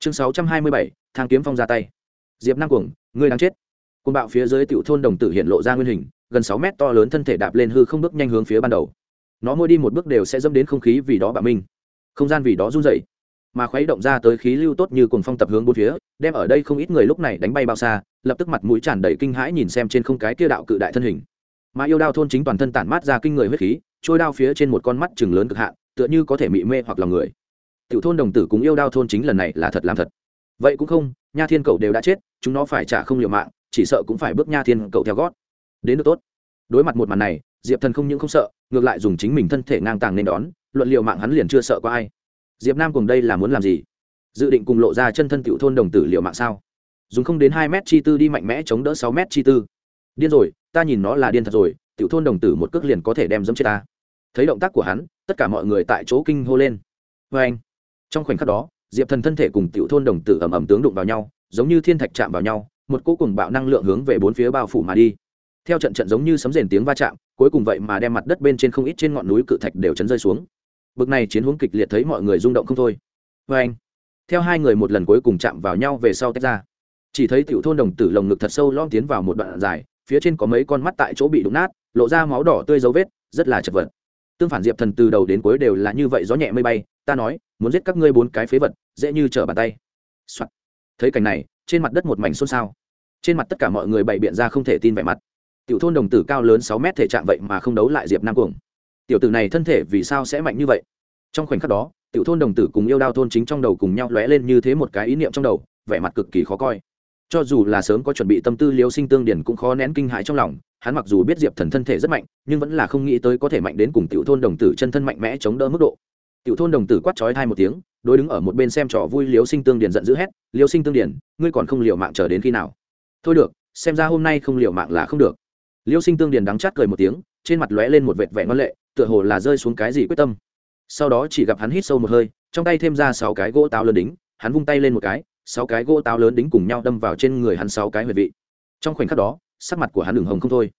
chương sáu trăm hai mươi bảy, thang kiếm phong ra tay. Diệp năng cuồng, ngươi đang chết. Côn bạo phía dưới tiểu thôn đồng tử hiện lộ ra nguyên hình, gần sáu mét to lớn thân thể đạp lên hư không bước nhanh hướng phía ban đầu. Nó mỗi đi một bước đều sẽ dâm đến không khí vì đó bạo minh. Không gian vì đó run dậy mà khuấy động ra tới khí lưu tốt như cùng phong tập hướng bốn phía, đem ở đây không ít người lúc này đánh bay bao xa, lập tức mặt mũi tràn đầy kinh hãi nhìn xem trên không cái kia đạo cự đại thân hình. Mà yêu đao thôn chính toàn thân tản mát ra kinh người huyết khí, trôi đao phía trên một con mắt chừng lớn cực hạn, tựa như có thể mị mê hoặc lòng người tiểu thôn đồng tử cùng yêu đao thôn chính lần này là thật làm thật. Vậy cũng không, nha thiên cậu đều đã chết, chúng nó phải trả không liều mạng, chỉ sợ cũng phải bước nha thiên cậu theo gót. Đến được tốt. Đối mặt một màn này, diệp thần không những không sợ, ngược lại dùng chính mình thân thể ngang tàng nên đón, luận liệu mạng hắn liền chưa sợ có ai. Diệp nam cùng đây là muốn làm gì? Dự định cùng lộ ra chân thân tiểu thôn đồng tử liệu mạng sao? Dùng không đến hai m chi tư đi mạnh mẽ chống đỡ sáu m chi tư. Điên rồi, ta nhìn nó là điên thật rồi, tiểu thôn đồng tử một cước liền có thể đem dẫm chết ta. Thấy động tác của hắn, tất cả mọi người tại chỗ kinh hô lên. Vê anh trong khoảnh khắc đó, diệp thần thân thể cùng tiểu thôn đồng tử ầm ầm tướng đụng vào nhau, giống như thiên thạch chạm vào nhau, một cỗ cùng bạo năng lượng hướng về bốn phía bao phủ mà đi. Theo trận trận giống như sấm rền tiếng va chạm, cuối cùng vậy mà đem mặt đất bên trên không ít trên ngọn núi cự thạch đều chấn rơi xuống. Bực này chiến hướng kịch liệt thấy mọi người rung động không thôi. Vê anh, theo hai người một lần cuối cùng chạm vào nhau về sau tách ra. Chỉ thấy tiểu thôn đồng tử lồng ngực thật sâu lom tiến vào một đoạn dài, phía trên có mấy con mắt tại chỗ bị đụng nát, lộ ra máu đỏ tươi dấu vết, rất là chật vật. Tương phản diệp thần từ đầu đến cuối đều là như vậy, gió nhẹ mây bay, ta nói muốn giết các ngươi bốn cái phế vật, dễ như trở bàn tay、Soạn. thấy cảnh này, trên mặt đất một mảnh xôn xao. Trên mặt tất cả mọi người bày biện ra không thể tin vẻ mặt. Tiểu thôn đồng tử cao lớn sáu mét thể trạng vậy mà không đấu lại diệp nam cuồng. Tiểu tử này thân thể vì sao sẽ mạnh như vậy? Trong khoảnh khắc đó, tiểu thôn đồng tử cùng yêu đao thôn chính trong đầu cùng nhau lóe lên như thế một cái ý niệm trong đầu, vẻ mặt cực kỳ khó coi. Cho dù là sớm có chuẩn bị tâm tư liêu sinh tương điển cũng khó nén kinh hãi trong lòng, hắn mặc dù biết diệp thần thân thể rất mạnh, nhưng vẫn là không nghĩ tới có thể mạnh đến cùng tiểu thôn đồng tử chân thân mạnh mẽ chống đỡ mức độ tiểu thôn đồng tử quát chói hai một tiếng đối đứng ở một bên xem trò vui liêu sinh tương Điền giận dữ hét liêu sinh tương Điền, ngươi còn không liều mạng chờ đến khi nào? Thôi được xem ra hôm nay không liều mạng là không được. Liêu sinh tương Điền đắng chát cười một tiếng trên mặt lóe lên một vệt vẻ ngoan lệ tựa hồ là rơi xuống cái gì quyết tâm. Sau đó chỉ gặp hắn hít sâu một hơi trong tay thêm ra sáu cái gỗ táo lớn đính hắn vung tay lên một cái sáu cái gỗ táo lớn đính cùng nhau đâm vào trên người hắn sáu cái huyệt vị. Trong khoảnh khắc đó sắc mặt của hắn đường hồng không thôi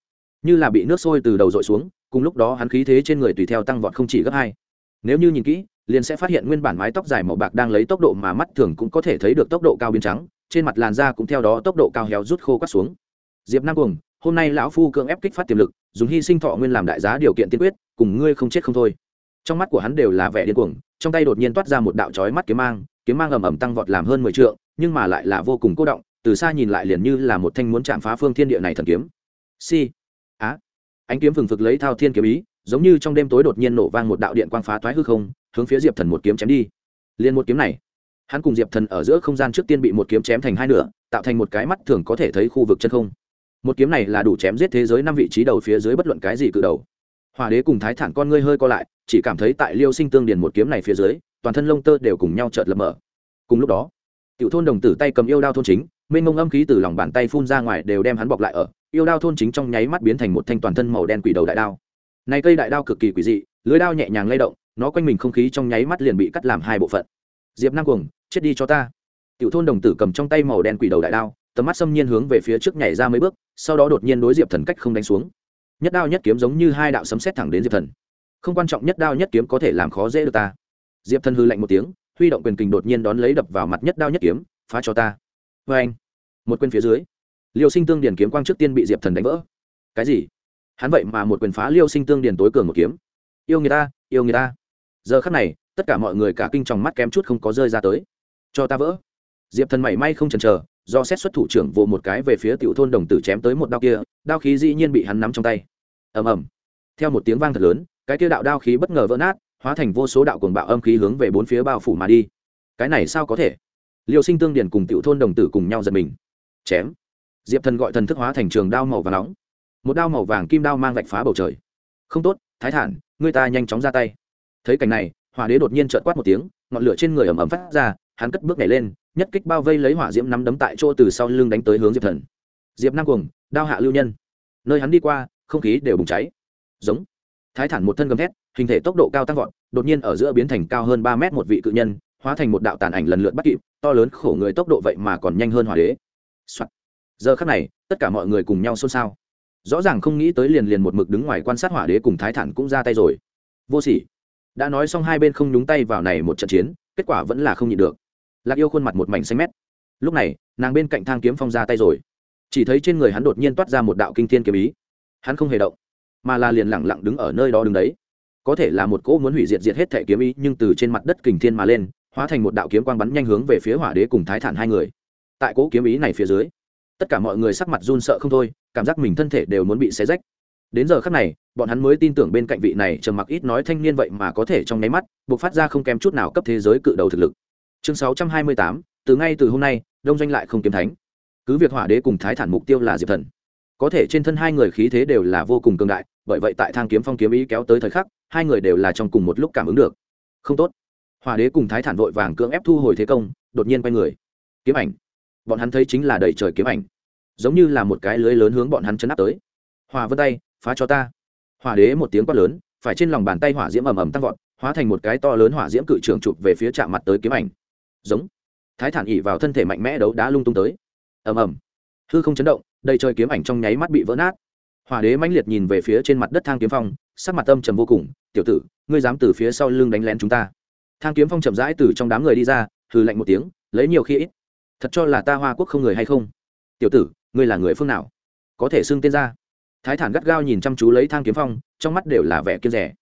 như là bị nước sôi từ đầu dội xuống cùng lúc đó hắn khí thế trên người tùy theo tăng vọt không chỉ gấp hai nếu như nhìn kỹ, liền sẽ phát hiện nguyên bản mái tóc dài màu bạc đang lấy tốc độ mà mắt thường cũng có thể thấy được tốc độ cao biến trắng, trên mặt làn da cũng theo đó tốc độ cao héo rút khô cắt xuống. Diệp Năng cuồng, hôm nay lão phu cưỡng ép kích phát tiềm lực, dùng hy sinh thọ nguyên làm đại giá điều kiện tiên quyết, cùng ngươi không chết không thôi. Trong mắt của hắn đều là vẻ điên cuồng, trong tay đột nhiên toát ra một đạo chói mắt kiếm mang kiếm mang ầm ầm tăng vọt làm hơn mười trượng, nhưng mà lại là vô cùng cô động, từ xa nhìn lại liền như là một thanh muốn chạm phá phương thiên địa này thần kiếm. Si. Á. Ánh kiếm phừng phực lấy thao thiên kiếm ý giống như trong đêm tối đột nhiên nổ vang một đạo điện quang phá thoái hư không, hướng phía diệp thần một kiếm chém đi. Liền một kiếm này, hắn cùng diệp thần ở giữa không gian trước tiên bị một kiếm chém thành hai nửa, tạo thành một cái mắt thường có thể thấy khu vực chân không. Một kiếm này là đủ chém giết thế giới năm vị trí đầu phía dưới bất luận cái gì cự đầu. Hòa đế cùng thái thản con ngươi hơi co lại, chỉ cảm thấy tại liêu sinh tương điền một kiếm này phía dưới, toàn thân lông tơ đều cùng nhau chợt lập mở. Cùng lúc đó, tiểu thôn đồng tử tay cầm yêu đao thôn chính, mênh mông âm khí từ lòng bàn tay phun ra ngoài đều đem hắn bọc lại ở, yêu đao thôn chính trong nháy mắt biến thành một thanh toàn thân màu đen quỷ đầu đại đao này cây đại đao cực kỳ quỷ dị, lưới đao nhẹ nhàng lay động, nó quanh mình không khí trong nháy mắt liền bị cắt làm hai bộ phận. Diệp năng cuồng, chết đi cho ta. Tiểu thôn đồng tử cầm trong tay màu đen quỷ đầu đại đao, tầm mắt xâm nhiên hướng về phía trước nhảy ra mấy bước, sau đó đột nhiên đối diệp thần cách không đánh xuống. Nhất đao nhất kiếm giống như hai đạo sấm xét thẳng đến diệp thần. Không quan trọng nhất đao nhất kiếm có thể làm khó dễ được ta. Diệp thần hư lạnh một tiếng, huy động quyền kình đột nhiên đón lấy đập vào mặt nhất đao nhất kiếm, phá cho ta. Vê anh một quyền phía dưới, liêu sinh tương điển kiếm quang trước tiên bị diệp thần đánh vỡ. Cái gì? Hắn vậy mà một quyền phá liêu sinh tương điển tối cường một kiếm. Yêu người ta, yêu người ta. Giờ khắc này, tất cả mọi người cả kinh tròng mắt kém chút không có rơi ra tới. Cho ta vỡ. Diệp thần mảy may không chần chờ, do xét xuất thủ trưởng vồ một cái về phía tiểu thôn đồng tử chém tới một đao kia, đao khí dĩ nhiên bị hắn nắm trong tay. Ầm ầm. Theo một tiếng vang thật lớn, cái kia đạo đao khí bất ngờ vỡ nát, hóa thành vô số đạo cuồng bạo âm khí hướng về bốn phía bao phủ mà đi. Cái này sao có thể? Liêu sinh tương điển cùng tiểu thôn đồng tử cùng nhau giật mình. Chém. Diệp thần gọi thần thức hóa thành trường đao màu vàng nóng một đao màu vàng kim đao mang vạch phá bầu trời. Không tốt, thái thản người ta nhanh chóng ra tay. Thấy cảnh này, hỏa đế đột nhiên trợn quát một tiếng, ngọn lửa trên người ẩm ẩm phát ra, hắn cất bước nhảy lên, nhất kích bao vây lấy hỏa diễm nắm đấm tại chỗ từ sau lưng đánh tới hướng diệp thần. Diệp năng cuồng, đao hạ lưu nhân. Nơi hắn đi qua, không khí đều bùng cháy. Giống. Thái thản một thân gầm thét, hình thể tốc độ cao tăng vọt, đột nhiên ở giữa biến thành cao hơn ba mét một vị cự nhân, hóa thành một đạo tàn ảnh lần lượt bắt kịp, to lớn khổ người tốc độ vậy mà còn nhanh hơn hỏa đế、Soạn. giờ khắc này, tất cả mọi người cùng nhau xôn xao rõ ràng không nghĩ tới liền liền một mực đứng ngoài quan sát hỏa đế cùng thái thản cũng ra tay rồi. Vô sỉ. Đã nói xong hai bên không nhúng tay vào này một trận chiến, kết quả vẫn là không nhịn được. Lạc yêu khuôn mặt một mảnh xanh mét. Lúc này, nàng bên cạnh thang kiếm phong ra tay rồi. Chỉ thấy trên người hắn đột nhiên toát ra một đạo kinh thiên kiếm ý. Hắn không hề động, mà là liền lẳng lặng đứng ở nơi đó đứng đấy. Có thể là một cỗ muốn hủy diệt diệt hết thể kiếm ý, nhưng từ trên mặt đất kình thiên mà lên, hóa thành một đạo kiếm quang bắn nhanh hướng về phía hỏa đế cùng thái thản hai người. Tại cỗ kiếm ý này phía dưới, tất cả mọi người sắc mặt run sợ không thôi cảm giác mình thân thể đều muốn bị xé rách. Đến giờ khắc này, bọn hắn mới tin tưởng bên cạnh vị này trầm mặc ít nói thanh niên vậy mà có thể trong nháy mắt buộc phát ra không kém chút nào cấp thế giới cự đầu thực lực. Chương sáu trăm hai mươi tám, từ ngay từ hôm nay, đông doanh lại không kiếm thánh. Cứ việc hỏa đế cùng thái thản mục tiêu là diệp thần, có thể trên thân hai người khí thế đều là vô cùng cường đại, bởi vậy tại thang kiếm phong kiếm ý kéo tới thời khắc, hai người đều là trong cùng một lúc cảm ứng được. Không tốt. Hỏa đế cùng thái thản vội vàng cưỡng ép thu hồi thế công, đột nhiên quay người. Kiếm ảnh. Bọn hắn thấy chính là đầy trời kiếm ảnh giống như là một cái lưới lớn hướng bọn hắn chấn áp tới. Hòa vân tay, phá cho ta. Hòa đế một tiếng quát lớn, phải trên lòng bàn tay hỏa diễm ầm ầm tăng vọt, hóa thành một cái to lớn hỏa diễm cự trường chụp về phía chạm mặt tới kiếm ảnh. Giống. Thái thản ỉ vào thân thể mạnh mẽ đấu đá lung tung tới. Ầm ầm. Hư không chấn động, đầy trời kiếm ảnh trong nháy mắt bị vỡ nát. Hỏa đế mãnh liệt nhìn về phía trên mặt đất thang kiếm phong, sắc mặt âm trầm vô cùng, tiểu tử, ngươi dám từ phía sau lưng đánh lén chúng ta? Thang kiếm phong chậm rãi từ trong đám người đi ra, hừ lạnh một tiếng, lấy nhiều khi ít. Thật cho là ta hoa quốc không người hay không? Tiểu tử ngươi là người phương nào? Có thể xưng tên ra. Thái thản gắt gao nhìn chăm chú lấy thang kiếm phong, trong mắt đều là vẻ kiên rẻ.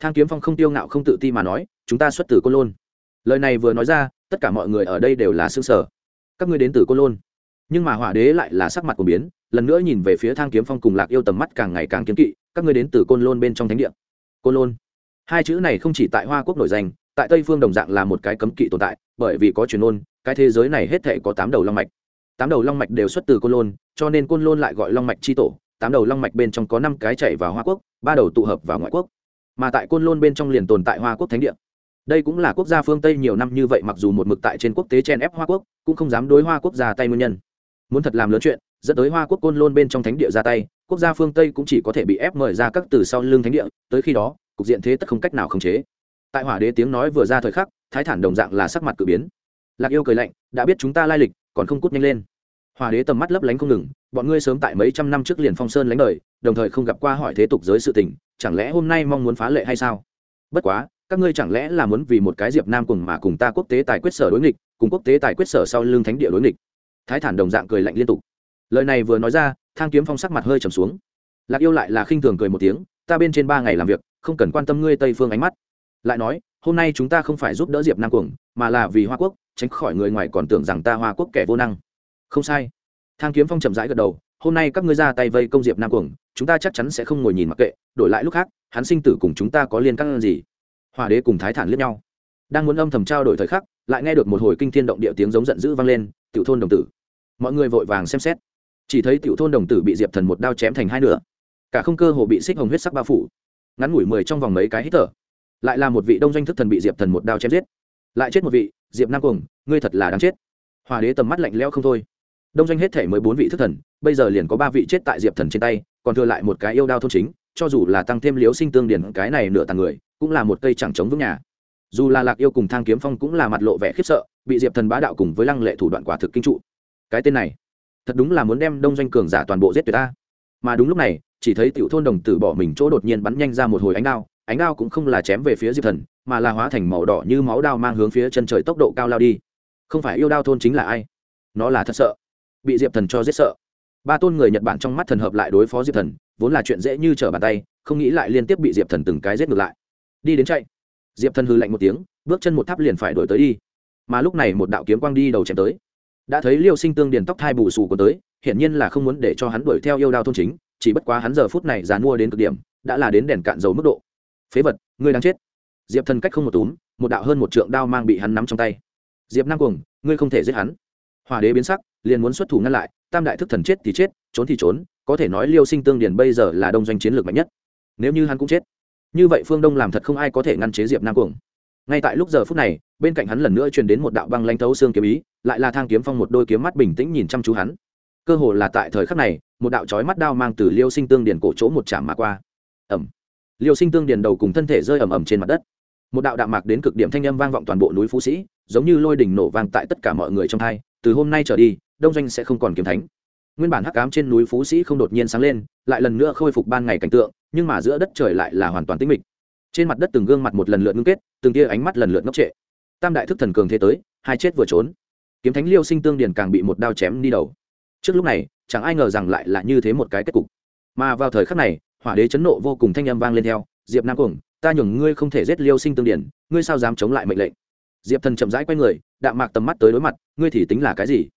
Thang kiếm phong không tiêu ngạo, không tự ti mà nói, chúng ta xuất từ côn lôn. Lời này vừa nói ra, tất cả mọi người ở đây đều là xương sở các ngươi đến từ côn lôn? Nhưng mà hỏa đế lại là sắc mặt của biến, lần nữa nhìn về phía thang kiếm phong cùng lạc yêu tầm mắt càng ngày càng kiếm kỵ, các ngươi đến từ côn lôn bên trong thánh địa. Côn lôn. Hai chữ này không chỉ tại hoa quốc nổi danh, tại tây phương đồng dạng là một cái cấm kỵ tồn tại, bởi vì có truyền ôn cái thế giới này hết thể có tám đầu long mạch tám đầu long mạch đều xuất từ côn lôn, cho nên côn lôn lại gọi long mạch c h i tổ. Tám đầu long mạch bên trong có năm cái chạy vào hoa quốc, ba đầu tụ hợp vào ngoại quốc. Mà tại côn lôn bên trong liền tồn tại hoa quốc thánh địa. Đây cũng là quốc gia phương tây nhiều năm như vậy mặc dù một mực tại trên quốc tế chen ép hoa quốc, cũng không dám đối hoa quốc ra tay nguyên nhân. Muốn thật làm lớn chuyện, dẫn tới hoa quốc côn lôn bên trong thánh địa ra tay, quốc gia phương tây cũng chỉ có thể bị ép mời ra các từ sau lưng thánh địa, tới khi đó, cục diện thế tất không cách nào khống chế. Tại hỏa đế tiếng nói vừa ra thời khắc, thái thản đồng dạng là sắc mặt cử biến. Lạc yêu cười lạnh, đã biết chúng ta lai lịch còn không cút nhanh lên. Hòa đế tầm mắt lấp lánh không ngừng, bọn ngươi sớm tại mấy trăm năm trước liền phong sơn lánh đời, đồng thời không gặp qua hỏi thế tục giới sự tình, chẳng lẽ hôm nay mong muốn phá lệ hay sao? Bất quá, các ngươi chẳng lẽ là muốn vì một cái diệp nam cùng mà cùng ta quốc tế tài quyết sở đối nghịch, cùng quốc tế tài quyết sở sau lưng thánh địa đối nghịch? Thái thản đồng dạng cười lạnh liên tục. Lời này vừa nói ra, thang kiếm phong sắc mặt hơi trầm xuống. Lạc yêu lại là khinh thường cười một tiếng, ta bên trên ba ngày làm việc, không cần quan tâm ngươi tây phương ánh mắt. Lại nói, hôm nay chúng ta không phải giúp đỡ diệp nam cuồng mà là vì hoa quốc tránh khỏi người ngoài còn tưởng rằng ta hoa quốc kẻ vô năng. Không sai. Thang kiếm phong chậm rãi gật đầu, hôm nay các ngươi ra tay vây công diệp nam cuồng, chúng ta chắc chắn sẽ không ngồi nhìn mặc kệ, đổi lại lúc khác, hắn sinh tử cùng chúng ta có liên căn gì? Hòa đế cùng thái thản liếc nhau. Đang muốn âm thầm trao đổi thời khắc, lại nghe được một hồi kinh thiên động địa tiếng giống giận dữ vang lên, tiểu thôn đồng tử. Mọi người vội vàng xem xét. Chỉ thấy tiểu thôn đồng tử bị diệp thần một đao chém thành hai nửa. Cả không cơ hồ bị xích hồng huyết sắc bao phủ. Ngắn ngủi mười trong vòng mấy cái hít thở. Lại là một vị đông doanh thức thần bị diệp thần một đao chém giết. Lại chết một vị diệp nam cuồng, ngươi thật là đáng chết. Hòa đế tầm mắt lạnh lẽo không thôi. Đông doanh hết thể mới bốn vị thức thần, bây giờ liền có ba vị chết tại diệp thần trên tay, còn thừa lại một cái yêu đao thôn chính, cho dù là tăng thêm liếu sinh tương điển cái này nửa tàng người, cũng là một cây chẳng chống vững nhà. Dù là lạc yêu cùng thang kiếm phong cũng là mặt lộ vẻ khiếp sợ, bị diệp thần bá đạo cùng với lăng lệ thủ đoạn quả thực kinh trụ. Cái tên này, thật đúng là muốn đem đông doanh cường giả toàn bộ giết tuyệt ta. Mà đúng lúc này, chỉ thấy tiểu thôn đồng tử bỏ mình chỗ đột nhiên bắn nhanh ra một hồi ánh đao ánh đao cũng không là chém về phía diệp thần, mà là hóa thành màu đỏ như máu đao mang hướng phía chân trời tốc độ cao lao đi. Không phải yêu đao thôn chính là ai? Nó là thật sợ. Bị diệp thần cho giết sợ. Ba tôn người nhật bản trong mắt thần hợp lại đối phó diệp thần, vốn là chuyện dễ như trở bàn tay, không nghĩ lại liên tiếp bị diệp thần từng cái giết ngược lại. Đi đến chạy. Diệp thần hư lạnh một tiếng, bước chân một tháp liền phải đổi tới đi. Mà lúc này một đạo kiếm quang đi đầu chém tới. Đã thấy liêu sinh tương điền tóc thai bù xù của tới, hiển nhiên là không muốn để cho hắn đuổi theo yêu đao thôn chính, chỉ bất quá hắn giờ phút này dàn mua đến cực điểm, đã là đến đèn cạn dầu mức độ phế vật, ngươi đang chết. Diệp thần cách không một túm, một đạo hơn một trượng đao mang bị hắn nắm trong tay. Diệp nam cuồng, ngươi không thể giết hắn. Hòa đế biến sắc, liền muốn xuất thủ ngăn lại, tam đại thức thần chết thì chết, trốn thì trốn, có thể nói liêu sinh tương điền bây giờ là đông doanh chiến lược mạnh nhất. Nếu như hắn cũng chết, như vậy phương đông làm thật không ai có thể ngăn chế diệp nam cuồng. Ngay tại lúc giờ phút này, bên cạnh hắn lần nữa truyền đến một đạo băng lanh thấu xương kiếm ý, lại là thang kiếm phong một đôi kiếm mắt bình tĩnh nhìn chăm chú hắn. Cơ hồ là tại thời khắc này, một đạo chói mắt đao mang từ liêu sinh tương điền cổ chỗ một chạm mà qua. Ẩm liêu sinh tương điền đầu cùng thân thể rơi ầm ầm trên mặt đất. Một đạo đạm mạc đến cực điểm thanh âm vang vọng toàn bộ núi phú sĩ, giống như lôi đỉnh nổ vang tại tất cả mọi người trong hai, từ hôm nay trở đi, đông doanh sẽ không còn kiếm thánh. Nguyên bản hắc ám trên núi phú sĩ không đột nhiên sáng lên, lại lần nữa khôi phục ban ngày cảnh tượng, nhưng mà giữa đất trời lại là hoàn toàn tĩnh mịch. Trên mặt đất từng gương mặt một lần lượt ngưng kết, từng tia ánh mắt lần lượt ngốc trệ. Tam đại thức thần cường thế tới, hai chết vừa trốn. Kiếm thánh liêu sinh tương điền càng bị một đao chém đi đầu. Trước lúc này, chẳng ai ngờ rằng lại là như thế một cái kết cục. Mà vào thời khắc này hỏa đế chấn nộ vô cùng thanh âm vang lên theo, diệp nam cuồng, ta nhường ngươi không thể giết liêu sinh tương điển, ngươi sao dám chống lại mệnh lệnh? Diệp thần chậm rãi q u a y người, đạm mạc tầm mắt tới đối mặt, ngươi thì tính là cái gì?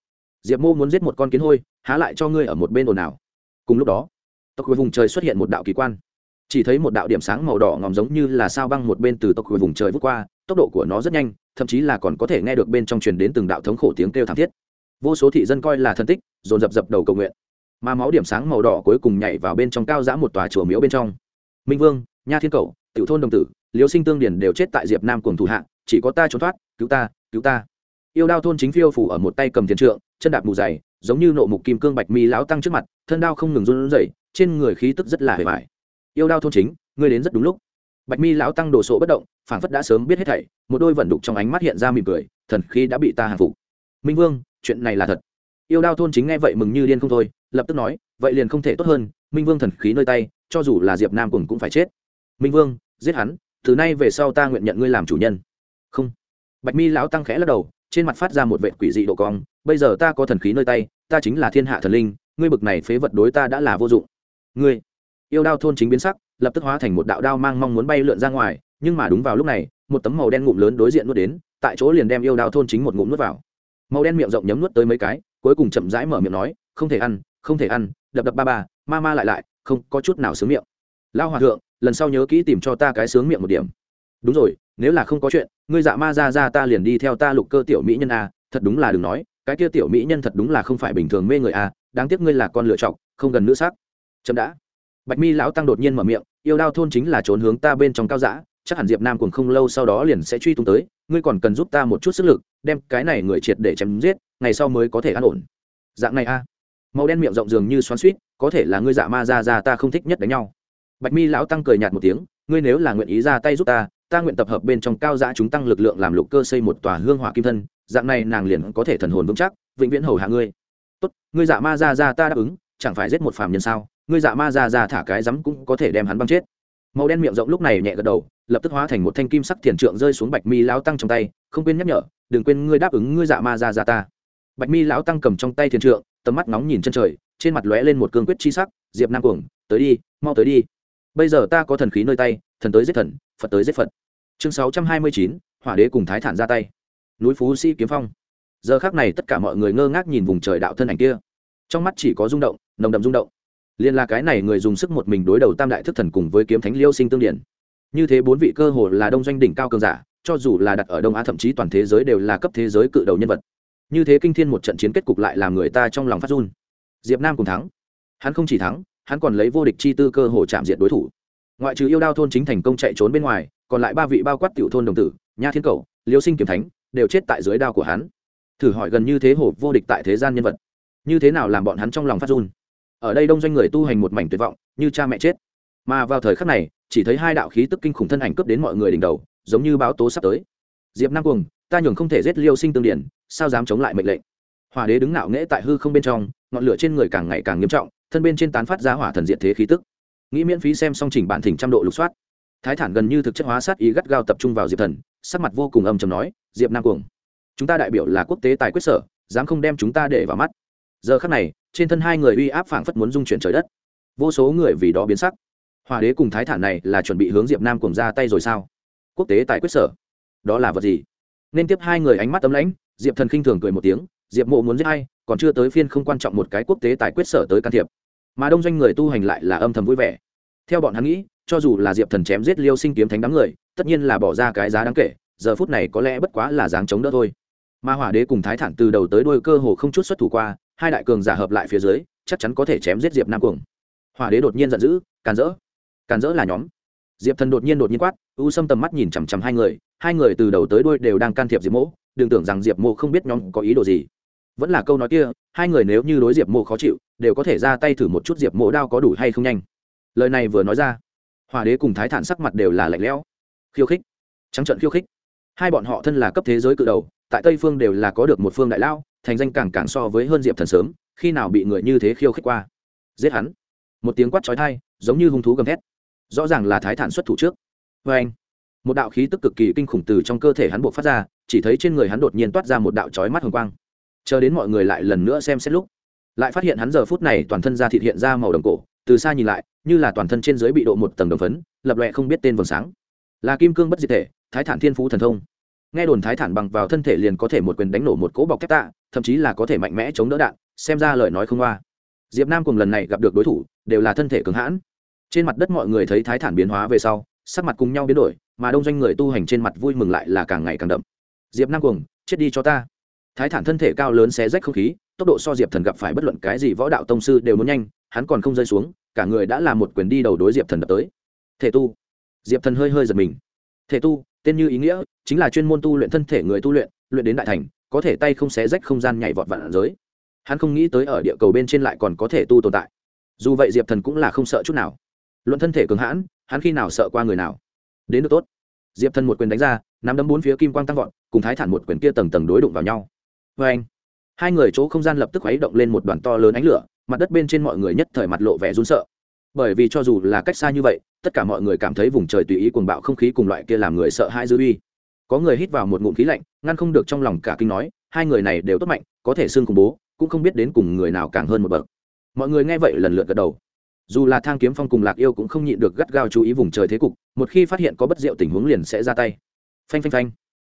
Diệp mô muốn giết một con kiến hôi, há lại cho ngươi ở một bên ồn ào. Cùng lúc đó, tộc quê vùng trời xuất hiện một đạo kỳ quan. Chỉ thấy một đạo điểm sáng màu đỏ ngòm giống như là sao băng một bên từ tộc quê vùng trời vút qua, tốc độ của nó rất nhanh, thậm chí là còn có thể nghe được bên trong truyền đến từng đạo thống khổ tiếng kêu thảm thiết. Vô số thị dân coi là thân tích, dồn dập dập đầu cầu nguyện mà máu điểm sáng màu đỏ cuối cùng nhảy vào bên trong cao giã một tòa chùa miếu bên trong. Minh vương, nha thiên cầu tiểu thôn đồng tử, liêu sinh tương điển đều chết tại diệp nam cùng thủ hạ, chỉ có ta trốn thoát, cứu ta cứu ta. Yêu đao thôn chính phiêu phủ ở một tay cầm tiền trượng, chân đạp mù dày, giống như nộ mục kim cương bạch mi lão tăng trước mặt, thân đao không ngừng run rẩy, trên người khí tức rất là hề vải yêu đao thôn chính, ngươi đến rất đúng lúc. Bạch mi lão tăng đồ sộ bất động, phảng phất đã sớm biết hết thảy, một đôi vận đục trong ánh mắt hiện ra mỉm cười, thần khi đã bị ta hàng phục. Minh vương, chuyện này là thật. Yêu đao thôn chính nghe vậy mừng như điên không thôi lập tức nói, vậy liền không thể tốt hơn, minh vương thần khí nơi tay, cho dù là diệp nam cùng cũng phải chết. Minh vương, giết hắn, từ nay về sau ta nguyện nhận ngươi làm chủ nhân. Không. Bạch mi lão tăng khẽ lắc đầu, trên mặt phát ra một vệ quỷ dị độ cong, bây giờ ta có thần khí nơi tay, ta chính là thiên hạ thần linh, ngươi bực này phế vật đối ta đã là vô dụng. Ngươi. Yêu đao thôn chính biến sắc, lập tức hóa thành một đạo đao mang mong muốn bay lượn ra ngoài, nhưng mà đúng vào lúc này, một tấm màu đen ngụm lớn đối diện nuốt đến, tại chỗ liền đem yêu đao thôn chính một ngụm nuốt vào. Màu đen miệng rộng nhấm nuốt tới mấy cái, cuối cùng chậm rãi mở miệng nói, không thể ăn không thể ăn, đập đập ba ba, ma ma lại lại, không có chút nào sướng miệng. Lao hòa thượng, lần sau nhớ kỹ tìm cho ta cái sướng miệng một điểm. Đúng rồi, nếu là không có chuyện, ngươi dạ ma ra ra ta liền đi theo ta lục cơ tiểu mỹ nhân a, thật đúng là đừng nói, cái kia tiểu mỹ nhân thật đúng là không phải bình thường mê người a, đáng tiếc ngươi là con lựa chọc không gần nữ sắc. Chậm đã. Bạch mi lão tăng đột nhiên mở miệng, yêu đao thôn chính là trốn hướng ta bên trong cao giã chắc hẳn diệp nam cùng không lâu sau đó liền sẽ truy tung tới, ngươi còn cần giúp ta một chút sức lực, đem cái này người triệt để chém giết, ngày sau mới có thể an ổn. Dạng này a màu đen miệng rộng dường như xoắn suýt, có thể là ngươi dạ ma ra ra ta không thích nhất đánh nhau. Bạch mi lão tăng cười nhạt một tiếng, ngươi nếu là nguyện ý ra tay giúp ta ta nguyện tập hợp bên trong cao giã chúng tăng lực lượng làm lục cơ xây một tòa hương hỏa kim thân, dạng này nàng liền có thể thần hồn vững chắc, vĩnh viễn hầu hạ ngươi. Tốt, ngươi dạ ma ra ra ta đáp ứng, chẳng phải giết một phàm nhân sao? Ngươi dạ ma ra ra thả cái rắm cũng có thể đem hắn băng chết. Màu đen miệng rộng lúc này nhẹ gật đầu, lập tức hóa thành một thanh kim sắc thiền trượng rơi xuống bạch mi lão tăng trong tay, không quên nhắc nhở, đừng quên ngươi đáp ứng ngươi dạ ma ra ra ta. Bạch mi lão tăng cầm trong tay thiền trượng tầm mắt nóng nhìn chân trời, trên mặt lóe lên một cương quyết chi sắc, diệp nam cuồng, tới đi, mau tới đi. Bây giờ ta có thần khí nơi tay, thần tới giết thần, phật tới giết phật. Chương sáu trăm hai mươi chín, hỏa đế cùng thái thản ra tay. Núi phú sĩ kiếm phong. Giờ khác này tất cả mọi người ngơ ngác nhìn vùng trời đạo thân ảnh kia. Trong mắt chỉ có rung động, nồng đậm rung động. Liên là cái này người dùng sức một mình đối đầu tam đại thức thần cùng với kiếm thánh liêu sinh tương điển. Như thế bốn vị cơ hồ là đông doanh đỉnh cao cường giả, cho dù là đặt ở đông á thậm chí toàn thế giới đều là cấp thế giới cự đầu nhân vật như thế kinh thiên một trận chiến kết cục lại làm người ta trong lòng phát run. Diệp nam cùng thắng. Hắn không chỉ thắng, hắn còn lấy vô địch chi tư cơ hồ chạm diện đối thủ. Ngoại trừ yêu đao thôn chính thành công chạy trốn bên ngoài, còn lại ba vị bao quát tiểu thôn đồng tử, nha thiên cầu, liêu sinh kiếm thánh, đều chết tại dưới đao của hắn. Thử hỏi gần như thế hồ vô địch tại thế gian nhân vật, như thế nào làm bọn hắn trong lòng phát run? Ở đây đông doanh người tu hành một mảnh tuyệt vọng, như cha mẹ chết. Mà vào thời khắc này, chỉ thấy hai đạo khí tức kinh khủng thân ảnh cướp đến mọi người đỉnh đầu, giống như báo tố sắp tới. Diệp nam cuồng ta nhường không thể giết liêu sinh tương điển, sao dám chống lại mệnh lệnh? Hỏa đế đứng ngạo nghễ tại hư không bên trong, ngọn lửa trên người càng ngày càng nghiêm trọng, thân bên trên tán phát ra hỏa thần diện thế khí tức. Nghĩ miễn phí xem xong chỉnh bản thỉnh trăm độ lục soát. Thái thản gần như thực chất hóa sát ý gắt gao tập trung vào diệp thần, sắc mặt vô cùng âm chầm nói, diệp nam cuồng, chúng ta đại biểu là quốc tế tài quyết sở, dám không đem chúng ta để vào mắt? Giờ khắc này, trên thân hai người uy áp phảng phất muốn dung chuyển trời đất. Vô số người vì đó biến sắc. Hòa đế cùng thái thản này là chuẩn bị hướng diệp nam Cuồng ra tay rồi sao? Quốc tế tài quyết sở, đó là vật gì? Nên tiếp hai người ánh mắt tấm lãnh, diệp thần khinh thường cười một tiếng, diệp mộ muốn giết hay còn chưa tới phiên không quan trọng một cái quốc tế tài quyết sở tới can thiệp. Mà đông doanh người tu hành lại là âm thầm vui vẻ. Theo bọn hắn nghĩ, cho dù là diệp thần chém giết liêu sinh kiếm thánh đám người, tất nhiên là bỏ ra cái giá đáng kể, giờ phút này có lẽ bất quá là dáng chống đỡ thôi. Mà hỏa đế cùng thái thản từ đầu tới đôi cơ hồ không chút xuất thủ qua, hai đại cường giả hợp lại phía dưới, chắc chắn có thể chém giết diệp nam cuồng. Hỏa đế đột nhiên giận dữ, càn rỡ càn rỡ là nhóm diệp thần đột nhiên đột nhiên quát, u sâm tầm mắt nhìn chằm chằm hai người hai người từ đầu tới đôi đều đang can thiệp diệp mỗ đừng tưởng rằng diệp mộ không biết nhóm có ý đồ gì. Vẫn là câu nói kia, hai người nếu như đối diệp mộ khó chịu, đều có thể ra tay thử một chút diệp mộ đao có đủ hay không nhanh. Lời này vừa nói ra hòa đế cùng thái thản sắc mặt đều là lạnh lẽo. Khiêu khích, trắng trận khiêu khích. Hai bọn họ thân là cấp thế giới cự đầu, tại tây phương đều là có được một phương đại lao, thành danh càng càng so với hơn diệp thần sớm, khi nào bị người như thế khiêu khích qua. Giết hắn. Một tiếng quát trói thai giống như hung thú gầm thét rõ ràng là thái thản xuất thủ trước. Vê anh, một đạo khí tức cực kỳ kinh khủng từ trong cơ thể hắn buộc phát ra, chỉ thấy trên người hắn đột nhiên toát ra một đạo chói mắt hồng quang. Chờ đến mọi người lại lần nữa xem xét lúc, lại phát hiện hắn giờ phút này toàn thân da thịt hiện ra màu đồng cổ, từ xa nhìn lại, như là toàn thân trên dưới bị độ một tầng đồng phấn, lập lệ không biết tên vầng sáng. Là kim cương bất diệt thể, thái thản thiên phú thần thông. Nghe đồn thái thản bằng vào thân thể liền có thể một quyền đánh nổ một cỗ bọc thép tạ, thậm chí là có thể mạnh mẽ chống đỡ đạn, xem ra lời nói không hoa. diệp nam cùng lần này gặp được đối thủ, đều là thân thể cường hãn trên mặt đất mọi người thấy thái thản biến hóa về sau, sắc mặt cùng nhau biến đổi, mà đông doanh người tu hành trên mặt vui mừng lại là càng ngày càng đậm. Diệp nam cuồng, chết đi cho ta. Thái thản thân thể cao lớn xé rách không khí, tốc độ so diệp thần gặp phải bất luận cái gì võ đạo tông sư đều muốn nhanh, hắn còn không rơi xuống, cả người đã là một quyền đi đầu đối diệp thần đập tới. Thể tu. Diệp thần hơi hơi giật mình. Thể tu, tên như ý nghĩa, chính là chuyên môn tu luyện thân thể người tu luyện luyện đến đại thành, có thể tay không xé rách không gian nhảy vọt vạn giới. Hắn không nghĩ tới ở địa cầu bên trên lại còn có thể tu tồn tại. Dù vậy diệp thần cũng là không sợ chút nào luận thân thể cường hãn, hắn khi nào sợ qua người nào? Đến được tốt. Diệp thần một quyền đánh ra, nắm đấm bốn phía kim quang tăng vọt, cùng thái thản một quyền kia tầng tầng đối đụng vào nhau. Vê anh, hai người chỗ không gian lập tức khuấy động lên một đoàn to lớn ánh lửa, mặt đất bên trên mọi người nhất thời mặt lộ vẻ run sợ. Bởi vì cho dù là cách xa như vậy, tất cả mọi người cảm thấy vùng trời tùy ý cuồng bạo không khí cùng loại kia làm người sợ hãi dư uy. Có người hít vào một ngụm khí lạnh, ngăn không được trong lòng cả kinh nói, hai người này đều tốt mạnh, có thể xương khủng bố, cũng không biết đến cùng người nào càng hơn một bậc. Mọi người nghe vậy lần lượt gật đầu dù là thang kiếm phong cùng lạc yêu cũng không nhịn được gắt gao chú ý vùng trời thế cục, một khi phát hiện có bất diệu tình huống liền sẽ ra tay. Phanh phanh phanh.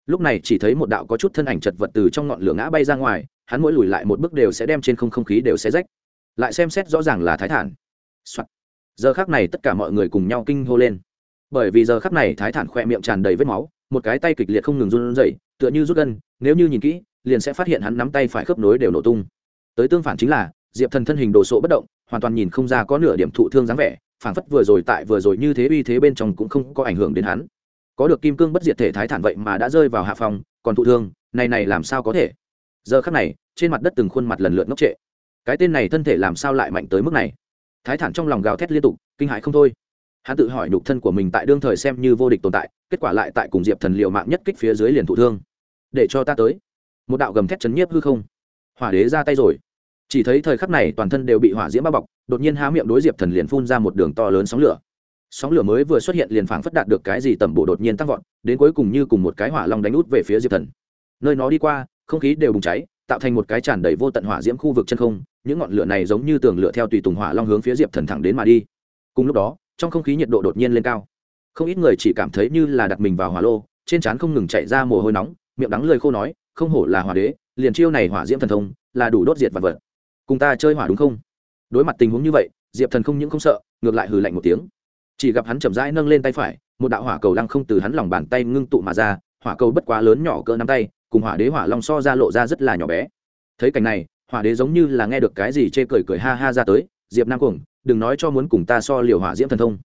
Lúc này chỉ thấy một đạo có chút thân ảnh chật vật từ trong ngọn lửa ngã bay ra ngoài, hắn mỗi lùi lại một bước đều sẽ đem trên không không khí đều sẽ rách. Lại xem xét rõ ràng là thái thản、Soạn. giờ khác này tất cả mọi người cùng nhau kinh hô lên. Bởi vì giờ khắc này thái thản khỏe miệng tràn đầy vết máu, một cái tay kịch liệt không ngừng run rẩy, tựa như rút gân, nếu như nhìn kỹ, liền sẽ phát hiện hắn nắm tay phải khớp nối đều nổ tung. Tới tương phản chính là, diệp thần thân hình đồ sộ bất động hoàn toàn nhìn không ra có nửa điểm thụ thương dáng vẻ, phảng phất vừa rồi tại vừa rồi như thế uy thế bên trong cũng không có ảnh hưởng đến hắn. Có được kim cương bất diệt thể thái thản vậy mà đã rơi vào hạ phòng, còn thụ thương, này này làm sao có thể? Giờ khắc này, trên mặt đất từng khuôn mặt lần lượt ngốc trệ. Cái tên này thân thể làm sao lại mạnh tới mức này? Thái thản trong lòng gào thét liên tục, kinh hãi không thôi. Hắn tự hỏi nhục thân của mình tại đương thời xem như vô địch tồn tại, kết quả lại tại cùng diệp thần liệu mạng nhất kích phía dưới liền thụ thương. Để cho ta tới. Một đạo gầm thét chấn nhiếp hư không. Hỏa đế ra tay rồi chỉ thấy thời khắc này toàn thân đều bị hỏa diễm bao bọc, đột nhiên há miệng đối diệp thần liền phun ra một đường to lớn sóng lửa. Sóng lửa mới vừa xuất hiện liền phảng phất đạt được cái gì tầm bộ đột nhiên tăng vọt, đến cuối cùng như cùng một cái hỏa long đánh út về phía diệp thần. Nơi nó đi qua, không khí đều bùng cháy, tạo thành một cái tràn đầy vô tận hỏa diễm khu vực chân không, những ngọn lửa này giống như tường lửa theo tùy tùng hỏa long hướng phía diệp thần thẳng đến mà đi. Cùng lúc đó, trong không khí nhiệt độ đột nhiên lên cao. Không ít người chỉ cảm thấy như là đặt mình vào hỏa lô, trên trán không ngừng chạy ra mồ hôi nóng, miệng đắng lời khô nói, không hổ là hỏa đế, liền chiêu này hỏa diễm thần thông, là đủ đốt diệt vật vật cùng ta chơi hỏa đúng không? Đối mặt tình huống như vậy, diệp thần không những không sợ, ngược lại hừ lạnh một tiếng. Chỉ gặp hắn chậm rãi nâng lên tay phải, một đạo hỏa cầu lăng không từ hắn lòng bàn tay ngưng tụ mà ra, hỏa cầu bất quá lớn nhỏ cỡ nắm tay, cùng hỏa đế hỏa long so ra lộ ra rất là nhỏ bé. Thấy cảnh này, hỏa đế giống như là nghe được cái gì chê cười cười ha ha ra tới, diệp nam cuồng, đừng nói cho muốn cùng ta so liều hỏa diễm thần thông.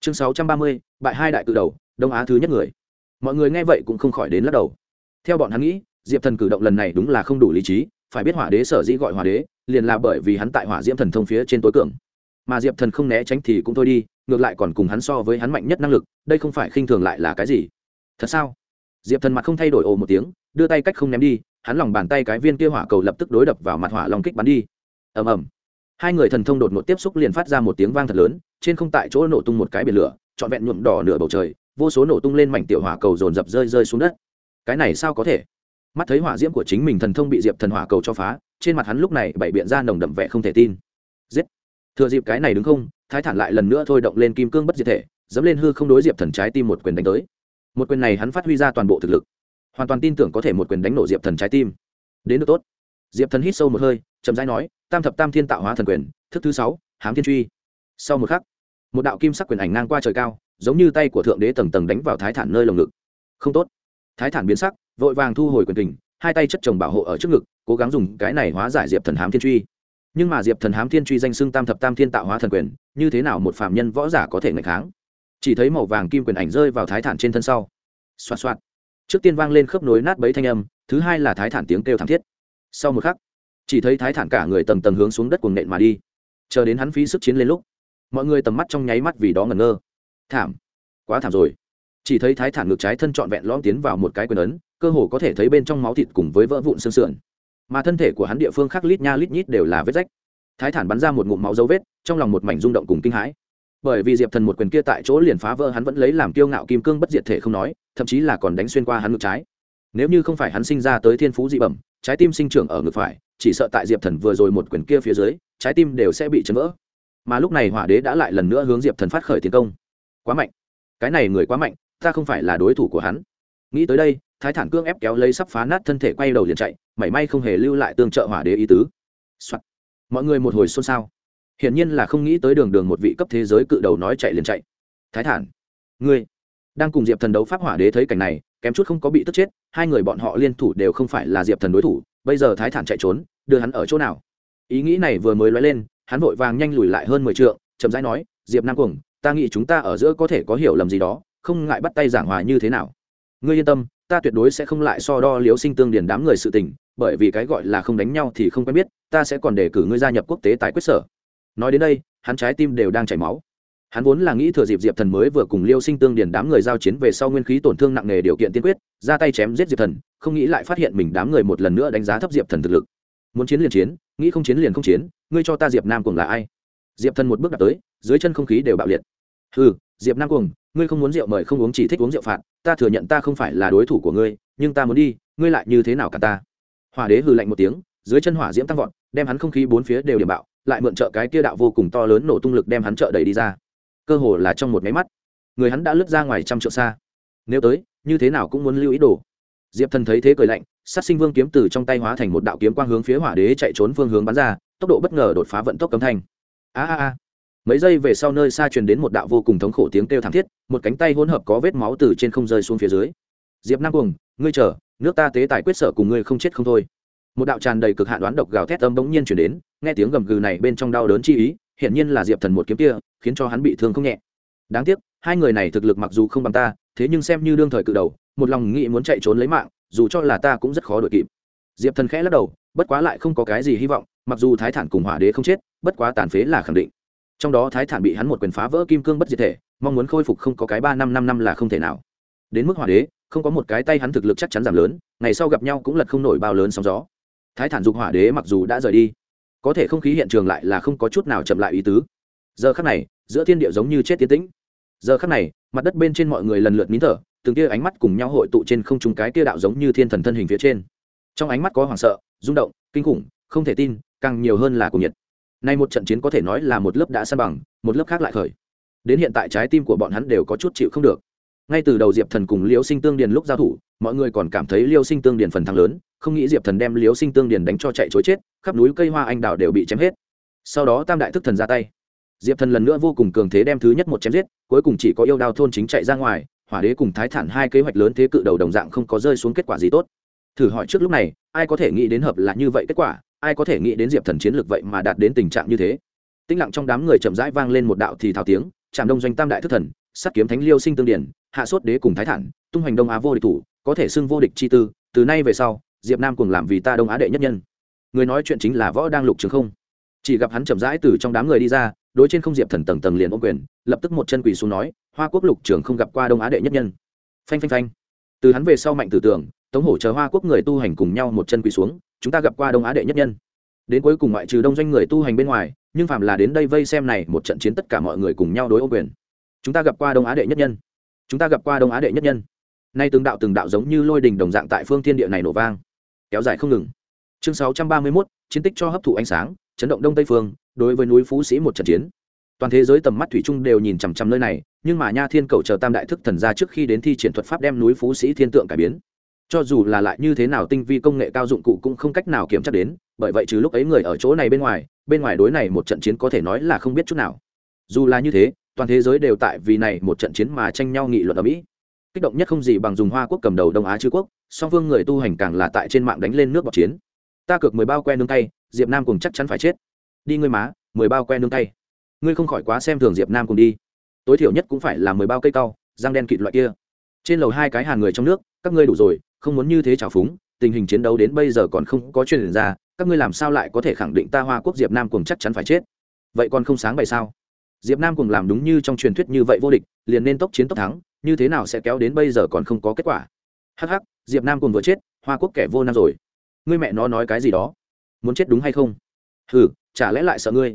Chương sáu trăm ba mươi, bại hai đại cự đầu, đông á thứ nhất người. Mọi người nghe vậy cũng không khỏi đến lắc đầu. Theo bọn hắn nghĩ, diệp thần cử động lần này đúng là không đủ lý trí, phải biết hỏa đế sở dĩ gọi hỏa đế liền là bởi vì hắn tại hỏa diễm thần thông phía trên tối cường. Mà diệp thần không né tránh thì cũng thôi đi, ngược lại còn cùng hắn so với hắn mạnh nhất năng lực, đây không phải khinh thường lại là cái gì? Thật sao? Diệp thần mặt không thay đổi ồ một tiếng, đưa tay cách không ném đi, hắn lòng bàn tay cái viên kia hỏa cầu lập tức đối đập vào mặt hỏa long kích bắn đi. Ầm ầm. Hai người thần thông đột ngột tiếp xúc liền phát ra một tiếng vang thật lớn, trên không tại chỗ nổ tung một cái biển lửa, trọn vẹn nhuộm đỏ nửa bầu trời, vô số nổ tung lên mảnh tiểu hỏa cầu dồn dập rơi rơi xuống đất. Cái này sao có thể? Mắt thấy hỏa diễm của chính mình thần thông bị diệp thần hỏa cầu cho phá trên mặt hắn lúc này bảy biện ra nồng đậm vẻ không thể tin. Giết! Thừa dịp cái này đứng không, thái thản lại lần nữa thôi động lên kim cương bất diệt thể, dẫm lên hư không đối diệp thần trái tim một quyền đánh tới. Một quyền này hắn phát huy ra toàn bộ thực lực. Hoàn toàn tin tưởng có thể một quyền đánh nổ diệp thần trái tim. Đến được tốt. Diệp thần hít sâu một hơi, chậm rãi nói, tam thập tam thiên tạo hóa thần quyền, thức thứ sáu, hám thiên truy. Sau một khắc, một đạo kim sắc quyền ảnh ngang qua trời cao, giống như tay của thượng đế tầng tầng đánh vào thái thản nơi lồng ngực. Không tốt. Thái thản biến sắc, vội vàng thu hồi quyền kình hai tay chất chồng bảo hộ ở trước ngực, cố gắng dùng cái này hóa giải diệp thần hám thiên truy. Nhưng mà diệp thần hám thiên truy danh xưng tam thập tam thiên tạo hóa thần quyền, như thế nào một phạm nhân võ giả có thể ngày kháng? Chỉ thấy màu vàng kim quyền ảnh rơi vào thái thản trên thân sau. Xoạt xoạt. Trước tiên vang lên khớp nối nát bấy thanh âm, thứ hai là thái thản tiếng kêu thảm thiết. Sau một khắc, chỉ thấy thái thản cả người tầng tầng hướng xuống đất cuồng nện mà đi. Chờ đến hắn phí sức chiến lên lúc, mọi người tầm mắt trong nháy mắt vì đó ngẩn ngơ. Thảm. Quá thảm rồi chỉ thấy thái thản ngược trái thân trọn vẹn lõm tiến vào một cái quyền ấn, cơ hồ có thể thấy bên trong máu thịt cùng với vỡ vụn xương sườn. Mà thân thể của hắn địa phương khác lít nha lít nhít đều là vết rách. Thái thản bắn ra một ngụm máu dấu vết, trong lòng một mảnh rung động cùng kinh hãi. Bởi vì diệp thần một quyền kia tại chỗ liền phá vỡ hắn vẫn lấy làm kiêu ngạo kim cương bất diệt thể không nói, thậm chí là còn đánh xuyên qua hắn ngực trái. Nếu như không phải hắn sinh ra tới thiên phú dị bẩm, trái tim sinh trưởng ở ngực phải, chỉ sợ tại diệp thần vừa rồi một quyền kia phía dưới, trái tim đều sẽ bị chấn vỡ. Mà lúc này hỏa đế đã lại lần nữa hướng diệp thần phát khởi tiến công. Quá mạnh. Cái này người quá mạnh ta không phải là đối thủ của hắn. Nghĩ tới đây, thái thản cương ép kéo lấy sắp phá nát thân thể quay đầu liền chạy, mảy may không hề lưu lại tương trợ hỏa đế ý tứ、Soạn. mọi người một hồi xôn xao. Hiển nhiên là không nghĩ tới đường đường một vị cấp thế giới cự đầu nói chạy liền chạy. Thái thản, ngươi đang cùng diệp thần đấu pháp hỏa đế thấy cảnh này, kém chút không có bị tức chết, hai người bọn họ liên thủ đều không phải là diệp thần đối thủ, bây giờ thái thản chạy trốn, đưa hắn ở chỗ nào? Ý nghĩ này vừa mới lóe lên, hắn vội vàng nhanh lùi lại hơn mười t chậm rãi nói, diệp nam cuồng, ta nghĩ chúng ta ở giữa có thể có hiểu lầm gì đó không ngại bắt tay giảng hòa như thế nào. Ngươi yên tâm, ta tuyệt đối sẽ không lại so đo liếu sinh tương điền đám người sự tình, bởi vì cái gọi là không đánh nhau thì không quen biết, ta sẽ còn đề cử ngươi gia nhập quốc tế tài quyết sở. Nói đến đây, hắn trái tim đều đang chảy máu. Hắn vốn là nghĩ thừa dịp diệp thần mới vừa cùng liêu sinh tương điền đám người giao chiến về sau nguyên khí tổn thương nặng nề điều kiện tiên quyết, ra tay chém giết diệp thần, không nghĩ lại phát hiện mình đám người một lần nữa đánh giá thấp diệp thần thực lực. Muốn chiến liền chiến, nghĩ không chiến liền không chiến, ngươi cho ta diệp nam cùng là ai? Diệp thần một bước đặt tới, dưới chân không khí đều bạo liệt. Ừ diệp nam cùng ngươi không muốn rượu mời không uống chỉ thích uống rượu phạt, ta thừa nhận ta không phải là đối thủ của ngươi, nhưng ta muốn đi, ngươi lại như thế nào cả ta? Hỏa đế hừ lạnh một tiếng, dưới chân hỏa diễm tăng vọt, đem hắn không khí bốn phía đều điểm bạo, lại mượn trợ cái kia đạo vô cùng to lớn nổ tung lực đem hắn trợ đẩy đi ra. Cơ hồ là trong một máy mắt, người hắn đã lướt ra ngoài trăm triệu xa. Nếu tới, như thế nào cũng muốn lưu ý đồ. Diệp thần thấy thế cười lạnh, sát sinh vương kiếm từ trong tay hóa thành một đạo kiếm quang hướng phía hỏa đế chạy trốn phương hướng bắn ra, tốc độ bất ngờ đột phá vận tốc cấm thanh. A a a mấy giây về sau nơi xa truyền đến một đạo vô cùng thống khổ tiếng kêu thảm thiết, một cánh tay hỗn hợp có vết máu từ trên không rơi xuống phía dưới. Diệp nam cuồng, ngươi chờ, nước ta tế tài quyết sở cùng ngươi không chết không thôi. Một đạo tràn đầy cực hạn đoán độc gào thét âm bỗng nhiên chuyển đến, nghe tiếng gầm gừ này bên trong đau đớn chi ý, hiển nhiên là diệp thần một kiếm kia, khiến cho hắn bị thương không nhẹ. Đáng tiếc, hai người này thực lực mặc dù không bằng ta, thế nhưng xem như đương thời cự đầu, một lòng nghĩ muốn chạy trốn lấy mạng, dù cho là ta cũng rất khó đuổi kịp. Diệp thần khẽ lắc đầu, bất quá lại không có cái gì hy vọng, mặc dù thái thản cùng hỏa đế không chết, bất quá tàn phế là khẳng định trong đó thái thản bị hắn một quyền phá vỡ kim cương bất diệt thể, mong muốn khôi phục không có cái ba năm năm năm là không thể nào. Đến mức hỏa đế, không có một cái tay hắn thực lực chắc chắn giảm lớn, ngày sau gặp nhau cũng lật không nổi bao lớn sóng gió. Thái thản dục hỏa đế mặc dù đã rời đi, có thể không khí hiện trường lại là không có chút nào chậm lại ý tứ. Giờ khắc này, giữa thiên địa giống như chết tiến tĩnh. Giờ khắc này, mặt đất bên trên mọi người lần lượt nín thở, từng kia ánh mắt cùng nhau hội tụ trên không trung cái kia đạo giống như thiên thần thân hình phía trên. Trong ánh mắt có hoảng sợ, rung động, kinh khủng, không thể tin, càng nhiều hơn là cuồng nhiệt nay một trận chiến có thể nói là một lớp đã san bằng, một lớp khác lại khởi. Đến hiện tại trái tim của bọn hắn đều có chút chịu không được. Ngay từ đầu diệp thần cùng liễu sinh tương điền lúc giao thủ, mọi người còn cảm thấy liêu sinh tương điền phần thắng lớn, không nghĩ diệp thần đem liễu sinh tương điền đánh cho chạy chối chết, khắp núi cây hoa anh đào đều bị chém hết. Sau đó tam đại thức thần ra tay. Diệp thần lần nữa vô cùng cường thế đem thứ nhất một chém giết, cuối cùng chỉ có yêu đao thôn chính chạy ra ngoài, hỏa đế cùng thái thản hai kế hoạch lớn thế cự đầu đồng dạng không có rơi xuống kết quả gì tốt. Thử hỏi trước lúc này, ai có thể nghĩ đến hợp là như vậy kết quả ai có thể nghĩ đến diệp thần chiến lược vậy mà đạt đến tình trạng như thế? Tĩnh lặng trong đám người chậm rãi vang lên một đạo thì thảo tiếng trạm đông doanh tam đại thức thần sắt kiếm thánh liêu sinh tương điển, hạ sốt đế cùng thái thản, tung hoành đông á vô địch thủ, có thể xưng vô địch chi tư, từ nay về sau, diệp nam cùng làm vì ta đông á đệ nhất nhân. Người nói chuyện chính là võ đang lục trường không. Chỉ gặp hắn chậm rãi từ trong đám người đi ra, đối trên không diệp thần tầng tầng liền ôm quyền, lập tức một chân quỳ xuống nói, hoa quốc lục trường không gặp qua đông á đệ nhất nhân. Phanh phanh phanh. Từ hắn về sau mạnh tử tưởng, tống hổ chờ hoa quốc người tu hành cùng nhau một chân quỳ xuống chúng ta gặp qua đông á đệ nhất nhân. Đến cuối cùng ngoại trừ đông doanh người tu hành bên ngoài nhưng phạm là đến đây vây xem này một trận chiến tất cả mọi người cùng nhau đối ô quyền. Chúng ta gặp qua đông á đệ nhất nhân. Chúng ta gặp qua đông á đệ nhất nhân. Nay từng đạo từng đạo giống như lôi đình đồng dạng tại phương thiên địa này nổ vang kéo dài không ngừng. Chương sáu trăm ba mươi 631, chiến tích cho hấp thụ ánh sáng chấn động đông tây phương đối với núi phú sĩ một trận chiến. Toàn thế giới tầm mắt thủy chung đều nhìn chằm chằm nơi này nhưng mà nha thiên cầu chờ tam đại thức thần ra trước khi đến thi triển thuật pháp đem núi phú sĩ thiên tượng cải biến cho dù là lại như thế nào tinh vi công nghệ cao dụng cụ cũng không cách nào kiểm tra đến, bởi vậy trừ lúc ấy người ở chỗ này bên ngoài bên ngoài đối này một trận chiến có thể nói là không biết chút nào. Dù là như thế, toàn thế giới đều tại vì này một trận chiến mà tranh nhau nghị luận ở mỹ. Kích động nhất không gì bằng dùng hoa quốc cầm đầu đông á chư quốc, song phương người tu hành càng là tại trên mạng đánh lên nước bọc chiến. Ta cược mười bao que nương tay diệp nam cùng chắc chắn phải chết. Đi ngươi má, mười bao que nương tay ngươi không khỏi quá xem thường diệp nam cùng đi. Tối thiểu nhất cũng phải là mười bao cây cao răng đen kịt loại kia. Trên lầu hai cái hàn người trong nước các ngươi đủ rồi, không muốn như thế trào phúng, tình hình chiến đấu đến bây giờ còn không có truyền ra, các ngươi làm sao lại có thể khẳng định ta hoa quốc diệp nam cùng chắc chắn phải chết? Vậy còn không sáng bày sao? Diệp nam cùng làm đúng như trong truyền thuyết như vậy vô địch, liền nên tốc chiến tốc thắng, như thế nào sẽ kéo đến bây giờ còn không có kết quả? Hắc hắc, diệp nam cùng vừa chết, hoa quốc kẻ vô năng rồi. Ngươi mẹ nó nói cái gì đó? Muốn chết đúng hay không? Ừ chả lẽ lại sợ ngươi?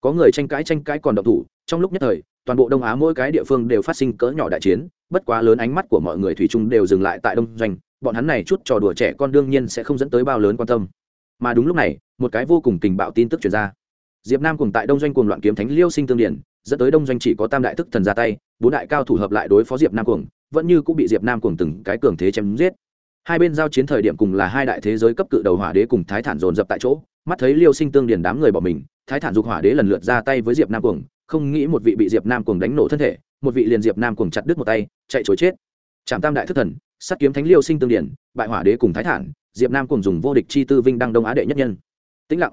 Có người tranh cãi tranh cãi còn độc thủ, trong lúc nhất thời, toàn bộ đông á mỗi cái địa phương đều phát sinh cỡ nhỏ đại chiến bất quá lớn ánh mắt của mọi người thủy chung đều dừng lại tại đông doanh, bọn hắn này chút trò đùa trẻ con đương nhiên sẽ không dẫn tới bao lớn quan tâm. Mà đúng lúc này, một cái vô cùng tình bạo tin tức chuyển ra. Diệp nam cùng tại đông doanh cùng loạn kiếm thánh liêu sinh tương điển, dẫn tới đông doanh chỉ có tam đại thức thần ra tay, bốn đại cao thủ hợp lại đối phó diệp nam cuồng, vẫn như cũng bị diệp nam cuồng từng cái cường thế chém giết. Hai bên giao chiến thời điểm cùng là hai đại thế giới cấp cự đầu hỏa đế cùng thái thản dồn dập tại chỗ, mắt thấy liêu sinh tương điền đám người bỏ mình, thái thản dục hỏa đế lần lượt ra tay với diệp nam cuồng, không nghĩ một vị bị diệp nam cuồng đánh nổ thân thể một vị liền diệp nam cùng chặt đứt một tay, chạy chối chết. Trạm tam đại Thất thần sắt kiếm thánh liêu sinh tương điển, bại hỏa đế cùng thái thản, diệp nam cùng dùng vô địch chi tư vinh đăng đông á đệ nhất nhân. Tĩnh lặng,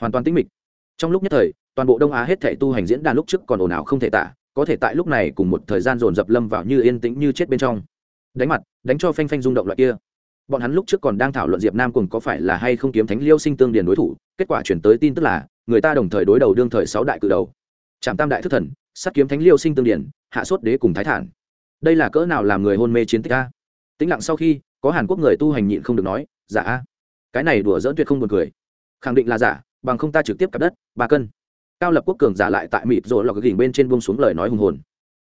hoàn toàn tĩnh mịch. Trong lúc nhất thời, toàn bộ đông á hết thể tu hành diễn đàn lúc trước còn ồn ào không thể tả, có thể tại lúc này cùng một thời gian dồn dập lâm vào như yên tĩnh như chết bên trong. Đánh mặt, đánh cho phanh phanh rung động loại kia. Bọn hắn lúc trước còn đang thảo luận diệp nam cùng có phải là hay không kiếm thánh liêu sinh tương điền đối thủ, kết quả chuyển tới tin tức là, người ta đồng thời đối đầu đương thời sáu đại cự đầu trạm tam đại thức thần sắt kiếm thánh liêu sinh tương điển, hạ sốt đế cùng thái thản. Đây là cỡ nào làm người hôn mê chiến tích a? Tĩnh lặng sau khi, có hàn quốc người tu hành nhịn không được nói, giả a. Cái này đùa dỡn tuyệt không buồn cười. Khẳng định là giả, bằng không ta trực tiếp cặp đất, ba cân. Cao lập quốc cường giả lại tại mịt rồi lọc gỉnh bên trên buông xuống lời nói hùng hồn.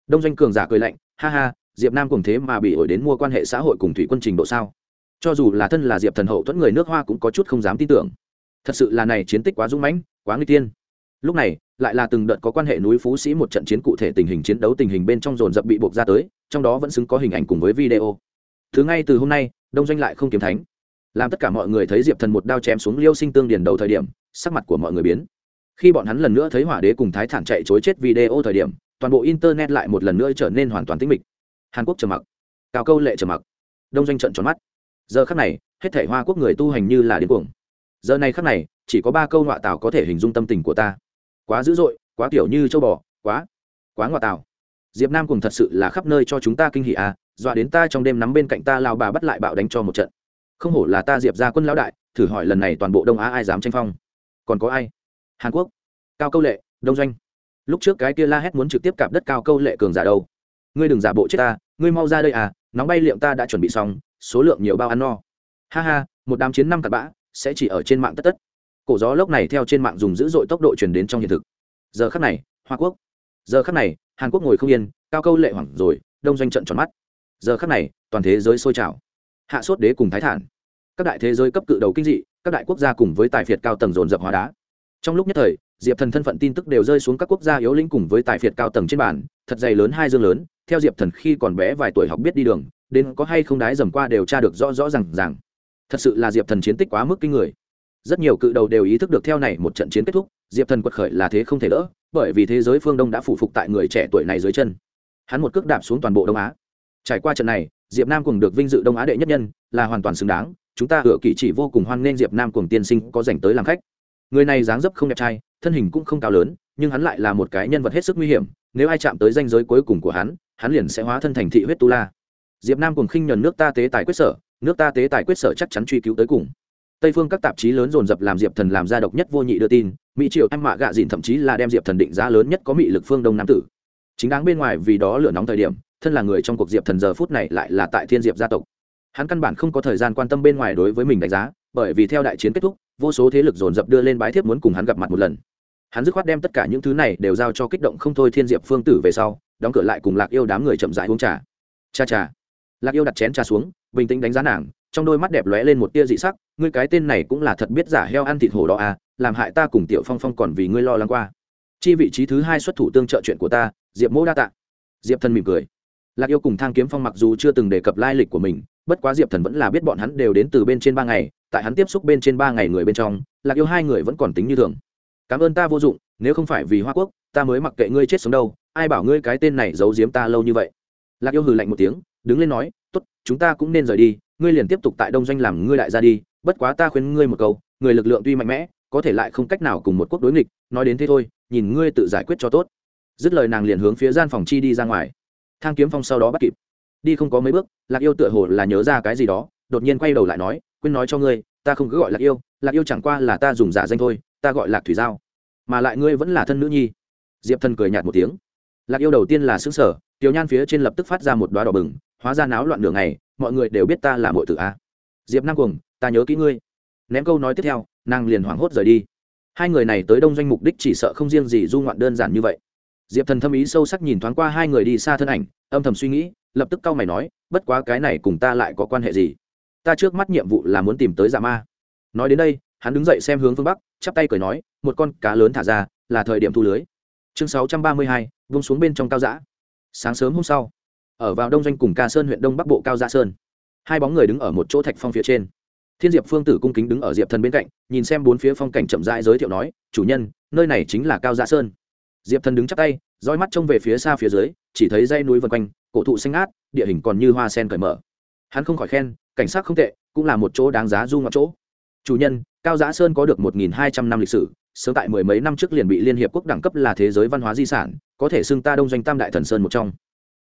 Đông doanh cường giả cười lạnh, ha ha, diệp nam cùng thế mà bị ổi đến mua quan hệ xã hội cùng thủy quân trình độ sao? Cho dù là thân là diệp thần hậu thuẫn người nước hoa cũng có chút không dám tin tưởng. Thật sự là này chiến tích quá dũng mãnh, quá nguy tiên. Lúc này lại là từng đợt có quan hệ núi phú sĩ một trận chiến cụ thể tình hình chiến đấu tình hình bên trong dồn dập bị buộc ra tới, trong đó vẫn xứng có hình ảnh cùng với video. Thứ ngay từ hôm nay, đông doanh lại không kiếm thánh. Làm tất cả mọi người thấy diệp thần một đao chém xuống liêu sinh tương điền đầu thời điểm, sắc mặt của mọi người biến. Khi bọn hắn lần nữa thấy hỏa đế cùng thái thản chạy chối chết video thời điểm, toàn bộ internet lại một lần nữa trở nên hoàn toàn tĩnh mịch. Hàn quốc trầm mặc, cao câu lệ trầm mặc. Đông doanh trận tròn mắt. Giờ khắc này, hết thể hoa quốc người tu hành như là điên cuồng. Giờ này khắc này, chỉ có ba câu họa tào có thể hình dung tâm tình của ta quá dữ dội, quá kiểu như châu bò, quá quá ngoại tào. diệp nam cùng thật sự là khắp nơi cho chúng ta kinh hỉ à dọa đến ta trong đêm nắm bên cạnh ta lao bà bắt lại bạo đánh cho một trận. Không hổ là ta diệp ra quân lão đại, thử hỏi lần này toàn bộ đông á ai dám tranh phong. Còn có ai? Hàn quốc. Cao câu lệ, đông doanh. Lúc trước cái kia la hét muốn trực tiếp cạp đất cao câu lệ cường giả đâu? Ngươi đừng giả bộ chết ta, ngươi mau ra đây à nóng bay liệm ta đã chuẩn bị xong, số lượng nhiều bao ăn no. Ha ha, một đám chiến năm cặp bã, sẽ chỉ ở trên mạng tất tất cổ gió lốc này theo trên mạng dùng dữ dội tốc độ truyền đến trong hiện thực. Giờ khắc này, hoa quốc. Giờ khắc này, hàn quốc ngồi không yên, cao câu lệ hoảng rồi, đông doanh trận tròn mắt. Giờ khắc này, toàn thế giới sôi trào. Hạ sốt đế cùng thái thản. Các đại thế giới cấp cự đầu kinh dị, các đại quốc gia cùng với tài phiệt cao tầng dồn dập hóa đá. Trong lúc nhất thời, diệp thần thân phận tin tức đều rơi xuống các quốc gia yếu lĩnh cùng với tài phiệt cao tầng trên bàn, thật dày lớn hai dương lớn, theo diệp thần khi còn bé vài tuổi học biết đi đường, đến có hay không đái dầm qua đều tra được rõ rõ r à n g rằng thật sự là diệp thần chiến tích quá mức kinh người rất nhiều cự đầu đều ý thức được theo này một trận chiến kết thúc, diệp thần quật khởi là thế không thể đỡ, bởi vì thế giới phương đông đã phủ phục tại người trẻ tuổi này dưới chân. Hắn một cước đạp xuống toàn bộ đông á. Trải qua trận này, diệp nam cùng được vinh dự đông á đệ nhất nhân là hoàn toàn xứng đáng, chúng ta hựa kỷ chỉ vô cùng hoan nghênh diệp nam cùng tiên sinh có dành tới làm khách. Người này dáng dấp không đẹp trai, thân hình cũng không cao lớn, nhưng hắn lại là một cái nhân vật hết sức nguy hiểm, nếu ai chạm tới danh giới cuối cùng của hắn hắn liền sẽ hóa thân thành thị huyết tu la. Diệp nam cùng khinh nhuần nước ta tế tài quyết sở, nước ta tế tài quyết sở chắc chắn truy cứu tới cùng tây phương các tạp chí lớn dồn dập làm diệp thần làm ra độc nhất vô nhị đưa tin, mỹ triệu em mạ gạ dìn thậm chí là đem diệp thần định giá lớn nhất có mị lực phương đông nam tử. Chính đáng bên ngoài vì đó lửa nóng thời điểm, thân là người trong cuộc diệp thần giờ phút này lại là tại thiên diệp gia tộc. Hắn căn bản không có thời gian quan tâm bên ngoài đối với mình đánh giá, bởi vì theo đại chiến kết thúc, vô số thế lực dồn dập đưa lên bái thiếp muốn cùng hắn gặp mặt một lần. Hắn dứt khoát đem tất cả những thứ này đều giao cho kích động không thôi thiên diệp phương tử về sau, đóng cửa lại cùng lạc yêu đám người chậm rãi uống trà. Cha trà lạc yêu đặt chén trà xuống, bình tĩnh đánh giá nàng trong đôi mắt đẹp lóe lên một tia dị sắc, ngươi cái tên này cũng là thật biết giả heo ăn thịt hổ đó à làm hại ta cùng tiểu phong phong còn vì ngươi lo lắng qua. Chi vị trí thứ hai xuất thủ tương trợ chuyện của ta, diệp mỗ đa tạ. Diệp thần mỉm cười. Lạc yêu cùng thang kiếm phong mặc dù chưa từng đề cập lai lịch của mình, bất quá diệp thần vẫn là biết bọn hắn đều đến từ bên trên ba ngày, tại hắn tiếp xúc bên trên ba ngày người bên trong, lạc yêu hai người vẫn còn tính như thường. Cảm ơn ta vô dụng, nếu không phải vì hoa quốc, ta mới mặc kệ ngươi chết sống đâu, ai bảo ngươi cái tên này giấu giếm ta lâu như vậy. Lạc yêu hừ lạnh một tiếng, đứng lên nói, tốt, chúng ta cũng nên rời đi ngươi liền tiếp tục tại đông doanh làm ngươi đại ra đi, bất quá ta khuyên ngươi một câu, người lực lượng tuy mạnh mẽ, có thể lại không cách nào cùng một quốc đối nghịch, nói đến thế thôi, nhìn ngươi tự giải quyết cho tốt. Dứt lời nàng liền hướng phía gian phòng chi đi ra ngoài. Thang kiếm phong sau đó bắt kịp. Đi không có mấy bước, lạc yêu tựa hồ là nhớ ra cái gì đó, đột nhiên quay đầu lại nói, quên nói cho ngươi, ta không cứ gọi lạc yêu lạc yêu chẳng qua là ta dùng giả danh thôi, ta gọi lạc thủy giao. Mà lại ngươi vẫn là thân nữ nhi. Diệp thần cười nhạt một tiếng. Lạc yêu đầu tiên là xứng sở tiểu nhan phía trên lập tức phát ra một đoá đỏ bừng, hóa ra náo loạn đường này mọi người đều biết ta là mọi tử a. Diệp năng cuồng, ta nhớ kỹ ngươi. Ném câu nói tiếp theo, nàng liền hoảng hốt rời đi. Hai người này tới đông doanh mục đích chỉ sợ không riêng gì du ngoạn đơn giản như vậy. Diệp thần thâm ý sâu sắc nhìn thoáng qua hai người đi xa thân ảnh, âm thầm suy nghĩ, lập tức cau mày nói, bất quá cái này cùng ta lại có quan hệ gì? Ta trước mắt nhiệm vụ là muốn tìm tới dạ ma. Nói đến đây, hắn đứng dậy xem hướng phương bắc, chắp tay cười nói, một con cá lớn thả ra, là thời điểm thu lưới. Chương sáu trăm ba mươi hai, vung xuống bên trong cao giã sáng sớm hôm sau ở vào đông doanh cùng ca sơn huyện đông bắc bộ cao gia sơn. Hai bóng người đứng ở một chỗ thạch phong phía trên. Thiên diệp phương tử cung kính đứng ở diệp thần bên cạnh, nhìn xem bốn phía phong cảnh chậm rãi giới thiệu nói, chủ nhân, nơi này chính là cao gia sơn. Diệp thần đứng chắp tay, roi mắt trông về phía xa phía dưới, chỉ thấy dây núi vân quanh, cổ thụ xanh ngát, địa hình còn như hoa sen cởi mở. Hắn không khỏi khen, cảnh sát không tệ, cũng là một chỗ đáng giá du ngoạn chỗ. Chủ nhân, cao giã sơn có được một nghìn hai trăm năm lịch sử, sớm tại mười mấy năm trước liền bị liên hiệp quốc đẳng cấp là thế giới văn hóa di sản, có thể xưng ta đông doanh tam đại thần sơn một trong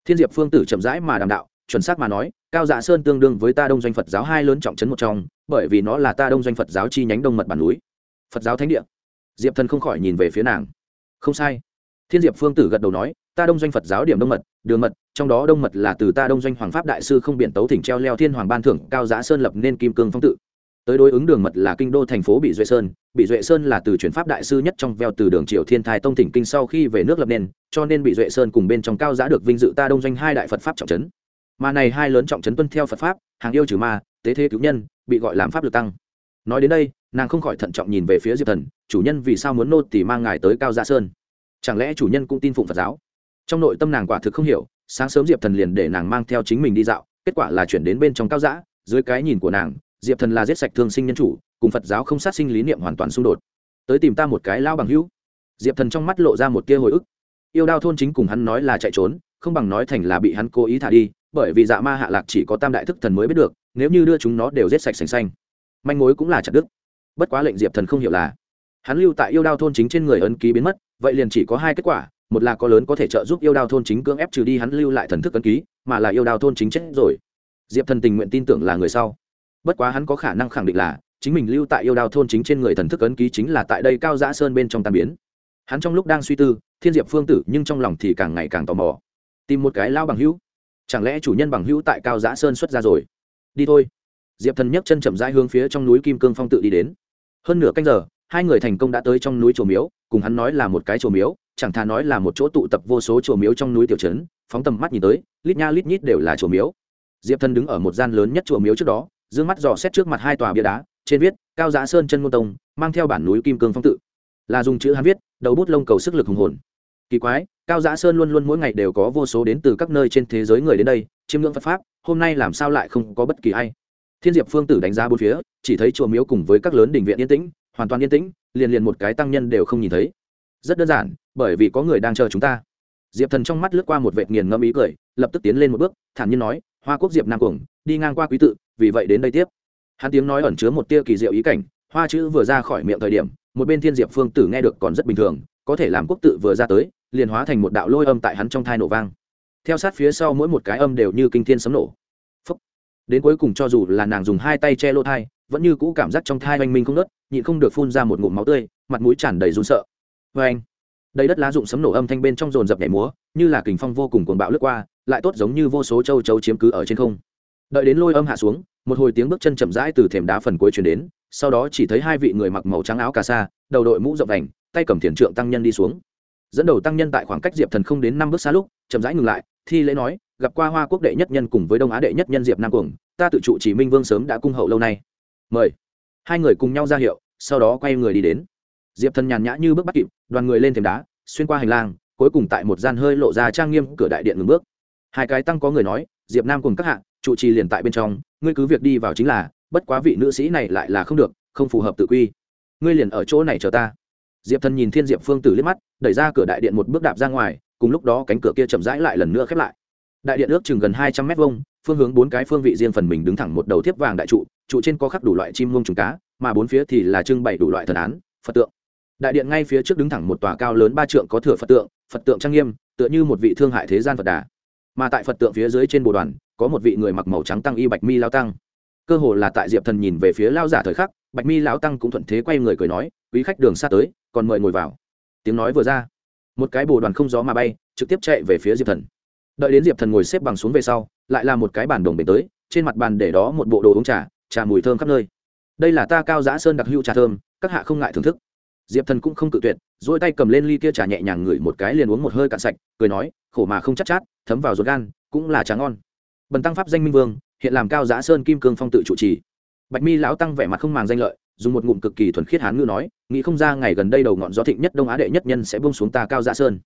thiên diệp phương tử chậm rãi mà đàm đạo, chuẩn xác mà nói, cao dạ sơn tương đương với ta đông doanh phật giáo hai lớn trọng trấn một trong, bởi vì nó là ta đông doanh phật giáo chi nhánh đông mật bản núi. Phật giáo thánh địa. Diệp thần không khỏi nhìn về phía nàng. Không sai. Thiên diệp phương tử gật đầu nói, ta đông doanh phật giáo điểm đông mật, đường mật, trong đó đông mật là từ ta đông doanh hoàng pháp đại sư không biện tấu thỉnh treo leo thiên hoàng ban thưởng, cao giã sơn lập nên kim cương phong tự tới đối ứng đường mật là kinh đô thành phố bị duệ sơn. Bị duệ sơn là từ chuyển pháp đại sư nhất trong veo từ đường triều thiên thai tông thỉnh kinh sau khi về nước lập nên, cho nên bị duệ sơn cùng bên trong cao giá được vinh dự ta đông doanh hai đại phật pháp trọng trấn. Mà này hai lớn trọng trấn tuân theo phật pháp, hàng yêu trừ ma, tế thế cứu nhân, bị gọi làm pháp lực tăng. Nói đến đây, nàng không khỏi thận trọng nhìn về phía diệp thần, chủ nhân, vì sao muốn nô tỳ mang ngài tới cao gia sơn? Chẳng lẽ chủ nhân cũng tin phụng phật giáo? Trong nội tâm nàng quả thực không hiểu, sáng sớm diệp thần liền để nàng mang theo chính mình đi dạo, kết quả là chuyển đến bên trong cao giã, dưới cái nhìn của nàng diệp thần là giết sạch thương sinh nhân chủ, cùng phật giáo không sát sinh lý niệm hoàn toàn xung đột. Tới tìm ta một cái lao bằng hữu. Diệp thần trong mắt lộ ra một tia hồi ức. Yêu đao thôn chính cùng hắn nói là chạy trốn, không bằng nói thành là bị hắn cố ý thả đi, bởi vì dạ ma hạ lạc chỉ có tam đại thức thần mới biết được, nếu như đưa chúng nó đều giết sạch sành xanh manh mối cũng là chặt đức bất quá lệnh diệp thần không hiểu là, hắn lưu tại yêu đao thôn chính trên người ấn ký biến mất, vậy liền chỉ có hai kết quả, một là có lớn có thể trợ giúp yêu đao thôn chính cưỡng ép trừ đi hắn lưu lại thần thức ấn ký, mà là yêu đao thôn chính chết rồi. Diệp thần tình nguyện tin tưởng là người sau bất quá hắn có khả năng khẳng định là, chính mình lưu tại yêu đao thôn chính trên người thần thức ấn ký chính là tại đây cao giã sơn bên trong tàn biến. Hắn trong lúc đang suy tư, thiên diệp phương tử nhưng trong lòng thì càng ngày càng tò mò. Tìm một cái lao bằng hữu. Chẳng lẽ chủ nhân bằng hữu tại cao giã sơn xuất ra rồi? Đi thôi. Diệp thần nhấc chân chậm rãi hướng phía trong núi kim cương phong tự đi đến. Hơn nửa canh giờ, hai người thành công đã tới trong núi chùa miếu, cùng hắn nói là một cái chùa miếu, chẳng thà nói là một chỗ tụ tập vô số chùa miếu trong núi tiểu trấn, phóng tầm mắt nhìn tới, lít nha lít nhít đều là chùa miếu. Diệp thần đứng ở một gian lớn nhất chùa miếu trước đó d ư ơ n g mắt dò xét trước mặt hai tòa bia đá, trên viết, cao giã sơn chân ngôn tông, mang theo bản núi kim cương phong tự. Là dùng chữ hắn viết, đầu bút lông cầu sức lực hùng hồn. Kỳ quái, cao giã sơn luôn luôn mỗi ngày đều có vô số đến từ các nơi trên thế giới người đến đây, chiêm ngưỡng phật pháp, hôm nay làm sao lại không có bất kỳ a i thiên diệp phương tử đánh giá bốn phía, chỉ thấy chùa miếu cùng với các lớn đình viện yên tĩnh, hoàn toàn yên tĩnh, liền liền một cái tăng nhân đều không nhìn thấy. Rất đơn giản, bởi vì có người đang chờ chúng ta. Diệp thần trong mắt lướt qua một vệt nghiền ngẫm ý cười, lập tức tiến lên một bước, thản nhiên nói hoa quốc diệp nam cuồng, đi ngang qua quý tự, vì vậy đến đây tiếp. Hắn tiếng nói ẩn chứa một tia kỳ diệu ý cảnh, hoa chữ vừa ra khỏi miệng thời điểm, một bên thiên diệp phương tử nghe được còn rất bình thường, có thể làm quốc tự vừa ra tới, liền hóa thành một đạo lôi âm tại hắn trong thai nổ vang. Theo sát phía sau mỗi một cái âm đều như kinh thiên sấm nổ. Phúc. đến cuối cùng cho dù là nàng dùng hai tay che lỗ thai, vẫn như cũ cảm giác trong thai oanh minh không nớt nhịn không được phun ra một ngụm máu tươi, mặt mũi tràn đầy run sợ. Vê anh đầy đất lá rụng sấm nổ âm thanh bên trong rồn rập nhảy múa, như là kình phong vô cùng cuồng bạo lướt qua lại tốt giống như vô số châu chấu chiếm cứ ở trên không. Đợi đến lôi âm hạ xuống, một hồi tiếng bước chân chậm rãi từ thềm đá phần cuối chuyển đến, sau đó chỉ thấy hai vị người mặc màu trắng áo cà sa, đầu đội mũ rộng đành tay cầm thiền trượng tăng nhân đi xuống. Dẫn đầu tăng nhân tại khoảng cách diệp thần không đến năm bước xa lúc, chậm rãi ngừng lại, thi lễ nói, gặp qua hoa quốc đệ nhất nhân cùng với đông á đệ nhất nhân diệp nam cuồng, ta tự trụ chỉ minh vương sớm đã cung hậu lâu nay. Mời. Hai người cùng nhau ra hiệu, sau đó quay người đi đến. Diệp thần nhàn nhã như bước bắt kịp, đoàn người lên thềm đá, xuyên qua hành lang, cuối cùng tại một gian hơi lộ ra trang nghiêm cửa đại điện ngừng bước hai cái tăng có người nói, diệp nam cùng các hạ, trụ trì liền tại bên trong, ngươi cứ việc đi vào chính là, bất quá vị nữ sĩ này lại là không được, không phù hợp tự quy. Ngươi liền ở chỗ này chờ ta. Diệp thần nhìn thiên diệp phương tử liếc mắt, đẩy ra cửa đại điện một bước đạp ra ngoài, cùng lúc đó cánh cửa kia chậm rãi lại lần nữa khép lại. Đại điện ước chừng gần hai trăm mét vuông, phương hướng bốn cái phương vị riêng phần mình đứng thẳng một đầu thiếp vàng đại trụ trụ trên có khắc đủ loại chim ngông trùng cá, mà bốn phía thì là trưng bày đủ loại thần án, phật tượng. Đại điện ngay phía trước đứng thẳng một tòa cao lớn ba trượng có thừa phật tượng phật tượng trang nghiêm, tựa như một vị thương hại thế gian phật đà mà tại phật tượng phía dưới trên bồ đoàn có một vị người mặc màu trắng tăng y bạch mi lao tăng cơ hồ là tại diệp thần nhìn về phía lao giả thời khắc bạch mi lão tăng cũng thuận thế quay người cười nói quý khách đường xa tới còn mời ngồi vào tiếng nói vừa ra một cái bồ đoàn không gió mà bay trực tiếp chạy về phía diệp thần đợi đến diệp thần ngồi xếp bằng xuống về sau lại là một cái bàn đồng bể tới trên mặt bàn để đó một bộ đồ uống trà trà mùi thơm khắp nơi đây là ta cao giã sơn đặc hữu trà thơm các hạ không ngại thưởng thức diệp thần cũng không cự tuyệt dỗi tay cầm lên ly kia trà nhẹ nhàng ngửi một cái liền uống một hơi cạn sạch cười nói khổ mà không chắc chát, chát thấm vào ruột gan cũng là trà ngon. Bần tăng pháp danh minh vương hiện làm cao giã sơn kim cương phong tự chủ trì. Bạch mi lão tăng vẻ mặt không màng danh lợi dùng một ngụm cực kỳ thuần khiết hán ngữ nói nghĩ không ra ngày gần đây đầu ngọn gió thịnh nhất đông á đệ nhất nhân sẽ buông xuống ta cao giã sơn.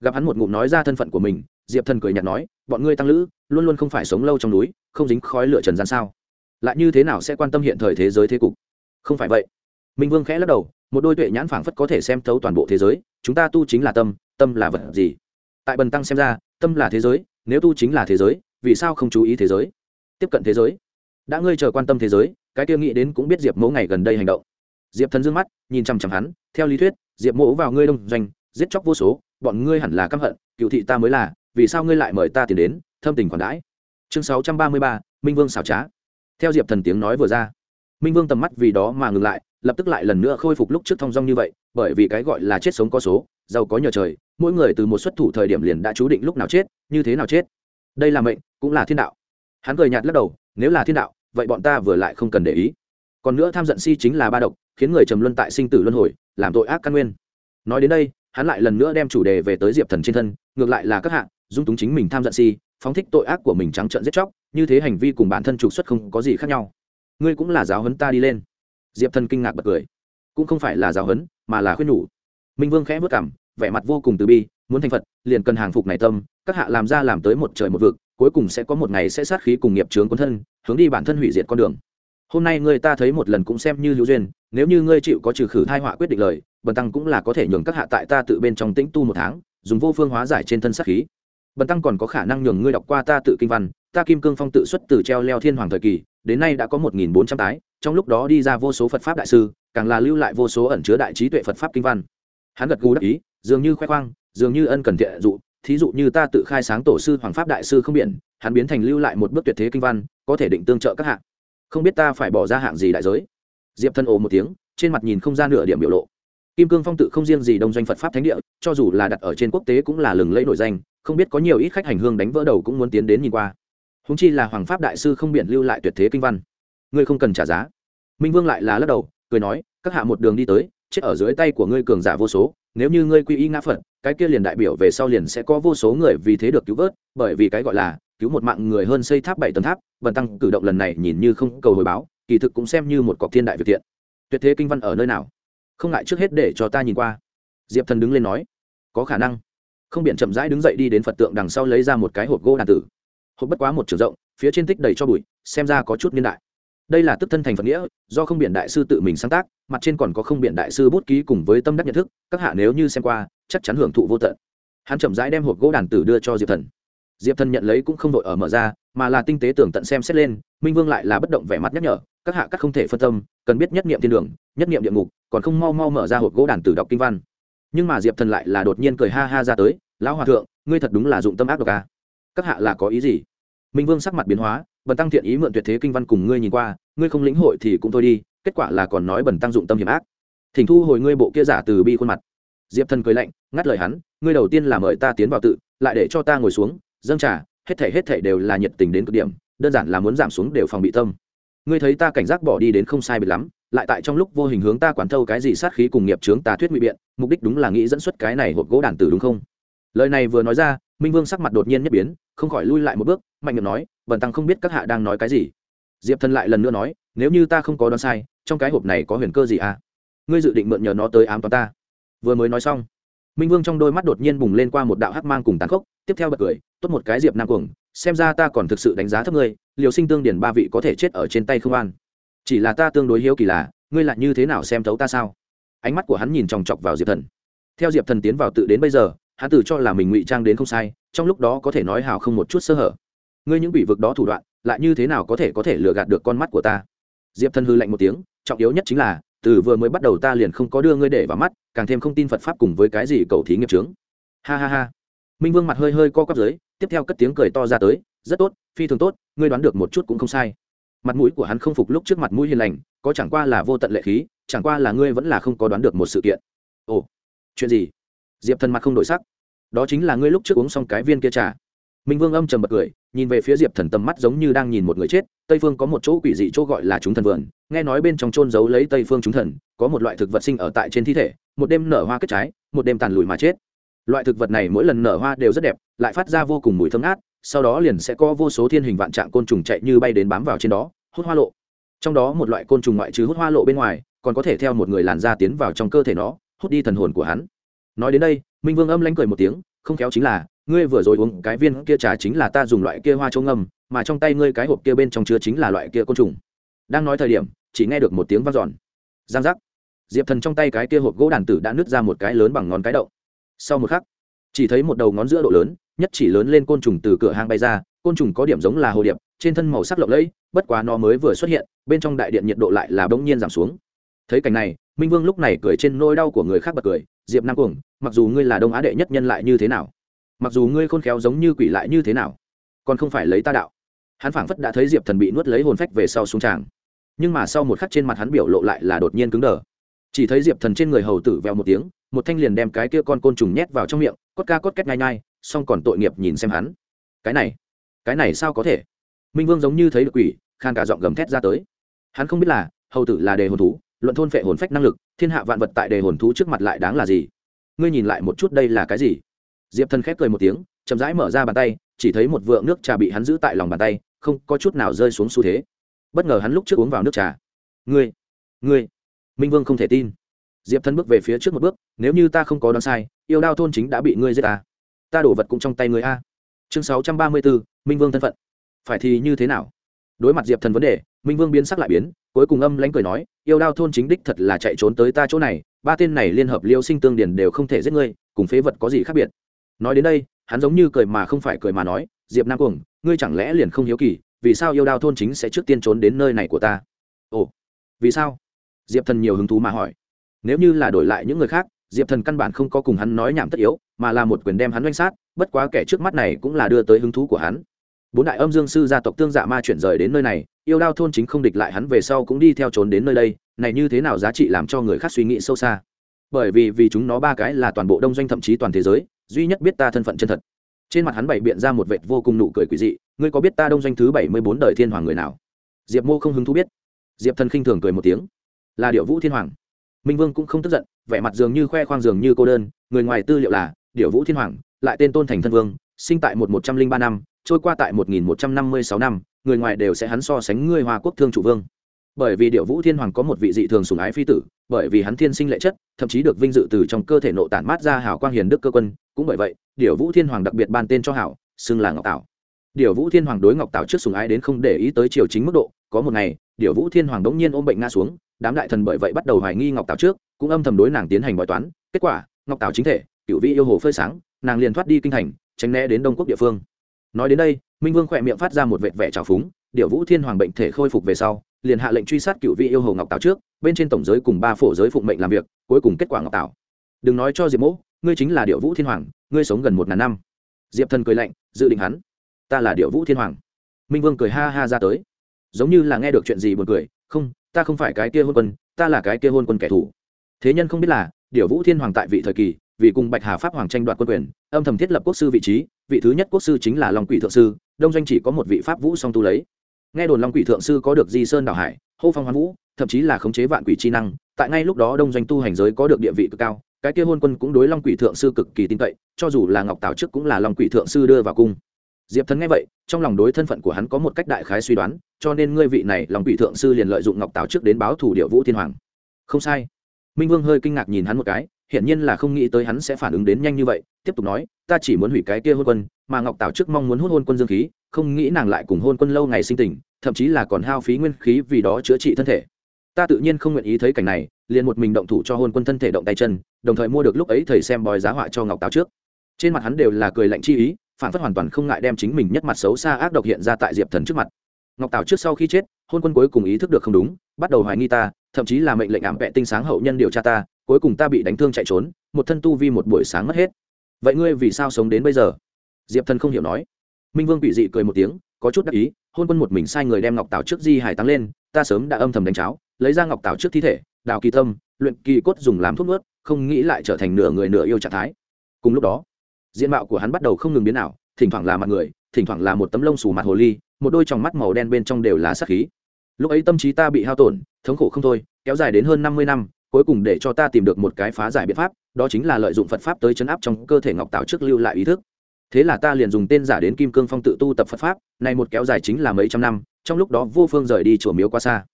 Gặp hắn một ngụm nói ra thân phận của mình diệp thần cười nhạt nói bọn ngươi tăng lữ luôn luôn không phải sống lâu trong núi không dính khói lửa trần gian sao? Lại như thế nào sẽ quan tâm hiện thời thế giới thế cục? Không phải vậy. Minh vương khẽ lắc đầu một đôi tuệ nhãn phảng phất có thể xem thấu toàn bộ thế giới, chúng ta tu chính là tâm tâm là vật gì? Tại bần tăng xem ra, tâm là thế giới, nếu tu chính là thế giới, vì sao không chú ý thế giới? Tiếp cận thế giới. Đã ngươi chờ quan tâm thế giới, cái kia nghĩ đến cũng biết diệp mẫu ngày gần đây hành động. Diệp thần d ư ơ n g mắt, nhìn chằm chằm hắn, theo lý thuyết, diệp mẫu vào ngươi đông doanh, giết chóc vô số, bọn ngươi hẳn là căm hận, cựu thị ta mới là, vì sao ngươi lại mời ta tiền đến, thâm tình quản đãi? Chương sáu trăm ba mươi ba, minh vương xảo trá. Theo diệp thần tiếng nói vừa ra minh vương tầm mắt vì đó mà ngừng lại, lập tức lại lần nữa khôi phục lúc trước thong dong như vậy, bởi vì cái gọi là chết sống có số, giàu có nhờ trời, mỗi người từ một xuất thủ thời điểm liền đã chú định lúc nào chết, như thế nào chết. Đây là mệnh, cũng là thiên đạo. Hắn cười nhạt lắc đầu, nếu là thiên đạo, vậy bọn ta vừa lại không cần để ý. Còn nữa tham giận si chính là ba độc, khiến người trầm luân tại sinh tử luân hồi, làm tội ác căn nguyên. Nói đến đây, hắn lại lần nữa đem chủ đề về tới diệp thần trên thân, ngược lại là các hạng dung túng chính mình tham giận si, phóng thích tội ác của mình trắng trợn giết chóc, như thế hành vi cùng bản thân trục xuất không có gì khác nhau ngươi cũng là giáo huấn ta đi lên. Diệp thần kinh ngạc bật cười. Cũng không phải là giáo huấn, mà là khuyên nhủ. Minh vương khẽ vất cảm vẻ mặt vô cùng từ bi, muốn thành phật, liền cần hàng phục này tâm, các hạ làm ra làm tới một trời một vực, cuối cùng sẽ có một ngày sẽ sát khí cùng nghiệp chướng quân thân, hướng đi bản thân hủy diệt con đường. Hôm nay ngươi ta thấy một lần cũng xem như hữu duyên, nếu như ngươi chịu có trừ khử thai họa quyết định lời, bần tăng cũng là có thể nhường các hạ tại ta tự bên trong tĩnh tu một tháng, dùng vô phương hóa giải trên thân sát khí. Bần tăng còn có khả năng nhường ngươi đọc qua ta tự kinh văn, ta kim cương phong tự xuất từ treo leo thiên hoàng thời kỳ đến nay đã có một nghìn bốn trăm tái, trong lúc đó đi ra vô số phật pháp đại sư, càng là lưu lại vô số ẩn chứa đại trí tuệ phật pháp kinh văn. Hắn gật gù đắc ý, dường như khoe khoang, dường như ân cần thiện dụ, thí dụ như ta tự khai sáng tổ sư hoàng pháp đại sư không biển, hắn biến thành lưu lại một bước tuyệt thế kinh văn, có thể định tương trợ các hạng. Không biết ta phải bỏ ra hạng gì đại giới? Diệp thân ồ một tiếng, trên mặt nhìn không ra nửa điểm biểu lộ. Kim cương phong tự không riêng gì đông doanh phật pháp thánh địa, cho dù là đặt ở trên quốc tế cũng là lừng lẫy nổi danh, không biết có nhiều ít khách hành hương đánh vỡ đầu cũng muốn tiến đến nhìn qua húng chi là hoàng pháp đại sư không biển lưu lại tuyệt thế kinh văn. Ngươi không cần trả giá. Minh vương lại là lắc đầu, cười nói, các hạ một đường đi tới, chết ở dưới tay của ngươi cường giả vô số, nếu như ngươi quy y ngã phật, cái kia liền đại biểu về sau liền sẽ có vô số người vì thế được cứu vớt, bởi vì cái gọi là cứu một mạng người hơn xây tháp bảy tầng tháp, bần tăng cử động lần này nhìn như không cầu hồi báo, kỳ thực cũng xem như một cọc thiên đại việt thiện. Tuyệt thế kinh văn ở nơi nào? Không ngại trước hết để cho ta nhìn qua. Diệp thần đứng lên nói, có khả năng. Không biện chậm rãi đứng dậy đi đến phật tượng đằng sau lấy ra một cái hộp gỗ đàn tử hộp bất quá một trường rộng, phía trên tích đầy cho bụi, xem ra có chút niên đại. Đây là tức thân thành phật nghĩa, do không biển đại sư tự mình sáng tác, mặt trên còn có không biển đại sư bút ký cùng với tâm đắc nhận thức, các hạ nếu như xem qua, chắc chắn hưởng thụ vô tận. Hắn chậm rãi đem hộp gỗ đàn tử đưa cho diệp thần. Diệp thần nhận lấy cũng không đội ở mở ra, mà là tinh tế tưởng tận xem xét lên, minh vương lại là bất động vẻ mặt nhắc nhở, các hạ các không thể phân tâm, cần biết nhất niệm thiên đường, nhất niệm địa ngục, còn không mau mau mở ra hộp gỗ đàn tử đọc kinh văn. Nhưng mà diệp thần lại là đột nhiên cười ha ha ra tới, lão hòa thượng, ngươi thật đúng là dụng tâm ác độc à các hạ là có ý gì? Minh vương sắc mặt biến hóa, bần tăng thiện ý mượn tuyệt thế kinh văn cùng ngươi nhìn qua, ngươi không lĩnh hội thì cũng thôi đi, kết quả là còn nói bần tăng dụng tâm hiểm ác. Thỉnh thu hồi ngươi bộ kia giả từ bi khuôn mặt. Diệp thần cười lạnh, ngắt lời hắn, ngươi đầu tiên là mời ta tiến vào tự, lại để cho ta ngồi xuống, dâng trà, hết thể hết thể đều là nhiệt tình đến cực điểm, đơn giản là muốn giảm xuống đều phòng bị tâm. Ngươi thấy ta cảnh giác bỏ đi đến không sai biệt lắm, lại tại trong lúc vô hình hướng ta quản thâu cái gì sát khí cùng nghiệp chướng ta thuyết ngụy biện, mục đích đúng là nghĩ dẫn xuất cái này hộp gỗ đàn tử đúng không? Lời này vừa nói ra minh vương sắc mặt đột nhiên nhất biến không khỏi lui lại một bước mạnh miệng nói bần tăng không biết các hạ đang nói cái gì diệp thần lại lần nữa nói nếu như ta không có đoán sai trong cái hộp này có huyền cơ gì à? ngươi dự định mượn nhờ nó tới ám toán ta vừa mới nói xong minh vương trong đôi mắt đột nhiên bùng lên qua một đạo hắc mang cùng tàn khốc tiếp theo bật cười tốt một cái diệp nam cuồng xem ra ta còn thực sự đánh giá thấp ngươi liều sinh tương điển ba vị có thể chết ở trên tay không an chỉ là ta tương đối hiếu kỳ là ngươi lại như thế nào xem thấu ta sao ánh mắt của hắn nhìn chòng chọc vào diệp thần theo diệp thần tiến vào tự đến bây giờ hắn tự cho là mình ngụy trang đến không sai, trong lúc đó có thể nói hào không một chút sơ hở. Ngươi những bị vực đó thủ đoạn, lại như thế nào có thể có thể lừa gạt được con mắt của ta? Diệp Thân hư lạnh một tiếng, trọng yếu nhất chính là, từ vừa mới bắt đầu ta liền không có đưa ngươi để vào mắt, càng thêm không tin phật pháp cùng với cái gì cầu thí nghiệp trướng ha ha ha. Minh vương mặt hơi hơi co quắp dưới, tiếp theo cất tiếng cười to ra tới, rất tốt, phi thường tốt, ngươi đoán được một chút cũng không sai. Mặt mũi của hắn không phục lúc trước mặt mũi hiền lành, có chẳng qua là vô tận lệ khí, chẳng qua là ngươi vẫn là không có đoán được một sự kiện. Ồ, chuyện gì? Diệp thần mặt không đổi sắc. Đó chính là ngươi lúc trước uống xong cái viên kia trà. Minh vương âm trầm bật cười, nhìn về phía diệp thần tầm mắt giống như đang nhìn một người chết, tây phương có một chỗ quỷ dị chỗ gọi là chúng thần vườn, nghe nói bên trong trôn giấu lấy tây phương chúng thần, có một loại thực vật sinh ở tại trên thi thể, một đêm nở hoa kết trái, một đêm tàn lùi mà chết. Loại thực vật này mỗi lần nở hoa đều rất đẹp, lại phát ra vô cùng mùi thơm ngát, sau đó liền sẽ có vô số thiên hình vạn trạng côn trùng chạy như bay đến bám vào trên đó, hút hoa lộ. Trong đó một loại côn trùng ngoại trừ hút hoa lộ bên ngoài, còn có thể theo một người làn da tiến vào trong cơ thể nó, hút đi thần hồn của hắn nói đến đây, minh vương âm lánh cười một tiếng, không khéo chính là, ngươi vừa rồi uống cái viên kia trà chính là ta dùng loại kia hoa châu ngâm, mà trong tay ngươi cái hộp kia bên trong chứa chính là loại kia côn trùng. Đang nói thời điểm, chỉ nghe được một tiếng vang giòn giang giác. Diệp thần trong tay cái kia hộp gỗ đàn tử đã nứt ra một cái lớn bằng ngón cái đậu sau một khắc, chỉ thấy một đầu ngón giữa độ lớn, nhất chỉ lớn lên côn trùng từ cửa hang bay ra, côn trùng có điểm giống là hồ điệp, trên thân màu sắc lộng lẫy, bất quá nó mới vừa xuất hiện, bên trong đại điện nhiệt độ lại là bỗng nhiên giảm xuống thấy cảnh này, minh vương lúc này cười trên nỗi đau của người khác bật cười, diệp nam cuồng, mặc dù ngươi là đông á đệ nhất nhân lại như thế nào? Mặc dù ngươi khôn khéo giống như quỷ lại như thế nào, còn không phải lấy ta đạo. Hắn phảng phất đã thấy diệp thần bị nuốt lấy hồn phách về sau xuống tràng. Nhưng mà sau một khắc trên mặt hắn biểu lộ lại là đột nhiên cứng đờ. Chỉ thấy diệp thần trên người hầu tử vèo một tiếng, một thanh liền đem cái kia con côn trùng nhét vào trong miệng, cốt ca cốt két ngay ngay xong còn tội nghiệp nhìn xem hắn. Cái này cái này sao có thể? Minh vương giống như thấy được quỷ, khan cả giọng gầm thét ra tới. Hắn không biết là hầu tử là đề hồn thú luận thôn phệ hồn phách năng lực, thiên hạ vạn vật tại đề hồn thú trước mặt lại đáng là gì? Ngươi nhìn lại một chút đây là cái gì? Diệp thần khép cười một tiếng, chậm rãi mở ra bàn tay, chỉ thấy một vượng nước trà bị hắn giữ tại lòng bàn tay, không có chút nào rơi xuống xu thế. Bất ngờ hắn lúc trước uống vào nước trà. Ngươi ngươi, minh vương không thể tin. Diệp thần bước về phía trước một bước, nếu như ta không có đoán sai, yêu đao thôn chính đã bị ngươi giết ta ta đổ vật cũng trong tay ngươi a chương sáu trăm ba mươi bốn, minh vương thân phận. Phải thì như thế nào? Đối mặt diệp thần vấn đề minh vương biến sắc lại biến, cuối cùng âm lánh cười nói, yêu đao thôn chính đích thật là chạy trốn tới ta chỗ này, ba tên này liên hợp liêu sinh tương điền đều không thể giết ngươi, cùng phế vật có gì khác biệt? Nói đến đây, hắn giống như cười mà không phải cười mà nói, diệp nam cuồng, ngươi chẳng lẽ liền không hiếu kỳ, vì sao yêu đao thôn chính sẽ trước tiên trốn đến nơi này của ta? Ồ, vì sao? Diệp thần nhiều hứng thú mà hỏi. Nếu như là đổi lại những người khác, diệp thần căn bản không có cùng hắn nói nhảm tất yếu, mà là một quyền đem hắn oanh sát, bất quá kẻ trước mắt này cũng là đưa tới hứng thú của hắn bốn đại âm dương sư gia tộc tương dạ ma chuyển rời đến nơi này, yêu đao thôn chính không địch lại hắn về sau cũng đi theo trốn đến nơi đây, này như thế nào giá trị làm cho người khác suy nghĩ sâu xa? Bởi vì vì chúng nó ba cái là toàn bộ đông doanh thậm chí toàn thế giới, duy nhất biết ta thân phận chân thật. Trên mặt hắn bày biện ra một vệt vô cùng nụ cười quỷ dị, ngươi có biết ta đông doanh thứ bảy mươi bốn đời thiên hoàng người nào? Diệp mô không hứng thú biết. Diệp thần khinh thường cười một tiếng. Là điệu vũ thiên hoàng. Minh vương cũng không tức giận, vẻ mặt dường như khoe khoang dường như cô đơn, người ngoài tư liệu là điệu vũ thiên hoàng, lại tên tôn thành thân vương sinh tại một một trăm linh ba năm, trôi qua tại một nghìn một trăm năm mươi sáu năm, người ngoài đều sẽ hắn so sánh ngươi hoa quốc thương chủ vương. Bởi vì điệu vũ thiên hoàng có một vị dị thường sùng ái phi tử, bởi vì hắn thiên sinh lệ chất, thậm chí được vinh dự từ trong cơ thể nộ tản mát ra hảo quang hiền đức cơ quân, cũng bởi vậy điệu vũ thiên hoàng đặc biệt ban tên cho hảo, xưng là ngọc tảo. Điệu vũ thiên hoàng đối ngọc tảo trước sùng ái đến không để ý tới triều chính mức độ, có một ngày điệu vũ thiên hoàng đống nhiên ôm bệnh nga xuống, đám đại thần bởi vậy bắt đầu hoài nghi ngọc tảo trước, cũng âm thầm đối nàng tiến hành bói toán, kết quả, ngọc tảo chính thể cựu vị yêu hồ phơi sáng, nàng liền thoát đi kinh thành tránh né đến đông quốc địa phương. Nói đến đây, minh vương khỏe miệng phát ra một vệt vẻ trào phúng điệu vũ thiên hoàng bệnh thể khôi phục về sau, liền hạ lệnh truy sát cựu vị yêu hồ ngọc tảo trước, bên trên tổng giới cùng ba phổ giới phụng mệnh làm việc, cuối cùng kết quả ngọc tảo. Đừng nói cho diệp mỗ, ngươi chính là điệu vũ thiên hoàng, ngươi sống gần một ngàn năm. Diệp thần cười lạnh, dự định hắn, ta là điệu vũ thiên hoàng. Minh vương cười ha ha ra tới, giống như là nghe được chuyện gì buồn cười, không, ta không phải cái kia hôn quân, ta là cái kia hôn quân kẻ thù. Thế nhân không biết là điệu vũ thiên hoàng tại vị thời kỳ vì cùng bạch hà pháp hoàng tranh đoạt quân quyền, âm thầm thiết lập quốc sư vị trí, vị thứ nhất quốc sư chính là long quỷ thượng sư, đông doanh chỉ có một vị pháp vũ song tu lấy. Nghe đồn long quỷ thượng sư có được di sơn đảo hải, hô phong hoán vũ, thậm chí là khống chế vạn quỷ chi năng, tại ngay lúc đó đông doanh tu hành giới có được địa vị cực cao, cái kia hôn quân cũng đối long quỷ thượng sư cực kỳ tin cậy, cho dù là ngọc tào trước cũng là long quỷ thượng sư đưa vào cung. Diệp thần nghe vậy, trong lòng đối thân phận của hắn có một cách đại khái suy đoán, cho nên ngươi vị này long quỷ thượng sư liền lợi dụng ngọc tào trước đến báo thủ điệu vũ thiên hoàng. Không sai. Minh vương hơi kinh ngạc nhìn hắn một cái hiển nhiên là không nghĩ tới hắn sẽ phản ứng đến nhanh như vậy, tiếp tục nói, ta chỉ muốn hủy cái kia hôn quân, mà ngọc tảo trước mong muốn hút hôn quân dương khí, không nghĩ nàng lại cùng hôn quân lâu ngày sinh tình, thậm chí là còn hao phí nguyên khí vì đó chữa trị thân thể. Ta tự nhiên không nguyện ý thấy cảnh này, liền một mình động thủ cho hôn quân thân thể động tay chân, đồng thời mua được lúc ấy thầy xem bói giá họa cho ngọc tảo trước. Trên mặt hắn đều là cười lạnh chi ý, phản phất hoàn toàn không ngại đem chính mình nhất mặt xấu xa ác độc hiện ra tại diệp thần trước mặt. Ngọc tảo trước sau khi chết, hôn quân cuối cùng ý thức được không đúng, bắt đầu hoài nghi ta, thậm chí là mệnh lệnh ảm vẹ tinh sáng hậu nhân điều tra ta cuối cùng ta bị đánh thương chạy trốn, một thân tu vi một buổi sáng mất hết. Vậy ngươi vì sao sống đến bây giờ? Diệp thần không hiểu nói. Minh vương bị dị cười một tiếng, có chút đắc ý, hôn quân một mình sai người đem ngọc tảo trước di hải tăng lên, ta sớm đã âm thầm đánh cháo, lấy ra ngọc tảo trước thi thể, đào kỳ tâm, luyện kỳ cốt dùng làm thuốc nuốt, không nghĩ lại trở thành nửa người nửa yêu trạng thái. Cùng lúc đó, diện mạo của hắn bắt đầu không ngừng biến ảo, thỉnh thoảng là mặt người, thỉnh thoảng là một tấm lông xù mặt hồ ly, một đôi tròng mắt màu đen bên trong đều là sắc khí. Lúc ấy tâm trí ta bị hao tổn, thống khổ không thôi, kéo dài đến hơn năm mươi năm cuối cùng để cho ta tìm được một cái phá giải biện pháp, đó chính là lợi dụng phật pháp tới chấn áp trong cơ thể ngọc tạo trước lưu lại ý thức. Thế là ta liền dùng tên giả đến kim cương phong tự tu tập phật pháp, này một kéo dài chính là mấy trăm năm, trong lúc đó vô phương rời đi chùa miếu quá xa.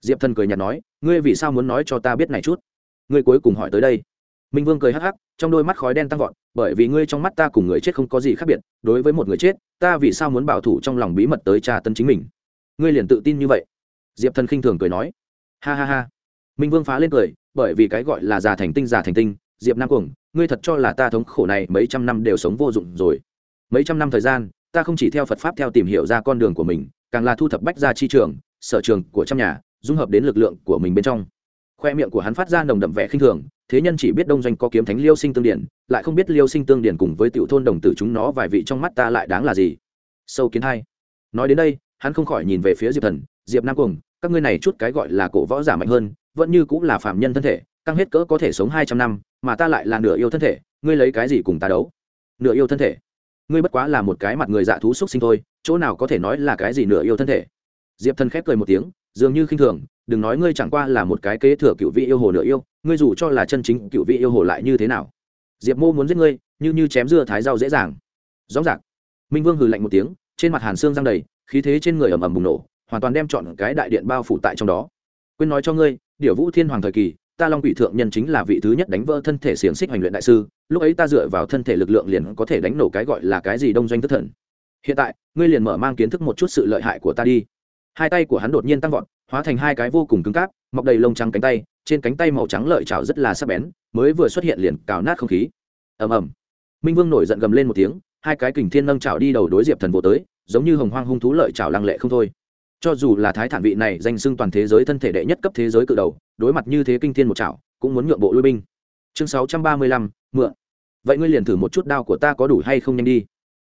Diệp thần cười nhạt nói, ngươi vì sao muốn nói cho ta biết này chút? Ngươi cuối cùng hỏi tới đây. Minh vương cười hắc hắc, trong đôi mắt khói đen tăng vọt, bởi vì ngươi trong mắt ta cùng người chết không có gì khác biệt, đối với một người chết, ta vì sao muốn bảo thủ trong lòng bí mật tới tra tân chính mình? Ngươi liền tự tin như vậy. Diệp thần khinh thường cười nói, ha ha ha. Minh vương phá lên cười bởi vì cái gọi là già thành tinh, già thành tinh, diệp nam cuồng, ngươi thật cho là ta thống khổ này mấy trăm năm đều sống vô dụng rồi. Mấy trăm năm thời gian, ta không chỉ theo phật pháp theo tìm hiểu ra con đường của mình, càng là thu thập bách ra chi trường, sở trường của trăm nhà, dung hợp đến lực lượng của mình bên trong. Khoe miệng của hắn phát ra nồng đậm vẻ khinh thường, thế nhân chỉ biết đông doanh có kiếm thánh liêu sinh tương điển, lại không biết liêu sinh tương điển cùng với tiểu thôn đồng tử chúng nó vài vị trong mắt ta lại đáng là gì. Sâu kiến hai. Nói đến đây, hắn không khỏi nhìn về phía diệp thần, diệp nam cuồng, các ngươi này chút cái gọi là cổ võ giả mạnh hơn vẫn như cũng là phạm nhân thân thể, căng hết cỡ có thể sống hai trăm năm, mà ta lại là nửa yêu thân thể, ngươi lấy cái gì cùng ta đấu? Nửa yêu thân thể? Ngươi bất quá là một cái mặt người dạ thú xúc sinh thôi, chỗ nào có thể nói là cái gì nửa yêu thân thể? Diệp thần khép cười một tiếng, dường như khinh thường, đừng nói ngươi chẳng qua là một cái kế thừa cựu vị yêu hồ nửa yêu, ngươi dù cho là chân chính cựu vị yêu hồ lại như thế nào? Diệp mô muốn giết ngươi, như như chém dưa thái rau dễ dàng. Rõ ràng. Minh vương hừ lạnh một tiếng, trên mặt hàn xương răng đầy, khí thế trên người ầm ầm bùng nổ, hoàn toàn đem chọn cái đại điện bao phủ tại trong đó quên nói cho ngươi điệu vũ thiên hoàng thời kỳ, ta long quỷ thượng nhân chính là vị thứ nhất đánh vỡ thân thể xiềng xích hành luyện đại sư, lúc ấy ta dựa vào thân thể lực lượng liền có thể đánh nổ cái gọi là cái gì đông doanh thất thần. Hiện tại, ngươi liền mở mang kiến thức một chút sự lợi hại của ta đi. Hai tay của hắn đột nhiên tăng vọt, hóa thành hai cái vô cùng cứng cáp, mọc đầy lông trắng cánh tay, trên cánh tay màu trắng lợi chảo rất là sắc bén, mới vừa xuất hiện liền cào nát không khí. Ầm ầm. Minh vương nổi giận gầm lên một tiếng, hai cái kình thiên nâng chảo đi đầu đối diệp thần vô tới, giống như hồng hoang hung thú lợi chảo lăng lệ không thôi cho dù là thái thản vị này danh xưng toàn thế giới thân thể đệ nhất cấp thế giới cự đầu, đối mặt như thế kinh thiên một chảo, cũng muốn nhượng bộ lui binh. Chương sáu trăm ba mươi lăm, mượn. Vậy ngươi liền thử một chút đao của ta có đủ hay không nhanh đi.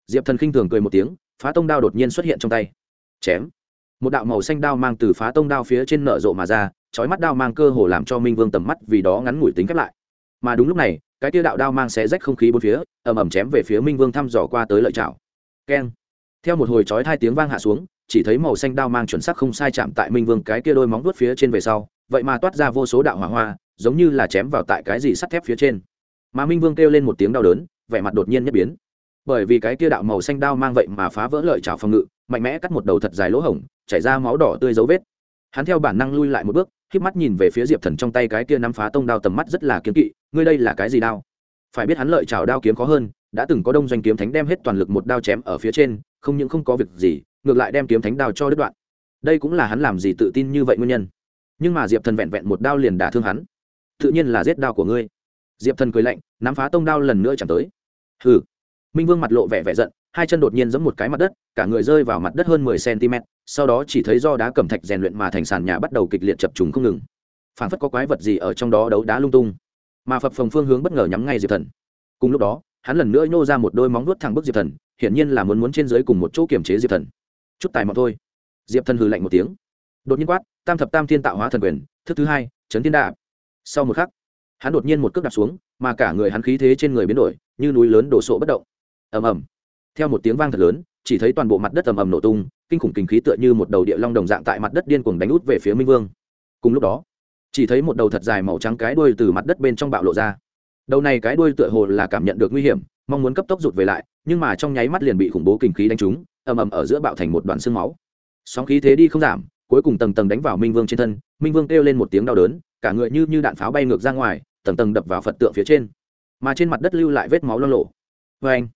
Diệp thần khinh thường cười một tiếng, phá tông đao đột nhiên xuất hiện trong tay. Chém. Một đạo màu xanh đao mang từ phá tông đao phía trên nở rộ mà ra, chói mắt đao mang cơ hồ làm cho minh vương tầm mắt vì đó ngắn ngủi tính khép lại. Mà đúng lúc này, cái tia đạo đao mang xé rách không khí bốn phía, ầm ầm chém về phía minh vương thăm dò qua tới lợi chảo. Keng. Theo một hồi chói hai tiếng vang hạ xuống chỉ thấy màu xanh đao mang chuẩn xác không sai chạm tại minh vương cái kia đôi móng vuốt phía trên về sau, vậy mà toát ra vô số đạo hỏa hoa, giống như là chém vào tại cái gì sắt thép phía trên. Mà minh vương kêu lên một tiếng đau đớn, vẻ mặt đột nhiên nhất biến. Bởi vì cái kia đạo màu xanh đao mang vậy mà phá vỡ lợi chảo phòng ngự, mạnh mẽ cắt một đầu thật dài lỗ hổng, chảy ra máu đỏ tươi dấu vết. Hắn theo bản năng lui lại một bước khi mắt nhìn về phía diệp thần trong tay cái kia nắm phá tông đao tầm mắt rất là kiếm kỵ, ngươi đây là cái gì đao? Phải biết hắn lợi chảo đao kiếm khó hơn, đã từng có đông doanh kiếm thánh đem hết toàn lực một đao chém ở phía trên, không những không có việc gì ngược lại đem kiếm thánh đao cho đứt đoạn. Đây cũng là hắn làm gì tự tin như vậy nguyên nhân. Nhưng mà diệp thần vẹn vẹn một đao liền đả thương hắn. Tự nhiên là giết đao của ngươi. Diệp thần cười lạnh, nắm phá tông đao lần nữa chẳng tới. Hừ. Minh vương mặt lộ vẻ vẻ giận, hai chân đột nhiên giẫm một cái mặt đất, cả người rơi vào mặt đất hơn mười cm sau đó chỉ thấy do đá cẩm thạch rèn luyện mà thành sàn nhà bắt đầu kịch liệt chập trùng không ngừng. Phảng phất có quái vật gì ở trong đó đấu đá lung tung. Mà phập phồng phương hướng bất ngờ nhắm ngay diệp thần. Cùng lúc đó, hắn lần nữa nhô ra một đôi móng vuốt thẳng bức diệp thần, hiển nhiên là muốn muốn trên dưới cùng một chỗ kiểm chế diệp thần chút tài mọn thôi. Diệp thần hừ lạnh một tiếng. Đột nhiên quát, tam thập tam thiên tạo hóa thần quyền, thức thứ hai, chấn thiên đạp. Sau một khắc, hắn đột nhiên một cước đạp xuống, mà cả người hắn khí thế trên người biến đổi, như núi lớn đổ sộ bất động. Ầm ầm. Theo một tiếng vang thật lớn, chỉ thấy toàn bộ mặt đất ầm ầm nổ tung, kinh khủng kinh khí tựa như một đầu địa long đồng dạng tại mặt đất điên cuồng đánh út về phía minh vương. Cùng lúc đó, chỉ thấy một đầu thật dài màu trắng cái đuôi từ mặt đất bên trong bạo lộ ra. Đầu này cái đuôi tựa hồ là cảm nhận được nguy hiểm, mong muốn cấp tốc rụt về lại, nhưng mà trong nháy mắt liền bị khủng bố kinh khí đánh trúng ầm ầm ở giữa bạo thành một đoạn xương máu. Sóng khí thế đi không giảm, cuối cùng tầng tầng đánh vào minh vương trên thân, minh vương kêu lên một tiếng đau đớn, cả người như như đạn pháo bay ngược ra ngoài, tầng tầng đập vào phật tượng phía trên. Mà trên mặt đất lưu lại vết máu lo lộ. Vê anh,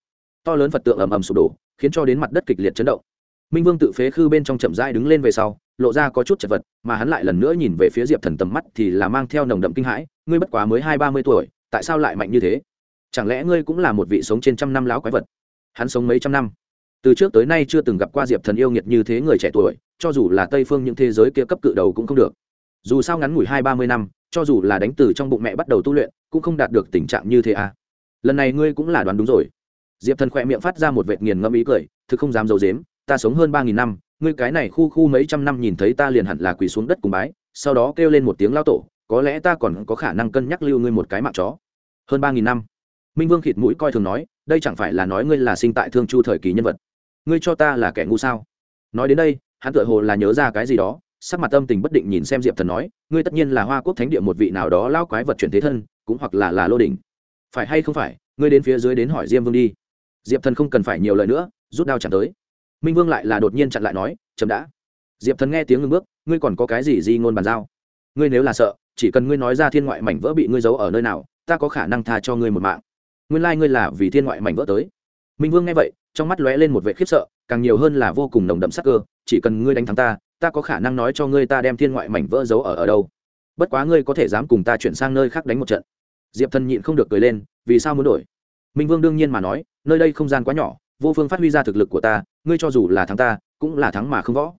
to lớn phật tượng ầm ầm sụp đổ, khiến cho đến mặt đất kịch liệt chấn động. Minh vương tự phế khư bên trong chậm rãi đứng lên về sau, lộ ra có chút chật vật, mà hắn lại lần nữa nhìn về phía diệp thần tầm mắt thì là mang theo nồng đậm kinh hãi, ngươi bất quá mới hai ba mươi tuổi, tại sao lại mạnh như thế? Chẳng lẽ ngươi cũng là một vị sống trên trăm năm láo quái vật? Hắn sống mấy trăm năm từ trước tới nay chưa từng gặp qua diệp thần yêu nghiệt như thế người trẻ tuổi, cho dù là tây phương những thế giới kia cấp cự đầu cũng không được. Dù sao ngắn ngủi hai ba mươi năm, cho dù là đánh từ trong bụng mẹ bắt đầu tu luyện, cũng không đạt được tình trạng như thế à. Lần này ngươi cũng là đoán đúng rồi. Diệp thần khỏe miệng phát ra một vệt nghiền ngẫm ý cười, thực không dám d i ấ u dếm ta sống hơn ba nghìn năm, ngươi cái này khu khu mấy trăm năm nhìn thấy ta liền hẳn là quỳ xuống đất cùng bái, sau đó kêu lên một tiếng lao tổ, có lẽ ta còn có khả năng cân nhắc lưu ngươi một cái mạng chó. Hơn ba nghìn năm. Minh vương khịt mũi coi thường nói, đây chẳng phải là nói ngươi là sinh tại thương chu thời kỳ nhân vật ngươi cho ta là kẻ ngu sao? Nói đến đây, hắn tự hồ là nhớ ra cái gì đó, sắc mặt tâm tình bất định nhìn xem diệp thần nói, ngươi tất nhiên là hoa quốc thánh địa một vị nào đó lao quái vật chuyển thế thân, cũng hoặc là là lô đình phải hay không phải, ngươi đến phía dưới đến hỏi diêm vương đi. Diệp thần không cần phải nhiều lời nữa, rút đao chẳng tới. Minh vương lại là đột nhiên chặn lại nói chậm đã. Diệp thần nghe tiếng ngưng bước, ngươi còn có cái gì di ngôn bàn giao? Ngươi nếu là sợ, chỉ cần ngươi nói ra thiên ngoại mảnh vỡ bị ngươi giấu ở nơi nào, ta có khả năng tha cho ngươi một mạng. Nguyên lai、like、ngươi là vì thiên ngoại mảnh vỡ tới. Minh vương nghe vậy trong mắt lóe lên một vẻ khiếp sợ, càng nhiều hơn là vô cùng nồng đậm sắc cơ, chỉ cần ngươi đánh thắng ta ta có khả năng nói cho ngươi ta đem thiên ngoại mảnh vỡ giấu ở ở đâu. Bất quá ngươi có thể dám cùng ta chuyển sang nơi khác đánh một trận. Diệp thần nhịn không được cười lên, vì sao muốn đổi? Minh vương đương nhiên mà nói, nơi đây không gian quá nhỏ, vô phương phát huy ra thực lực của ta, ngươi cho dù là thắng ta, cũng là thắng mà không võ.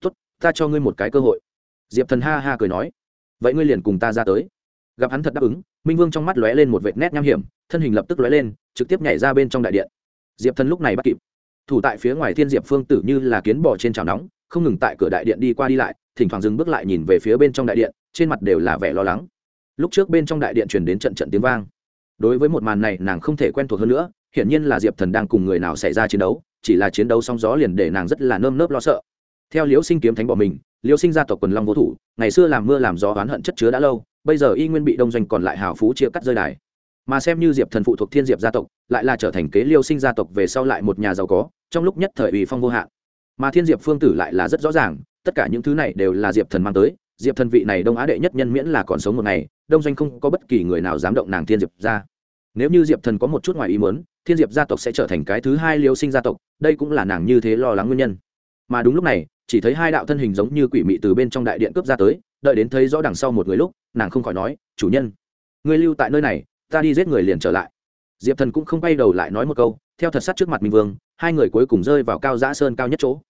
Tốt, ta cho ngươi một cái cơ hội. Diệp thần ha ha cười nói. Vậy ngươi liền cùng ta ra tới. Gặp hắn thật đáp ứng, minh vương trong mắt lóe lên một vệt nét nham hiểm, thân hình lập tức lóe lên, trực tiếp nhảy ra bên trong đại điện diệp thần lúc này bắt kịp. Thủ tại phía ngoài thiên diệp phương tử như là kiến bò trên chảo nóng, không ngừng tại cửa đại điện đi qua đi lại, thỉnh thoảng dừng bước lại nhìn về phía bên trong đại điện, trên mặt đều là vẻ lo lắng. Lúc trước bên trong đại điện truyền đến trận trận tiếng vang. Đối với một màn này, nàng không thể quen thuộc hơn nữa, hiển nhiên là diệp thần đang cùng người nào xảy ra chiến đấu, chỉ là chiến đấu song gió liền để nàng rất là nơm nớp lo sợ. Theo liễu sinh kiếm thánh bỏ mình, liễu sinh gia tộc quần long vô thủ, ngày xưa làm mưa làm gió oán hận chất chứa đã lâu, bây giờ y nguyên bị đông doanh còn lại hào phú chia cắt rơi đài mà xem như diệp thần phụ thuộc thiên diệp gia tộc, lại là trở thành kế liêu sinh gia tộc về sau lại một nhà giàu có, trong lúc nhất thời ủy phong vô hạn. Mà thiên diệp phương tử lại là rất rõ ràng, tất cả những thứ này đều là diệp thần mang tới, diệp thần vị này đông á đệ nhất nhân miễn là còn sống một ngày, đông doanh không có bất kỳ người nào dám động nàng thiên diệp ra nếu như diệp thần có một chút ngoài ý muốn, thiên diệp gia tộc sẽ trở thành cái thứ hai liêu sinh gia tộc, đây cũng là nàng như thế lo lắng nguyên nhân. Mà đúng lúc này, chỉ thấy hai đạo thân hình giống như quỷ mị từ bên trong đại điện cướp ra tới, đợi đến thấy rõ đằng sau một người lúc, nàng không khỏi nói, chủ nhân người lưu tại nơi này ta đi giết người liền trở lại. Diệp thần cũng không quay đầu lại nói một câu, theo thật sát trước mặt minh vương, hai người cuối cùng rơi vào cao giã sơn cao nhất chỗ.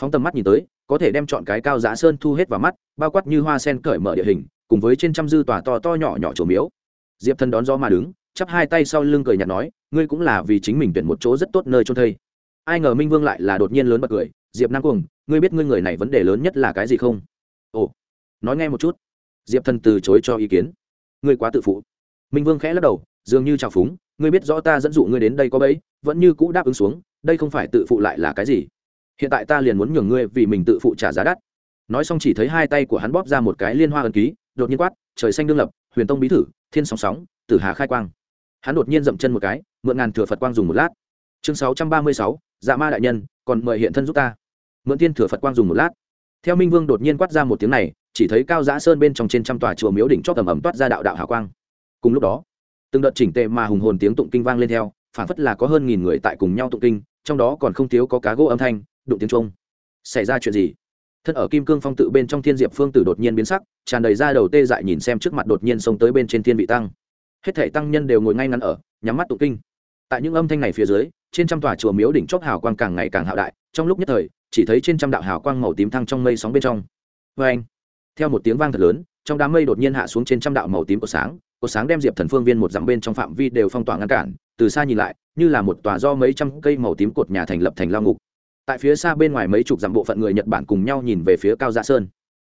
Phóng tầm mắt nhìn tới, có thể đem chọn cái cao giã sơn thu hết vào mắt, bao quát như hoa sen cởi mở địa hình, cùng với trên trăm dư tòa to to nhỏ nhỏ trổ miếu. Diệp thần đón gió mà đứng, chắp hai tay sau lưng cười nhạt nói, ngươi cũng là vì chính mình tuyển một chỗ rất tốt nơi trôn thây. Ai ngờ minh vương lại là đột nhiên lớn bật cười, diệp nam cuồng, ngươi biết ngươi người này vấn đề lớn nhất là cái gì không? Ồ, nói nghe một chút. Diệp thần từ chối cho ý kiến. Ngươi quá tự phụ minh vương khẽ lắc đầu, dường như trào phúng, ngươi biết rõ ta dẫn dụ ngươi đến đây có bấy vẫn như cũ đáp ứng xuống, đây không phải tự phụ lại là cái gì. Hiện tại ta liền muốn nhường ngươi vì mình tự phụ trả giá đắt. Nói xong chỉ thấy hai tay của hắn bóp ra một cái liên hoa ẩn ký, đột nhiên quát, trời xanh đương lập, huyền tông bí thử, thiên sóng sóng, tử hà khai quang. Hắn đột nhiên dậm chân một cái, mượn ngàn thừa phật quang dùng một lát. Chương sáu trăm ba mươi sáu dạ ma đại nhân, còn mời hiện thân giúp ta. Mượn thiên thừa phật quang dùng một lát. Theo minh vương đột nhiên quát ra một tiếng này, chỉ thấy cao giã sơn bên trong trên trăm tòa chùa miếu đỉnh chót tầm ẩm toát ra đạo đạo hào quang cùng lúc đó, từng đợt chỉnh tệ mà hùng hồn tiếng tụng kinh vang lên theo phản phất là có hơn nghìn người tại cùng nhau tụng kinh, trong đó còn không thiếu có cá gỗ âm thanh, đụng tiếng trung xảy ra chuyện gì? Thân ở kim cương phong tự bên trong thiên diệp phương tử đột nhiên biến sắc, tràn đầy ra đầu tê dại nhìn xem trước mặt đột nhiên xông tới bên trên thiên vị tăng. Hết thể tăng nhân đều ngồi ngay ngắn ở, nhắm mắt tụng kinh. Tại những âm thanh này phía dưới, trên trăm tòa chùa miếu đỉnh chóp hào quang càng ngày càng hạo đại, trong lúc nhất thời, chỉ thấy trên trăm đạo hào quang màu tím thăng trong mây sóng bên trong. Vê anh theo một tiếng vang thật lớn, trong đám mây đột nhiên hạ xuống trên trăm đạo màu tím của sáng cột sáng đem diệp thần phương viên một dặm bên trong phạm vi đều phong tỏa ngăn cản, từ xa nhìn lại, như là một tòa do mấy trăm cây màu tím cột nhà thành lập thành lao ngục. Tại phía xa bên ngoài mấy chục dặm bộ phận người nhật bản cùng nhau nhìn về phía cao giã sơn.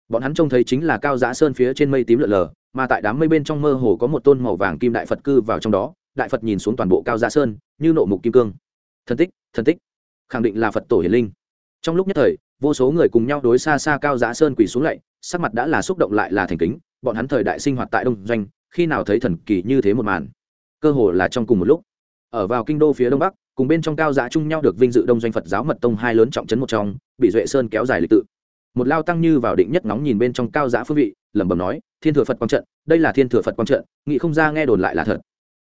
Bọn hắn trông thấy chính là cao giã sơn phía trên mây tím lợn lờ, mà tại đám mây bên trong mơ hồ có một tôn màu vàng kim đại phật cư vào trong đó, đại phật nhìn xuống toàn bộ cao giã sơn, như nộ mục kim cương. Thân tích thân tích. Khẳng định là phật tổ hiền linh. Trong lúc nhất thời, vô số người cùng nhau đối xa xa cao giã sơn quỳ xuống lạy, sắc mặt đã là xúc động lại là thành kính, bọn hắn thời đại sinh hoạt tại đông doanh khi nào thấy thần kỳ như thế một màn? Cơ hồ là trong cùng một lúc. Ở vào kinh đô phía đông bắc, cùng bên trong cao giã chung nhau được vinh dự đông doanh phật giáo mật tông hai lớn trọng trấn một trong, bị duệ sơn kéo dài lịch tự. Một lao tăng như vào định nhất nóng nhìn bên trong cao giã phương vị, lẩm bẩm nói, thiên thừa phật quang trận, đây là thiên thừa phật quang trận nghị không ra nghe đồn lại là thật.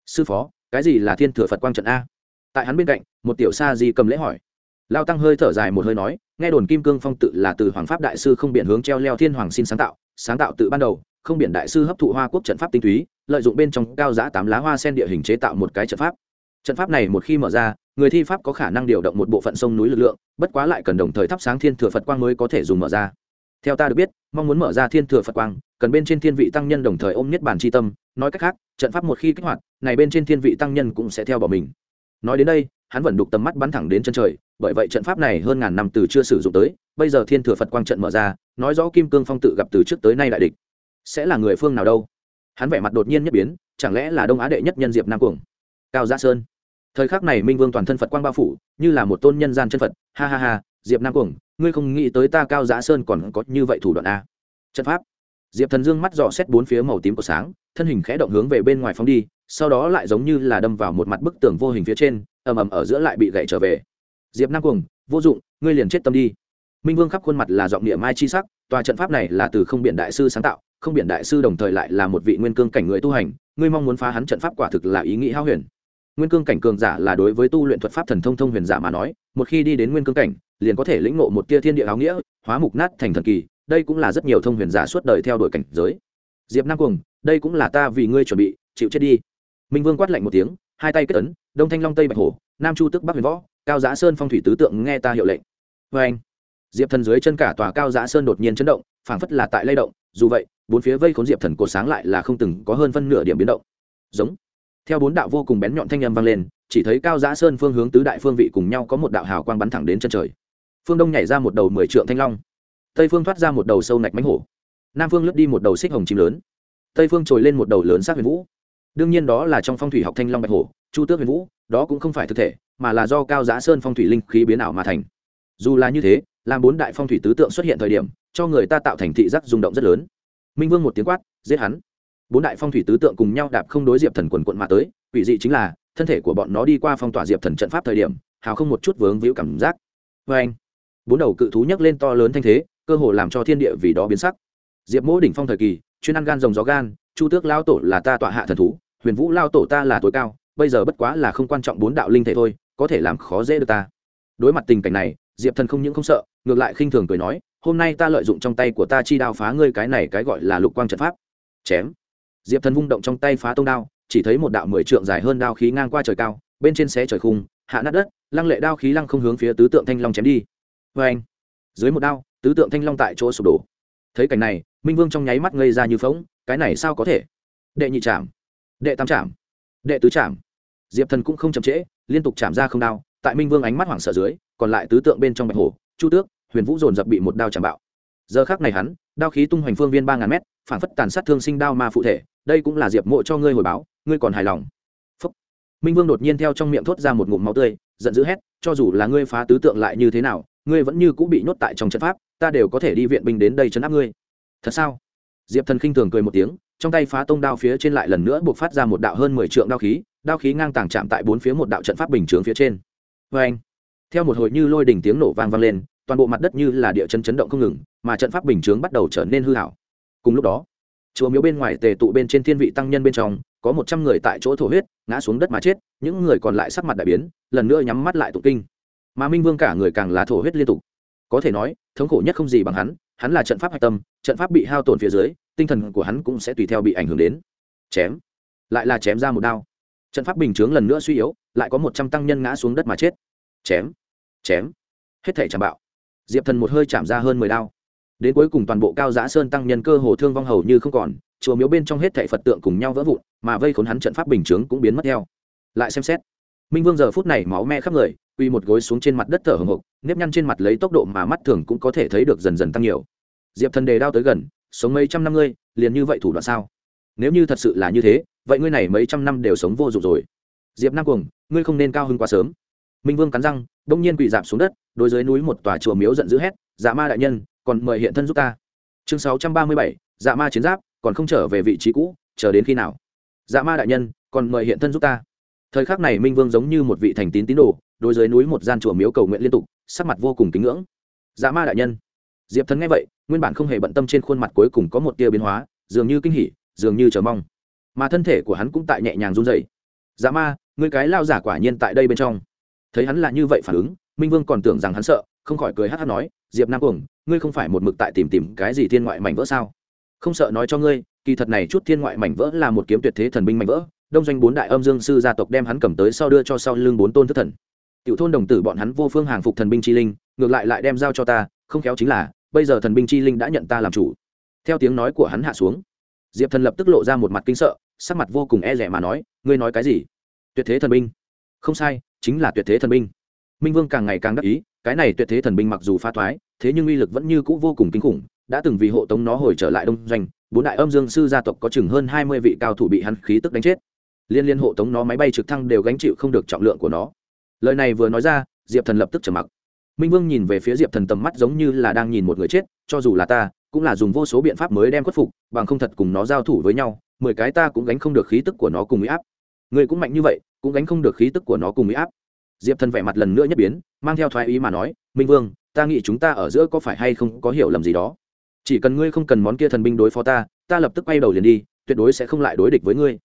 Sư phó, cái gì là thiên thừa phật quang trận a? Tại hắn bên cạnh, một tiểu sa di cầm lễ hỏi. Lao tăng hơi thở dài một hơi nói, nghe đồn kim cương phong tự là từ hoàng pháp đại sư không biện hướng treo leo thiên hoàng xin sáng tạo sáng tạo tự ban đầu không biển đại sư hấp thụ hoa quốc trận pháp tinh túy, lợi dụng bên trong cao giã tám lá hoa sen địa hình chế tạo một cái trận pháp. Trận pháp này một khi mở ra, người thi pháp có khả năng điều động một bộ phận sông núi lực lượng, bất quá lại cần đồng thời thắp sáng thiên thừa phật quang mới có thể dùng mở ra. Theo ta được biết, mong muốn mở ra thiên thừa phật quang, cần bên trên thiên vị tăng nhân đồng thời ôm niết bàn c tâm, nói cách khác, trận pháp một khi kích hoạt, này bên trên thiên vị tăng nhân cũng sẽ theo bỏ mình. Nói đến đây, hắn vẫn đục tầm mắt bắn thẳng đến chân trời, bởi vậy trận pháp này hơn ngàn năm từ chưa sử dụng tới, bây giờ thiên thừa phật quang trận mở ra, nói rõ kim cương phong tự gặp từ trước tới nay đại địch sẽ là người phương nào đâu? Hắn vẻ mặt đột nhiên nhất biến, chẳng lẽ là đông á đệ nhất nhân diệp nam cuồng? Cao giã sơn. Thời khắc này minh vương toàn thân phật quang bao phủ, như là một tôn nhân gian chân phật. Ha ha ha, diệp nam cuồng, ngươi không nghĩ tới ta cao giã sơn còn có như vậy thủ đoạn a trận pháp. Diệp thần dương mắt dò xét bốn phía màu tím của sáng, thân hình khẽ động hướng về bên ngoài phóng đi, sau đó lại giống như là đâm vào một mặt bức tường vô hình phía trên, ầm ầm ở giữa lại bị gậy trở về. Diệp nam cuồng, vô dụng, ngươi liền chết tâm đi. Minh vương khắp khuôn mặt là giọng địa mai chi sắc, tòa trận pháp này là từ không biển đại sư sáng tạo không biển đại sư đồng thời lại là một vị nguyên cương cảnh người tu hành, ngươi mong muốn phá hắn trận pháp quả thực là ý nghĩ hao huyền. Nguyên cương cảnh cường giả là đối với tu luyện thuật pháp thần thông thông huyền giả mà nói, một khi đi đến nguyên cương cảnh, liền có thể lĩnh ngộ một tia thiên địa áo nghĩa, hóa mục nát thành thần kỳ, đây cũng là rất nhiều thông huyền giả suốt đời theo đuổi cảnh giới. Diệp nam cuồng, đây cũng là ta vì ngươi chuẩn bị, chịu chết đi. Minh vương quát lạnh một tiếng, hai tay kết ấn, đông thanh long tây bạch hổ, nam chu tức bắc huyền võ, cao giã sơn phong thủy tứ tượng nghe ta hiệu lệnh. Vê anh diệp thần dưới chân cả tòa cao giã sơn đột nhiên chấn động, phảng phất là tại lay động, dù vậy, bốn phía vây khốn diệp thần cột sáng lại là không từng có hơn phân nửa điểm biến động. Giống. Theo bốn đạo vô cùng bén nhọn thanh âm vang lên, chỉ thấy cao giã sơn phương hướng tứ đại phương vị cùng nhau có một đạo hào quang bắn thẳng đến chân trời. Phương đông nhảy ra một đầu mười trượng thanh long. Tây phương thoát ra một đầu sâu nạch mánh hổ. Nam phương lướt đi một đầu xích hồng chim lớn. Tây phương trồi lên một đầu lớn sát huyền vũ. Đương nhiên đó là trong phong thủy học thanh long bạch hổ, chu tước huyền vũ, đó cũng không phải thực thể, mà là do cao giã sơn phong thủy linh khí biến ảo mà thành. Dù là như thế làm bốn đại phong thủy tứ tượng xuất hiện thời điểm, cho người ta tạo thành thị giác rung động rất lớn. Minh vương một tiếng quát, giết hắn. Bốn đại phong thủy tứ tượng cùng nhau đạp không đối diệp thần quần quận mà tới, quỷ dị chính là, thân thể của bọn nó đi qua phong tỏa diệp thần trận pháp thời điểm, hào không một chút vướng víu cảm giác. Vê anh. Bốn đầu cự thú nhấc lên to lớn thanh thế, cơ hồ làm cho thiên địa vì đó biến sắc. Diệp mỗ đỉnh phong thời kỳ, chuyên ăn gan rồng gió gan, chu tước lao tổ là ta tọa hạ thần thú, huyền vũ lao tổ ta là tối cao, bây giờ bất quá là không quan trọng bốn đạo linh thể thôi, có thể làm khó dễ được ta. Đối mặt tình cảnh này, diệp thần không những không sợ ngược lại khinh thường cười nói, hôm nay ta lợi dụng trong tay của ta chi đao phá ngươi cái này cái gọi là lục quang trận pháp. Chém. Diệp thần vung động trong tay phá tông đao, chỉ thấy một đạo mười trượng dài hơn đao khí ngang qua trời cao, bên trên xé trời khung, hạ nát đất, lăng lệ đao khí lăng không hướng phía tứ tượng thanh long chém đi. Vê anh dưới một đao, tứ tượng thanh long tại chỗ sụp đổ. Thấy cảnh này, minh vương trong nháy mắt ngây ra như phóng cái này sao có thể? Đệ nhị trảm. Đệ tam trảm. Đệ tứ trảm. Diệp thần cũng không chậm trễ, liên tục chạm ra không đao, tại minh vương ánh mắt hoảng sợ dưới, còn lại tứ tượng bên trong bạch hồ chu tước huyền vũ dồn dập bị một đao chạm bạo. Giờ khác này hắn, đao khí tung hoành phương viên ba ngàn mét, phản phất tàn sát thương sinh đao ma phụ thể, đây cũng là diệp mộ cho ngươi hồi báo, ngươi còn hài lòng. Phúc. minh vương đột nhiên theo trong miệng thốt ra một ngụm máu tươi, giận dữ hét, cho dù là ngươi phá tứ tượng lại như thế nào, ngươi vẫn như cũng bị nhốt tại trong trận pháp, ta đều có thể đi viện binh đến đây chấn áp ngươi. Thật sao? Diệp thần khinh thường cười một tiếng, trong tay phá tông đao phía trên lại lần nữa buộc phát ra một đạo hơn mười trượng đao khí đao khí ngang tàng chạm tại bốn phía một đạo trận pháp bình chướng phía trên. Vê anh theo một hồi như lôi đỉnh tiếng nổ vang vang lên toàn bộ mặt đất như là địa chân chấn động không ngừng, mà trận pháp bình chướng bắt đầu trở nên hư hảo. Cùng lúc đó, chùa miếu bên ngoài tề tụ bên trên thiên vị tăng nhân bên trong, có một trăm người tại chỗ thổ huyết, ngã xuống đất mà chết, những người còn lại sắc mặt đại biến, lần nữa nhắm mắt lại tụ kinh. Mà minh vương cả người càng là thổ huyết liên tục. Có thể nói, thống khổ nhất không gì bằng hắn hắn là trận pháp hạch tâm, trận pháp bị hao tổn phía dưới, tinh thần của hắn cũng sẽ tùy theo bị ảnh hưởng đến. Chém. Lại là chém ra một đao. Trận pháp bình chướng lần nữa suy yếu, lại có một trăm tăng nhân ngã xuống đất mà chết. Chém. Chém. Hết thể chạm bạo diệp thần một hơi chạm ra hơn mười đao. Đến cuối cùng toàn bộ cao giã sơn tăng nhân cơ hồ thương vong hầu như không còn, chùa miếu bên trong hết thệ phật tượng cùng nhau vỡ vụn, mà vây khốn hắn trận pháp bình chướng cũng biến mất theo. Lại xem xét, minh vương giờ phút này máu me khắp người uy một gối xuống trên mặt đất thở hồng hộc, nếp nhăn trên mặt lấy tốc độ mà mắt thường cũng có thể thấy được dần dần tăng nhiều. Diệp thần đề đao tới gần, sống mấy trăm năm ngươi, liền như vậy thủ đoạn sao? Nếu như thật sự là như thế, vậy ngươi này mấy trăm năm đều sống vô dụng rồi. Diệp nam cuồng, ngươi không nên cao hơn quá sớm minh vương cắn răng đông nhiên quỳ dạp xuống đất, đối dưới núi một tòa chùa miếu giận dữ hét dạ ma đại nhân, còn mời hiện thân giúp ta. Chương sáu trăm ba mươi bảy dạ ma chiến giáp, còn không trở về vị trí cũ, chờ đến khi nào? Dạ ma đại nhân, còn mời hiện thân giúp ta. Thời khắc này minh vương giống như một vị thành tín tín đồ, đối dưới núi một gian chùa miếu cầu nguyện liên tục, sắc mặt vô cùng kính ngưỡng. Dạ ma đại nhân. Diệp thần nghe vậy, nguyên bản không hề bận tâm trên khuôn mặt cuối cùng có một tia biến hóa, dường như kinh hỉ, dường như chờ mong. Mà thân thể của hắn cũng tại nhẹ nhàng run dày dạ ma người cái lao giả quả nhiên tại đây bên trong thấy hắn là như vậy phản ứng, minh vương còn tưởng rằng hắn sợ, không khỏi cười hát hát nói, diệp nam cuồng, ngươi không phải một mực tại tìm tìm cái gì thiên ngoại mảnh vỡ sao? Không sợ nói cho ngươi, kỳ thật này chút thiên ngoại mảnh vỡ là một kiếm tuyệt thế thần binh mảnh vỡ, đông doanh bốn đại âm dương sư gia tộc đem hắn cầm tới sau đưa cho sau lưng bốn tôn thất thần. Tiểu thôn đồng tử bọn hắn vô phương hàng phục thần binh chi linh, ngược lại lại đem giao cho ta, không khéo chính là, bây giờ thần binh chi linh đã nhận ta làm chủ. Theo tiếng nói của hắn hạ xuống, diệp thần lập tức lộ ra một mặt kinh sợ, sắc mặt vô cùng e rẻ mà nói, ngươi nói cái gì? Tuyệt thế thần binh. Không sai chính là tuyệt thế thần binh. Minh vương càng ngày càng đắc ý, cái này tuyệt thế thần binh mặc dù pha thoái, thế nhưng uy lực vẫn như cũ vô cùng kinh khủng, đã từng vì hộ tống nó hồi trở lại đông doanh, bốn đại âm dương sư gia tộc có chừng hơn hai mươi vị cao thủ bị hắn khí tức đánh chết. Liên liên hộ tống nó máy bay trực thăng đều gánh chịu không được trọng lượng của nó. Lời này vừa nói ra, diệp thần lập tức trầm mặc. Minh vương nhìn về phía diệp thần tầm mắt giống như là đang nhìn một người chết, cho dù là ta, cũng là dùng vô số biện pháp mới đem khuất phục, bằng không thật cùng nó giao thủ với nhau, mười cái ta cũng gánh không được khí tức của nó cùng huy áp. Người cũng mạnh như vậy cũng gánh không được khí tức của nó cùng uy áp. Diệp thần vẻ mặt lần nữa nhất biến, mang theo thoái ý mà nói, minh vương, ta nghĩ chúng ta ở giữa có phải hay không có hiểu lầm gì đó? Chỉ cần ngươi không cần món kia thần binh đối phó ta ta lập tức quay đầu liền đi, tuyệt đối sẽ không lại đối địch với ngươi.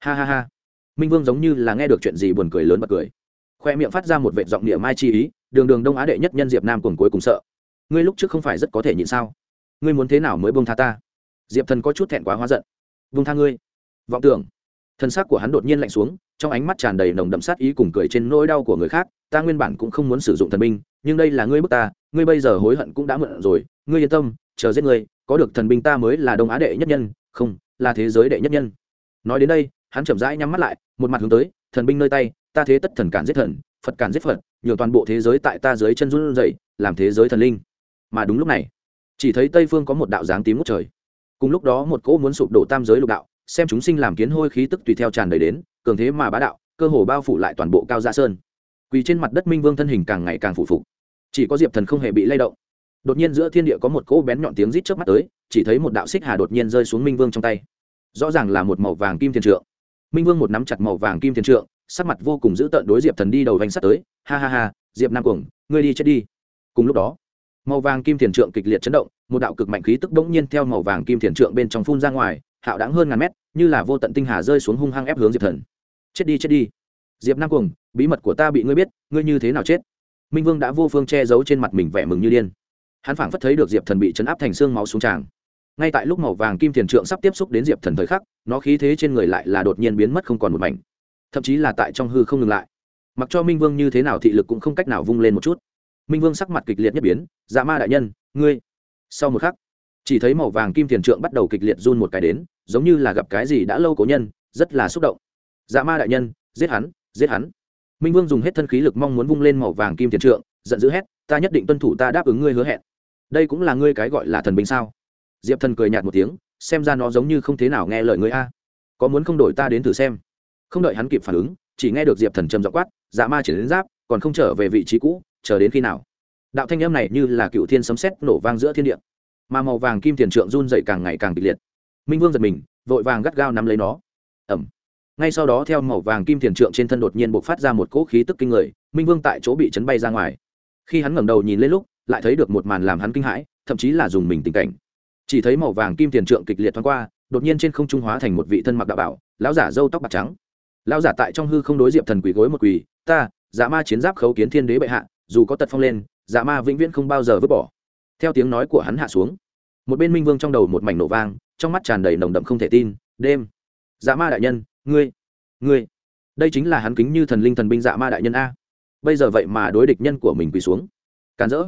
Ha ha ha. Minh vương giống như là nghe được chuyện gì buồn cười lớn bật cười. Khoe miệng phát ra một vệ giọng địa mai chi ý, đường đường đông á đệ nhất nhân diệp nam cùng cuối cùng sợ. Ngươi lúc trước không phải rất có thể nhịn sao? Ngươi muốn thế nào mới bông tha ta? Diệp thần có chút thẹn quá hóa giận. Bông tha ngươi. Vọng tưởng thân xác của hắn đột nhiên lạnh xuống, trong ánh mắt tràn đầy nồng đậm sát ý cùng cười trên nỗi đau của người khác, ta nguyên bản cũng không muốn sử dụng thần binh, nhưng đây là ngươi bức ta, ngươi bây giờ hối hận cũng đã mượn rồi, ngươi yên tâm, chờ giết ngươi, có được thần binh ta mới là đông á đệ nhất nhân, không, là thế giới đệ nhất nhân. Nói đến đây, hắn chậm rãi nhắm mắt lại, một mặt hướng tới, thần binh nơi tay, ta thế tất thần cản giết thần, phật cản giết phật nhiều toàn bộ thế giới tại ta dưới chân run dậy làm thế giới thần linh. Mà đúng lúc này, chỉ thấy tây phương có một đạo dáng tím ngút trời. Cùng lúc đó một cỗ muốn sụp đổ tam giới lục đạo xem chúng sinh làm kiến hôi khí tức tùy theo tràn đầy đến, cường thế mà bá đạo, cơ hồ bao phủ lại toàn bộ cao gia sơn. Quỳ trên mặt đất minh vương thân hình càng ngày càng phủ phục. Chỉ có diệp thần không hề bị lay động. Đột nhiên giữa thiên địa có một cỗ bén nhọn tiếng rít trước mắt tới, chỉ thấy một đạo xích hà đột nhiên rơi xuống minh vương trong tay. Rõ ràng là một màu vàng kim thiền trượng. Minh vương một nắm chặt màu vàng kim thiền trượng, sắc mặt vô cùng dữ tợn đối diệp thần đi đầu vanh sắt tới. Ha ha ha, diệp nam cuồng, ngươi đi chết đi. Cùng lúc đó, màu vàng kim thiền trượng kịch liệt chấn động, một đạo cực mạnh khí tức bỗng nhiên theo màu vàng kim thiền trượng bên trong phun ra ngoài, hạo đáng hơn ngàn mét như là vô tận tinh hà rơi xuống hung hăng ép hướng diệp thần. Chết đi chết đi. Diệp nam cuồng, bí mật của ta bị ngươi biết, ngươi như thế nào chết? Minh vương đã vô phương che giấu trên mặt mình vẻ mừng như điên. Hắn phảng phất thấy được diệp thần bị chấn áp thành xương máu xuống tràng. Ngay tại lúc màu vàng kim thiền trượng sắp tiếp xúc đến diệp thần thời khắc, nó khí thế trên người lại là đột nhiên biến mất không còn một mảnh. Thậm chí là tại trong hư không ngừng lại. Mặc cho minh vương như thế nào thị lực cũng không cách nào vung lên một chút. Minh vương sắc mặt kịch liệt nhất biến dạ ma đại nhân, ngươi. Sau một khắc, chỉ thấy màu vàng kim thiền trượng bắt đầu kịch liệt run một cái đến giống như là gặp cái gì đã lâu cố nhân, rất là xúc động. Dạ ma đại nhân, giết hắn giết hắn. Minh vương dùng hết thân khí lực mong muốn vung lên màu vàng kim thiền trượng, giận dữ hét, ta nhất định tuân thủ ta đáp ứng ngươi hứa hẹn. Đây cũng là ngươi cái gọi là thần binh sao? Diệp thần cười nhạt một tiếng, xem ra nó giống như không thế nào nghe lời ngươi a. Có muốn không đổi ta đến thử xem? Không đợi hắn kịp phản ứng, chỉ nghe được diệp thần trầm dọ quát dạ ma chỉ đến giáp, còn không trở về vị trí cũ, chờ đến khi nào? Đạo thanh âm này như là cựu thiên sấm sét nổ vang giữa thiên địa, mà màu vàng kim tiền trượng run dậy càng ngày càng kịch liệt minh vương giật mình, vội vàng gắt gao nắm lấy nó. Ẩm. Ngay sau đó theo màu vàng kim thiền trượng trên thân đột nhiên bộc phát ra một cỗ khí tức kinh người, minh vương tại chỗ bị chấn bay ra ngoài. Khi hắn ngẩng đầu nhìn lên lúc, lại thấy được một màn làm hắn kinh hãi, thậm chí là dùng mình tình cảnh. Chỉ thấy màu vàng kim thiền trượng kịch liệt thoáng qua, đột nhiên trên không trung hóa thành một vị thân mặc đạo bảo, lão giả râu tóc bạc trắng. Lão giả tại trong hư không đối diệp thần quỳ gối một quỳ, ta dạ ma chiến giáp khấu kiến thiên đế bệ hạ, dù có tật phong lên dạ ma vĩnh viễn không bao giờ vứt bỏ. Theo tiếng nói của hắn hạ xuống, một bên minh vương trong đầu một mảnh nổ vang trong mắt tràn đầy nồng đậm không thể tin, đêm dạ ma đại nhân, ngươi ngươi, đây chính là hắn kính như thần linh thần binh dạ ma đại nhân a. Bây giờ vậy mà đối địch nhân của mình quỳ xuống. Càn rỡ.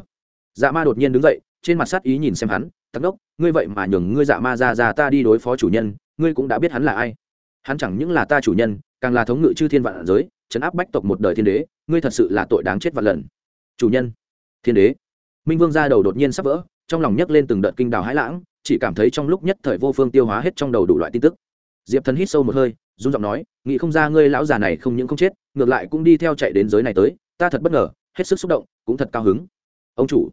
Dạ ma đột nhiên đứng dậy, trên mặt sát ý nhìn xem hắn tắc đốc, ngươi vậy mà nhường ngươi dạ ma ra ra ta đi đối phó chủ nhân, ngươi cũng đã biết hắn là ai. Hắn chẳng những là ta chủ nhân, càng là thống ngự chư thiên vạn giới chấn áp bách tộc một đời thiên đế, ngươi thật sự là tội đáng chết vạn lần. Chủ nhân. Thiên đế. Minh vương ra đầu đột nhiên sắp vỡ, trong lòng nhấc lên từng đợt kinh đào hãi lãng chỉ cảm thấy trong lúc nhất thời vô phương tiêu hóa hết trong đầu đủ loại tin tức. Diệp thần hít sâu một hơi, run giọng nói, nghĩ không ra ngươi lão già này không những không chết, ngược lại cũng đi theo chạy đến giới này tới, ta thật bất ngờ, hết sức xúc động, cũng thật cao hứng. Ông chủ.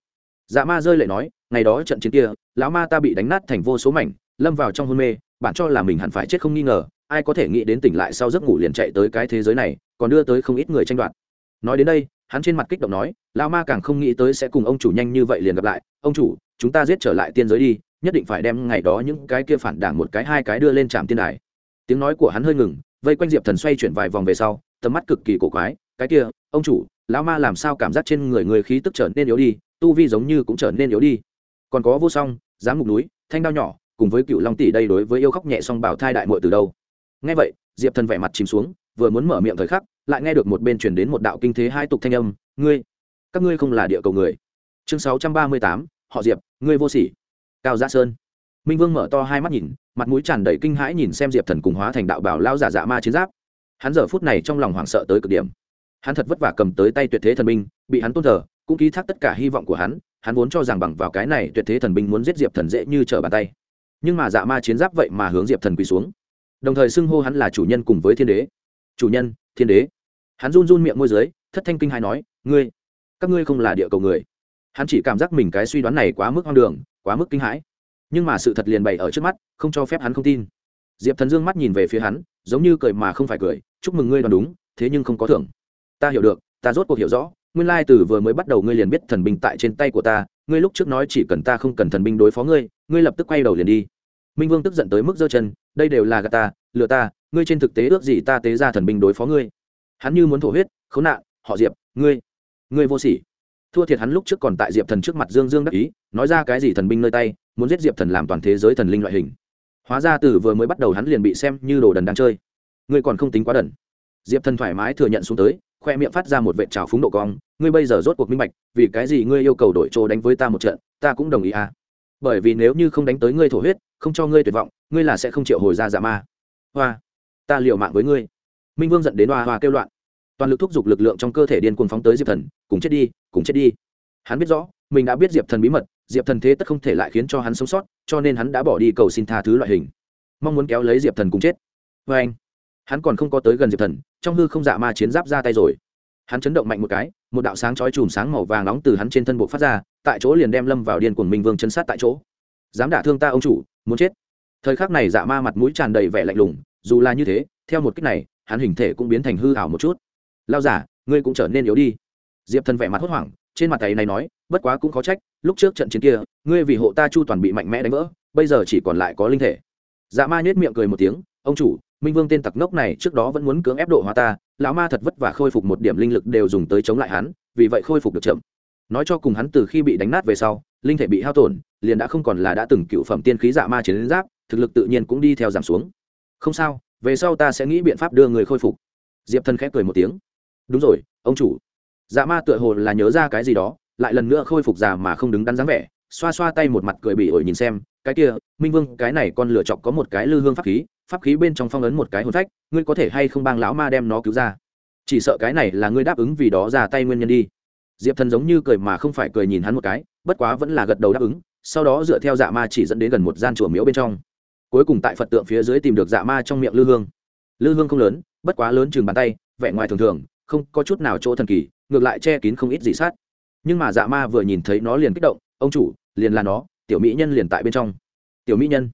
Dạ ma rơi lệ nói, ngày đó trận chiến kia, lão ma ta bị đánh nát thành vô số mảnh, lâm vào trong hôn mê bạn cho là mình hẳn phải chết không nghi ngờ, ai có thể nghĩ đến tỉnh lại sau giấc ngủ liền chạy tới cái thế giới này, còn đưa tới không ít người tranh đoạt. Nói đến đây, hắn trên mặt kích động nói, lão ma càng không nghĩ tới sẽ cùng ông chủ nhanh như vậy liền gặp lại, ông chủ, chúng ta giết trở lại tiên giới đi nhất định phải đem ngày đó những cái kia phản đảng một cái hai cái đưa lên trạm tiên đài. Tiếng nói của hắn hơi ngừng, vây quanh diệp thần xoay chuyển vài vòng về sau, tầm mắt cực kỳ cổ quái, cái kia, ông chủ, lão ma làm sao cảm giác trên người người khí tức trở nên yếu đi, tu vi giống như cũng trở nên yếu đi. Còn có vô song, giám ngục núi, thanh đao nhỏ, cùng với cựu long tỷ đây đối với yêu khóc nhẹ song bảo thai đại muội từ đâu? Nghe vậy, diệp thần vẻ mặt chìm xuống, vừa muốn mở miệng thời khắc, lại nghe được một bên truyền đến một đạo kinh thế hai tục thanh âm, ngươi, các ngươi không là địa cầu người. Chương sáu trăm ba mươi tám, họ diệp, ngươi vô sỉ cao giã sơn. Minh vương mở to hai mắt nhìn, mặt mũi tràn đầy kinh hãi nhìn xem diệp thần cùng hóa thành đạo bảo lao giả dạ ma chiến giáp. Hắn giờ phút này trong lòng hoảng sợ tới cực điểm. Hắn thật vất vả cầm tới tay tuyệt thế thần binh, bị hắn tôn thờ, cũng ký thác tất cả hy vọng của hắn hắn vốn cho rằng bằng vào cái này tuyệt thế thần binh muốn giết diệp thần dễ như trở bàn tay. Nhưng mà dạ ma chiến giáp vậy mà hướng diệp thần quỳ xuống. Đồng thời xưng hô hắn là chủ nhân cùng với thiên đế. Chủ nhân, thiên đế. Hắn run run miệng môi giới thất thanh kinh hai nói, ngươi, các ngươi không là địa cầu người. Hắn chỉ cảm giác mình cái suy đoán này quá mức hoang đường quá mức kinh hãi. Nhưng mà sự thật liền bày ở trước mắt, không cho phép hắn không tin. Diệp thần dương mắt nhìn về phía hắn, giống như cười mà không phải cười, chúc mừng ngươi đoán đúng, thế nhưng không có thưởng. Ta hiểu được, ta rốt cuộc hiểu rõ, nguyên lai từ vừa mới bắt đầu ngươi liền biết thần binh tại trên tay của ta, ngươi lúc trước nói chỉ cần ta không cần thần binh đối phó ngươi ngươi lập tức quay đầu liền đi. Minh vương tức giận tới mức giơ chân, đây đều là gà ta, lừa ta, ngươi trên thực tế ước gì ta tế ra thần binh đối phó ngươi? Hắn như muốn thổ huyết, khốn nạn, họ diệp, ngươi ngươi vô sỉ thua thiệt hắn lúc trước còn tại diệp thần trước mặt dương dương đắc ý, nói ra cái gì thần binh nơi tay, muốn giết diệp thần làm toàn thế giới thần linh loại hình. Hóa ra từ vừa mới bắt đầu hắn liền bị xem như đồ đần đang chơi. Ngươi còn không tính quá đần. Diệp thần thoải mái thừa nhận xuống tới, khoe miệng phát ra một vệ trào phúng độ cong, ngươi bây giờ rốt cuộc minh bạch, vì cái gì ngươi yêu cầu đổi chỗ đánh với ta một trận, ta cũng đồng ý à. Bởi vì nếu như không đánh tới ngươi thổ huyết, không cho ngươi tuyệt vọng, ngươi là sẽ không chịu hồi ra dạ ma. Hoa, ta liều mạng với ngươi. Minh vương dẫn đến hoa hoa kêu loạn toàn lực thúc giục lực lượng trong cơ thể điên cuồng phóng tới diệp thần, cùng chết đi, cùng chết đi. Hắn biết rõ, mình đã biết diệp thần bí mật, diệp thần thế tất không thể lại khiến cho hắn sống sót, cho nên hắn đã bỏ đi cầu xin tha thứ loại hình. Mong muốn kéo lấy diệp thần cùng chết. Vê anh, hắn còn không có tới gần diệp thần, trong hư không dạ ma chiến giáp ra tay rồi. Hắn chấn động mạnh một cái, một đạo sáng chói chùm sáng màu vàng nóng từ hắn trên thân bộ phát ra, tại chỗ liền đem lâm vào điên cuồng minh vương chân sát tại chỗ. Dám đả thương ta ông chủ, muốn chết. Thời khắc này dạ ma mặt mũi tràn đầy vẻ lạnh lùng, dù là như thế, theo một cách này, hắn hình thể cũng biến thành hư ảo một chút lao giả, ngươi cũng trở nên yếu đi. Diệp thần vẻ mặt hốt hoảng, trên mặt thầy này nói, bất quá cũng khó trách, lúc trước trận chiến kia, ngươi vì hộ ta chu toàn bị mạnh mẽ đánh vỡ, bây giờ chỉ còn lại có linh thể. Dạ ma nhếch miệng cười một tiếng, ông chủ, minh vương tên tặc ngốc này trước đó vẫn muốn cưỡng ép độ hóa ta, lão ma thật vất vả khôi phục một điểm linh lực đều dùng tới chống lại hắn, vì vậy khôi phục được chậm. Nói cho cùng hắn từ khi bị đánh nát về sau, linh thể bị hao tổn, liền đã không còn là đã từng cựu phẩm tiên khí dạ ma chiến giáp, thực lực tự nhiên cũng đi theo giảm xuống. Không sao, về sau ta sẽ nghĩ biện pháp đưa người khôi phục. Diệp thần khép cười một tiếng đúng rồi, ông chủ. Dạ ma tựa hồ là nhớ ra cái gì đó, lại lần nữa khôi phục già mà không đứng đắn dáng vẻ, xoa xoa tay một mặt cười bị ổi nhìn xem, cái kia, minh vương, cái này con lựa chọc có một cái lư hương pháp khí pháp khí bên trong phong ấn một cái hồn phách, ngươi có thể hay không bang lão ma đem nó cứu ra? Chỉ sợ cái này là ngươi đáp ứng vì đó ra tay nguyên nhân đi. Diệp thần giống như cười mà không phải cười nhìn hắn một cái, bất quá vẫn là gật đầu đáp ứng, sau đó dựa theo dạ ma chỉ dẫn đến gần một gian chùa miễu bên trong. Cuối cùng tại phật tượng phía dưới tìm được dạ ma trong miệng lư hương. Lư hương không lớn, bất quá lớn chừng bàn tay, vẻ ngoài thường thường không có chút nào chỗ thần kỳ, ngược lại che kín không ít gì sát. Nhưng mà dạ ma vừa nhìn thấy nó liền kích động, ông chủ, liền là nó, tiểu mỹ nhân liền tại bên trong. Tiểu mỹ nhân?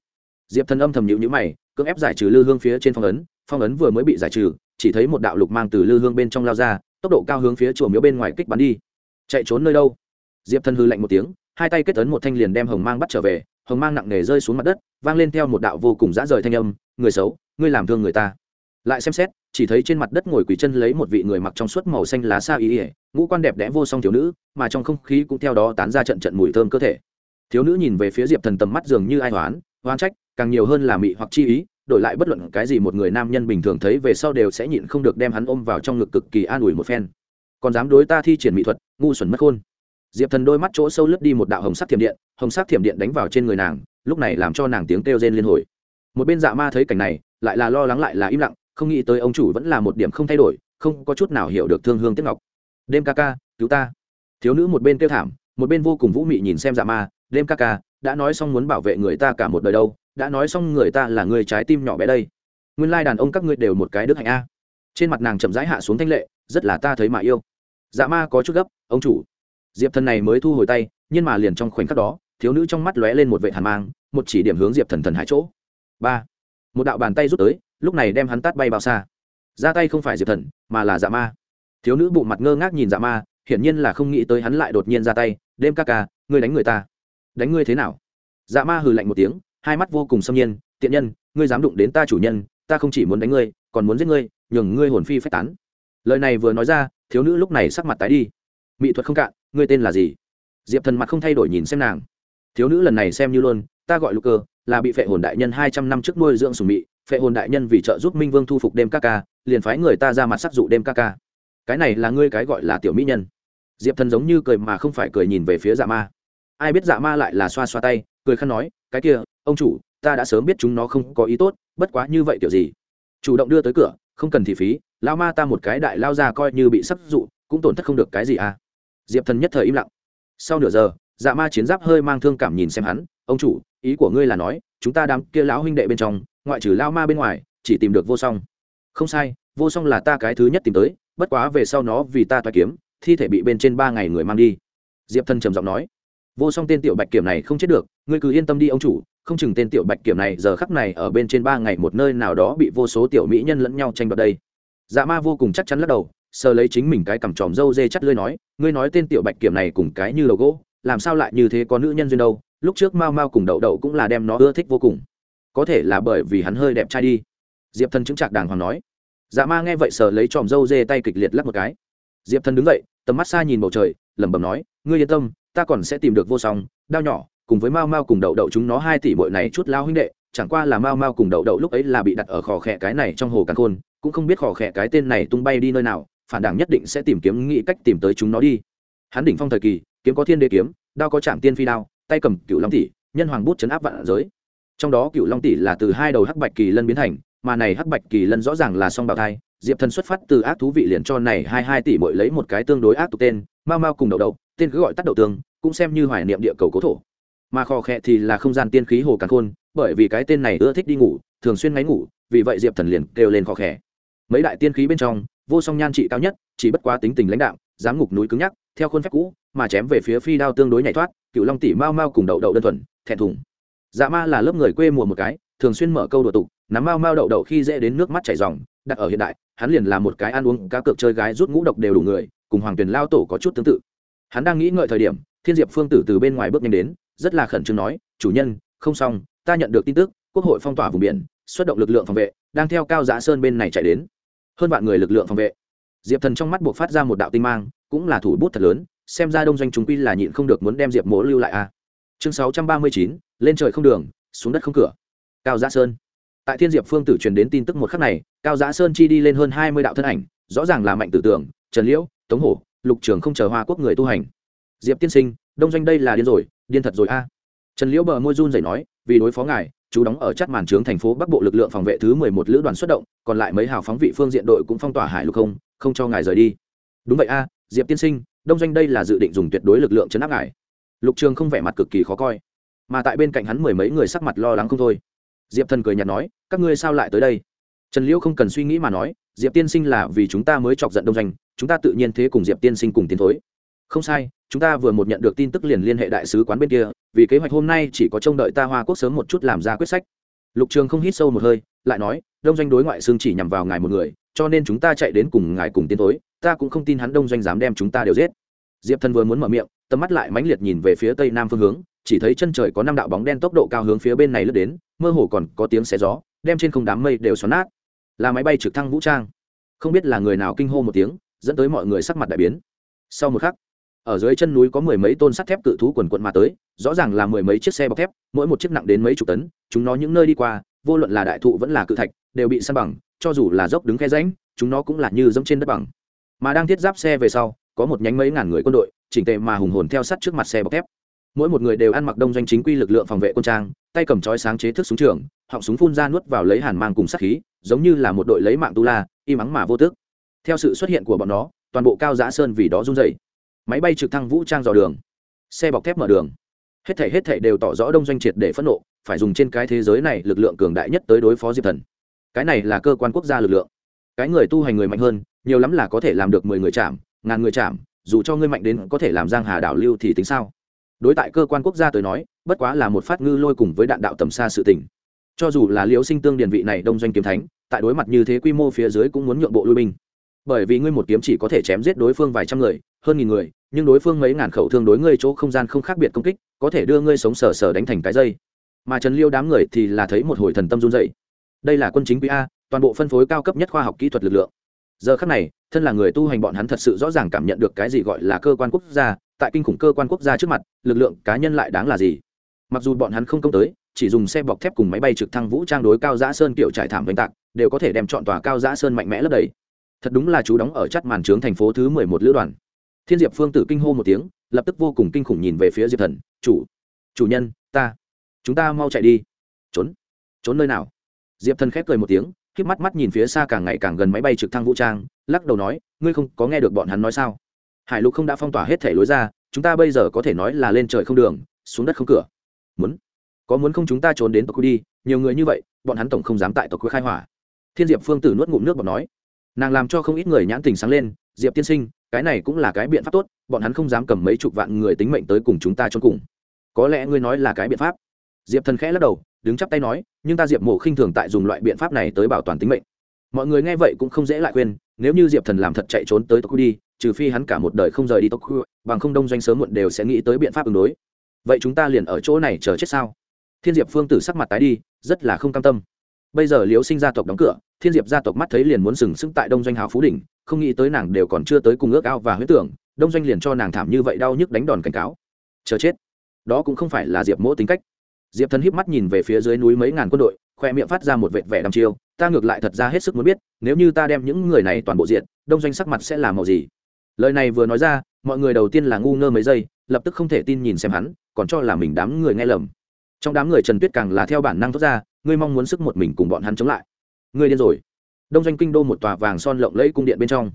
Diệp thần âm thầm nhịu nhữ mày, cưỡng ép giải trừ lư hương phía trên phong ấn phong ấn vừa mới bị giải trừ, chỉ thấy một đạo lục mang từ lư hương bên trong lao ra, tốc độ cao hướng phía chùa miếu bên ngoài kích bắn đi. Chạy trốn nơi đâu? Diệp thần hư lạnh một tiếng, hai tay kết ấn một thanh liền đem hồng mang bắt trở về, hồng mang nặng nề rơi xuống mặt đất, vang lên theo một đạo vô cùng dã rời thanh âm, người xấu, ngươi làm thương người ta. Lại xem xét chỉ thấy trên mặt đất ngồi quỳ chân lấy một vị người mặc trong suốt màu xanh lá xa ý ỉa ngũ quan đẹp đẽ vô song thiếu nữ, mà trong không khí cũng theo đó tán ra trận trận mùi thơm cơ thể. Thiếu nữ nhìn về phía diệp thần tầm mắt dường như ai hoán hoán trách, càng nhiều hơn là mị hoặc chi ý, đổi lại bất luận cái gì một người nam nhân bình thường thấy về sau đều sẽ nhịn không được đem hắn ôm vào trong ngực cực kỳ an ủi một phen. Còn dám đối ta thi triển mỹ thuật, ngu xuẩn mất khôn. Diệp thần đôi mắt chỗ sâu lướt đi một đạo hồng sắc thiểm điện, hồng sắc thiểm điện đánh vào trên người nàng, lúc này làm cho nàng tiếng kêu rên liên hồi. Một bên dạ ma thấy cảnh này, lại là lo lắng lại là im lặng không nghĩ tới ông chủ vẫn là một điểm không thay đổi, không có chút nào hiểu được thương hương tiếc ngọc. Đêm ca ca, cứu ta. Thiếu nữ một bên kêu thảm, một bên vô cùng vũ mị nhìn xem dạ ma. Đêm ca ca, đã nói xong muốn bảo vệ người ta cả một đời đâu, đã nói xong người ta là người trái tim nhỏ bé đây. Nguyên lai đàn ông các ngươi đều một cái đức hạnh a. Trên mặt nàng chậm rãi hạ xuống thanh lệ, rất là ta thấy mà yêu. Dạ ma có chút gấp, ông chủ. Diệp thần này mới thu hồi tay, nhưng mà liền trong khoảnh khắc đó, thiếu nữ trong mắt lóe lên một vệ hàn mang, một chỉ điểm hướng diệp thần thần hai chỗ. Ba. Một đạo bàn tay rút tới lúc này đem hắn tát bay bao xa. Ra tay không phải diệp thần, mà là dạ ma. Thiếu nữ bụng mặt ngơ ngác nhìn dạ ma, hiển nhiên là không nghĩ tới hắn lại đột nhiên ra tay. Đêm ca ca, ngươi đánh người ta. Đánh ngươi thế nào? Dạ ma hừ lạnh một tiếng, hai mắt vô cùng xâm nhiên. Tiện nhân, ngươi dám đụng đến ta chủ nhân, ta không chỉ muốn đánh ngươi, còn muốn giết ngươi, nhường ngươi hồn phi phách tán. Lời này vừa nói ra, thiếu nữ lúc này sắc mặt tái đi. Mỹ thuật không cạn, ngươi tên là gì? Diệp thần mặt không thay đổi nhìn xem nàng. Thiếu nữ lần này xem như luôn, ta gọi lục cơ, là bị phệ hồn đại nhân hai trăm năm trước nuôi dưỡng sùng mị phệ hồn đại nhân vì trợ giúp minh vương thu phục đêm ca ca, liền phái người ta ra mặt sắc dụ đêm ca ca. Cái này là ngươi cái gọi là tiểu mỹ nhân. Diệp thần giống như cười mà không phải cười nhìn về phía dạ ma. Ai biết dạ ma lại là xoa xoa tay, cười khăn nói, cái kia, ông chủ, ta đã sớm biết chúng nó không có ý tốt, bất quá như vậy kiểu gì? Chủ động đưa tới cửa, không cần thị phí lao ma ta một cái đại lao ra coi như bị sắc dụ, cũng tổn thất không được cái gì à? Diệp thần nhất thời im lặng. Sau nửa giờ dạ ma chiến giáp hơi mang thương cảm nhìn xem hắn, ông chủ, ý của ngươi là nói, chúng ta đám kia lão huynh đệ bên trong ngoại trừ lao ma bên ngoài, chỉ tìm được vô song. Không sai, vô song là ta cái thứ nhất tìm tới, bất quá về sau nó vì ta toa kiếm, thi thể bị bên trên ba ngày người mang đi. Diệp thần trầm giọng nói. Vô song tên tiểu bạch kiểm này không chết được, ngươi cứ yên tâm đi ông chủ, không chừng tên tiểu bạch kiểm này giờ khắc này ở bên trên ba ngày một nơi nào đó bị vô số tiểu mỹ nhân lẫn nhau tranh đoạt đây. Dạ ma vô cùng chắc chắn lắc đầu, sờ lấy chính mình cái cằm tròm râu dê chắt lưới nói, ngươi nói tên tiểu bạch kiểm này cùng cái như đầu gỗ, làm sao lại như thế có nữ nhân duyên đâu, lúc trước mao mao cùng đậu đậu cũng là đem nó ưa thích vô cùng có thể là bởi vì hắn hơi đẹp trai đi. Diệp thần chứng trạc đàng hoàng nói. Dạ ma nghe vậy sờ lấy tròm râu dê tay kịch liệt lắc một cái. Diệp thần đứng dậy, tầm mắt xa nhìn bầu trời, lẩm bẩm nói, ngươi yên tâm, ta còn sẽ tìm được vô song, đao nhỏ, cùng với mao mao cùng đậu đậu chúng nó hai tỷ bội này chút lao huynh đệ, chẳng qua là mao mao cùng đậu đậu lúc ấy là bị đặt ở khò khẽ cái này trong hồ càn khôn, cũng không biết khò khẽ cái tên này tung bay đi nơi nào, phản đảng nhất định sẽ tìm kiếm nghĩ cách tìm tới chúng nó đi. Hắn đỉnh phong thời kỳ, kiếm có thiên đế kiếm, đao có trạm tiên phi đao, tay cầm cựu long tỷ, nhân hoàng bút chấn áp vạn giới trong đó cựu long tỷ là từ hai đầu hắc bạch kỳ lân biến thành, mà này hắc bạch kỳ lân rõ ràng là song bào thai, diệp thần xuất phát từ ác thú vị liền cho này hai hai tỷ mỗi lấy một cái tương đối ác tục tên mau mau cùng đậu đậu, tên cứ gọi tắt đậu tương cũng xem như hoài niệm địa cầu cố thổ. Mà kho khẽ thì là không gian tiên khí hồ càn khôn, bởi vì cái tên này ưa thích đi ngủ, thường xuyên ngáy ngủ, vì vậy diệp thần liền kêu lên kho khẽ. Mấy đại tiên khí bên trong, vô song nhan trị cao nhất, chỉ bất quá tính tình lãnh đạo dám ngục núi cứng nhắc, theo khuôn phép cũ, mà chém về phía phi đao tương đối nhảy thoát cựu long tỷ mau mau cùng đậu đậu đơn thuần, thẹn thùng dạ ma là lớp người quê mùa một cái, thường xuyên mở câu đùa tục, nắm mau mau đậu đậu khi dễ đến nước mắt chảy ròng, đặt ở hiện đại, hắn liền là một cái ăn uống, cá cược chơi gái rút ngũ độc đều đủ người, cùng hoàng tuyền lao tổ có chút tương tự. Hắn đang nghĩ ngợi thời điểm, thiên diệp phương tử từ bên ngoài bước nhanh đến, rất là khẩn trương nói, chủ nhân, không xong, ta nhận được tin tức, quốc hội phong tỏa vùng biển, xuất động lực lượng phòng vệ, đang theo cao giã sơn bên này chạy đến. Hơn vạn người lực lượng phòng vệ. Diệp thần trong mắt buộc phát ra một đạo tinh mang, cũng là thủ bút thật lớn, xem ra đông doanh chúng quy là nhịn không được muốn đem diệp mỗ lưu lại a à. chương sáu trăm ba mươi chín lên trời không đường, xuống đất không cửa. Cao giã sơn. Tại thiên diệp phương tử truyền đến tin tức một khắc này, cao giã sơn chi đi lên hơn hai mươi đạo thân ảnh, rõ ràng là mạnh tử tưởng trần liễu, tống hổ, lục trường không chờ hoa quốc người tu hành. Diệp tiên sinh, đông doanh đây là điên rồi, điên thật rồi a. Trần liễu bờ môi run rẩy nói, vì đối phó ngài, chú đóng ở chắt màn trướng thành phố bắc bộ lực lượng phòng vệ thứ mười một lữ đoàn xuất động, còn lại mấy hào phóng vị phương diện đội cũng phong tỏa hải lục không không cho ngài rời đi. Đúng vậy a, diệp tiên sinh, đông doanh đây là dự định dùng tuyệt đối lực lượng chấn áp ngài. Lục trường không vẻ mặt cực kỳ khó coi mà tại bên cạnh hắn mười mấy người sắc mặt lo lắng không thôi. Diệp thần cười nhạt nói, các ngươi sao lại tới đây? Trần liễu không cần suy nghĩ mà nói, diệp tiên sinh là vì chúng ta mới chọc giận đông doanh, chúng ta tự nhiên thế cùng diệp tiên sinh cùng tiến thối. Không sai, chúng ta vừa một nhận được tin tức liền liên hệ đại sứ quán bên kia, vì kế hoạch hôm nay chỉ có trông đợi ta hoa quốc sớm một chút làm ra quyết sách. Lục trường không hít sâu một hơi, lại nói, đông doanh đối ngoại xương chỉ nhằm vào ngài một người, cho nên chúng ta chạy đến cùng ngài cùng tiến thối, ta cũng không tin hắn đông doanh dám đem chúng ta đều giết. Diệp thần vừa muốn mở miệng, tầm mắt lại mãnh liệt nhìn về phía tây nam phương hướng chỉ thấy chân trời có năm đạo bóng đen tốc độ cao hướng phía bên này lướt đến, mơ hồ còn có tiếng xé gió, đem trên không đám mây đều xoắn nát. Là máy bay trực thăng vũ trang. Không biết là người nào kinh hô một tiếng, dẫn tới mọi người sắc mặt đại biến. Sau một khắc, ở dưới chân núi có mười mấy tôn sắt thép cự thú quần quận mà tới, rõ ràng là mười mấy chiếc xe bọc thép, mỗi một chiếc nặng đến mấy chục tấn, chúng nó những nơi đi qua, vô luận là đại thụ vẫn là cự thạch, đều bị săn bằng, cho dù là dốc đứng khe ránh chúng nó cũng là như dẫm trên đất bằng. Mà đang thiết giáp xe về sau, có một nhánh mấy ngàn người quân đội, chỉnh tề mà hùng hồn theo sát trước mặt xe bọc thép mỗi một người đều ăn mặc đông doanh chính quy lực lượng phòng vệ quân trang, tay cầm chói sáng chế thức súng trường, họng súng phun ra nuốt vào lấy hàn mang cùng sát khí, giống như là một đội lấy mạng tu la, im ắng mà vô tước theo sự xuất hiện của bọn nó, toàn bộ cao giã sơn vì đó run dày máy bay trực thăng vũ trang dò đường, xe bọc thép mở đường. Hết thể hết thể đều tỏ rõ đông doanh triệt để phẫn nộ, phải dùng trên cái thế giới này lực lượng cường đại nhất tới đối phó diệp thần. Cái này là cơ quan quốc gia lực lượng. Cái người tu hành người mạnh hơn, nhiều lắm là có thể làm được mười người chạm, ngàn người chạm, dù cho ngươi mạnh đến có thể làm giang hà đảo lưu thì tính sao? Đối tại cơ quan quốc gia tới nói, bất quá là một phát ngư lôi cùng với đạn đạo tầm xa sự tình. Cho dù là liễu sinh tương điền vị này đông doanh kiếm thánh, tại đối mặt như thế quy mô phía dưới cũng muốn nhượng bộ lui binh. Bởi vì ngươi một kiếm chỉ có thể chém giết đối phương vài trăm người, hơn nghìn người, nhưng đối phương mấy ngàn khẩu thương đối ngươi chỗ không gian không khác biệt công kích, có thể đưa ngươi sống sờ sờ đánh thành cái dây. Mà trần liêu đám người thì là thấy một hồi thần tâm run dậy đây là quân chính quý a, toàn bộ phân phối cao cấp nhất khoa học kỹ thuật lực lượng. Giờ khắc này, thân là người tu hành bọn hắn thật sự rõ ràng cảm nhận được cái gì gọi là cơ quan quốc gia tại kinh khủng cơ quan quốc gia trước mặt, lực lượng cá nhân lại đáng là gì? Mặc dù bọn hắn không công tới, chỉ dùng xe bọc thép cùng máy bay trực thăng vũ trang đối cao giã sơn kiểu trải thảm vành tạc, đều có thể đem chọn tòa cao giã sơn mạnh mẽ lấp đầy. Thật đúng là chú đóng ở chắt màn trướng thành phố thứ mười một lữ đoàn. Thiên diệp phương tử kinh hô một tiếng, lập tức vô cùng kinh khủng nhìn về phía diệp thần, chủ chủ nhân, ta, chúng ta mau chạy đi. Trốn trốn nơi nào? Diệp thần khép cười một tiếng k mắt mắt nhìn phía xa càng ngày càng gần máy bay trực thăng vũ trang, lắc đầu nói, ngươi không có nghe được bọn hắn nói sao? Hải lục không đã phong tỏa hết thể lối ra, chúng ta bây giờ có thể nói là lên trời không đường, xuống đất không cửa. Muốn? Có muốn không chúng ta trốn đến tộc đi, nhiều người như vậy, bọn hắn tổng không dám tại tộc khai hỏa. Thiên diệp phương tử nuốt ngụm nước bọt nói. Nàng làm cho không ít người nhãn tình sáng lên, diệp tiên sinh, cái này cũng là cái biện pháp tốt, bọn hắn không dám cầm mấy chục vạn người tính mệnh tới cùng chúng ta trốn cùng. Có lẽ ngươi nói là cái biện pháp. Diệp thần khẽ lắc đầu, đứng chắp tay nói, nhưng ta diệp mộ khinh thường tại dùng loại biện pháp này tới bảo toàn tính mệnh. Mọi người nghe vậy cũng không dễ lại khuyên, nếu như diệp thần làm thật chạy trốn tới tokyo đi trừ phi hắn cả một đời không rời đi tokyo bằng không đông doanh sớm muộn đều sẽ nghĩ tới biện pháp ứng đối. Vậy chúng ta liền ở chỗ này chờ chết sao? Thiên diệp phương tử sắc mặt tái đi, rất là không cam tâm. Bây giờ liễu sinh gia tộc đóng cửa, thiên diệp gia tộc mắt thấy liền muốn sừng sững tại đông doanh hào phú đỉnh, không nghĩ tới nàng đều còn chưa tới cùng ước ao và huyết tưởng, đông doanh liền cho nàng thảm như vậy đau nhức đánh đòn cảnh cáo. Chờ chết. Đó cũng không phải là diệp mỗ tính cách. Diệp thần híp mắt nhìn về phía dưới núi mấy ngàn quân đội, khoe miệng phát ra một vệt vẻ đăm chiêu, ta ngược lại thật ra hết sức muốn biết, nếu như ta đem những người này toàn bộ diện đông doanh sắc mặt sẽ là màu gì? Lời này vừa nói ra, mọi người đầu tiên là ngu ngơ mấy giây, lập tức không thể tin nhìn xem hắn, còn cho là mình đám người nghe lầm. Trong đám người trần tuyết càng là theo bản năng thoát ra, ngươi mong muốn sức một mình cùng bọn hắn chống lại. Ngươi điên rồi. Đông doanh kinh đô một tòa vàng son lộng lẫy cung điện bên trong.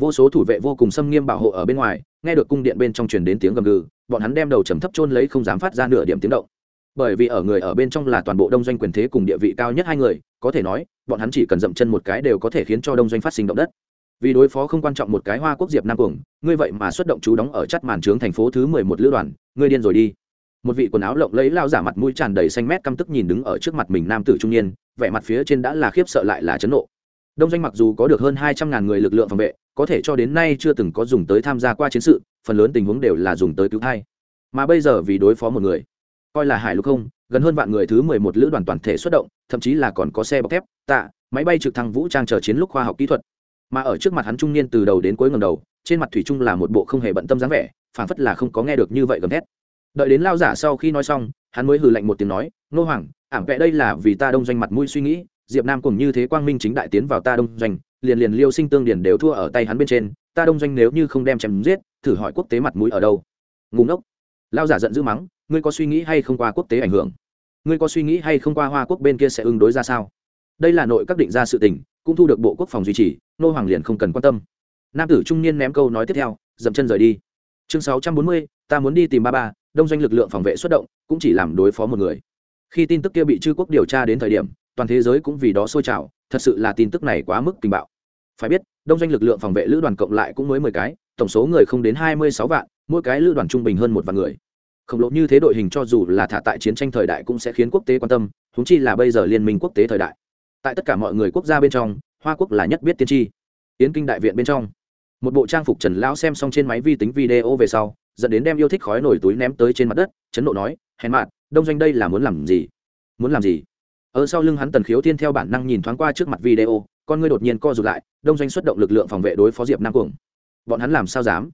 Vô số thủ vệ vô cùng xâm nghiêm bảo hộ ở bên ngoài, nghe được cung điện bên trong truyền đến tiếng gầm gừ, bọn hắn đem đầu trầm thấp chôn lấy không dám phát ra nửa điểm tiếng động. Bởi vì ở người ở bên trong là toàn bộ đông doanh quyền thế cùng địa vị cao nhất hai người, có thể nói, bọn hắn chỉ cần dậm chân một cái đều có thể khiến cho đông doanh phát sinh động đất vì đối phó không quan trọng một cái hoa quốc diệp nam cuồng, ngươi vậy mà xuất động chú đóng ở chắt màn trướng thành phố thứ mười một lữ đoàn, ngươi điên rồi đi. Một vị quần áo lộng lấy lao giả mặt mũi tràn đầy xanh mét căm tức nhìn đứng ở trước mặt mình nam tử trung niên, vẻ mặt phía trên đã là khiếp sợ lại là chấn nộ. Đông doanh mặc dù có được hơn hai trăm ngàn người lực lượng phòng vệ, có thể cho đến nay chưa từng có dùng tới tham gia qua chiến sự, phần lớn tình huống đều là dùng tới cứu thai. Mà bây giờ vì đối phó một người, coi là hải lục không, gần hơn vạn người thứ mười một lữ đoàn toàn thể xuất động, thậm chí là còn có xe bọc thép, tạ, máy bay trực thăng vũ trang chờ chiến lúc khoa học kỹ thuật mà ở trước mặt hắn trung niên từ đầu đến cuối ngầm đầu, trên mặt thủy trung là một bộ không hề bận tâm dáng vẻ, phảng phất là không có nghe được như vậy gầm thét. Đợi đến lao giả sau khi nói xong, hắn mới hừ lạnh một tiếng nói, nô hoàng, ảm vẽ đây là vì ta đông doanh mặt mũi suy nghĩ, diệp nam cùng như thế quang minh chính đại tiến vào ta đông doanh, liền liền liêu sinh tương điển đều thua ở tay hắn bên trên, ta đông doanh nếu như không đem chém giết, thử hỏi quốc tế mặt mũi ở đâu? Ngùng ngốc. Lao giả giận dữ mắng, ngươi có suy nghĩ hay không qua quốc tế ảnh hưởng? Ngươi có suy nghĩ hay không qua hoa quốc bên kia sẽ ứng đối ra sao? Đây là nội các định ra sự tình, cũng thu được bộ quốc phòng duy trì nô hoàng liền không cần quan tâm. Nam tử trung niên ném câu nói tiếp theo, dậm chân rời đi. Chương sáu trăm bốn mươi, ta muốn đi tìm ba ba, đông doanh lực lượng phòng vệ xuất động, cũng chỉ làm đối phó một người. Khi tin tức kia bị chư quốc điều tra đến thời điểm, toàn thế giới cũng vì đó sôi trào, thật sự là tin tức này quá mức tình bạo. Phải biết, đông doanh lực lượng phòng vệ lữ đoàn cộng lại cũng mới mười cái, tổng số người không đến hai mươi sáu vạn, mỗi cái lữ đoàn trung bình hơn một vạn người. Khổng lồ như thế đội hình cho dù là thả tại chiến tranh thời đại cũng sẽ khiến quốc tế quan tâm húng chi là bây giờ liên minh quốc tế thời đại. Tại tất cả mọi người quốc gia bên trong hoa quốc là nhất biết tiên tri. Yến kinh đại viện bên trong, một bộ trang phục trần lão xem xong trên máy vi tính video về sau, dẫn đến đem yêu thích khói nổi túi ném tới trên mặt đất, chấn độ nói, hèn mạn đông doanh đây là muốn làm gì? Muốn làm gì? Ở sau lưng hắn tần khiếu thiên theo bản năng nhìn thoáng qua trước mặt video, con ngươi đột nhiên co rụt lại, đông doanh xuất động lực lượng phòng vệ đối phó diệp nam cuồng. Bọn hắn làm sao dám?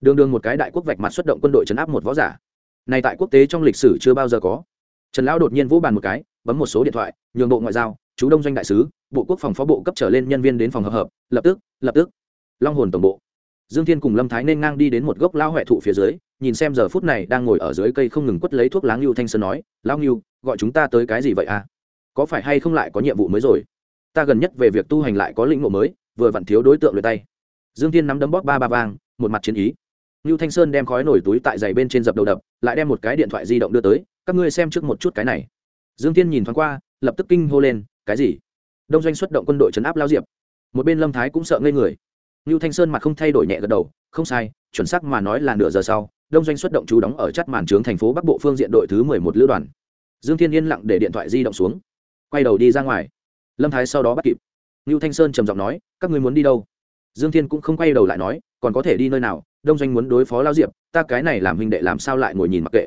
Đường đường một cái đại quốc vạch mặt xuất động quân đội chấn áp một võ giả. Này tại quốc tế trong lịch sử chưa bao giờ có. Trần lão đột nhiên vũ bàn một cái, bấm một số điện thoại, nhường bộ ngoại giao, chú đông doanh đại sứ bộ quốc phòng phó bộ cấp trở lên nhân viên đến phòng hợp hợp lập tức lập tức. Long hồn tổng bộ. Dương thiên cùng lâm thái nên ngang đi đến một gốc lao huệ thụ phía dưới nhìn xem giờ phút này đang ngồi ở dưới cây không ngừng quất lấy thuốc láng lưu thanh sơn nói lao ngưu gọi chúng ta tới cái gì vậy à? Có phải hay không lại có nhiệm vụ mới rồi? Ta gần nhất về việc tu hành lại có lĩnh ngộ mới vừa vặn thiếu đối tượng luyện tay. Dương thiên nắm đấm bóp ba ba vang một mặt chiến ý. Ngưu Thanh Sơn đem khói nổi túi tại giày bên trên dập đầu đập, lại đem một cái điện thoại di động đưa tới, các ngươi xem trước một chút cái này. Dương Thiên nhìn thoáng qua, lập tức kinh hô lên, cái gì? Đông doanh xuất động quân đội trấn áp lao diệp. Một bên Lâm Thái cũng sợ ngây người. Lưu Thanh Sơn mặt không thay đổi nhẹ gật đầu, không sai, chuẩn xác mà nói là nửa giờ sau, Đông doanh xuất động chú đóng ở chắt màn trướng thành phố Bắc Bộ phương diện đội thứ mười một lữ đoàn. Dương Thiên yên lặng để điện thoại di động xuống, quay đầu đi ra ngoài. Lâm Thái sau đó bắt kịp. Lưu Thanh Sơn trầm giọng nói, các ngươi muốn đi đâu? Dương Thiên cũng không quay đầu lại nói, còn có thể đi nơi nào, đông doanh muốn đối phó lao diệp ta cái này làm huynh đệ làm sao lại ngồi nhìn mặc kệ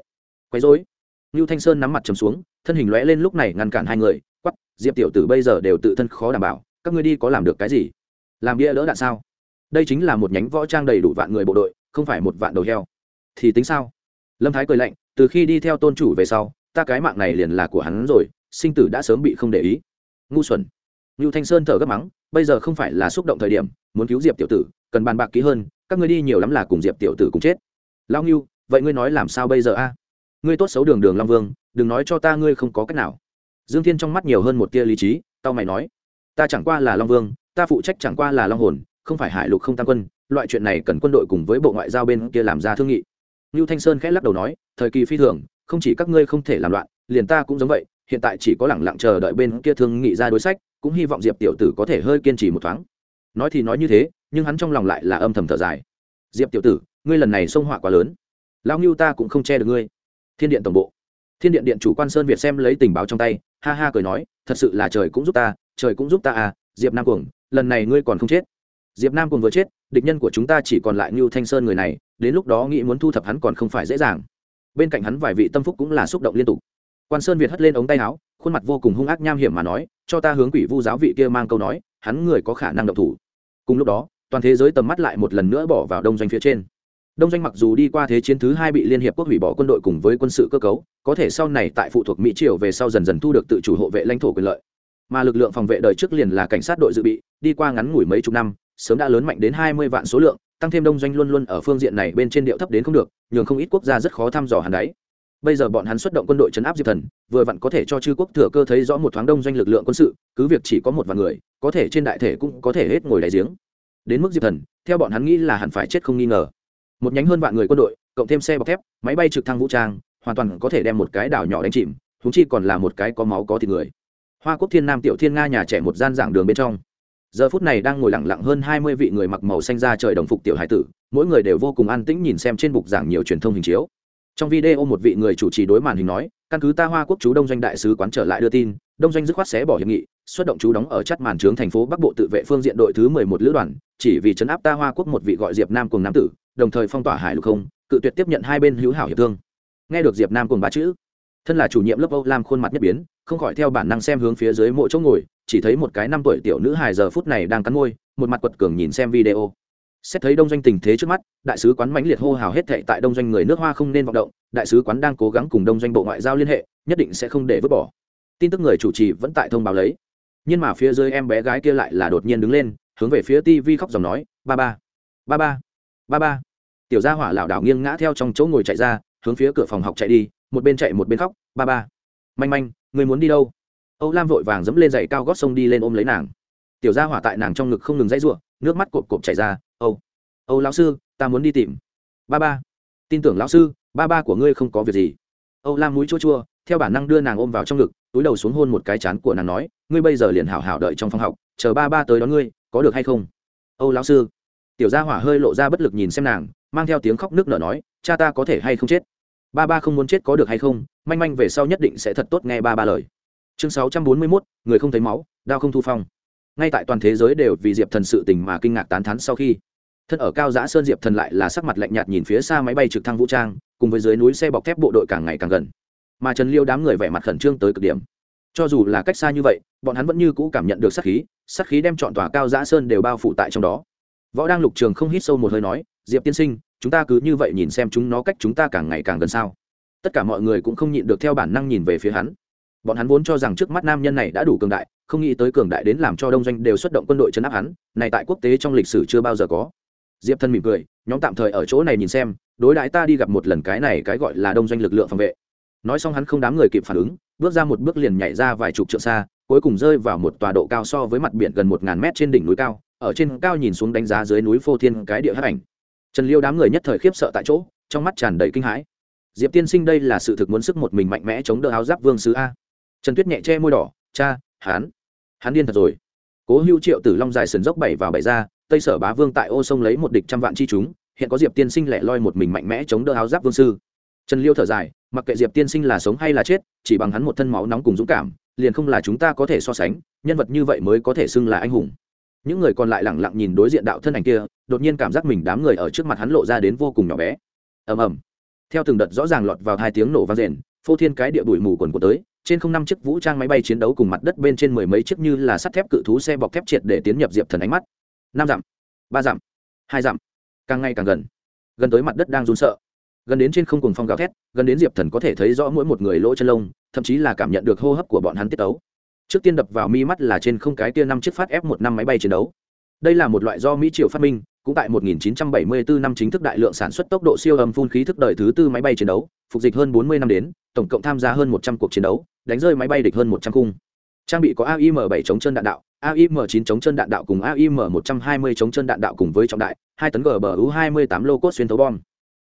quấy dối Lưu thanh sơn nắm mặt trầm xuống thân hình lóe lên lúc này ngăn cản hai người diệp tiểu tử bây giờ đều tự thân khó đảm bảo, các ngươi đi có làm được cái gì? Làm bia đỡ đạn sao? Đây chính là một nhánh võ trang đầy đủ vạn người bộ đội, không phải một vạn đầu heo. Thì tính sao? Lâm thái cười lạnh, từ khi đi theo tôn chủ về sau, ta cái mạng này liền là của hắn rồi, sinh tử đã sớm bị không để ý. Ngu xuẩn. Lưu thanh sơn thở gấp mắng, bây giờ không phải là xúc động thời điểm, muốn cứu diệp tiểu tử, cần bàn bạc kỹ hơn, các ngươi đi nhiều lắm là cùng diệp tiểu tử cùng chết. Lão lưu vậy ngươi nói làm sao bây giờ a? Ngươi tốt xấu đường đường long vương, đừng nói cho ta ngươi không có cách nào dương thiên trong mắt nhiều hơn một tia lý trí tao mày nói, ta chẳng qua là long vương, ta phụ trách chẳng qua là long hồn, không phải hải lục không tăng quân, loại chuyện này cần quân đội cùng với bộ ngoại giao bên kia làm ra thương nghị. Lưu thanh sơn khẽ lắc đầu nói, thời kỳ phi thường, không chỉ các ngươi không thể làm loạn, liền ta cũng giống vậy, hiện tại chỉ có lẳng lặng chờ đợi bên kia thương nghị ra đối sách, cũng hy vọng diệp tiểu tử có thể hơi kiên trì một thoáng. Nói thì nói như thế, nhưng hắn trong lòng lại là âm thầm thở dài. Diệp tiểu tử, ngươi lần này xông họa quá lớn, Lão Nưu ta cũng không che được ngươi. Thiên điện tổng bộ thiên điện điện chủ quan sơn việt xem lấy tình báo trong tay, ha ha cười nói, thật sự là trời cũng giúp ta, trời cũng giúp ta à diệp nam cuồng, lần này ngươi còn không chết. Diệp nam cuồng vừa chết, địch nhân của chúng ta chỉ còn lại như thanh sơn người này, đến lúc đó nghĩ muốn thu thập hắn còn không phải dễ dàng. Bên cạnh hắn vài vị tâm phúc cũng là xúc động liên tục. Quan sơn việt hất lên ống tay áo, khuôn mặt vô cùng hung ác nham hiểm mà nói, cho ta hướng quỷ vu giáo vị kia mang câu nói, hắn người có khả năng độc thủ. Cùng lúc đó, toàn thế giới tầm mắt lại một lần nữa bỏ vào đông doanh phía trên đông doanh mặc dù đi qua thế chiến thứ hai bị liên hiệp quốc hủy bỏ quân đội cùng với quân sự cơ cấu, có thể sau này tại phụ thuộc mỹ triều về sau dần dần thu được tự chủ hộ vệ lãnh thổ quyền lợi. Mà lực lượng phòng vệ đời trước liền là cảnh sát đội dự bị, đi qua ngắn ngủi mấy chục năm, sớm đã lớn mạnh đến hai mươi vạn số lượng, tăng thêm đông doanh luôn luôn ở phương diện này bên trên điệu thấp đến không được, nhường không ít quốc gia rất khó thăm dò hàn đáy bây giờ bọn hắn xuất động quân đội chấn áp diệp thần, vừa vặn có thể cho chư quốc thừa cơ thấy rõ một thoáng đông doanh lực lượng quân sự, cứ việc chỉ có một vài người, có thể trên đại thể cũng có thể hết ngồi đại giếng. Đến mức diệp thần, theo bọn hắn nghĩ là hẳn phải chết không nghi ngờ một nhánh hơn vạn người quân đội, cộng thêm xe bọc thép, máy bay trực thăng vũ trang, hoàn toàn có thể đem một cái đảo nhỏ đánh chìm thúng chi còn là một cái có máu có thịt người. Hoa quốc thiên nam, tiểu thiên nga nhà trẻ một gian giảng đường bên trong. Giờ phút này đang ngồi lặng lặng hơn hai mươi vị người mặc màu xanh ra trời đồng phục tiểu hải tử, mỗi người đều vô cùng an tĩnh nhìn xem trên bục giảng nhiều truyền thông hình chiếu. Trong video một vị người chủ trì đối màn hình nói, căn cứ ta hoa quốc chú đông doanh đại sứ quán trở lại đưa tin, đông doanh dứt khoát xé bỏ hiệp nghị, xuất động chú đóng ở chắt màn trướng thành phố bắc bộ tự vệ phương diện đội thứ mười một lữ đoàn, chỉ vì chấn áp ta hoa quốc một vị gọi diệp nam cùng nam tử đồng thời phong tỏa hải lục không, cự tuyệt tiếp nhận hai bên hữu hảo hiệp thương. Nghe được diệp nam cùng ba chữ, thân là chủ nhiệm lớp âu lam khuôn mặt nhất biến, không khỏi theo bản năng xem hướng phía dưới mỗi chỗ ngồi, chỉ thấy một cái năm tuổi tiểu nữ hài giờ phút này đang cắn môi, một mặt quật cường nhìn xem video. Xét thấy đông doanh tình thế trước mắt, đại sứ quán mãnh liệt hô hào hết thệ tại đông doanh người nước hoa không nên vọng động, đại sứ quán đang cố gắng cùng đông doanh bộ ngoại giao liên hệ, nhất định sẽ không để vứt bỏ. Tin tức người chủ trì vẫn tại thông báo lấy. Nhưng mà phía dưới em bé gái kia lại là đột nhiên đứng lên, hướng về phía tv khóc dòng nói, ba ba ba ba ba ba. Tiểu gia hỏa lảo đảo nghiêng ngã theo trong chỗ ngồi chạy ra, hướng phía cửa phòng học chạy đi, một bên chạy một bên khóc, ba ba, manh manh, người muốn đi đâu? Âu lam vội vàng dẫm lên giày cao gót sông đi lên ôm lấy nàng. Tiểu gia hỏa tại nàng trong ngực không ngừng dãy r u ộ n nước mắt cộp cộp chảy ra, âu âu lão sư, ta muốn đi tìm. Ba ba, tin tưởng lão sư, ba ba của ngươi không có việc gì. Âu lam múi chua chua, theo bản năng đưa nàng ôm vào trong ngực, túi đầu xuống hôn một cái chán của nàng nói, ngươi bây giờ liền hảo hảo đợi trong phòng học, chờ ba ba tới đón ngươi, có được hay không? Âu lão sư tiểu gia hỏa hơi lộ ra bất lực nhìn xem nàng, mang theo tiếng khóc nước nở nói, cha ta có thể hay không chết? Ba ba không muốn chết có được hay không? Manh manh về sau nhất định sẽ thật tốt nghe ba ba lời. Chương sáu trăm bốn mươi mốt, người không thấy máu, đao không thu phong. Ngay tại toàn thế giới đều vì diệp thần sự tình mà kinh ngạc tán thắn sau khi, thân ở cao giã sơn diệp thần lại là sắc mặt lạnh nhạt nhìn phía xa máy bay trực thăng vũ trang, cùng với dưới núi xe bọc thép bộ đội càng ngày càng gần. Mà trần liêu đám người vẻ mặt khẩn trương tới cực điểm. Cho dù là cách xa như vậy, bọn hắn vẫn như cũ cảm nhận được sắc khí sắc khí đem chọn tòa cao giã sơn đều bao phủ tại trong đó võ đang lục trường không hít sâu một hơi nói, diệp tiên sinh, chúng ta cứ như vậy nhìn xem chúng nó cách chúng ta càng ngày càng gần sao? Tất cả mọi người cũng không nhịn được theo bản năng nhìn về phía hắn. Bọn hắn vốn cho rằng trước mắt nam nhân này đã đủ cường đại, không nghĩ tới cường đại đến làm cho đông doanh đều xuất động quân đội chấn áp hắn, này tại quốc tế trong lịch sử chưa bao giờ có. Diệp thân mỉm cười, nhóm tạm thời ở chỗ này nhìn xem, đối đãi ta đi gặp một lần cái này cái gọi là đông doanh lực lượng phòng vệ. Nói xong hắn không đám người kịp phản ứng, bước ra một bước liền nhảy ra vài chục trượng xa, cuối cùng rơi vào một tòa độ cao so với mặt biển gần một ngàn mét trên đỉnh núi cao ở trên cao nhìn xuống đánh giá dưới núi phô thiên cái địa hấp ảnh. Trần liêu đám người nhất thời khiếp sợ tại chỗ, trong mắt tràn đầy kinh hãi. Diệp tiên sinh đây là sự thực muốn sức một mình mạnh mẽ chống đỡ áo giáp vương sứ a. Trần tuyết nhẹ che môi đỏ, cha hán hán điên thật rồi. Cố hữu triệu tử long dài sườn dốc bảy vào bảy ra, tây sở bá vương tại ô sông lấy một địch trăm vạn chi chúng, hiện có diệp tiên sinh lẻ loi một mình mạnh mẽ chống đỡ áo giáp vương sư trần liêu thở dài, mặc kệ diệp tiên sinh là sống hay là chết, chỉ bằng hắn một thân máu nóng cùng dũng cảm, liền không là chúng ta có thể so sánh, nhân vật như vậy mới có thể xưng là anh hùng những người còn lại lẳng lặng nhìn đối diện đạo thân ảnh kia, đột nhiên cảm giác mình đám người ở trước mặt hắn lộ ra đến vô cùng nhỏ bé. Ầm ầm. Theo từng đợt rõ ràng lọt vào hai tiếng nổ vang rền, phô thiên cái địa bụi mù quần của tới, trên không năm chiếc vũ trang máy bay chiến đấu cùng mặt đất bên trên mười mấy chiếc như là sắt thép cự thú xe bọc thép triệt để tiến nhập diệp thần ánh mắt. Năm dặm, ba dặm, hai dặm. Càng ngày càng gần. Gần tới mặt đất đang run sợ. Gần đến trên không cùng phong gào thét, gần đến diệp thần có thể thấy rõ mỗi một người lỗ chân lông, thậm chí là cảm nhận được hô hấp của bọn hắn tiết tấu trước tiên đập vào mi mắt là trên không cái tia năm chiếc phát f một năm máy bay chiến đấu. Đây là một loại do mỹ triều phát minh, cũng tại 1974 năm chính thức đại lượng sản xuất tốc độ siêu âm phun khí thức đời thứ tư máy bay chiến đấu, phục dịch hơn 40 năm đến, tổng cộng tham gia hơn 100 cuộc chiến đấu, đánh rơi máy bay địch hơn 100 cung trang bị có aim 7 chống chân đạn đạo aim 9 chống chân đạn đạo cùng aim 120 chống chân đạn đạo cùng với trọng đại, hai tấn gbu 28 lô cốt xuyên thấu bom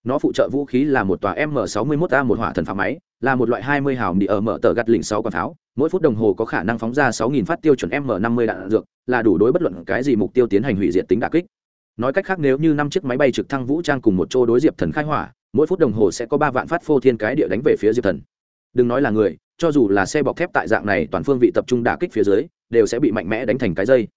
nó phụ trợ vũ khí là một tòa m 61 a một hỏa thần pháo máy, là một loại 20 hào đi ở mở tờ gắt lỉnh 6 quả pháo. Mỗi phút đồng hồ có khả năng phóng ra 6.000 phát tiêu chuẩn m 50 đạn dược, là đủ đối bất luận cái gì mục tiêu tiến hành hủy diệt tính đả kích. Nói cách khác, nếu như năm chiếc máy bay trực thăng vũ trang cùng một chỗ đối diệp thần khai hỏa, mỗi phút đồng hồ sẽ có ba vạn phát phô thiên cái địa đánh về phía diệp thần. Đừng nói là người, cho dù là xe bọc thép tại dạng này toàn phương vị tập trung đả kích phía dưới, đều sẽ bị mạnh mẽ đánh thành cái dây.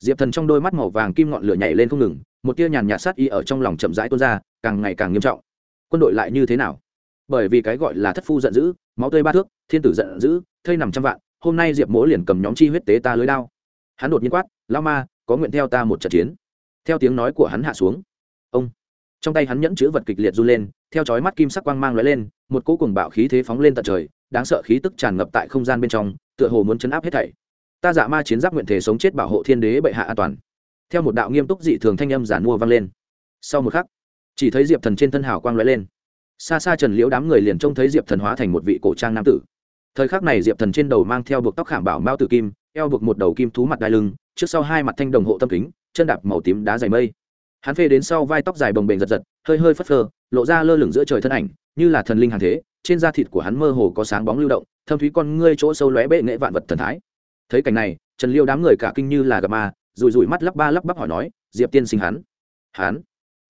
Diệp thần trong đôi mắt màu vàng kim ngọn lửa nhảy lên không ngừng một tia nhàn nhạt sát y ở trong lòng chậm rãi tuôn ra, càng ngày càng nghiêm trọng. Quân đội lại như thế nào? Bởi vì cái gọi là thất phu giận dữ, máu tươi ba thước, thiên tử giận dữ, thây nằm trăm vạn, hôm nay diệp mỗ liền cầm nhóm chi huyết tế ta lưới đao. Hắn đột nhiên quát lao ma, có nguyện theo ta một trận chiến. Theo tiếng nói của hắn hạ xuống, ông. Trong tay hắn nhẫn chữ vật kịch liệt run lên, theo chói mắt kim sắc quang mang lóe lên, một cỗ cùng bạo khí thế phóng lên tận trời, đáng sợ khí tức tràn ngập tại không gian bên trong, tựa hồ muốn chấn áp hết thảy. Ta dạ ma chiến giáp nguyện thể sống chết bảo hộ thiên đế bệ hạ an toàn theo một đạo nghiêm túc dị thường thanh âm giản mua vang lên. Sau một khắc, chỉ thấy diệp thần trên thân hào quang lóe lên. Xa xa trần liễu đám người liền trông thấy diệp thần hóa thành một vị cổ trang nam tử. Thời khắc này diệp thần trên đầu mang theo buộc tóc khảm bảo mao tử kim, eo buộc một đầu kim thú mặt đai lưng, trước sau hai mặt thanh đồng hộ tâm kính, chân đạp màu tím đá dày mây. Hắn phê đến sau vai tóc dài bồng bềnh giật giật, hơi hơi phất phơ, lộ ra lơ lửng giữa trời thân ảnh, như là thần linh hàng thế, trên da thịt của hắn mơ hồ có sáng bóng lưu động, thâm thúy con ngươi chỗ sâu lóe bệ nghệ vạn vật thần thái. Thấy cảnh này, trần liêu đám người cả kinh như là gặp ma rùi rùi mắt lắp ba lắp bắp hỏi nói, diệp tiên sinh hắn hắn?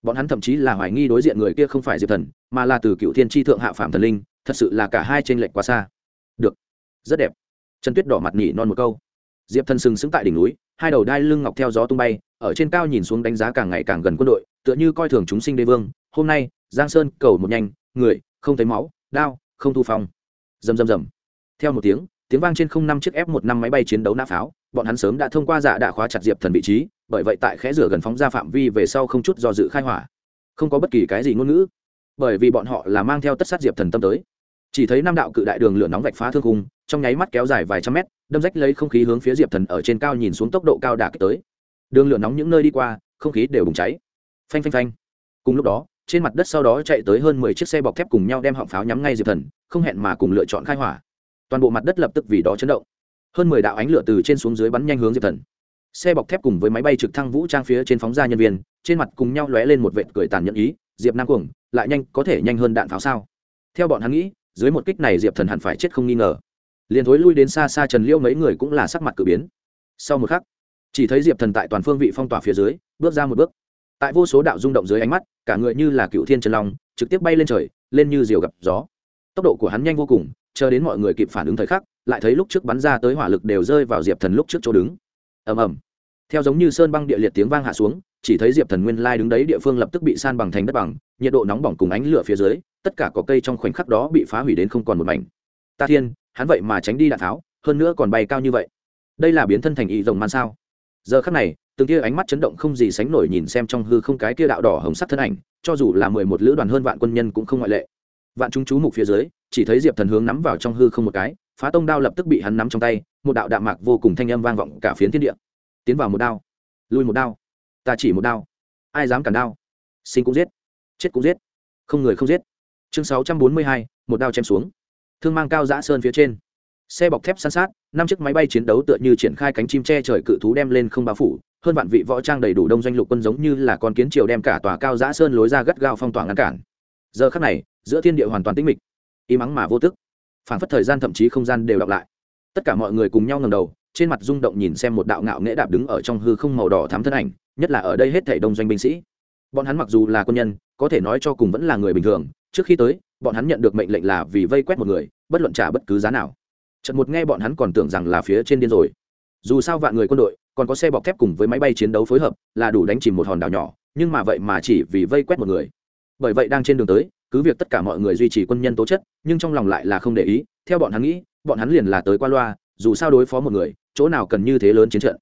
Bọn hắn thậm chí là hoài nghi đối diện người kia không phải diệp thần, mà là từ cựu thiên tri thượng hạ phạm thần linh, thật sự là cả hai t r ê n lệch quá xa. Được, rất đẹp. Trần tuyết đỏ mặt nhỉ non một câu. Diệp thần sừng sững tại đỉnh núi, hai đầu đai lưng ngọc theo gió tung bay, ở trên cao nhìn xuống đánh giá càng ngày càng gần quân đội, tựa như coi thường chúng sinh đế vương. Hôm nay, giang sơn, cầu một nhanh, người, không thấy máu, đao, không thu phong. Rầm rầm rầm. Theo một tiếng tiếng vang trên không năm chiếc f một năm máy bay chiến đấu nã pháo bọn hắn sớm đã thông qua dạ đã khóa chặt diệp thần vị trí, bởi vậy tại khẽ rửa gần phóng ra phạm vi về sau không chút do dự khai hỏa. Không có bất kỳ cái gì ngôn ngữ, bởi vì bọn họ là mang theo tất sát diệp thần tâm tới. Chỉ thấy năm đạo cự đại đường lửa nóng vạch phá thương cung trong nháy mắt kéo dài vài trăm mét, đâm rách lấy không khí hướng phía diệp thần ở trên cao nhìn xuống tốc độ cao đà kích tới. Đường lửa nóng những nơi đi qua, không khí đều bùng cháy. Phanh phanh phanh. Cùng lúc đó, trên mặt đất sau đó chạy tới hơn mười chiếc xe bọc thép cùng nhau đem họng pháo nhắm ngay diệp thần, không hẹn mà cùng lựa chọn khai hỏa. Toàn bộ mặt đất lập tức vì đó chấn động hơn mười đạo ánh lửa từ trên xuống dưới bắn nhanh hướng diệp thần. Xe bọc thép cùng với máy bay trực thăng vũ trang phía trên phóng ra nhân viên, trên mặt cùng nhau lóe lên một vệt cười tàn nhẫn ý, diệp nam cuồng, lại nhanh, có thể nhanh hơn đạn pháo sao? Theo bọn hắn nghĩ, dưới một kích này diệp thần hẳn phải chết không nghi ngờ. Liền thối lui đến xa xa trần liêu mấy người cũng là sắc mặt cử biến. Sau một khắc, chỉ thấy diệp thần tại toàn phương vị phong tỏa phía dưới, bước ra một bước. Tại vô số đạo rung động dưới ánh mắt, cả người như là cựu thiên trần long, trực tiếp bay lên trời, lên như diều gặp gió. Tốc độ của hắn nhanh vô cùng, chờ đến mọi người kịp phản ứng thời khắc lại thấy lúc trước bắn ra tới hỏa lực đều rơi vào diệp thần lúc trước chỗ đứng. Ầm ầm. Theo giống như sơn băng địa liệt tiếng vang hạ xuống, chỉ thấy diệp thần nguyên lai đứng đấy địa phương lập tức bị san bằng thành đất bằng, nhiệt độ nóng bỏng cùng ánh lửa phía dưới, tất cả có cây trong khoảnh khắc đó bị phá hủy đến không còn một mảnh. Ta thiên, hắn vậy mà tránh đi đạn tháo, hơn nữa còn bay cao như vậy. Đây là biến thân thành y rồng man sao? Giờ khắc này, từng kia ánh mắt chấn động không gì sánh nổi nhìn xem trong hư không cái kia đạo đỏ hồng sắc thân ảnh, cho dù là mười một lữ đoàn hơn vạn quân nhân cũng không ngoại lệ. Vạn chúng chú mục phía dưới, chỉ thấy diệp thần hướng nắm vào trong hư không một cái phá tông đao lập tức bị hắn nắm trong tay, một đạo đạm mạc vô cùng thanh âm vang vọng cả phiến thiên địa. Tiến vào một đao, lui một đao, ta chỉ một đao, ai dám cản đao? Sinh cũng giết, chết cũng giết, không người không giết. Chương sáu trăm bốn mươi hai, một đao chém xuống. Thương mang cao giã sơn phía trên. Xe bọc thép san sát, năm chiếc máy bay chiến đấu tựa như triển khai cánh chim che trời cự thú đem lên không bao phủ, hơn vạn vị võ trang đầy đủ đông doanh lục quân giống như là con kiến triều đem cả tòa cao giã sơn lối ra gắt gao phong tỏa ngăn cản. Giờ khắc này, giữa thiên địa hoàn toàn tĩnh mịch, im ắng mà vô tức phản phất thời gian thậm chí không gian đều đọc lại. Tất cả mọi người cùng nhau ngầm đầu, trên mặt rung động nhìn xem một đạo ngạo nghễ đạp đứng ở trong hư không màu đỏ thắm thân ảnh, nhất là ở đây hết thể đông doanh binh sĩ. Bọn hắn mặc dù là quân nhân, có thể nói cho cùng vẫn là người bình thường, trước khi tới, bọn hắn nhận được mệnh lệnh là vì vây quét một người, bất luận trả bất cứ giá nào. Trận một nghe bọn hắn còn tưởng rằng là phía trên điên rồi. Dù sao vạn người quân đội, còn có xe bọc thép cùng với máy bay chiến đấu phối hợp, là đủ đánh chìm một hòn đảo nhỏ, nhưng mà vậy mà chỉ vì vây quét một người. Bởi vậy đang trên đường tới cứ việc tất cả mọi người duy trì quân nhân tố chất, nhưng trong lòng lại là không để ý, theo bọn hắn nghĩ, bọn hắn liền là tới qua loa, dù sao đối phó một người, chỗ nào cần như thế lớn chiến trận.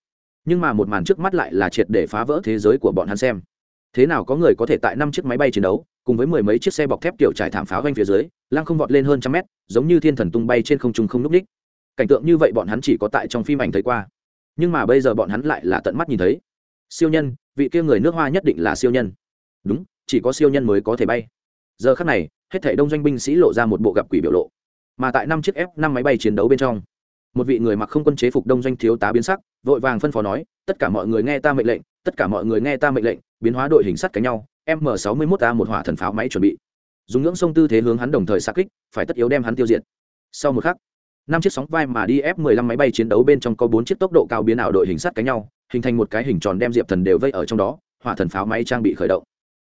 Nhưng mà một màn trước mắt lại là triệt để phá vỡ thế giới của bọn hắn xem. Thế nào có người có thể tại năm chiếc máy bay chiến đấu, cùng với mười mấy chiếc xe bọc thép kiểu trải thảm pháo quanh phía dưới, lăng không vọt lên hơn trăm mét, giống như thiên thần tung bay trên không trung không n ú c ních. Cảnh tượng như vậy bọn hắn chỉ có tại trong phim ảnh thấy qua. Nhưng mà bây giờ bọn hắn lại là tận mắt nhìn thấy. Siêu nhân, vị kia người nước hoa nhất định là siêu nhân. Đúng, chỉ có siêu nhân mới có thể bay giờ khắc này, hết thảy đông doanh binh sĩ lộ ra một bộ gặp quỷ biểu lộ. Mà tại năm chiếc f năm máy bay chiến đấu bên trong, một vị người mặc không quân chế phục đông doanh thiếu tá biến sắc, vội vàng phân phó nói, tất cả mọi người nghe ta mệnh lệnh, tất cả mọi người nghe ta mệnh lệnh, biến hóa đội hình sắt cánh nhau, m sáu mươi mốt a một hỏa thần pháo máy chuẩn bị. Dùng ngưỡng sông tư thế hướng hắn đồng thời xa kích, phải tất yếu đem hắn tiêu diệt. Sau một khắc, năm chiếc sóng vai mà đi f 15 máy bay chiến đấu bên trong có bốn chiếc tốc độ cao biến ảo đội hình sắt cánh nhau, hình thành một cái hình tròn đem diệp thần đều vây ở trong đó, hỏa thần pháo máy trang bị khởi động.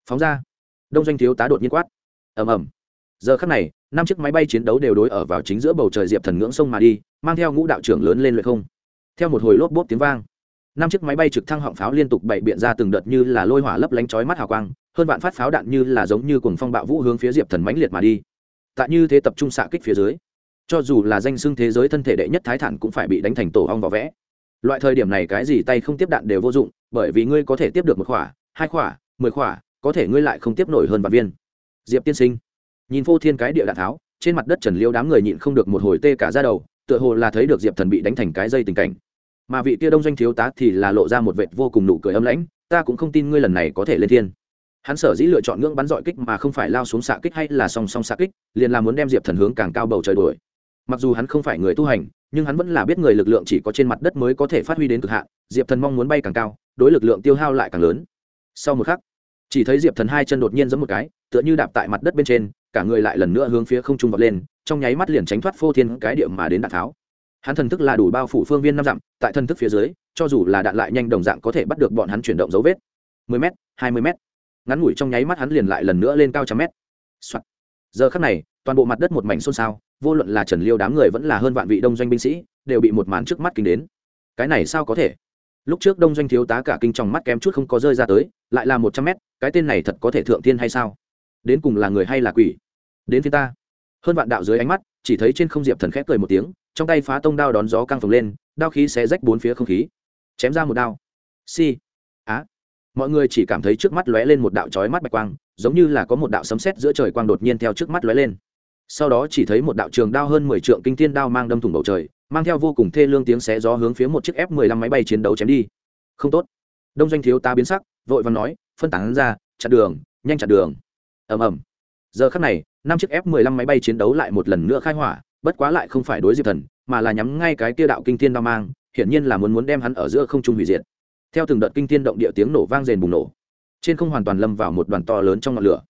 Phóng ra, đông doanh thiếu tá đột nhiên quát ầm ầm. Giờ khắc này, năm chiếc máy bay chiến đấu đều đối ở vào chính giữa bầu trời diệp thần ngưỡng sông mà đi, mang theo ngũ đạo trưởng lớn lên luyện không. Theo một hồi lốp bốp tiếng vang, năm chiếc máy bay trực thăng họng pháo liên tục bày biện ra từng đợt như là lôi hỏa lấp lánh chói mắt hào quang, hơn vạn phát pháo đạn như là giống như cùng phong bạo vũ hướng phía diệp thần mãnh liệt mà đi. Tại như thế tập trung xạ kích phía dưới. Cho dù là danh xưng thế giới thân thể đệ nhất thái thản cũng phải bị đánh thành tổ ong vỏ vẽ. Loại thời điểm này cái gì tay không tiếp đạn đều vô dụng, bởi vì ngươi có thể tiếp được một khỏa, hai khỏa, mười khỏa, có thể ngươi lại không tiếp nổi hơn vạn viên diệp tiên sinh. Nhìn phô thiên cái địa đạn tháo, trên mặt đất trần liêu đám người nhịn không được một hồi tê cả ra đầu, tựa hồ là thấy được diệp thần bị đánh thành cái dây tình cảnh. Mà vị kia đông doanh thiếu tá thì là lộ ra một vệt vô cùng nụ cười âm lãnh, ta cũng không tin ngươi lần này có thể lên thiên. Hắn sở dĩ lựa chọn ngưỡng bắn dọi kích mà không phải lao xuống xạ kích hay là song song xạ kích, liền là muốn đem diệp thần hướng càng cao bầu trời đuổi. Mặc dù hắn không phải người tu hành, nhưng hắn vẫn là biết người lực lượng chỉ có trên mặt đất mới có thể phát huy đến cực hạn, diệp thần mong muốn bay càng cao, đối lực lượng tiêu hao lại càng lớn. Sau một khắc chỉ thấy diệp thần hai chân đột nhiên giẫm một cái, tựa như đạp tại mặt đất bên trên, cả người lại lần nữa hướng phía không trung vọt lên, trong nháy mắt liền tránh thoát phô thiên cái điệm mà đến đạn tháo. Hắn thần thức là đủ bao phủ phương viên năm dặm, tại thần thức phía dưới, cho dù là đạn lại nhanh đồng dạng có thể bắt được bọn hắn chuyển động dấu vết. 10 m 20 m ngắn ngủi trong nháy mắt hắn liền lại lần nữa lên cao trăm mét. Soạn. giờ khắc này, toàn bộ mặt đất một mảnh xôn xao, vô luận là trần liêu đám người vẫn là hơn vạn vị đông doanh binh sĩ, đều bị một màn trước mắt kinh đến. Cái này sao có thể? Lúc trước đông doanh thiếu tá cả kinh trong mắt kém chút không có rơi ra tới, lại là một trăm mét, cái tên này thật có thể thượng thiên hay sao? Đến cùng là người hay là quỷ? Đến phía ta. Hơn vạn đạo dưới ánh mắt, chỉ thấy trên không diệp thần khép cười một tiếng, trong tay phá tông đao đón gió căng phồng lên, đao khí sẽ rách bốn phía không khí. Chém ra một đao. Si á. Mọi người chỉ cảm thấy trước mắt lóe lên một đạo trói mắt bạch quang, giống như là có một đạo sấm sét giữa trời quang đột nhiên theo trước mắt lóe lên. Sau đó chỉ thấy một đạo trường đao hơn mười trượng kinh thiên đao mang đâm thủng bầu trời mang theo vô cùng thê lương tiếng xé gió hướng phía một chiếc f 15 máy bay chiến đấu chém đi. Không tốt. Đông doanh thiếu ta biến sắc, vội vàng nói, phân tán ra, chặn đường, nhanh chặn đường. Ầm ầm. Giờ khắc này, năm chiếc f 15 máy bay chiến đấu lại một lần nữa khai hỏa, bất quá lại không phải đối diệp thần, mà là nhắm ngay cái kia đạo kinh thiên đao mang, hiển nhiên là muốn muốn đem hắn ở giữa không trung hủy diệt. Theo từng đợt kinh thiên động địa tiếng nổ vang rền bùng nổ, trên không hoàn toàn lâm vào một đoàn to lớn trong ngọn lửa.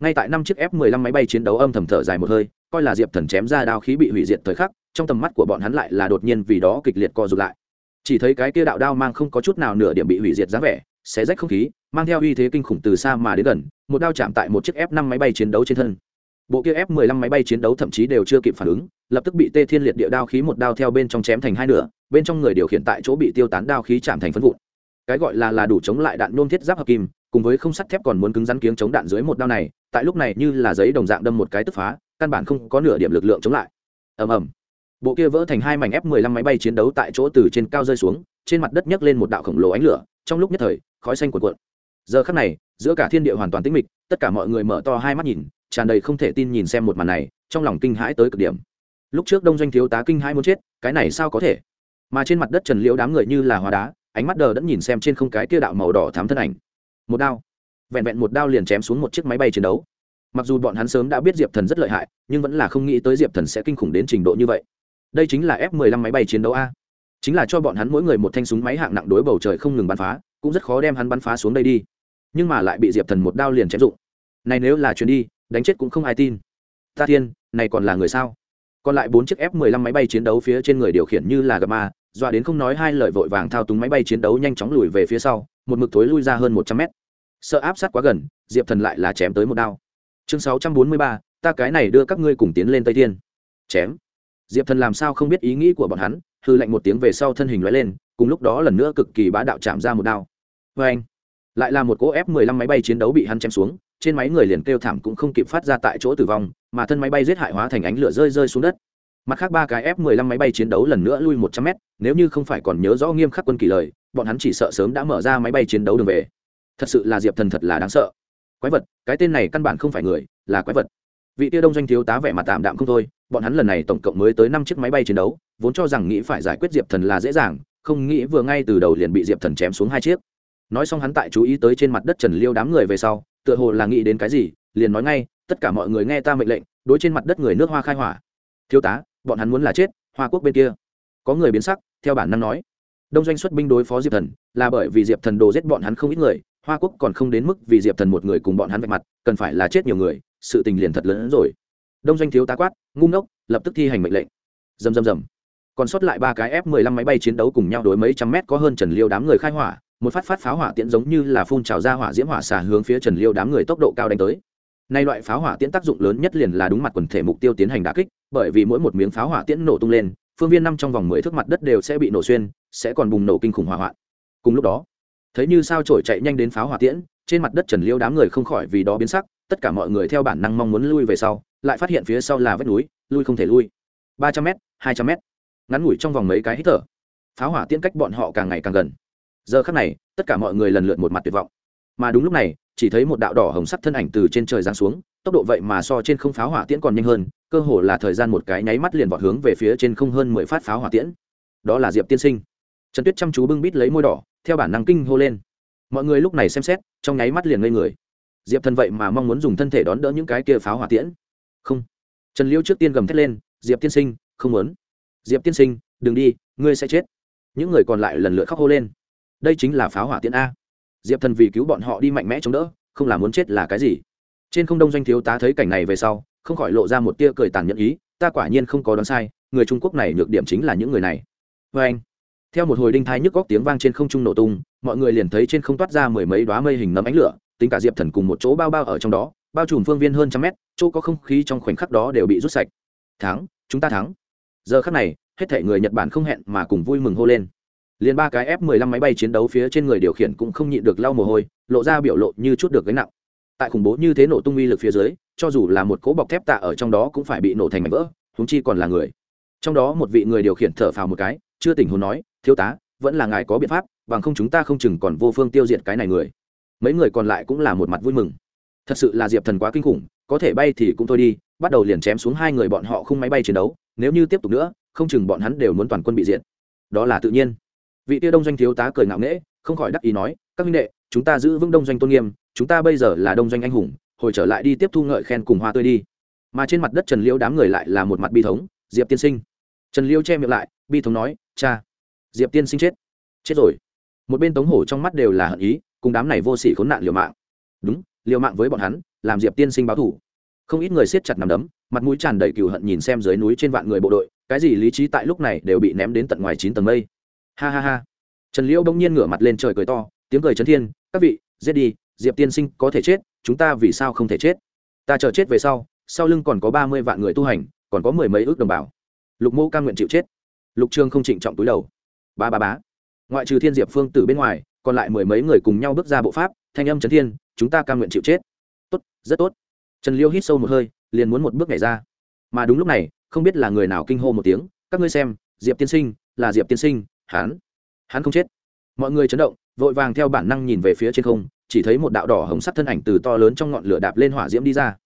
Ngay tại năm chiếc f 15 máy bay chiến đấu âm thầm thở dài một hơi, coi là diệp thần chém ra đao khí bị hủy diệt thời khắc trong tầm mắt của bọn hắn lại là đột nhiên vì đó kịch liệt co rụt lại. Chỉ thấy cái kia đạo đao mang không có chút nào nửa điểm bị hủy diệt dáng vẻ, xé rách không khí, mang theo uy thế kinh khủng từ xa mà đến gần, một đao chạm tại một chiếc f 5 máy bay chiến đấu trên thân. Bộ kia f 15 máy bay chiến đấu thậm chí đều chưa kịp phản ứng, lập tức bị tê thiên liệt địa đao khí một đao theo bên trong chém thành hai nửa, bên trong người điều khiển tại chỗ bị tiêu tán đao khí chạm thành phân vụn. Cái gọi là là đủ chống lại đạn nôm thiết giáp hợp kim, cùng với không sắt thép còn muốn cứng rắn kiếng chống đạn dưới một đao này, tại lúc này như là giấy đồng dạng đâm một cái tức phá, căn bản không có nửa điểm lực lượng chống lại. Ầm ầm bộ kia vỡ thành hai mảnh f 15 máy bay chiến đấu tại chỗ từ trên cao rơi xuống, trên mặt đất nhấc lên một đạo khổng lồ ánh lửa, trong lúc nhất thời, khói xanh cuộn cuộn. Giờ khắc này, giữa cả thiên địa hoàn toàn tĩnh mịch, tất cả mọi người mở to hai mắt nhìn, tràn đầy không thể tin nhìn xem một màn này, trong lòng kinh hãi tới cực điểm. Lúc trước đông doanh thiếu tá kinh hãi muốn chết, cái này sao có thể? Mà trên mặt đất trần liễu đám người như là hóa đá, ánh mắt đờ đẫn nhìn xem trên không cái kia đạo màu đỏ thám thân ảnh. Một đao, vẹn vẹn một đao liền chém xuống một chiếc máy bay chiến đấu. Mặc dù bọn hắn sớm đã biết diệp thần rất lợi hại, nhưng vẫn là không nghĩ tới diệp thần sẽ kinh khủng đến trình độ như vậy đây chính là f 15 máy bay chiến đấu a. Chính là cho bọn hắn mỗi người một thanh súng máy hạng nặng đối bầu trời không ngừng bắn phá, cũng rất khó đem hắn bắn phá xuống đây đi. Nhưng mà lại bị diệp thần một đao liền chém dụng. Này nếu là chuyến đi, đánh chết cũng không ai tin. Ta thiên, này còn là người sao? Còn lại bốn chiếc f 15 máy bay chiến đấu phía trên người điều khiển như là Gamma dọa đến không nói hai lời vội vàng thao túng máy bay chiến đấu nhanh chóng lùi về phía sau, một mực thối lui ra hơn một trăm mét. Sợ áp sát quá gần, diệp thần lại là chém tới một đao. Chương sáu trăm bốn mươi ba, ta cái này đưa các ngươi cùng tiến lên tây thiên. Chém diệp thần làm sao không biết ý nghĩ của bọn hắn, hư lạnh một tiếng về sau thân hình loại lên, cùng lúc đó lần nữa cực kỳ bá đạo chạm ra một đao. Vê anh, lại là một cỗ f 15 máy bay chiến đấu bị hắn chém xuống, trên máy người liền kêu thảm cũng không kịp phát ra tại chỗ tử vong, mà thân máy bay giết hại hóa thành ánh lửa rơi rơi xuống đất. Mặt khác ba cái f 15 máy bay chiến đấu lần nữa lui một trăm mét, nếu như không phải còn nhớ rõ nghiêm khắc quân kỳ lời, bọn hắn chỉ sợ sớm đã mở ra máy bay chiến đấu đường về. Thật sự là diệp thần thật là đáng sợ. Quái vật, cái tên này căn bản không phải người, là quái vật vị tiêu đông doanh thiếu tá vẻ mặt tạm đạm không thôi, bọn hắn lần này tổng cộng mới tới năm chiếc máy bay chiến đấu, vốn cho rằng nghĩ phải giải quyết diệp thần là dễ dàng, không nghĩ vừa ngay từ đầu liền bị diệp thần chém xuống hai chiếc. Nói xong hắn tại chú ý tới trên mặt đất trần liêu đám người về sau, tựa hồ là nghĩ đến cái gì, liền nói ngay, tất cả mọi người nghe ta mệnh lệnh, đối trên mặt đất người nước hoa khai hỏa. Thiếu tá, bọn hắn muốn là chết, hoa quốc bên kia. Có người biến sắc, theo bản năng nói. Đông doanh xuất binh đối phó diệp thần, là bởi vì diệp thần đồ giết bọn hắn không ít người hoa quốc còn không đến mức vì diệp thần một người cùng bọn hắn vạch mặt, cần phải là chết nhiều người, sự tình liền thật lớn hơn rồi. Đông doanh thiếu tá quát, ngu ngốc, lập tức thi hành mệnh lệnh. Dầm dầm dầm còn sót lại ba cái f 15 máy bay chiến đấu cùng nhau đối mấy trăm mét có hơn trần liêu đám người khai hỏa, một phát phát pháo hỏa tiễn giống như là phun trào ra hỏa diễm hỏa xả hướng phía trần liêu đám người tốc độ cao đánh tới. Nay loại pháo hỏa tiễn tác dụng lớn nhất liền là đúng mặt quần thể mục tiêu tiến hành đả kích, bởi vì mỗi một miếng pháo hỏa tiễn nổ tung lên, phương viên năm trong vòng mười thước mặt đất đều sẽ bị nổ xuyên, sẽ còn bùng nổ kinh khủng hỏa hoạn. Cùng lúc đó thấy như sao trổi chạy nhanh đến pháo hỏa tiễn, trên mặt đất trần liêu đám người không khỏi vì đó biến sắc, tất cả mọi người theo bản năng mong muốn lui về sau, lại phát hiện phía sau là vách núi, lui không thể lui. Ba trăm m hai trăm m ngắn ngủi trong vòng mấy cái hít thở. Pháo hỏa tiễn cách bọn họ càng ngày càng gần. Giờ khắc này, tất cả mọi người lần lượt một mặt tuyệt vọng. Mà đúng lúc này, chỉ thấy một đạo đỏ hồng sắc thân ảnh từ trên trời giáng xuống, tốc độ vậy mà so trên không pháo hỏa tiễn còn nhanh hơn, cơ hồ là thời gian một cái nháy mắt liền vọt hướng về phía trên không hơn mười phát pháo hỏa tiễn. Đó là diệp tiên sinh. Trần tuyết chăm chú bưng bít lấy môi đỏ theo bản năng kinh hô lên. Mọi người lúc này xem xét, trong nháy mắt liền ngây người. Diệp thần vậy mà mong muốn dùng thân thể đón đỡ những cái kia pháo hỏa tiễn. Không. Trần liêu trước tiên gầm thét lên, diệp tiên sinh, không muốn. Diệp tiên sinh, đừng đi, ngươi sẽ chết. Những người còn lại lần lượt khóc hô lên. Đây chính là pháo hỏa tiễn a. Diệp thần vì cứu bọn họ đi mạnh mẽ chống đỡ, không là muốn chết là cái gì. Trên không đông doanh thiếu tá thấy cảnh này về sau, không khỏi lộ ra một tia cười tàn nhẫn ý, ta quả nhiên không có đoán sai, người trung quốc này nhược điểm chính là những người này. Vê anh theo một hồi đinh thai nhức góc tiếng vang trên không trung nổ tung, mọi người liền thấy trên không toát ra mười mấy đoá mây hình nấm ánh lửa, tính cả diệp thần cùng một chỗ bao bao ở trong đó, bao trùm phương viên hơn trăm mét, chỗ có không khí trong khoảnh khắc đó đều bị rút sạch. Thắng, chúng ta thắng. Giờ khắc này, hết thể người nhật bản không hẹn mà cùng vui mừng hô lên. Liền ba cái f 15 máy bay chiến đấu phía trên người điều khiển cũng không nhịn được lau mồ hôi, lộ ra biểu lộ như chút được gánh nặng. Tại khủng bố như thế nổ tung uy lực phía dưới, cho dù là một cỗ bọc thép tạ ở trong đó cũng phải bị nổ thành mảnh vỡ húng chi còn là người. Trong đó một vị người điều khiển thở phào một cái, chưa tỉnh hồn nói thiếu tá, vẫn là ngài có biện pháp, bằng không chúng ta không chừng còn vô phương tiêu diệt cái này người. Mấy người còn lại cũng là một mặt vui mừng. Thật sự là diệp thần quá kinh khủng, có thể bay thì cũng thôi đi, bắt đầu liền chém xuống hai người bọn họ không máy bay chiến đấu, nếu như tiếp tục nữa, không chừng bọn hắn đều muốn toàn quân bị diệt. Đó là tự nhiên. Vị tiêu đông doanh thiếu tá cười ngạo nghễ, không khỏi đắc ý nói, các minh đệ, chúng ta giữ vững đông doanh tôn nghiêm, chúng ta bây giờ là đông doanh anh hùng, hồi trở lại đi tiếp thu ngợi khen cùng hoa tươi đi. Mà trên mặt đất trần liễu đám người lại là một mặt bi thống, diệp tiên sinh. Trần liễu che miệng lại, bi thống nói, cha diệp tiên sinh chết. Chết rồi. Một bên tống hổ trong mắt đều là hận ý, cùng đám này vô sỉ khốn nạn liều mạng. Đúng, liều mạng với bọn hắn, làm diệp tiên sinh báo thủ không ít người siết chặt nằm đấm, mặt mũi tràn đầy cừu hận nhìn xem dưới núi trên vạn người bộ đội, cái gì lý trí tại lúc này đều bị ném đến tận ngoài chín tầng mây. Ha ha ha. Trần liễu bỗng nhiên ngửa mặt lên trời cười to, tiếng cười chấn thiên, các vị, giết đi, diệp tiên sinh có thể chết, chúng ta vì sao không thể chết? Ta chờ chết về sau sau lưng còn có ba mươi vạn người tu hành, còn có mười mấy ước đồng bào. Lục mô ca nguyện chịu chết. Lục trương không trịnh trọng túi đầu ba ba bá ngoại trừ thiên diệp phương từ bên ngoài, còn lại mười mấy người cùng nhau bước ra bộ pháp, thanh âm trấn thiên, chúng ta cam nguyện chịu chết. Tốt, rất tốt. Trần liêu hít sâu một hơi, liền muốn một bước nhảy ra. Mà đúng lúc này, không biết là người nào kinh hô một tiếng, các ngươi xem, diệp tiên sinh, là diệp tiên sinh, hắn hắn không chết. Mọi người chấn động, vội vàng theo bản năng nhìn về phía trên không, chỉ thấy một đạo đỏ hồng sắt thân ảnh từ to lớn trong ngọn lửa đạp lên hỏa diễm đi ra.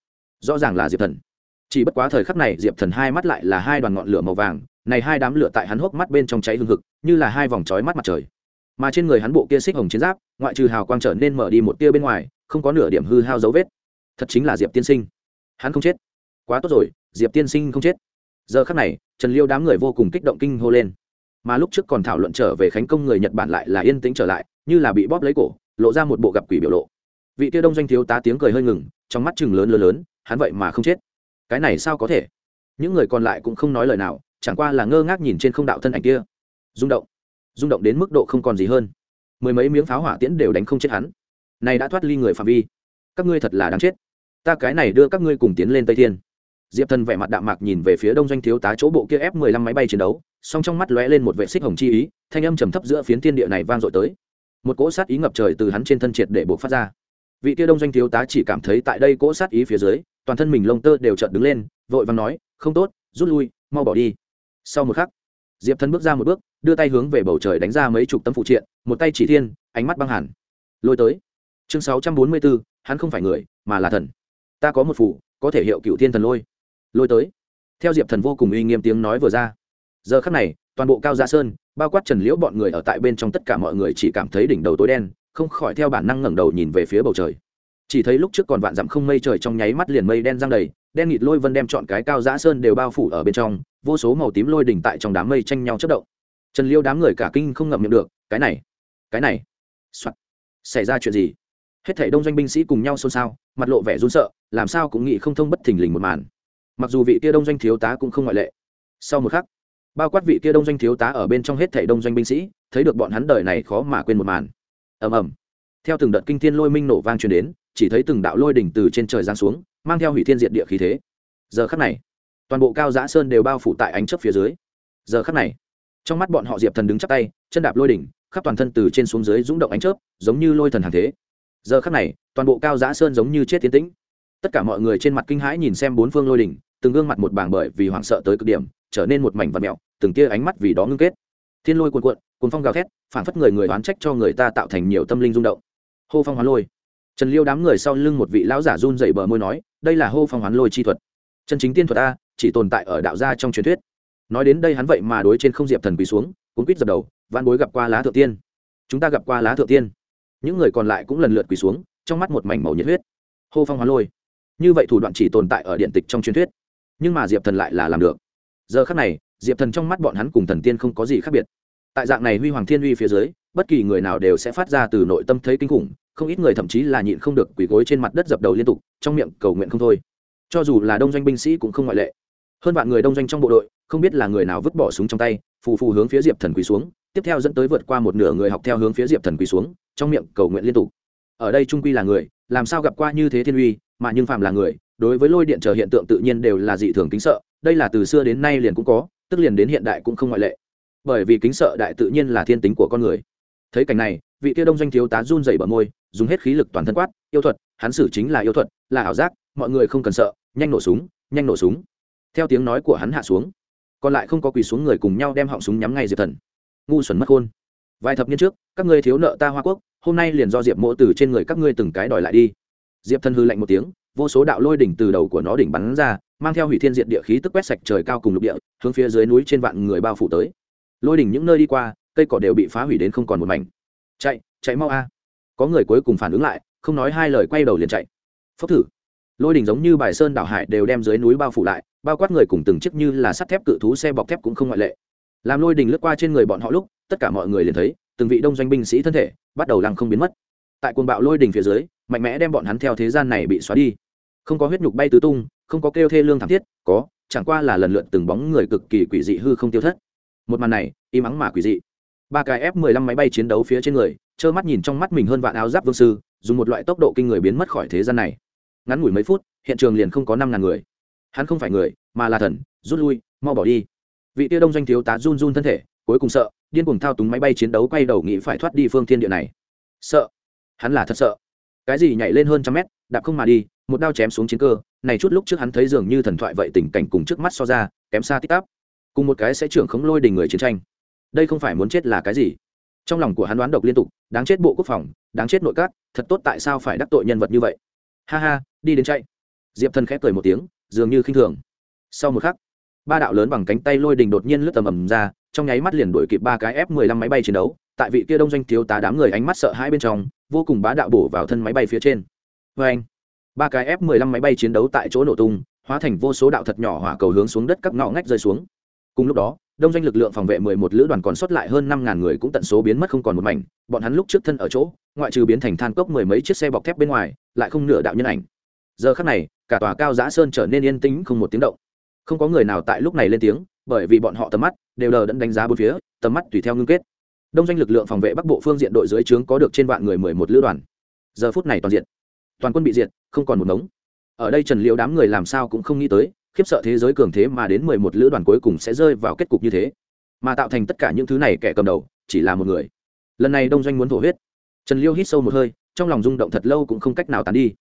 Rõ ràng là diệp thần. Chỉ bất quá thời khắc này, diệp thần hai mắt lại là hai đoàn ngọn lửa màu vàng này hai đám lửa tại hắn hốc mắt bên trong cháy hương hực, như là hai vòng trói mắt mặt trời. Mà trên người hắn bộ kia xích hồng chiến giáp, ngoại trừ hào quang trở nên mở đi một tia bên ngoài, không có nửa điểm hư hao dấu vết. Thật chính là diệp tiên sinh. Hắn không chết. Quá tốt rồi, diệp tiên sinh không chết. Giờ khắc này, trần liêu đám người vô cùng kích động kinh hô lên. Mà lúc trước còn thảo luận trở về khánh công người nhật bản lại là yên tĩnh trở lại, như là bị bóp lấy cổ, lộ ra một bộ gặp quỷ biểu lộ. Vị tiêu đông doanh thiếu tá tiếng cười hơi ngừng, trong mắt chừng lớn lớn lớn, hắn vậy mà không chết. Cái này sao có thể? Những người còn lại cũng không nói lời nào chẳng qua là ngơ ngác nhìn trên không đạo thân ảnh kia. Rung động. Rung động đến mức độ không còn gì hơn. Mười mấy miếng pháo hỏa tiễn đều đánh không chết hắn. Này đã thoát ly người phạm vi. Các ngươi thật là đáng chết. Ta cái này đưa các ngươi cùng tiến lên tây thiên. Diệp thần vẻ mặt đạm mạc nhìn về phía đông doanh thiếu tá chỗ bộ kia f 15 máy bay chiến đấu, song trong mắt lóe lên một vệ xích hồng chi ý, thanh âm trầm thấp giữa phiến thiên địa này vang dội tới. Một cỗ sát ý ngập trời từ hắn trên thân triệt để buộc phát ra. Vị kia đông doanh thiếu tá chỉ cảm thấy tại đây cỗ sát ý phía dưới, toàn thân mình lông tơ đều chợt đứng lên, vội vàng nói, không tốt, rút lui, mau bỏ đi sau một khắc, diệp thần bước ra một bước, đưa tay hướng về bầu trời đánh ra mấy chục tấm phụ triện, một tay chỉ thiên, ánh mắt băng hẳn lôi tới. Chương sáu trăm bốn mươi bốn hắn không phải người, mà là thần. Ta có một phủ có thể hiệu cựu thiên thần lôi. Lôi tới. Theo diệp thần vô cùng uy nghiêm tiếng nói vừa ra. Giờ khắc này, toàn bộ cao gia sơn, bao quát trần liễu bọn người ở tại bên trong tất cả mọi người chỉ cảm thấy đỉnh đầu tối đen, không khỏi theo bản năng ngẩng đầu nhìn về phía bầu trời. Chỉ thấy lúc trước còn vạn dặm không mây trời trong nháy mắt liền mây đen giang đầy đen nghịt lôi vân đem chọn cái cao giã sơn đều bao phủ ở bên trong, vô số màu tím lôi đỉnh tại trong đám mây tranh nhau chất động. Trần liêu đám người cả kinh không ngậm miệng được, cái này cái này Soạn. xảy ra chuyện gì? Hết thảy đông doanh binh sĩ cùng nhau xôn xao, mặt lộ vẻ run sợ, làm sao cũng nghĩ không thông bất thình lình một màn. Mặc dù vị kia đông doanh thiếu tá cũng không ngoại lệ. Sau một khắc, bao quát vị kia đông doanh thiếu tá ở bên trong hết thảy đông doanh binh sĩ, thấy được bọn hắn đời này khó mà quên một màn. Ầm ầm. Theo từng đợt kinh thiên lôi minh nổ vang truyền đến, chỉ thấy từng đạo lôi đỉnh từ trên trời giáng xuống mang theo hủy thiên diệt địa khí thế. Giờ khắc này, toàn bộ cao giã sơn đều bao phủ tại ánh chấp phía dưới. Giờ khắc này, trong mắt bọn họ diệp thần đứng chắp tay, chân đạp lôi đỉnh, khắp toàn thân từ trên xuống dưới rung động ánh chớp, giống như lôi thần hàng thế. Giờ khắc này, toàn bộ cao giã sơn giống như chết tiến tĩnh. Tất cả mọi người trên mặt kinh hãi nhìn xem bốn phương lôi đỉnh, từng gương mặt một bảng bởi vì hoảng sợ tới cực điểm, trở nên một mảnh vật mẹo từng tia ánh mắt vì đó ngưng kết. Thiên lôi cuồn cuộn cuồn phong gào thét phản phất người người đoán trách cho người ta tạo thành nhiều tâm linh rung động. Hô phong hoán lôi trần liêu đám người sau lưng một vị lão giả run dậy bờ môi nói, đây là hô phong hoán lôi chi thuật. Chân chính tiên thuật a, chỉ tồn tại ở đạo gia trong truyền thuyết. Nói đến đây hắn vậy mà đối trên không diệp thần quỳ xuống, cuốn quýt dập đầu văn bối gặp qua lá thượng tiên. Chúng ta gặp qua lá thượng tiên. Những người còn lại cũng lần lượt quỳ xuống, trong mắt một mảnh màu nhiệt huyết. Hô phong hoán lôi. Như vậy thủ đoạn chỉ tồn tại ở điện tịch trong truyền thuyết. Nhưng mà diệp thần lại là làm được. Giờ khác này, diệp thần trong mắt bọn hắn cùng thần tiên không có gì khác biệt. Tại dạng này huy hoàng thiên uy phía dưới, bất kỳ người nào đều sẽ phát ra từ nội tâm thấy kinh khủng không ít người thậm chí là nhịn không được quỳ gối trên mặt đất dập đầu liên tục, trong miệng cầu nguyện không thôi. Cho dù là đông doanh binh sĩ cũng không ngoại lệ. Hơn vạn người đông doanh trong bộ đội, không biết là người nào vứt bỏ súng trong tay, phù phù hướng phía diệp thần quỳ xuống, tiếp theo dẫn tới vượt qua một nửa người học theo hướng phía diệp thần quỳ xuống, trong miệng cầu nguyện liên tục. Ở đây trung quy là người, làm sao gặp qua như thế thiên uy, mà nhưng phạm là người, đối với lôi điện chờ hiện tượng tự nhiên đều là dị thường kính sợ, đây là từ xưa đến nay liền cũng có, tức liền đến hiện đại cũng không ngoại lệ. Bởi vì kính sợ đại tự nhiên là thiên tính của con người. Thấy cảnh này vị kia đông doanh thiếu tá run dày bờ môi, dùng hết khí lực toàn thân quát, yêu thuật, hắn xử chính là yêu thuật, là ảo giác, mọi người không cần sợ, nhanh nổ súng, nhanh nổ súng. Theo tiếng nói của hắn hạ xuống, còn lại không có quỳ xuống người cùng nhau đem họng súng nhắm ngay diệp thần. Ngu xuẩn mất khôn. Vài thập niên trước, các ngươi thiếu nợ ta hoa quốc, hôm nay liền do diệp mỗ từ trên người các ngươi từng cái đòi lại đi. Diệp thần hư lạnh một tiếng, vô số đạo lôi đỉnh từ đầu của nó đỉnh bắn ra, mang theo hủy thiên diện địa khí tức quét sạch trời cao cùng lục địa, hướng phía dưới núi trên vạn người bao phủ tới. Lôi đỉnh những nơi đi qua, cây cỏ đều bị phá hủy đến không còn một mảnh chạy chạy mau a. Có người cuối cùng phản ứng lại, không nói hai lời quay đầu liền chạy. Phốc thử. Lôi đình giống như bài sơn đảo hải đều đem dưới núi bao phủ lại, bao quát người cùng từng chiếc như là sắt thép cự thú xe bọc thép cũng không ngoại lệ. Làm lôi đình lướt qua trên người bọn họ lúc, tất cả mọi người liền thấy, từng vị đông doanh binh sĩ thân thể bắt đầu lăng không biến mất. Tại cuồng bạo lôi đình phía dưới, mạnh mẽ đem bọn hắn theo thế gian này bị xóa đi. Không có huyết nhục bay tứ tung, không có kêu thê lương thảm thiết, có, chẳng qua là lần lượt từng bóng người cực kỳ quỷ dị hư không tiêu thất. Một màn này, im ắng mà quỷ dị ba cái f 15 máy bay chiến đấu phía trên người, trơ mắt nhìn trong mắt mình hơn vạn áo giáp vương sư, dùng một loại tốc độ kinh người biến mất khỏi thế gian này. Ngắn ngủi mấy phút, hiện trường liền không có năm ngàn người. Hắn không phải người, mà là thần, rút lui, mau bỏ đi. Vị tiêu đông doanh thiếu tá run run thân thể, cuối cùng sợ, điên cuồng thao túng máy bay chiến đấu quay đầu nghĩ phải thoát đi phương thiên địa này. Sợ. Hắn là thật sợ. Cái gì nhảy lên hơn trăm mét, đạp không mà đi, một đao chém xuống chiến cơ, này chút lúc trước hắn thấy dường như thần thoại vậy tình cảnh cùng trước mắt so ra, kém xa tích tắp. Cùng một cái sẽ trưởng khống lôi đình người chiến tranh đây không phải muốn chết là cái gì? Trong lòng của hắn đoán độc liên tục, đáng chết bộ quốc phòng, đáng chết nội các, thật tốt tại sao phải đắc tội nhân vật như vậy? Ha ha, đi đến chạy. Diệp thần khẽ cười một tiếng, dường như khinh thường. Sau một khắc, ba đạo lớn bằng cánh tay lôi đình đột nhiên lướt tầm ầm ra, trong nháy mắt liền đuổi kịp ba cái f 15 máy bay chiến đấu, tại vị kia đông doanh thiếu tá đám người ánh mắt sợ hãi bên trong, vô cùng bá đạo bổ vào thân máy bay phía trên. Vê anh ba cái f 15 máy bay chiến đấu tại chỗ nổ tung, hóa thành vô số đạo thật nhỏ hỏa cầu hướng xuống đất các ngõ ngách rơi xuống. Cùng lúc đó đông doanh lực lượng phòng vệ 11 lữ đoàn còn sót lại hơn 5000 người cũng tận số biến mất không còn một mảnh. Bọn hắn lúc trước thân ở chỗ, ngoại trừ biến thành than cốc mười mấy chiếc xe bọc thép bên ngoài, lại không nửa đạo nhân ảnh. Giờ khắc này, cả tòa cao giã sơn trở nên yên tĩnh không một tiếng động. Không có người nào tại lúc này lên tiếng, bởi vì bọn họ tầm mắt đều đờ đẫn đánh giá bốn phía, tầm mắt tùy theo ngưng kết. Đông doanh lực lượng phòng vệ bắc bộ phương diện đội dưới trướng có được trên vạn người mười một lữ đoàn. Giờ phút này toàn diện, toàn quân bị diệt, không còn một ngống. Ở đây trần liễu đám người làm sao cũng không nghĩ tới khiếp sợ thế giới cường thế mà đến mười một lữ đoàn cuối cùng sẽ rơi vào kết cục như thế. Mà tạo thành tất cả những thứ này kẻ cầm đầu, chỉ là một người. Lần này đông doanh muốn thổ huyết. Trần liêu hít sâu một hơi, trong lòng rung động thật lâu cũng không cách nào tán đi.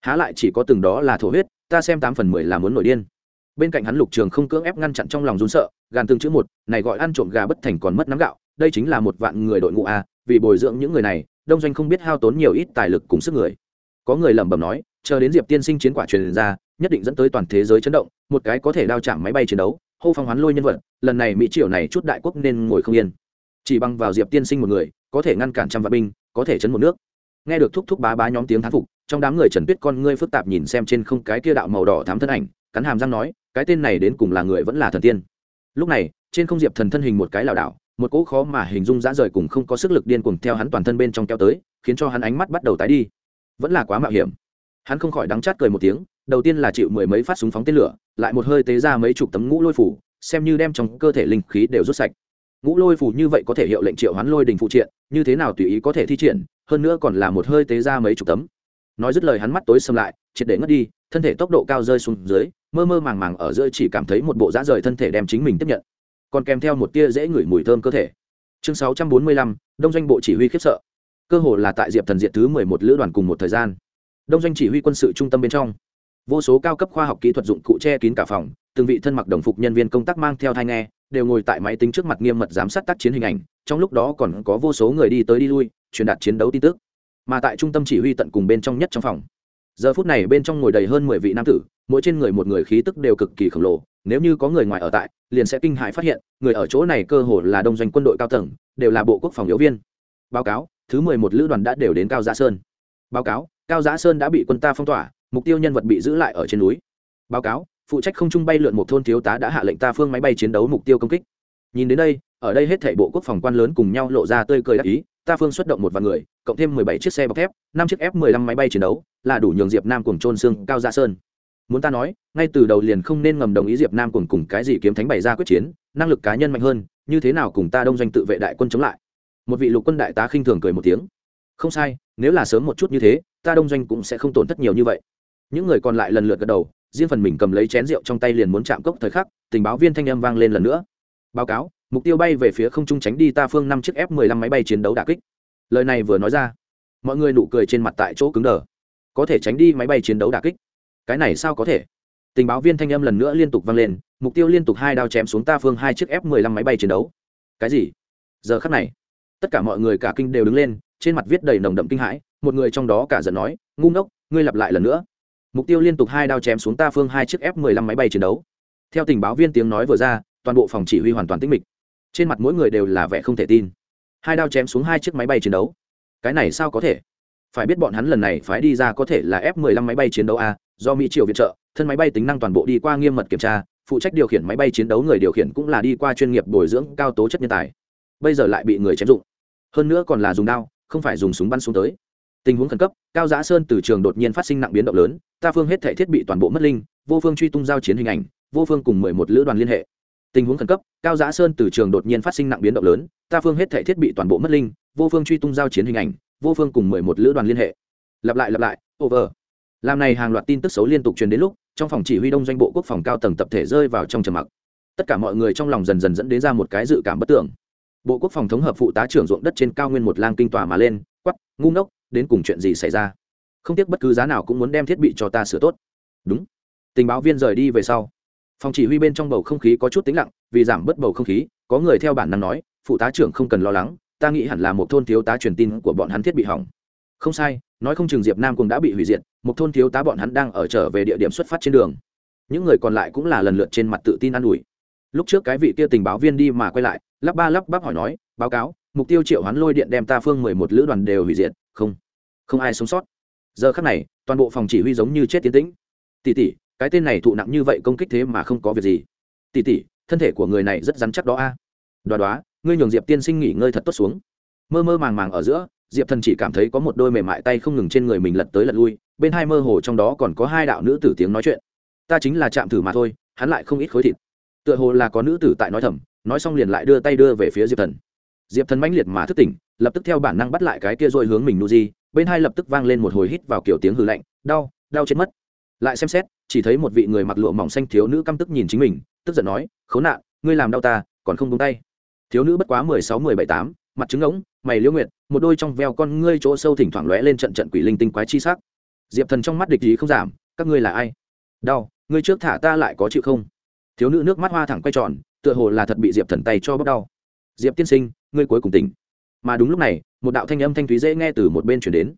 Há lại chỉ có từng đó là thổ huyết, ta xem tám phần mười là muốn nổi điên. Bên cạnh hắn lục trường không cưỡng ép ngăn chặn trong lòng run sợ, gàn từng chữ một, này gọi ăn trộm gà bất thành còn mất nắm gạo, đây chính là một vạn người đội ngũ a, vì bồi dưỡng những người này, đông doanh không biết hao tốn nhiều ít tài lực cùng sức người. Có người lẩm bẩm nói, chờ đến diệp tiên sinh chiến quả truyền ra nhất định dẫn tới toàn thế giới chấn động, một cái có thể đao chạm máy bay chiến đấu, hô phong hoán lôi nhân vật, lần này mỹ triều này chút đại quốc nên ngồi không yên. Chỉ bằng vào diệp tiên sinh một người, có thể ngăn cản trăm vạn binh, có thể chấn một nước. Nghe được thúc thúc bá bá nhóm tiếng thán phục, trong đám người trần tuyết con ngươi phức tạp nhìn xem trên không cái kia đạo màu đỏ thám thân ảnh, cắn hàm răng nói, cái tên này đến cùng là người vẫn là thần tiên. Lúc này, trên không diệp thần thân hình một cái lảo đảo, một cỗ khó mà hình dung dã rời cùng không có sức lực điên cuồng theo hắn toàn thân bên trong kéo tới, khiến cho hắn ánh mắt bắt đầu tái đi. Vẫn là quá mạo hiểm. Hắn không khỏi đắng chát cười một tiếng đầu tiên là chịu mười mấy phát súng phóng tên lửa, lại một hơi tế ra mấy chục tấm ngũ lôi phủ, xem như đem trong cơ thể linh khí đều rút sạch. Ngũ lôi phủ như vậy có thể hiệu lệnh triệu hoán lôi đình phụ triện, như thế nào tùy ý có thể thi triển, hơn nữa còn là một hơi tế ra mấy chục tấm. Nói dứt lời hắn mắt tối xâm lại, triệt để ngất đi, thân thể tốc độ cao rơi xuống dưới, mơ mơ màng màng ở dưới chỉ cảm thấy một bộ dã rời thân thể đem chính mình tiếp nhận. Còn kèm theo một tia dễ ngửi mùi thơm cơ thể. Chương sáu trăm bốn mươi lăm, đông doanh bộ chỉ huy khiếp sợ. Cơ hồ là tại diệp thần diện thứ mười một lữ đoàn cùng một thời gian. Đông doanh chỉ huy quân sự trung tâm bên trong vô số cao cấp khoa học kỹ thuật dụng cụ che kín cả phòng, từng vị thân mặc đồng phục nhân viên công tác mang theo thai nghe, đều ngồi tại máy tính trước mặt nghiêm mật giám sát tác chiến hình ảnh, trong lúc đó còn có vô số người đi tới đi lui, truyền đạt chiến đấu tin tức. Mà tại trung tâm chỉ huy tận cùng bên trong nhất trong phòng. Giờ phút này bên trong ngồi đầy hơn mười vị nam tử, mỗi trên người một người khí tức đều cực kỳ khổng lồ, nếu như có người ngoài ở tại, liền sẽ kinh hại phát hiện, người ở chỗ này cơ hồ là đông doanh quân đội cao tầng, đều là bộ quốc phòng yếu viên. Báo cáo, thứ mười một lữ đoàn đã đều đến cao giã sơn. Báo cáo, cao giã sơn đã bị quân ta phong tỏa mục tiêu nhân vật bị giữ lại ở trên núi. Báo cáo, phụ trách không trung bay lượn một thôn thiếu tá đã hạ lệnh ta phương máy bay chiến đấu mục tiêu công kích. Nhìn đến đây, ở đây hết thảy bộ quốc phòng quan lớn cùng nhau lộ ra tươi cười đắc ý, ta phương xuất động một vạn người, cộng thêm mười bảy chiếc xe bọc thép, năm chiếc f mười lăm máy bay chiến đấu, là đủ nhường diệp nam cùng trôn xương cao gia sơn. Muốn ta nói, ngay từ đầu liền không nên ngầm đồng ý diệp nam cùng cùng cái gì kiếm thánh bày ra quyết chiến, năng lực cá nhân mạnh hơn, như thế nào cùng ta đông doanh tự vệ đại quân chống lại? Một vị lục quân đại tá khinh thường cười một tiếng. Không sai, nếu là sớm một chút như thế, ta đông doanh cũng sẽ không tổn thất nhiều như vậy những người còn lại lần lượt gật đầu, riêng phần mình cầm lấy chén rượu trong tay liền muốn chạm cốc thời khắc, tình báo viên thanh âm vang lên lần nữa. Báo cáo, mục tiêu bay về phía không trung tránh đi ta phương năm chiếc f 15 máy bay chiến đấu đà kích. Lời này vừa nói ra, mọi người nụ cười trên mặt tại chỗ cứng đờ. Có thể tránh đi máy bay chiến đấu đà kích. Cái này sao có thể? Tình báo viên thanh âm lần nữa liên tục vang lên, mục tiêu liên tục hai đao chém xuống ta phương hai chiếc f 15 máy bay chiến đấu. Cái gì? Giờ khắc này, tất cả mọi người cả kinh đều đứng lên, trên mặt viết đầy nồng đậm kinh hãi, một người trong đó cả giận nói, ngu ngốc, ngươi lặp lại lần nữa mục tiêu liên tục hai đao chém xuống ta phương hai chiếc f 15 máy bay chiến đấu. Theo tình báo viên tiếng nói vừa ra, toàn bộ phòng chỉ huy hoàn toàn tĩnh mịch. Trên mặt mỗi người đều là vẻ không thể tin. Hai đao chém xuống hai chiếc máy bay chiến đấu. Cái này sao có thể? Phải biết bọn hắn lần này phái đi ra có thể là f 15 máy bay chiến đấu a, do mỹ triều viện trợ, thân máy bay tính năng toàn bộ đi qua nghiêm mật kiểm tra, phụ trách điều khiển máy bay chiến đấu người điều khiển cũng là đi qua chuyên nghiệp bồi dưỡng cao tố chất nhân tài. Bây giờ lại bị người chém dụng. Hơn nữa còn là dùng đao, không phải dùng súng bắn xuống tới tình huống khẩn cấp, cao giã sơn từ trường đột nhiên phát sinh nặng biến động lớn, ta phương hết thể thiết bị toàn bộ mất linh, vô phương truy tung giao chiến hình ảnh, vô phương cùng mười một lữ đoàn liên hệ. Tình huống khẩn cấp, cao giã sơn từ trường đột nhiên phát sinh nặng biến động lớn, ta phương hết thể thiết bị toàn bộ mất linh, vô phương truy tung giao chiến hình ảnh, vô phương cùng mười một lữ đoàn liên hệ. Lặp lại lặp lại, over. Làm này hàng loạt tin tức xấu liên tục truyền đến lúc, trong phòng chỉ huy đông doanh bộ quốc phòng cao tầng tập thể rơi vào trong trầm mặc. Tất cả mọi người trong lòng dần dần dẫn đến ra một cái dự cảm bất tưởng bộ quốc phòng thống hợp phụ tá trưởng ruộng đất trên cao nguyên một lang kinh tòa mà lên quắp ngu ngốc đến cùng chuyện gì xảy ra? Không tiếc bất cứ giá nào cũng muốn đem thiết bị cho ta sửa tốt. Đúng. Tình báo viên rời đi về sau, phòng chỉ huy bên trong bầu không khí có chút tính lặng, vì giảm bớt bầu không khí, có người theo bản năng nói, phụ tá trưởng không cần lo lắng, ta nghĩ hẳn là một thôn thiếu tá truyền tin của bọn hắn thiết bị hỏng. Không sai, nói không chừng diệp nam cũng đã bị hủy diệt, một thôn thiếu tá bọn hắn đang ở trở về địa điểm xuất phát trên đường. Những người còn lại cũng là lần lượt trên mặt tự tin an ủi. Lúc trước cái vị kia tình báo viên đi mà quay lại, lắp ba lắp bắp hỏi nói, báo cáo, mục tiêu triệu hoán lôi điện đem ta phương mười một lữ đoàn đều hủy diệt không không ai sống sót. Giờ khắc này, toàn bộ phòng chỉ huy giống như chết tiến tĩnh. Tỉ tỉ cái tên này thụ nặng như vậy công kích thế mà không có việc gì. Tỉ tỉ thân thể của người này rất rắn chắc đó a. À. đoá đoá, ngươi nhường diệp tiên sinh nghỉ ngơi thật tốt xuống. Mơ mơ màng màng ở giữa, diệp thần chỉ cảm thấy có một đôi mềm mại tay không ngừng trên người mình lật tới lật lui, bên hai mơ hồ trong đó còn có hai đạo nữ tử tiếng nói chuyện. Ta chính là chạm thử mà thôi, hắn lại không ít khối thịt. Tựa hồ là có nữ tử tại nói thầm, nói xong liền lại đưa tay đưa về phía diệp thần. Diệp thần mãnh liệt mà thức tỉnh lập tức theo bản năng bắt lại cái kia rồi hướng mình nu di bên hai lập tức vang lên một hồi hít vào kiểu tiếng hư lạnh, đau đau chết mất. Lại xem xét, chỉ thấy một vị người mặc lụa mỏng xanh thiếu nữ căm tức nhìn chính mình, tức giận nói, khốn nạn, ngươi làm đau ta, còn không tung tay. Thiếu nữ bất quá mười sáu, mười bảy, tám, mặt trứng ngỗng, mày liễu nguyệt, một đôi trong veo con ngươi chỗ sâu thỉnh thoảng lóe lên trận trận quỷ linh tinh quái chi sắc. Diệp thần trong mắt địch ý không giảm, các ngươi là ai? Đau, ngươi trước thả ta lại có chịu không? Thiếu nữ nước mắt hoa thẳng quay tròn, tựa hồ là thật bị diệp thần tay cho bốc đau. Diệp tiên sinh, ngươi cuối cùng tỉnh mà đúng lúc này, một đạo thanh âm thanh thúy dễ nghe từ một bên chuyển đến.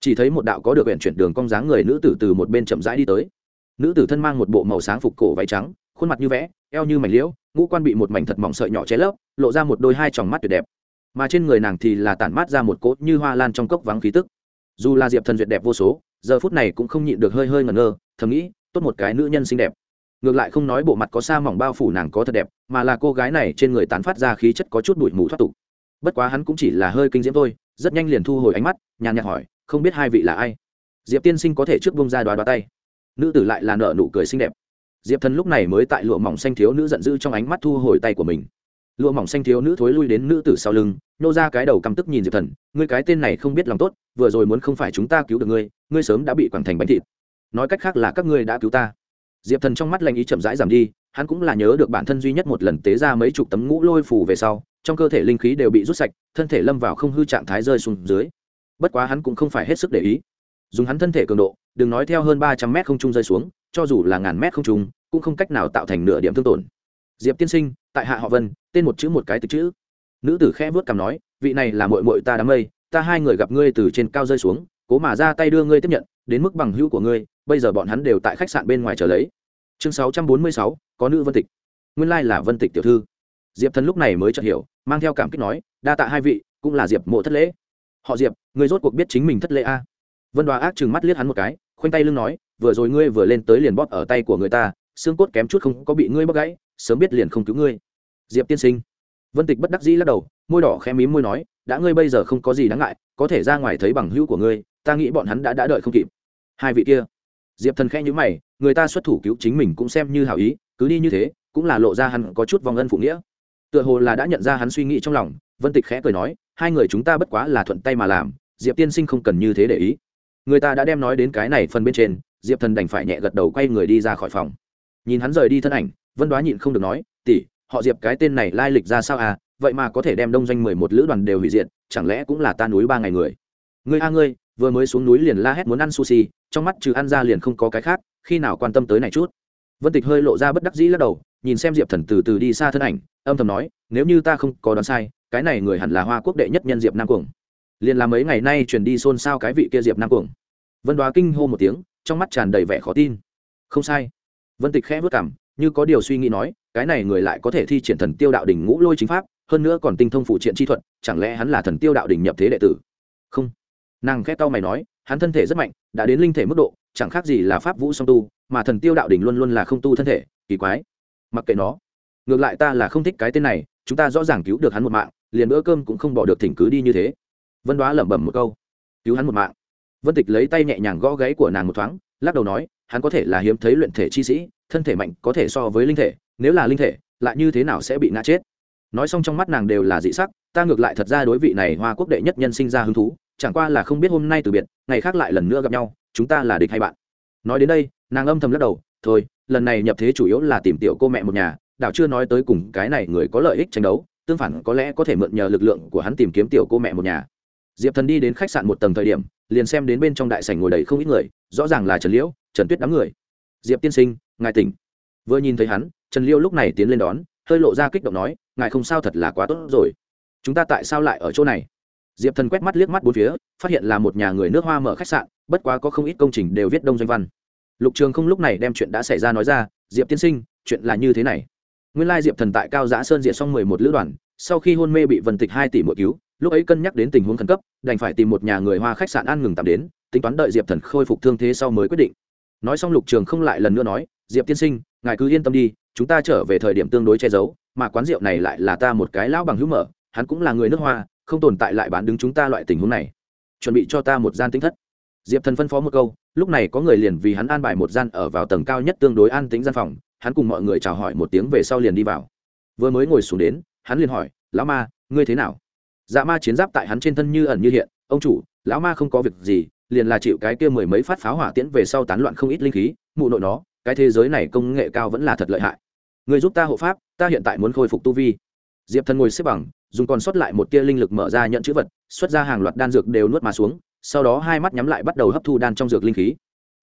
Chỉ thấy một đạo có được huyện chuyển đường cong dáng người nữ tử từ một bên chậm rãi đi tới. Nữ tử thân mang một bộ màu sáng phục cổ váy trắng, khuôn mặt như vẽ, eo như mảnh liễu, ngũ quan bị một mảnh thật mỏng sợi nhỏ ché lấp, lộ ra một đôi hai tròng mắt tuyệt đẹp. Mà trên người nàng thì là tản mát ra một cốt như hoa lan trong cốc vắng khí tức. Dù là diệp thần duyệt đẹp vô số, giờ phút này cũng không nhịn được hơi hơi ngẩn ngơ, thầm nghĩ, tốt một cái nữ nhân xinh đẹp. Ngược lại không nói bộ mặt có sa mỏng bao phủ nàng có thật đẹp, mà là cô gái này trên người tán phát ra khí chất có chút bụi mù thoát tục bất quá hắn cũng chỉ là hơi kinh diễm thôi, rất nhanh liền thu hồi ánh mắt, nhàn nhạt hỏi, không biết hai vị là ai? Diệp tiên sinh có thể trước bông ra đoá đoá tay. Nữ tử lại là nợ nụ cười xinh đẹp. Diệp thần lúc này mới tại lụa mỏng xanh thiếu nữ giận dữ trong ánh mắt thu hồi tay của mình. Lụa mỏng xanh thiếu nữ thối lui đến nữ tử sau lưng nô ra cái đầu căm tức nhìn diệp thần, ngươi cái tên này không biết lòng tốt, vừa rồi muốn không phải chúng ta cứu được ngươi ngươi sớm đã bị quẳng thành bánh thịt. Nói cách khác là các ngươi đã cứu ta. Diệp thần trong mắt lanh ý chậm rãi giảm đi, hắn cũng là nhớ được bản thân duy nhất một lần tế ra mấy chục tấm ngũ lôi phù về sau trong cơ thể linh khí đều bị rút sạch, thân thể lâm vào không hư trạng thái rơi xuống dưới. Bất quá hắn cũng không phải hết sức để ý. Dùng hắn thân thể cường độ, đừng nói theo hơn ba trăm mét không trung rơi xuống, cho dù là ngàn mét không trung, cũng không cách nào tạo thành nửa điểm thương tổn. Diệp tiên sinh, tại hạ họ vân, tên một chữ một cái từ chữ. Nữ tử khẽ vớt cằm nói, vị này là mội mội ta đám mây, ta hai người gặp ngươi từ trên cao rơi xuống, cố mà ra tay đưa ngươi tiếp nhận, đến mức bằng hữu của ngươi, bây giờ bọn hắn đều tại khách sạn bên ngoài chờ lấy. Chương sáu trăm bốn mươi sáu, có nữ vân tịch. Nguyên lai là vân tịch tiểu thư diệp thần lúc này mới chợt hiểu, mang theo cảm kích nói, đa tạ hai vị, cũng là diệp mộ thất lễ. Họ diệp, người rốt cuộc biết chính mình thất lễ a? Vân đoá ác chừng mắt liếc hắn một cái, khoanh tay lưng nói, vừa rồi ngươi vừa lên tới liền bóp ở tay của người ta, xương cốt kém chút không có bị ngươi bóp gãy, sớm biết liền không cứu ngươi. Diệp tiên sinh. Vân tịch bất đắc dĩ lắc đầu, môi đỏ khẽ mím môi nói, đã ngươi bây giờ không có gì đáng ngại, có thể ra ngoài thấy bằng hữu của ngươi, ta nghĩ bọn hắn đã đã đợi không kịp. Hai vị kia. Diệp thần khẽ nhữ mày, người ta xuất thủ cứu chính mình cũng xem như hảo ý, cứ đi như thế, cũng là lộ ra hắn có chút vòng ân phụ nghĩa tựa hồ là đã nhận ra hắn suy nghĩ trong lòng, vân tịch khẽ cười nói, hai người chúng ta bất quá là thuận tay mà làm, diệp tiên sinh không cần như thế để ý. Người ta đã đem nói đến cái này phần bên trên, diệp thần đành phải nhẹ gật đầu quay người đi ra khỏi phòng. Nhìn hắn rời đi thân ảnh, vân đoá nhịn không được nói tỉ họ diệp cái tên này lai lịch ra sao à? Vậy mà có thể đem đông doanh mười một lữ đoàn đều hủy diệt, chẳng lẽ cũng là ta núi ba ngày người? Ngươi a ngươi, vừa mới xuống núi liền la hét muốn ăn sushi, trong mắt trừ ăn ra liền không có cái khác, khi nào quan tâm tới này chút? Vân tịch hơi lộ ra bất đắc dĩ lắc đầu, nhìn xem diệp thần từ từ đi xa thân ảnh âm thầm nói, nếu như ta không có đoán sai, cái này người hẳn là hoa quốc đệ nhất nhân diệp nam cuồng. Liền là mấy ngày nay truyền đi xôn xao cái vị kia diệp nam cuồng. Vân đoá kinh hô một tiếng, trong mắt tràn đầy vẻ khó tin. Không sai. Vân tịch khẽ vất cảm như có điều suy nghĩ nói, cái này người lại có thể thi triển thần tiêu đạo đỉnh ngũ lôi chính pháp, hơn nữa còn tinh thông phụ triện chi thuật, chẳng lẽ hắn là thần tiêu đạo đỉnh nhập thế đệ tử? Không. Nàng khẽ tao mày nói, hắn thân thể rất mạnh, đã đến linh thể mức độ, chẳng khác gì là pháp vũ song tu, mà thần tiêu đạo đỉnh luôn luôn là không tu thân thể, kỳ quái. Mặc kệ nó ngược lại ta là không thích cái tên này, chúng ta rõ ràng cứu được hắn một mạng, liền bữa cơm cũng không bỏ được thỉnh cứ đi như thế. Vân đoá lẩm bẩm một câu. Cứu hắn một mạng. Vân tịch lấy tay nhẹ nhàng gõ gáy của nàng một thoáng, lắc đầu nói, hắn có thể là hiếm thấy luyện thể chi sĩ, thân thể mạnh, có thể so với linh thể, nếu là linh thể, lại như thế nào sẽ bị ngã chết? Nói xong trong mắt nàng đều là dị sắc, ta ngược lại thật ra đối vị này hoa quốc đệ nhất nhân sinh ra hứng thú, chẳng qua là không biết hôm nay từ biệt, ngày khác lại lần nữa gặp nhau, chúng ta là địch hay bạn. Nói đến đây, nàng âm thầm lắc đầu, thôi, lần này nhập thế chủ yếu là tìm tiểu cô mẹ một nhà đảo chưa nói tới cùng cái này người có lợi ích tranh đấu, tương phản có lẽ có thể mượn nhờ lực lượng của hắn tìm kiếm tiểu cô mẹ một nhà. Diệp thần đi đến khách sạn một tầng thời điểm, liền xem đến bên trong đại sảnh ngồi đầy không ít người, rõ ràng là trần liễu, trần tuyết đám người. Diệp tiên sinh, ngài tỉnh. Vừa nhìn thấy hắn, trần liêu lúc này tiến lên đón, hơi lộ ra kích động nói, ngài không sao thật là quá tốt rồi. Chúng ta tại sao lại ở chỗ này? Diệp thần quét mắt liếc mắt bốn phía, phát hiện là một nhà người nước hoa mở khách sạn, bất quá có không ít công trình đều viết đông doanh văn. Lục trường không lúc này đem chuyện đã xảy ra nói ra, diệp tiên sinh, chuyện là như thế này nguyên lai diệp thần tại cao giã sơn diệt xong mười một lữ đoàn, sau khi hôn mê bị vần tịch hai tỷ mỗi cứu, lúc ấy cân nhắc đến tình huống khẩn cấp, đành phải tìm một nhà người hoa khách sạn ăn ngừng tạm đến, tính toán đợi diệp thần khôi phục thương thế sau mới quyết định. Nói xong lục trường không lại lần nữa nói, diệp tiên sinh, ngài cứ yên tâm đi, chúng ta trở về thời điểm tương đối che giấu, mà quán rượu này lại là ta một cái lão bằng hữu mở, hắn cũng là người nước hoa, không tồn tại lại bán đứng chúng ta loại tình huống này. Chuẩn bị cho ta một gian tính thất. Diệp thần phân phó một câu, lúc này có người liền vì hắn an bài một gian ở vào tầng cao nhất tương đối an tính gian phòng hắn cùng mọi người chào hỏi một tiếng về sau liền đi vào. Vừa mới ngồi xuống đến, hắn liền hỏi, lão ma, ngươi thế nào? Dạ ma chiến giáp tại hắn trên thân như ẩn như hiện, ông chủ, lão ma không có việc gì, liền là chịu cái kia mười mấy phát pháo hỏa tiễn về sau tán loạn không ít linh khí, mụ nội nó, cái thế giới này công nghệ cao vẫn là thật lợi hại. Người giúp ta hộ pháp, ta hiện tại muốn khôi phục tu vi. Diệp thần ngồi xếp bằng, dùng còn sót lại một tia linh lực mở ra nhận chữ vật, xuất ra hàng loạt đan dược đều nuốt mà xuống, sau đó hai mắt nhắm lại bắt đầu hấp thu đan trong dược linh khí.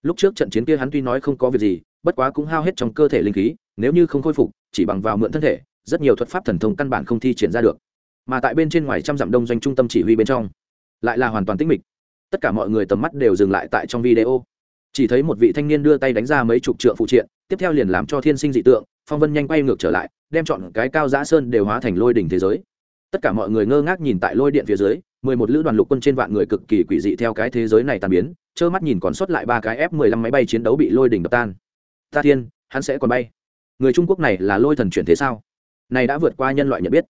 Lúc trước trận chiến kia hắn tuy nói không có việc gì bất quá cũng hao hết trong cơ thể linh khí, nếu như không khôi phục, chỉ bằng vào mượn thân thể, rất nhiều thuật pháp thần thông căn bản không thi triển ra được. Mà tại bên trên ngoài trăm dặm đông doanh trung tâm chỉ huy bên trong, lại là hoàn toàn tĩnh mịch. Tất cả mọi người tầm mắt đều dừng lại tại trong video. Chỉ thấy một vị thanh niên đưa tay đánh ra mấy chục trượng phụ triện, tiếp theo liền làm cho thiên sinh dị tượng, phong vân nhanh quay ngược trở lại, đem chọn cái cao giã sơn đều hóa thành lôi đỉnh thế giới. Tất cả mọi người ngơ ngác nhìn tại lôi điện phía dưới, mười một lữ đoàn lục quân trên vạn người cực kỳ quỷ dị theo cái thế giới này tàn biến, trơ mắt nhìn còn sót lại ba cái f mười lăm máy bay chiến đấu bị lôi đỉnh đập tan ta thiên, hắn sẽ còn bay. Người trung quốc này là lôi thần chuyển thế sao? Này đã vượt qua nhân loại nhận biết.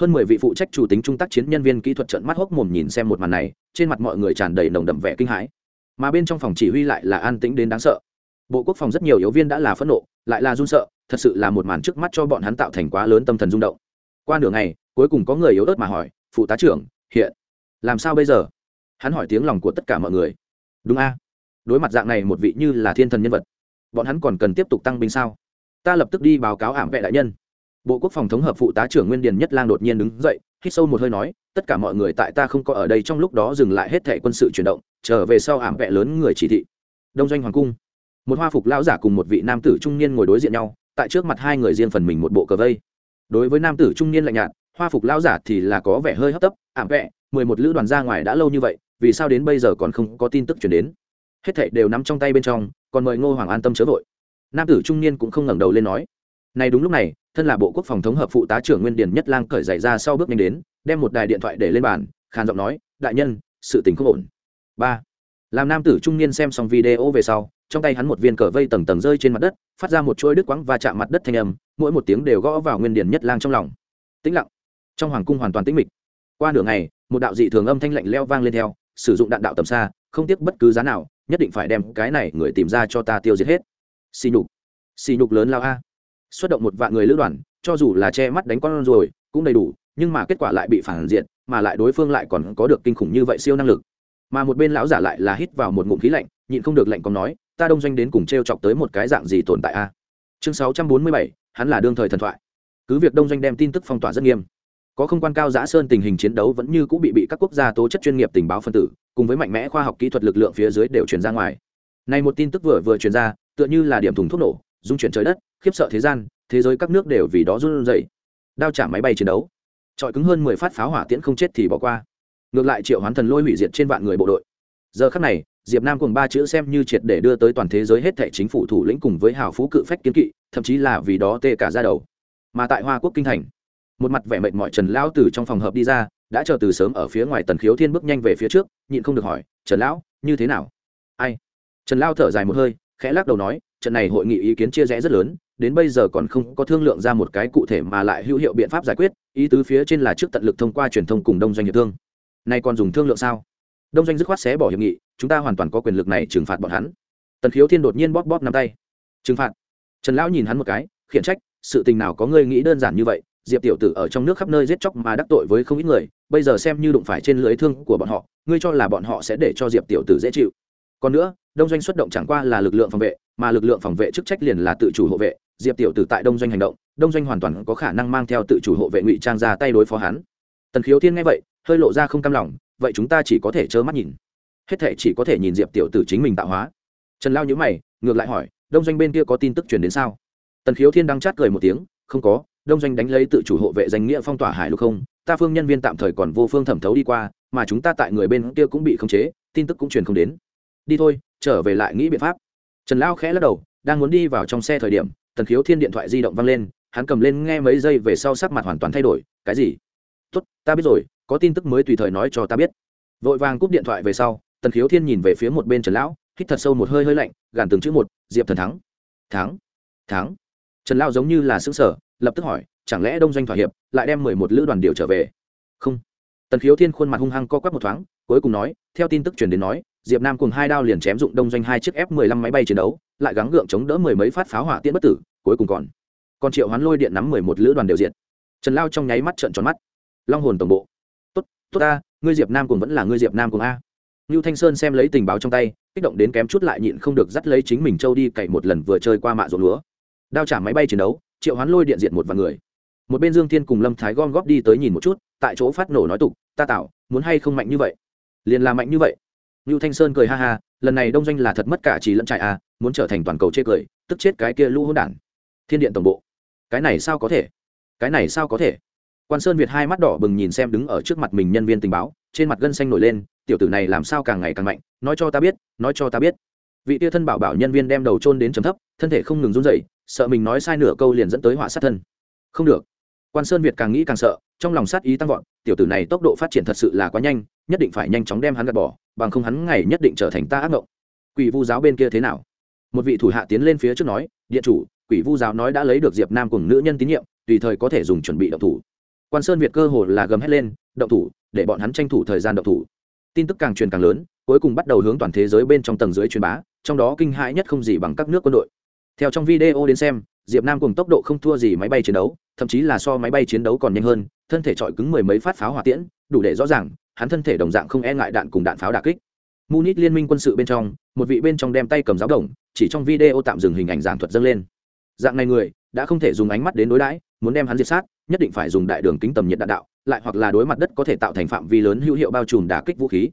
Hơn mười vị phụ trách chủ tính trung tác chiến nhân viên kỹ thuật trận mắt hốc mồm nhìn xem một màn này, trên mặt mọi người tràn đầy nồng đậm vẻ kinh hãi. Mà bên trong phòng chỉ huy lại là an tĩnh đến đáng sợ. Bộ quốc phòng rất nhiều yếu viên đã là phẫn nộ, lại là run sợ, thật sự là một màn trước mắt cho bọn hắn tạo thành quá lớn tâm thần rung động. Qua nửa ngày, cuối cùng có người yếu ớt mà hỏi, phụ tá trưởng, hiện làm sao bây giờ? Hắn hỏi tiếng lòng của tất cả mọi người. Đúng a. Đối mặt dạng này, một vị như là thiên thần nhân vật bọn hắn còn cần tiếp tục tăng binh sao? Ta lập tức đi báo cáo ảm vệ đại nhân. Bộ quốc phòng thống hợp phụ tá trưởng nguyên điền nhất lang đột nhiên đứng dậy hít sâu một hơi nói tất cả mọi người tại ta không có ở đây trong lúc đó dừng lại hết thẻ quân sự chuyển động trở về sau ảm vệ lớn người chỉ thị. Đông doanh hoàng cung một hoa phục lão giả cùng một vị nam tử trung niên ngồi đối diện nhau tại trước mặt hai người riêng phần mình một bộ cờ vây. Đối với nam tử trung niên lạnh nhạt hoa phục lão giả thì là có vẻ hơi hấp tấp ảm vệ, mười một lữ đoàn ra ngoài đã lâu như vậy vì sao đến bây giờ còn không có tin tức chuyển đến? Hết thảy đều nắm trong tay bên trong, còn mời ngô hoàng an tâm chớ vội. Nam tử trung niên cũng không ngẩng đầu lên nói, này đúng lúc này, thân là bộ quốc phòng thống hợp phụ tá trưởng nguyên điền nhất lang cởi giày ra sau bước nhanh đến, đem một đài điện thoại để lên bàn, khàn giọng nói, đại nhân, sự tình không ổn. Ba. Làm nam tử trung niên xem xong video về sau, trong tay hắn một viên cờ vây tầng tầng rơi trên mặt đất, phát ra một chuỗi đứt quãng và chạm mặt đất thanh âm, mỗi một tiếng đều gõ vào nguyên điền nhất lang trong lòng. Tĩnh lặng. Trong hoàng cung hoàn toàn tĩnh mịch. Qua nửa ngày, một đạo dị thường âm thanh lạnh leo vang lên theo sử dụng đạn đạo tầm xa, không tiếc bất cứ giá nào, nhất định phải đem cái này người tìm ra cho ta tiêu diệt hết. Xì nhục. Xì nhục lớn lao a. Xuất động một vạn người lữ đoàn, cho dù là che mắt đánh con rồi, cũng đầy đủ, nhưng mà kết quả lại bị phản diện, mà lại đối phương lại còn có được kinh khủng như vậy siêu năng lực. Mà một bên lão giả lại là hít vào một ngụm khí lạnh, nhịn không được lạnh còn nói, ta đông doanh đến cùng t r e o chọc tới một cái dạng gì tồn tại a? Chương sáu trăm bốn mươi bảy, hắn là đương thời thần thoại. Cứ việc đông doanh đem tin tức phong tỏa rất nghiêm có không quan cao giã sơn tình hình chiến đấu vẫn như cũng bị bị các quốc gia tố chất chuyên nghiệp tình báo phân tử, cùng với mạnh mẽ khoa học kỹ thuật lực lượng phía dưới đều chuyển ra ngoài. Này một tin tức vừa vừa truyền ra, tựa như là điểm thùng thuốc nổ dung chuyển trời đất, khiếp sợ thế gian, thế giới các nước đều vì đó run rẩy. Đao trả máy bay chiến đấu. Trọi cứng hơn mười phát pháo hỏa tiễn không chết thì bỏ qua. Ngược lại triệu hoán thần lôi hủy diệt trên vạn người bộ đội. Giờ khắc này, diệp nam cùng ba chữ xem như triệt để đưa tới toàn thế giới hết thảy chính phủ thủ lĩnh cùng với hào phú cự phách kiến kỵ, thậm chí là vì đó tê cả ra đầu. Mà tại hoa quốc kinh thành một mặt vẻ mệt mỏi trần lão từ trong phòng hợp đi ra, đã chờ từ sớm ở phía ngoài tần khiếu thiên bước nhanh về phía trước, nhịn không được hỏi, trần lão, như thế nào? Ai? Trần lão thở dài một hơi, khẽ lắc đầu nói, trận này hội nghị ý kiến chia rẽ rất lớn, đến bây giờ còn không có thương lượng ra một cái cụ thể mà lại hữu hiệu biện pháp giải quyết, ý tứ phía trên là trước tận lực thông qua truyền thông cùng đông doanh hiệp thương. Nay còn dùng thương lượng sao? Đông doanh dứt khoát xé bỏ hiệp nghị, chúng ta hoàn toàn có quyền lực này trừng phạt bọn hắn. Tần khiếu thiên đột nhiên bóp bóp nắm tay. Trừng phạt? Trần lão nhìn hắn một cái, khiển trách, sự tình nào có ngươi nghĩ đơn giản như vậy diệp tiểu tử ở trong nước khắp nơi giết chóc mà đắc tội với không ít người, bây giờ xem như đụng phải trên lưới thương của bọn họ, ngươi cho là bọn họ sẽ để cho diệp tiểu tử dễ chịu. Còn nữa, đông doanh xuất động chẳng qua là lực lượng phòng vệ, mà lực lượng phòng vệ chức trách liền là tự chủ hộ vệ. Diệp tiểu tử tại đông doanh hành động, đông doanh hoàn toàn có khả năng mang theo tự chủ hộ vệ ngụy trang ra tay đối phó hắn. Tần khiếu thiên nghe vậy, hơi lộ ra không cam lòng, vậy chúng ta chỉ có thể trơ mắt nhìn. Hết thể chỉ có thể nhìn diệp tiểu tử chính mình tạo hóa. Trần lao nhữ mày, ngược lại hỏi, đông doanh bên kia có tin tức truyền đến sao? Tần khiếu thiên đang chát cười một tiếng, không có đông doanh đánh lấy tự chủ hộ vệ danh nghĩa phong tỏa hải lục không, ta phương nhân viên tạm thời còn vô phương thẩm thấu đi qua, mà chúng ta tại người bên kia cũng bị khống chế, tin tức cũng truyền không đến. Đi thôi, trở về lại nghĩ biện pháp. Trần lao khẽ lắc đầu, đang muốn đi vào trong xe thời điểm, tần khiếu thiên điện thoại di động văng lên, hắn cầm lên nghe mấy giây về sau sắc mặt hoàn toàn thay đổi, cái gì? Tốt, ta biết rồi, có tin tức mới tùy thời nói cho ta biết. Vội vàng cúp điện thoại về sau, tần khiếu thiên nhìn về phía một bên trần lão, hít thật sâu một hơi hơi lạnh, gàn từng chữ một, diệp thần thắng. Thắng thắng. Trần lão giống như là xứng sở lập tức hỏi chẳng lẽ đông doanh thỏa hiệp lại đem mười một lữ đoàn điều trở về? Không. Tần khiếu thiên khuôn mặt hung hăng co quắp một thoáng cuối cùng nói theo tin tức truyền đến nói diệp nam cùng hai đao liền chém dụng đông doanh hai chiếc f 15 máy bay chiến đấu lại gắng gượng chống đỡ mười mấy phát pháo hỏa tiễn bất tử cuối cùng còn còn triệu hoán lôi điện nắm mười một lữ đoàn đều diệt. Trần lao trong nháy mắt trợn tròn mắt. Long hồn tổng bộ. Tốt tốt ta ngươi diệp nam cùng vẫn là ngươi diệp nam cùng a. Nưu Thanh Sơn xem lấy tình báo trong tay, kích động đến kém chút lại nhịn không được dắt lấy chính mình châu đi cày một lần vừa chơi qua mạ ruộng lúa. Đao trả máy bay chiến đấu, triệu hoán lôi điện diện một vài người một bên dương thiên cùng lâm thái gom góp đi tới nhìn một chút tại chỗ phát nổ nói tục ta tạo muốn hay không mạnh như vậy liền là mạnh như vậy Lưu Thanh Sơn cười ha ha, lần này đông doanh là thật mất cả trí lẫn trại à, muốn trở thành toàn cầu chê cười, tức chết cái kia lũ hỗn đản. Thiên điện tổng bộ. Cái này sao có thể? Cái này sao có thể? Quan Sơn Việt hai mắt đỏ bừng nhìn xem đứng ở trước mặt mình nhân viên tình báo, trên mặt gân xanh nổi lên, tiểu tử này làm sao càng ngày càng mạnh, nói cho ta biết, nói cho ta biết. Vị tia thân bảo bảo nhân viên đem đầu chôn đến trầm thấp, thân thể không ngừng run rẩy, sợ mình nói sai nửa câu liền dẫn tới họa sát thân. Không được. Quan sơn việt càng nghĩ càng sợ, trong lòng sát ý tăng vọt, tiểu tử này tốc độ phát triển thật sự là quá nhanh, nhất định phải nhanh chóng đem hắn gạt bỏ, bằng không hắn ngày nhất định trở thành ta ác mộng quỷ vu giáo bên kia thế nào? Một vị thủ hạ tiến lên phía trước nói, điện chủ, quỷ vu giáo nói đã lấy được diệp nam cùng nữ nhân tín nhiệm, tùy thời có thể dùng chuẩn bị động thủ. Quan sơn việt cơ hồ là gầm hét lên, động thủ, để bọn hắn tranh thủ thời gian động thủ. Tin tức càng truyền càng lớn, cuối cùng bắt đầu hướng toàn thế giới bên trong tầng dưới truyền bá, trong đó kinh hãi nhất không gì bằng các nước quân đội theo trong video đến xem, diệp nam cùng tốc độ không thua gì máy bay chiến đấu, thậm chí là so máy bay chiến đấu còn nhanh hơn, thân thể trọi cứng mười mấy phát pháo hỏa tiễn, đủ để rõ ràng, hắn thân thể đồng dạng không e ngại đạn cùng đạn pháo đà kích. Munich liên minh quân sự bên trong, một vị bên trong đem tay cầm giáo đồng, chỉ trong video tạm dừng hình ảnh giảng thuật dâng lên. Dạng này người, đã không thể dùng ánh mắt đến đối đãi, muốn đem hắn diệt sát, nhất định phải dùng đại đường kính tầm nhiệt đạn đạo, lại hoặc là đối mặt đất có thể tạo thành phạm vi lớn hữu hiệu bao trùm đả kích vũ khí.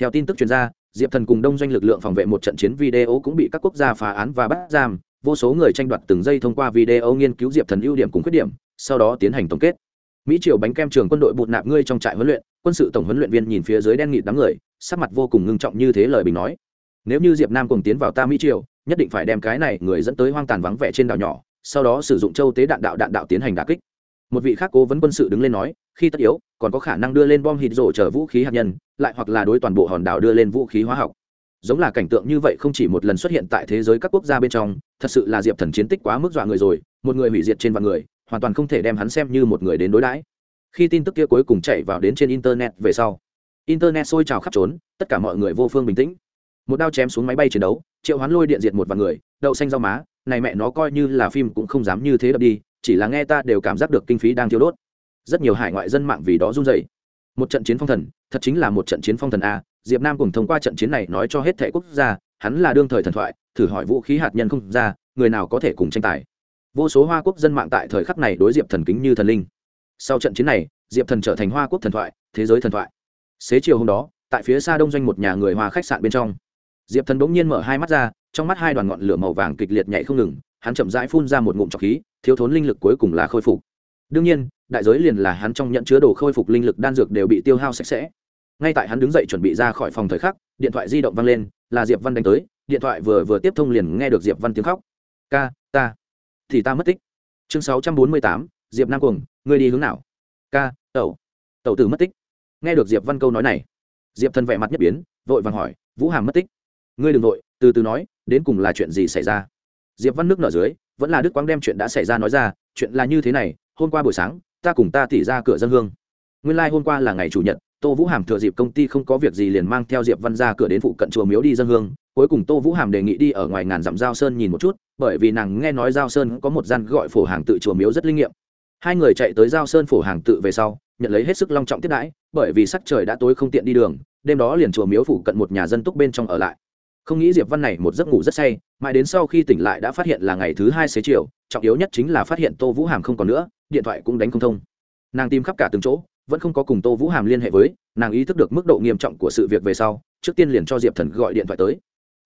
Theo tin tức chuyên gia diệp thần cùng đông doanh lực lượng phòng vệ một trận chiến video cũng bị các quốc gia phá án và bắt giam vô số người tranh đoạt từng giây thông qua video nghiên cứu diệp thần ưu điểm cùng khuyết điểm, sau đó tiến hành tổng kết. Mỹ triều bánh kem trường quân đội bụt nạp ngươi trong trại huấn luyện, quân sự tổng huấn luyện viên nhìn phía dưới đen nghịt đám người, sắc mặt vô cùng ngưng trọng như thế lời bình nói. Nếu như diệp nam cùng tiến vào ta mỹ triều, nhất định phải đem cái này người dẫn tới hoang tàn vắng vẻ trên đảo nhỏ, sau đó sử dụng châu tế đạn đạo đạn đạo tiến hành đà kích. Một vị khác cố vấn quân sự đứng lên nói, khi tất yếu, còn có khả năng đưa lên bom hít rổ chở vũ khí hạt nhân, lại hoặc là đối toàn bộ hòn đảo đưa lên vũ khí hóa học. Giống là cảnh tượng như vậy không chỉ một lần xuất hiện tại thế giới các quốc gia bên trong thật sự là diệp thần chiến tích quá mức dọa người rồi, một người hủy diệt trên vạn người, hoàn toàn không thể đem hắn xem như một người đến đối đãi. Khi tin tức kia cuối cùng chạy vào đến trên internet về sau, internet sôi trào khắp trốn, tất cả mọi người vô phương bình tĩnh. Một đao chém xuống máy bay chiến đấu, triệu hoán lôi điện diệt một vài người, đậu xanh rau má, này mẹ nó coi như là phim cũng không dám như thế đập đi, chỉ là nghe ta đều cảm giác được kinh phí đang thiêu đốt. Rất nhiều hải ngoại dân mạng vì đó run rẩy. Một trận chiến phong thần, thật chính là một trận chiến phong thần a, diệp nam cùng thông qua trận chiến này nói cho hết thể quốc gia, hắn là đương thời thần thoại thử hỏi vũ khí hạt nhân không ra, người nào có thể cùng tranh tài. Vô số hoa quốc dân mạng tại thời khắc này đối diệp thần kính như thần linh. Sau trận chiến này, diệp thần trở thành hoa quốc thần thoại, thế giới thần thoại. Xế chiều hôm đó, tại phía xa đông doanh một nhà người hoa khách sạn bên trong, diệp thần bỗng nhiên mở hai mắt ra, trong mắt hai đoàn ngọn lửa màu vàng kịch liệt nhảy không ngừng, hắn chậm rãi phun ra một ngụm trọc khí, thiếu thốn linh lực cuối cùng là khôi phục. Đương nhiên, đại giới liền là hắn trong nhận chứa đồ khôi phục linh lực đan dược đều bị tiêu hao sạch sẽ. Ngay tại hắn đứng dậy chuẩn bị ra khỏi phòng thời khắc, điện thoại di động văng lên, là diệp văn đánh tới điện thoại vừa vừa tiếp thông liền nghe được diệp văn tiếng khóc. Ca, ta. Thì ta mất tích. Chương sáu trăm bốn mươi tám, diệp nam cuồng, ngươi đi hướng nào? Ca, tẩu. Tẩu tử mất tích. Nghe được diệp văn câu nói này, diệp thần vẻ mặt nhất biến, vội vàng hỏi, vũ hàm mất tích? Ngươi đ ừ n g nội từ từ nói, đến cùng là chuyện gì xảy ra? Diệp văn nước nở dưới, vẫn là đức quang đem chuyện đã xảy ra nói ra, chuyện là như thế này, hôm qua buổi sáng, ta cùng ta tỉ ra cửa dân hương. Nguyên lai、like、hôm qua là ngày chủ nhật tô vũ hàm thừa dịp công ty không có việc gì liền mang theo diệp văn ra cửa đến phụ cận chùa miếu đi dân hương. Cuối cùng tô vũ hàm đề nghị đi ở ngoài ngàn dặm giao sơn nhìn một chút, bởi vì nàng nghe nói giao sơn có một gian gọi phổ hàng tự chùa miếu rất linh nghiệm. Hai người chạy tới giao sơn phổ hàng tự về sau, nhận lấy hết sức long trọng tiếp đãi, bởi vì sắc trời đã tối không tiện đi đường, đêm đó liền chùa miếu phụ cận một nhà dân túc bên trong ở lại. Không nghĩ diệp văn này một giấc ngủ rất say, mãi đến sau khi tỉnh lại đã phát hiện là ngày thứ hai xế chiều, trọng yếu nhất chính là phát hiện tô vũ hàm không còn nữa, điện thoại cũng đánh không thông. Nàng tìm khắp cả từng chỗ vẫn không có cùng tô vũ hàm liên hệ với, nàng ý thức được mức độ nghiêm trọng của sự việc về sau, trước tiên liền cho diệp thần gọi điện thoại tới.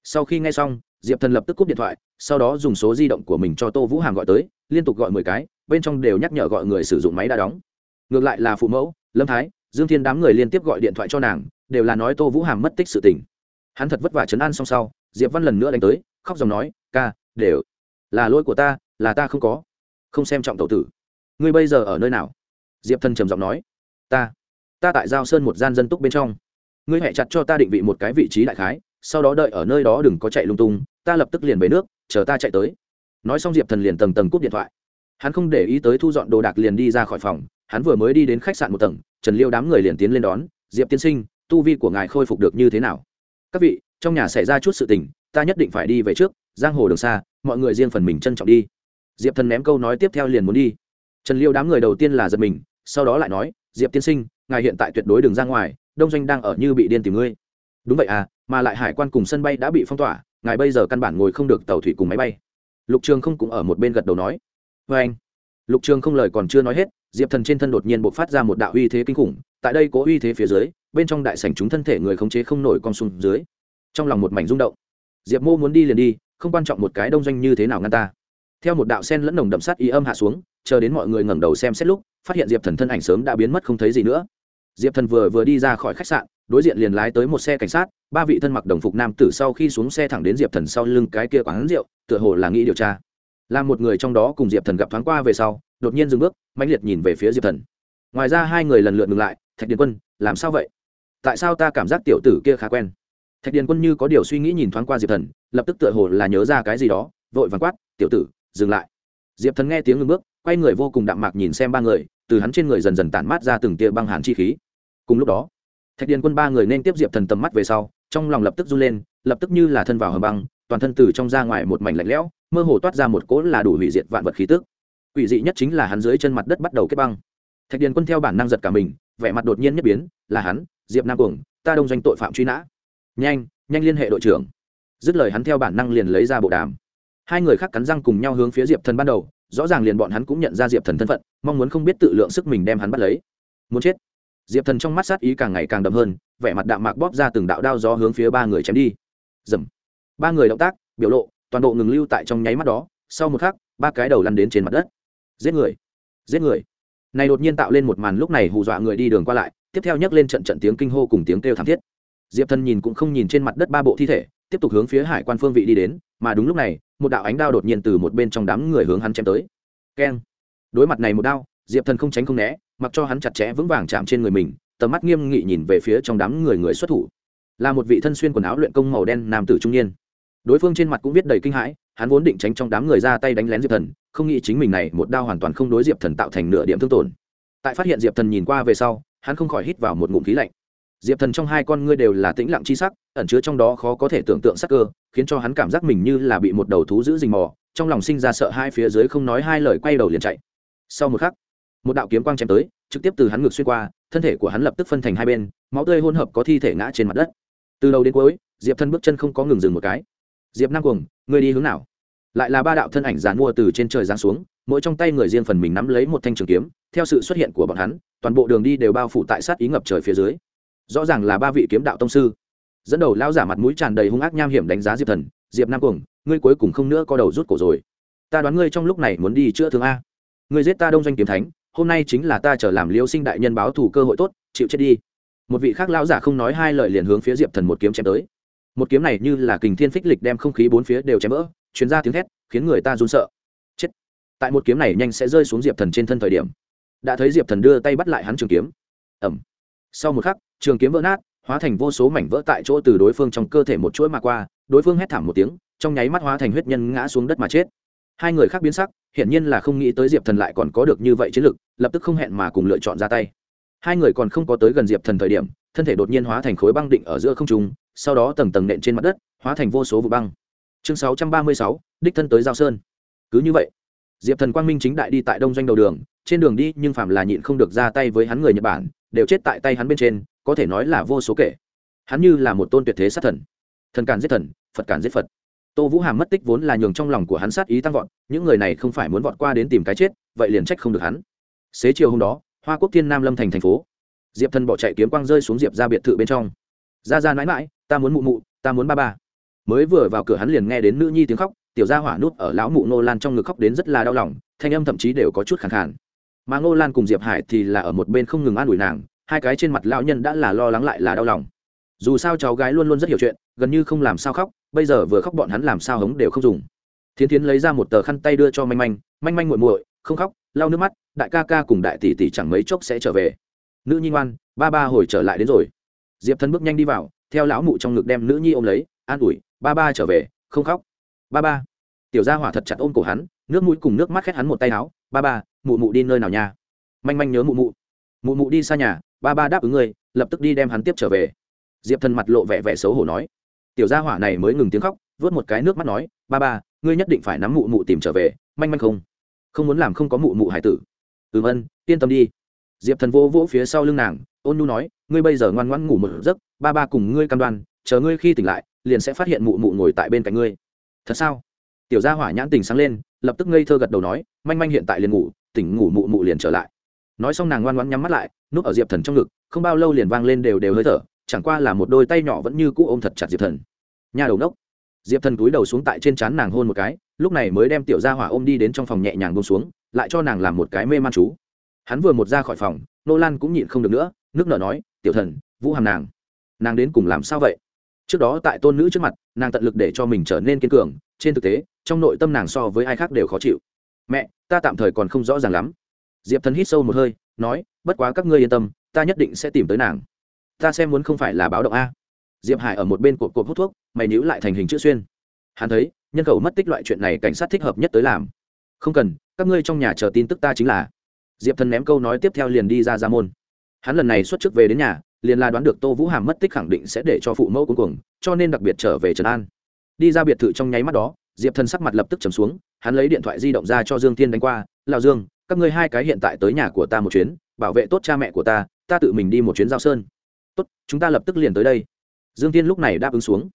Sau khi nghe xong, diệp thần lập tức cúp điện thoại, sau đó dùng số di động của mình cho tô vũ hàm gọi tới, liên tục gọi mười cái, bên trong đều nhắc nhở gọi người sử dụng máy đã đóng. Ngược lại là phụ mẫu, lâm thái, dương thiên đám người liên tiếp gọi điện thoại cho nàng, đều là nói tô vũ hàm mất tích sự tình. Hắn thật vất vả chấn an xong sau, diệp văn lần nữa đánh tới, khóc dòng nói, ca, đều là lỗi của ta, là ta không có, không xem trọng tổ tử. Ngươi bây giờ ở nơi nào? Diệp thần trầm giọng nói ta ta tại giao sơn một gian dân túc bên trong. Ngươi hẹ chặt cho ta định vị một cái vị trí đại khái, sau đó đợi ở nơi đó đừng có chạy lung tung, ta lập tức liền về nước, chờ ta chạy tới. Nói xong diệp thần liền tầng tầng cúp điện thoại. Hắn không để ý tới thu dọn đồ đạc liền đi ra khỏi phòng, hắn vừa mới đi đến khách sạn một tầng, trần liêu đám người liền tiến lên đón, diệp tiên sinh, tu vi của ngài khôi phục được như thế nào? Các vị, trong nhà xảy ra chút sự tình, ta nhất định phải đi về trước, giang hồ đường xa, mọi người riêng phần mình trân trọng đi. Diệp thần ném câu nói tiếp theo liền muốn đi. Trần liêu đám người đầu tiên là giật mình, sau đó lại nói diệp tiên sinh, ngài hiện tại tuyệt đối đường ra ngoài, đông doanh đang ở như bị điên tìm ngươi. Đúng vậy à mà lại hải quan cùng sân bay đã bị phong tỏa, ngài bây giờ căn bản ngồi không được tàu thủy cùng máy bay. Lục trường không cũng ở một bên gật đầu nói. Vê anh, lục trường không lời còn chưa nói hết, diệp thần trên thân đột nhiên b ộ c phát ra một đạo uy thế kinh khủng, tại đây có uy thế phía dưới, bên trong đại sảnh chúng thân thể người khống chế không nổi con sùng dưới. Trong lòng một mảnh rung động, diệp mô muốn đi liền đi, không quan trọng một cái đông doanh như thế nào ngăn ta. Theo một đạo sen lẫn nồng đậm sát ý âm hạ xuống, chờ đến mọi người ngẩng đầu xem xét lúc phát hiện diệp thần thân ảnh sớm đã biến mất không thấy gì nữa. Diệp thần vừa vừa đi ra khỏi khách sạn, đối diện liền lái tới một xe cảnh sát, ba vị thân mặc đồng phục nam tử sau khi xuống xe thẳng đến diệp thần sau lưng cái kia quán rượu, tựa hồ là nghĩ điều tra. Là một người trong đó cùng diệp thần gặp thoáng qua về sau, đột nhiên dừng bước, mãnh liệt nhìn về phía diệp thần. Ngoài ra hai người lần lượt ngừng lại, thạch điền quân, làm sao vậy? Tại sao ta cảm giác tiểu tử kia khá quen? Thạch điền quân như có điều suy nghĩ nhìn thoáng qua diệp thần, lập tức tựa hồ là nhớ ra cái gì đó, vội vàng quát, tiểu tử, dừng lại diệp thần nghe tiếng ngưng bước, quay người vô cùng đạm mạc nhìn xem ba người, từ hắn trên người dần dần tản mát ra từng tia băng hàn chi khí. Cùng lúc đó, thạch điền quân ba người nên tiếp diệp thần tầm mắt về sau, trong lòng lập tức run lên, lập tức như là thân vào hầm băng, toàn thân từ trong ra ngoài một mảnh lạnh lẽo, mơ hồ toát ra một cỗ là đủ hủy diệt vạn vật khí tức. Quỷ dị nhất chính là hắn dưới chân mặt đất bắt đầu kết băng. Thạch điền quân theo bản năng giật cả mình, vẻ mặt đột nhiên nhất biến, là hắn, diệp nam cuồng, ta đông doanh tội phạm truy nã. Nhanh nhanh liên hệ đội trưởng. Dứt lời hắn theo bản năng liền lấy ra bộ đàm hai người khác cắn răng cùng nhau hướng phía diệp thần ban đầu, rõ ràng liền bọn hắn cũng nhận ra diệp thần thân phận, mong muốn không biết tự lượng sức mình đem hắn bắt lấy. Muốn chết. Diệp thần trong mắt sát ý càng ngày càng đậm hơn, vẻ mặt đạm mạc bóp ra từng đạo đao gió hướng phía ba người chém đi. Dầm ba người động tác, biểu lộ, toàn bộ ngừng lưu tại trong nháy mắt đó, sau một khắc, ba cái đầu lăn đến trên mặt đất. Giết người. Giết người. Này đột nhiên tạo lên một màn lúc này hù dọa người đi đường qua lại, tiếp theo nhấc lên trận trận tiếng kinh hô cùng tiếng kêu thảm thiết. Diệp thần nhìn cũng không nhìn trên mặt đất ba bộ thi thể, tiếp tục hướng phía hải quan phương vị đi đến, mà đúng lúc này một đạo ánh đao đột nhiên từ một bên trong đám người hướng hắn chém tới. Keng. Đối mặt này một đao, diệp thần không tránh không né, mặc cho hắn chặt chẽ vững vàng chạm trên người mình, tầm mắt nghiêm nghị nhìn về phía trong đám người người xuất thủ. Là một vị thân xuyên quần áo luyện công màu đen nam tử trung niên. Đối phương trên mặt cũng viết đầy kinh hãi, hắn vốn định tránh trong đám người ra tay đánh lén diệp thần, không nghĩ chính mình này một đao hoàn toàn không đối diệp thần tạo thành nửa điểm thương tổn. Tại phát hiện diệp thần nhìn qua về sau, hắn không khỏi hít vào một ngụm khí lạnh diệp thần trong hai con ngươi đều là tĩnh lặng chi sắc, ẩn chứa trong đó khó có thể tưởng tượng sắc cơ, khiến cho hắn cảm giác mình như là bị một đầu thú giữ rình mò, trong lòng sinh ra sợ hai phía dưới không nói hai lời quay đầu liền chạy. Sau một khắc, một đạo kiếm quang chém tới, trực tiếp từ hắn ngược xuyên qua, thân thể của hắn lập tức phân thành hai bên, máu tươi hỗn hợp có thi thể ngã trên mặt đất. Từ đầu đến cuối, diệp thân bước chân không có ngừng dừng một cái. Diệp năng cuồng người đi hướng nào? Lại là ba đạo thân ảnh giàn mua từ trên trời giáng xuống, mỗi trong tay người riêng phần mình nắm lấy một thanh trường kiếm, theo sự xuất hiện của bọn hắn, toàn bộ đường đi đều bao phủ tại sát ý ngập trời phía dưới rõ ràng là ba vị kiếm đạo tông sư. Dẫn đầu lao giả mặt mũi tràn đầy hung ác nham hiểm đánh giá diệp thần, diệp nam cuồng, ngươi cuối cùng không nữa có đầu rút cổ rồi. Ta đoán ngươi trong lúc này muốn đi chữa thương a. Ngươi giết ta đông doanh kiếm thánh, hôm nay chính là ta trở làm liêu sinh đại nhân báo thù cơ hội tốt, chịu chết đi. Một vị khác lão giả không nói hai lời liền hướng phía diệp thần một kiếm chém tới. Một kiếm này như là kình thiên phích lịch đem không khí bốn phía đều chém vỡ chuyến ra tiếng thét, khiến người ta run sợ. Chết. Tại một kiếm này nhanh sẽ rơi xuống diệp thần trên thân thời điểm, đã thấy diệp thần đưa tay bắt lại hắn trường kiếm. Ẩm sau một khắc, trường kiếm vỡ nát, hóa thành vô số mảnh vỡ tại chỗ từ đối phương trong cơ thể một chuỗi mà qua, đối phương hét thảm một tiếng, trong nháy mắt hóa thành huyết nhân ngã xuống đất mà chết. Hai người khác biến sắc, hiển nhiên là không nghĩ tới diệp thần lại còn có được như vậy chiến lực, lập tức không hẹn mà cùng lựa chọn ra tay. Hai người còn không có tới gần diệp thần thời điểm, thân thể đột nhiên hóa thành khối băng định ở giữa không trung, sau đó tầng tầng nện trên mặt đất, hóa thành vô số vụ băng. Chương sáu trăm ba mươi sáu, đích thân tới giao sơn. Cứ như vậy, diệp thần quang minh chính đại đi tại đông doanh đầu đường, trên đường đi nhưng phạm là nhịn không được ra tay với hắn người nhật bản đều chết tại tay hắn bên trên, có thể nói là vô số kể. Hắn như là một tôn tuyệt thế sát thần. Thần càn giết thần, phật càn giết phật. Tô vũ hàm mất tích vốn là nhường trong lòng của hắn sát ý tăng vọt, những người này không phải muốn vọt qua đến tìm cái chết, vậy liền trách không được hắn. Xế chiều hôm đó, hoa quốc thiên nam lâm thành thành phố. Diệp thần bỏ chạy kiếm quang rơi xuống diệp ra biệt thự bên trong. Ra ra mãi mãi ta muốn mụ mụ, ta muốn ba ba. Mới vừa vào cửa hắn liền nghe đến nữ nhi tiếng khóc, tiểu gia hỏa nút ở lão mụ nô lan trong ngực khóc đến rất là đau lòng, thanh âm thậm chí đều có chút khẳng khàn mà ngô lan cùng diệp hải thì là ở một bên không ngừng an ủi nàng, hai cái trên mặt lão nhân đã là lo lắng lại là đau lòng. Dù sao cháu gái luôn luôn rất hiểu chuyện, gần như không làm sao khóc, bây giờ vừa khóc bọn hắn làm sao hống đều không dùng. Thiến thiến lấy ra một tờ khăn tay đưa cho manh manh manh manh muội muội, không khóc, lau nước mắt, đại ca ca cùng đại tỷ tỷ chẳng mấy chốc sẽ trở về. Nữ nhi ngoan, ba ba hồi trở lại đến rồi. Diệp thân bước nhanh đi vào, theo lão mụ trong ngực đem nữ nhi ôm lấy, an ủi, ba ba trở về, không khóc. Ba ba. Tiểu gia hỏa thật chặt ôm cổ hắn, nước mũi cùng nước mắt khét hắn một tay áo, ba ba mụ mụ đi nơi nào nha? Manh manh nhớ mụ mụ. Mụ mụ đi xa nhà, ba ba đáp ứng người lập tức đi đem hắn tiếp trở về. Diệp thần mặt lộ vẻ vẻ xấu hổ nói. Tiểu gia hỏa này mới ngừng tiếng khóc vớt một cái nước mắt nói, ba ba, ngươi nhất định phải nắm mụ mụ tìm trở về, manh manh không? Không muốn làm không có mụ mụ hải tử. Ừm ân, yên tâm đi. Diệp thần vô vỗ phía sau lưng nàng, ôn nhu nói, ngươi bây giờ ngoan ngoãn ngủ một giấc, ba ba cùng ngươi cam đoan, chờ ngươi khi tỉnh lại, liền sẽ phát hiện mụ mụ ngồi tại bên cạnh ngươi. Thật sao? Tiểu gia hỏa nhãn tình sáng lên, lập tức ngây thơ gật đầu nói, manh manh hiện tại liền ngủ tỉnh ngủ mụ mụ liền trở lại. Nói xong nàng ngoan ngoãn nhắm mắt lại, núp ở diệp thần trong ngực, không bao lâu liền vang lên đều đều hơi thở, chẳng qua là một đôi tay nhỏ vẫn như cũ ôm thật chặt diệp thần. Nhà đầu nốc diệp thần cúi đầu xuống tại trên trán nàng hôn một cái, lúc này mới đem tiểu gia hỏa ôm đi đến trong phòng nhẹ nhàng bông xuống, lại cho nàng làm một cái mê man chú. Hắn vừa một ra khỏi phòng, nô lan cũng nhịn không được nữa, nước nở nói, tiểu thần, vũ hàm nàng nàng đến cùng làm sao vậy? Trước đó tại tôn nữ trước mặt, nàng tận lực để cho mình trở nên kiên cường, trên thực tế, trong nội tâm nàng so với ai khác đều khó chịu mẹ, ta tạm thời còn không rõ ràng lắm. Diệp thần hít sâu một hơi, nói, bất quá các ngươi yên tâm, ta nhất định sẽ tìm tới nàng. Ta xem muốn không phải là báo động a. Diệp hải ở một bên cột cột hút thuốc, mày níu lại thành hình chữ xuyên. Hắn thấy, nhân khẩu mất tích loại chuyện này cảnh sát thích hợp nhất tới làm. Không cần, các ngươi trong nhà chờ tin tức ta chính là. Diệp thần ném câu nói tiếp theo liền đi ra ra môn. Hắn lần này xuất chức về đến nhà, liền là đoán được tô vũ hàm mất tích khẳng định sẽ để cho phụ mẫu cuối cùng cho nên đặc biệt trở về trần an. Đi ra biệt thự trong nháy mắt đó diệp thần sắc mặt lập tức trầm xuống, hắn lấy điện thoại di động ra cho dương Thiên đánh qua, Lão dương, các ngươi hai cái hiện tại tới nhà của ta một chuyến, bảo vệ tốt cha mẹ của ta ta tự mình đi một chuyến giao sơn. Tốt, chúng ta lập tức liền tới đây. Dương tiên lúc này đáp ứng xuống.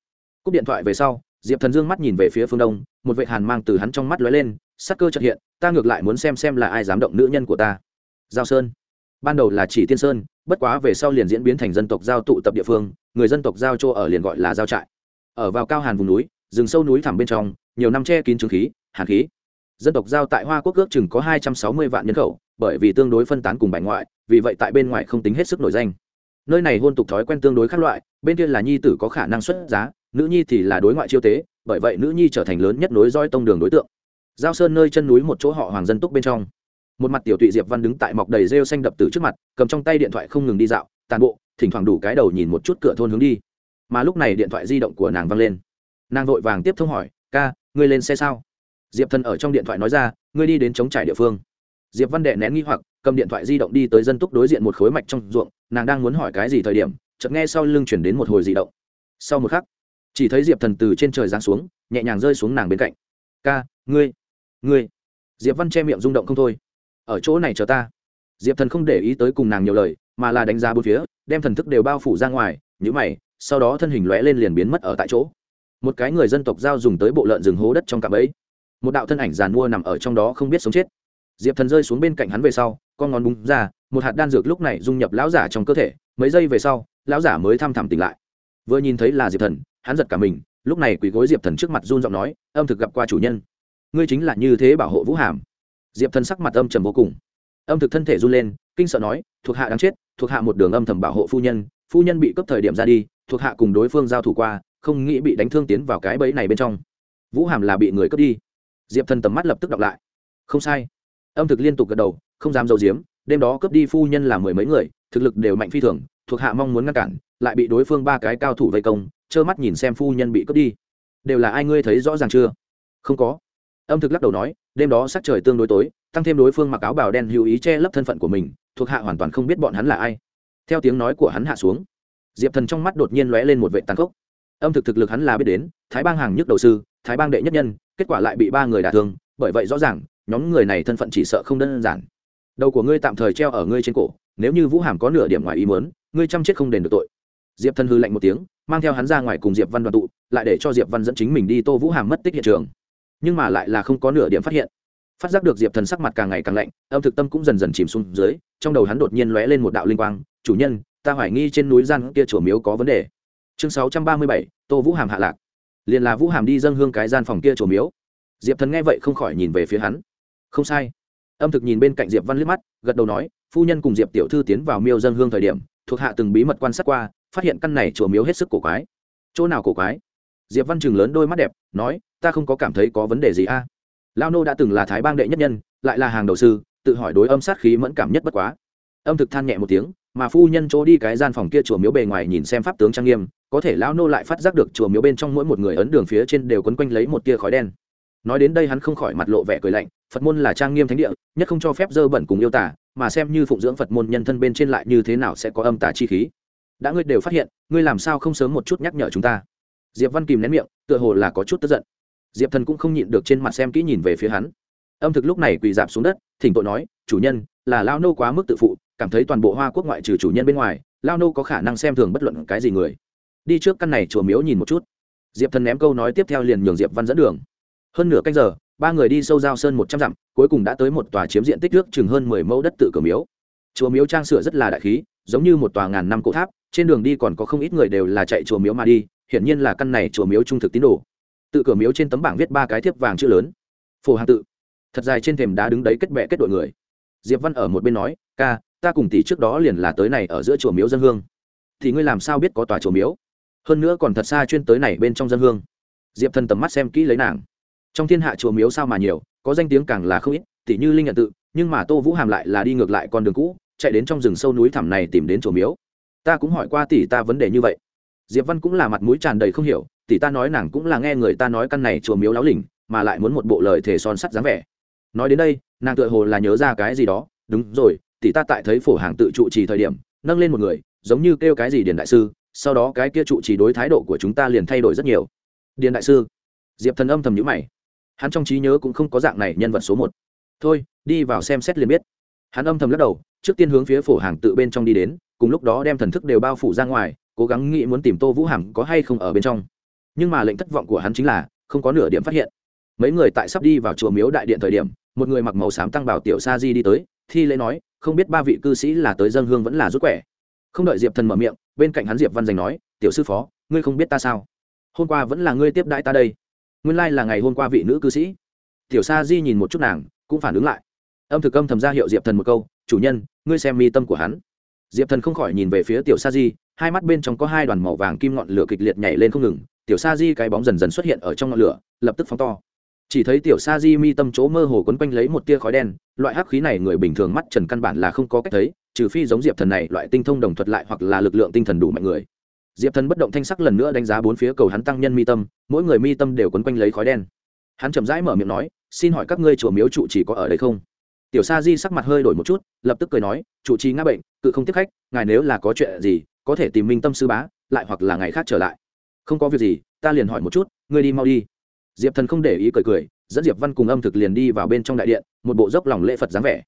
Cúp điện thoại về sau, diệp thần dương mắt nhìn về phía phương đông, một vệ hàn mang từ hắn trong mắt lóe lên, sắc cơ trật hiện, ta ngược lại muốn xem xem là ai dám động nữ nhân của ta. Giao sơn. Ban đầu là chỉ tiên sơn, bất quá về sau liền diễn biến thành dân tộc giao tụ tập địa phương, người dân tộc giao chỗ ở liền gọi là giao trại. Ở vào cao hàn vùng núi, rừng sâu núi thẳm bên trong nhiều năm che kín trướng khí, hàn khí. Dân tộc giao tại hoa quốc ước chừng có hai trăm sáu mươi vạn nhân khẩu, bởi vì tương đối phân tán cùng bài ngoại, vì vậy tại bên ngoài không tính hết sức nổi danh. Nơi này hôn tục thói quen tương đối khác loại, bên kia là nhi tử có khả năng xuất giá, nữ nhi thì là đối ngoại chiêu tế, bởi vậy nữ nhi trở thành lớn nhất nối roi tông đường đối tượng. Giao sơn nơi chân núi một chỗ họ hoàng dân túc bên trong. Một mặt tiểu tụy diệp văn đứng tại mọc đầy rêu xanh đập từ trước mặt, cầm trong tay điện thoại không ngừng đi dạo, tàn bộ, thỉnh thoảng đủ cái đầu nhìn một chút cửa thôn hướng đi. Mà lúc này điện thoại di động của nàng văng lên. Nàng vội vàng tiếp thông hỏi, ca ngươi lên xe sao? Diệp thần ở trong điện thoại nói ra, ngươi đi đến chống trải địa phương. Diệp văn đệ nén nghi hoặc, cầm điện thoại di động đi tới dân túc đối diện một khối mạch trong ruộng, nàng đang muốn hỏi cái gì thời điểm, chợt nghe sau lưng chuyển đến một hồi di động. Sau một khắc, chỉ thấy diệp thần từ trên trời giáng xuống, nhẹ nhàng rơi xuống nàng bên cạnh. Ca, ngươi ngươi. Diệp văn che miệng rung động không thôi. Ở chỗ này chờ ta. Diệp thần không để ý tới cùng nàng nhiều lời, mà là đánh giá bốn phía, đem thần thức đều bao phủ ra ngoài nhữ mày, sau đó thân hình lóe lên liền biến mất ở tại chỗ một cái người dân tộc giao dùng tới bộ lợn rừng hố đất trong cạm ấy một đạo thân ảnh giàn mua nằm ở trong đó không biết sống chết. Diệp thần rơi xuống bên cạnh hắn về sau, con ngón búng ra, một hạt đan dược lúc này dung nhập lão giả trong cơ thể, mấy giây về sau, lão giả mới thăm thẳm tỉnh lại. Vừa nhìn thấy là diệp thần, hắn giật cả mình, lúc này quỳ gối diệp thần trước mặt run giọng nói, âm thực gặp qua chủ nhân. Ngươi chính là như thế bảo hộ vũ hàm. Diệp thần sắc mặt âm trầm vô cùng. Âm thực thân thể run lên, kinh sợ nói, thuộc hạ đáng chết, thuộc hạ một đường âm thầm bảo hộ phu nhân phu nhân bị cấp thời điểm ra đi, thuộc hạ cùng đối phương giao thủ qua không nghĩ bị đánh thương tiến vào cái bẫy này bên trong. Vũ hàm là bị người cướp đi. Diệp thần tầm mắt lập tức đọc lại. Không sai. Âm thực liên tục gật đầu, không dám d i ấ u diếm đêm đó cướp đi phu nhân là mười mấy người, thực lực đều mạnh phi thường, thuộc hạ mong muốn ngăn cản, lại bị đối phương ba cái cao thủ vây công, trơ mắt nhìn xem phu nhân bị cướp đi. Đều là ai ngươi thấy rõ ràng chưa? Không có. Âm thực lắc đầu nói, đêm đó sắc trời tương đối tối, tăng thêm đối phương mặc áo bào đen hữu ý che lấp thân phận của mình, thuộc hạ hoàn toàn không biết bọn hắn là ai. Theo tiếng nói của hắn hạ xuống, diệp thần trong mắt đột nhiên lóe lên một vệ tàn khốc âm thực thực lực hắn là biết đến, thái bang hàng nhức đầu sư, thái bang đệ nhất nhân, kết quả lại bị ba người đả thương, bởi vậy rõ ràng, nhóm người này thân phận chỉ sợ không đơn giản. Đầu của ngươi tạm thời treo ở ngươi trên cổ, nếu như vũ hàm có nửa điểm ngoài ý muốn, ngươi chăm chết không đền được tội. Diệp thần hư lạnh một tiếng, mang theo hắn ra ngoài cùng diệp văn đoàn tụ, lại để cho diệp văn dẫn chính mình đi tô vũ hàm mất tích hiện trường. Nhưng mà lại là không có nửa điểm phát hiện. Phát giác được diệp thần sắc mặt càng ngày càng lạnh, âm thực tâm cũng dần dần chìm xuống dưới, trong đầu hắn đột nhiên lóe lên một đạo linh quang, chủ nhân, ta hoài nghi trên núi gian kia chùa miếu có vấn đề chương sáu trăm ba mươi bảy, tô vũ hàm hạ lạc. Liền là vũ hàm đi dâng hương cái gian phòng kia chùa miếu. Diệp thần nghe vậy không khỏi nhìn về phía hắn. Không sai. Âm thực nhìn bên cạnh diệp văn liếc mắt, gật đầu nói, phu nhân cùng diệp tiểu thư tiến vào miêu dâng hương thời điểm, thuộc hạ từng bí mật quan sát qua, phát hiện căn này chùa miếu hết sức cổ quái. Chỗ nào cổ quái? Diệp văn chừng lớn đôi mắt đẹp, nói, ta không có cảm thấy có vấn đề gì a. Lao nô đã từng là thái bang đệ nhất nhân, lại là hàng đầu sư, tự hỏi đối âm sát khí mẫn cảm nhất bất quá. Âm thực than nhẹ một tiếng, mà phu nhân chỗ đi cái gian phòng kia chùa miếu bề ngoài nhìn xem pháp tướng trang nghiêm có thể lão nô lại phát giác được chùa miếu bên trong mỗi một người ấn đường phía trên đều quấn quanh lấy một tia khói đen. Nói đến đây hắn không khỏi mặt lộ vẻ cười lạnh, phật môn là trang nghiêm thánh địa, nhất không cho phép dơ bẩn cùng yêu tả mà xem như phụng dưỡng phật môn nhân thân bên trên lại như thế nào sẽ có âm tả chi khí. Đã ngươi đều phát hiện, ngươi làm sao không sớm một chút nhắc nhở chúng ta? Diệp văn kìm nén miệng, tựa hồ là có chút tức giận. Diệp thần cũng không nhịn được trên mặt xem kỹ nhìn về phía hắn. Âm thực lúc này quỳ dạp xuống đất, thỉnh tội nói, chủ nhân, là lao nô quá mức tự phụ, cảm thấy toàn bộ hoa quốc ngoại trừ chủ nhân bên ngoài lao nô có khả năng xem thường bất luận cái gì người đi trước căn này chùa miếu nhìn một chút. Diệp thần ném câu nói tiếp theo liền nhường diệp văn dẫn đường. Hơn nửa canh giờ, ba người đi sâu giao sơn một trăm dặm, cuối cùng đã tới một tòa chiếm diện tích nước chừng hơn mười mẫu đất tự cửa miếu. Chùa miếu trang sửa rất là đại khí, giống như một tòa ngàn năm cổ tháp, trên đường đi còn có không ít người đều là chạy chùa miếu mà đi, hiển nhiên là căn này chùa miếu trung thực tín đồ. Tự cửa miếu trên tấm bảng viết ba cái thiếp vàng chữ lớn. Phổ hàng tự. Thật dài trên thềm đá đứng đấy kết bệ kết đội người. Diệp văn ở một bên nói, ca, ta cùng tỷ trước đó liền là tới này ở giữa chùa miếu dân hương. Thì ngươi làm sao biết có tòa chùa miếu? Hơn nữa còn thật xa chuyên tới này bên trong dân hương. Diệp thần tầm mắt xem kỹ lấy nàng. Trong thiên hạ chùa miếu sao mà nhiều, có danh tiếng càng là không ít tỷ như linh nhận tự, nhưng mà tô vũ hàm lại là đi ngược lại con đường cũ, chạy đến trong rừng sâu núi thẳm này tìm đến chùa miếu. Ta cũng hỏi qua tỷ ta vấn đề như vậy. Diệp văn cũng là mặt mũi tràn đầy không hiểu, tỷ ta nói nàng cũng là nghe người ta nói căn này chùa miếu láo lỉnh, mà lại muốn một bộ lời thể son sắt dáng vẻ. Nói đến đây, nàng tựa hồ là nhớ ra cái gì đó, đúng rồi, tỷ ta tại thấy phổ hàng tự trụ trì thời điểm, nâng lên một người, giống như kêu cái gì điền đại sư sau đó cái kia trụ chỉ đối thái độ của chúng ta liền thay đổi rất nhiều. Điền đại sư. Diệp thần âm thầm nhữ mày. Hắn trong trí nhớ cũng không có dạng này nhân vật số một. Thôi, đi vào xem xét liền biết. Hắn âm thầm lắc đầu, trước tiên hướng phía phổ hàng tự bên trong đi đến, cùng lúc đó đem thần thức đều bao phủ ra ngoài, cố gắng nghĩ muốn tìm tô vũ hàm có hay không ở bên trong. Nhưng mà lệnh thất vọng của hắn chính là, không có nửa điểm phát hiện. Mấy người tại sắp đi vào chùa miếu đại điện thời điểm, một người mặc màu xám tăng bảo tiểu sa di đi tới, thi lễ nói, không biết ba vị cư sĩ là tới dân hương vẫn là rút quẻ không đợi diệp thần mở miệng, bên cạnh hắn diệp văn giành nói, tiểu sư phó, ngươi không biết ta sao? Hôm qua vẫn là ngươi tiếp đãi ta đây. Nguyên lai là ngày hôm qua vị nữ cư sĩ. Tiểu sa di nhìn một chút nàng, cũng phản ứng lại. Âm thực âm thầm ra hiệu diệp thần một câu, chủ nhân, ngươi xem mi tâm của hắn. Diệp thần không khỏi nhìn về phía tiểu sa di, hai mắt bên trong có hai đoàn màu vàng kim ngọn lửa kịch liệt nhảy lên không ngừng. Tiểu sa di cái bóng dần dần xuất hiện ở trong ngọn lửa, lập tức phóng to. Chỉ thấy tiểu sa di mi tâm chỗ mơ hồ quấn quanh lấy một tia khói đen, loại hắc khí này người bình thường mắt trần căn bản là không có cách thấy trừ phi giống diệp thần này loại tinh thông đồng thuật lại hoặc là lực lượng tinh thần đủ mạnh người. Diệp thần bất động thanh sắc lần nữa đánh giá bốn phía cầu hắn tăng nhân mi tâm, mỗi người mi tâm đều quấn quanh lấy khói đen. Hắn chậm rãi mở miệng nói, xin hỏi các ngươi chùa miếu trụ chỉ có ở đây không? Tiểu sa di sắc mặt hơi đổi một chút, lập tức cười nói, trụ trì ngã bệnh, cự không tiếp khách, ngài nếu là có chuyện gì, có thể tìm minh tâm sư bá, lại hoặc là ngày khác trở lại. Không có việc gì, ta liền hỏi một chút, ngươi đi mau đi. Diệp thần không để ý cười cười, dẫn diệp văn cùng âm thực liền đi vào bên trong đại điện, một bộ dốc lòng lễ phật dáng vẻ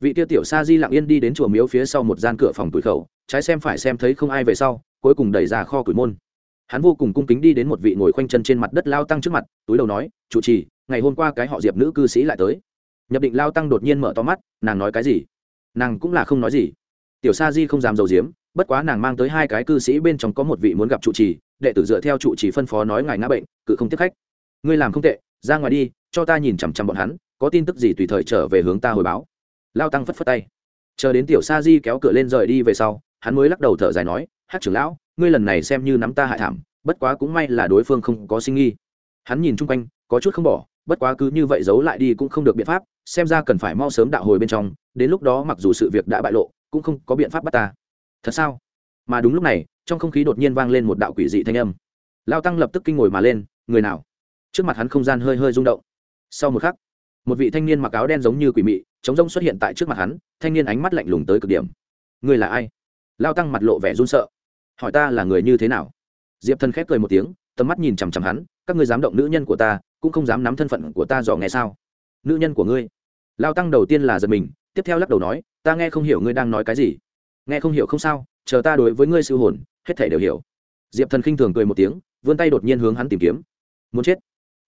vị tiêu tiểu sa di lặng yên đi đến chùa miếu phía sau một gian cửa phòng tuổi khẩu, trái xem phải xem thấy không ai về sau, cuối cùng đẩy ra kho củi môn. Hắn vô cùng cung kính đi đến một vị ngồi khoanh chân trên mặt đất lao tăng trước mặt, túi đầu nói, chủ trì, ngày hôm qua cái họ diệp nữ cư sĩ lại tới. Nhập định lao tăng đột nhiên mở to mắt, nàng nói cái gì? Nàng cũng là không nói gì. Tiểu sa di không dám dầu diếm bất quá nàng mang tới hai cái cư sĩ bên trong có một vị muốn gặp trụ trì, đệ tử dựa theo trụ trì phân phó nói ngài ngã bệnh, cự không tiếp khách. Ngươi làm không tệ, ra ngoài đi, cho ta nhìn chằm chằm bọn hắn, có tin tức gì tùy thời trở về hướng ta hồi báo lao tăng phất phất tay. Chờ đến tiểu sa di kéo cửa lên rời đi về sau, hắn mới lắc đầu thở dài nói, hát trưởng lão, ngươi lần này xem như nắm ta hại thảm, bất quá cũng may là đối phương không có sinh nghi. Hắn nhìn chung quanh, có chút không bỏ, bất quá cứ như vậy giấu lại đi cũng không được biện pháp, xem ra cần phải mau sớm đạo hồi bên trong, đến lúc đó mặc dù sự việc đã bại lộ, cũng không có biện pháp bắt ta. Thật sao? Mà đúng lúc này, trong không khí đột nhiên vang lên một đạo quỷ dị thanh âm. Lao tăng lập tức kinh ngồi mà lên, người nào? Trước mặt hắn không gian hơi hơi rung động. Sau một khắc, một vị thanh niên mặc áo đen giống như quỷ mị chống rông xuất hiện tại trước mặt hắn, thanh niên ánh mắt lạnh lùng tới cực điểm. Người là ai? Lao tăng mặt lộ vẻ run sợ. Hỏi ta là người như thế nào? Diệp thần khép cười một tiếng, tầm mắt nhìn chằm chằm hắn, các ngươi dám động nữ nhân của ta, cũng không dám nắm thân phận của ta dò nghe sao? Nữ nhân của ngươi. Lao tăng đầu tiên là giật mình, tiếp theo lắc đầu nói, ta nghe không hiểu ngươi đang nói cái gì. Nghe không hiểu không sao, chờ ta đối với ngươi sư hồn, hết thể đều hiểu. Diệp thần khinh thường cười một tiếng, vươn tay đột nhiên hướng hắn tìm kiếm. Muốn chết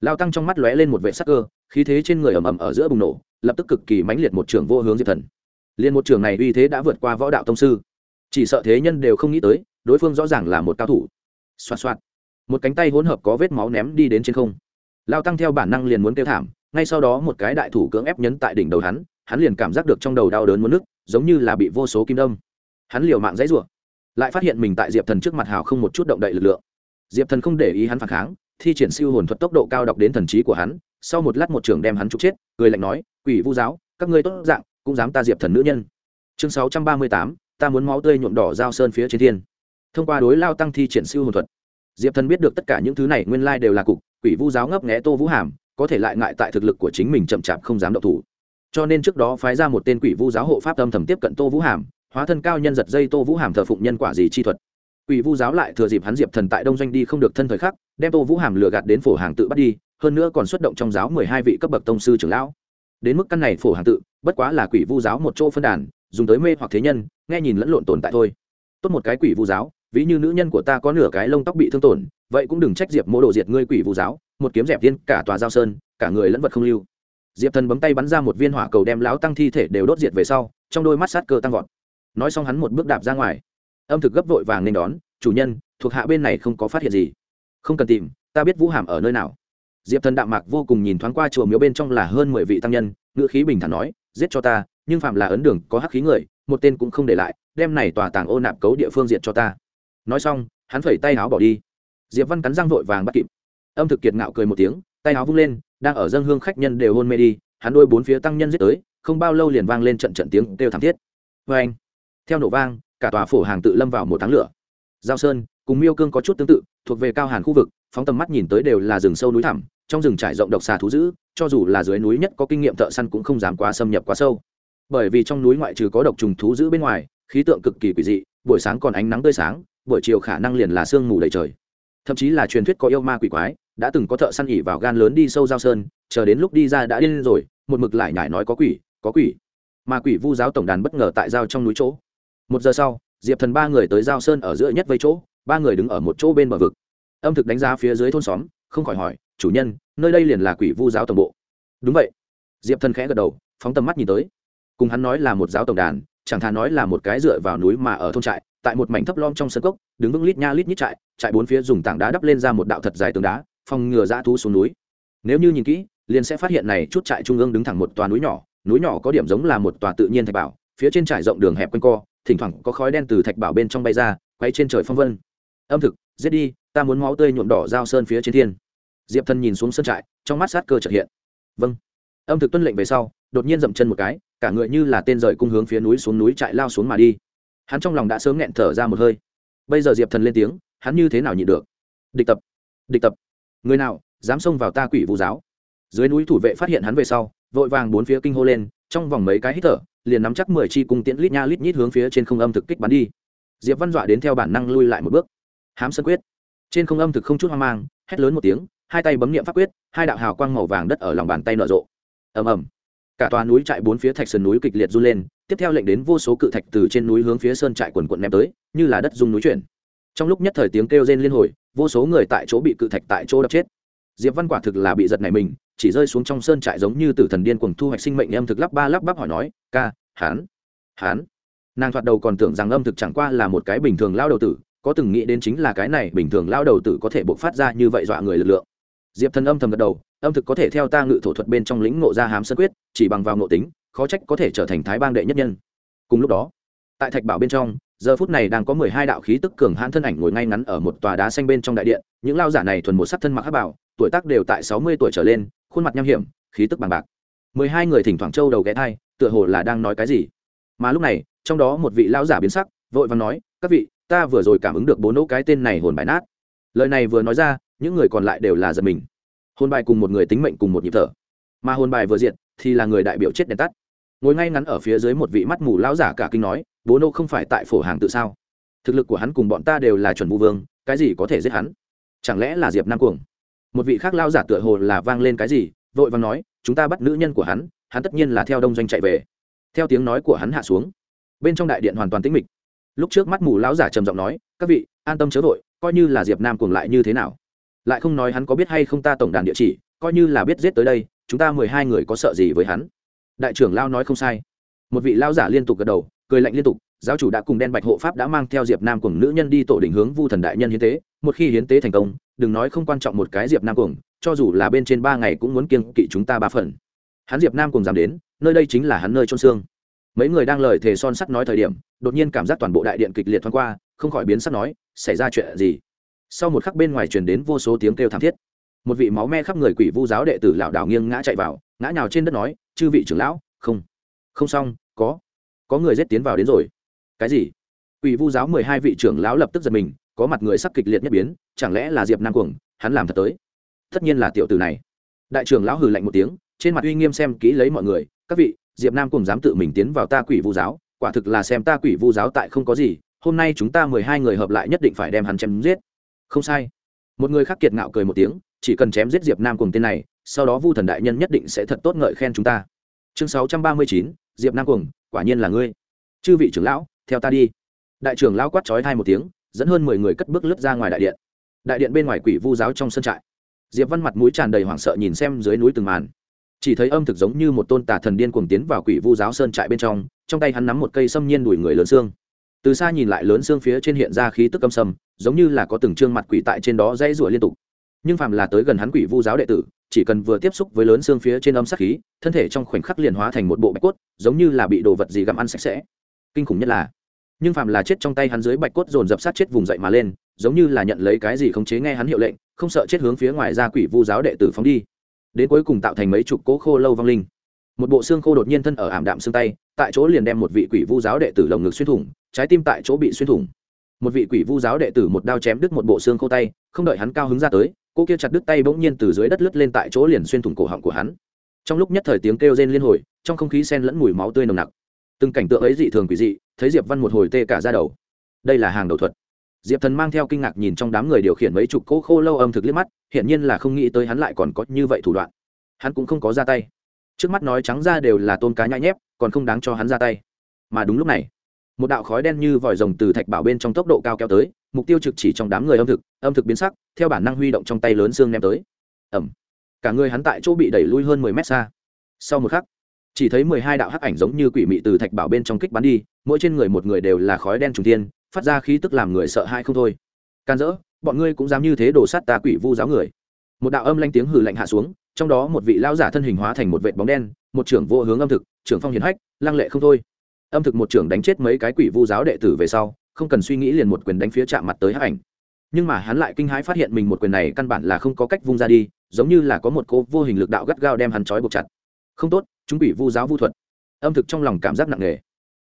lao tăng trong mắt lóe lên một vệ sắc cơ, khí thế trên người ầm ầm ở giữa bùng nổ, lập tức cực kỳ mãnh liệt một trường vô hướng diệp thần. Liền một trường này uy thế đã vượt qua võ đạo tông sư. Chỉ sợ thế nhân đều không nghĩ tới, đối phương rõ ràng là một cao thủ. Xoa xoa một cánh tay hỗn hợp có vết máu ném đi đến trên không. Lao tăng theo bản năng liền muốn kêu thảm, ngay sau đó một cái đại thủ cưỡng ép nhấn tại đỉnh đầu hắn hắn liền cảm giác được trong đầu đau đớn muốn nức giống như là bị vô số kim đâm. Hắn liều mạng dãy rủa, lại phát hiện mình tại diệp thần trước mặt hào không một chút động đậy lực lượng. Diệp thần không để ý hắn phản kháng thi triển siêu hồn thuật tốc độ cao đọc đến thần trí của hắn, sau một lát một trường đem hắn trục chết, cười lạnh nói, quỷ vu giáo, các ngươi tốt dạng, cũng dám ta diệp thần nữ nhân. Chương sáu trăm ba mươi tám, ta muốn máu tươi nhuộm đỏ giao sơn phía trên thiên. Thông qua đối lao tăng thi triển siêu hồn thuật, diệp thần biết được tất cả những thứ này nguyên lai đều là cục, quỷ vu giáo ngấp nghẽ tô vũ hàm, có thể lại ngại tại thực lực của chính mình chậm chạp không dám động thủ. Cho nên trước đó phái ra một tên quỷ vu giáo hộ pháp âm thầm tiếp cận tô vũ hàm, hóa thân cao nhân giật dây tô vũ hàm thờ phụng nhân quả gì chi thuật quỷ vu giáo lại thừa dịp hắn diệp thần tại đông doanh đi không được thân thời khắc, đem tô vũ hàm lừa gạt đến phổ hàng tự bắt đi, hơn nữa còn xuất động trong giáo mười hai vị cấp bậc tông sư trưởng lão. Đến mức căn này phổ hàng tự, bất quá là quỷ vu giáo một chỗ phân đàn, dùng tới mê hoặc thế nhân, nghe nhìn lẫn lộn tồn tại thôi. Tốt một cái quỷ vu giáo, ví như nữ nhân của ta có nửa cái lông tóc bị thương tổn, vậy cũng đừng trách diệp mỗ đồ diệt ngươi quỷ vu giáo, một kiếm dẹp tiên cả tòa giao sơn, cả người lẫn vật không lưu. Diệp thần bấm tay bắn ra một viên hỏa cầu đem lão tăng thi thể đều đốt diệt về sau, trong đôi mắt sát cơ tăng vọt. Nói xong hắn một bước đạp ra ngoài âm thực gấp vội vàng nên đón, chủ nhân, thuộc hạ bên này không có phát hiện gì. Không cần tìm, ta biết vũ hàm ở nơi nào. Diệp thần đạm mạc vô cùng nhìn thoáng qua chùa miếu bên trong là hơn mười vị tăng nhân, ngữ khí bình thản nói, giết cho ta, nhưng phạm là ấn đường có hắc khí người, một tên cũng không để lại, đem này tòa tàng ô nạp cấu địa phương diện cho ta. Nói xong, hắn phẩy tay áo bỏ đi. Diệp văn cắn răng vội vàng bắt kịp. Âm thực kiệt ngạo cười một tiếng, tay áo vung lên, đang ở dân hương khách nhân đều hôn mê đi, hắn đôi bốn phía tăng nhân giết tới, không bao lâu liền vang lên trận trận tiếng kêu thảm thiết. Vê anh theo nổ vang cả tòa phổ hàng tự lâm vào một tháng lửa. Giao sơn, cùng miêu cương có chút tương tự, thuộc về cao hàn khu vực, phóng tầm mắt nhìn tới đều là rừng sâu núi thẳm, trong rừng trải rộng độc xà thú dữ, cho dù là dưới núi nhất có kinh nghiệm thợ săn cũng không dám quá xâm nhập quá sâu. Bởi vì trong núi ngoại trừ có độc trùng thú dữ bên ngoài, khí tượng cực kỳ quỷ dị, buổi sáng còn ánh nắng tươi sáng, buổi chiều khả năng liền là sương mù đầy trời. Thậm chí là truyền thuyết có yêu ma quỷ quái, đã từng có thợ săn ỉ vào gan lớn đi sâu giao sơn, chờ đến lúc đi ra đã điên rồi, một mực lại nhải nói có quỷ có quỷ. Mà quỷ vu giáo tổng đàn bất ngờ tại giao trong núi chỗ một giờ sau, diệp thần ba người tới giao sơn ở giữa nhất vây chỗ, ba người đứng ở một chỗ bên bờ vực. Âm thực đánh giá phía dưới thôn xóm, không khỏi hỏi, chủ nhân, nơi đây liền là quỷ vu giáo tổng bộ? Đúng vậy. Diệp thần khẽ gật đầu, phóng tầm mắt nhìn tới. Cùng hắn nói là một giáo tổng đàn, chẳng thà nói là một cái dựa vào núi mà ở thôn trại, tại một mảnh thấp lom trong sân cốc, đứng vững lít nha lít nhít trại trại bốn phía dùng tảng đá đắp lên ra một đạo thật dài tường đá, phòng ngừa dã thú xuống núi. Nếu như nhìn kỹ, liền sẽ phát hiện này chút trại trung ương đứng thẳng một tòa núi nhỏ núi nhỏ có điểm giống là một tòa tự nhiên thạch bảo, phía trên trải rộng đường hẹp quanh co thỉnh thoảng có khói đen từ thạch bảo bên trong bay ra, quay trên trời phong vân. Âm thực, giết đi, ta muốn máu tươi nhuộm đỏ giao sơn phía trên thiên. Diệp thần nhìn xuống sân trại, trong mắt sát cơ trật hiện. Vâng. Âm thực tuân lệnh về sau, đột nhiên dậm chân một cái, cả người như là tên rời cung hướng phía núi xuống núi trại lao xuống mà đi. Hắn trong lòng đã sớm nghẹn thở ra một hơi. Bây giờ diệp thần lên tiếng, hắn như thế nào nhịn được? Địch tập địch tập. Người nào, dám xông vào ta quỷ vũ giáo? Dưới núi thủ vệ phát hiện hắn về sau, vội vàng bốn phía kinh hô lên, trong vòng mấy cái hít thở liền nắm chắc mười chi cung tiễn lít nha lít nhít hướng phía trên không âm thực kích bắn đi. Diệp văn dọa đến theo bản năng lui lại một bước. Hám sân quyết. Trên không âm thực không chút hoang mang, hét lớn một tiếng, hai tay bấm niệm pháp quyết, hai đạo hào quang màu vàng đất ở lòng bàn tay nở rộ. Ầm ầm. Cả tòa núi trại bốn phía thạch sườn núi kịch liệt run lên, tiếp theo lệnh đến vô số cự thạch từ trên núi hướng phía sơn trại quần quận ném tới, như là đất dung núi chuyển. Trong lúc nhất thời tiếng kêu rên liên hồi, vô số người tại chỗ bị cự thạch tại chỗ đập chết. Diệp văn quả thực là bị giật này mình chỉ rơi xuống trong sơn trại giống như tử thần điên cuồng thu hoạch sinh mệnh, em thực lắp ba lắp bắp hỏi nói, ca hán hán nàng thoạt đầu còn tưởng rằng âm thực chẳng qua là một cái bình thường lao đầu tử, có từng nghĩ đến chính là cái này bình thường lao đầu tử có thể bộc phát ra như vậy dọa người lực lượng. Diệp thần âm thầm gật đầu, âm thực có thể theo ta ngự thổ thuật bên trong lĩnh ngộ ra hám sân quyết, chỉ bằng vào ngộ tính, khó trách có thể trở thành thái bang đệ nhất nhân. Cùng lúc đó, tại thạch bảo bên trong, giờ phút này đang có mười hai đạo khí tức cường hãn thân ảnh ngồi ngay ngắn ở một tòa đá xanh bên trong đại điện, những lao giả này thuần một sắc thân mặc hát bảo, tuổi tác đều tại sáu mươi tuổi trở lên khuôn mặt nham hiểm, khí tức bằng bạc. Mười hai người thỉnh thoảng trâu đầu ghé thai, tựa hồ là đang nói cái gì. Mà lúc này, trong đó một vị lão giả biến sắc, vội và nói, các vị, ta vừa rồi cảm ứng được bố nỗ cái tên này hồn bài nát. Lời này vừa nói ra, những người còn lại đều là giật mình. Hồn bài cùng một người tính mệnh cùng một nhịp thở. Mà hồn bài vừa diệt, thì là người đại biểu chết đèn tắt. Ngồi ngay ngắn ở phía dưới một vị mắt mù lão giả cả kinh nói, bố nô không phải tại phổ hàng tự sao? Thực lực của hắn cùng bọn ta đều là chuẩn vũ vương, cái gì có thể giết hắn? Chẳng lẽ là diệp nam cuồng? Một vị khác lao giả tựa hồ là vang lên cái gì, vội vàng nói, chúng ta bắt nữ nhân của hắn hắn tất nhiên là theo đông doanh chạy về. Theo tiếng nói của hắn hạ xuống, bên trong đại điện hoàn toàn tĩnh mịch. Lúc trước mắt mù lão giả trầm giọng nói, các vị, an tâm chớ vội, coi như là diệp nam cuồng lại như thế nào? Lại không nói hắn có biết hay không ta tổng đàn địa chỉ, coi như là biết giết tới đây, chúng ta mười hai người có sợ gì với hắn? Đại trưởng lao nói không sai. Một vị lao giả liên tục gật đầu, cười lạnh liên tục giáo chủ đã cùng đen bạch hộ pháp đã mang theo diệp nam cùng nữ nhân đi tổ định hướng vu thần đại nhân hiến tế, một khi hiến tế thành công, đừng nói không quan trọng một cái diệp nam cùng cho dù là bên trên ba ngày cũng muốn kiêng kỵ chúng ta ba phần. Hắn diệp nam cùng dám đến, nơi đây chính là hắn nơi trôn xương. Mấy người đang lời thề son sắt nói thời điểm, đột nhiên cảm giác toàn bộ đại điện kịch liệt thoáng qua, không khỏi biến sắc nói, xảy ra chuyện gì? Sau một khắc bên ngoài truyền đến vô số tiếng kêu thảm thiết. Một vị máu me khắp người quỷ vu giáo đệ tử lão đảo nghiêng ngã chạy vào, ngã nhào trên đất nói, chư vị trưởng lão, không không xong, có có người giết tiến vào đến rồi cái gì? Quỷ vu giáo mười hai vị trưởng lão lập tức giật mình, có mặt người sắc kịch liệt nhất biến, chẳng lẽ là diệp nam cuồng? Hắn làm thật tới. Tất nhiên là tiểu tử này. Đại trưởng lão hừ lạnh một tiếng, trên mặt uy nghiêm xem kỹ lấy mọi người, các vị, diệp nam cùng dám tự mình tiến vào ta quỷ vu giáo, quả thực là xem ta quỷ vu giáo tại không có gì, hôm nay chúng ta mười hai người hợp lại nhất định phải đem hắn chém giết. Không sai. Một người khác kiệt ngạo cười một tiếng, chỉ cần chém giết diệp nam cùng tên này, sau đó vu thần đại nhân nhất định sẽ thật tốt ngợi khen chúng ta. Chương sáu trăm ba mươi chín, diệp nam cùng quả nhiên là ngươi. Chư vị trưởng lão theo ta đi. Đại trưởng lao quát trói thai một tiếng, dẫn hơn mười người cất bước lướt ra ngoài đại điện. Đại điện bên ngoài quỷ vu giáo trong sân trại. Diệp văn mặt mũi tràn đầy hoảng sợ nhìn xem dưới núi từng màn. Chỉ thấy âm thực giống như một tôn tà thần điên cuồng tiến vào quỷ vu giáo sơn trại bên trong trong tay hắn nắm một cây xâm nhiên đùi người lớn xương. Từ xa nhìn lại lớn xương phía trên hiện ra khí tức âm sầm, giống như là có từng trương mặt quỷ tại trên đó dãy rủa liên tục. Nhưng phàm là tới gần hắn quỷ vu giáo đệ tử, chỉ cần vừa tiếp xúc với lớn xương phía trên âm sát khí, thân thể trong khoảnh khắc liền hóa thành một bộ bạch cốt, giống như là bị đồ vật gì gặm ăn sạch sẽ. Kinh khủng nhất là nhưng phàm là chết trong tay hắn dưới bạch cốt dồn dập sát chết vùng dậy mà lên, giống như là nhận lấy cái gì khống chế nghe hắn hiệu lệnh, không sợ chết hướng phía ngoài ra quỷ vu giáo đệ tử phóng đi. Đến cuối cùng tạo thành mấy chục cố khô lâu vong linh. Một bộ xương khô đột nhiên thân ở ảm đạm xương tay, tại chỗ liền đem một vị quỷ vu giáo đệ tử lồng ngực xuyên thủng, trái tim tại chỗ bị xuyên thủng. Một vị quỷ vu giáo đệ tử một đao chém đứt một bộ xương khô tay, không đợi hắn cao hứng ra tới, cô kia chặt đứt tay bỗng nhiên từ dưới đất lướt lên tại chỗ liền xuyên thủng cổ họng của hắn. Trong lúc nhất thời tiếng kêu rên liên hồi, trong không khí sen lẫn mùi máu tươi nồng nặc từng cảnh tượng ấy dị thường quỷ dị, thấy diệp văn một hồi tê cả ra đầu. Đây là hàng đầu thuật. Diệp thần mang theo kinh ngạc nhìn trong đám người điều khiển mấy chục cỗ khô lâu âm thực liếc mắt hiện nhiên là không nghĩ tới hắn lại còn có như vậy thủ đoạn. Hắn cũng không có ra tay. Trước mắt nói trắng ra đều là tôn cá nhãi nhép, còn không đáng cho hắn ra tay. Mà đúng lúc này, một đạo khói đen như vòi rồng từ thạch bảo bên trong tốc độ cao kéo tới, mục tiêu trực chỉ trong đám người âm thực âm thực biến sắc, theo bản năng huy động trong tay lớn xương ném tới. Ẩm cả người hắn tại chỗ bị đẩy lui hơn mười mét xa. Sau một khắc chỉ thấy mười hai đạo hắc ảnh giống như quỷ mị từ thạch bảo bên trong kích bắn đi, mỗi trên người một người đều là khói đen trùng tiên phát ra khí tức làm người sợ hãi không thôi. Can dỡ, bọn ngươi cũng dám như thế đổ sát ta quỷ vu giáo người. Một đạo âm lanh tiếng hừ lạnh hạ xuống, trong đó một vị lao giả thân hình hóa thành một vệt bóng đen, một trưởng vô hướng âm thực, trưởng phong hiền hách, lăng lệ không thôi. Âm thực một trưởng đánh chết mấy cái quỷ vu giáo đệ tử về sau, không cần suy nghĩ liền một quyền đánh phía chạm mặt tới hắc ảnh. Nhưng mà hắn lại kinh hãi phát hiện mình một quyền này căn bản là không có cách vung ra đi, giống như là có một cô vô hình lực đạo gắt gao đem hắn trói buộc chặt. Không tốt chúng quỷ vu giáo vu thuật. Âm thực trong lòng cảm giác nặng nề.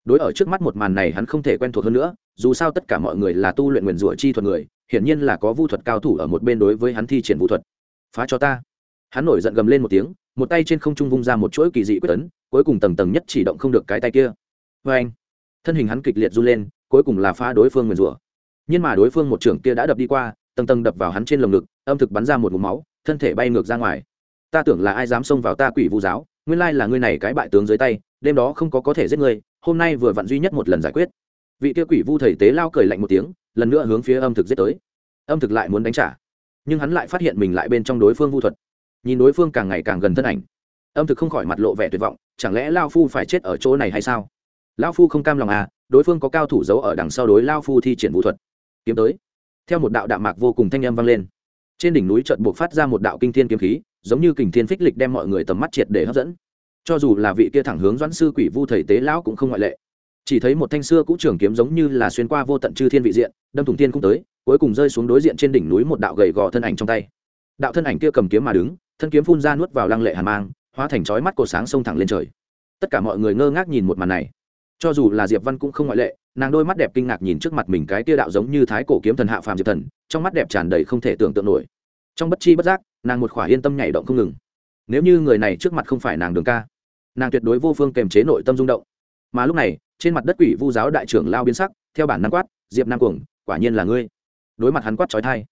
Đối ở trước mắt một màn này hắn không thể quen thuộc hơn nữa, dù sao tất cả mọi người là tu luyện nguyền rủa chi thuật người, hiển nhiên là có vu thuật cao thủ ở một bên đối với hắn thi triển vu thuật. Phá cho ta. Hắn nổi giận gầm lên một tiếng, một tay trên không trung vung ra một chuỗi kỳ dị quyết tấn, cuối cùng tầng tầng nhất chỉ động không được cái tay kia. Vê anh, thân hình hắn kịch liệt run lên, cuối cùng là phá đối phương nguyền rủa. Nhưng mà đối phương một trưởng kia đã đập đi qua, tầng tầng đập vào hắn trên lồng ngực, âm thực bắn ra một mũ máu, thân thể bay ngược ra ngoài. Ta tưởng là ai dám xông vào ta quỷ vu giáo nguyên lai là ngươi này cái bại tướng dưới tay, đêm đó không có có thể giết ngươi, hôm nay vừa vặn duy nhất một lần giải quyết. Vị kia quỷ vu thầy tế lao cười lạnh một tiếng, lần nữa hướng phía âm thực giết tới. Âm thực lại muốn đánh trả, nhưng hắn lại phát hiện mình lại bên trong đối phương vu thuật. Nhìn đối phương càng ngày càng gần thân ảnh, âm thực không khỏi mặt lộ vẻ tuyệt vọng, chẳng lẽ lao phu phải chết ở chỗ này hay sao? Lao phu không cam lòng à đối phương có cao thủ giấu ở đằng sau đối lao phu thi triển vũ thuật. Kiếm tới. Theo một đạo đạm mạc vô cùng thanh âm vang lên. Trên đỉnh núi trận buộc phát ra một đạo kinh thiên kiếm khí giống như kình thiên phích lịch đem mọi người tầm mắt triệt để hấp dẫn. Cho dù là vị kia thẳng hướng doãn sư quỷ vu thầy tế lão cũng không ngoại lệ. Chỉ thấy một thanh xưa cũ trường kiếm giống như là xuyên qua vô tận chư thiên vị diện, đâm thủng thiên cũng tới, cuối cùng rơi xuống đối diện trên đỉnh núi một đạo gầy gò thân ảnh trong tay. Đạo thân ảnh kia cầm kiếm mà đứng, thân kiếm phun ra nuốt vào lăng lệ hàn mang, hóa thành chói mắt cột sáng sông thẳng lên trời. Tất cả mọi người ngơ ngác nhìn một màn này. Cho dù là diệp văn cũng không ngoại lệ, nàng đôi mắt đẹp kinh ngạc nhìn trước mặt mình cái tia đạo giống như thái cổ kiếm thần hạ phàm diệp thần, trong mắt đẹp tràn đầy không thể tưởng tượng nổi. Trong bất chi bất giác nàng một khỏa yên tâm nhảy động không ngừng. Nếu như người này trước mặt không phải nàng đường ca, nàng tuyệt đối vô phương kềm chế nội tâm rung động. Mà lúc này, trên mặt đất quỷ vu giáo đại trưởng lao biến sắc, theo bản năng quát, diệp nam cuồng, quả nhiên là ngươi. Đối mặt hắn quát trói thai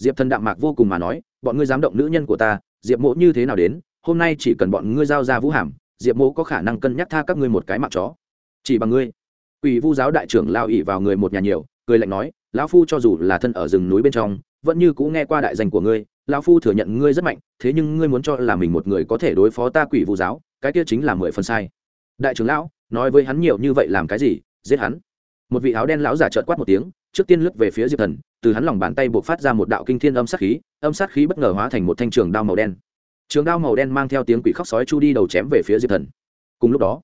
diệp thần đạm mạc vô cùng mà nói, bọn ngươi dám động nữ nhân của ta, diệp mộ như thế nào đến, hôm nay chỉ cần bọn ngươi giao ra vũ hàm, diệp mộ có khả năng cân nhắc tha các ngươi một cái mạng chó. Chỉ bằng ngươi. Quỷ vu giáo đại trưởng lao ỉ vào người một nhà nhiều, cười lạnh nói, lão phu cho dù là thân ở rừng núi bên trong vẫn như cũ nghe qua đại danh của ngươi, lão phu thừa nhận ngươi rất mạnh, thế nhưng ngươi muốn cho là mình một người có thể đối phó ta quỷ vu giáo, cái kia chính là mười phần sai. Đại trưởng lão, nói với hắn nhiều như vậy làm cái gì, giết hắn. Một vị áo đen lão giả trợn quát một tiếng, trước tiên lướt về phía diệp thần, từ hắn lòng bàn tay buộc phát ra một đạo kinh thiên âm sát khí, âm sát khí bất ngờ hóa thành một thanh trường đao màu đen. Trường đao màu đen mang theo tiếng quỷ khóc sói chu đi đầu chém về phía diệp thần. Cùng lúc đó,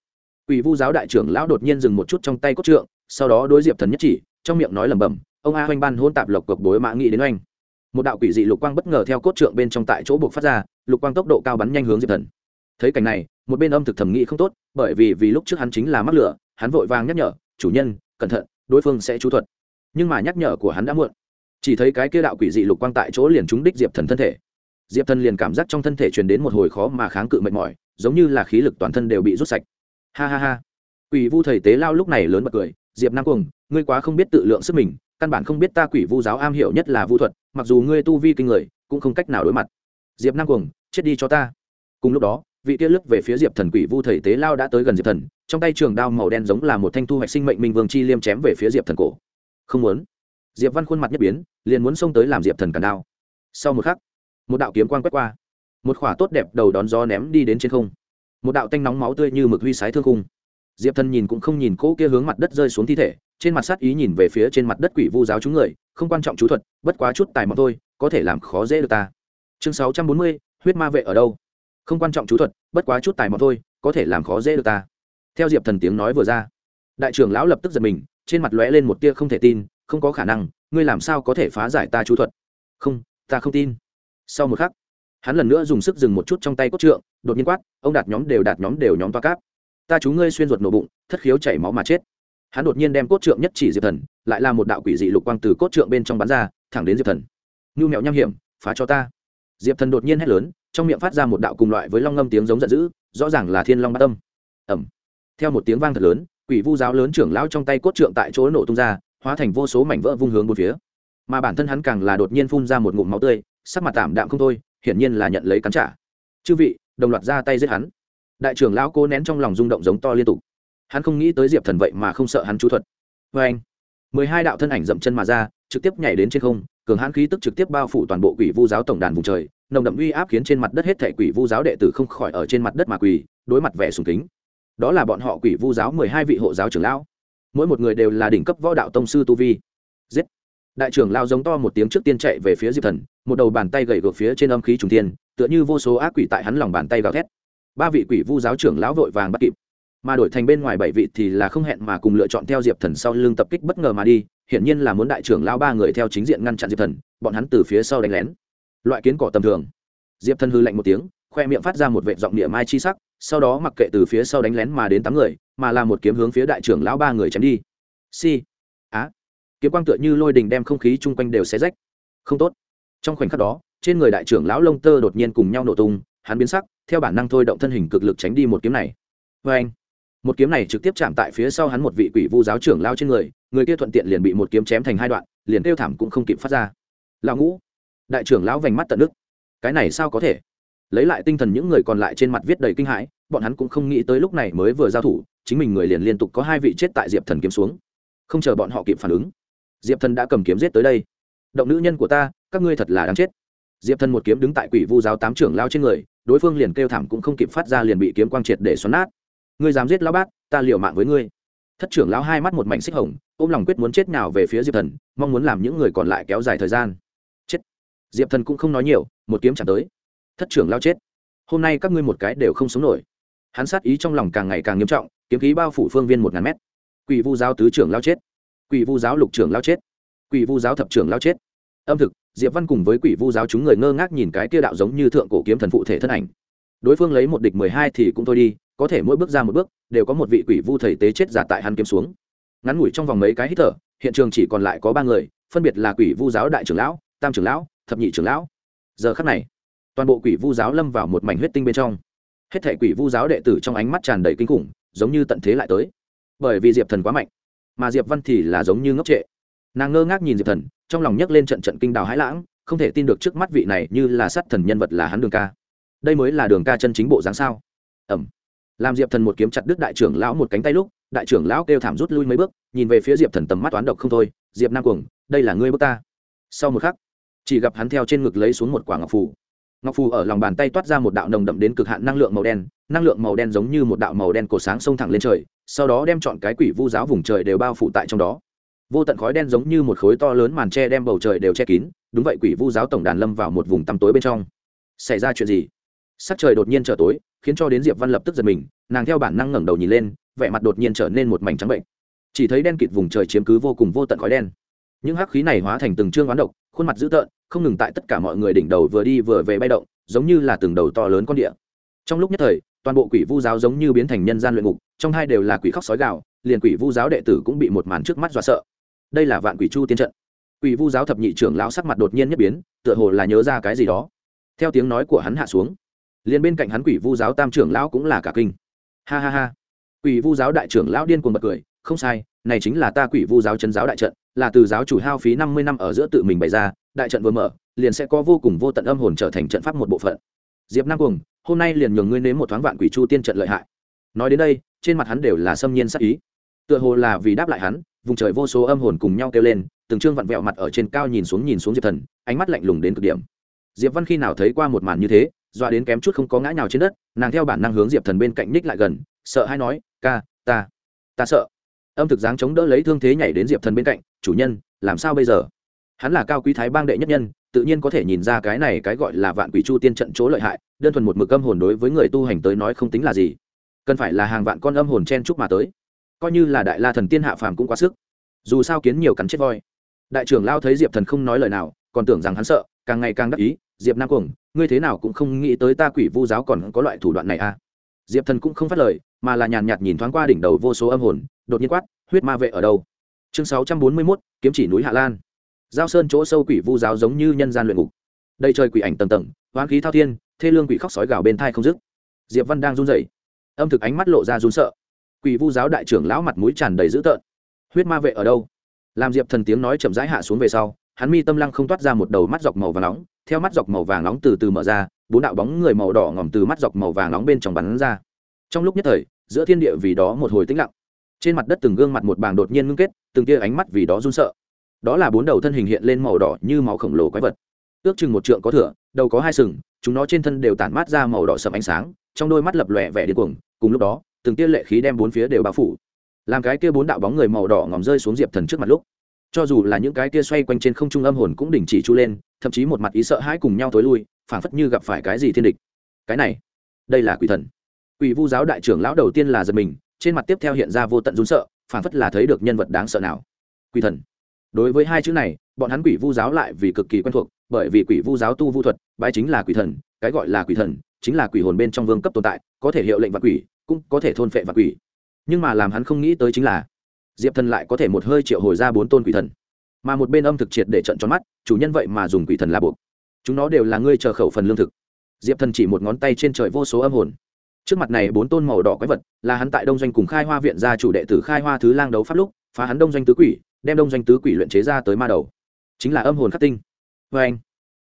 quỷ vu giáo đại trưởng lão đột nhiên dừng một chút trong tay cốt trượng, sau đó đối diệp thần nhất chỉ, trong miệng nói lẩm bẩm ông a oanh ban hôn tạp lộc cộc bối mã nghĩ đến oanh. Một đạo quỷ dị lục quang bất ngờ theo cốt trượng bên trong tại chỗ buộc phát ra, lục quang tốc độ cao bắn nhanh hướng diệp thần. Thấy cảnh này, một bên âm thực thẩm nghĩ không tốt, bởi vì vì lúc trước hắn chính là mắc lửa, hắn vội vàng nhắc nhở, chủ nhân, cẩn thận, đối phương sẽ chú thuật. Nhưng mà nhắc nhở của hắn đã muộn. Chỉ thấy cái kia đạo quỷ dị lục quang tại chỗ liền trúng đích diệp thần thân thể. Diệp thần liền cảm giác trong thân thể truyền đến một hồi khó mà kháng cự mệt mỏi, giống như là khí lực toàn thân đều bị rút sạch. Ha ha ha. Quỷ vu thầy tế lao lúc này lớn bật cười, diệp nam cuồng, ngươi quá không biết tự lượng sức mình căn bản không biết ta quỷ vu giáo am hiểu nhất là vu thuật, mặc dù ngươi tu vi kinh người, cũng không cách nào đối mặt. Diệp nam cuồng, chết đi cho ta. Cùng lúc đó, vị kia lướt về phía diệp thần quỷ vu thầy tế lao đã tới gần diệp thần, trong tay trường đao màu đen giống là một thanh thu hoạch sinh mệnh minh vương chi liêm chém về phía diệp thần cổ. Không muốn. Diệp văn khuôn mặt nhất biến, liền muốn xông tới làm diệp thần cản đao. Sau một khắc, một đạo kiếm quang quét qua. Một khỏa tốt đẹp đầu đón gió ném đi đến trên không. Một đạo tanh nóng máu tươi như mực huy sái thương khung. Diệp thần nhìn cũng không nhìn cỗ kia hướng mặt đất rơi xuống thi thể trên mặt sát ý nhìn về phía trên mặt đất quỷ vu giáo chúng người, không quan trọng chú thuật, bất quá chút tài mọn thôi, có thể làm khó dễ được ta. Chương sáu trăm bốn mươi, huyết ma vệ ở đâu? Không quan trọng chú thuật, bất quá chút tài mọn thôi, có thể làm khó dễ được ta. Theo diệp thần tiếng nói vừa ra, đại trưởng lão lập tức giật mình, trên mặt lóe lên một tia không thể tin, không có khả năng, ngươi làm sao có thể phá giải ta chú thuật? Không, ta không tin. Sau một khắc, hắn lần nữa dùng sức dừng một chút trong tay cốt trượng, đột nhiên quát, ông đạt nhóm đều đạt nhóm đều nhóm toa cáp. Ta chú ngươi xuyên ruột nổ bụng, thất khiếu chảy máu mà chết hắn đột nhiên đem cốt trượng nhất chỉ diệp thần, lại là một đạo quỷ dị lục quang từ cốt trượng bên trong bắn ra, thẳng đến diệp thần. Ngưu mẹo nham hiểm, phá cho ta. Diệp thần đột nhiên hét lớn, trong miệng phát ra một đạo cùng loại với long ngâm tiếng giống giận dữ, rõ ràng là thiên long bát tâm. Ẩm theo một tiếng vang thật lớn, quỷ vu giáo lớn trưởng lão trong tay cốt trượng tại chỗ nổ tung ra, hóa thành vô số mảnh vỡ vung hướng bốn phía. Mà bản thân hắn càng là đột nhiên phun ra một ngụm máu tươi, sắc mặt tạm đạm không thôi, hiển nhiên là nhận lấy cắn trả. Chư vị, đồng loạt ra tay giết hắn. Đại trưởng lão cố nén trong lòng rung động giống to liên tục hắn không nghĩ tới diệp thần vậy mà không sợ hắn chú thuật. Vê anh, mười hai đạo thân ảnh dậm chân mà ra, trực tiếp nhảy đến trên không, cường hãn khí tức trực tiếp bao phủ toàn bộ quỷ vu giáo tổng đàn vùng trời, nồng đậm uy áp khiến trên mặt đất hết thảy quỷ vu giáo đệ tử không khỏi ở trên mặt đất mà quỳ, đối mặt vẻ sùng kính. Đó là bọn họ quỷ vu giáo mười hai vị hộ giáo trưởng lão. Mỗi một người đều là đỉnh cấp võ đạo tông sư tu vi. Giết. Đại trưởng lao giống to một tiếng trước tiên chạy về phía diệp thần, một đầu bàn tay gậy gược phía trên âm khí trùng tiên tựa như vô số ác quỷ tại hắn lòng bàn tay gào thét. Ba vị quỷ vu giáo trưởng lão vội vàng bắt kịp mà đổi thành bên ngoài bảy vị thì là không hẹn mà cùng lựa chọn theo diệp thần sau lưng tập kích bất ngờ mà đi, hiển nhiên là muốn đại trưởng lão ba người theo chính diện ngăn chặn diệp thần, bọn hắn từ phía sau đánh lén. Loại kiến cỏ tầm thường. Diệp thần hư lạnh một tiếng, khoe miệng phát ra một vệ giọng địa mai chi sắc, sau đó mặc kệ từ phía sau đánh lén mà đến tám người, mà là một kiếm hướng phía đại trưởng lão ba người chém đi. Si. Á. Kiếm quang tựa như lôi đình đem không khí chung quanh đều xé rách. Không tốt. Trong khoảnh khắc đó, trên người đại trưởng lão lông tơ đột nhiên cùng nhau nổ tung, hắn biến sắc, theo bản năng thôi động thân hình cực lực tránh đi một kiếm này. Vê anh một kiếm này trực tiếp chạm tại phía sau hắn một vị quỷ vu giáo trưởng lao trên người người kia thuận tiện liền bị một kiếm chém thành hai đoạn, liền kêu thảm cũng không kịp phát ra. Lão ngũ, đại trưởng lão vành mắt tận đức cái này sao có thể? Lấy lại tinh thần những người còn lại trên mặt viết đầy kinh hãi, bọn hắn cũng không nghĩ tới lúc này mới vừa giao thủ, chính mình người liền liên tục có hai vị chết tại diệp thần kiếm xuống. Không chờ bọn họ kịp phản ứng, diệp thần đã cầm kiếm giết tới đây. Động nữ nhân của ta, các ngươi thật là đáng chết. Diệp thần một kiếm đứng tại quỷ vu giáo tám trưởng lao trên người, đối phương liền kêu thảm cũng không kịp phát ra liền bị kiếm quang triệt để xoắn nát ngươi dám giết lão bát, ta liều mạng với ngươi. Thất trưởng lão hai mắt một mảnh xích hồng, ôm lòng quyết muốn chết nào về phía diệp thần, mong muốn làm những người còn lại kéo dài thời gian. Chết. Diệp thần cũng không nói nhiều, một kiếm chạm tới. Thất trưởng lao chết. Hôm nay các ngươi một cái đều không sống nổi. Hắn sát ý trong lòng càng ngày càng nghiêm trọng, kiếm khí bao phủ phương viên một ngàn mét. Quỷ vu giáo tứ trưởng lao chết. Quỷ vu giáo lục trưởng lao chết. Quỷ vu giáo thập trưởng lao chết. Âm thực, diệp văn cùng với quỷ vu giáo chúng người ngơ ngác nhìn cái kia đạo giống như thượng cổ kiếm thần phụ thể thân ảnh đối phương lấy một địch mười hai thì cũng thôi đi, có thể mỗi bước ra một bước, đều có một vị quỷ vu thầy tế chết giả tại hắn kiếm xuống. Ngắn ngủi trong vòng mấy cái hít thở, hiện trường chỉ còn lại có ba người, phân biệt là quỷ vu giáo đại trưởng lão, tam trưởng lão, thập nhị trưởng lão. Giờ khắc này, toàn bộ quỷ vu giáo lâm vào một mảnh huyết tinh bên trong. Hết thể quỷ vu giáo đệ tử trong ánh mắt tràn đầy kinh khủng, giống như tận thế lại tới. Bởi vì diệp thần quá mạnh, mà diệp văn thì là giống như ngốc trệ. Nàng ngơ ngác nhìn diệp thần, trong lòng nhấc lên trận trận kinh đào hãi lãng, không thể tin được trước mắt vị này như là sát thần nhân vật là hắn đường ca đây mới là đường ca chân chính bộ dáng sao? Ẩm. Làm diệp thần một kiếm chặt đứt đại trưởng lão một cánh tay lúc, đại trưởng lão kêu thảm rút lui mấy bước, nhìn về phía diệp thần tầm mắt toán độc không thôi, diệp nam cuồng, đây là ngươi bước ta. Sau một khắc, chỉ gặp hắn theo trên ngực lấy xuống một quả ngọc phù. Ngọc phù ở lòng bàn tay toát ra một đạo nồng đậm đến cực hạn năng lượng màu đen, năng lượng màu đen giống như một đạo màu đen cổ sáng xông thẳng lên trời, sau đó đem chọn cái quỷ vu giáo vùng trời đều bao phủ tại trong đó. Vô tận khói đen giống như một khối to lớn màn tre đem bầu trời đều che kín, đúng vậy quỷ vu giáo tổng đàn lâm vào một vùng tăm tối bên trong. Xảy ra chuyện gì? Sắc trời đột nhiên trở tối, khiến cho đến diệp văn lập tức giật mình, nàng theo bản năng ngẩng đầu nhìn lên, vẻ mặt đột nhiên trở nên một mảnh trắng bệnh. Chỉ thấy đen kịt vùng trời chiếm cứ vô cùng vô tận khói đen. Những hắc khí này hóa thành từng trương oán độc, khuôn mặt dữ tợn, không ngừng tại tất cả mọi người đỉnh đầu vừa đi vừa về bay động, giống như là từng đầu to lớn con địa. Trong lúc nhất thời, toàn bộ quỷ vu giáo giống như biến thành nhân gian luyện ngục, trong hai đều là quỷ khóc sói gạo liền quỷ vu giáo đệ tử cũng bị một màn trước mắt dọa sợ. Đây là vạn quỷ chu tiên trận. Quỷ vu giáo thập nhị trưởng lão sắc mặt đột nhiên nhất biến, tựa hồ là nhớ ra cái gì đó. Theo tiếng nói của hắn hạ xuống liền bên cạnh hắn quỷ vu giáo tam trưởng lão cũng là cả kinh. Ha ha ha. Quỷ vu giáo đại trưởng lão điên cuồng bật cười, không sai, này chính là ta quỷ vu giáo chân giáo đại trận, là từ giáo chủ hao phí năm mươi năm ở giữa tự mình bày ra, đại trận vừa mở, liền sẽ có vô cùng vô tận âm hồn trở thành trận pháp một bộ phận. Diệp nam cuồng, hôm nay liền nhường ngươi nếm một thoáng vạn quỷ chu tiên trận lợi hại. Nói đến đây, trên mặt hắn đều là xâm nhiên sắc ý. Tựa hồ là vì đáp lại hắn, vùng trời vô số âm hồn cùng nhau kêu lên, từng trương vặn vẹo mặt ở trên cao nhìn xuống nhìn xuống diệp thần, ánh mắt lạnh lùng đến cực điểm. Diệp văn khi nào thấy qua một màn như thế dọa đến kém chút không có ngã nào trên đất, nàng theo bản năng hướng diệp thần bên cạnh ních lại gần, sợ hay nói, ca, ta ta sợ. Âm thực dáng chống đỡ lấy thương thế nhảy đến diệp thần bên cạnh, chủ nhân, làm sao bây giờ? Hắn là cao quý thái bang đệ nhất nhân, tự nhiên có thể nhìn ra cái này cái gọi là vạn quỷ chu tiên trận chỗ lợi hại, đơn thuần một mực âm hồn đối với người tu hành tới nói không tính là gì. Cần phải là hàng vạn con âm hồn chen chúc mà tới. Coi như là đại la thần tiên hạ phàm cũng quá sức. Dù sao kiến nhiều cắn chết voi. Đại trưởng lao thấy diệp thần không nói lời nào, còn tưởng rằng hắn sợ, càng ngày càng đắc ý, diệp nam cuồng ngươi thế nào cũng không nghĩ tới ta quỷ vu giáo còn có loại thủ đoạn này à. Diệp thần cũng không phát lời, mà là nhàn nhạt nhìn thoáng qua đỉnh đầu vô số âm hồn, đột nhiên quát, huyết ma vệ ở đâu? Chương sáu trăm bốn mươi mốt, kiếm chỉ núi hạ lan. Giao sơn chỗ sâu quỷ vu giáo giống như nhân gian luyện ngục. Đây trời quỷ ảnh tầng tầng hoán khí thao thiên, thê lương quỷ khóc sói gào bên thai không dứt. Diệp văn đang run rẩy. Âm thực ánh mắt lộ ra run sợ. Quỷ vu giáo đại trưởng lão mặt mũi tràn đầy dữ tợn. Huyết ma vệ ở đâu? Làm diệp thần tiếng nói chậm rãi hạ xuống về sau hắn mi tâm lăng không toát ra một đầu mắt dọc màu vàng nóng, theo mắt dọc màu vàng nóng từ từ mở ra, bốn đạo bóng người màu đỏ ngòm từ mắt dọc màu vàng nóng bên trong bắn ra. Trong lúc nhất thời, giữa thiên địa vì đó một hồi tĩnh lặng. Trên mặt đất từng gương mặt một bảng đột nhiên ngưng kết, từng tia ánh mắt vì đó run sợ. Đó là bốn đầu thân hình hiện lên màu đỏ như máu khổng lồ quái vật. Ước chừng một trượng có thửa đầu có hai sừng, chúng nó trên thân đều tản mát ra màu đỏ sầm ánh sáng, trong đôi mắt lập lòe vẻ điên cuồng, cùng lúc đó, từng tia lệ khí đem bốn phía đều bao phủ. Làm cái kia bốn đạo bóng người màu đỏ ngòm rơi xuống diệp thần trước mặt lúc cho dù là những cái kia xoay quanh trên không trung âm hồn cũng đình chỉ chu lên, thậm chí một mặt ý sợ hãi cùng nhau tối lui, phảng phất như gặp phải cái gì thiên địch. Cái này, đây là quỷ thần. Quỷ vu giáo đại trưởng lão đầu tiên là giật mình, trên mặt tiếp theo hiện ra vô tận run sợ, phảng phất là thấy được nhân vật đáng sợ nào. Quỷ thần. Đối với hai chữ này, bọn hắn quỷ vu giáo lại vì cực kỳ quen thuộc, bởi vì quỷ vu giáo tu vu thuật, bái chính là quỷ thần, cái gọi là quỷ thần, chính là quỷ hồn bên trong vương cấp tồn tại, có thể hiệu lệnh và quỷ, cũng có thể thôn phệ và quỷ. Nhưng mà làm hắn không nghĩ tới chính là diệp thần lại có thể một hơi triệu hồi ra bốn tôn quỷ thần. Mà một bên âm thực triệt để trận tròn mắt, chủ nhân vậy mà dùng quỷ thần là buộc. Chúng nó đều là ngươi chờ khẩu phần lương thực. Diệp thần chỉ một ngón tay trên trời vô số âm hồn. Trước mặt này bốn tôn màu đỏ quái vật, là hắn tại đông doanh cùng khai hoa viện ra chủ đệ tử khai hoa thứ lang đấu pháp lúc, phá hắn đông doanh tứ quỷ, đem đông doanh tứ quỷ luyện chế ra tới ma đầu. Chính là âm hồn khắc tinh. Vê anh,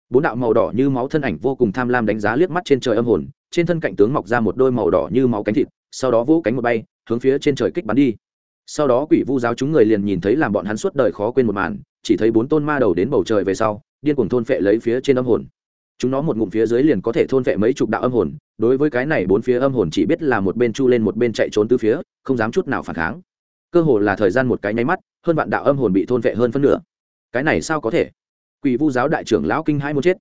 bốn đạo màu đỏ như máu thân ảnh vô cùng tham lam đánh giá liếc mắt trên trời âm hồn, trên thân cạnh tướng mọc ra một đôi màu đỏ như máu cánh thịt, sau đó vỗ cánh một bay, hướng phía trên trời kích bắn đi sau đó quỷ vu giáo chúng người liền nhìn thấy làm bọn hắn suốt đời khó quên một màn, chỉ thấy bốn tôn ma đầu đến bầu trời về sau, điên cuồng thôn phệ lấy phía trên âm hồn. Chúng nó một ngụm phía dưới liền có thể thôn phệ mấy chục đạo âm hồn, đối với cái này bốn phía âm hồn chỉ biết là một bên chu lên một bên chạy trốn từ phía, không dám chút nào phản kháng. Cơ hồ là thời gian một cái nháy mắt, hơn vạn đạo âm hồn bị thôn vệ hơn phân nửa. Cái này sao có thể? Quỷ vu giáo đại trưởng lão kinh hai muốn chết.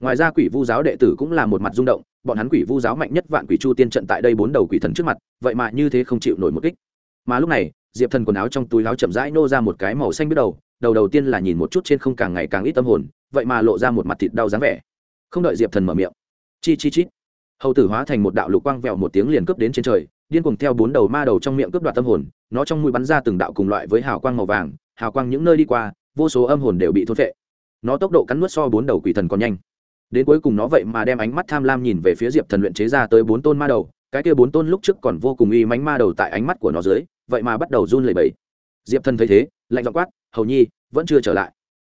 Ngoài ra quỷ vu giáo đệ tử cũng là một mặt rung động, bọn hắn quỷ vu giáo mạnh nhất vạn quỷ chu tiên trận tại đây bốn đầu quỷ thần trước mặt, vậy mà như thế không chịu nổi một kích. Mà lúc này diệp thần quần áo trong túi áo chậm rãi nô ra một cái màu xanh biết đầu đầu đầu tiên là nhìn một chút trên không càng ngày càng ít tâm hồn, vậy mà lộ ra một mặt thịt đau dáng vẻ. Không đợi diệp thần mở miệng. Chi chi chít hầu tử hóa thành một đạo lục quang vẹo một tiếng liền cướp đến trên trời, điên cuồng theo bốn đầu ma đầu trong miệng cướp đoạt tâm hồn, nó trong mũi bắn ra từng đạo cùng loại với hào quang màu vàng, hào quang những nơi đi qua, vô số âm hồn đều bị thốt vệ nó tốc độ cắn nuốt so bốn đầu quỷ thần còn nhanh. Đến cuối cùng nó vậy mà đem ánh mắt tham lam nhìn về phía diệp thần luyện chế ra tới bốn tôn ma đầu cái kia bốn tôn lúc trước còn vô cùng uy mánh ma đầu tại ánh mắt của nó dưới, vậy mà bắt đầu run lẩy bẩy. Diệp thần thấy thế, lạnh dọ quát, hầu nhi, vẫn chưa trở lại.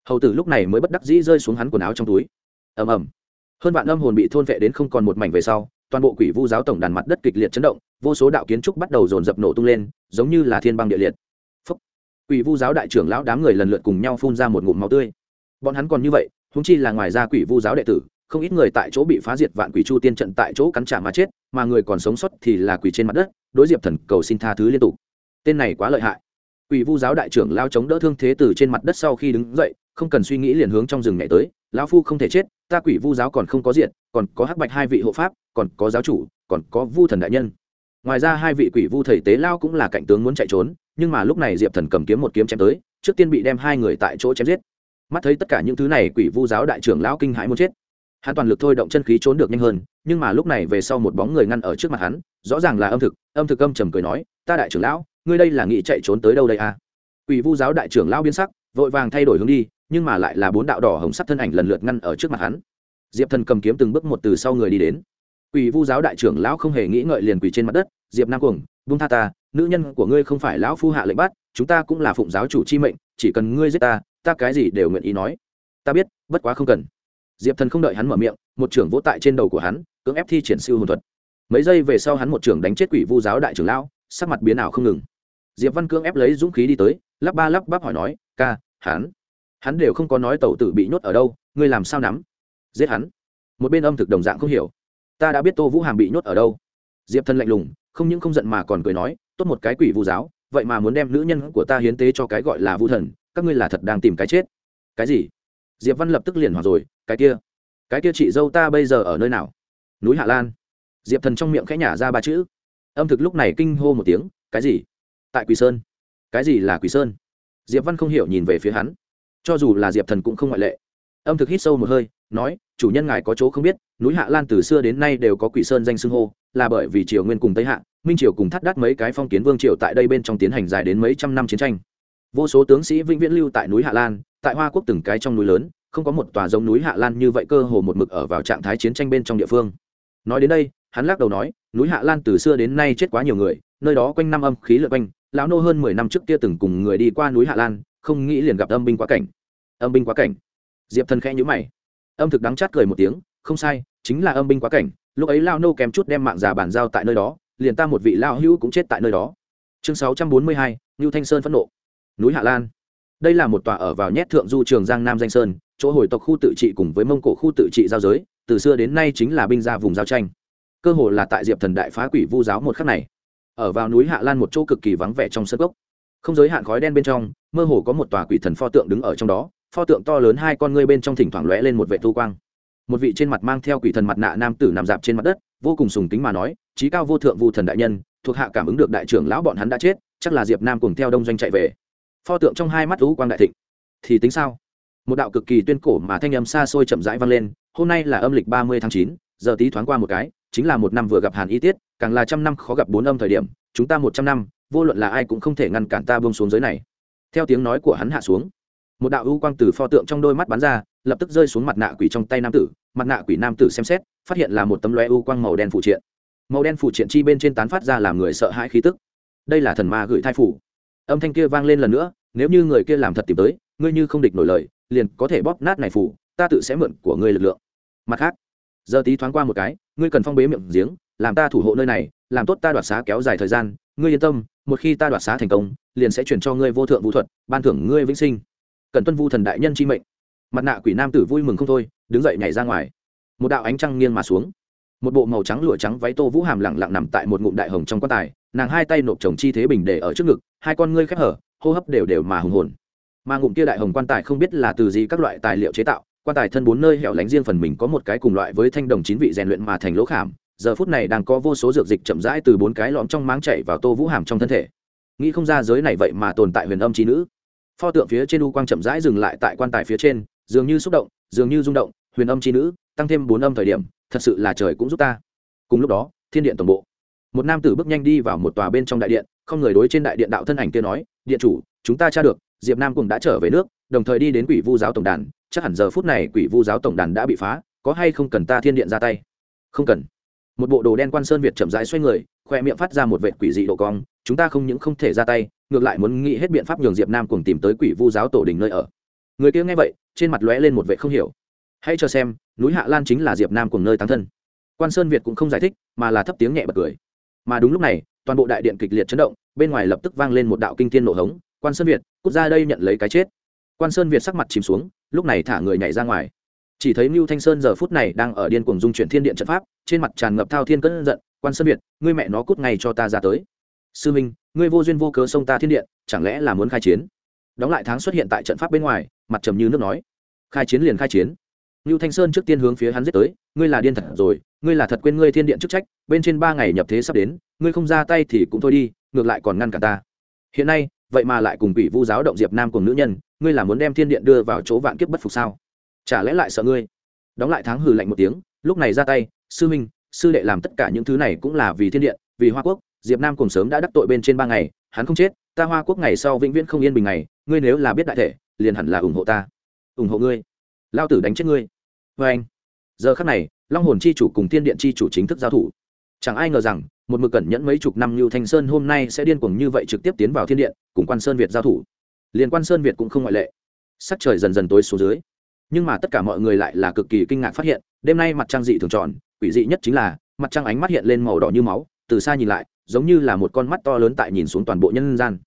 Hầu tử lúc này mới bất đắc dĩ rơi xuống hắn quần áo trong túi. Ầm ầm. Hơn vạn âm hồn bị thôn vệ đến không còn một mảnh về sau, toàn bộ quỷ vu giáo tổng đàn mặt đất kịch liệt chấn động, vô số đạo kiến trúc bắt đầu dồn dập nổ tung lên, giống như là thiên băng địa liệt. Phúc. quỷ vu giáo đại trưởng lão đám người lần lượt cùng nhau phun ra một ngụm máu tươi. Bọn hắn còn như vậy húng chi là ngoài ra quỷ vu giáo đệ tử không ít người tại chỗ bị phá diệt vạn quỷ chu tiên trận tại chỗ cắn trả mà chết, mà người còn sống sót thì là quỷ trên mặt đất, đối diệp thần cầu xin tha thứ liên tục. Tên này quá lợi hại. Quỷ vu giáo đại trưởng lao chống đỡ thương thế từ trên mặt đất sau khi đứng dậy, không cần suy nghĩ liền hướng trong rừng nhảy tới, lão phu không thể chết, ta quỷ vu giáo còn không có diện còn có hắc bạch hai vị hộ pháp, còn có giáo chủ, còn có vu thần đại nhân. Ngoài ra hai vị quỷ vu thầy tế lao cũng là cảnh tướng muốn chạy trốn, nhưng mà lúc này diệp thần cầm kiếm một kiếm chém tới, trước tiên bị đem hai người tại chỗ chém giết. Mắt thấy tất cả những thứ này quỷ vu giáo đại trưởng lão kinh hãi muốn chết hắn toàn lực thôi động chân khí trốn được nhanh hơn, nhưng mà lúc này về sau một bóng người ngăn ở trước mặt hắn, rõ ràng là âm thực âm thực âm trầm cười nói, ta đại trưởng lão, ngươi đây là nghĩ chạy trốn tới đâu đây à? Quỷ vu giáo đại trưởng lão biến sắc, vội vàng thay đổi hướng đi, nhưng mà lại là bốn đạo đỏ hồng sắc thân ảnh lần lượt ngăn ở trước mặt hắn. Diệp thần cầm kiếm từng bước một từ sau người đi đến. Quỷ vu giáo đại trưởng lão không hề nghĩ ngợi liền quỳ trên mặt đất, diệp nam cuồng vung tha ta, nữ nhân của ngươi không phải lão phu hạ lệnh bắt, chúng ta cũng là phụng giáo chủ chi mệnh, chỉ cần ngươi giết ta ta cái gì đều nguyện ý nói. Ta biết, bất quá không cần diệp thần không đợi hắn mở miệng, một trưởng vỗ tại trên đầu của hắn, cưỡng ép thi triển siêu hồn thuật. Mấy giây về sau hắn một trưởng đánh chết quỷ vu giáo đại trưởng lão, sắc mặt biến ảo không ngừng. Diệp văn cưỡng ép lấy dũng khí đi tới, lắp ba lắp bắp hỏi nói, ca, hắn hắn đều không có nói tẩu tử bị nhốt ở đâu, ngươi làm sao nắm? Giết hắn. Một bên âm thực đồng dạng không hiểu. Ta đã biết tô vũ hàm bị nhốt ở đâu. Diệp thân lạnh lùng, không những không giận mà còn cười nói, tốt một cái quỷ vu giáo, vậy mà muốn đem nữ nhân của ta hiến tế cho cái gọi là vu thần, các ngươi là thật đang tìm cái chết. Cái gì? Diệp văn lập tức liền hỏi rồi, cái kia cái kia chị dâu ta bây giờ ở nơi nào? Núi hạ lan. Diệp thần trong miệng khẽ nhả ra ba chữ. Âm thực lúc này kinh hô một tiếng, cái gì? Tại quỳ sơn. Cái gì là quỳ sơn? Diệp văn không hiểu nhìn về phía hắn. Cho dù là diệp thần cũng không ngoại lệ. Âm thực hít sâu một hơi, nói, chủ nhân ngài có chỗ không biết, núi hạ lan từ xưa đến nay đều có quỷ sơn danh xưng hô, là bởi vì triều nguyên cùng tây hạ, minh triều cùng thắt đắt mấy cái phong kiến vương triều tại đây bên trong tiến hành dài đến mấy trăm năm chiến tranh vô số tướng sĩ vĩnh viễn lưu tại núi hạ lan, tại hoa quốc từng cái trong núi lớn, không có một tòa giống núi hạ lan như vậy cơ hồ một mực ở vào trạng thái chiến tranh bên trong địa phương. Nói đến đây, hắn lắc đầu nói, núi hạ lan từ xưa đến nay chết quá nhiều người, nơi đó quanh năm âm khí lượt quanh, lão nô hơn mười năm trước kia từng cùng người đi qua núi hạ lan, không nghĩ liền gặp âm binh quá cảnh. Âm binh quá cảnh. Diệp thần khẽ nhữ mày. Âm thực đắng chát cười một tiếng, không sai, chính là âm binh quá cảnh, lúc ấy lao nô kèm chút đem mạng già bàn giao tại nơi đó, liền ta một vị lao hữu cũng chết tại nơi đó. Chương sáu trăm bốn mươi hai, ngưu thanh sơn phẫn nộ núi hạ lan. Đây là một tòa ở vào nhét thượng du trường giang nam danh sơn, chỗ hồi tộc khu tự trị cùng với mông cổ khu tự trị giao giới, từ xưa đến nay chính là binh ra vùng giao tranh. Cơ hồ là tại diệp thần đại phá quỷ vu giáo một khắc này. Ở vào núi hạ lan một chỗ cực kỳ vắng vẻ trong sân gốc không giới hạn khói đen bên trong, mơ hồ có một tòa quỷ thần pho tượng đứng ở trong đó, pho tượng to lớn hai con ngươi bên trong thỉnh thoảng lóe lên một vệ thu quang. Một vị trên mặt mang theo quỷ thần mặt nạ nam tử nằm dạp trên mặt đất, vô cùng sùng kính mà nói trí cao vô thượng vu thần đại nhân, thuộc hạ cảm ứng được đại trưởng lão bọn hắn đã chết, chắc là diệp nam cùng theo đông doanh chạy về pho tượng trong hai mắt lũ quang đại thịnh. Thì tính sao? Một đạo cực kỳ tuyên cổ mà thanh âm xa xôi chậm rãi vang lên, hôm nay là âm lịch ba mươi tháng chín, giờ tí thoáng qua một cái, chính là một năm vừa gặp hàn y tiết, càng là trăm năm khó gặp bốn âm thời điểm, chúng ta một trăm năm, vô luận là ai cũng không thể ngăn cản ta bông xuống giới này. Theo tiếng nói của hắn hạ xuống, một đạo ưu quang từ pho tượng trong đôi mắt bắn ra, lập tức rơi xuống mặt nạ quỷ trong tay nam tử, mặt nạ quỷ nam tử xem xét, phát hiện là một tấm loe ưu quang màu đen phụ triện. Màu đen phụ triện chi bên trên tán phát ra làm người sợ hãi khí tức. Đây là thần ma gửi thai phủ âm thanh kia vang lên lần nữa, nếu như người kia làm thật tìm tới, ngươi như không địch nổi lời, liền có thể bóp nát này phủ, ta tự sẽ mượn của ngươi lực lượng. Mặt khác, giờ tí thoáng qua một cái, ngươi cần phong bế miệng giếng, làm ta thủ hộ nơi này, làm tốt ta đoạt xá kéo dài thời gian, ngươi yên tâm, một khi ta đoạt xá thành công, liền sẽ chuyển cho ngươi vô thượng vũ thuật, ban thưởng ngươi vĩnh sinh. Cần tuân vu thần đại nhân chi mệnh. Mặt nạ quỷ nam tử vui mừng không thôi, đứng dậy nhảy ra ngoài. Một đạo ánh trăng nghiêng mà xuống. Một bộ màu trắng lụa trắng váy tô vũ hàm lẳng lặng nằm tại một ngụm đại hồng trong quan tài nàng hai tay nộp chồng chi thế bình để ở trước ngực, hai con ngươi khép hở, hô hấp đều đều mà hùng hồn. Mà ngụm kia đại hồng quan tài không biết là từ gì các loại tài liệu chế tạo, quan tài thân bốn nơi hẻo lánh riêng phần mình có một cái cùng loại với thanh đồng chín vị rèn luyện mà thành lỗ khảm, giờ phút này đang có vô số dược dịch chậm rãi từ bốn cái lõm trong máng chảy vào tô vũ hàm trong thân thể. Nghĩ không ra giới này vậy mà tồn tại huyền âm trí nữ. Pho tượng phía trên u quang chậm rãi dừng lại tại quan tài phía trên, dường như xúc động, dường như rung động, huyền âm trí nữ, tăng thêm bốn âm thời điểm, thật sự là trời cũng giúp ta. Cùng lúc đó, thiên điện tổng bộ một nam tử bước nhanh đi vào một tòa bên trong đại điện, không người đối trên đại điện đạo thân ảnh kia nói, điện chủ, chúng ta tra được, diệp nam cũng đã trở về nước, đồng thời đi đến quỷ vu giáo tổng đàn, chắc hẳn giờ phút này quỷ vu giáo tổng đàn đã bị phá, có hay không cần ta thiên điện ra tay? Không cần. Một bộ đồ đen quan sơn việt chậm rãi xoay người, khoe miệng phát ra một vệt quỷ dị độ cong, chúng ta không những không thể ra tay, ngược lại muốn nghĩ hết biện pháp nhường diệp nam cùng tìm tới quỷ vu giáo tổ đình nơi ở. Người kia nghe vậy, trên mặt lóe lên một vệ không hiểu. Hãy cho xem, núi hạ lan chính là diệp nam cùng nơi tăng thân. Quan sơn việt cũng không giải thích, mà là thấp tiếng nhẹ bật cười mà đúng lúc này toàn bộ đại điện kịch liệt chấn động bên ngoài lập tức vang lên một đạo kinh thiên nổ hống quan sơn việt cút ra đây nhận lấy cái chết. Quan sơn việt sắc mặt chìm xuống lúc này thả người nhảy ra ngoài. Chỉ thấy mưu thanh sơn giờ phút này đang ở điên cuồng dung chuyển thiên điện trận pháp trên mặt tràn ngập thao thiên cơn giận quan sơn việt ngươi mẹ nó cút ngay cho ta ra tới. Sư minh ngươi vô duyên vô cớ xông ta thiên điện chẳng lẽ là muốn khai chiến? Đóng lại tháng xuất hiện tại trận pháp bên ngoài mặt trầm như nước nói. Khai chiến liền khai chiến. Mưu Thanh Sơn trước tiên hướng phía hắn giết tới, ngươi là điên thật rồi, ngươi là thật quên ngươi thiên điện chức trách, bên trên ba ngày nhập thế sắp đến, ngươi không ra tay thì cũng thôi đi, ngược lại còn ngăn cả ta. Hiện nay, vậy mà lại cùng Quỷ Vu giáo động Diệp Nam cùng nữ nhân, ngươi là muốn đem thiên điện đưa vào chỗ vạn kiếp bất phục sao? Chả lẽ lại sợ ngươi? Đóng lại tháng hừ lạnh một tiếng, lúc này ra tay, sư minh, sư đệ làm tất cả những thứ này cũng là vì thiên điện, vì Hoa Quốc, Diệp Nam cùng sớm đã đắc tội bên trên ba ngày, hắn không chết, ta Hoa Quốc ngày sau vĩnh viễn không yên bình ngày, ngươi nếu là biết đại thể, liền hẳn là ủng hộ ta. ủng hộ ngươi lao tử đánh chết ngươi vê anh giờ khắc này, long hồn chi chủ cùng thiên điện chi chủ chính thức giao thủ. Chẳng ai ngờ rằng, một mực cẩn nhẫn mấy chục năm như thanh sơn hôm nay sẽ điên cuồng như vậy trực tiếp tiến vào thiên điện, cùng quan sơn việt giao thủ. Liền quan sơn việt cũng không ngoại lệ. Sắc trời dần dần tối xuống dưới. Nhưng mà tất cả mọi người lại là cực kỳ kinh ngạc phát hiện, đêm nay mặt trăng dị thường tròn, quỷ dị nhất chính là, mặt trăng ánh mắt hiện lên màu đỏ như máu, từ xa nhìn lại, giống như là một con mắt to lớn tại nhìn xuống toàn bộ nhân gian.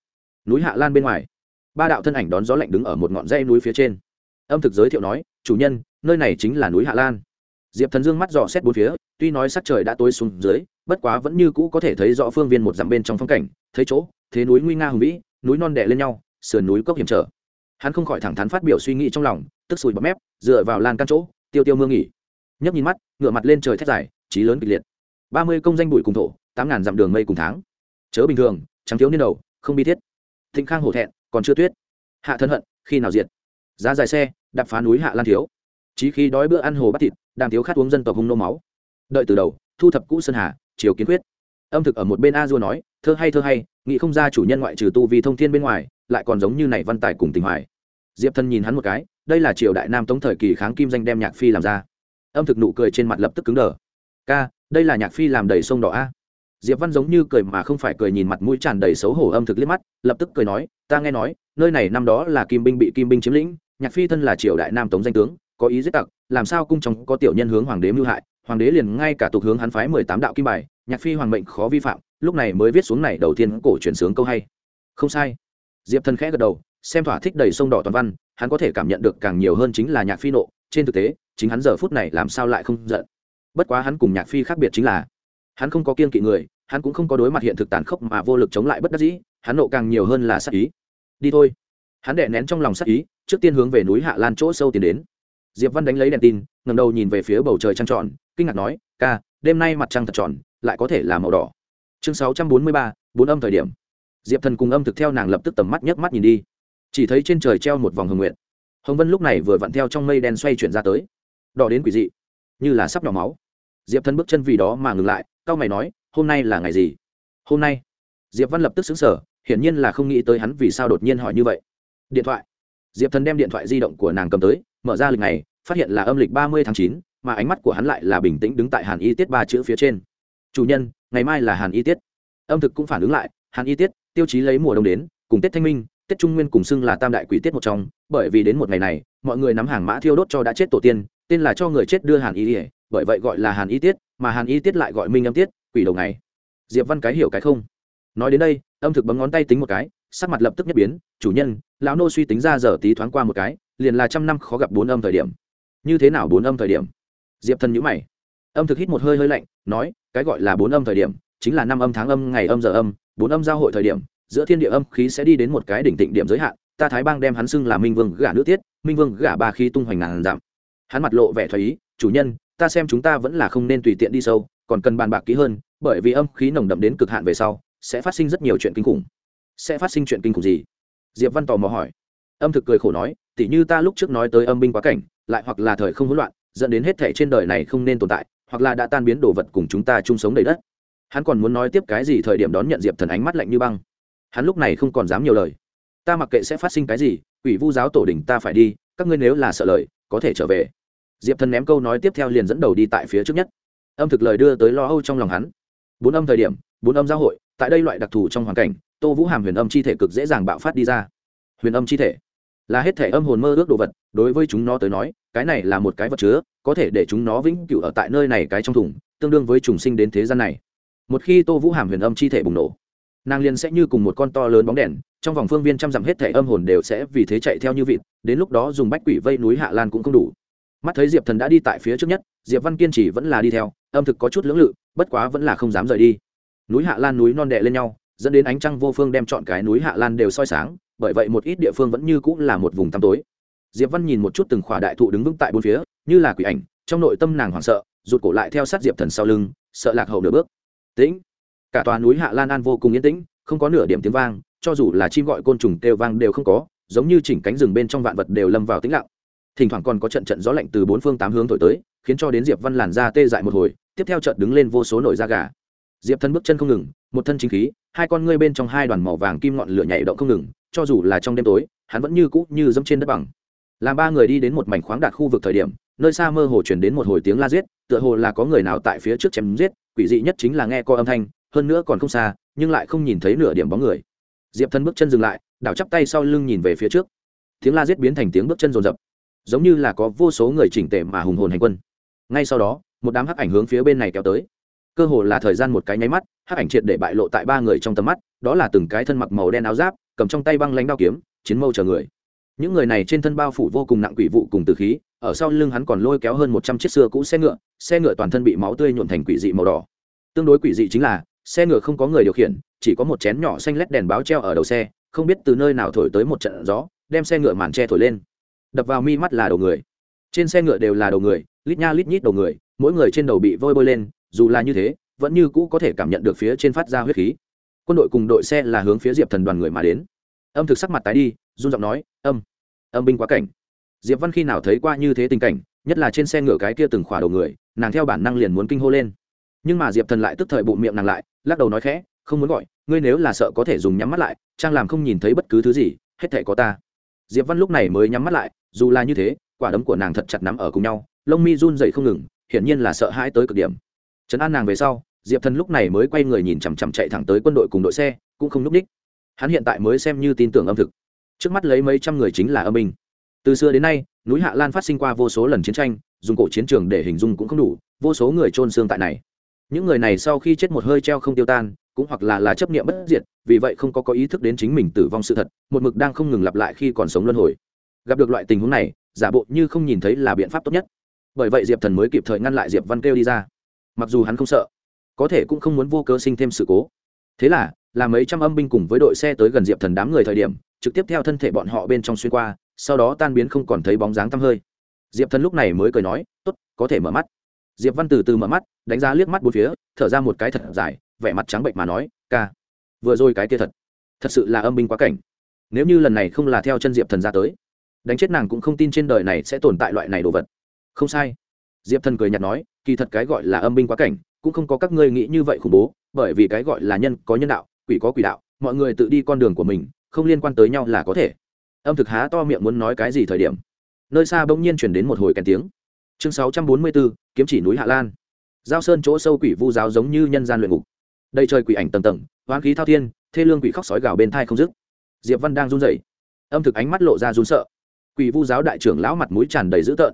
Núi hạ lan bên ngoài, ba đạo thân ảnh đón gió lạnh đứng ở một ngọn dây núi phía trên. Âm thực giới thiệu nói, chủ nhân, nơi này chính là núi hạ lan diệp thần dương mắt dò xét bốn phía, tuy nói sắc trời đã tối xuống dưới, bất quá vẫn như cũ có thể thấy rõ phương viên một dặm bên trong phong cảnh, thấy chỗ, thế núi nguy nga hùng vĩ, núi non đè lên nhau, sườn núi cốc hiểm trở. Hắn không khỏi thẳng thắn phát biểu suy nghĩ trong lòng, tức sùi bọt mép, dựa vào lan căn chỗ, tiêu tiêu mưa nghỉ. Nhấp nhìn mắt ngựa mặt lên trời thét dài trí lớn kịch liệt. Ba mươi công danh bụi cùng thổ, tám ngàn dặm đường mây cùng tháng. Chớ bình thường, trắng thiếu niên đầu, không bi thiết. Thịnh khang hổ thẹn, còn chưa tuyết. Hạ thân hận, khi nào diệt? Giá dài xe, đạp phá núi hạ lan thiếu. Chí khi đói bữa ăn hồ bắt thịt đang thiếu khát uống dân tộc hung nô máu. Đợi từ đầu, thu thập cũ sơn hà chiều kiến quyết. Âm thực ở một bên a dua nói, thơ hay thơ hay, nghĩ không ra chủ nhân ngoại trừ tu vì thông thiên bên ngoài, lại còn giống như này văn tài cùng tình hoài. Diệp thân nhìn hắn một cái, đây là triều đại nam tống thời kỳ kháng kim danh đem nhạc phi làm ra. Âm thực nụ cười trên mặt lập tức cứng đờ. Ca, đây là nhạc phi làm đầy sông đỏ a. Diệp văn giống như cười mà không phải cười nhìn mặt mũi tràn đầy xấu hổ âm thực liếc mắt, lập tức cười nói, ta nghe nói, nơi này năm đó là kim binh bị kim binh chiếm lĩnh, nhạc phi thân là triều đại nam tống danh tướng, có ý giết tặc làm sao cung trong có tiểu nhân hướng hoàng đế mưu hại, hoàng đế liền ngay cả tục hướng hắn phái mười tám đạo kim bài, nhạc phi hoàng mệnh khó vi phạm, lúc này mới viết xuống này đầu tiên cổ truyền sướng câu hay. Không sai. Diệp thần khẽ gật đầu, xem thỏa thích đầy sông đỏ toàn văn, hắn có thể cảm nhận được càng nhiều hơn chính là nhạc phi nộ, trên thực tế, chính hắn giờ phút này làm sao lại không giận. Bất quá hắn cùng nhạc phi khác biệt chính là, hắn không có kiên kỵ người, hắn cũng không có đối mặt hiện thực tàn khốc mà vô lực chống lại bất đắc dĩ, hắn nộ càng nhiều hơn là sắc ý. Đi thôi. Hắn đệ nén trong lòng sắc ý, trước tiên hướng về núi hạ lan chỗ sâu tiến đến diệp văn đánh lấy đèn tin ngầm đầu nhìn về phía bầu trời trăng tròn, kinh ngạc nói, ca, đêm nay mặt trăng thật tròn, lại có thể là màu đỏ. Chương sáu trăm bốn mươi ba, bốn âm thời điểm. Diệp thần cùng âm thực theo nàng lập tức tầm mắt nhấc mắt nhìn đi. Chỉ thấy trên trời treo một vòng hồng nguyện hồng vân lúc này vừa vặn theo trong mây đen xoay chuyển ra tới. Đỏ đến quỷ dị, như là sắp nhỏ máu. Diệp thần bước chân vì đó mà ngừng lại c mày nói, hôm nay là ngày gì? Hôm nay? Diệp văn lập tức xứng sở hiển nhiên là không nghĩ tới hắn vì sao đột nhiên hỏi như vậy. Điện thoại. Diệp thần đem điện thoại di động của nàng cầm tới mở ra lịch này, phát hiện là âm lịch ba mươi tháng chín, mà ánh mắt của hắn lại là bình tĩnh đứng tại hàn y tiết ba chữ phía trên. Chủ nhân, ngày mai là hàn y tiết. Âm thực cũng phản ứng lại, hàn y tiết, tiêu chí lấy mùa đông đến, cùng tết thanh minh tết trung nguyên cùng xưng là tam đại quỷ tiết một trong, bởi vì đến một ngày này, mọi người nắm hàng mã thiêu đốt cho đã chết tổ tiên, tên là cho người chết đưa hàn y ỉa bởi vậy gọi là hàn y tiết, mà hàn y tiết lại gọi minh âm tiết, quỷ đầu ngày. Diệp văn cái hiểu cái không. Nói đến đây, âm thực bấm ngón tay tính một cái, sắc mặt lập tức nhất biến, chủ nhân, lão nô suy tính ra giờ tí thoáng qua một cái liền là trăm năm khó gặp bốn âm thời điểm. Như thế nào bốn âm thời điểm? Diệp thần nhữ mày. Âm thực hít một hơi hơi lạnh, nói, cái gọi là bốn âm thời điểm, chính là năm âm tháng âm, ngày âm giờ âm, bốn âm giao hội thời điểm, giữa thiên địa âm khí sẽ đi đến một cái đỉnh tịnh điểm giới hạn, ta thái bang đem hắn xưng là minh vương gả nữ tiết, minh vương gả ba khí tung hoành ngàn giảm hắn mặt lộ vẻ thoái ý, chủ nhân, ta xem chúng ta vẫn là không nên tùy tiện đi sâu, còn cần bàn bạc kỹ hơn, bởi vì âm khí nồng đậm đến cực hạn về sau, sẽ phát sinh rất nhiều chuyện kinh khủng. Sẽ phát sinh chuyện kinh khủng gì? Diệp văn tò mò hỏi âm thực cười khổ nói, tỉ như ta lúc trước nói tới âm binh quá cảnh, lại hoặc là thời không hỗn loạn, dẫn đến hết thể trên đời này không nên tồn tại, hoặc là đã tan biến đồ vật cùng chúng ta chung sống đầy đất. Hắn còn muốn nói tiếp cái gì thời điểm đón nhận diệp thần ánh mắt lạnh như băng. Hắn lúc này không còn dám nhiều lời. Ta mặc kệ sẽ phát sinh cái gì ủy vu giáo tổ đình ta phải đi, các ngươi nếu là sợ lời, có thể trở về. Diệp thần ném câu nói tiếp theo liền dẫn đầu đi tại phía trước nhất. Âm thực lời đưa tới lo âu trong lòng hắn. Bốn âm thời điểm, bốn âm giáo hội, tại đây loại đặc thù trong hoàn cảnh, tô vũ hàm huyền âm chi thể cực dễ dàng bạo phát đi ra. Huyền âm chi thể là hết thể âm hồn mơ ước đồ vật, đối với chúng nó tới nói, cái này là một cái vật chứa, có thể để chúng nó vĩnh cửu ở tại nơi này cái trong thùng, tương đương với trùng sinh đến thế gian này. Một khi tô vũ hàm huyền âm chi thể bùng nổ, nàng liền sẽ như cùng một con to lớn bóng đèn, trong vòng phương viên trăm dặm hết thể âm hồn đều sẽ vì thế chạy theo như vịt, đến lúc đó dùng bách quỷ vây núi hạ lan cũng không đủ. Mắt thấy diệp thần đã đi tại phía trước nhất, diệp văn kiên trì vẫn là đi theo, âm thực có chút lưỡng lự, bất quá vẫn là không dám rời đi. Núi hạ lan núi non đệ lên nhau, dẫn đến ánh trăng vô phương đem chọn cái núi hạ lan đều soi sáng bởi vậy một ít địa phương vẫn như cũng là một vùng tăm tối. Diệp văn nhìn một chút từng khỏa đại thụ đứng vững tại bốn phía, như là quỷ ảnh, trong nội tâm nàng hoảng sợ, rụt cổ lại theo sát diệp thần sau lưng, sợ lạc hậu nửa bước. Tĩnh! Cả tòa núi hạ lan an vô cùng yên tĩnh, không có nửa điểm tiếng vang, cho dù là chim gọi côn trùng kêu vang đều không có, giống như chỉnh cánh rừng bên trong vạn vật đều lâm vào tĩnh lặng. Thỉnh thoảng còn có trận trận gió lạnh từ bốn phương tám hướng thổi tới, khiến cho đến diệp văn làn da tê dại một hồi, tiếp theo trận đứng lên vô số nổi da gà. Diệp thân bước chân không ngừng một thân chính khí, hai con ngươi bên trong hai đoàn màu vàng kim ngọn lửa nhảy động không ngừng, cho dù là trong đêm tối, hắn vẫn như cũ như dẫm trên đất bằng. Làm ba người đi đến một mảnh khoáng đạt khu vực thời điểm, nơi xa mơ hồ chuyển đến một hồi tiếng la giết, tựa hồ là có người nào tại phía trước chém giết, quỷ dị nhất chính là nghe co âm thanh, hơn nữa còn không xa, nhưng lại không nhìn thấy nửa điểm bóng người. Diệp thân bước chân dừng lại, đảo chắp tay sau lưng nhìn về phía trước. Tiếng la giết biến thành tiếng bước chân rồn rập, giống như là có vô số người chỉnh tệ mà hùng hồn hành quân. Ngay sau đó, một đám hắc ảnh hướng phía bên này kéo tới cơ hồ là thời gian một cái nháy mắt, hắc ảnh triệt để bại lộ tại ba người trong tầm mắt, đó là từng cái thân mặc màu đen áo giáp, cầm trong tay băng lãnh đao kiếm, chiến mâu chờ người. Những người này trên thân bao phủ vô cùng nặng quỷ vụ cùng từ khí, ở sau lưng hắn còn lôi kéo hơn một trăm chiếc xưa cũ xe ngựa xe ngựa toàn thân bị máu tươi nhuộn thành quỷ dị màu đỏ. Tương đối quỷ dị chính là, xe ngựa không có người điều khiển, chỉ có một chén nhỏ xanh lét đèn báo treo ở đầu xe, không biết từ nơi nào thổi tới một trận gió, đem xe ngựa màn tre thổi lên. Đập vào mi mắt là đầu người. Trên xe ngựa đều là đầu người, lít nha lít nhít đầu người, mỗi người trên đầu bị vôi bôi lên dù là như thế, vẫn như cũ có thể cảm nhận được phía trên phát ra huyết khí. Quân đội cùng đội xe là hướng phía diệp thần đoàn người mà đến. Âm thực sắc mặt tái đi, run giọng nói, âm âm binh quá cảnh. Diệp văn khi nào thấy qua như thế tình cảnh, nhất là trên xe ngựa cái kia từng khỏa đầu người, nàng theo bản năng liền muốn kinh hô lên. Nhưng mà diệp thần lại tức thời bụng miệng nàng lại, lắc đầu nói khẽ, không muốn gọi, ngươi nếu là sợ có thể dùng nhắm mắt lại, trang làm không nhìn thấy bất cứ thứ gì, hết thể có ta. Diệp văn lúc này mới nhắm mắt lại, dù là như thế, quả đấm của nàng thật chặt nắm ở cùng nhau, lông mi run dậy không ngừng, hiển nhiên là sợ hãi tới cực điểm trấn an nàng về sau, diệp thần lúc này mới quay người nhìn chằm chằm chạy thẳng tới quân đội cùng đội xe, cũng không n ú c ních hắn hiện tại mới xem như tin tưởng âm thực. Trước mắt lấy mấy trăm người chính là âm binh. Từ xưa đến nay, núi hạ lan phát sinh qua vô số lần chiến tranh, dùng cổ chiến trường để hình dung cũng không đủ, vô số người trôn xương tại này. Những người này sau khi chết một hơi treo không tiêu tan, cũng hoặc là là chấp niệm bất diệt, vì vậy không có có ý thức đến chính mình tử vong sự thật, một mực đang không ngừng lặp lại khi còn sống luân hồi. Gặp được loại tình huống này, giả bộ như không nhìn thấy là biện pháp tốt nhất. Bởi vậy diệp thần mới kịp thời ngăn lại diệp văn kêu đi ra mặc dù hắn không sợ, có thể cũng không muốn vô cơ sinh thêm sự cố. Thế là là mấy trăm âm binh cùng với đội xe tới gần diệp thần đám người thời điểm, trực tiếp theo thân thể bọn họ bên trong xuyên qua, sau đó tan biến không còn thấy bóng dáng tăm hơi. Diệp thần lúc này mới cười nói t ố t có thể mở mắt. Diệp văn từ từ mở mắt, đánh giá liếc mắt bốn phía, thở ra một cái thật dài, vẻ mặt trắng bệnh mà nói, ca, vừa rồi cái kia thật thật sự là âm binh quá cảnh. Nếu như lần này không là theo chân diệp thần ra tới, đánh chết nàng cũng không tin trên đời này sẽ tồn tại loại này đồ vật. Không sai. Diệp thần cười nhạt nói kỳ thật cái gọi là âm binh quá cảnh, cũng không có các ngươi nghĩ như vậy khủng bố, bởi vì cái gọi là nhân có nhân đạo, quỷ có quỷ đạo, mọi người tự đi con đường của mình, không liên quan tới nhau là có thể. Âm thực há to miệng muốn nói cái gì thời điểm. Nơi xa bỗng nhiên chuyển đến một hồi kèn tiếng. Chương sáu trăm bốn mươi bốn kiếm chỉ núi hạ lan. Giao sơn chỗ sâu quỷ vu giáo giống như nhân gian luyện ngục. Đây trời quỷ ảnh tầng tầng, hoang khí thao thiên, thê lương quỷ khóc sói gào bên thai không dứt. Diệp văn đang run rẩy. Âm thực ánh mắt lộ ra run sợ. Quỷ vu giáo đại trưởng lão mặt mũi tràn đầy dữ tợn.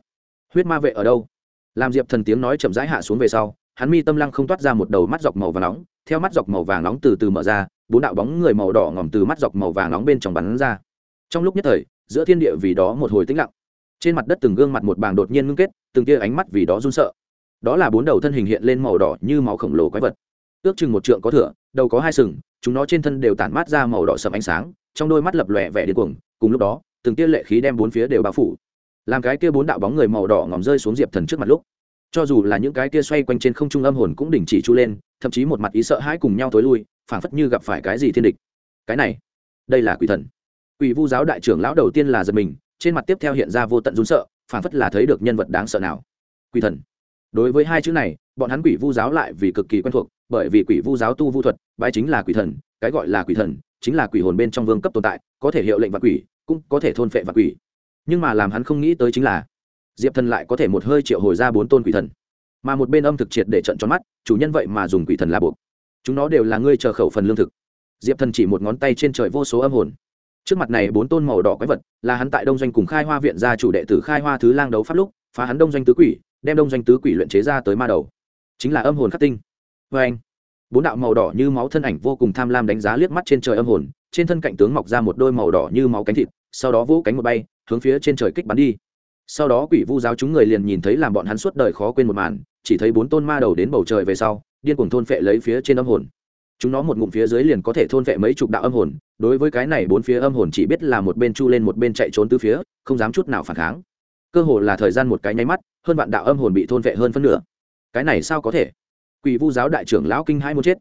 Huyết ma vệ ở đâu? Làm diệp thần tiếng nói chậm rãi hạ xuống về sau, hắn mi tâm lăng không toát ra một đầu mắt dọc màu vàng nóng, theo mắt dọc màu vàng nóng từ từ mở ra, bốn đạo bóng người màu đỏ ngòm từ mắt dọc màu vàng nóng bên trong bắn ra. Trong lúc nhất thời, giữa thiên địa vì đó một hồi tĩnh lặng. Trên mặt đất từng gương mặt một bàng đột nhiên ngưng kết, từng tia ánh mắt vì đó run sợ. Đó là bốn đầu thân hình hiện lên màu đỏ như máu khổng lồ quái vật. Ước chừng một trượng có thửa đầu có hai sừng, chúng nó trên thân đều tản mát ra màu đỏ sầm ánh sáng, trong đôi mắt lập lòe vẻ điên cuồng, cùng lúc đó, từng tia lệ khí đem bốn phía đều bao phủ làm cái kia bốn đạo bóng người màu đỏ ngòm rơi xuống diệp thần trước mặt lúc. Cho dù là những cái kia xoay quanh trên không trung âm hồn cũng đình chỉ chu lên, thậm chí một mặt ý sợ hãi cùng nhau tối lui, phảng phất như gặp phải cái gì thiên địch. Cái này, đây là quỷ thần. Quỷ vu giáo đại trưởng lão đầu tiên là giật mình, trên mặt tiếp theo hiện ra vô tận rún sợ, phảng phất là thấy được nhân vật đáng sợ nào. Quỷ thần. Đối với hai chữ này, bọn hắn quỷ vu giáo lại vì cực kỳ quen thuộc, bởi vì quỷ vu giáo tu vu thuật, bái chính là quỷ thần, cái gọi là quỷ thần, chính là quỷ hồn bên trong vương cấp tồn tại, có thể hiệu lệnh và quỷ, cũng có thể thôn phệ và quỷ nhưng mà làm hắn không nghĩ tới chính là, diệp thần lại có thể một hơi triệu hồi ra bốn tôn quỷ thần. Mà một bên âm thực triệt để trận tròn mắt, chủ nhân vậy mà dùng quỷ thần là buộc. Chúng nó đều là ngươi chờ khẩu phần lương thực. Diệp thần chỉ một ngón tay trên trời vô số âm hồn. Trước mặt này bốn tôn màu đỏ quái vật, là hắn tại đông doanh cùng khai hoa viện gia chủ đệ tử khai hoa thứ lang đấu pháp lúc, phá hắn đông doanh tứ quỷ, đem đông doanh tứ quỷ luyện chế ra tới ma đầu. Chính là âm hồn khắc tinh. Vê anh, bốn đạo màu đỏ như máu thân ảnh vô cùng tham lam đánh giá liếc mắt trên trời âm hồn, trên thân cạnh tướng mọc ra một đôi màu đỏ như máu cánh thịt sau đó vỗ cánh một bay, hướng phía trên trời kích bắn đi. Sau đó quỷ vu giáo chúng người liền nhìn thấy làm bọn hắn suốt đời khó quên một màn, chỉ thấy bốn tôn ma đầu đến bầu trời về sau, điên cuồng thôn phệ lấy phía trên âm hồn. Chúng nó một ngụm phía dưới liền có thể thôn phệ mấy chục đạo âm hồn, đối với cái này bốn phía âm hồn chỉ biết là một bên chu lên một bên chạy trốn từ phía, không dám chút nào phản kháng. Cơ hồ là thời gian một cái nháy mắt, hơn vạn đạo âm hồn bị thôn phệ hơn phân nửa. Cái này sao có thể? Quỷ vu giáo đại trưởng lão kinh hai muốn chết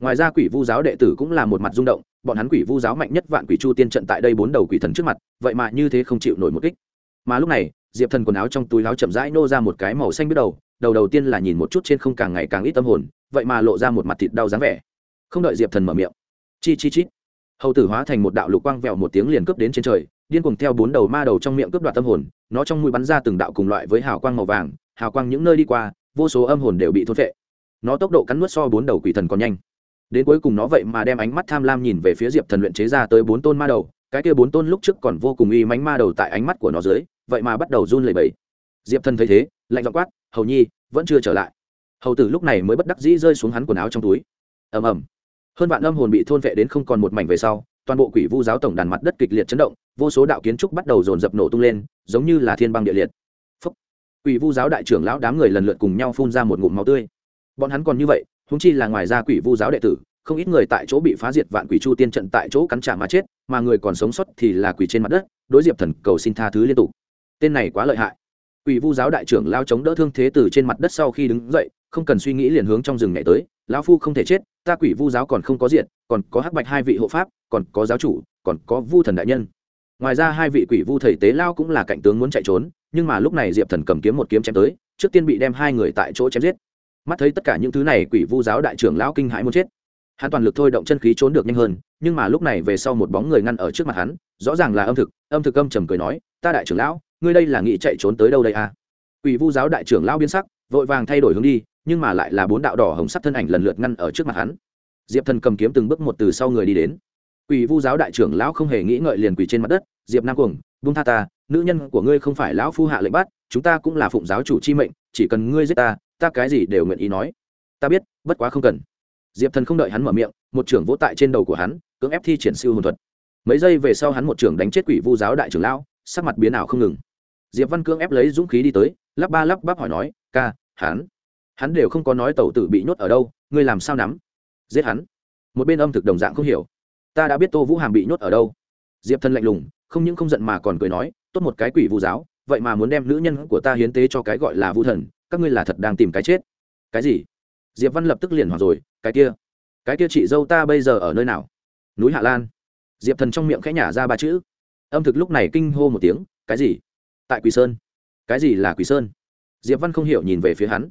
ngoài ra quỷ vu giáo đệ tử cũng là một mặt rung động, bọn hắn quỷ vu giáo mạnh nhất vạn quỷ chu tiên trận tại đây bốn đầu quỷ thần trước mặt, vậy mà như thế không chịu nổi một kích. Mà lúc này, diệp thần quần áo trong túi áo chậm rãi nô ra một cái màu xanh biết đầu đầu đầu tiên là nhìn một chút trên không càng ngày càng ít tâm hồn, vậy mà lộ ra một mặt thịt đau dáng vẻ. Không đợi diệp thần mở miệng, chi chi chít hầu tử hóa thành một đạo lục quang vẹo một tiếng liền cướp đến trên trời, điên cùng theo bốn đầu ma đầu trong miệng cướp đoạt tâm hồn, nó trong mũi bắn ra từng đạo cùng loại với hào quang màu vàng, hào quang những nơi đi qua, vô số âm hồn đều bị thốt vệ nó tốc độ cắn nuốt so bốn đầu quỷ thần còn nhanh đến cuối cùng nó vậy mà đem ánh mắt tham lam nhìn về phía diệp thần luyện chế ra tới bốn tôn ma đầu, cái kia bốn tôn lúc trước còn vô cùng uy mánh ma đầu tại ánh mắt của nó dưới, vậy mà bắt đầu run lẩy bẩy. Diệp thần thấy thế, lạnh dọ quát, hầu nhi, vẫn chưa trở lại. Hầu tử lúc này mới bất đắc dĩ rơi xuống hắn quần áo trong túi. Ầm ầm. Hơn vạn âm hồn bị thôn vệ đến không còn một mảnh về sau, toàn bộ quỷ vu giáo tổng đàn mặt đất kịch liệt chấn động, vô số đạo kiến trúc bắt đầu dồn dập nổ tung lên, giống như là thiên băng địa liệt. Phúc. quỷ vu giáo đại trưởng lão đám người lần lượt cùng nhau phun ra một ngụm máu tươi. Bọn hắn còn như vậy húng chi là ngoài ra quỷ vu giáo đệ tử, không ít người tại chỗ bị phá diệt vạn quỷ chu tiên trận tại chỗ cắn trả mà chết, mà người còn sống sót thì là quỷ trên mặt đất, đối diệp thần cầu xin tha thứ liên tục. Tên này quá lợi hại. Quỷ vu giáo đại trưởng lao chống đỡ thương thế từ trên mặt đất sau khi đứng dậy, không cần suy nghĩ liền hướng trong rừng nhảy tới, lão phu không thể chết, ta quỷ vu giáo còn không có diện còn có hắc bạch hai vị hộ pháp, còn có giáo chủ, còn có vu thần đại nhân. Ngoài ra hai vị quỷ vu thầy tế lao cũng là cạnh tướng muốn chạy trốn, nhưng mà lúc này diệp thần cầm kiếm một kiếm chém tới, trước tiên bị đem hai người tại chỗ chém giết mắt thấy tất cả những thứ này quỷ vu giáo đại trưởng lão kinh hãi muốn chết. Hắn toàn lực thôi động chân khí trốn được nhanh hơn, nhưng mà lúc này về sau một bóng người ngăn ở trước mặt hắn, rõ ràng là âm thực âm thực âm trầm cười nói, ta đại trưởng lão, ngươi đây là nghị chạy trốn tới đâu đây à? Quỷ vu giáo đại trưởng lão biến sắc, vội vàng thay đổi hướng đi, nhưng mà lại là bốn đạo đỏ hồng sắc thân ảnh lần lượt ngăn ở trước mặt hắn. Diệp thần cầm kiếm từng bước một từ sau người đi đến. Quỷ vu giáo đại trưởng lão không hề nghĩ ngợi liền quỳ trên mặt đất, diệp nam cuồng bung tha ta, nữ nhân của ngươi không phải lão phu hạ lệnh bắt, chúng ta cũng là phụng giáo chủ chi mệnh, chỉ cần ngươi giết ta ta cái gì đều nguyện ý nói. Ta biết, bất quá không cần. Diệp thần không đợi hắn mở miệng, một trưởng vỗ tại trên đầu của hắn, cưỡng ép thi triển siêu hồn thuật. Mấy giây về sau hắn một trưởng đánh chết quỷ vu giáo đại trưởng lão, sắc mặt biến ảo không ngừng. Diệp văn cưỡng ép lấy dũng khí đi tới, lắp ba lắp bắp hỏi nói, ca, hắn hắn đều không có nói tẩu tử bị nhốt ở đâu, ngươi làm sao nắm? Giết hắn. Một bên âm thực đồng dạng không hiểu. Ta đã biết tô vũ hàm bị nhốt ở đâu. Diệp thần lạnh lùng, không những không giận mà còn cười nói, tốt một cái quỷ vu giáo, vậy mà muốn đem nữ nhân của ta hiến tế cho cái gọi là vu thần các ngươi là thật đang tìm cái chết. Cái gì? Diệp văn lập tức liền hoảng rồi, cái kia? Cái kia chị dâu ta bây giờ ở nơi nào? Núi hạ lan. Diệp thần trong miệng khẽ nhả ra ba chữ. Âm thực lúc này kinh hô một tiếng, cái gì? Tại quỳ sơn. Cái gì là quỳ sơn? Diệp văn không hiểu nhìn về phía hắn.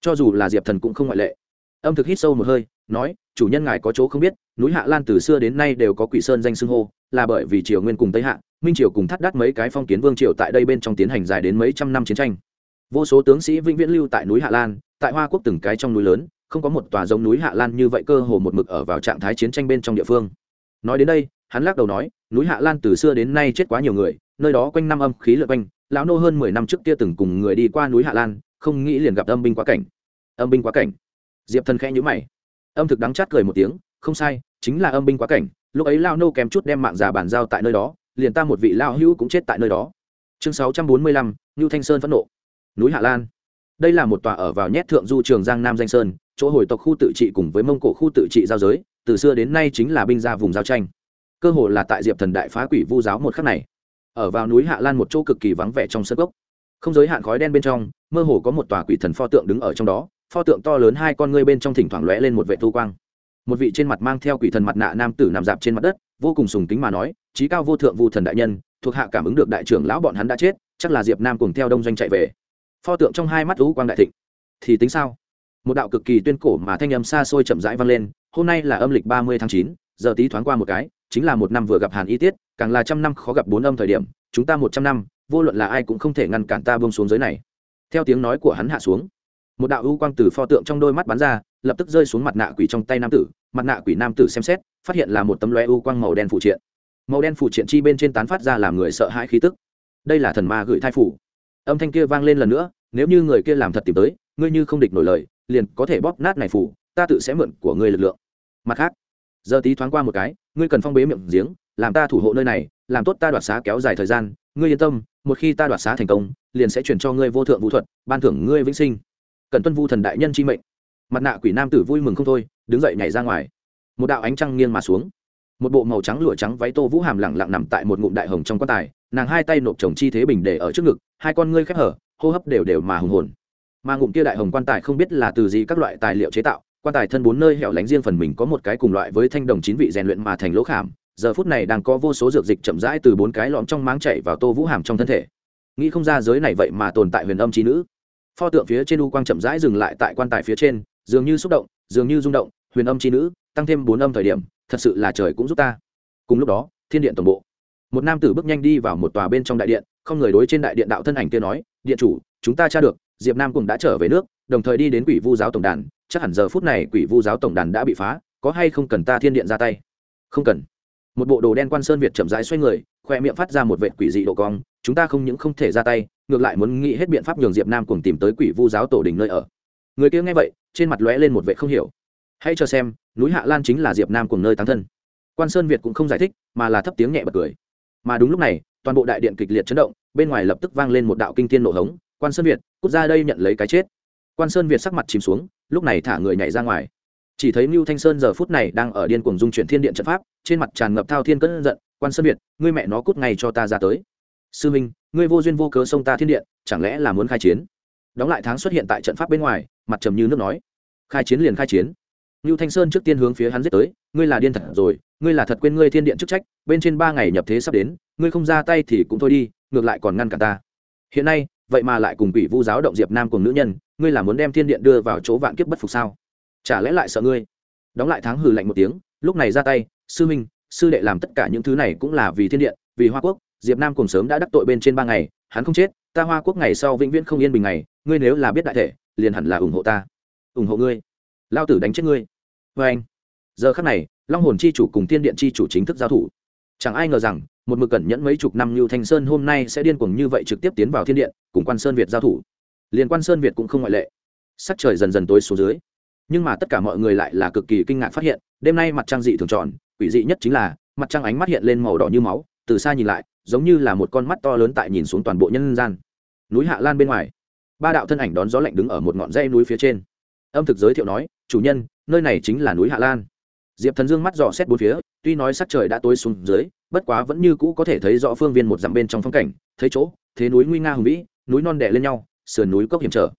Cho dù là diệp thần cũng không ngoại lệ. Âm thực hít sâu một hơi, nói, chủ nhân ngài có chỗ không biết, núi hạ lan từ xưa đến nay đều có quỷ sơn danh xưng hô, là bởi vì triều nguyên cùng tây hạ, minh triều cùng thắt đắt mấy cái phong kiến vương triều tại đây bên trong tiến hành dài đến mấy trăm năm chiến tranh vô số tướng sĩ vĩnh viễn lưu tại núi hạ lan, tại hoa quốc từng cái trong núi lớn, không có một tòa giống núi hạ lan như vậy cơ hồ một mực ở vào trạng thái chiến tranh bên trong địa phương. Nói đến đây, hắn lắc đầu nói, núi hạ lan từ xưa đến nay chết quá nhiều người, nơi đó quanh năm âm khí lượt quanh, lão nô hơn mười năm trước kia từng cùng người đi qua núi hạ lan, không nghĩ liền gặp âm binh quá cảnh. Âm binh quá cảnh. Diệp thần khẽ nhữ mày. Âm thực đắng chát cười một tiếng, không sai, chính là âm binh quá cảnh, lúc ấy lao nô kém chút đem mạng giả bàn giao tại nơi đó, liền ta một vị lao hữu cũng chết tại nơi đó. Chương sáu trăm bốn mươi lăm, ngưu thanh sơn phẫn nộ núi hạ lan. Đây là một tòa ở vào nhét thượng du trường giang nam danh sơn, chỗ hồi tộc khu tự trị cùng với mông cổ khu tự trị giao giới, từ xưa đến nay chính là binh ra vùng giao tranh. Cơ hồ là tại diệp thần đại phá quỷ vu giáo một khắc này. Ở vào núi hạ lan một chỗ cực kỳ vắng vẻ trong sân gốc không giới hạn khói đen bên trong, mơ hồ có một tòa quỷ thần pho tượng đứng ở trong đó, pho tượng to lớn hai con ngươi bên trong thỉnh thoảng lóe lên một vệ thu quang. Một vị trên mặt mang theo quỷ thần mặt nạ nam tử nằm dạp trên mặt đất, vô cùng sùng kính mà nói trí cao vô thượng vu thần đại nhân, thuộc hạ cảm ứng được đại trưởng lão bọn hắn đã chết, chắc là diệp nam cùng theo đông doanh chạy về pho tượng trong hai mắt lũ quang đại thịnh. Thì tính sao? Một đạo cực kỳ tuyên cổ mà thanh âm xa xôi chậm rãi vang lên, hôm nay là âm lịch ba mươi tháng chín, giờ tí thoáng qua một cái, chính là một năm vừa gặp hàn y tiết, càng là trăm năm khó gặp bốn âm thời điểm, chúng ta một trăm năm, vô luận là ai cũng không thể ngăn cản ta bông xuống giới này. Theo tiếng nói của hắn hạ xuống, một đạo ưu quang từ pho tượng trong đôi mắt bắn ra, lập tức rơi xuống mặt nạ quỷ trong tay nam tử, mặt nạ quỷ nam tử xem xét, phát hiện là một tấm lóe ưu quang màu đen phụ triện. Màu đen phụ triện chi bên trên tán phát ra làm người sợ hãi khí tức. Đây là thần ma gửi thai phủ âm thanh kia vang lên lần nữa nếu như người kia làm thật tìm tới, ngươi như không địch nổi lời, liền có thể bóp nát này phủ, ta tự sẽ mượn của ngươi lực lượng. Mặt khác, giờ tí thoáng qua một cái, ngươi cần phong bế miệng giếng, làm ta thủ hộ nơi này, làm tốt ta đoạt xá kéo dài thời gian, ngươi yên tâm, một khi ta đoạt xá thành công, liền sẽ chuyển cho ngươi vô thượng vũ thuật, ban thưởng ngươi vĩnh sinh. Cần tuân vu thần đại nhân chi mệnh. Mặt nạ quỷ nam tử vui mừng không thôi, đứng dậy nhảy ra ngoài. Một đạo ánh trăng nghiêng mà xuống. Một bộ màu trắng lụa trắng váy tô vũ hàm lẳng lặng nằm tại một ngụm đại hồng trong quan tài, nàng hai tay nộp chồng chi thế bình để ở trước ngực, hai con ngươi khép hở hô hấp đều đều mà hùng hồn. Mà ngụm kia đại hồng quan tài không biết là từ gì các loại tài liệu chế tạo, quan tài thân bốn nơi hẻo lánh riêng phần mình có một cái cùng loại với thanh đồng chín vị rèn luyện mà thành lỗ khảm, giờ phút này đang có vô số dược dịch chậm rãi từ bốn cái lõm trong máng chảy vào tô vũ hàm trong thân thể. Nghĩ không ra giới này vậy mà tồn tại huyền âm trí nữ. Pho tượng phía trên u quang chậm rãi dừng lại tại quan tài phía trên, dường như xúc động, dường như rung động, huyền âm trí nữ, tăng thêm bốn âm thời điểm, thật sự là trời cũng giúp ta. Cùng lúc đó, thiên điện tổng bộ. Một nam tử bước nhanh đi vào một tòa bên trong đại điện, không người đối trên đại điện đạo thân ảnh kia nói điện chủ, chúng ta tra được, diệp nam cũng đã trở về nước, đồng thời đi đến quỷ vu giáo tổng đàn, chắc hẳn giờ phút này quỷ vu giáo tổng đàn đã bị phá, có hay không cần ta thiên điện ra tay? Không cần. Một bộ đồ đen quan sơn việt chậm rãi xoay người, khoe miệng phát ra một vệ quỷ dị độ cong, chúng ta không những không thể ra tay, ngược lại muốn nghĩ hết biện pháp nhường diệp nam cùng tìm tới quỷ vu giáo tổ đình nơi ở. Người kia nghe vậy, trên mặt lóe lên một vệ không hiểu. Hãy cho xem, núi hạ lan chính là diệp nam cùng nơi tán thân. Quan sơn việt cũng không giải thích, mà là thấp tiếng nhẹ bật cười. Mà đúng lúc này, toàn bộ đại điện kịch liệt chấn động bên ngoài lập tức vang lên một đạo kinh thiên nổ hống quan sơn việt cút ra đây nhận lấy cái chết. Quan sơn việt sắc mặt chìm xuống lúc này thả người nhảy ra ngoài. Chỉ thấy mưu thanh sơn giờ phút này đang ở điên cuồng dung chuyển thiên điện trận pháp trên mặt tràn ngập thao thiên cơn giận quan sơn việt ngươi mẹ nó cút ngay cho ta ra tới. Sư minh ngươi vô duyên vô cớ xông ta thiên điện chẳng lẽ là muốn khai chiến? Đóng lại tháng xuất hiện tại trận pháp bên ngoài mặt trầm như nước nói. Khai chiến liền khai chiến. Nưu Thanh Sơn trước tiên hướng phía hắn giết tới, ngươi là điên thật rồi, ngươi là thật quên ngươi thiên điện chức trách, bên trên ba ngày nhập thế sắp đến, ngươi không ra tay thì cũng thôi đi, ngược lại còn ngăn cản ta. Hiện nay, vậy mà lại cùng Quỷ Vu giáo động Diệp Nam cùng nữ nhân, ngươi là muốn đem thiên điện đưa vào chỗ vạn kiếp bất phục sao? Chả lẽ lại sợ ngươi? Đóng lại tháng hừ lạnh một tiếng, lúc này ra tay, sư minh, sư đệ làm tất cả những thứ này cũng là vì thiên điện, vì Hoa Quốc, Diệp Nam cùng sớm đã đắc tội bên trên ba ngày, hắn không chết, ta Hoa Quốc ngày sau vĩnh viễn không yên bình ngày, ngươi nếu là biết đại thể, liền hẳn là ủng hộ ta. ủng hộ ngươi. Lao tử đánh chết ngươi vê anh giờ khắc này long hồn chi chủ cùng Thiên điện chi chủ chính thức giao thủ chẳng ai ngờ rằng một mực cẩn nhẫn mấy chục năm như thanh sơn hôm nay sẽ điên cuồng như vậy trực tiếp tiến vào thiên điện, cùng quan sơn việt giao thủ. Liền quan sơn việt cũng không ngoại lệ. Sắc trời dần dần tối xuống dưới. Nhưng mà tất cả mọi người lại là cực kỳ kinh ngạc phát hiện, đêm nay mặt trăng dị thường tròn, quỷ dị nhất chính là, mặt trăng ánh mắt hiện lên màu đỏ như máu, từ xa nhìn lại, giống như là một con mắt to lớn tại nhìn xuống toàn bộ nhân gian. Núi hạ lan bên ngoài, ba đạo thân ảnh đón gió lạnh đứng ở một ngọn dây núi phía trên. Âm thực giới thiệu nói, chủ nhân, nơi này chính là núi hạ lan. Diệp thần dương mắt dò xét bốn phía, tuy nói sắc trời đã tối xuống dưới bất quá vẫn như cũ có thể thấy rõ phương viên một dặm bên trong phong cảnh, thấy chỗ, thế núi nguy nga hùng vĩ, núi non đẻ lên nhau, sườn núi cốc hiểm trở.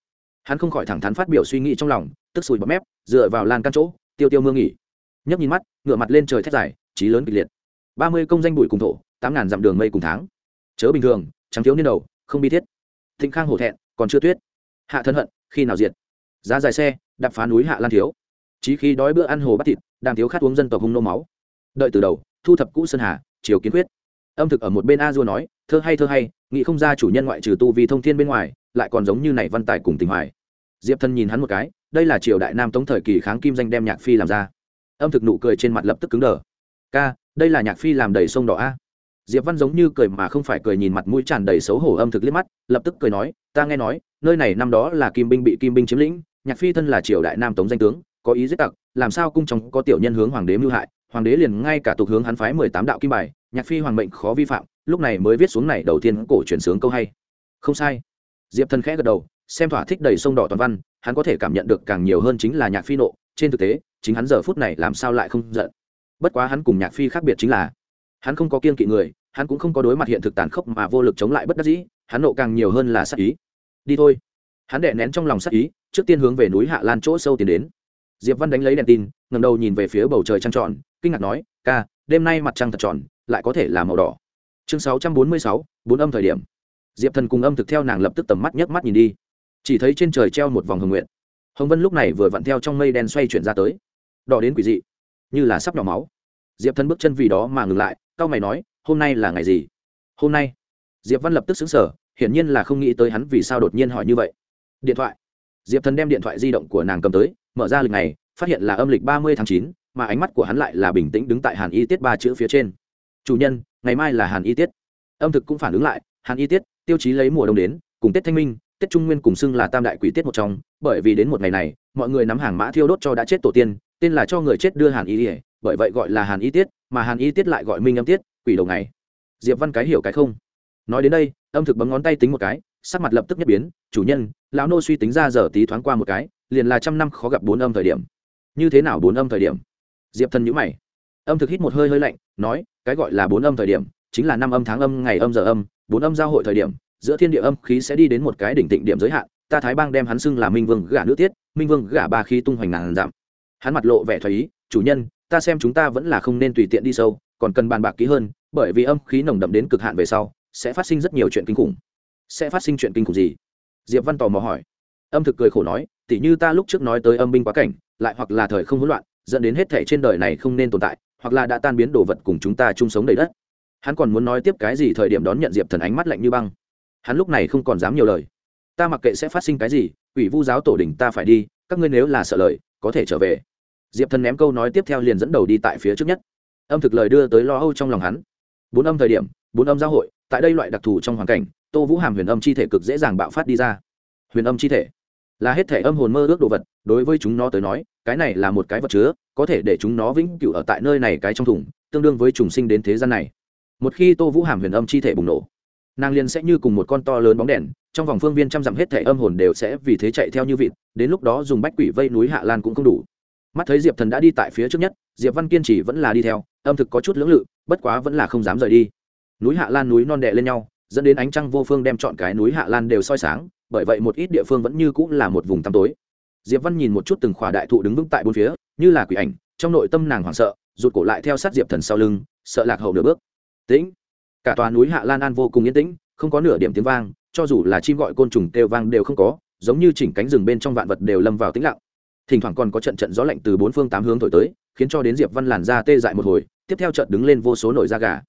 Hắn không khỏi thẳng thắn phát biểu suy nghĩ trong lòng, tức sùi bọt mép, dựa vào lan căn chỗ, tiêu tiêu mưa nghỉ. Nhấp nhìn mắt ngựa mặt lên trời thét dài trí lớn kịch liệt. Ba mươi công danh bụi cùng thổ, tám ngàn dặm đường mây cùng tháng. Chớ bình thường, trắng thiếu niên đầu, không bi thiết. Thịnh khang hổ thẹn, còn chưa tuyết. Hạ thân hận, khi nào diệt? Giá dài xe, đạp phá núi hạ lan thiếu. Chí khi đói bữa ăn hồ bắt thịt đang thiếu khát uống dân tộc hung nô máu. Đợi từ đầu, thu thập cũ sơn hà chiều kiến quyết. Âm thực ở một bên a dua nói, thơ hay thơ hay, nghĩ không ra chủ nhân ngoại trừ tu vì thông thiên bên ngoài, lại còn giống như này văn tài cùng tình hoài. Diệp thân nhìn hắn một cái, đây là triều đại nam tống thời kỳ kháng kim danh đem nhạc phi làm ra. Âm thực nụ cười trên mặt lập tức cứng đờ. Ca, đây là nhạc phi làm đầy sông đỏ a. Diệp văn giống như cười mà không phải cười nhìn mặt mũi tràn đầy xấu hổ âm thực liếc mắt, lập tức cười nói, ta nghe nói, nơi này năm đó là kim binh bị kim binh chiếm lĩnh, nhạc phi thân là triều đại nam tống danh tướng, có ý giết tặc, làm sao cung trong có tiểu nhân hướng hoàng đế mưu hại hoàng đế liền ngay cả tục hướng hắn phái mười tám đạo kim bài, nhạc phi hoàng mệnh khó vi phạm, lúc này mới viết xuống này đầu tiên cổ truyền sướng câu hay. Không sai. Diệp thần khẽ gật đầu, xem thỏa thích đầy sông đỏ toàn văn, hắn có thể cảm nhận được càng nhiều hơn chính là nhạc phi nộ, trên thực tế, chính hắn giờ phút này làm sao lại không giận. Bất quá hắn cùng nhạc phi khác biệt chính là, hắn không có kiên kỵ người, hắn cũng không có đối mặt hiện thực tàn khốc mà vô lực chống lại bất đắc dĩ, hắn nộ càng nhiều hơn là sắc ý. Đi thôi. Hắn đệ nén trong lòng sắc ý, trước tiên hướng về núi hạ lan chỗ sâu tiến đến. Diệp văn đánh lấy đèn tin ngầm đầu nhìn về phía bầu trời trăng tròn kinh ngạc nói, ca, đêm nay mặt trăng thật tròn, lại có thể là màu đỏ. Chương sáu trăm bốn mươi sáu, bốn âm thời điểm. Diệp thần cùng âm thực theo nàng lập tức tầm mắt nhấc mắt nhìn đi. Chỉ thấy trên trời treo một vòng hồng nguyện hồng vân lúc này vừa vặn theo trong mây đen xoay chuyển ra tới. Đỏ đến quỷ dị, như là sắp nhỏ máu. Diệp thần bước chân vì đó mà ngừng lại c a o mày nói, hôm nay là ngày gì? Hôm nay? Diệp văn lập tức xứng sở hiển nhiên là không nghĩ tới hắn vì sao đột nhiên hỏi như vậy. Điện thoại. Diệp thần đem điện thoại di động của nàng cầm tới, mở ra lịch này, phát hiện là âm lịch ba mươi tháng chín mà ánh mắt của hắn lại là bình tĩnh đứng tại hàn y tiết ba chữ phía trên. Chủ nhân, ngày mai là hàn y tiết. Âm thực cũng phản ứng lại, hàn y tiết, tiêu chí lấy mùa đông đến, cùng tết thanh minh tết trung nguyên cùng xưng là tam đại quỷ tiết một trong, bởi vì đến một ngày này, mọi người nắm hàng mã thiêu đốt cho đã chết tổ tiên, tên là cho người chết đưa hàn y ỉa bởi vậy gọi là hàn y tiết, mà hàn y tiết lại gọi minh âm tiết, quỷ đầu ngày. Diệp văn cái hiểu cái không. Nói đến đây, âm thực bấm ngón tay tính một cái, sắc mặt lập tức nhất biến, chủ nhân, lão nô suy tính ra giờ tí thoáng qua một cái, liền là trăm năm khó gặp bốn âm thời điểm. Như thế nào bốn âm thời điểm? Diệp thần nhữ mày. Âm thực hít một hơi hơi lạnh, nói, cái gọi là bốn âm thời điểm, chính là năm âm tháng âm, ngày âm giờ âm, bốn âm giao hội thời điểm, giữa thiên địa âm khí sẽ đi đến một cái đỉnh tịnh điểm giới hạn, ta thái bang đem hắn xưng là minh vương gả nữ tiết, minh vương gả ba khí tung hoành ngàn giảm hắn mặt lộ vẻ thoái ý, chủ nhân, ta xem chúng ta vẫn là không nên tùy tiện đi sâu, còn cần bàn bạc kỹ hơn, bởi vì âm khí nồng đậm đến cực hạn về sau, sẽ phát sinh rất nhiều chuyện kinh khủng. Sẽ phát sinh chuyện kinh khủng gì? Diệp văn tò mò hỏi. Âm thực cười khổ nói, tỉ như ta lúc trước nói tới âm binh quá cảnh, lại hoặc là thời không hỗn loạn dẫn đến hết thể trên đời này không nên tồn tại, hoặc là đã tan biến đồ vật cùng chúng ta chung sống đầy đất. Hắn còn muốn nói tiếp cái gì thời điểm đón nhận diệp thần ánh mắt lạnh như băng. Hắn lúc này không còn dám nhiều lời. Ta mặc kệ sẽ phát sinh cái gì ủy vu giáo tổ đình ta phải đi, các ngươi nếu là sợ lời, có thể trở về. Diệp thần ném câu nói tiếp theo liền dẫn đầu đi tại phía trước nhất. Âm thực lời đưa tới lo âu trong lòng hắn. Bốn âm thời điểm, bốn âm giáo hội, tại đây loại đặc thù trong hoàn cảnh, tô vũ hàm huyền âm chi thể cực dễ dàng bạo phát đi ra. Huyền âm chi thể là hết thể âm hồn mơ ước đồ vật, đối với chúng nó tới nói, cái này là một cái vật chứa, có thể để chúng nó vĩnh cửu ở tại nơi này cái trong thùng, tương đương với trùng sinh đến thế gian này. Một khi tô vũ hàm huyền âm chi thể bùng nổ, nàng liền sẽ như cùng một con to lớn bóng đèn, trong vòng phương viên trăm dặm hết thể âm hồn đều sẽ vì thế chạy theo như vịt, đến lúc đó dùng bách quỷ vây núi hạ lan cũng không đủ. Mắt thấy diệp thần đã đi tại phía trước nhất, diệp văn kiên trì vẫn là đi theo, âm thực có chút lưỡng lự, bất quá vẫn là không dám rời đi. Núi hạ lan núi non đệ lên nhau, dẫn đến ánh trăng vô phương đem chọn cái núi hạ lan đều soi sáng bởi vậy một ít địa phương vẫn như cũng là một vùng tăm tối. Diệp văn nhìn một chút từng khỏa đại thụ đứng vững tại bốn phía, như là quỷ ảnh, trong nội tâm nàng hoảng sợ, rụt cổ lại theo sát diệp thần sau lưng, sợ lạc hậu nửa bước. Tĩnh! Cả tòa núi hạ lan an vô cùng yên tĩnh, không có nửa điểm tiếng vang, cho dù là chim gọi côn trùng kêu vang đều không có, giống như chỉnh cánh rừng bên trong vạn vật đều lâm vào tĩnh lặng. Thỉnh thoảng còn có trận trận gió lạnh từ bốn phương tám hướng thổi tới, khiến cho đến diệp văn làn ra tê dại một hồi, tiếp theo trận đứng lên vô số nổi da gà.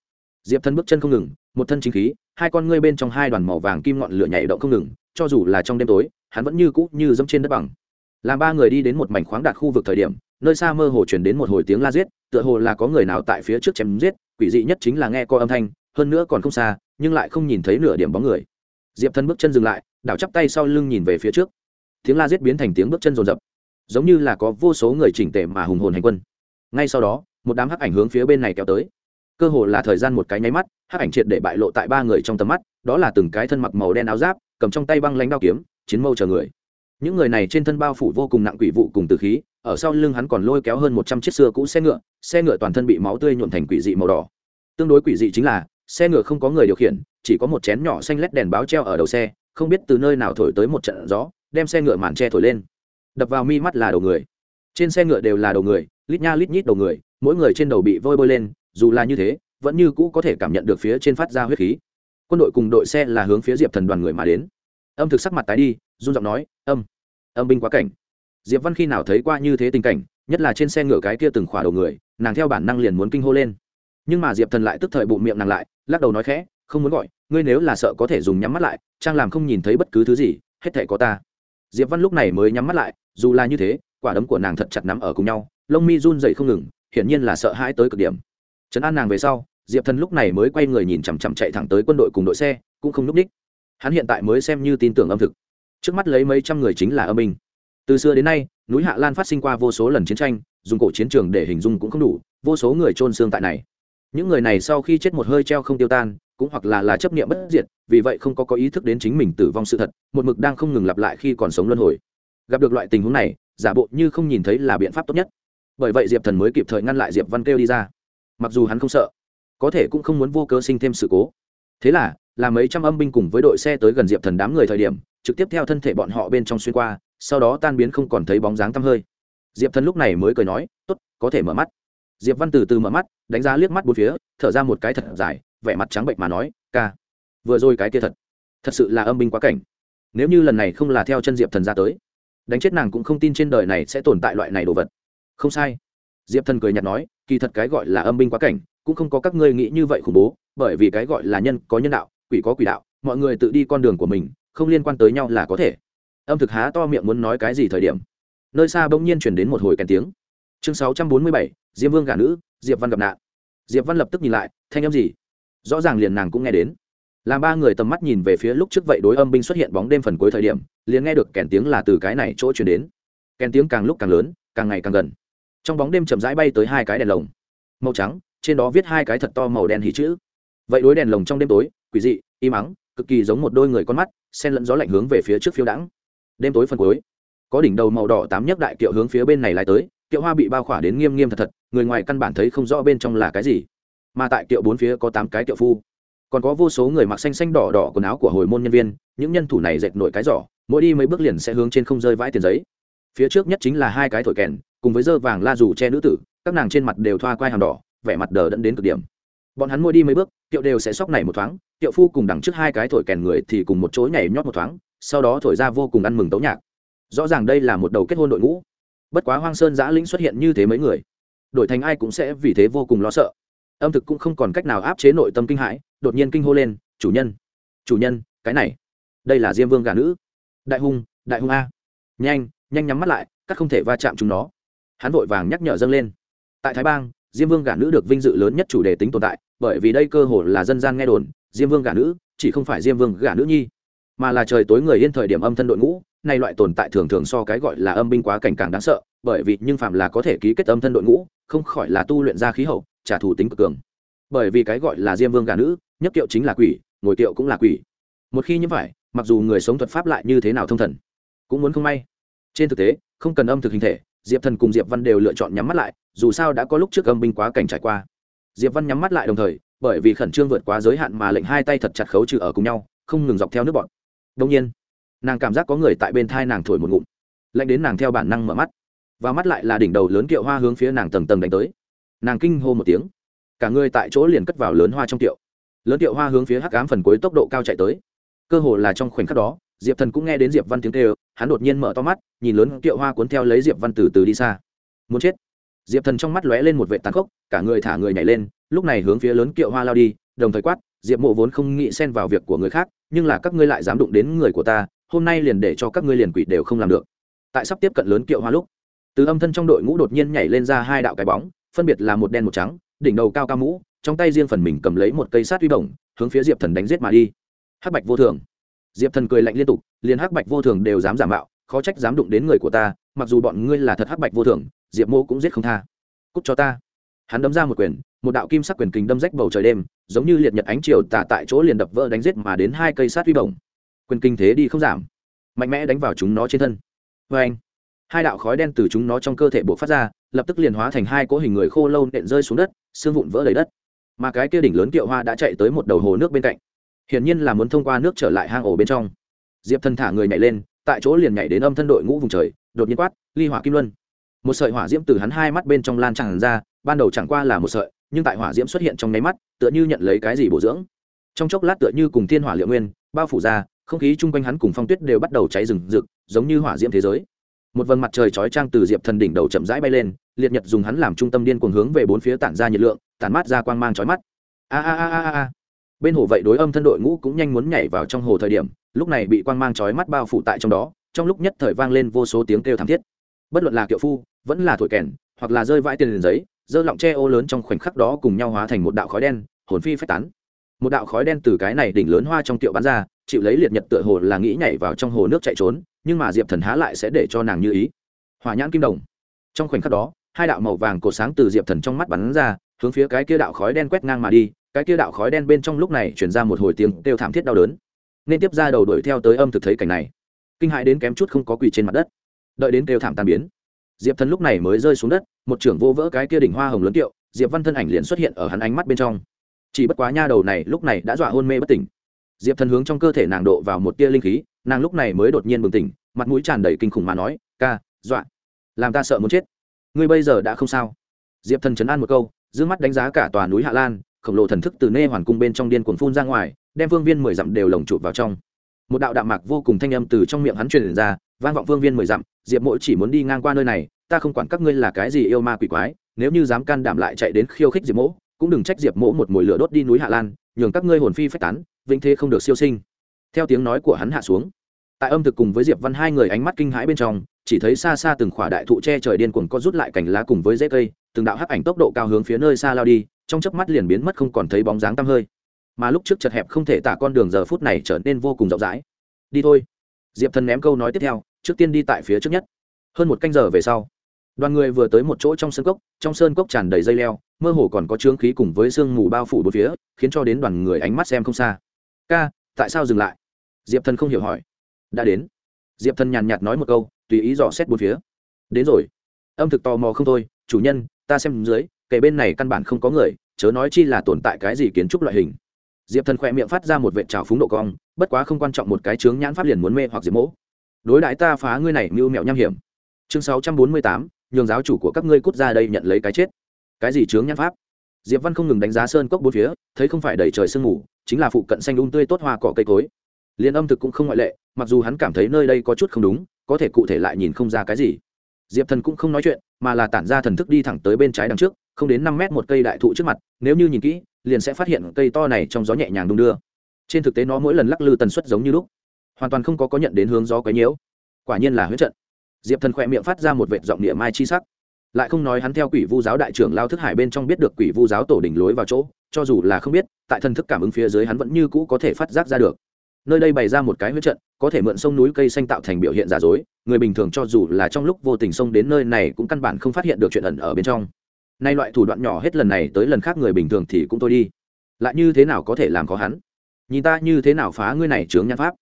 Diệp thân bước chân không ngừng, một thân chính khí, hai con ngươi bên trong hai đoàn màu vàng kim ngọn lửa nhảy động không ngừng cho dù là trong đêm tối, hắn vẫn như cũ như dẫm trên đất bằng. Làm ba người đi đến một mảnh khoáng đạt khu vực thời điểm, nơi xa mơ hồ chuyển đến một hồi tiếng la giết, tựa hồ là có người nào tại phía trước chém giết, quỷ dị nhất chính là nghe co âm thanh, hơn nữa còn không xa, nhưng lại không nhìn thấy nửa điểm bóng người. Diệp thân bước chân dừng lại, đảo chắp tay sau lưng nhìn về phía trước. Tiếng la giết biến thành tiếng bước chân rồn rập, giống như là có vô số người chỉnh tệ mà hùng hồn hành quân. Ngay sau đó, một đám hắc ảnh hướng phía bên này kéo tới. Cơ hồ là thời gian một cái nháy mắt, hắc ảnh triệt để bại lộ tại ba người trong tầm mắt, đó là từng cái thân mặc màu đen áo giáp cầm trong tay băng lãnh đao kiếm, chiến mâu chờ người. Những người này trên thân bao phủ vô cùng nặng quỷ vụ cùng từ khí, ở sau lưng hắn còn lôi kéo hơn một trăm chiếc xưa cũ xe ngựa xe ngựa toàn thân bị máu tươi nhuộm thành quỷ dị màu đỏ. Tương đối quỷ dị chính là, xe ngựa không có người điều khiển, chỉ có một chén nhỏ xanh lét đèn báo treo ở đầu xe, không biết từ nơi nào thổi tới một trận gió, đem xe ngựa màn tre thổi lên. Đập vào mi mắt là đầu người. Trên xe ngựa đều là đầu người, lít nha lít nhít đầu người, mỗi người trên đầu bị vôi bôi lên, dù là như thế, vẫn như cũ có thể cảm nhận được phía trên phát ra huyết khí quân đội cùng đội xe là hướng phía diệp thần đoàn người mà đến. Âm thực sắc mặt tái đi, run giọng nói, âm âm binh quá cảnh. Diệp văn khi nào thấy qua như thế tình cảnh, nhất là trên xe ngựa cái kia từng khỏa đầu người, nàng theo bản năng liền muốn kinh hô lên. Nhưng mà diệp thần lại tức thời bụng miệng nàng lại, lắc đầu nói khẽ, không muốn gọi, ngươi nếu là sợ có thể dùng nhắm mắt lại, trang làm không nhìn thấy bất cứ thứ gì, hết thể có ta. Diệp văn lúc này mới nhắm mắt lại, dù là như thế, quả đấm của nàng thật chặt nắm ở cùng nhau, lông mi run dậy không ngừng, hiển nhiên là sợ hãi tới cực điểm. Trấn an nàng về sau diệp thần lúc này mới quay người nhìn chằm chằm chạy thẳng tới quân đội cùng đội xe, cũng không n ú c ních hắn hiện tại mới xem như tin tưởng âm thực. Trước mắt lấy mấy trăm người chính là âm minh từ xưa đến nay, núi hạ lan phát sinh qua vô số lần chiến tranh, dùng cổ chiến trường để hình dung cũng không đủ, vô số người trôn xương tại này. Những người này sau khi chết một hơi treo không tiêu tan, cũng hoặc là là chấp niệm bất diệt, vì vậy không có có ý thức đến chính mình tử vong sự thật, một mực đang không ngừng lặp lại khi còn sống luân hồi. Gặp được loại tình huống này, giả bộ như không nhìn thấy là biện pháp tốt nhất. Bởi vậy diệp thần mới kịp thời ngăn lại diệp văn kêu đi ra. Mặc dù hắn không sợ có thể cũng không muốn vô cơ sinh thêm sự cố. Thế là là mấy trăm âm binh cùng với đội xe tới gần diệp thần đám người thời điểm, trực tiếp theo thân thể bọn họ bên trong xuyên qua, sau đó tan biến không còn thấy bóng dáng tăm hơi. Diệp thần lúc này mới cười nói t ố t có thể mở mắt. Diệp văn từ từ mở mắt, đánh giá liếc mắt bốn phía, thở ra một cái thật dài, vẻ mặt trắng bệnh mà nói, ca, vừa rồi cái kia thật thật sự là âm binh quá cảnh. Nếu như lần này không là theo chân diệp thần ra tới, đánh chết nàng cũng không tin trên đời này sẽ tồn tại loại này đồ vật. Không sai. Diệp thần cười nhạt nói, kỳ thật cái gọi là âm binh quá cảnh cũng không có các ngươi nghĩ như vậy khủng bố, bởi vì cái gọi là nhân có nhân đạo, quỷ có quỷ đạo, mọi người tự đi con đường của mình, không liên quan tới nhau là có thể. Âm thực há to miệng muốn nói cái gì thời điểm, nơi xa bỗng nhiên chuyển đến một hồi kèn tiếng. Chương sáu trăm bốn mươi bảy, diêm vương gả nữ, diệp văn gặp nạn. Diệp văn lập tức nhìn lại, thanh âm gì? Rõ ràng liền nàng cũng nghe đến. Làm ba người tầm mắt nhìn về phía lúc trước vậy đối âm binh xuất hiện bóng đêm phần cuối thời điểm, liền nghe được kèn tiếng là từ cái này chỗ chuyển đến. Kèn tiếng càng lúc càng lớn, càng ngày càng gần. Trong bóng đêm chậm rãi bay tới hai cái đèn lồng. Màu trắng trên đó viết hai cái thật to màu đen hỉ chữ. Vậy đối đèn lồng trong đêm tối, quỷ dị, im ắng, cực kỳ giống một đôi người con mắt sen lẫn gió lạnh hướng về phía trước phiêu đãng. Đêm tối phần cuối, có đỉnh đầu màu đỏ tám nhấc đại kiệu hướng phía bên này lại tới, kiệu hoa bị bao khỏa đến nghiêm nghiêm thật thật, người ngoài căn bản thấy không rõ bên trong là cái gì. Mà tại kiệu bốn phía có tám cái kiệu phu. Còn có vô số người mặc xanh xanh đỏ đỏ quần áo của hồi môn nhân viên, những nhân thủ này dệt nổi cái giỏ, mỗi đi mấy bước liền sẽ hướng trên không rơi vãi tiền giấy. Phía trước nhất chính là hai cái thổi kèn, cùng với dơ vàng la rủ che nữ tử, các nàng trên mặt đều thoa quai hàm đỏ vẻ mặt đờ đẫn đến cực điểm. Bọn hắn mua đi mấy bước Tiệu đều sẽ sóc nảy một thoáng Tiệu phu cùng đằng trước hai cái thổi kèn người thì cùng một chỗ nhảy nhót một thoáng, sau đó thổi ra vô cùng ăn mừng tấu nhạc. Rõ ràng đây là một đầu kết hôn đội ngũ. Bất quá hoang sơn giã lĩnh xuất hiện như thế mấy người, đổi thành ai cũng sẽ vì thế vô cùng lo sợ. Âm thực cũng không còn cách nào áp chế nội tâm kinh hãi, đột nhiên kinh hô lên, chủ nhân chủ nhân, cái này, đây là diêm vương gà nữ. Đại hung đại hung a. Nhanh nhanh nhắm mắt lại, các không thể va chạm chúng nó. Hắn vội vàng nhắc nhở dâng lên. Tại thái bang diêm vương gả nữ được vinh dự lớn nhất chủ đề tính tồn tại, bởi vì đây cơ hội là dân gian nghe đồn, diêm vương gả nữ chỉ không phải diêm vương gả nữ nhi, mà là trời tối người yên thời điểm âm thân đội ngũ, nay loại tồn tại thường thường so cái gọi là âm binh quá cảnh càng đáng sợ, bởi vì nhưng phạm là có thể ký kết âm thân đội ngũ, không khỏi là tu luyện ra khí hậu, trả thù tính cực cường. Bởi vì cái gọi là diêm vương gà nữ, nhất kiệu chính là quỷ, ngồi kiệu cũng là quỷ. Một khi như vậy, mặc dù người sống thuật pháp lại như thế nào thông thần, cũng muốn không may. Trên thực tế, không cần âm thực hình thể diệp thần cùng diệp văn đều lựa chọn nhắm mắt lại, dù sao đã có lúc trước âm binh quá cảnh trải qua. Diệp văn nhắm mắt lại đồng thời, bởi vì khẩn trương vượt quá giới hạn mà lệnh hai tay thật chặt khấu trừ ở cùng nhau, không ngừng dọc theo nước bọn. Đông nhiên, nàng cảm giác có người tại bên thai nàng thổi một ngụm. Lạnh đến nàng theo bản năng mở mắt. Và mắt lại là đỉnh đầu lớn kiệu hoa hướng phía nàng tầng tầng đánh tới. Nàng kinh hô một tiếng. Cả người tại chỗ liền cất vào lớn hoa trong tiệu lớn tiệu hoa hướng phía hắc ám phần cuối tốc độ cao chạy tới. Cơ hồ là trong khoảnh khắc đó diệp thần cũng nghe đến diệp văn tiếng kêu, hắn đột nhiên mở to mắt, nhìn lớn kiệu hoa cuốn theo lấy diệp văn từ từ đi xa. Muốn chết. Diệp thần trong mắt lóe lên một vệ tàn khốc, cả người thả người nhảy lên, lúc này hướng phía lớn kiệu hoa lao đi, đồng thời quát, diệp mộ vốn không nghĩ xen vào việc của người khác, nhưng là các ngươi lại dám đụng đến người của ta, hôm nay liền để cho các ngươi liền quỷ đều không làm được. Tại sắp tiếp cận lớn kiệu hoa lúc, từ âm thân trong đội ngũ đột nhiên nhảy lên ra hai đạo cái bóng, phân biệt là một đen một trắng, đỉnh đầu cao cao mũ, trong tay riêng phần mình cầm lấy một cây sát uy bổng, hướng phía diệp thần đánh giết mà đi. Hắc bạch vô thường diệp thần cười lạnh liên tục, liền hắc bạch vô thường đều dám giả mạo, khó trách dám đụng đến người của ta, mặc dù bọn ngươi là thật hắc bạch vô thường, diệp mô cũng giết không tha. Cúc cho ta. Hắn đấm ra một quyền, một đạo kim sắc quyền kình đâm rách bầu trời đêm, giống như liệt nhật ánh chiều tả tại chỗ liền đập vỡ đánh giết mà đến hai cây sát huy bổng. Quyền kinh thế đi không giảm, mạnh mẽ đánh vào chúng nó trên thân. Vê anh, hai đạo khói đen từ chúng nó trong cơ thể buộc phát ra, lập tức liền hóa thành hai cỗ hình người khô lâu nện rơi xuống đất, xương vụn vỡ đầy đất. Mà cái kia đỉnh lớn kiệu hoa đã chạy tới một đầu hồ nước bên cạnh hiển nhiên là muốn thông qua nước trở lại hang ổ bên trong. Diệp thần thả người nhảy lên, tại chỗ liền nhảy đến âm thân đội ngũ vùng trời, đột nhiên quát, ly hỏa kim luân. Một sợi hỏa diễm từ hắn hai mắt bên trong lan tràn ra, ban đầu chẳng qua là một sợi, nhưng tại hỏa diễm xuất hiện trong nháy mắt, tựa như nhận lấy cái gì bổ dưỡng. Trong chốc lát tựa như cùng thiên hỏa liệu nguyên, bao phủ ra, không khí chung quanh hắn cùng phong tuyết đều bắt đầu cháy rừng rực, giống như hỏa diễm thế giới. Một vầng mặt trời chói trang từ diệp thần đỉnh đầu chậm rãi bay lên, liệt nhật dùng hắn làm trung tâm điên cuồng hướng về bốn phía tản ra nhiệt lượng, tản mát ra quang mang chói mắt. A a a a a bên hồ vậy đối âm thân đội ngũ cũng nhanh muốn nhảy vào trong hồ thời điểm, lúc này bị quang mang chói mắt bao phủ tại trong đó, trong lúc nhất thời vang lên vô số tiếng kêu thảm thiết. Bất luận là kiệu phu, vẫn là thổi kèn, hoặc là rơi vãi tiền liền giấy dơ lọng che ô lớn trong khoảnh khắc đó cùng nhau hóa thành một đạo khói đen, hồn phi phách tán. Một đạo khói đen từ cái này đỉnh lớn hoa trong tiệu bắn ra, chịu lấy liệt nhật tựa hồ là nghĩ nhảy vào trong hồ nước chạy trốn, nhưng mà diệp thần há lại sẽ để cho nàng như ý. Hỏa nhãn kim đồng. Trong khoảnh khắc đó, hai đạo màu vàng cổ sáng từ diệp thần trong mắt bắn ra, hướng phía cái kia đạo khói đen quét ngang mà đi cái kia đạo khói đen bên trong lúc này chuyển ra một hồi tiếng kêu thảm thiết đau đớn. Nên tiếp ra đầu đuổi theo tới âm thực thấy cảnh này. Kinh hãi đến kém chút không có quỳ trên mặt đất. Đợi đến kêu thảm tan biến, diệp thần lúc này mới rơi xuống đất, một trưởng vô vỡ cái kia đỉnh hoa hồng lớn tiệu diệp văn thân ảnh liền xuất hiện ở hắn ánh mắt bên trong. Chỉ bất quá nha đầu này lúc này đã dọa hôn mê bất tỉnh. Diệp thần hướng trong cơ thể nàng độ vào một tia linh khí, nàng lúc này mới đột nhiên bừng tỉnh, mặt mũi tràn đầy kinh khủng mà nói, ca, dọa, làm ta sợ muốn chết. Ngươi bây giờ đã không sao. Diệp thần chấn an một câu d mắt đánh giá cả tòa núi hạ lan khổng lồ thần thức từ nê hoàn cung bên trong điên cuồng phun ra ngoài, đem vương viên mười dặm đều lồng chụp vào trong. Một đạo đạm mạc vô cùng thanh âm từ trong miệng hắn truyền ra, vang vọng vương viên mười dặm, diệp mỗi chỉ muốn đi ngang qua nơi này, ta không quản các ngươi là cái gì yêu ma quỷ quái, nếu như dám can đảm lại chạy đến khiêu khích diệp mỗ cũng đừng trách diệp mỗ một mồi lửa đốt đi núi hạ lan, nhường các ngươi hồn phi phách tán, vĩnh thế không được siêu sinh. Theo tiếng nói của hắn hạ xuống, tại âm thực cùng với diệp văn hai người ánh mắt kinh hãi bên trong, chỉ thấy xa xa từng khỏa đại thụ che trời điên cuồng có rút lại cành lá cùng với rễ cây, từng đạo hắc ảnh tốc độ cao hướng phía nơi xa lao đi trong chớp mắt liền biến mất không còn thấy bóng dáng tăm hơi. Mà lúc trước chật hẹp không thể tả con đường giờ phút này trở nên vô cùng rộng rãi. Đi thôi. Diệp thần ném câu nói tiếp theo, trước tiên đi tại phía trước nhất. Hơn một canh giờ về sau, đoàn người vừa tới một chỗ trong sơn cốc, trong sơn cốc tràn đầy dây leo, mơ hồ còn có trướng khí cùng với sương mù bao phủ bốn phía, khiến cho đến đoàn người ánh mắt xem không xa. Ca, tại sao dừng lại? Diệp thần không hiểu hỏi. Đã đến. Diệp thần nhàn nhạt nói một câu, tùy ý dò xét bốn phía. Đến rồi. Âm thực tò mò không thôi, chủ nhân, ta xem dưới kể bên này căn bản không có người, chớ nói chi là tồn tại cái gì kiến trúc loại hình. Diệp thần khỏe miệng phát ra một vệ trào phúng độ cong, bất quá không quan trọng một cái chướng nhãn pháp liền muốn mê hoặc diệp mỗ. Đối đãi ta phá ngươi này, mưu mẹo nham hiểm. Chương sáu trăm bốn mươi tám, nhường giáo chủ của các ngươi cút ra đây nhận lấy cái chết. Cái gì chướng nhãn pháp? Diệp văn không ngừng đánh giá sơn cốc bốn phía, thấy không phải đầy trời sương mù, chính là phụ cận xanh đun tươi tốt hoa cỏ cây cối. Liên âm thực cũng không ngoại lệ, mặc dù hắn cảm thấy nơi đây có chút không đúng, có thể cụ thể lại nhìn không ra cái gì. Diệp thần cũng không nói chuyện, mà là tản ra thần thức đi thẳng tới bên trái đằng trước không đến năm mét một cây đại thụ trước mặt, nếu như nhìn kỹ, liền sẽ phát hiện cây to này trong gió nhẹ nhàng đung đưa. Trên thực tế nó mỗi lần lắc lư tần suất giống như lúc, hoàn toàn không có có nhận đến hướng gió quấy nhiễu. Quả nhiên là huyết trận. Diệp thần khỏe miệng phát ra một vệt giọng địa mai chi sắc. Lại không nói hắn theo quỷ vu giáo đại trưởng lao thức hải bên trong biết được quỷ vu giáo tổ đỉnh lối vào chỗ, cho dù là không biết, tại thần thức cảm ứng phía dưới hắn vẫn như cũ có thể phát giác ra được. Nơi đây bày ra một cái huyết trận, có thể mượn sông núi cây xanh tạo thành biểu hiện giả dối, người bình thường cho dù là trong lúc vô tình xông đến nơi này cũng căn bản không phát hiện được chuyện ẩn ở bên trong nay loại thủ đoạn nhỏ hết lần này tới lần khác người bình thường thì cũng thôi đi. Lại như thế nào có thể làm khó hắn? Nhìn ta như thế nào phá ngươi này chướng nhan pháp?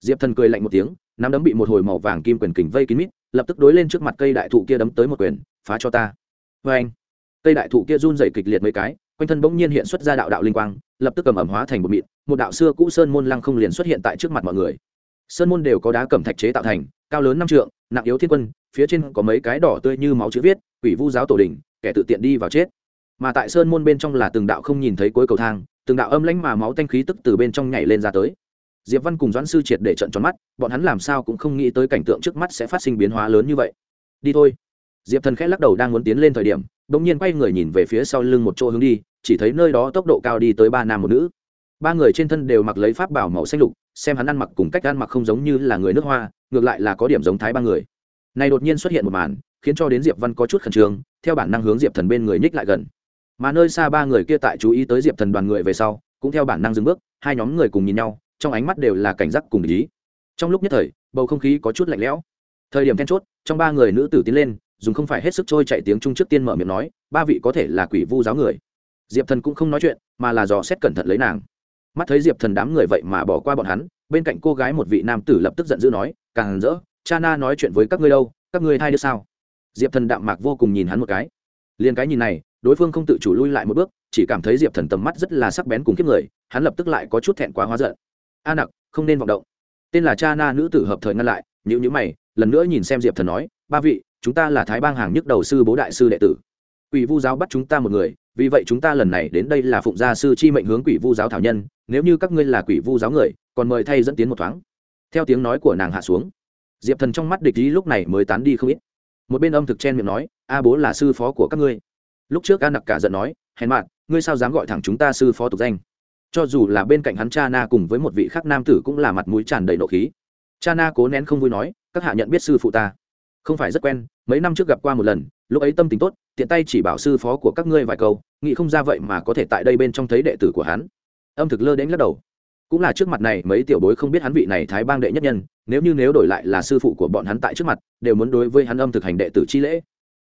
Diệp thần cười lạnh một tiếng, nắm đấm bị một hồi màu vàng kim quyền kình vây kín mít, lập tức đối lên trước mặt cây đại thụ kia đấm tới một quyền, phá cho ta. Vê anh. Cây đại thụ kia run dày kịch liệt mấy cái, quanh thân bỗng nhiên hiện xuất ra đạo đạo linh quang, lập tức cầm ẩm hóa thành một mịn, một đạo xưa cũ sơn môn lăng không liền xuất hiện tại trước mặt mọi người. Sơn môn đều có đá cẩm thạch chế tạo thành, cao lớn năm trượng, nặng yếu thiên quân, phía trên có mấy cái đỏ tươi như máu chữ viết, quỷ vu giáo tổ đình kẻ tự tiện đi vào chết. Mà tại sơn môn bên trong là từng đạo không nhìn thấy cuối cầu thang, từng đạo âm lãnh mà máu tanh khí tức từ bên trong nhảy lên ra tới. Diệp văn cùng doãn sư triệt để trận tròn mắt, bọn hắn làm sao cũng không nghĩ tới cảnh tượng trước mắt sẽ phát sinh biến hóa lớn như vậy. Đi thôi. Diệp thần khẽ lắc đầu đang muốn tiến lên thời điểm đ ỗ n g nhiên quay người nhìn về phía sau lưng một chỗ hướng đi, chỉ thấy nơi đó tốc độ cao đi tới ba nam một nữ. Ba người trên thân đều mặc lấy pháp bảo màu xanh lục, xem hắn ăn mặc cùng cách ăn mặc không giống như là người nước hoa, ngược lại là có điểm giống thái ba người. Này đột nhiên xuất hiện một màn khiến cho đến diệp văn có chút khẩn trương, theo bản năng hướng diệp thần bên người nhích lại gần. Mà nơi xa ba người kia tại chú ý tới diệp thần đoàn người về sau, cũng theo bản năng dừng bước, hai nhóm người cùng nhìn nhau, trong ánh mắt đều là cảnh giác cùng ý. Trong lúc nhất thời, bầu không khí có chút lạnh lẽo. Thời điểm then chốt, trong ba người nữ tử tiến lên, dùng không phải hết sức trôi chạy tiếng trung trước tiên mở miệng nói, ba vị có thể là quỷ vu giáo người. Diệp thần cũng không nói chuyện, mà là dò xét cẩn thận lấy nàng. Mắt thấy diệp thần đám người vậy mà bỏ qua bọn hắn, bên cạnh cô gái một vị nam tử lập tức giận dữ nói, càng rỡ, cha na nói chuyện với các ngươi đâu, các ngươi thay đứa sao? Diệp thần đạm mạc vô cùng nhìn hắn một cái. Liền cái nhìn này, đối phương không tự chủ lui lại một bước, chỉ cảm thấy diệp thần tầm mắt rất là sắc bén cùng kiếp người, hắn lập tức lại có chút thẹn quá hóa giận. A nặc, không nên vọng động. Tên là cha na nữ tử hợp thời ngăn lại nhữ nhữ mày, lần nữa nhìn xem diệp thần nói, ba vị, chúng ta là thái bang hàng nhức đầu sư bố đại sư đệ tử. Quỷ vu giáo bắt chúng ta một người, vì vậy chúng ta lần này đến đây là phụng gia sư chi mệnh hướng quỷ vu giáo thảo nhân, nếu như các ngươi là quỷ vu giáo người, còn mời thay dẫn tiến một thoáng. Theo tiếng nói của nàng hạ xuống, diệp thần trong mắt địch ý lúc này mới tán đi không ít một bên âm thực chen miệng nói, a bố là sư phó của các ngươi. Lúc trước a nặc cả giận nói, hèn mạn, ngươi sao dám gọi thẳng chúng ta sư phó tục danh? Cho dù là bên cạnh hắn cha na cùng với một vị khác nam tử cũng là mặt mũi tràn đầy nộ khí. Cha na cố nén không vui nói, các hạ nhận biết sư phụ ta? Không phải rất quen, mấy năm trước gặp qua một lần, lúc ấy tâm tình tốt, tiện tay chỉ bảo sư phó của các ngươi vài câu, nghĩ không ra vậy mà có thể tại đây bên trong thấy đệ tử của hắn. Âm thực lơ đến lắc đầu. Cũng là trước mặt này, mấy tiểu bối không biết hắn vị này thái bang đệ nhất nhân nếu như nếu đổi lại là sư phụ của bọn hắn tại trước mặt, đều muốn đối với hắn âm thực hành đệ tử chi lễ.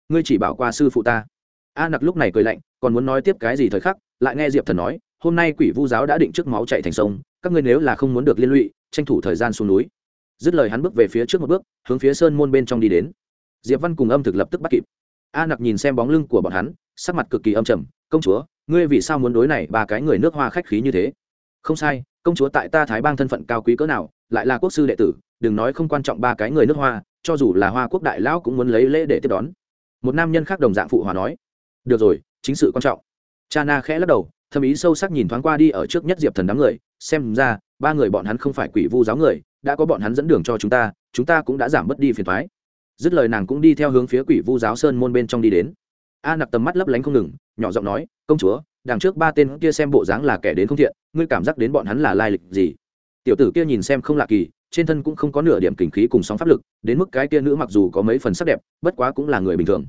Ngươi chỉ bảo qua sư phụ ta. A nặc lúc này cười lạnh, còn muốn nói tiếp cái gì thời khắc, lại nghe diệp thần nói, hôm nay quỷ vu giáo đã định trước máu chạy thành sông, các ngươi nếu là không muốn được liên lụy, tranh thủ thời gian xuống núi. Dứt lời hắn bước về phía trước một bước, hướng phía sơn môn bên trong đi đến. Diệp văn cùng âm thực lập tức bắt kịp. A nặc nhìn xem bóng lưng của bọn hắn, sắc mặt cực kỳ âm trầm, công chúa, ngươi vì sao muốn đối này ba cái người nước hoa khách khí như thế? Không sai, công chúa tại ta thái bang thân phận cao quý cỡ nào, lại là quốc sư đệ tử đừng nói không quan trọng ba cái người nước hoa, cho dù là hoa quốc đại lão cũng muốn lấy lễ để tiếp đón. Một nam nhân khác đồng dạng phụ hòa nói, được rồi, chính sự quan trọng. Cha na khẽ lắc đầu, thâm ý sâu sắc nhìn thoáng qua đi ở trước nhất diệp thần đám người, xem ra ba người bọn hắn không phải quỷ vu giáo người, đã có bọn hắn dẫn đường cho chúng ta chúng ta cũng đã giảm bớt đi phiền thoái dứt lời nàng cũng đi theo hướng phía quỷ vu giáo sơn môn bên trong đi đến. A nặc tầm mắt lấp lánh không ngừng, nhỏ giọng nói, công chúa, đằng trước ba tên kia xem bộ dáng là kẻ đến không thiện, ngươi cảm giác đến bọn hắn là lai lịch gì? Tiểu tử kia nhìn xem không lạ kỳ trên thân cũng không có nửa điểm kình khí cùng sóng pháp lực, đến mức cái kia nữ mặc dù có mấy phần sắc đẹp, bất quá cũng là người bình thường.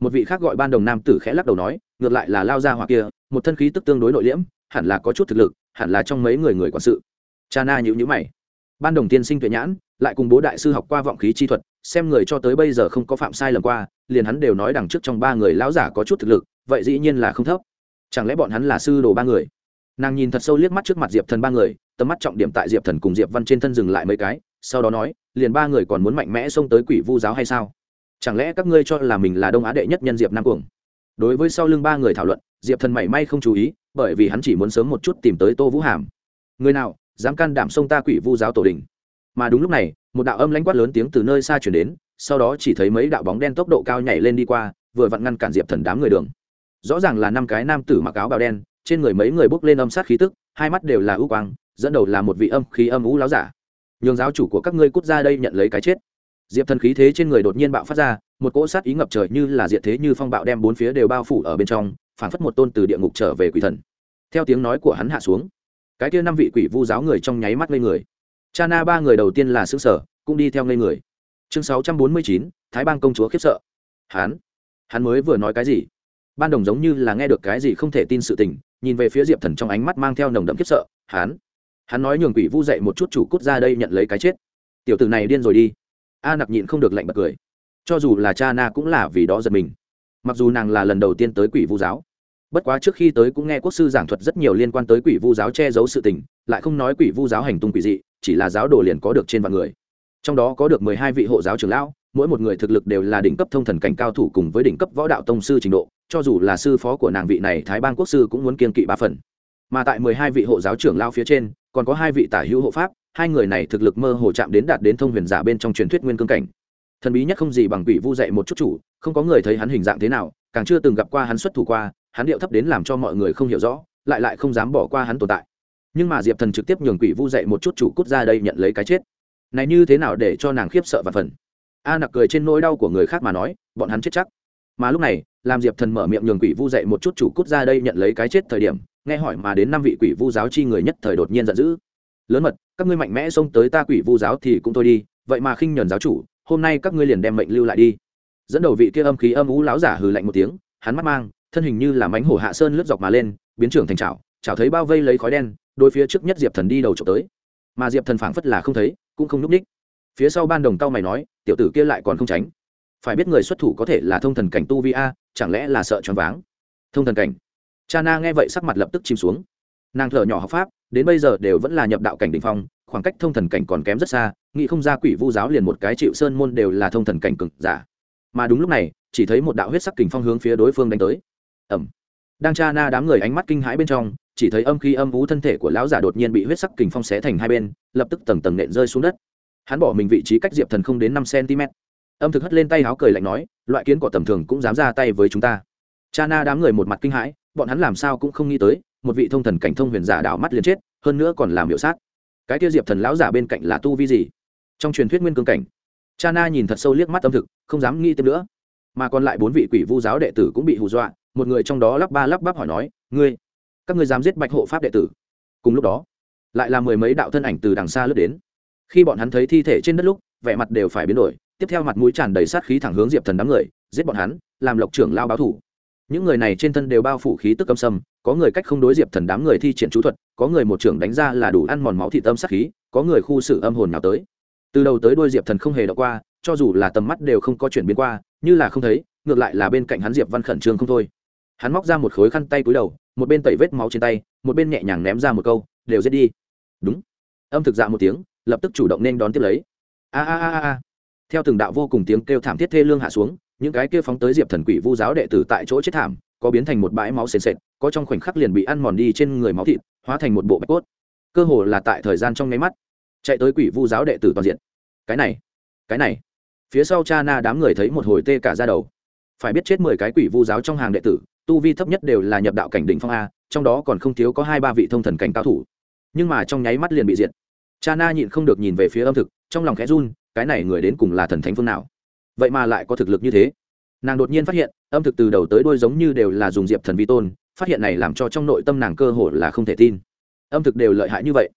Một vị khác gọi ban đồng nam tử khẽ lắc đầu nói, ngược lại là lao ra hoặc kia, một thân khí tức tương đối nội liễm, hẳn là có chút thực lực, hẳn là trong mấy người người quản sự. Cha na nhữ nhữ mày. Ban đồng tiên sinh tuệ nhãn, lại cùng bố đại sư học qua vọng khí chi thuật, xem người cho tới bây giờ không có phạm sai lầm qua, liền hắn đều nói đằng trước trong ba người lão giả có chút thực lực, vậy dĩ nhiên là không thấp. Chẳng lẽ bọn hắn là sư đồ ba người? Nàng nhìn thật sâu liếc mắt trước mặt diệp thần ba người, tầm mắt trọng điểm tại diệp thần cùng diệp văn trên thân dừng lại mấy cái, sau đó nói, liền ba người còn muốn mạnh mẽ xông tới quỷ vu giáo hay sao? Chẳng lẽ các ngươi cho là mình là đông á đệ nhất nhân diệp nam cuồng? Đối với sau lưng ba người thảo luận, diệp thần mảy may không chú ý, bởi vì hắn chỉ muốn sớm một chút tìm tới tô vũ hàm. Người nào, dám can đảm xông ta quỷ vu giáo tổ đình? Mà đúng lúc này, một đạo âm lãnh quát lớn tiếng từ nơi xa chuyển đến, sau đó chỉ thấy mấy đạo bóng đen tốc độ cao nhảy lên đi qua, vừa vặn ngăn cản diệp thần đám người đường. Rõ ràng là năm cái nam tử mặc áo bào đen trên người mấy người bốc lên âm sát khí tức, hai mắt đều là ưu quang, dẫn đầu là một vị âm khí âm ú láo giả. Nhường giáo chủ của các ngươi cút ra đây nhận lấy cái chết. Diệp thần khí thế trên người đột nhiên bạo phát ra, một cỗ sát ý ngập trời như là diệt thế như phong bạo đem bốn phía đều bao phủ ở bên trong phản phất một tôn từ địa ngục trở về quỷ thần. Theo tiếng nói của hắn hạ xuống, cái kia năm vị quỷ vu giáo người trong nháy mắt ngây người. Cha na ba người đầu tiên là xứ sở, cũng đi theo ngây người. Chương sáu trăm bốn mươi chín, thái bang công chúa khiếp sợ. Hắn hắn mới vừa nói cái gì? Ban đồng giống như là nghe được cái gì không thể tin sự tình, nhìn về phía diệp thần trong ánh mắt mang theo nồng đậm khiếp sợ, hắn hắn nói nhường quỷ vu dậy một chút chủ cút ra đây nhận lấy cái chết. Tiểu tử này điên rồi đi. A nặc nhịn không được lạnh bật cười. Cho dù là cha na cũng là vì đó giật mình. Mặc dù nàng là lần đầu tiên tới quỷ vu giáo, bất quá trước khi tới cũng nghe quốc sư giảng thuật rất nhiều liên quan tới quỷ vu giáo che giấu sự tình, lại không nói quỷ vu giáo hành tung quỷ dị, chỉ là giáo đồ liền có được trên vạn người. Trong đó có được mười hai vị hộ giáo trưởng lão, mỗi một người thực lực đều là đỉnh cấp thông thần cảnh cao thủ cùng với đỉnh cấp võ đạo tông sư trình độ cho dù là sư phó của nàng vị này thái bang quốc sư cũng muốn kiên kỵ ba phần. Mà tại mười hai vị hộ giáo trưởng lao phía trên, còn có hai vị tả hữu hộ pháp, hai người này thực lực mơ hồ chạm đến đạt đến thông huyền giả bên trong truyền thuyết nguyên cương cảnh. Thần bí nhất không gì bằng quỷ vu dạy một chút chủ, không có người thấy hắn hình dạng thế nào, càng chưa từng gặp qua hắn xuất thủ qua, hắn điệu thấp đến làm cho mọi người không hiểu rõ, lại lại không dám bỏ qua hắn tồn tại. Nhưng mà diệp thần trực tiếp nhường quỷ vu dạy một chút chủ cút ra đây nhận lấy cái chết. Này như thế nào để cho nàng khiếp sợ và phần? A nặc cười trên nỗi đau của người khác mà nói, bọn hắn chết chắc. Mà lúc này làm diệp thần mở miệng nhường quỷ vu dạy một chút chủ cút ra đây nhận lấy cái chết thời điểm, nghe hỏi mà đến năm vị quỷ vu giáo chi người nhất thời đột nhiên giận dữ. Lớn mật, các ngươi mạnh mẽ xông tới ta quỷ vu giáo thì cũng thôi đi, vậy mà khinh nhuần giáo chủ, hôm nay các ngươi liền đem mệnh lưu lại đi. Dẫn đầu vị kia âm khí âm ú láo giả hừ lạnh một tiếng, hắn mắt mang, thân hình như là mánh hổ hạ sơn lướt dọc mà lên, biến trưởng thành trào trào thấy bao vây lấy khói đen đôi phía trước nhất diệp thần đi đầu trộm tới. Mà diệp thần phảng phất là không thấy, cũng không n ú c ních phía sau ban đồng tao mày nói, tiểu tử kia lại còn không tránh. Phải biết người xuất thủ có thể là thông thần cảnh tu vi a chẳng lẽ là sợ choáng váng? Thông thần cảnh. Cha na nghe vậy sắc mặt lập tức chìm xuống. Nàng thở nhỏ học pháp, đến bây giờ đều vẫn là nhập đạo cảnh đ ỉ n h phong, khoảng cách thông thần cảnh còn kém rất xa, nghĩ không ra quỷ vu giáo liền một cái chịu sơn môn đều là thông thần cảnh cực giả. Mà đúng lúc này, chỉ thấy một đạo huyết sắc kình phong hướng phía đối phương đánh tới. Ẩm đang cha na đám người ánh mắt kinh hãi bên trong, chỉ thấy âm khí âm vú thân thể của lão giả đột nhiên bị huyết sắc kình phong xé thành hai bên, lập tức tầng tầng nện rơi xuống đất. Hắn bỏ mình vị trí cách diệp thần không đến năm cm âm thực hất lên tay áo cười lạnh nói, loại kiến cỏ tầm thường cũng dám ra tay với chúng ta. Cha na đám người một mặt kinh hãi, bọn hắn làm sao cũng không nghĩ tới, một vị thông thần cảnh thông huyền giả đảo mắt liền chết, hơn nữa còn làm hiệu sát. Cái kia diệp thần lão giả bên cạnh là tu vi gì? Trong truyền thuyết nguyên cương cảnh, cha na nhìn thật sâu liếc mắt âm thực, không dám nghĩ tiếp nữa. Mà còn lại bốn vị quỷ vu giáo đệ tử cũng bị hù dọa, một người trong đó lắp ba lắp bắp hỏi nói, ngươi, các ngươi dám giết bạch hộ pháp đệ tử? Cùng lúc đó, lại là mười mấy đạo thân ảnh từ đằng xa lướt đến. Khi bọn hắn thấy thi thể trên đất lúc, vẻ mặt đều phải biến đổi tiếp theo mặt mũi tràn đầy sát khí thẳng hướng diệp thần đám người, giết bọn hắn, làm lộc trưởng lao báo thủ. Những người này trên thân đều bao phủ khí tức âm sâm, có người cách không đối diệp thần đám người thi triển chú thuật, có người một trưởng đánh ra là đủ ăn mòn máu thị tâm sát khí, có người khu xử âm hồn nào tới. Từ đầu tới đôi diệp thần không hề đọc qua, cho dù là tầm mắt đều không có chuyển biến qua, như là không thấy, ngược lại là bên cạnh hắn diệp văn khẩn trương không thôi. Hắn móc ra một khối khăn tay cúi đầu, một bên tẩy vết máu trên tay, một bên nhẹ nhàng ném ra một câu, đều giết đi. Đúng. Âm thực dạ một tiếng, lập tức chủ động nên đón tiếp lấy. A a a a theo từng đạo vô cùng tiếng kêu thảm thiết thê lương hạ xuống, những cái kia phóng tới diệp thần quỷ vu giáo đệ tử tại chỗ chết thảm, có biến thành một bãi máu sền sệt, có trong khoảnh khắc liền bị ăn mòn đi trên người máu thịt, hóa thành một bộ bạch cốt. Cơ hồ là tại thời gian trong nháy mắt, chạy tới quỷ vu giáo đệ tử toàn diện. Cái này cái này. Phía sau cha na đám người thấy một hồi tê cả ra đầu. Phải biết chết mười cái quỷ vu giáo trong hàng đệ tử, tu vi thấp nhất đều là nhập đạo cảnh đỉnh phong a, trong đó còn không thiếu có hai ba vị thông thần cảnh cao thủ. Nhưng mà trong nháy mắt liền bị diệt. Cha na nhịn không được nhìn về phía âm thực, trong lòng khẽ run cái này người đến cùng là thần thánh phương nào? Vậy mà lại có thực lực như thế. Nàng đột nhiên phát hiện, âm thực từ đầu tới đôi giống như đều là dùng diệp thần vi tôn, phát hiện này làm cho trong nội tâm nàng cơ hồ là không thể tin. Âm thực đều lợi hại như vậy,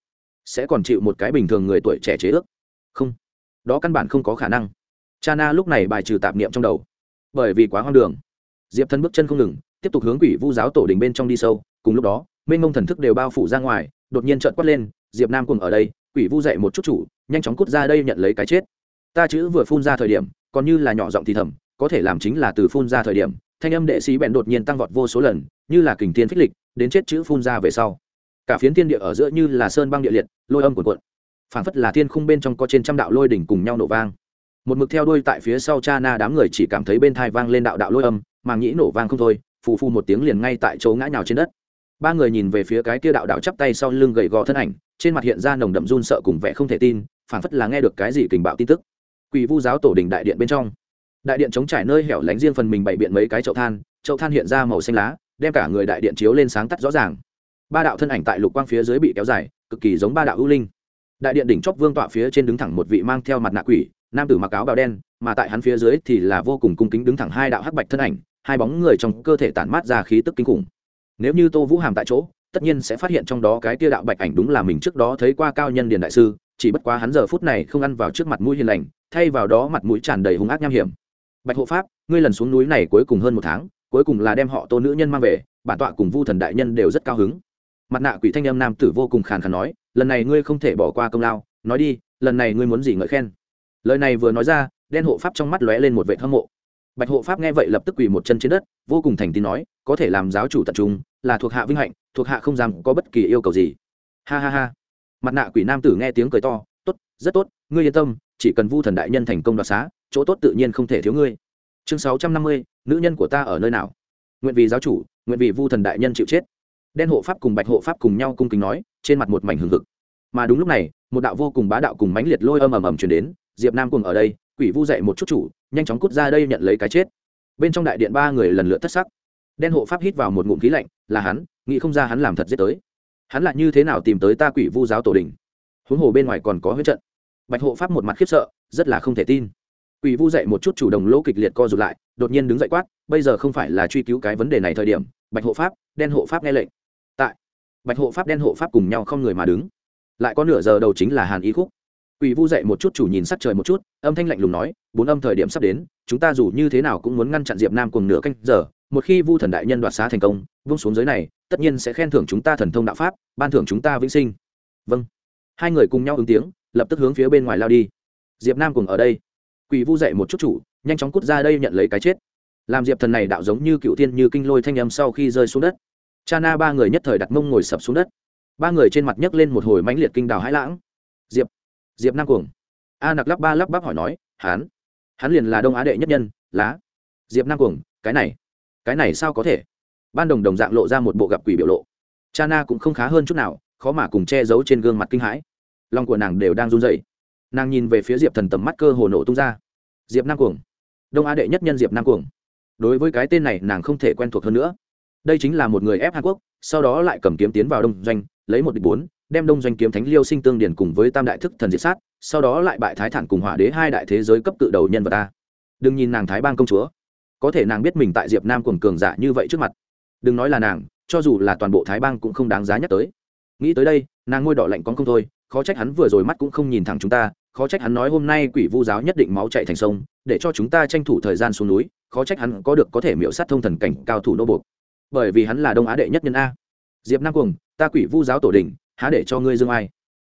sẽ còn chịu một cái bình thường người tuổi trẻ chế ước? Không. Đó căn bản không có khả năng. Cha na lúc này bài trừ tạp niệm trong đầu. Bởi vì quá hoang đường. Diệp thần bước chân không ngừng, tiếp tục hướng quỷ vu giáo tổ đình bên trong đi sâu, cùng lúc đó, mênh mông thần thức đều bao phủ ra ngoài, đột nhiên trợn quát lên, diệp nam cùng ở đây quỷ vu dậy một chút chủ, nhanh chóng cút ra đây nhận lấy cái chết. Ta chữ vừa phun ra thời điểm, còn như là nhỏ giọng thì thầm, có thể làm chính là từ phun ra thời điểm, thanh âm đệ sĩ bèn đột nhiên tăng vọt vô số lần, như là kình thiên phích lịch, đến chết chữ phun ra về sau. Cả phiến thiên địa ở giữa như là sơn băng địa liệt, lôi âm cuộn cuộn. Phảng phất là thiên khung bên trong có trên trăm đạo lôi đỉnh cùng nhau nổ vang. Một mực theo đuôi tại phía sau cha na đám người chỉ cảm thấy bên thai vang lên đạo đạo lôi âm màng nghĩ nổ vang không thôi, phù phù một tiếng liền ngay tại chỗ ngã nhào trên đất. Ba người nhìn về phía cái kia đạo đạo chắp tay sau lưng gầy gò thân ảnh trên mặt hiện ra nồng đậm run sợ cùng vẻ không thể tin, phảng phất là nghe được cái gì kình bạo tin tức. Quỷ vu giáo tổ đình đại điện bên trong. Đại điện chống trải nơi hẻo lánh riêng phần mình bày biện mấy cái chậu than chậu than hiện ra màu xanh lá, đem cả người đại điện chiếu lên sáng tắt rõ ràng. Ba đạo thân ảnh tại lục quang phía dưới bị kéo dài, cực kỳ giống ba đạo ưu linh. Đại điện đỉnh chóp vương tọa phía trên đứng thẳng một vị mang theo mặt nạ quỷ, nam tử mặc áo bào đen, mà tại hắn phía dưới thì là vô cùng cung kính đứng thẳng hai đạo hắc bạch thân ảnh, hai bóng người trong cơ thể tản mát ra khí tức kinh khủng. Nếu như tô vũ hàm tại chỗ tất nhiên sẽ phát hiện trong đó cái tia đạo bạch ảnh đúng là mình trước đó thấy qua cao nhân điền đại sư, chỉ bất quá hắn giờ phút này không ăn vào trước mặt mũi hiền lành, thay vào đó mặt mũi tràn đầy hung ác nham hiểm. Bạch hộ pháp, ngươi lần xuống núi này cuối cùng hơn một tháng, cuối cùng là đem họ tô nữ nhân mang về, bản tọa cùng vu thần đại nhân đều rất cao hứng. Mặt nạ quỷ thanh âm nam tử vô cùng khàn khàn nói, lần này ngươi không thể bỏ qua công lao, nói đi, lần này ngươi muốn gì ngợi khen. Lời này vừa nói ra, đen hộ pháp trong mắt lóe lên một vệ hâm mộ. Bạch hộ pháp nghe vậy lập tức quỳ một chân trên đất, vô cùng thành tín nói, có thể làm giáo chủ tập trung là thuộc hạ vinh hạnh, thuộc hạ không dám có bất kỳ yêu cầu gì. Ha ha ha. Mặt nạ quỷ nam tử nghe tiếng cười to, tốt, rất tốt, ngươi yên tâm, chỉ cần vu thần đại nhân thành công đoạt xá, chỗ tốt tự nhiên không thể thiếu ngươi. Chương sáu trăm năm mươi, nữ nhân của ta ở nơi nào? Nguyện vì giáo chủ, nguyện vì vu thần đại nhân chịu chết. Đen hộ pháp cùng bạch hộ pháp cùng nhau cung kính nói, trên mặt một mảnh hừng hực. Mà đúng lúc này, một đạo vô cùng bá đạo cùng mãnh liệt lôi âm ầm ầm chuyển đến, diệp nam cùng ở đây, quỷ vu dậy một chút chủ, nhanh chóng cút ra đây nhận lấy cái chết. Bên trong đại điện ba người lần lượt thất sắc đen hộ pháp hít vào một ngụm khí lạnh, là hắn, nghĩ không ra hắn làm thật giết tới. Hắn lại như thế nào tìm tới ta quỷ vu giáo tổ đình? Huống hồ bên ngoài còn có huyết trận. Bạch hộ pháp một mặt khiếp sợ, rất là không thể tin. Quỷ vu dậy một chút chủ đồng lỗ kịch liệt co rụt lại, đột nhiên đứng dậy quát, bây giờ không phải là truy cứu cái vấn đề này thời điểm, bạch hộ pháp, đen hộ pháp nghe lệnh. Tại, bạch hộ pháp, đen hộ pháp cùng nhau không người mà đứng. Lại có nửa giờ đầu chính là hàn ý khúc. Quỷ Vu dậy một chút chủ nhìn sắc trời một chút, âm thanh lạnh lùng nói, bốn âm thời điểm sắp đến, chúng ta dù như thế nào cũng muốn ngăn chặn Diệp Nam cùng nửa canh giờ, một khi Vu thần đại nhân đoạt xá thành công, vung xuống giới này, tất nhiên sẽ khen thưởng chúng ta thần thông đạo pháp, ban thưởng chúng ta vĩnh sinh. Vâng. Hai người cùng nhau ứng tiếng, lập tức hướng phía bên ngoài lao đi. diệp nam cùng ở đây quỷ vu dậy một chút chủ nhanh chóng cút ra đây nhận lấy cái chết làm diệp thần này đạo giống như cựu tiên như kinh lôi thanh âm sau khi rơi xuống đất cha na ba người nhất thời đặt mông ngồi sập xuống đất ba người trên mặt nhấc lên một hồi mãnh liệt kinh đào hãi lãng diệp diệp nam cuồng. A nặc lắp ba lắp bắp hỏi nói, hán, hắn liền là đông á đệ nhất nhân, lá. Diệp nam cuồng, cái này cái này sao có thể? Ban đồng đồng dạng lộ ra một bộ gặp quỷ biểu lộ. Cha na cũng không khá hơn chút nào, khó mà cùng che giấu trên gương mặt kinh hãi. Lòng của nàng đều đang run dậy nàng nhìn về phía diệp thần tầm mắt cơ hồ nổ tung ra. Diệp nam cuồng, đông á đệ nhất nhân diệp nam cuồng. Đối với cái tên này, nàng không thể quen thuộc hơn nữa. Đây chính là một người ép hàn quốc, sau đó lại cầm kiếm tiến vào đông doanh, lấy một địch bốn đem đông doanh kiếm thánh liêu sinh tương điển cùng với tam đại thức thần diệt sát, sau đó lại bại thái thản cùng hỏa đế hai đại thế giới cấp cự đầu nhân vật ta. Đừng nhìn nàng thái bang công chúa. Có thể nàng biết mình tại diệp nam cùng cường giả như vậy trước mặt. Đừng nói là nàng, cho dù là toàn bộ thái bang cũng không đáng giá nhắc tới. Nghĩ tới đây, nàng ngôi đỏ lạnh con không thôi, khó trách hắn vừa rồi mắt cũng không nhìn thẳng chúng ta, khó trách hắn nói hôm nay quỷ vu giáo nhất định máu chạy thành sông, để cho chúng ta tranh thủ thời gian xuống núi, khó trách hắn có được có thể miễu sát thông thần cảnh cao thủ nô buộc. Bởi vì hắn là đông á đệ nhất nhân a. Diệp nam cuồng, ta quỷ vu giáo tổ đình há để cho ngươi dương ai?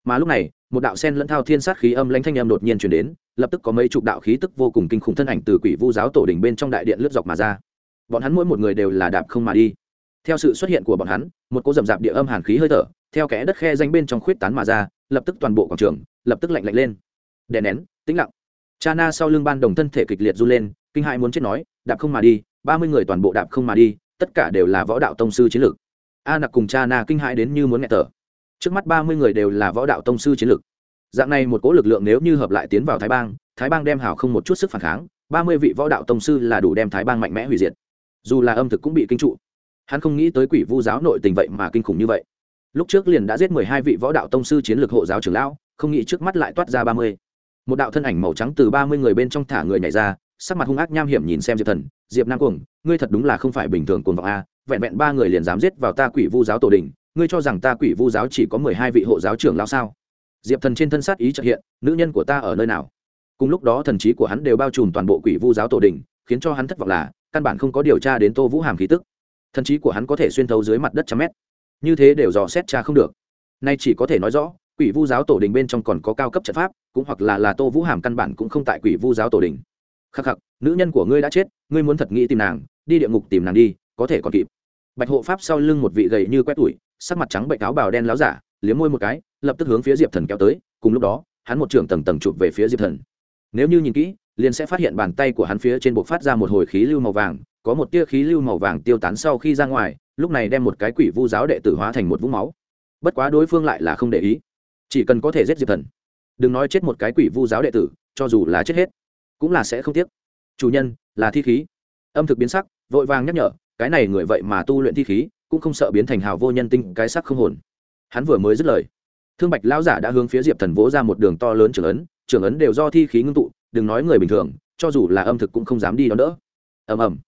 Mà lúc này, một đạo sen lẫn thao thiên sát khí âm lãnh thanh âm đột nhiên chuyển đến, lập tức có mấy chục đạo khí tức vô cùng kinh khủng thân ảnh từ quỷ vu giáo tổ đình bên trong đại điện lướt dọc mà ra. Bọn hắn mỗi một người đều là đạp không mà đi. Theo sự xuất hiện của bọn hắn, một cô rầm rạp địa âm hàn khí hơi thở, theo kẽ đất khe danh bên trong khuyết tán mà ra, lập tức toàn bộ quảng trường, lập tức lạnh lạnh lên. Đè nén, tĩnh lặng. Cha na sau lưng ban đồng thân thể kịch liệt run lên, kinh hãi muốn chết nói, đạp không mà đi, ba mươi người toàn bộ đạp không mà đi, tất cả đều là võ đạo tông sư chiến lược. A nặc cùng cha na kinh hãi đến như muốn nghe thở trước mắt ba mươi người đều là võ đạo tông sư chiến lược. Dạng này một cỗ lực lượng nếu như hợp lại tiến vào thái bang thái bang đem hảo không một chút sức phản kháng, ba mươi vị võ đạo tông sư là đủ đem thái bang mạnh mẽ hủy diệt. Dù là âm thực cũng bị kinh trụ. Hắn không nghĩ tới quỷ vu giáo nội tình vậy mà kinh khủng như vậy. Lúc trước liền đã giết mười hai vị võ đạo tông sư chiến lược hộ giáo trưởng lão, không nghĩ trước mắt lại toát ra ba mươi. Một đạo thân ảnh màu trắng từ ba mươi người bên trong thả người nhảy ra, sắc mặt hung ác nham hiểm nhìn xem diệp thần, diệp nam cuồng, ngươi thật đúng là không phải bình thường cuồng vọng a, vẹn vẹn ba người liền dám giết vào ta quỷ vu giáo tổ đình ngươi cho rằng ta quỷ vu giáo chỉ có mười hai vị hộ giáo trưởng lao sao? Diệp thần trên thân sát ý trợ hiện, nữ nhân của ta ở nơi nào? Cùng lúc đó thần trí của hắn đều bao trùm toàn bộ quỷ vu giáo tổ đình, khiến cho hắn thất vọng là, căn bản không có điều tra đến tô vũ hàm khí tức. Thần trí của hắn có thể xuyên thấu dưới mặt đất trăm mét. Như thế đều dò xét cha không được. Nay chỉ có thể nói rõ, quỷ vu giáo tổ đình bên trong còn có cao cấp trận pháp, cũng hoặc là là tô vũ hàm căn bản cũng không tại quỷ vu giáo tổ đình. Khắc khắc, nữ nhân của ngươi đã chết, ngươi muốn thật nghĩ tìm nàng, đi địa ngục tìm nàng đi, có thể còn kịp. Bạch hộ pháp sau lưng một vị gầy như quét tủi sắc mặt trắng bệnh áo bào đen láo giả, liếm môi một cái, lập tức hướng phía diệp thần kéo tới, cùng lúc đó, hắn một trường tầng tầng chụp về phía diệp thần. Nếu như nhìn kỹ, liền sẽ phát hiện bàn tay của hắn phía trên buộc phát ra một hồi khí lưu màu vàng, có một tia khí lưu màu vàng tiêu tán sau khi ra ngoài, lúc này đem một cái quỷ vu giáo đệ tử hóa thành một vũng máu. Bất quá đối phương lại là không để ý. Chỉ cần có thể giết diệp thần. Đừng nói chết một cái quỷ vu giáo đệ tử, cho dù là chết hết, cũng là sẽ không tiếc. Chủ nhân, là thi khí. Âm thực biến sắc, vội vàng nhắc nhở, cái này người vậy mà tu luyện thi khí cũng không sợ biến thành hào vô nhân tinh, cái sắc không hồn. Hắn vừa mới dứt lời, thương bạch lão giả đã hướng phía diệp thần vỗ ra một đường to lớn trưởng ấn trưởng ấn đều do thi khí ngưng tụ, đừng nói người bình thường, cho dù là âm thực cũng không dám đi đón đỡ. Ầm ầm.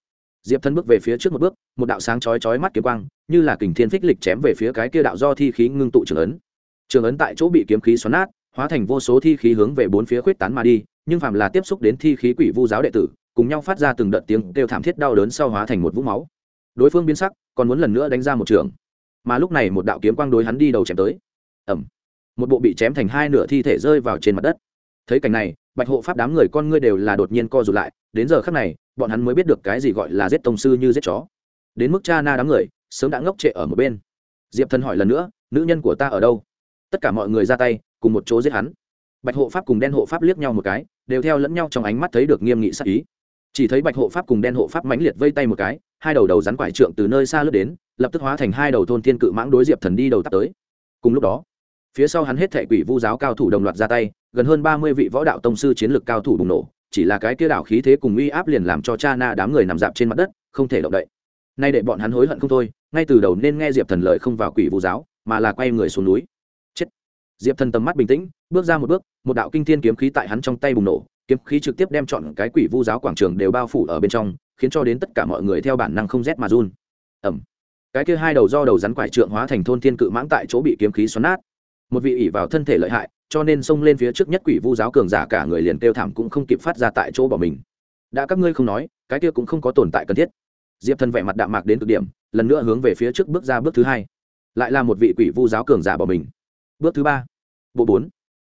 Diệp thần bước về phía trước một bước, một đạo sáng chói chói mắt kiếm quang, như là kình thiên phích lịch chém về phía cái kia đạo do thi khí ngưng tụ trưởng ấn. Trường ấn tại chỗ bị kiếm khí xoắn nát, hóa thành vô số thi khí hướng về bốn phía khuyết tán mà đi, nhưng phàm là tiếp xúc đến thi khí quỷ vu giáo đệ tử, cùng nhau phát ra từng đợt tiếng kêu thảm thiết đau đớn sau hóa thành một vũng máu. Đối phương biến sắc còn muốn lần nữa đánh ra một trường. Mà lúc này một đạo kiếm quang đối hắn đi đầu chém tới. Ẩm một bộ bị chém thành hai nửa thi thể rơi vào trên mặt đất. Thấy cảnh này, bạch hộ pháp đám người con ngươi đều là đột nhiên co rụt lại, đến giờ khắc này, bọn hắn mới biết được cái gì gọi là giết tông sư như giết chó. Đến mức cha na đám người, sớm đã ngốc trệ ở một bên. Diệp thần hỏi lần nữa, nữ nhân của ta ở đâu? Tất cả mọi người ra tay, cùng một chỗ giết hắn. Bạch hộ pháp cùng đen hộ pháp liếc nhau một cái, đều theo lẫn nhau trong ánh mắt thấy được nghiêm nghị sắc ý. Chỉ thấy bạch hộ pháp cùng đen hộ pháp mãnh liệt vây tay một cái hai đầu đầu rắn quải trượng từ nơi xa lướt đến, lập tức hóa thành hai đầu thôn thiên cự mãng đối diệp thần đi đầu tắt tới. Cùng lúc đó, phía sau hắn hết thệ quỷ vu giáo cao thủ đồng loạt ra tay, gần hơn ba mươi vị võ đạo tông sư chiến lược cao thủ bùng nổ, chỉ là cái kia đảo khí thế cùng uy áp liền làm cho cha na đám người nằm dạp trên mặt đất, không thể động đậy. Nay để bọn hắn hối hận không thôi, ngay từ đầu nên nghe diệp thần lời không vào quỷ vu giáo, mà là quay người xuống núi. Chết. Diệp thần tầm mắt bình tĩnh, bước ra một bước, một đạo kinh thiên kiếm khí tại hắn trong tay bùng nổ kiếm khí trực tiếp đem chọn cái quỷ vu giáo quảng trường đều bao phủ ở bên trong, khiến cho đến tất cả mọi người theo bản năng không rét mà run. Ẩm. Cái kia hai đầu do đầu rắn quải trượng hóa thành thôn thiên cự mãng tại chỗ bị kiếm khí xoắn nát. Một vị ỉ vào thân thể lợi hại, cho nên xông lên phía trước nhất quỷ vu giáo cường giả cả người liền kêu thảm cũng không kịp phát ra tại chỗ bỏ mình. Đã các ngươi không nói, cái kia cũng không có tồn tại cần thiết. Diệp thần vẻ mặt đạm mạc đến cực điểm, lần nữa hướng về phía trước bước ra bước thứ hai. Lại là một vị quỷ vu giáo cường giả bỏ mình. Bước thứ ba. Bộ bốn.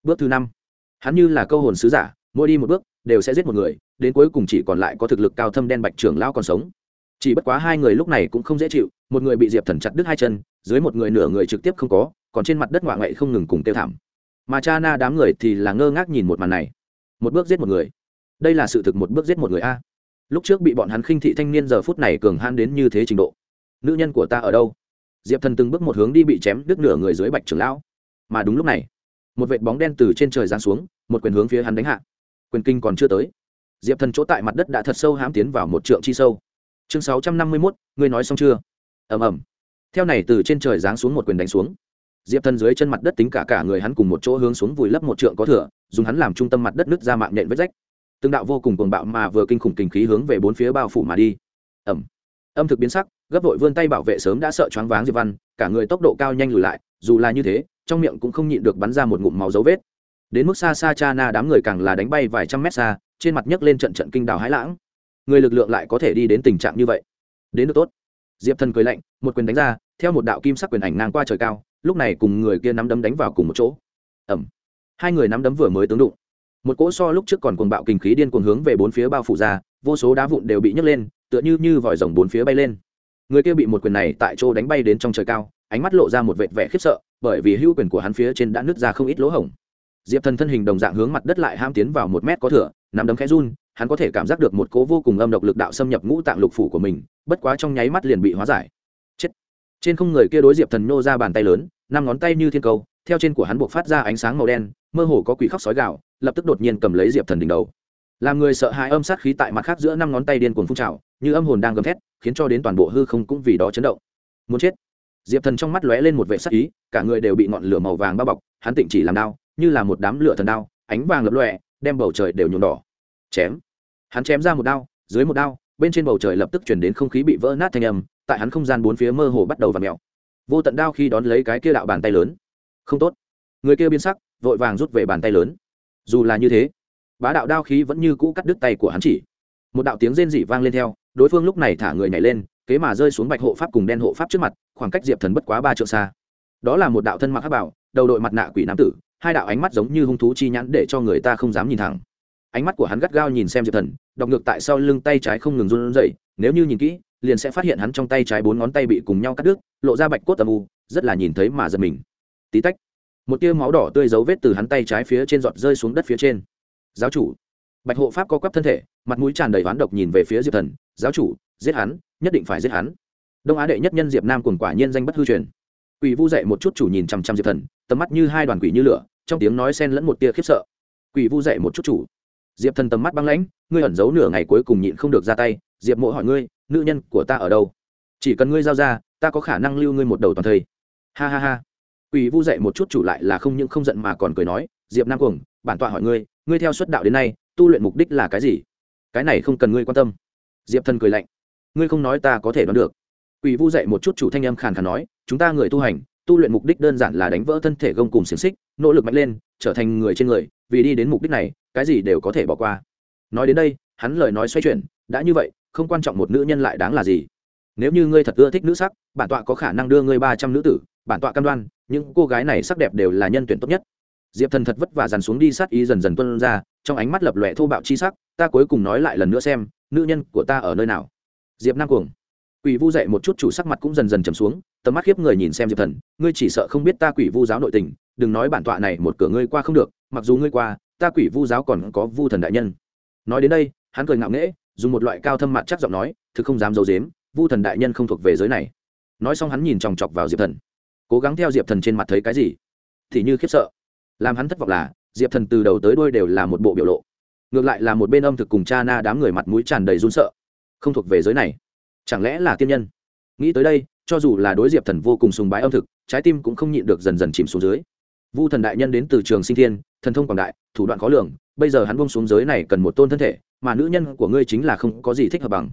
Bước thứ năm. Hắn như là câu hồn sứ giả mỗi đi một bước, đều sẽ giết một người, đến cuối cùng chỉ còn lại có thực lực cao thâm đen bạch trưởng lão còn sống. Chỉ bất quá hai người lúc này cũng không dễ chịu, một người bị diệp thần chặt đứt hai chân, dưới một người nửa người trực tiếp không có, còn trên mặt đất ngoại ngoại không ngừng cùng tiêu thảm. Mà cha na đám người thì là ngơ ngác nhìn một màn này. Một bước giết một người. Đây là sự thực một bước giết một người a. Lúc trước bị bọn hắn khinh thị thanh niên giờ phút này cường han đến như thế trình độ. Nữ nhân của ta ở đâu? Diệp thần từng bước một hướng đi bị chém đứt nửa người dưới bạch trưởng lão. Mà đúng lúc này, một vệt bóng đen từ trên trời giáng xuống, một quyền hướng phía hắn đánh hạ quyền kinh còn chưa tới. Diệp thần chỗ tại mặt đất đã thật sâu hãm tiến vào một trượng chi sâu. Chương sáu trăm năm mươi mốt, ngươi nói xong chưa? Ầm ầm. Theo này từ trên trời giáng xuống một quyền đánh xuống. Diệp thần dưới chân mặt đất tính cả cả người hắn cùng một chỗ hướng xuống vùi lấp một trượng có thửa dùng hắn làm trung tâm mặt đất nứt ra mạng nhện vết rách. Tương đạo vô cùng cuồng bạo mà vừa kinh khủng kinh khí hướng về bốn phía bao phủ mà đi. Ẩm âm thực biến sắc, gấp vội vươn tay bảo vệ sớm đã sợ choáng váng diệp văn, cả người tốc độ cao nhanh lùi lại, dù là như thế, trong miệng cũng không nhịn được bắn ra một ngụm máu dấu vết đến mức xa xa cha na đám người càng là đánh bay vài trăm mét xa, trên mặt nhấc lên trận trận kinh đào hái lãng. Người lực lượng lại có thể đi đến tình trạng như vậy. Đến được tốt. Diệp thần cười lạnh, một quyền đánh ra, theo một đạo kim sắc quyền ảnh ngang qua trời cao, lúc này cùng người kia nắm đấm đánh vào cùng một chỗ. Ẩm. Hai người nắm đấm vừa mới tướng đụng. Một cỗ so lúc trước còn cuồng bạo kinh khí điên cuồng hướng về bốn phía bao phủ ra, vô số đá vụn đều bị nhấc lên, tựa như như vòi rồng bốn phía bay lên. Người kia bị một quyền này tại chỗ đánh bay đến trong trời cao, ánh mắt lộ ra một vệt vẻ khiếp sợ, bởi vì hữu quyền của hắn phía trên đã nứt ra không ít lỗ hổng diệp thần thân hình đồng dạng hướng mặt đất lại ham tiến vào một mét có thửa nắm đấm khẽ run, hắn có thể cảm giác được một cố vô cùng âm độc lực đạo xâm nhập ngũ tạng lục phủ của mình, bất quá trong nháy mắt liền bị hóa giải. Chết. Trên không người kia đối diệp thần nhô ra bàn tay lớn, năm ngón tay như thiên cầu, theo trên của hắn buộc phát ra ánh sáng màu đen, mơ hồ có quỷ khóc sói gạo lập tức đột nhiên cầm lấy diệp thần đỉnh đầu. Làm người sợ hãi âm sát khí tại mặt khác giữa năm ngón tay điên cuồng phun trào, như âm hồn đang gầm thét, khiến cho đến toàn bộ hư không cũng vì đó chấn động. Muốn chết. Diệp thần trong mắt lóe lên một vệ sắc ý, cả người đều bị ngọn lửa màu vàng bao bọc, hắn tịnh chỉ làm đau như là một đám lửa thần đao, ánh vàng lập lòe, đem bầu trời đều nhuộm đỏ. Chém. Hắn chém ra một đao, dưới một đao, bên trên bầu trời lập tức chuyển đến không khí bị vỡ nát thanh âm, tại hắn không gian bốn phía mơ hồ bắt đầu và mèo. Vô tận đao khi đón lấy cái kia đạo bàn tay lớn. Không tốt. Người kia biến sắc, vội vàng rút về bàn tay lớn. Dù là như thế, bá đạo đao khí vẫn như cũ cắt đứt tay của hắn chỉ. Một đạo tiếng rên rỉ vang lên theo, đối phương lúc này thả người nhảy lên, kế mà rơi xuống bạch hộ pháp cùng đen hộ pháp trước mặt, khoảng cách diệp thần bất quá ba trượng xa. Đó là một đạo thân mặc hắc bảo, đầu đội mặt nạ quỷ nam tử hai đạo ánh mắt giống như hung thú chi nhãn để cho người ta không dám nhìn thẳng. Ánh mắt của hắn gắt gao nhìn xem diệp thần, đọc ngược tại sau lưng tay trái không ngừng run rẩy, nếu như nhìn kỹ, liền sẽ phát hiện hắn trong tay trái bốn ngón tay bị cùng nhau cắt đứt, lộ ra bạch cốt âm u, rất là nhìn thấy mà giật mình. Tí tách, một tia máu đỏ tươi dấu vết từ hắn tay trái phía trên giọt rơi xuống đất phía trên. Giáo chủ, bạch hộ pháp co quắp thân thể, mặt mũi tràn đầy oán độc nhìn về phía diệp thần. Giáo chủ, giết hắn, nhất định phải giết hắn. Đông á đệ nhất nhân diệp nam cùng quả nhiên danh bất hư truyền quỷ vu dậy một chút chủ nhìn chằm chằm diệp thần, tầm mắt như hai đoàn quỷ như lửa, trong tiếng nói xen lẫn một tia khiếp sợ. Quỷ vu dậy một chút chủ. Diệp thần tầm mắt băng lãnh, ngươi ẩn giấu nửa ngày cuối cùng nhịn không được ra tay, diệp mộ hỏi ngươi, nữ nhân của ta ở đâu? Chỉ cần ngươi giao ra, ta có khả năng lưu ngươi một đầu toàn thây. Ha ha ha. Quỷ vu dậy một chút chủ lại là không những không giận mà còn cười nói, diệp nam cuồng, bản tọa hỏi ngươi ngươi theo xuất đạo đến nay, tu luyện mục đích là cái gì? Cái này không cần ngươi quan tâm. Diệp thần cười lạnh, ngươi không nói ta có thể đoán được quỷ vu dạy một chút chủ thanh âm khàn khàn nói, chúng ta người tu hành, tu luyện mục đích đơn giản là đánh vỡ thân thể gông cùng xiềng xích, nỗ lực mạnh lên, trở thành người trên người, vì đi đến mục đích này, cái gì đều có thể bỏ qua. Nói đến đây, hắn lời nói xoay chuyển, đã như vậy, không quan trọng một nữ nhân lại đáng là gì. Nếu như ngươi thật ưa thích nữ sắc, bản tọa có khả năng đưa ngươi ba trăm nữ tử, bản tọa cam đoan, những cô gái này sắc đẹp đều là nhân tuyển tốt nhất. Diệp thần thật vất vả dàn xuống đi sát ý dần dần tuân ra, trong ánh mắt lập lòe thô bạo chi sắc, ta cuối cùng nói lại lần nữa xem, nữ nhân của ta ở nơi nào. Diệp nam cuồng quỷ vu dậy một chút chủ sắc mặt cũng dần dần trầm xuống, tầm mắt khiếp người nhìn xem diệp thần, ngươi chỉ sợ không biết ta quỷ vu giáo nội tình, đừng nói bản tọa này một cửa ngươi qua không được, mặc dù ngươi qua, ta quỷ vu giáo còn có vu thần đại nhân. Nói đến đây, hắn cười ngạo nghễ, dùng một loại cao thâm mặt chắc giọng nói, thực không dám d i ấ u dếm vu thần đại nhân không thuộc về giới này. Nói xong hắn nhìn chòng chọc vào diệp thần. Cố gắng theo diệp thần trên mặt thấy cái gì? Thì như khiếp sợ. Làm hắn thất vọng là, diệp thần từ đầu tới đôi đều là một bộ biểu lộ. Ngược lại là một bên âm thực cùng cha na đám người mặt mũi tràn đầy run sợ. Không thuộc về giới này chẳng lẽ là tiên nhân? Nghĩ tới đây, cho dù là đối diệp thần vô cùng sùng bái âm thực, trái tim cũng không nhịn được dần dần chìm xuống dưới. Vu thần đại nhân đến từ trường sinh thiên, thần thông quảng đại, thủ đoạn khó lường, bây giờ hắn bông xuống giới này cần một tôn thân thể, mà nữ nhân của ngươi chính là không có gì thích hợp bằng.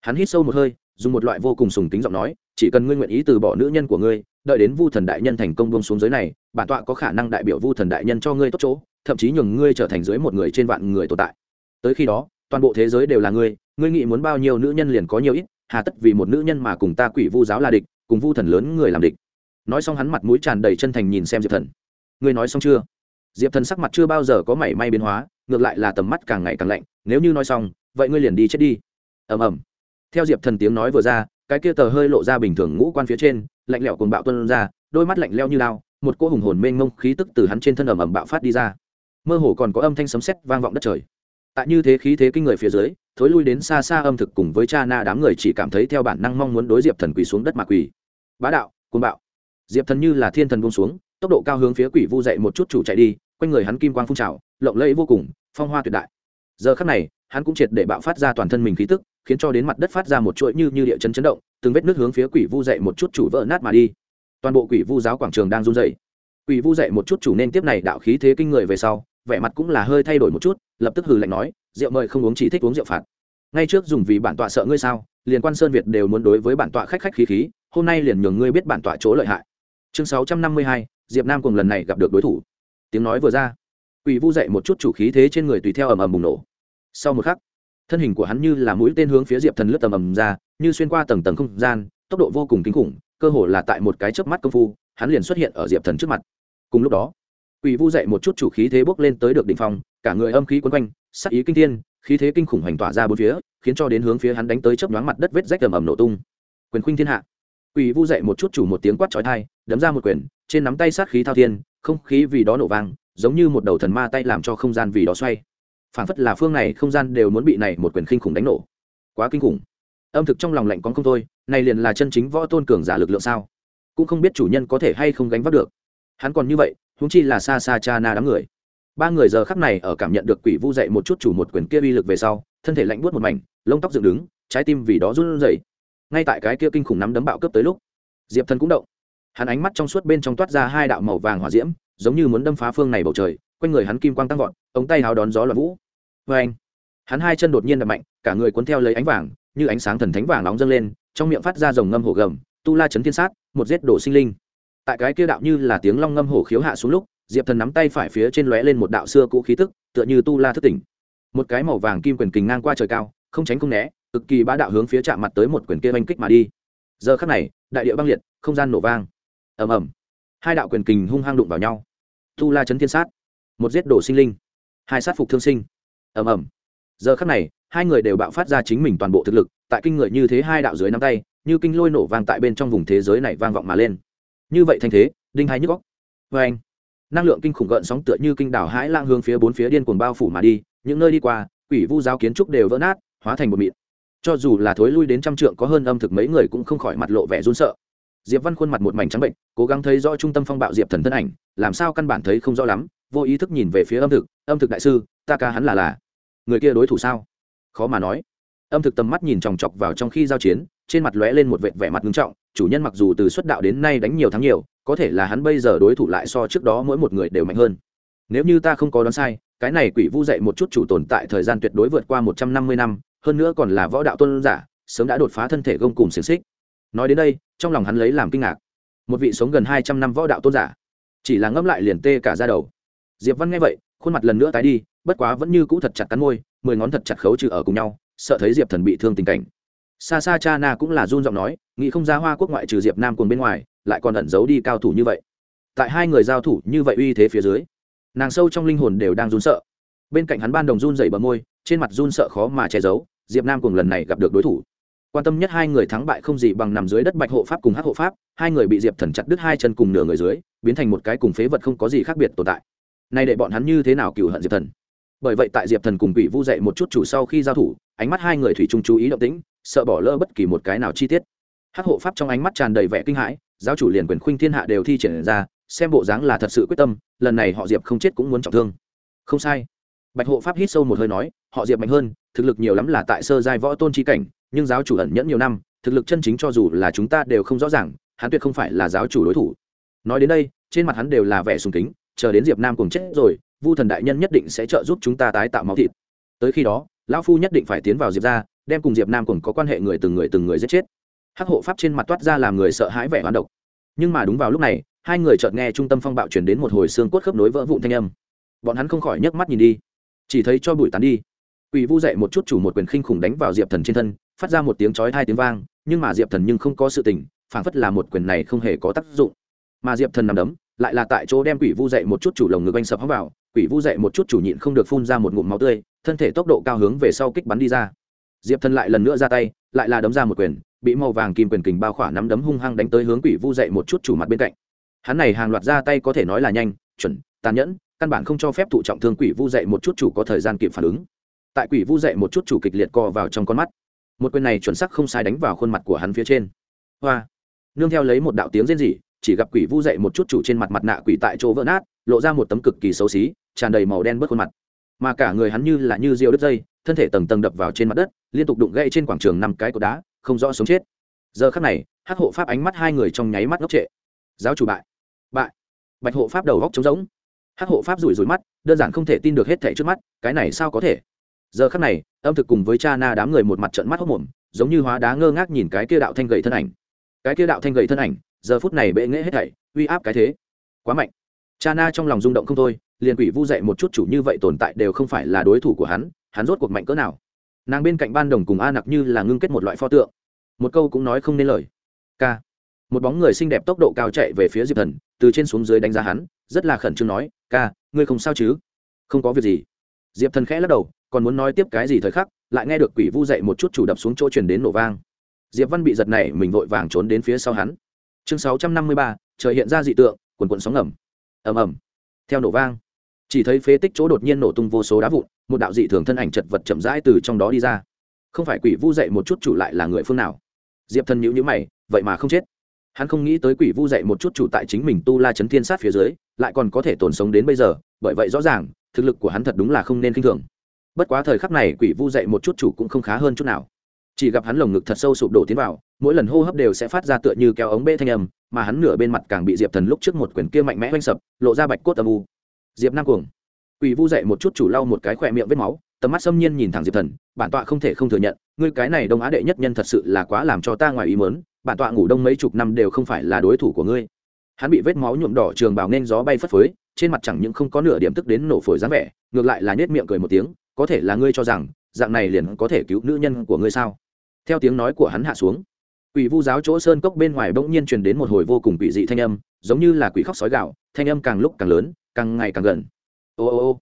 Hắn hít sâu một hơi, dùng một loại vô cùng sùng tính giọng nói, chỉ cần ngươi nguyện ý từ bỏ nữ nhân của ngươi, đợi đến vu thần đại nhân thành công bông xuống giới này, bản tọa có khả năng đại biểu vu thần đại nhân cho ngươi tốt chỗ, thậm chí nhường ngươi trở thành dưới một người trên vạn người tồn tại. Tới khi đó, toàn bộ thế giới đều là ngươi ngươi nghĩ muốn bao nhiêu nữ nhân liền có nhiều ít hà tất vì một nữ nhân mà cùng ta quỷ vu giáo là địch, cùng vu thần lớn người làm địch. Nói xong hắn mặt mũi tràn đầy chân thành nhìn xem diệp thần. Ngươi nói xong chưa? Diệp thần sắc mặt chưa bao giờ có mảy may biến hóa, ngược lại là tầm mắt càng ngày càng lạnh, nếu như nói xong, vậy ngươi liền đi chết đi. Ầm ầm. Theo diệp thần tiếng nói vừa ra, cái kia tờ hơi lộ ra bình thường ngũ quan phía trên, lạnh lẽo cùng bạo tuân ra, đôi mắt lạnh leo như lao, một cỗ hùng hồn mênh mông khí tức từ hắn trên thân ầm ầm bạo phát đi ra. Mơ hồ còn có âm thanh sấm sét vang vọng đất trời. Tại như thế khí thế kinh người phía dưới thối lui đến xa xa âm thực cùng với cha na đám người chỉ cảm thấy theo bản năng mong muốn đối diệp thần quỳ xuống đất mà quỳ. Bá đạo côn bạo. Diệp thần như là thiên thần buông xuống, tốc độ cao hướng phía quỷ vu dậy một chút chủ chạy đi, quanh người hắn kim quang phun trào, lộng lẫy vô cùng, phong hoa tuyệt đại. Giờ khắc này, hắn cũng triệt để bạo phát ra toàn thân mình khí tức, khiến cho đến mặt đất phát ra một chuỗi như như địa chấn chấn động, từng vết nước hướng phía quỷ vu dậy một chút chủ vỡ nát mà đi. Toàn bộ quỷ vu giáo quảng trường đang run dậy quỷ vu dậy một chút chủ nên tiếp này đạo khí thế kinh người về sau, vẻ mặt cũng là hơi thay đổi một chút, lập tức hừ lạnh nói rượu mời không uống chỉ thích uống rượu phạt. Ngay trước dùng vì bản tọa sợ ngươi sao, liền quan sơn việt đều muốn đối với bản tọa khách khách khí khí, hôm nay liền nhường ngươi biết bản tọa chỗ lợi hại. Chương sáu trăm năm mươi hai, diệp nam cùng lần này gặp được đối thủ. Tiếng nói vừa ra, quỷ vu dậy một chút chủ khí thế trên người tùy theo ầm ầm bùng nổ. Sau một khắc, thân hình của hắn như là mũi tên hướng phía diệp thần lướt tầm ầm ra, như xuyên qua tầng tầng không gian, tốc độ vô cùng kinh khủng, cơ hồ là tại một cái chớp mắt công phu, hắn liền xuất hiện ở diệp thần trước mặt. Cùng lúc đó, quỷ vu dậy một chút chủ khí thế bốc lên tới được đỉnh phong cả người âm khí quấn quanh, sắc ý kinh thiên, khí thế kinh khủng hoành tỏa ra bốn phía, khiến cho đến hướng phía hắn đánh tới chớp nhoáng mặt đất vết rách ầm ầm nổ tung. Quyền khuynh thiên hạ. Quỷ vu dậy một chút chủ một tiếng quát chói tai, đấm ra một quyền, trên nắm tay sát khí thao thiên, không khí vì đó nổ vang, giống như một đầu thần ma tay làm cho không gian vì đó xoay. Phản phất là phương này không gian đều muốn bị này một quyền kinh khủng đánh nổ. Quá kinh khủng. Âm thực trong lòng lạnh con không thôi, này liền là chân chính võ tôn cường giả lực lượng sao? Cũng không biết chủ nhân có thể hay không gánh vác được. Hắn còn như vậy húng chi là xa xa cha na đám người ba người giờ khắc này ở cảm nhận được quỷ vu dậy một chút chủ một quyền kia uy lực về sau, thân thể lạnh buốt một mảnh, lông tóc dựng đứng, trái tim vì đó run rẩy. Ngay tại cái kia kinh khủng nắm đấm bạo cấp tới lúc, diệp thần cũng động. Hắn ánh mắt trong suốt bên trong toát ra hai đạo màu vàng hỏa diễm, giống như muốn đâm phá phương này bầu trời, quanh người hắn kim quang tăng vọt, ống tay hào đón gió loạn vũ. Vê anh hắn hai chân đột nhiên đập mạnh, cả người cuốn theo lấy ánh vàng, như ánh sáng thần thánh vàng nóng dâng lên, trong miệng phát ra dòng ngâm hổ gầm, tu la chấn thiên sát, một giết đổ sinh linh. Tại cái kia đạo như là tiếng long ngâm hổ khiếu hạ xuống lúc diệp thần nắm tay phải phía trên lóe lên một đạo xưa cũ khí tức, tựa như tu la thất tỉnh. Một cái màu vàng kim quyền kình ngang qua trời cao, không tránh không né, cực kỳ bá đạo hướng phía chạm mặt tới một quyền kia oanh kích mà đi. Giờ khắc này, đại địa băng liệt, không gian nổ vang. Ầm ầm. Hai đạo quyền kình hung hăng đụng vào nhau. Tu la chấn thiên sát. Một giết đổ sinh linh. Hai sát phục thương sinh. Ầm ầm. Giờ khắc này, hai người đều bạo phát ra chính mình toàn bộ thực lực, tại kinh người như thế hai đạo dưới nắm tay, như kinh lôi nổ vang tại bên trong vùng thế giới này vang vọng mà lên. Như vậy thành thế, đinh hai nhức góc vê anh năng lượng kinh khủng gợn sóng tựa như kinh đảo hãi lang hướng phía bốn phía điên cuồng bao phủ mà đi, những nơi đi qua, quỷ vu giáo kiến trúc đều vỡ nát, hóa thành một mịn. Cho dù là thối lui đến trăm trượng có hơn âm thực mấy người cũng không khỏi mặt lộ vẻ run sợ. Diệp văn khuôn mặt một mảnh trắng bệnh, cố gắng thấy rõ trung tâm phong bạo diệp thần thân ảnh, làm sao căn bản thấy không rõ lắm, vô ý thức nhìn về phía âm thực âm thực đại sư, ta ca hắn là là. Người kia đối thủ sao? Khó mà nói. Âm thực tầm mắt nhìn chòng chọc vào trong khi giao chiến, trên mặt lóe lên một vệt vẻ mặt nghiêm trọng chủ nhân mặc dù từ xuất đạo đến nay đánh nhiều thắng nhiều, có thể là hắn bây giờ đối thủ lại so trước đó mỗi một người đều mạnh hơn. Nếu như ta không có đoán sai, cái này quỷ vu dạy một chút chủ tồn tại thời gian tuyệt đối vượt qua một trăm năm mươi năm, hơn nữa còn là võ đạo tôn giả, sớm đã đột phá thân thể gông cùng xiềng xích. Nói đến đây, trong lòng hắn lấy làm kinh ngạc. Một vị sống gần hai trăm năm võ đạo tôn giả, chỉ là ngẫm lại liền tê cả ra đầu. Diệp văn nghe vậy, khuôn mặt lần nữa tái đi, bất quá vẫn như cũ thật chặt cắn môi, mười ngón thật chặt khấu trừ ở cùng nhau, sợ thấy diệp thần bị thương tình cảnh xa xa cha na cũng là run giọng nói, nghĩ không ra hoa quốc ngoại trừ diệp nam cùng bên ngoài, lại còn ẩn giấu đi cao thủ như vậy. Tại hai người giao thủ như vậy uy thế phía dưới, nàng sâu trong linh hồn đều đang run sợ. Bên cạnh hắn ban đồng run dày bờ môi, trên mặt run sợ khó mà che giấu, diệp nam cùng lần này gặp được đối thủ. Quan tâm nhất hai người thắng bại không gì bằng nằm dưới đất bạch hộ pháp cùng hắc hộ pháp, hai người bị diệp thần chặt đứt hai chân cùng nửa người dưới, biến thành một cái cùng phế vật không có gì khác biệt tồn tại. Nay để bọn hắn như thế nào cựu hận diệp thần? Bởi vậy tại diệp thần cùng quỷ vu dậy một chút chủ sau khi giao thủ, ánh mắt hai người thủy chung chú ý động tĩnh sợ bỏ lỡ bất kỳ một cái nào chi tiết. Hắc hộ pháp trong ánh mắt tràn đầy vẻ kinh hãi, giáo chủ liền quyền khuynh thiên hạ đều thi triển ra, xem bộ dáng là thật sự quyết tâm, lần này họ diệp không chết cũng muốn trọng thương. Không sai. Bạch hộ pháp hít sâu một hơi nói, họ diệp mạnh hơn, thực lực nhiều lắm là tại sơ giai võ tôn chi cảnh, nhưng giáo chủ ẩn nhẫn nhiều năm, thực lực chân chính cho dù là chúng ta đều không rõ ràng, hắn tuyệt không phải là giáo chủ đối thủ. Nói đến đây, trên mặt hắn đều là vẻ sùng kính, chờ đến diệp nam cùng chết rồi, vu thần đại nhân nhất định sẽ trợ giúp chúng ta tái tạo máu thịt. Tới khi đó, lão phu nhất định phải tiến vào diệp ra đem cùng diệp nam cùng có quan hệ người từng người từng người giết chết hắc hộ pháp trên mặt toát ra làm người sợ hãi vẻ hoán độc nhưng mà đúng vào lúc này hai người chợt nghe trung tâm phong bạo chuyển đến một hồi xương cốt khớp nối vỡ vụn thanh âm bọn hắn không khỏi nhấc mắt nhìn đi chỉ thấy cho bụi tán đi Quỷ Vu dậy một chút chủ một quyền khinh khủng đánh vào Diệp Thần trên thân, phát ra một tiếng chói tai tiếng vang, nhưng mà Diệp Thần nhưng không có sự tình, phảng phất là một quyền này không hề có tác dụng. Mà Diệp Thần nằm đấm, lại là tại chỗ đem quỷ vu dậy một chút chủ lồng ngực anh sập hóng vào quỷ vu dậy một chút chủ nhịn không được phun ra một ngụm máu tươi thân thể tốc độ cao hướng về sau kích bắn đi ra diệp thần lại lần nữa ra tay, lại là đấm ra một quyền, bị màu vàng kim quyền kình bao khỏa nắm đấm hung hăng đánh tới hướng quỷ vu dậy một chút chủ mặt bên cạnh. Hắn này hàng loạt ra tay có thể nói là nhanh, chuẩn, tàn nhẫn, căn bản không cho phép thụ trọng thương quỷ vu dậy một chút chủ có thời gian kịp phản ứng. Tại quỷ vu dậy một chút chủ kịch liệt co vào trong con mắt. Một quyền này chuẩn sắc không sai đánh vào khuôn mặt của hắn phía trên. Hoa! Nương theo lấy một đạo tiếng rên rỉ, chỉ gặp quỷ vu dậy một chút chủ trên mặt mặt nạ quỷ tại chỗ vỡ nát, lộ ra một tấm cực kỳ xấu xí, tràn đầy màu đen bớt khuôn mặt. Mà cả người hắn như là như rượu đứt dây thân thể tầng tầng đập vào trên mặt đất, liên tục đụng gãy trên quảng trường năm cái cột đá, không rõ sống chết. Giờ khắc này, hắc hộ pháp ánh mắt hai người trong nháy mắt ngốc trệ. Giáo chủ bại. Bại. Bạch hộ pháp đầu góc trống rỗng. Hắc hộ pháp rủi rủi mắt, đơn giản không thể tin được hết thảy trước mắt, cái này sao có thể? Giờ khắc này, âm thực cùng với cha na đám người một mặt trận mắt hốc mồm giống như hóa đá ngơ ngác nhìn cái kia đạo thanh gậy thân ảnh. Cái kia đạo thanh gậy thân ảnh, giờ phút này bệ nghễ hết thảy, uy áp cái thế. Quá mạnh. Cha na trong lòng rung động không thôi, liền quỷ vu dậy một chút chủ như vậy tồn tại đều không phải là đối thủ của hắn hắn rốt cuộc mạnh cỡ nào? Nàng bên cạnh ban đồng cùng a nặc như là ngưng kết một loại pho tượng. Một câu cũng nói không nên lời. K. Một bóng người xinh đẹp tốc độ cao chạy về phía diệp thần, từ trên xuống dưới đánh giá hắn, rất là khẩn trương nói ca ngươi không sao chứ? Không có việc gì. Diệp thần khẽ lắc đầu, còn muốn nói tiếp cái gì thời khắc, lại nghe được quỷ vu dậy một chút chủ đập xuống chỗ truyền đến nổ vang. Diệp văn bị giật này, mình vội vàng trốn đến phía sau hắn. Chương sáu trăm năm mươi ba, trời hiện ra dị tượng, quần quần sóng ngầm. Ầm ầm. Theo nổ vang chỉ thấy phế tích chỗ đột nhiên nổ tung vô số đá vụn, một đạo dị thường thân ảnh chật vật chậm rãi từ trong đó đi ra. Không phải quỷ vu dậy một chút chủ lại là người phương nào? Diệp thần nhữ nhữ mày, vậy mà không chết. Hắn không nghĩ tới quỷ vu dậy một chút chủ tại chính mình tu la chấn thiên sát phía dưới, lại còn có thể tồn sống đến bây giờ, bởi vậy rõ ràng, thực lực của hắn thật đúng là không nên k i n h thường. Bất quá thời khắc này quỷ vu dậy một chút chủ cũng không khá hơn chút nào. Chỉ gặp hắn lồng ngực thật sâu sụp đổ tiến vào, mỗi lần hô hấp đều sẽ phát ra tựa như kéo ống bê thanh âm, mà hắn nửa bên mặt càng bị diệp thần lúc trước một quyển kia mạnh mẽ oanh sập, lộ ra bạch cốt âm u diệp nam cuồng. Quỷ vu dậy một chút chủ lau một cái khỏe miệng vết máu, tầm mắt xâm nhiên nhìn thẳng diệp thần, bản tọa không thể không thừa nhận, ngươi cái này đông á đệ nhất nhân thật sự là quá làm cho ta ngoài ý mớn bản tọa ngủ đông mấy chục năm đều không phải là đối thủ của ngươi. Hắn bị vết máu nhuộm đỏ trường bào nên gió bay phất phới, trên mặt chẳng những không có nửa điểm tức đến nổ phổi dáng vẻ, ngược lại là nhét miệng cười một tiếng, có thể là ngươi cho rằng, dạng này liền có thể cứu nữ nhân của ngươi sao? Theo tiếng nói của hắn hạ xuống, quỷ vu giáo chỗ sơn cốc bên ngoài bỗng nhiên truyền đến một hồi vô cùng quỷ dị thanh âm, giống như là quỷ khóc sói gạo thanh âm càng lúc càng lớn càng ngày càng gần. Ô ô ô.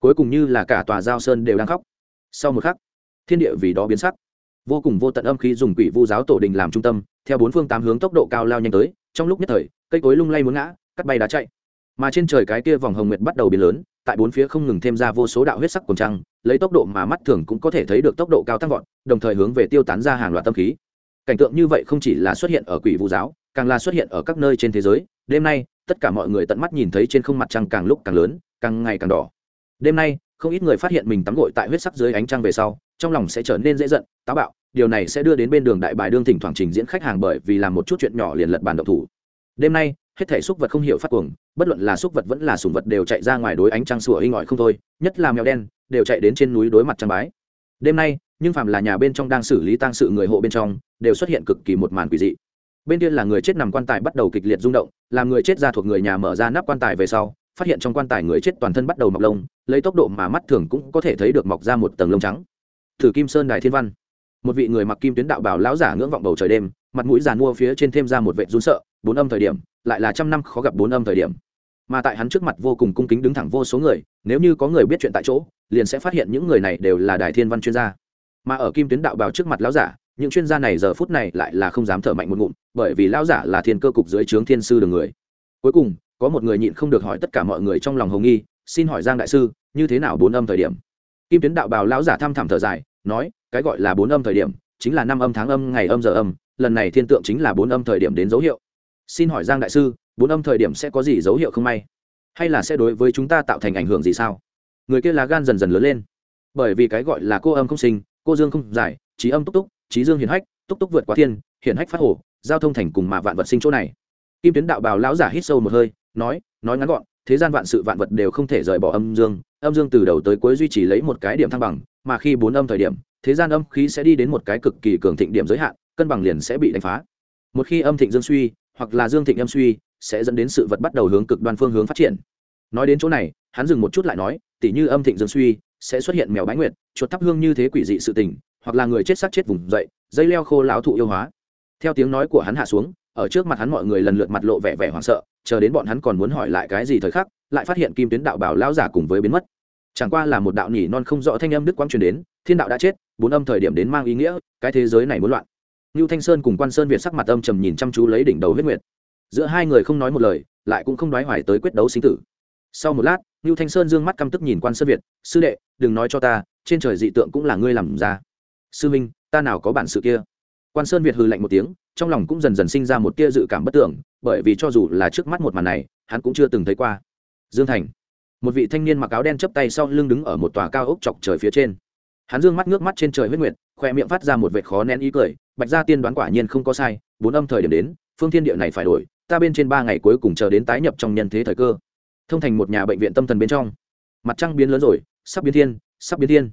Cuối cùng như là cả tòa giao sơn đều đang khóc. Sau một khắc, thiên địa vì đó biến sắc. Vô cùng vô tận âm khí dùng quỷ vu giáo tổ đình làm trung tâm, theo bốn phương tám hướng tốc độ cao lao nhanh tới, trong lúc nhất thời, cây cối lung lay muốn ngã, cắt bay đá chạy. Mà trên trời cái kia vòng hồng nguyệt bắt đầu biến lớn, tại bốn phía không ngừng thêm ra vô số đạo huyết sắc cùng trăng, lấy tốc độ mà mắt thường cũng có thể thấy được tốc độ cao tăng vọt, đồng thời hướng về tiêu tán ra hàng loạt tâm khí. Cảnh tượng như vậy không chỉ là xuất hiện ở quỷ vu giáo, càng là xuất hiện ở các nơi trên thế giới. Đêm nay tất cả mọi người tận mắt nhìn thấy trên không mặt trăng càng lúc càng lớn, càng ngày càng đỏ. Đêm nay, không ít người phát hiện mình tắm gội tại huyết sắc dưới ánh trăng về sau, trong lòng sẽ trở nên dễ giận, táo bạo. Điều này sẽ đưa đến bên đường đại bài đương thỉnh thoảng trình diễn khách hàng bởi vì làm một chút chuyện nhỏ liền lật bàn độc thủ. Đêm nay, hết thể xúc vật không hiểu phát cuồng, bất luận là xúc vật vẫn là sùng vật đều chạy ra ngoài đối ánh trăng sủa hinh ỏi không thôi, nhất là mèo đen, đều chạy đến trên núi đối mặt trăng bái. Đêm nay, nhưng phàm là nhà bên trong đang xử lý tang sự người hộ bên trong, đều xuất hiện cực kỳ một màn quỷ dị bên kia là người chết nằm quan tài bắt đầu kịch liệt rung động, làm người chết ra thuộc người nhà mở ra nắp quan tài về sau, phát hiện trong quan tài người chết toàn thân bắt đầu mọc lông, lấy tốc độ mà mắt thường cũng có thể thấy được mọc ra một tầng lông trắng. Thử kim sơn đài thiên văn. Một vị người mặc kim tuyến đạo bảo lão giả ngưỡng vọng bầu trời đêm, mặt mũi giàn mua phía trên thêm ra một vệ run sợ, bốn âm thời điểm, lại là trăm năm khó gặp bốn âm thời điểm. Mà tại hắn trước mặt vô cùng cung kính đứng thẳng vô số người, nếu như có người biết chuyện tại chỗ, liền sẽ phát hiện những người này đều là đài thiên văn chuyên gia. Mà ở kim tuyến đạo bảo trước mặt lão giả những chuyên gia này giờ phút này lại là không dám thở mạnh một ngụm, bởi vì lão giả là thiên cơ cục dưới trướng thiên sư đường người. Cuối cùng, có một người nhịn không được hỏi tất cả mọi người trong lòng hồng nghi, xin hỏi giang đại sư, như thế nào bốn âm thời điểm? Kim tuyến đạo bào lão giả thăm thẳm thở dài, nói, cái gọi là bốn âm thời điểm, chính là năm âm tháng âm, ngày âm giờ âm, lần này thiên tượng chính là bốn âm thời điểm đến dấu hiệu. Xin hỏi giang đại sư, bốn âm thời điểm sẽ có gì dấu hiệu không may? Hay là sẽ đối với chúng ta tạo thành ảnh hưởng gì sao? Người kia lá gan dần dần lớn lên. Bởi vì cái gọi là cô âm không sinh, cô dương không giải, trí âm túc túc trí dương hiển hách, túc túc vượt quá thiên, hiển hách phát hổ giao thông thành cùng mà vạn vật sinh chỗ này. Kim tuyến đạo bào lão giả hít sâu một hơi, nói nói ngắn gọn, thế gian vạn sự vạn vật đều không thể rời bỏ âm dương âm dương từ đầu tới cuối duy trì lấy một cái điểm thăng bằng, mà khi bốn âm thời điểm, thế gian âm khí sẽ đi đến một cái cực kỳ cường thịnh điểm giới hạn, cân bằng liền sẽ bị đánh phá. Một khi âm thịnh dương suy, hoặc là dương thịnh âm suy, sẽ dẫn đến sự vật bắt đầu hướng cực đoan phương hướng phát triển. Nói đến chỗ này, hắn dừng một chút lại nói, tỉ như âm thịnh dương suy, sẽ xuất hiện mèo bái nguyệt, chuột thắp hương như thế quỷ dị sự tình hoặc là người chết sắc chết vùng dậy dây leo khô lão thụ yêu hóa theo tiếng nói của hắn hạ xuống ở trước mặt hắn mọi người lần lượt mặt lộ vẻ vẻ hoảng sợ chờ đến bọn hắn còn muốn hỏi lại cái gì thời khắc lại phát hiện kim tuyến đạo bảo lao giả cùng với biến mất chẳng qua là một đạo nhỉ non không rõ thanh âm đức quang truyền đến thiên đạo đã chết bốn âm thời điểm đến mang ý nghĩa cái thế giới này muốn loạn Nưu Thanh Sơn cùng Quan Sơn Việt sắc mặt âm trầm nhìn chăm chú lấy đỉnh đầu huyết nguyệt. Giữa hai người không nói một lời, lại cũng không nói hoài tới quyết đấu sinh tử. Sau một lát, Nưu Thanh Sơn dương mắt căm tức nhìn Quan Sơn Việt, "Sư đệ, đừng nói cho ta, trên trời dị tượng cũng là ngươi làm ra." "Sư minh, ta nào có bản sự kia." Quan Sơn Việt hừ lạnh một tiếng, trong lòng cũng dần dần sinh ra một tia dự cảm bất tưởng, bởi vì cho dù là trước mắt một màn này, hắn cũng chưa từng thấy qua. Dương Thành, một vị thanh niên mặc áo đen chấp tay sau lưng đứng ở một tòa cao ốc chọc trời phía trên. Hắn dương mắt nước mắt trên trời huyết nguyệt, khoe miệng phát ra một vệt khó nén ý cười, bạch gia tiên đoán quả nhiên không có sai bốn âm thời điểm đến phương thiên địa này phải đổi ta bên trên ba ngày cuối cùng chờ đến tái nhập trong nhân thế thời cơ thông thành một nhà bệnh viện tâm thần bên trong mặt trăng biến lớn rồi sắp biến thiên sắp biến thiên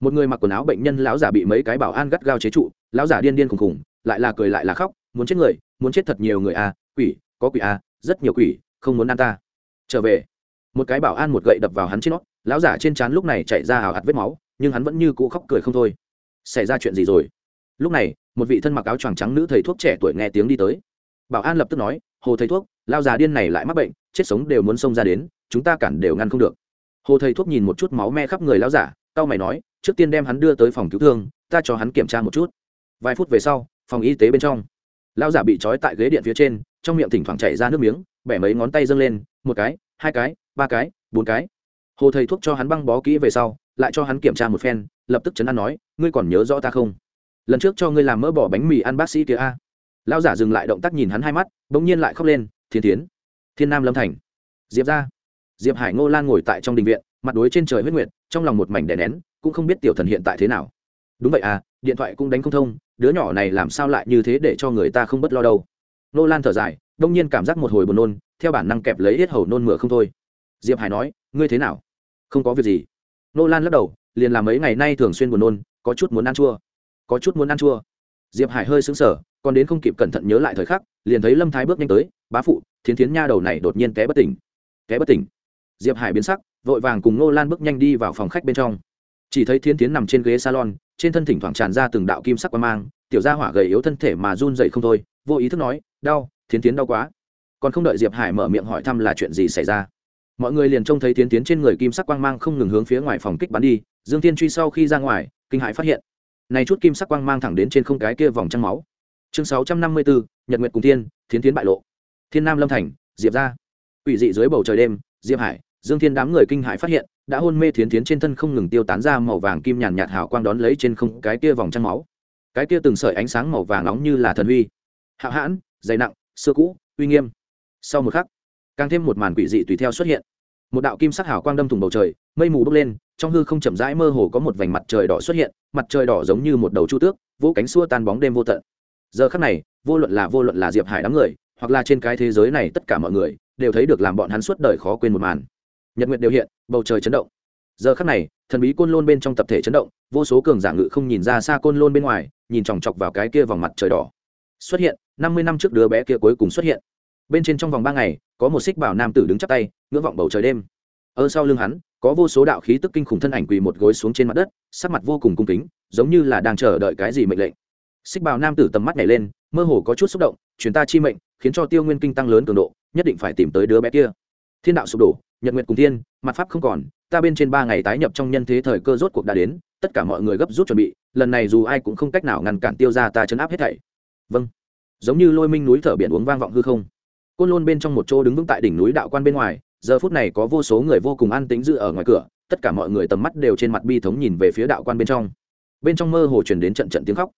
một người mặc quần áo bệnh nhân lão giả bị mấy cái bảo an gắt gao chế trụ, lão giả điên điên khùng khùng, lại là cười lại là khóc, muốn chết người, muốn chết thật nhiều người à quỷ, có quỷ à rất nhiều quỷ, không muốn ăn ta. Trở về. Một cái bảo an một gậy đập vào hắn trên nót lão giả trên trán lúc này chạy ra hào hạt vết máu, nhưng hắn vẫn như cũ khóc cười không thôi. Xảy ra chuyện gì rồi? Lúc này, một vị thân mặc áo choàng trắng nữ thầy thuốc trẻ tuổi nghe tiếng đi tới. Bảo an lập tức nói, hồ thầy thuốc lao già điên này lại mắc bệnh, chết sống đều muốn xông ra đến, chúng ta cản đều ngăn không được. Hồ thầy thuốc nhìn một chút máu me khắp người lao giả tao mày nói trước tiên đem hắn đưa tới phòng cứu thương, ta cho hắn kiểm tra một chút. Vài phút về sau, phòng y tế bên trong lao giả bị trói tại ghế điện phía trên, trong miệng thỉnh thoảng chảy ra nước miếng, bẻ mấy ngón tay dâng lên, một cái, hai cái, ba cái, bốn cái. Hồ thầy thuốc cho hắn băng bó kỹ về sau, lại cho hắn kiểm tra một phen, lập tức chấn an nói, ngươi còn nhớ rõ ta không? Lần trước cho ngươi làm mỡ bỏ bánh mì ăn bác sĩ kia a. Lão giả dừng lại động tác nhìn hắn hai mắt, bỗng nhiên lại khóc lên, thiên tiến, thiên nam lâm thành. Diệp ra. Diệp hải ngô lan ngồi tại trong đình viện mặt đối trên trời huyết nguyệt, trong lòng một mảnh đè nén, cũng không biết tiểu thần hiện tại thế nào. Đúng vậy à điện thoại cũng đánh không thông, đứa nhỏ này làm sao lại như thế để cho người ta không bất lo đâu. Nô lan thở dài, đông nhiên cảm giác một hồi buồn nôn, theo bản năng kẹp lấy hết hầu nôn mửa không thôi. Diệp hải nói, ngươi thế nào? Không có việc gì. Nô lan lắc đầu, liền làm mấy ngày nay thường xuyên buồn nôn, có chút muốn ăn chua. Có chút muốn ăn chua? Diệp hải hơi xứng sở còn đến không kịp cẩn thận nhớ lại thời khắc, liền thấy lâm thái bước nhanh tới, bá phụ, thiến thiến nha đầu này đột nhiên té bất tỉnh. Té bất tỉnh? Diệp hải biến sắc vội vàng cùng nô lan bước nhanh đi vào phòng khách bên trong. Chỉ thấy thiến thiến nằm trên ghế salon, trên thân thỉnh thoảng tràn ra từng đạo kim sắc qua mang, tiểu gia hỏa gầy yếu thân thể mà run dậy không thôi, vô ý thức nói, đau, thiến thiến đau quá. Còn không đợi diệp hải mở miệng hỏi thăm là chuyện gì xảy ra. Mọi người liền trông thấy thiến thiến trên người kim sắc quang mang không ngừng hướng phía ngoài phòng kích bắn đi, dương tiên truy sau khi ra ngoài, kinh hãi phát hiện, này chút kim sắc quang mang thẳng đến trên không cái kia vòng trăng máu. Chương sáu trăm năm mươi bốn nhật nguyệt cùng thiên, thiến tiến bại lộ. Thiên nam lâm thành, diệp ra quỷ dị dưới bầu trời đêm, diệp hải dương thiên đám người kinh hãi phát hiện, đã hôn mê thiến thiến trên thân không ngừng tiêu tán ra màu vàng kim nhàn nhạt hào quang đón lấy trên không cái kia vòng trăng máu. Cái kia từng sợi ánh sáng màu vàng nóng như là thần huy. Hạo hãn, dày nặng, xưa cũ, uy nghiêm. Sau một khắc, càng thêm một màn quỷ dị tùy theo xuất hiện. Một đạo kim sắc hào quang đâm thủng bầu trời, mây mù bốc lên, trong hư không chậm rãi mơ hồ có một vành mặt trời đỏ xuất hiện, mặt trời đỏ giống như một đầu chu tước vỗ cánh xua tan bóng đêm vô tận. Giờ khắc này, vô luận là vô luận là diệp hải đám người, hoặc là trên cái thế giới này tất cả mọi người, đều thấy được làm bọn hắn suốt đời khó quên một màn nhật nguyệt đều hiện, bầu trời chấn động. Giờ khắc này, thần bí côn lôn bên trong tập thể chấn động, vô số cường giả ngự không nhìn ra xa côn lôn bên ngoài, nhìn chòng chọc vào cái kia vòng mặt trời đỏ. Xuất hiện, năm mươi năm trước đứa bé kia cuối cùng xuất hiện. Bên trên trong vòng ba ngày, có một xích bảo nam tử đứng chắp tay, ngưỡng vọng bầu trời đêm. Ở sau lưng hắn, có vô số đạo khí tức kinh khủng thân ảnh quỳ một gối xuống trên mặt đất, sắc mặt vô cùng cung kính, giống như là đang chờ đợi cái gì mệnh lệnh. Xích bào nam tử tầm mắt nhảy lên, mơ hồ có chút xúc động, truyền ta chi mệnh, khiến cho tiêu nguyên kinh tăng lớn cường độ, nhất định phải tìm tới đứa bé kia. Thiên đạo sụp đổ nhật nguyệt cùng thiên, mặt pháp không còn, ta bên trên ba ngày tái nhập trong nhân thế thời cơ rốt cuộc đã đến, tất cả mọi người gấp rút chuẩn bị, lần này dù ai cũng không cách nào ngăn cản tiêu ra ta chấn áp hết thảy. Vâng. Giống như lôi minh núi thở biển uống vang vọng hư không. Côn lôn bên trong một chỗ đứng vững tại đỉnh núi đạo quan bên ngoài, giờ phút này có vô số người vô cùng an tĩnh dự ở ngoài cửa, tất cả mọi người tầm mắt đều trên mặt bi thống nhìn về phía đạo quan bên trong. Bên trong mơ hồ truyền đến trận trận tiếng khóc.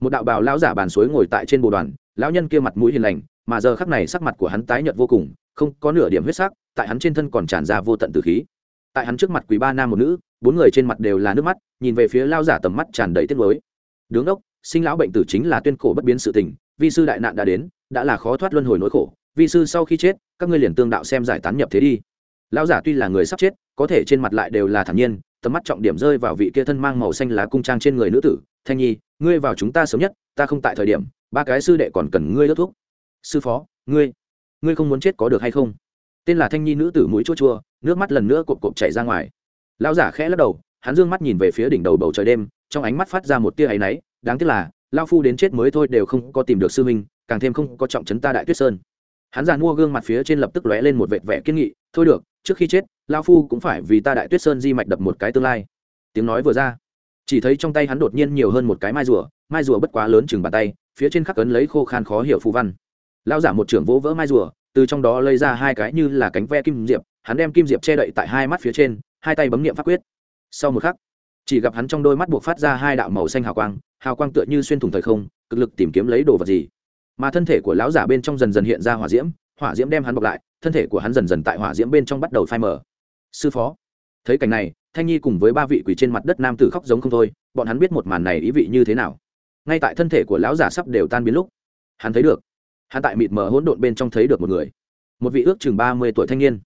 Một đạo bào lão giả bàn suối ngồi tại trên bồ đoàn, lão nhân kia mặt mũi hiền lành, mà giờ khắc này sắc mặt của hắn tái nhợt vô cùng, không có nửa điểm huyết sắc tại hắn trên thân còn tràn ra vô tận từ khí. Tại hắn trước mặt quý ba nam một nữ, bốn người trên mặt đều là nước mắt, nhìn về phía lao giả tầm mắt tràn đầy tiếc nuối. Đứng đốc, sinh lão bệnh tử chính là tuyên cổ bất biến sự tình, vi sư đại nạn đã đến, đã là khó thoát luân hồi nỗi khổ, vi sư sau khi chết, các ngươi liền tương đạo xem giải tán nhập thế đi. Lão giả tuy là người sắp chết, có thể trên mặt lại đều là thản nhiên, tầm mắt trọng điểm rơi vào vị kia thân mang màu xanh lá cung trang trên người nữ tử, thanh nhi, ngươi vào chúng ta sớm nhất, ta không tại thời điểm, ba cái sư đệ còn cần ngươi đốt thuốc. Sư phó, ngươi ngươi không muốn chết có được hay không? Tên là thanh nhi nữ tử mũi chua chua, nước mắt lần nữa cộp cộp chảy ra ngoài. Lão giả khẽ lắc đầu, hắn dương mắt nhìn về phía đỉnh đầu bầu trời đêm, trong ánh mắt phát ra một tia áy náy, đáng tiếc là lao phu đến chết mới thôi đều không có tìm được sư minh càng thêm không có trọng trấn ta đại tuyết sơn. Hắn giàn mua gương mặt phía trên lập tức lóe lên một vệt vẻ kiên nghị, thôi được, trước khi chết lao phu cũng phải vì ta đại tuyết sơn di mạch đập một cái tương lai. Tiếng nói vừa ra, chỉ thấy trong tay hắn đột nhiên nhiều hơn một cái mai rùa mai rùa bất quá lớn chừng bàn tay, phía trên khắc ấn lấy khô khan khó hiểu phù văn. Lao giả một trưởng vỗ vỡ mai rùa từ trong đó lấy ra hai cái như là cánh ve kim diệp, hắn đem kim diệp che đậy tại hai mắt phía trên, hai tay bấm nghiệm pháp quyết. Sau một khắc, chỉ gặp hắn trong đôi mắt buộc phát ra hai đạo màu xanh hào quang hào quang tựa như xuyên thủng thời không, cực lực tìm kiếm lấy đồ vật gì. Mà thân thể của lão giả bên trong dần dần hiện ra hỏa diễm hỏa diễm đem hắn bọc lại, thân thể của hắn dần dần tại hỏa diễm bên trong bắt đầu phai mở sư phó, thấy cảnh này, thanh nhi cùng với ba vị quỷ trên mặt đất nam tử khóc giống không thôi, bọn hắn biết một màn này ý vị như thế nào. Ngay tại thân thể của lão giả sắp đều tan biến lúc, hắn thấy được hắn tại mịt mờ hỗn độn bên trong thấy được một người. Một vị ước chừng ba mươi tuổi thanh niên.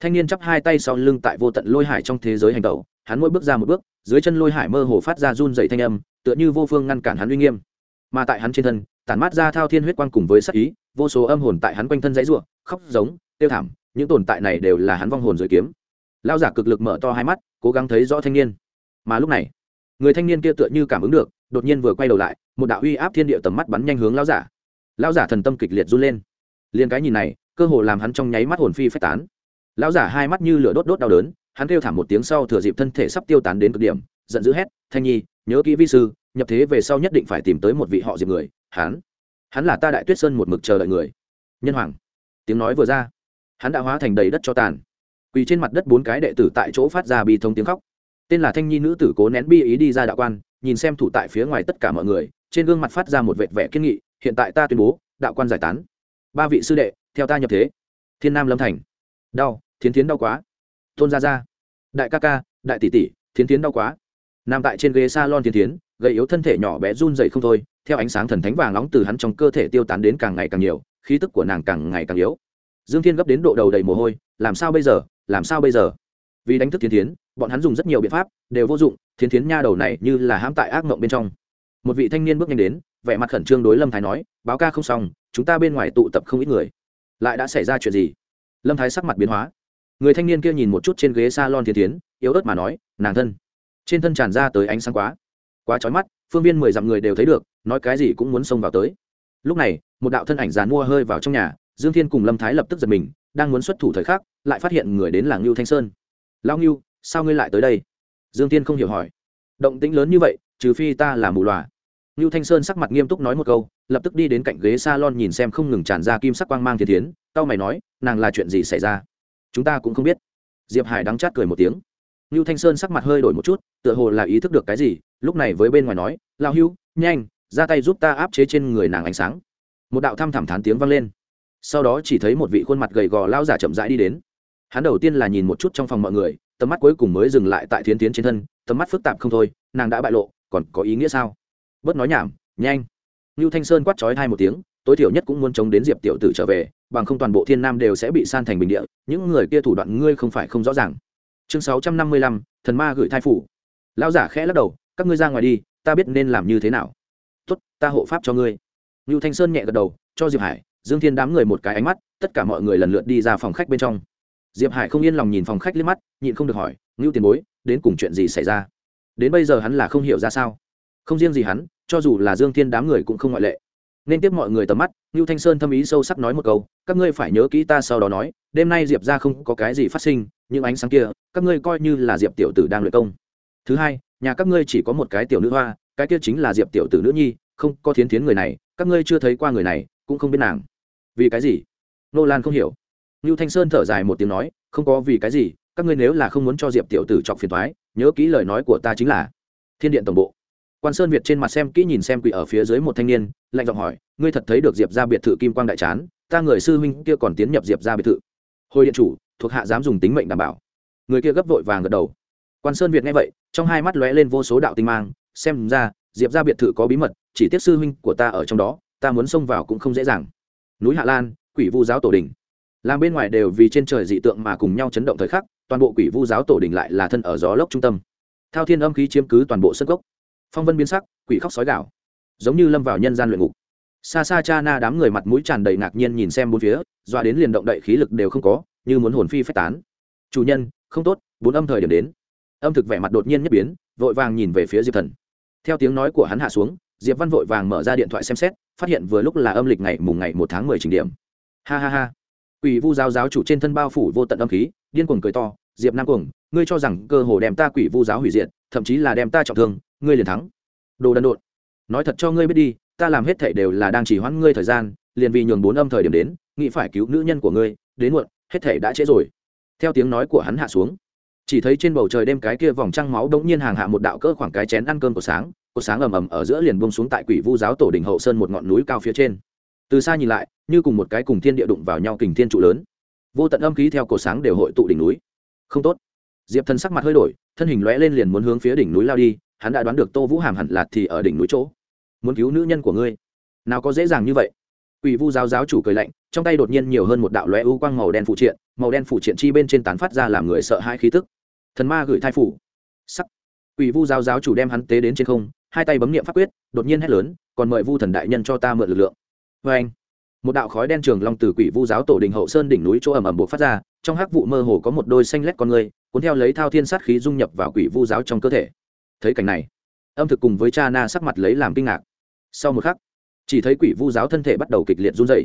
Thanh niên chắp hai tay sau lưng tại vô tận lôi hải trong thế giới hành tẩu. Hắn mỗi bước ra một bước, dưới chân lôi hải mơ hồ phát ra run dày thanh âm, tựa như vô phương ngăn cản hắn uy nghiêm. Mà tại hắn trên thân, tản mát ra thao thiên huyết quang cùng với sắc ý, vô số âm hồn tại hắn quanh thân dãy ruộng khóc giống, tiêu thảm, những tồn tại này đều là hắn vong hồn dưới kiếm. Lao giả cực lực mở to hai mắt, cố gắng thấy rõ thanh niên. Mà lúc này, người thanh niên kia tựa như cảm ứng được, đột nhiên vừa quay đầu lại, một đạo uy áp thiên địa tầm mắt bắn nhanh hướng lao giả lão giả thần tâm kịch liệt run lên. Liền cái nhìn này, cơ hồ làm hắn trong nháy mắt hồn phi phách tán. Lão giả hai mắt như lửa đốt đốt đau đớn, hắn kêu thảm một tiếng sau thừa dịp thân thể sắp tiêu tán đến cực điểm, giận dữ hét, thanh nhi, nhớ kỹ vi sư, nhập thế về sau nhất định phải tìm tới một vị họ diệp người, hắn hắn là ta đại tuyết sơn một mực chờ đợi người. Nhân hoàng, tiếng nói vừa ra, hắn đã hóa thành đầy đất cho tàn. Quỳ trên mặt đất bốn cái đệ tử tại chỗ phát ra bi thông tiếng khóc tên là thanh nhi nữ tử cố nén bi ý đi ra đạo quan, nhìn xem thủ tại phía ngoài tất cả mọi người, trên gương mặt phát ra một vệt vẻ kiên nghị, hiện tại ta tuyên bố, đạo quan giải tán. Ba vị sư đệ, theo ta nhập thế. Thiên nam lâm thành. Đau, thiến thiến đau quá. Tôn gia gia. Đại ca ca, đại tỷ tỷ, thiến thiến đau quá. Nằm tại trên ghế s a lon thiến thiến, gầy yếu thân thể nhỏ bé run dậy không thôi, theo ánh sáng thần thánh vàng nóng từ hắn trong cơ thể tiêu tán đến càng ngày càng nhiều, khí tức của nàng càng ngày càng yếu. Dương thiên gấp đến độ đầu đầy mồ hôi, làm sao bây giờ? Làm sao bây giờ? Vì đánh thức thiên thiến, bọn hắn dùng rất nhiều biện pháp, đều vô dụng, thiên thiến nha đầu này như là hãm tại ác mộng bên trong. Một vị thanh niên bước nhanh đến, vẻ mặt khẩn trương đối lâm thái nói, báo ca không xong, chúng ta bên ngoài tụ tập không ít người. Lại đã xảy ra chuyện gì? Lâm thái sắc mặt biến hóa. Người thanh niên kia nhìn một chút trên ghế salon thiên tiến yếu ớt mà nói, nàng thân. Trên thân tràn ra tới ánh sáng quá. Quá chói mắt, phương viên mười dặm người đều thấy được, nói cái gì cũng muốn xông vào tới. Lúc này, một đạo thân ảnh dàn mua hơi vào trong nhà, dương thiên cùng lâm thái lập tức giật mình, đang muốn xuất thủ thời khắc, lại phát hiện người đến là ngưu thanh sơn lao ngưu, sao ngươi lại tới đây? Dương thiên không hiểu hỏi. Động tĩnh lớn như vậy, trừ phi ta là mù loà. Ngưu thanh sơn sắc mặt nghiêm túc nói một câu, lập tức đi đến cạnh ghế s a lon nhìn xem không ngừng tràn ra kim sắc quang mang thiên tiến tao mày nói, nàng là chuyện gì xảy ra? Chúng ta cũng không biết. Diệp hải đắng chát cười một tiếng. Ngưu thanh sơn sắc mặt hơi đổi một chút, tựa hồ là ý thức được cái gì, lúc này với bên ngoài nói lao hưu nhanh, ra tay giúp ta áp chế trên người nàng ánh sáng. Một đạo thăm thẳm thán tiếng vang lên. Sau đó chỉ thấy một vị khuôn mặt gầy gò lao giả chậm rãi đi đến hắn đầu tiên là nhìn một chút trong phòng mọi người, tầm mắt cuối cùng mới dừng lại tại thiến tiến trên thân, tầm mắt phức tạp không thôi, nàng đã bại lộ, còn có ý nghĩa sao? Bớt nói nhảm, nhanh. Ngưu thanh sơn quát trói hai một tiếng, tối thiểu nhất cũng muốn chống đến diệp tiểu tử trở về, bằng không toàn bộ thiên nam đều sẽ bị san thành bình địa, những người kia thủ đoạn ngươi không phải không rõ ràng. Chương sáu trăm năm mươi lăm, thần ma gửi thai phủ. Lão giả khẽ lắc đầu, các ngươi ra ngoài đi, ta biết nên làm như thế nào. Tốt, ta hộ pháp cho ngươi. Ngưu thanh sơn nhẹ gật đầu, cho diệp hải, dương thiên đám người một cái ánh mắt, tất cả mọi người lần lượt đi ra phòng khách bên trong diệp hải không yên lòng nhìn phòng khách liếc mắt, nhịn không được hỏi, ngưu tiền bối, đến cùng chuyện gì xảy ra? Đến bây giờ hắn là không hiểu ra sao. Không riêng gì hắn, cho dù là dương thiên đám người cũng không ngoại lệ. Nên tiếp mọi người tầm mắt, ngưu thanh sơn thâm ý sâu sắc nói một câu, các ngươi phải nhớ kỹ ta sau đó nói, đêm nay diệp ra không có cái gì phát sinh nhưng ánh sáng kia, các ngươi coi như là diệp tiểu tử đang luyện công. Thứ hai, nhà các ngươi chỉ có một cái tiểu nữ hoa, cái kia chính là diệp tiểu tử nữ nhi, không có thiến thiến người này, các ngươi chưa thấy qua người này, cũng không biết nàng. Vì cái gì? Nô lan không hiểu. Nưu thanh sơn thở dài một tiếng nói không có vì cái gì các ngươi nếu là không muốn cho diệp tiểu tử chọc phiền toái, nhớ kỹ lời nói của ta chính là thiên điện tổng bộ. Quan sơn việt trên mặt xem kỹ nhìn xem quỷ ở phía dưới một thanh niên lạnh giọng hỏi ngươi thật thấy được diệp Gia biệt thự kim quang đại chán ta người sư huynh kia còn tiến nhập diệp Gia biệt thự. Hồi điện chủ thuộc hạ dám dùng tính mệnh đảm bảo. Người kia gấp vội vàng gật đầu. Quan sơn việt nghe vậy trong hai mắt lóe lên vô số đạo tinh mang xem ra diệp Gia biệt thự có bí mật chỉ tiếp sư huynh của ta ở trong đó ta muốn xông vào cũng không dễ dàng. Núi hạ lan quỷ vu giáo tổ đình làm bên ngoài đều vì trên trời dị tượng mà cùng nhau chấn động thời khắc, toàn bộ quỷ vu giáo tổ đình lại là thân ở gió lốc trung tâm. Thao thiên âm khí chiếm cứ toàn bộ sân gốc. Phong vân biến sắc, quỷ khóc sói gạo giống như lâm vào nhân gian luyện ngục. Xa xa cha na đám người mặt mũi tràn đầy ngạc nhiên nhìn xem bốn phía doa đến liền động đậy khí lực đều không có, như muốn hồn phi phách tán. Chủ nhân, không tốt, bốn âm thời điểm đến. Âm thực vẻ mặt đột nhiên nhất biến, vội vàng nhìn về phía diệp thần. Theo tiếng nói của hắn hạ xuống, diệp văn vội vàng mở ra điện thoại xem xét, phát hiện vừa lúc là âm lịch ngày mùng ngày một tháng mười trình điểm. Ha ha ha quỷ vu giáo giáo chủ trên thân bao phủ vô tận âm khí, điên cuồng cười to, diệp nam cuồng, ngươi cho rằng cơ hồ đem ta quỷ vu giáo hủy diệt, thậm chí là đem ta trọng thương, ngươi liền thắng. Đồ đần độn, nói thật cho ngươi biết đi, ta làm hết thảy đều là đang chỉ hoãn ngươi thời gian, liền vì nhường bốn âm thời điểm đến, nghĩ phải cứu nữ nhân của ngươi, đến muộn, hết thảy đã trễ rồi. Theo tiếng nói của hắn hạ xuống, chỉ thấy trên bầu trời đêm cái kia vòng trăng máu đống nhiên hàng hạ một đạo cỡ khoảng cái chén ăn cơm của sáng của sáng ầm ầm ở giữa liền buông xuống tại quỷ vu giáo tổ đỉnh hậu sơn một ngọn núi cao phía trên. Từ xa nhìn lại như cùng một cái cùng thiên địa đụng vào nhau kình thiên trụ lớn. Vô tận âm khí theo cổ sáng đều hội tụ đỉnh núi. Không tốt. Diệp thần sắc mặt hơi đổi, thân hình lóe lên liền muốn hướng phía đỉnh núi lao đi, hắn đã đoán được tô vũ hàm hẳn lạt thì ở đỉnh núi chỗ. Muốn cứu nữ nhân của ngươi. Nào có dễ dàng như vậy. Quỷ vu giáo giáo chủ cười lạnh, trong tay đột nhiên nhiều hơn một đạo lóe u quang màu đen phụ triện, màu đen phụ triện chi bên trên tán phát ra làm người sợ hãi khí tức. Thần ma gửi thai phủ. Sắc. Quỷ vu giáo giáo chủ đem hắn tế đến trên không, hai tay bấm nghiệm pháp quyết, đột nhiên hét lớn, còn mời vu thần đại nhân cho ta mượn lực lượng. Vê anh một đạo khói đen trường long từ quỷ vu giáo tổ đình hậu sơn đỉnh núi chỗ ẩm ẩm buộc phát ra, trong hắc vụ mơ hồ có một đôi xanh lét con người, cuốn theo lấy thao thiên sát khí dung nhập vào quỷ vu giáo trong cơ thể. Thấy cảnh này, âm thực cùng với cha na sắc mặt lấy làm kinh ngạc. Sau một khắc, chỉ thấy quỷ vu giáo thân thể bắt đầu kịch liệt run dày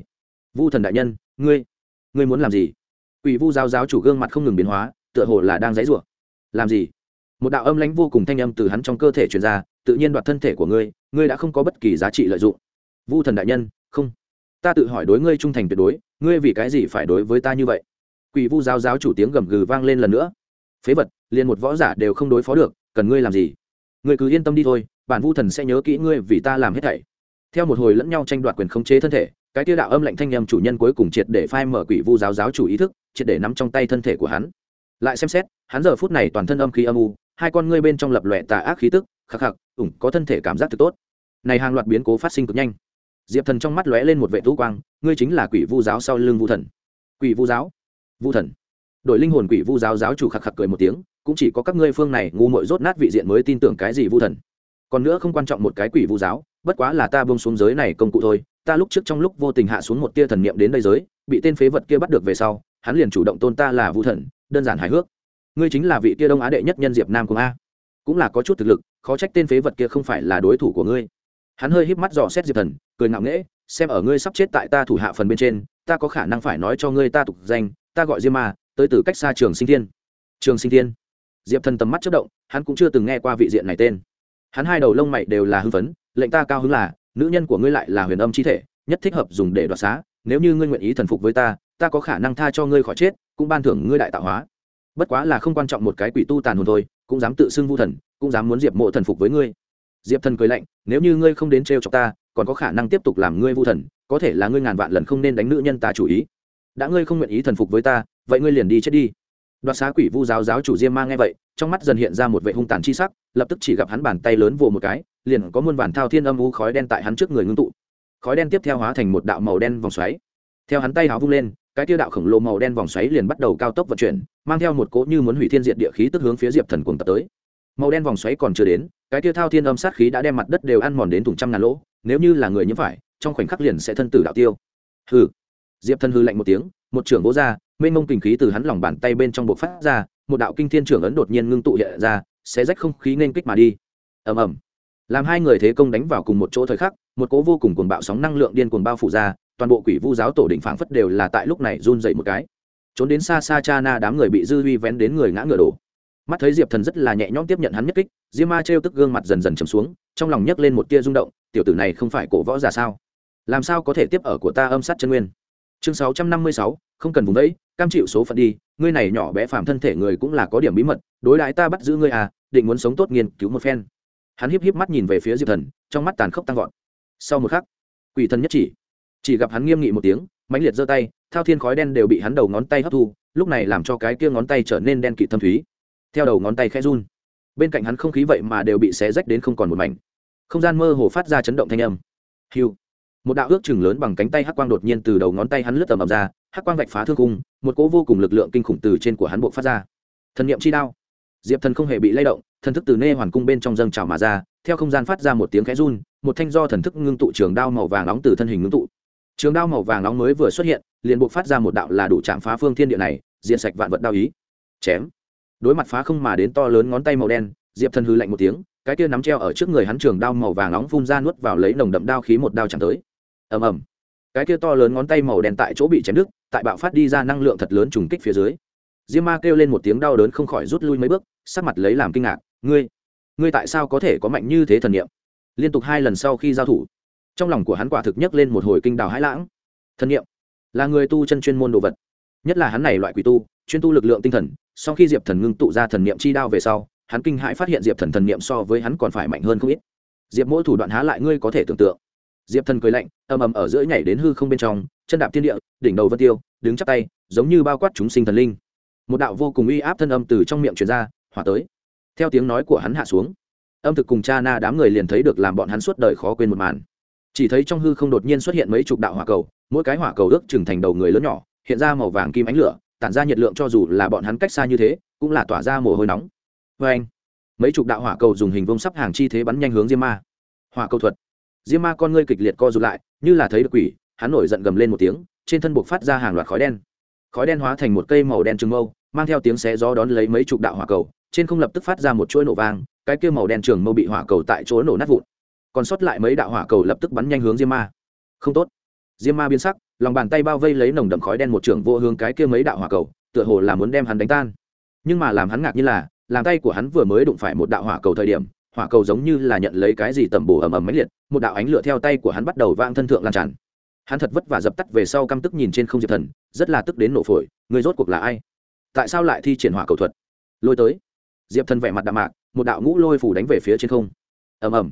vu thần đại nhân, ngươi ngươi muốn làm gì? Quỷ vu giáo giáo chủ gương mặt không ngừng biến hóa, tựa hồ là đang dãy rủa làm gì? Một đạo âm lãnh vô cùng thanh âm từ hắn trong cơ thể truyền ra, tự nhiên đoạt thân thể của ngươi ngươi đã không có bất kỳ giá trị lợi dụng. Vu thần đại nhân, không ta tự hỏi đối ngươi trung thành tuyệt đối, ngươi vì cái gì phải đối với ta như vậy? Quỷ vu giáo giáo chủ tiếng gầm gừ vang lên lần nữa. Phế vật, liền một võ giả đều không đối phó được, cần ngươi làm gì? Ngươi cứ yên tâm đi thôi, bản vu thần sẽ nhớ kỹ ngươi vì ta làm hết thảy. Theo một hồi lẫn nhau tranh đoạt quyền khống chế thân thể, cái tiêu đạo âm lệnh thanh nhầm chủ nhân cuối cùng triệt để phai mở quỷ vu giáo giáo chủ ý thức, triệt để nắm trong tay thân thể của hắn. Lại xem xét, hắn giờ phút này toàn thân âm khí âm u, hai con ngươi bên trong lập lòe tà ác khí tức, khắc khắc, ủng có thân thể cảm giác thật tốt. Này hàng loạt biến cố phát sinh cực nhanh diệp thần trong mắt lóe lên một vệ tú quang, ngươi chính là quỷ vu giáo sau lưng vu thần. Quỷ vu giáo? Vu thần. Đội linh hồn quỷ vu giáo giáo chủ khạc khạc cười một tiếng, cũng chỉ có các ngươi phương này ngu muội rốt nát vị diện mới tin tưởng cái gì vu thần. Còn nữa không quan trọng một cái quỷ vu giáo, bất quá là ta bông xuống giới này công cụ thôi, ta lúc trước trong lúc vô tình hạ xuống một tia thần niệm đến đây giới, bị tên phế vật kia bắt được về sau, hắn liền chủ động tôn ta là vu thần, đơn giản hài hước. Ngươi chính là vị kia đông á đệ nhất nhân diệp nam cùng a. Cũng là có chút thực lực, khó trách tên phế vật kia không phải là đối thủ của ngươi hắn hơi híp mắt dò xét diệp thần, cười ngạo nghễ, xem ở ngươi sắp chết tại ta thủ hạ phần bên trên, ta có khả năng phải nói cho ngươi ta tục danh, ta gọi diêm ma, tới từ cách xa trường sinh thiên. Trường sinh thiên? Diệp thần tầm mắt chất động, hắn cũng chưa từng nghe qua vị diện này tên. Hắn hai đầu lông mày đều là hưng phấn, lệnh ta cao hứng là, nữ nhân của ngươi lại là huyền âm chi thể, nhất thích hợp dùng để đoạt xá, nếu như ngươi nguyện ý thần phục với ta ta có khả năng tha cho ngươi khỏi chết, cũng ban thưởng ngươi đại tạo hóa. Bất quá là không quan trọng một cái quỷ tu tàn hồn thôi, cũng dám tự xưng vu thần, cũng dám muốn diệp mộ thần phục với ngươi diệp thần cười lạnh, nếu như ngươi không đến trêu cho ta, còn có khả năng tiếp tục làm ngươi vu thần, có thể là ngươi ngàn vạn lần không nên đánh nữ nhân ta chủ ý. Đã ngươi không nguyện ý thần phục với ta, vậy ngươi liền đi chết đi. Đoạt xá quỷ vu giáo giáo chủ diêm mang nghe vậy, trong mắt dần hiện ra một vệ hung tàn chi sắc, lập tức chỉ gặp hắn bàn tay lớn vồ một cái, liền có muôn bản thao thiên âm u khói đen tại hắn trước người ngưng tụ. Khói đen tiếp theo hóa thành một đạo màu đen vòng xoáy. Theo hắn tay háo vung lên, cái tiêu đạo khổng lồ màu đen vòng xoáy liền bắt đầu cao tốc vận chuyển, mang theo một cỗ như muốn hủy thiên diệt địa khí tức hướng phía diệp thần cuồng tập tới màu đen vòng xoáy còn chưa đến, cái tiêu thao thiên âm sát khí đã đem mặt đất đều ăn mòn đến thùng trăm ngàn lỗ, nếu như là người nhiễm phải, trong khoảnh khắc liền sẽ thân tử đạo tiêu. Hừ. Diệp thần hư lạnh một tiếng, một trưởng vỗ ra, mênh mông kinh khí từ hắn lòng bàn tay bên trong bộ phát ra, một đạo kinh thiên trưởng ấn đột nhiên ngưng tụ hiện ra sẽ rách không khí nên kích mà đi. Ầm ầm. Làm hai người thế công đánh vào cùng một chỗ thời khắc, một cố vô cùng cuồng bạo sóng năng lượng điên cuồng bao phủ ra, toàn bộ quỷ vu giáo tổ đỉnh phảng phất đều là tại lúc này run dậy một cái. Trốn đến xa xa cha na đám người bị dư huy vén đến người ngã ngựa đổ mắt thấy diệp thần rất là nhẹ nhõm tiếp nhận hắn nhất kích diêm ma trêu tức gương mặt dần dần chầm xuống trong lòng nhấc lên một tia rung động tiểu tử này không phải cổ võ giả sao làm sao có thể tiếp ở của ta âm sát chân nguyên chương sáu trăm năm mươi sáu, không cần vùng đấy cam chịu số phận đi, ngươi này nhỏ bé phàm thân thể người cũng là có điểm bí mật, đối đãi ta bắt giữ ngươi à định muốn sống tốt nghiên cứu một phen. Hắn híp híp mắt nhìn về phía diệp thần, trong mắt tàn khốc tăng vọt. Sau một khắc, quỷ thần nhất chỉ chỉ gặp hắn nghiêm nghị một tiếng, mãnh liệt giơ tay, thao thiên khói đen đều bị hắn đầu ngón tay hấp thu, lúc này làm cho cái kia ngón tay trở nên đen kịt thâm thúy theo đầu ngón tay khẽ run. Bên cạnh hắn không khí vậy mà đều bị xé rách đến không còn một mảnh. Không gian mơ hồ phát ra chấn động thanh âm. Hiu. Một đạo ước chừng lớn bằng cánh tay hắc quang đột nhiên từ đầu ngón tay hắn lướt tầm ầm ra, hắc quang vạch phá thương cung một cỗ vô cùng lực lượng kinh khủng từ trên của hắn buộc phát ra. Thần niệm chi đao. Diệp thần không hề bị lay động, thần thức từ nê hoàn cung bên trong dâng trào mà ra, theo không gian phát ra một tiếng khẽ run, một thanh do thần thức ngưng tụ trường đao màu vàng nóng từ thân hình ngưng tụ. Trường đao màu vàng nóng mới vừa xuất hiện, liền buộc phát ra một đạo là đủ chạm phá phương thiên địa này, diện sạch vạn vật đao ý. Chém đối mặt phá không mà đến to lớn ngón tay màu đen, diệp thần hư lạnh một tiếng, cái kia nắm treo ở trước người hắn trường đao màu vàng nóng phun ra nuốt vào lấy nồng đậm đao khí một đao chẳng tới. Ầm ầm. Cái kia to lớn ngón tay màu đen tại chỗ bị chém đứt, tại bạo phát đi ra năng lượng thật lớn trùng kích phía dưới. Diêm ma kêu lên một tiếng đau đớn không khỏi rút lui mấy bước, sắc mặt lấy làm kinh ngạc, ngươi ngươi tại sao có thể có mạnh như thế thần niệm? Liên tục hai lần sau khi giao thủ, trong lòng của hắn quả thực nhấc lên một hồi kinh đào hãi lãng. Thần niệm là người tu chân chuyên môn đồ vật, nhất là hắn này loại quỷ tu, chuyên tu lực lượng tinh thần sau khi diệp thần ngưng tụ ra thần niệm chi đao về sau, hắn kinh hãi phát hiện diệp thần thần niệm so với hắn còn phải mạnh hơn không ít. Diệp mỗi thủ đoạn há lại ngươi có thể tưởng tượng. Diệp thần cười lạnh, ầm ầm ở giữa nhảy đến hư không bên trong, chân đạp thiên địa, đỉnh đầu vân tiêu, đứng chắp tay, giống như bao quát chúng sinh thần linh. Một đạo vô cùng uy áp thân âm từ trong miệng truyền ra, hỏa tới. Theo tiếng nói của hắn hạ xuống, âm thực cùng cha na đám người liền thấy được làm bọn hắn suốt đời khó quên một màn. Chỉ thấy trong hư không đột nhiên xuất hiện mấy chục đạo hỏa cầu, mỗi cái hỏa cầu ước chừng thành đầu người lớn nhỏ, hiện ra màu vàng kim ánh lửa tản ra nhiệt lượng cho dù là bọn hắn cách xa như thế, cũng là tỏa ra mồ hôi nóng. Vê anh, mấy chục đạo hỏa cầu dùng hình vông sắp hàng chi thế bắn nhanh hướng diêm ma. Hỏa cầu thuật. Diêm ma con ngươi kịch liệt co rụt lại, như là thấy được quỷ, hắn nổi giận gầm lên một tiếng, trên thân buộc phát ra hàng loạt khói đen. Khói đen hóa thành một cây màu đen trừng mâu, mang theo tiếng xé gió đón lấy mấy chục đạo hỏa cầu, trên không lập tức phát ra một chuỗi nổ vang, cái kia màu đen trường mâu bị hỏa cầu tại chỗ nổ nát vụn. Còn sót lại mấy đạo hỏa cầu lập tức bắn nhanh hướng diêm ma. Không tốt diêm ma biến sắc, lòng bàn tay bao vây lấy nồng đậm khói đen một trưởng vô hướng cái kia mấy đạo hỏa cầu, tựa hồ là muốn đem hắn đánh tan. Nhưng mà làm hắn ngạc như là, làm tay của hắn vừa mới đụng phải một đạo hỏa cầu thời điểm, hỏa cầu giống như là nhận lấy cái gì tẩm bổ ầm ầm máy liệt, một đạo ánh lửa theo tay của hắn bắt đầu vang thân thượng lan tràn. Hắn thật vất vả dập tắt về sau căm tức nhìn trên không diệp thần, rất là tức đến nổ phổi, người rốt cuộc là ai? Tại sao lại thi triển hỏa cầu thuật? Lôi tới. Diệp thần vẻ mặt đạm mạc, một đạo ngũ lôi phủ đánh về phía trên không. Ầm ầm.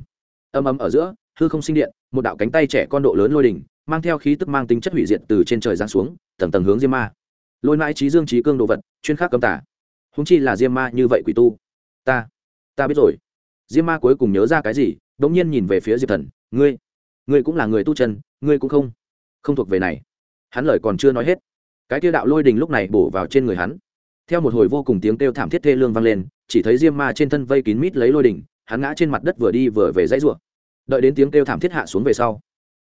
Ầm ầm ở giữa, hư không sinh điện, một đạo cánh tay trẻ con độ lớn lôi đỉnh mang theo khí tức mang tính chất hủy diệt từ trên trời giáng xuống, tầng tầng hướng diêm ma. Lôi mãi trí dương trí cương đồ vật, chuyên khắc cấm tả húng chi là diêm ma như vậy quỷ tu. Ta ta biết rồi. Diêm ma cuối cùng nhớ ra cái gì đ ỗ n g nhiên nhìn về phía diệp thần. Ngươi ngươi cũng là người tu chân, ngươi cũng không không thuộc về này. Hắn lời còn chưa nói hết, cái tiêu đạo lôi đình lúc này bổ vào trên người hắn. Theo một hồi vô cùng tiếng kêu thảm thiết thê lương vang lên, chỉ thấy diêm ma trên thân vây kín mít lấy lôi đình, hắn ngã trên mặt đất vừa đi vừa về dãy r u ộ đợi đến tiếng kêu thảm thiết hạ xuống về sau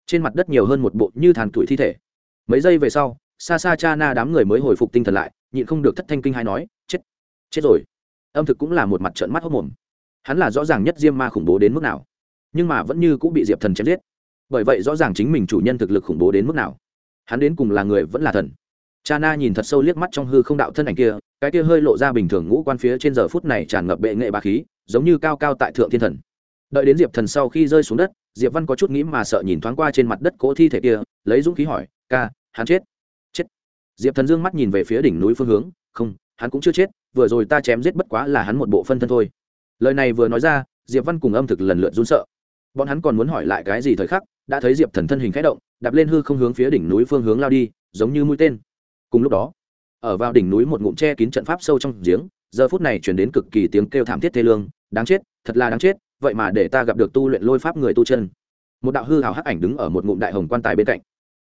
trên mặt đất nhiều hơn một bộ như thàn tuổi thi thể. Mấy giây về sau xa xa cha na đám người mới hồi phục tinh thần lại, nhịn không được thất thanh kinh hay nói, chết chết rồi. Âm thực cũng là một mặt trợn mắt hốc mồm. Hắn là rõ ràng nhất diêm ma khủng bố đến mức nào, nhưng mà vẫn như cũng bị diệp thần chém giết. Bởi vậy rõ ràng chính mình chủ nhân thực lực khủng bố đến mức nào. Hắn đến cùng là người vẫn là thần. Cha na nhìn thật sâu liếc mắt trong hư không đạo thân ảnh kia, cái kia hơi lộ ra bình thường ngũ quan phía trên giờ phút này tràn ngập bệ nghệ ba khí, giống như cao cao tại thượng thiên thần. Đợi đến diệp thần sau khi rơi xuống đất diệp văn có chút nghĩ mà sợ nhìn thoáng qua trên mặt đất cỗ thi thể kia, lấy dũng khí hỏi, ca, hắn chết. Chết? Diệp thần dương mắt nhìn về phía đỉnh núi phương hướng, không, hắn cũng chưa chết, vừa rồi ta chém giết bất quá là hắn một bộ phân thân thôi. Lời này vừa nói ra, diệp văn cùng âm thực lần lượt run sợ. Bọn hắn còn muốn hỏi lại cái gì thời khắc, đã thấy diệp thần thân hình khẽ động, đạp lên hư không hướng phía đỉnh núi phương hướng lao đi, giống như mũi tên. Cùng lúc đó, ở vào đỉnh núi một ngụm tre kín trận pháp sâu trong giếng, giờ phút này chuyển đến cực kỳ tiếng kêu thảm thiết thê lương, đáng chết, thật là đáng chết vậy mà để ta gặp được tu luyện lôi pháp người tu chân. Một đạo hư hào hắc ảnh đứng ở một ngụm đại hồng quan tài bên cạnh.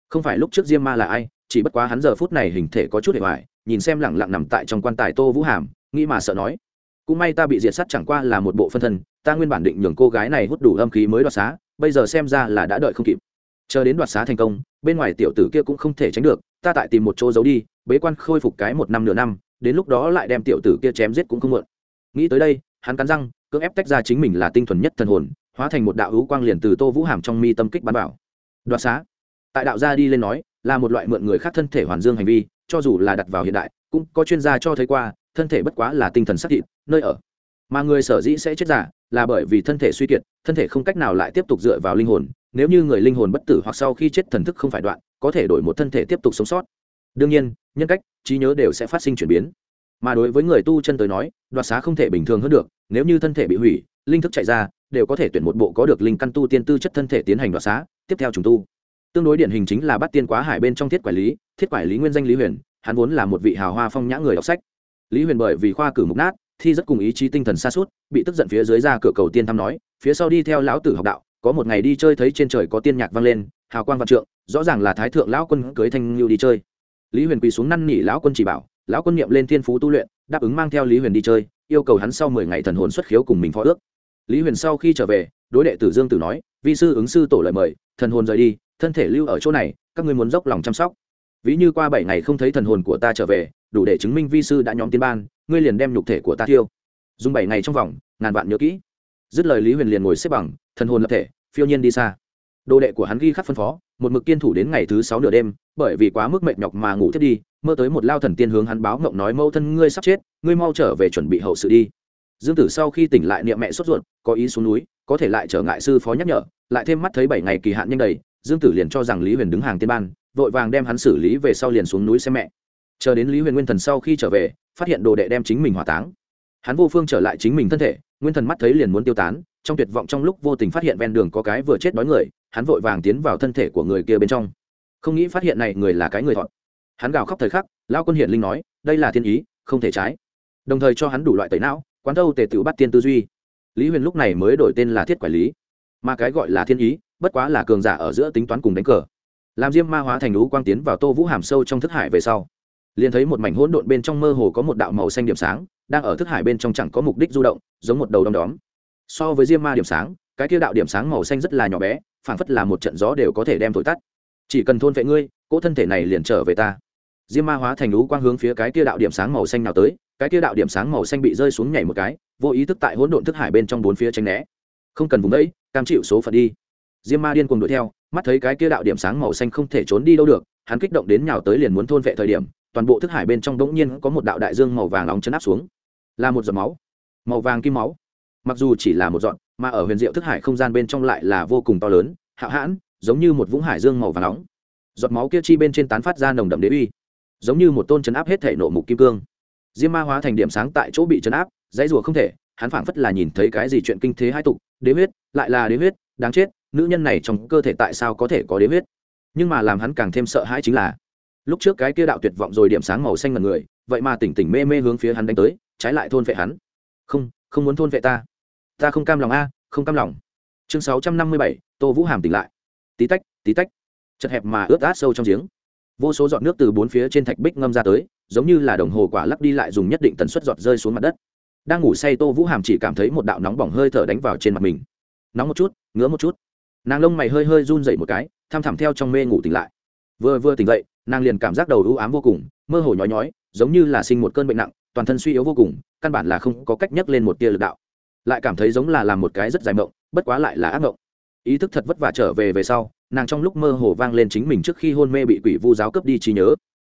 Không phải lúc trước diêm ma là ai, chỉ bất quá hắn giờ phút này hình thể có chút hệ hoài, nhìn xem lẳng lặng nằm tại trong quan tài tô vũ hàm, nghĩ mà sợ nói, cũng may ta bị diệt sát chẳng qua là một bộ phân thân, ta nguyên bản định nhường cô gái này hút đủ âm khí mới đoạt xá, bây giờ xem ra là đã đợi không kịp. Chờ đến đoạt xá thành công, bên ngoài tiểu tử kia cũng không thể tránh được, ta tại tìm một chỗ giấu đi, bế quan khôi phục cái một năm nửa năm, đến lúc đó lại đem tiểu tử kia chém giết cũng không muộn. Nghĩ tới đây, hắn cắn răng cưỡng ép tách ra chính mình là tinh thuần nhất thần hồn, hóa thành một đạo hữu quang liền từ tô vũ hàm trong mi tâm kích bắn vào. Đoạt xá. Tại đạo gia đi lên nói, là một loại mượn người khác thân thể hoàn dương hành vi, cho dù là đặt vào hiện đại, cũng có chuyên gia cho thấy qua, thân thể bất quá là tinh thần sắc thịt, nơi ở. Mà người sở dĩ sẽ chết giả, là bởi vì thân thể suy kiệt, thân thể không cách nào lại tiếp tục dựa vào linh hồn, nếu như người linh hồn bất tử hoặc sau khi chết thần thức không phải đoạn, có thể đổi một thân thể tiếp tục sống sót. Đương nhiên, nhân cách, trí nhớ đều sẽ phát sinh chuyển biến. Mà đối với người tu chân tới nói, đoạt xá không thể bình thường hơn được nếu như thân thể bị hủy, linh thức chạy ra, đều có thể tuyển một bộ có được linh căn tu tiên tư chất thân thể tiến hành đoạt xá, tiếp theo trùng tu. Tương đối điển hình chính là bắt tiên quá hải bên trong thiết quản lý, thiết quản lý nguyên danh lý huyền, hắn vốn là một vị hào hoa phong nhã người đọc sách. Lý huyền bởi vì khoa cử mục nát, thi rất cùng ý chí tinh thần xa suốt, bị tức giận phía dưới ra cửa cầu tiên thăm nói, phía sau đi theo lão tử học đạo, có một ngày đi chơi thấy trên trời có tiên nhạc vang lên, hào quang văn trượng, rõ ràng là thái thượng lão quân cưới thanh lưu đi chơi. Lý huyền quỳ xuống năn nỉ lão quân chỉ bảo, lão quân niệm lên thiên phú tu luyện, đáp ứng mang theo lý huyền đi chơi yêu cầu hắn sau mười ngày thần hồn xuất khiếu cùng mình phó ước. Lý huyền sau khi trở về, đối đệ tử dương tử nói, vi sư ứng sư tổ lời mời, thần hồn rời đi, thân thể lưu ở chỗ này, các ngươi muốn dốc lòng chăm sóc. Ví như qua bảy ngày không thấy thần hồn của ta trở về, đủ để chứng minh vi sư đã nhóm tiên ban, ngươi liền đem nhục thể của ta thiêu. Dùng bảy ngày trong vòng, ngàn vạn nhớ kỹ. Dứt lời lý huyền liền ngồi xếp bằng, thần hồn lập thể, phiêu nhiên đi xa. Đồ đệ của hắn ghi khắc phân phó, một mực kiên thủ đến ngày thứ sáu nửa đêm, bởi vì quá mức mệt nhọc mà ngủ thiết đi, mơ tới một lao thần tiên hướng hắn báo mộng nói mâu thân ngươi sắp chết ngươi mau trở về chuẩn bị hậu sự đi. Dương tử sau khi tỉnh lại niệm mẹ sốt ruột, có ý xuống núi, có thể lại trở ngại sư phó nhắc nhở, lại thêm mắt thấy bảy ngày kỳ hạn nhanh đầy, dương tử liền cho rằng lý huyền đứng hàng tiên ban, vội vàng đem hắn xử lý về sau liền xuống núi xem mẹ. Chờ đến lý huyền nguyên thần sau khi trở về, phát hiện đồ đệ đem chính mình hỏa táng. Hắn vô phương trở lại chính mình thân thể, nguyên thần mắt thấy liền muốn tiêu tán, trong tuyệt vọng trong lúc vô tình phát hiện ven đường có cái vừa chết đói người, hắn vội vàng tiến vào thân thể của người kia bên trong. Không nghĩ phát hiện này người là cái người thọ. Hắn gào khóc thời khắc lao quân hiển linh nói, đây là thiên ý, không thể trái đồng thời cho hắn đủ loại tẩy não, quán thâu tề tự bắt tiên tư duy. Lý huyền lúc này mới đổi tên là thiết quản lý, mà cái gọi là thiên ý, bất quá là cường giả ở giữa tính toán cùng đánh cờ. Làm diêm ma hóa thành lũ quang tiến vào tô vũ hàm sâu trong thức hải về sau, liền thấy một mảnh hỗn độn bên trong mơ hồ có một đạo màu xanh điểm sáng, đang ở thức hải bên trong chẳng có mục đích du động, giống một đầu đom đóm. So với diêm ma điểm sáng, cái kia đạo điểm sáng màu xanh rất là nhỏ bé, phảng phất là một trận gió đều có thể đem thổi tắt. Chỉ cần thôn vệ ngươi, cỗ thân thể này liền trở về ta. Diêm ma hóa thành lũ quang hướng phía cái kia đạo điểm sáng màu xanh nào tới cái kia đạo điểm sáng màu xanh bị rơi xuống nhảy một cái, vô ý thức tại hỗn độn thức hải bên trong bốn phía tránh né. Không cần vùng đấy, cam chịu số phận đi. Diêm ma điên cuồng đuổi theo, mắt thấy cái kia đạo điểm sáng màu xanh không thể trốn đi đâu được, hắn kích động đến nhào tới liền muốn thôn vệ thời điểm, toàn bộ thức hải bên trong bỗng nhiên có một đạo đại dương màu vàng nóng chấn áp xuống. Là một giọt máu. Màu vàng kim máu. Mặc dù chỉ là một giọt, mà ở huyền diệu thức hải không gian bên trong lại là vô cùng to lớn, hạo hãn, giống như một vũng hải dương màu vàng nóng. Giọt máu kia chi bên trên tán phát ra nồng đậm đế uy, giống như một tôn chấn áp hết thể nộ mục kim cương diêm ma hóa thành điểm sáng tại chỗ bị chấn áp, dãy rùa không thể, hắn phảng phất là nhìn thấy cái gì chuyện kinh thế hai tục, đế huyết, lại là đế huyết, đáng chết, nữ nhân này trong cơ thể tại sao có thể có đế huyết? Nhưng mà làm hắn càng thêm sợ hãi chính là, lúc trước cái kia đạo tuyệt vọng rồi điểm sáng màu xanh ngần người, vậy mà tỉnh tỉnh mê mê hướng phía hắn đánh tới, trái lại thôn vệ hắn. Không không muốn thôn vệ ta. Ta không cam lòng a, không cam lòng. Chương sáu trăm năm mươi bảy, tô vũ hàm tỉnh lại. Tí tách tí tách. Chật hẹp mà ướt át sâu trong giếng. Vô số giọt nước từ bốn phía trên thạch bích ngâm ra tới giống như là đồng hồ quả lắc đi lại dùng nhất định tần suất giọt rơi xuống mặt đất. Đang ngủ say tô vũ hàm chỉ cảm thấy một đạo nóng bỏng hơi thở đánh vào trên mặt mình. Nóng một chút, ngứa một chút. Nàng lông mày hơi hơi run dậy một cái thăm thẳm theo trong mê ngủ tỉnh lại. Vừa vừa tỉnh dậy, nàng liền cảm giác đầu ưu ám vô cùng, mơ hồ nhói nhói, giống như là sinh một cơn bệnh nặng, toàn thân suy yếu vô cùng, căn bản là không có cách nhấc lên một tia lực đạo. Lại cảm thấy giống là làm một cái rất dài mộng, bất quá lại là ác mộng. Ý thức thật vất vả trở về về sau, nàng trong lúc mơ hồ vang lên chính mình trước khi hôn mê bị quỷ vu giáo cướp đi trí nhớ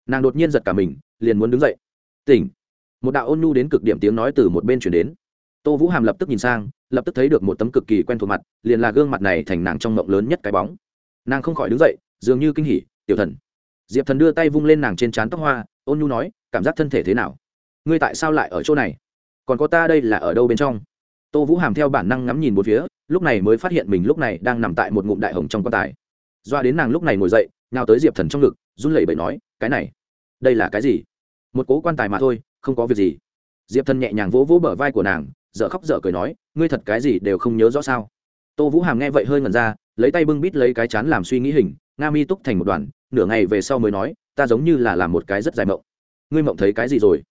nàng đột nhiên giật cả mình, liền muốn đứng dậy. Tỉnh. Một đạo ôn nhu đến cực điểm tiếng nói từ một bên chuyển đến. Tô vũ hàm lập tức nhìn sang, lập tức thấy được một tấm cực kỳ quen thuộc mặt, liền là gương mặt này thành nàng trong mộng lớn nhất cái bóng. Nàng không khỏi đứng dậy, dường như kinh hỉ, tiểu thần. Diệp thần đưa tay vung lên nàng trên trán tóc hoa, ôn nhu nói, cảm giác thân thể thế nào? Ngươi tại sao lại ở chỗ này? Còn có ta đây là ở đâu bên trong? Tô vũ hàm theo bản năng ngắm nhìn một phía, lúc này mới phát hiện mình lúc này đang nằm tại một ngụm đại hồng trong quan tài. Doa đến nàng lúc này ngồi dậy nào tới diệp thần trong ngực, run lẩy bẩy nói, cái này đây là cái gì? Một cố quan tài mà thôi, không có việc gì. Diệp thần nhẹ nhàng vỗ vỗ bờ vai của nàng dợ khóc dợ cười nói, ngươi thật cái gì đều không nhớ rõ sao? Tô vũ hàm nghe vậy hơi ngần ra, lấy tay bưng bít lấy cái chán làm suy nghĩ hình, nga mi túc thành một đoàn nửa ngày về sau mới nói, ta giống như là làm một cái rất dài mộng. Ngươi mộng thấy cái gì rồi?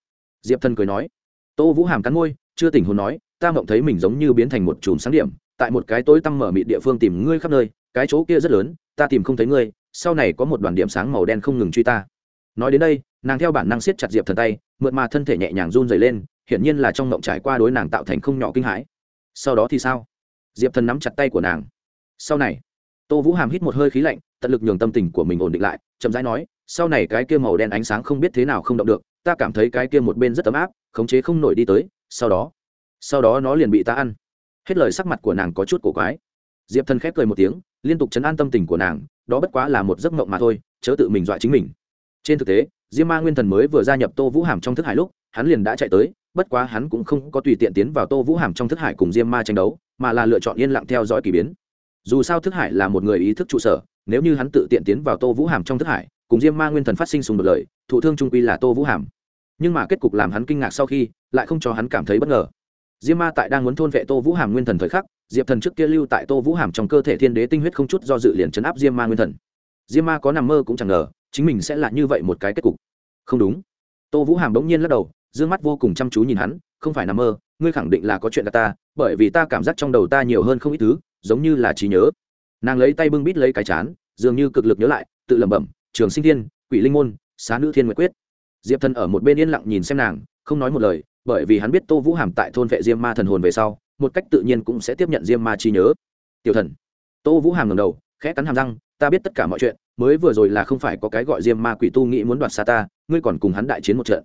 Diệp thần cười nói. Tô vũ hàm cắn môi, chưa tỉnh hồn nói, ta mộng thấy mình giống như biến thành một chùm sáng điểm, tại một cái tối tăm mở mịt địa phương tìm ngươi khắp nơi, cái chỗ kia rất lớn, ta tìm không thấy ngươi, sau này có một đoàn điểm sáng màu đen không ngừng truy ta nói đến đây, nàng theo bản năng siết chặt diệp thần tay mượn mà thân thể nhẹ nhàng run dày lên, hiển nhiên là trong mộng trải qua đối nàng tạo thành không nhỏ kinh hãi. Sau đó thì sao? Diệp thần nắm chặt tay của nàng. Sau này, tô vũ hàm hít một hơi khí lạnh, tận lực nhường tâm tình của mình ổn định lại, chậm rãi nói, sau này cái kia màu đen ánh sáng không biết thế nào không động được, ta cảm thấy cái kia một bên rất ấm áp, khống chế không nổi đi tới, sau đó sau đó nó liền bị ta ăn. Hết lời sắc mặt của nàng có chút cổ quái. Diệp thần khép cười một tiếng, liên tục chấn an tâm tình của nàng, đó bất quá là một giấc mộng mà thôi, chớ tự mình dọa chính mình trên thực tế, diêm ma nguyên thần mới vừa gia nhập tô vũ hàm trong thức hải lúc, hắn liền đã chạy tới, bất quá hắn cũng không có tùy tiện tiến vào tô vũ hàm trong thức hải cùng diêm ma tranh đấu, mà là lựa chọn yên lặng theo dõi k ỳ biến. Dù sao thức hải là một người ý thức trụ sở, nếu như hắn tự tiện tiến vào tô vũ hàm trong thức hải, cùng diêm ma nguyên thần phát sinh xung đột lời, thụ thương trung quy là tô vũ hàm. Nhưng mà kết cục làm hắn kinh ngạc sau khi, lại không cho hắn cảm thấy bất ngờ. Diêm ma tại đang muốn thôn vệ tô vũ hàm nguyên thần thời khắc, diệp thần trước kia lưu tại tô vũ hàm trong cơ thể thiên đế tinh huyết không chút do dự liền chấn áp diêm ma nguyên thần. Diêm ma có nằm mơ cũng chẳng ngờ chính mình sẽ là như vậy một cái kết cục. Không đúng. Tô vũ hàm bỗng nhiên lắc đầu d ư ơ n g mắt vô cùng chăm chú nhìn hắn, không phải nằm mơ, ngươi khẳng định là có chuyện cả ta, bởi vì ta cảm giác trong đầu ta nhiều hơn không ít thứ, giống như là trí nhớ. Nàng lấy tay bưng bít lấy cái chán, dường như cực lực nhớ lại, tự lẩm bẩm, trường sinh thiên, quỷ linh môn, xá nữ thiên nguyệt quyết. Diệp thần ở một bên yên lặng nhìn xem nàng, không nói một lời, bởi vì hắn biết tô vũ hàm tại thôn vệ diêm ma thần hồn về sau, một cách tự nhiên cũng sẽ tiếp nhận diêm ma trí nhớ. Tiểu thần. Tô vũ hàm ngầm đầu, khẽ cắn hàm răng ta biết tất cả mọi chuyện, mới vừa rồi là không phải có cái gọi diêm ma quỷ tu nghĩ muốn đoạt xa ta, ngươi còn cùng hắn đại chiến một trận.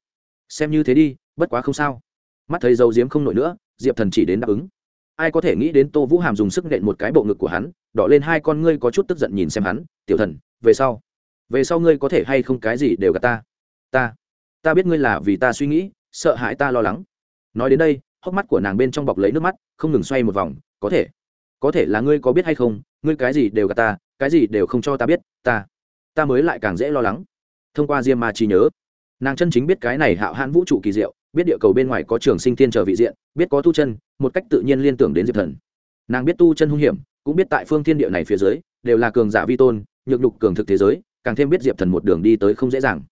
Xem như thế đi, bất quá không sao. Mắt thấy dâu diếm không nổi nữa, diệp thần chỉ đến đáp ứng. Ai có thể nghĩ đến tô vũ hàm dùng sức nện một cái bộ ngực của hắn, đỏ lên hai con ngươi có chút tức giận nhìn xem hắn, tiểu thần, về sau về sau ngươi có thể hay không cái gì đều gạt ta? Ta ta biết ngươi là vì ta suy nghĩ, sợ hãi ta lo lắng. Nói đến đây, hốc mắt của nàng bên trong bọc lấy nước mắt, không ngừng xoay một vòng, có thể có thể là ngươi có biết hay không, ngươi cái gì đều gạt ta cái gì đều không cho ta biết, ta ta mới lại càng dễ lo lắng. Thông qua diêm ma trí nhớ, nàng chân chính biết cái này hạo hãn vũ trụ kỳ diệu, biết địa cầu bên ngoài có trường sinh tiên chờ vị diện, biết có tu chân, một cách tự nhiên liên tưởng đến diệp thần. Nàng biết tu chân hung hiểm, cũng biết tại phương thiên địa này phía dưới, đều là cường giả vi tôn, nhược nhục cường thực thế giới, càng thêm biết diệp thần một đường đi tới không dễ dàng.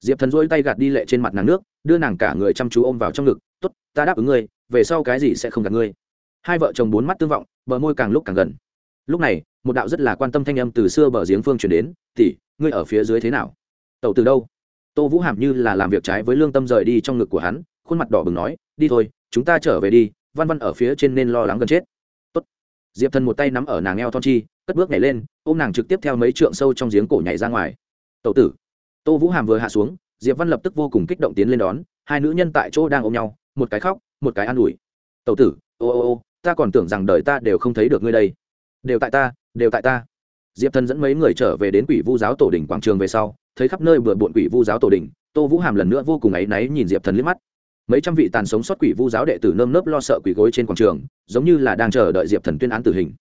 Diệp thần dỗi tay gạt đi lệ trên mặt nàng nước, đưa nàng cả người chăm chú ôm vào trong ngực t ố t ta đáp ứng ngươi, về sau cái gì sẽ không gạt ngươi. Hai vợ chồng bốn mắt tương vọng, bờ môi càng lúc càng gần lúc này, một đạo rất là quan tâm thanh âm từ xưa bờ giếng phương chuyển đến tỉ ngươi ở phía dưới thế nào? Tàu từ đâu? Tô vũ hàm như là làm việc trái với lương tâm rời đi trong ngực của hắn, khuôn mặt đỏ bừng nói, đi thôi, chúng ta trở về đi, văn văn ở phía trên nên lo lắng gần chết. Tốt. diệp thần một tay nắm ở nàng eo thon chi, cất bước nhảy lên, ôm nàng trực tiếp theo mấy trượng sâu trong giếng cổ nhảy ra ngoài. Tàu tử. Tô vũ hàm vừa hạ xuống, diệp văn lập tức vô cùng kích động tiến lên đón, hai nữ nhân tại chỗ đang ôm nhau, một cái khóc, một cái an ủi. Tàu tử, ô ô ô, ta còn tưởng rằng đời ta đều không thấy được ngươi đây đều tại ta, đều tại ta. Diệp thần dẫn mấy người trở về đến quỷ vu giáo tổ đình quảng trường về sau, thấy khắp nơi bừa bộn quỷ vu giáo tổ đình tô vũ hàm lần nữa vô cùng áy náy nhìn diệp thần liếc mắt. Mấy trăm vị tàn sống sót quỷ vu giáo đệ tử nơm nớp lo sợ quỷ gối trên quảng trường, giống như là đang chờ đợi diệp thần tuyên án tử hình.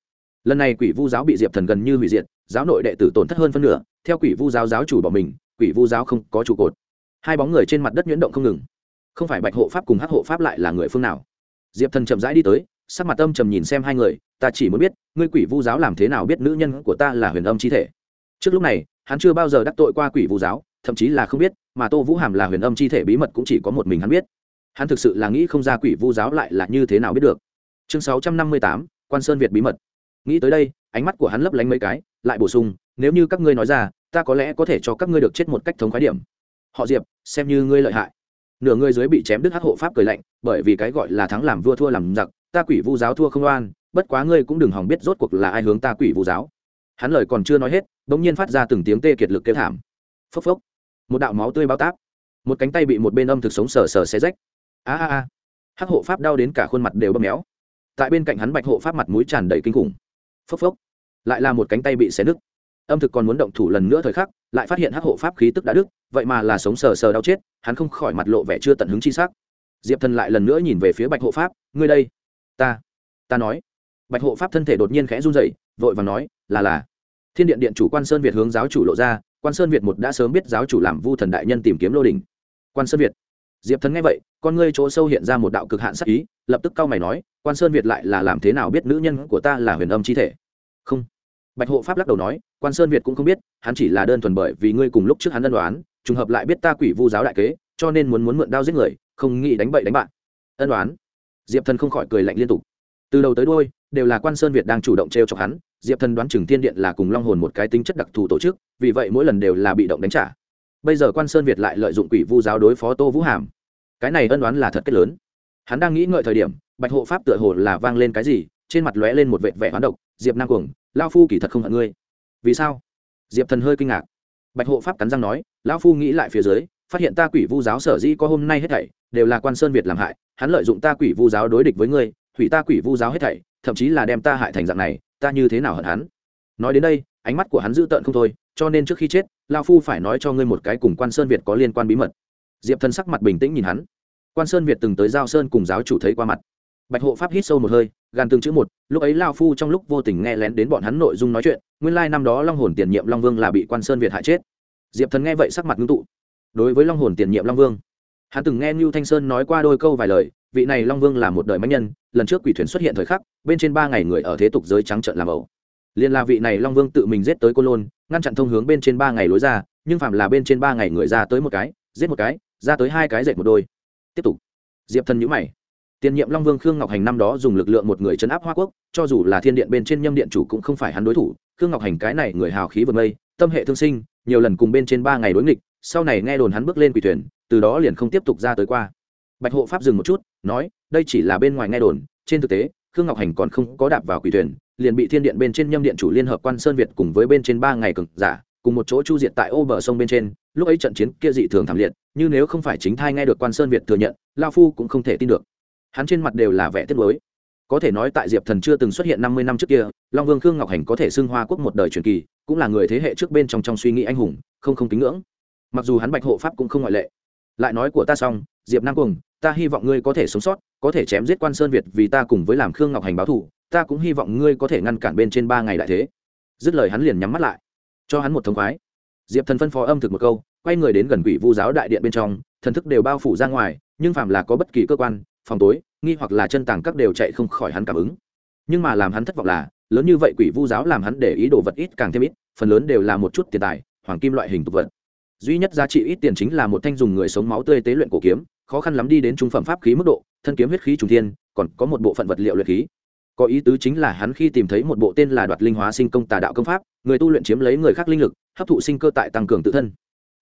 Lần này quỷ vu giáo bị diệp thần gần như hủy diệt, giáo nội đệ tử tổn thất hơn phân nửa, theo quỷ vu giáo giáo chủ bỏ mình, quỷ vu giáo không có trụ cột. Hai bóng người trên mặt đất nhuyễn động không ngừng. Không phải bạch hộ pháp cùng hắc hộ pháp lại là người phương nào? Diệp thần chậm rãi đi tới sắc mặt âm trầm nhìn xem hai người, ta chỉ muốn biết, ngươi quỷ vu giáo làm thế nào biết nữ nhân của ta là huyền âm chi thể? Trước lúc này, hắn chưa bao giờ đắc tội qua quỷ vu giáo, thậm chí là không biết, mà tô vũ hàm là huyền âm chi thể bí mật cũng chỉ có một mình hắn biết. Hắn thực sự là nghĩ không ra quỷ vu giáo lại là như thế nào biết được. Chương sáu trăm năm mươi tám, quan sơn việt bí mật. Nghĩ tới đây, ánh mắt của hắn lấp lánh mấy cái, lại bổ sung, nếu như các ngươi nói ra, ta có lẽ có thể cho các ngươi được chết một cách thống khái điểm. Họ diệp, xem như ngươi lợi hại. Nửa người dưới bị chém đứt hắc hộ pháp cười lạnh, bởi vì cái gọi là thắng làm vua thua làm giặc ta quỷ vu giáo thua không oan, bất quá ngươi cũng đừng hòng biết rốt cuộc là ai hướng ta quỷ vu giáo. Hắn lời còn chưa nói hết bỗng nhiên phát ra từng tiếng tê kiệt lực kêu thảm. Phốc phốc. Một đạo máu tươi bao táp. Một cánh tay bị một bên âm thực sống sờ sờ xé rách. A a a. Hắc hộ pháp đau đến cả khuôn mặt đều bơm méo. Tại bên cạnh hắn bạch hộ pháp mặt mũi tràn đầy kinh khủng. Phốc phốc. Lại là một cánh tay bị xé nứt. Âm thực còn muốn động thủ lần nữa thời khắc, lại phát hiện hắc hộ pháp khí tức đã đứt, vậy mà là sống sờ sờ đau chết, hắn không khỏi mặt lộ vẻ chưa tận hứng chi sắc. Diệp thần lại lần nữa nhìn về phía bạch hộ pháp, ngươi đây ta ta nói. Bạch hộ pháp thân thể đột nhiên khẽ run dậy vội và nói, là là. Thiên điện điện chủ quan sơn việt hướng giáo chủ lộ ra, quan sơn việt một đã sớm biết giáo chủ làm vu thần đại nhân tìm kiếm lô đình quan sơn việt. Diệp thần nghe vậy, con ngươi chỗ sâu hiện ra một đạo cực hạn sắc ý, lập tức cau mày nói, quan sơn việt lại là làm thế nào biết nữ nhân của ta là huyền âm chi thể? Không. Bạch hộ pháp lắc đầu nói, quan sơn việt cũng không biết, hắn chỉ là đơn thuần bởi vì ngươi cùng lúc trước hắn ân đoán trùng hợp lại biết ta quỷ vu giáo đại kế, cho nên muốn muốn mượn đao giết người, không nghĩ đánh bậy đánh bạn. Ân đoán diệp thần không khỏi cười lạnh liên tục. Từ đầu tới đôi đều là quan sơn việt đang chủ động t r e o chọc hắn, diệp thần đoán chừng Thiên điện là cùng long hồn một cái tính chất đặc thù tổ chức, vì vậy mỗi lần đều là bị động đánh trả. Bây giờ quan sơn việt lại lợi dụng quỷ vu giáo đối phó tô vũ hàm. Cái này ân đoán là thật kết lớn. Hắn đang nghĩ ngợi thời điểm, bạch hộ pháp tựa hồ là vang lên cái gì, trên mặt lóe lên một vệ vẻ hoán độc, diệp năng cuồng lao phu kỳ thật không hận ngươi. Vì sao? Diệp thần hơi kinh ngạc. Bạch hộ pháp cắn răng nói, lão phu nghĩ lại phía dưới phát hiện ta quỷ vu giáo sở dĩ có hôm nay hết thảy, đều là quan sơn việt làm hại, hắn lợi dụng ta quỷ vu giáo đối địch với ngươi, hủy ta quỷ vu giáo hết thảy, thậm chí là đem ta hại thành dạng này, ta như thế nào hận hắn? Nói đến đây, ánh mắt của hắn dữ tợn không thôi, cho nên trước khi chết, lao phu phải nói cho ngươi một cái cùng quan sơn việt có liên quan bí mật. Diệp thần sắc mặt bình tĩnh nhìn hắn. Quan sơn việt từng tới giao sơn cùng giáo chủ thấy qua mặt. Bạch hộ pháp hít sâu một hơi gan từng chữ một, lúc ấy lao phu trong lúc vô tình nghe lén đến bọn hắn nội dung nói chuyện, nguyên lai năm đó long hồn tiền nhiệm long vương là bị quan sơn việt hại chết. Diệp thần nghe vậy sắc mặt ngưng tụ đối với long hồn tiền nhiệm long vương. Hắn từng nghe ngưu thanh sơn nói qua đôi câu vài lời, vị này long vương là một đời mạnh nhân, lần trước quỷ thuyền xuất hiện thời khắc, bên trên ba ngày người ở thế tục giới trắng trợn làm ẩu. Liền là vị này long vương tự mình giết tới côn lôn, ngăn chặn thông hướng bên trên ba ngày lối ra, nhưng phạm là bên trên ba ngày người ra tới một cái, giết một cái, ra tới hai cái dệt một đôi. Tiếp tục. Diệp thần nhữ mày. Tiền nhiệm long vương khương ngọc hành năm đó dùng lực lượng một người chấn áp hoa quốc, cho dù là thiên điện bên trên nhâm điện chủ cũng không phải hắn đối thủ. Khương ngọc hành cái này người hào khí vượt mây tâm hệ thương sinh, nhiều lần cùng bên trên ba ngày đối nghịch sau này nghe đồn hắn bước lên quỷ thuyền, từ đó liền không tiếp tục ra tới qua. Bạch hộ pháp dừng một chút, nói, đây chỉ là bên ngoài nghe đồn, trên thực tế, khương ngọc hành còn không có đạp vào quỷ thuyền, liền bị thiên điện bên trên nhâm điện chủ liên hợp quan sơn việt cùng với bên trên ba ngày cực giả, cùng một chỗ chu diệt tại ô bờ sông bên trên. Lúc ấy trận chiến kia dị thường thảm liệt, như nếu không phải chính thai nghe được quan sơn việt thừa nhận, lao phu cũng không thể tin được. Hắn trên mặt đều là vẻ tiếc mới có thể nói tại diệp thần chưa từng xuất hiện năm mươi năm trước kia, long vương khương ngọc hành có thể xưng hoa quốc một đời truyền kỳ, cũng là người thế hệ trước bên trong trong suy nghĩ anh hùng, không không kính ngưỡng mặc dù hắn bạch hộ pháp cũng không ngoại lệ. Lại nói của ta xong, diệp nam cùng ta hy vọng ngươi có thể sống sót, có thể chém giết quan sơn việt vì ta cùng với làm khương ngọc hành báo thù, ta cũng hy vọng ngươi có thể ngăn cản bên trên ba ngày đại thế. Dứt lời hắn liền nhắm mắt lại, cho hắn một thống khoái. Diệp thần phân phó âm thực một câu, quay người đến gần quỷ vu giáo đại điện bên trong, thần thức đều bao phủ ra ngoài, nhưng phàm là có bất kỳ cơ quan, phòng tối, nghi hoặc là chân tàng các đều chạy không khỏi hắn cảm ứng. Nhưng mà làm hắn thất vọng là, lớn như vậy quỷ vu giáo làm hắn để ý đồ vật ít càng thêm ít, phần lớn đều là một chút tiền tài, hoàng kim loại hình tục vật duy nhất giá trị ít tiền chính là một thanh dùng người sống máu tươi tế luyện cổ kiếm, khó khăn lắm đi đến trung phẩm pháp khí mức độ, thân kiếm huyết khí trùng thiên, còn có một bộ phận vật liệu luyện khí. Có ý tứ chính là hắn khi tìm thấy một bộ tên là đoạt linh hóa sinh công tà đạo công pháp, người tu luyện chiếm lấy người khác linh lực, hấp thụ sinh cơ tại tăng cường tự thân.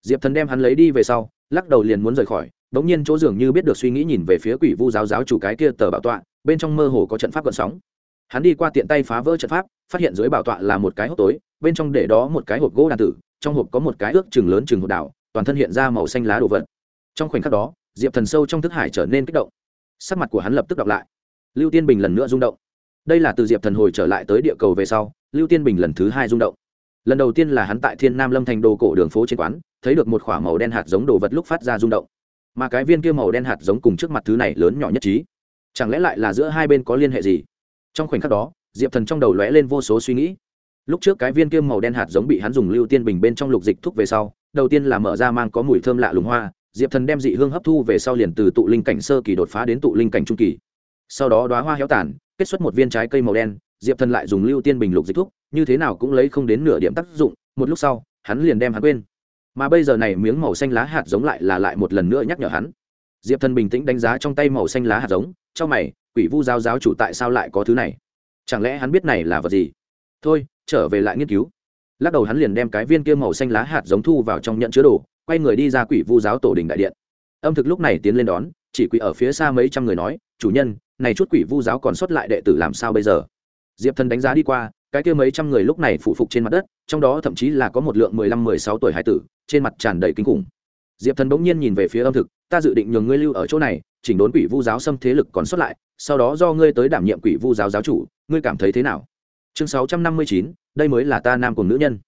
Diệp thần đem hắn lấy đi về sau, lắc đầu liền muốn rời khỏi đ ỗ n g nhiên chỗ dường như biết được suy nghĩ nhìn về phía quỷ vu giáo giáo chủ cái kia tờ bảo tọa, bên trong mơ hồ có trận pháp gợn sóng hắn đi qua tiện tay phá vỡ trận pháp, phát hiện dưới bảo tọa là một cái hộp tối, bên trong để đó một cái hộp gỗ đàn tử, trong hộp có một cái ước chừng lớn chừng hộp đảo, toàn thân hiện ra màu xanh lá đồ vật. Trong khoảnh khắc đó, diệp thần sâu trong thức hải trở nên kích động. Sắc mặt của hắn lập tức đọc lại. Lưu tiên bình lần nữa rung động. Đây là từ diệp thần hồi trở lại tới địa cầu về sau, lưu tiên bình lần thứ hai rung động. Lần đầu tiên là hắn tại thiên nam lâm thành đồ cổ đường phố trên quán, thấy được một k h ỏ a màu đen hạt giống đồ vật lúc phát ra rung động. Mà cái viên kia màu đen hạt giống cùng trước mặt thứ này lớn nhỏ nhất trí. Chẳng lẽ lại là giữa hai bên có liên hệ gì? Trong khoảnh khắc đó, diệp thần trong đầu lóe lên vô số suy nghĩ. Lúc trước cái viên kia màu đen hạt giống bị hắn dùng lưu tiên bình bên trong lục dịch thuốc về sau, đầu tiên là mở ra mang có mùi thơm lạ lùng hoa, diệp thần đem dị hương hấp thu về sau liền từ tụ linh cảnh sơ kỳ đột phá đến tụ linh cảnh trung kỳ. Sau đó đoá hoa héo tàn, kết xuất một viên trái cây màu đen, diệp thần lại dùng lưu tiên bình lục dịch thuốc như thế nào cũng lấy không đến nửa điểm tác dụng, một lúc sau, hắn liền đem hắn quên. Mà bây giờ này miếng màu xanh lá hạt giống lại là lại một lần nữa nhắc nhở hắn. Diệp thần bình tĩnh đánh giá trong tay màu xanh lá hạt giống trong mày quỷ vu giáo giáo chủ tại sao lại có thứ này? Chẳng lẽ hắn biết này là vật gì? Thôi, trở về lại nghiên cứu. Lắc đầu hắn liền đem cái viên kia màu xanh lá hạt giống thu vào trong nhận chứa đồ, quay người đi ra quỷ vu giáo tổ đình đại điện. Âm thực lúc này tiến lên đón, chỉ quỷ ở phía xa mấy trăm người nói, chủ nhân, này chút quỷ vu giáo còn sót lại đệ tử làm sao bây giờ? Diệp thần đánh giá đi qua, cái kia mấy trăm người lúc này phụ phục trên mặt đất, trong đó thậm chí là có một lượng mười lăm, mười sáu tuổi hải tử, trên mặt tràn đầy kinh khủng. Diệp thần bỗng nhiên nhìn về phía âm thực, ta dự định nhường ngươi lưu ở chỗ này, chỉnh đốn quỷ vu giáo xâm thế lực còn sót lại sau đó do ngươi tới đảm nhiệm quỷ vu giáo giáo chủ, ngươi cảm thấy thế nào? Chương sáu trăm năm mươi chín, đây mới là ta nam cùng nữ nhân.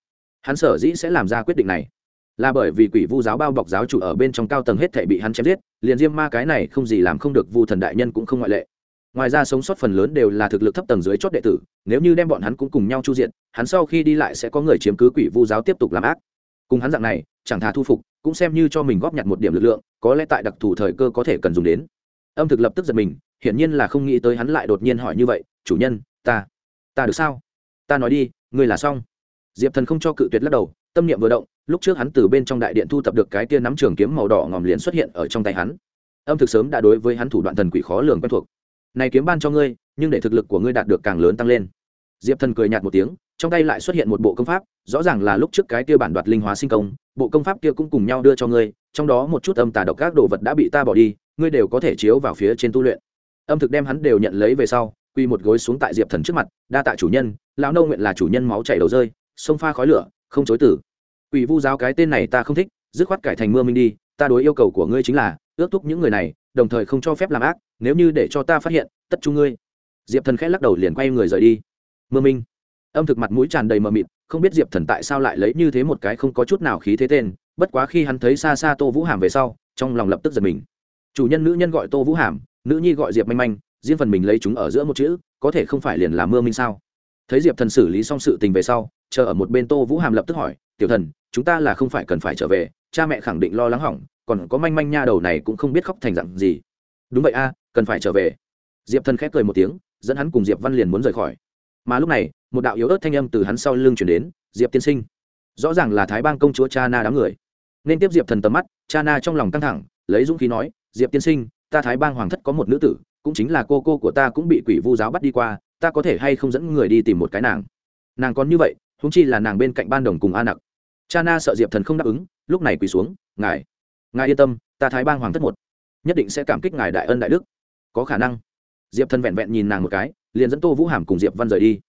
Hắn sở dĩ sẽ làm ra quyết định này là bởi vì quỷ vu giáo bao bọc giáo chủ ở bên trong cao tầng hết thể bị hắn chém giết, liền diêm ma cái này không gì làm không được vu thần đại nhân cũng không ngoại lệ. Ngoài ra sống sót phần lớn đều là thực lực thấp tầng dưới chót đệ tử, nếu như đem bọn hắn cũng cùng nhau chu diện hắn sau khi đi lại sẽ có người chiếm cứ quỷ vu giáo tiếp tục làm ác. Cùng hắn dạng này, chẳng thà thu phục, cũng xem như cho mình góp nhặt một điểm lực lượng, có lẽ tại đặc thù thời cơ có thể cần dùng đến. Âm thực lập tức giật mình hiển nhiên là không nghĩ tới hắn lại đột nhiên hỏi như vậy, chủ nhân, ta ta được sao? Ta nói đi, ngươi là xong. Diệp thần không cho cự tuyệt lắc đầu, tâm niệm vừa động, lúc trước hắn từ bên trong đại điện thu tập được cái tia nắm trường kiếm màu đỏ ngòm liền xuất hiện ở trong tay hắn. Âm thực sớm đã đối với hắn thủ đoạn thần quỷ khó lường quen thuộc. Này kiếm ban cho ngươi, nhưng để thực lực của ngươi đạt được càng lớn tăng lên. Diệp thần cười nhạt một tiếng, trong tay lại xuất hiện một bộ công pháp, rõ ràng là lúc trước cái kia bản đoạt linh hóa sinh công, bộ công pháp kia cũng cùng nhau đưa cho ngươi, trong đó một chút âm tà độc các đồ vật đã bị ta bỏ đi, ngươi đều có thể chiếu vào phía trên tu luyện âm thực đem hắn đều nhận lấy về sau, quy một gối xuống tại diệp thần trước mặt, đa tạ chủ nhân, lão nâu nguyện là chủ nhân máu chảy đầu rơi, sông pha khói lửa, không chối tử. Quỷ vu giáo cái tên này ta không thích, dứt khoát cải thành mưa minh đi, ta đối yêu cầu của ngươi chính là, ước thúc những người này, đồng thời không cho phép làm ác, nếu như để cho ta phát hiện, tất chung ngươi. Diệp thần khẽ lắc đầu liền quay người rời đi. Mưa minh. Âm thực mặt mũi tràn đầy mờ mịt, không biết diệp thần tại sao lại lấy như thế một cái không có chút nào khí thế tên, bất quá khi hắn thấy xa xa tô vũ hàm về sau, trong lòng lập tức giật mình. Chủ nhân nữ nhân gọi tô vũ hàm nữ nhi gọi diệp manh manh riêng phần mình lấy chúng ở giữa một chữ có thể không phải liền là mưa minh sao thấy diệp thần xử lý xong sự tình về sau chờ ở một bên tô vũ hàm lập tức hỏi tiểu thần chúng ta là không phải cần phải trở về cha mẹ khẳng định lo lắng hỏng còn có manh manh nha đầu này cũng không biết khóc thành dặn gì đúng vậy a à, cần phải trở về diệp thần khép cười một tiếng dẫn hắn cùng diệp văn liền muốn rời khỏi mà lúc này một đạo yếu ớt thanh âm từ hắn sau lưng chuyển đến diệp tiên sinh rõ ràng là thái bang công chúa cha na đám người nên tiếp diệp thần tầm mắt cha na trong lòng căng thẳng lấy dũng khí nói diệp tiên sinh ta thái bang hoàng thất có một nữ tử, cũng chính là cô cô của ta cũng bị quỷ vu giáo bắt đi qua, ta có thể hay không dẫn người đi tìm một cái nàng? Nàng còn như vậy húng chi là nàng bên cạnh ban đồng cùng a nặc. Cha na sợ diệp thần không đáp ứng, lúc này quỳ xuống, ngài ngài yên tâm, ta thái bang hoàng thất một, nhất định sẽ cảm kích ngài đại ân đại đức. Có khả năng. Diệp thần vẹn vẹn nhìn nàng một cái, liền dẫn tô vũ hàm cùng diệp văn rời đi.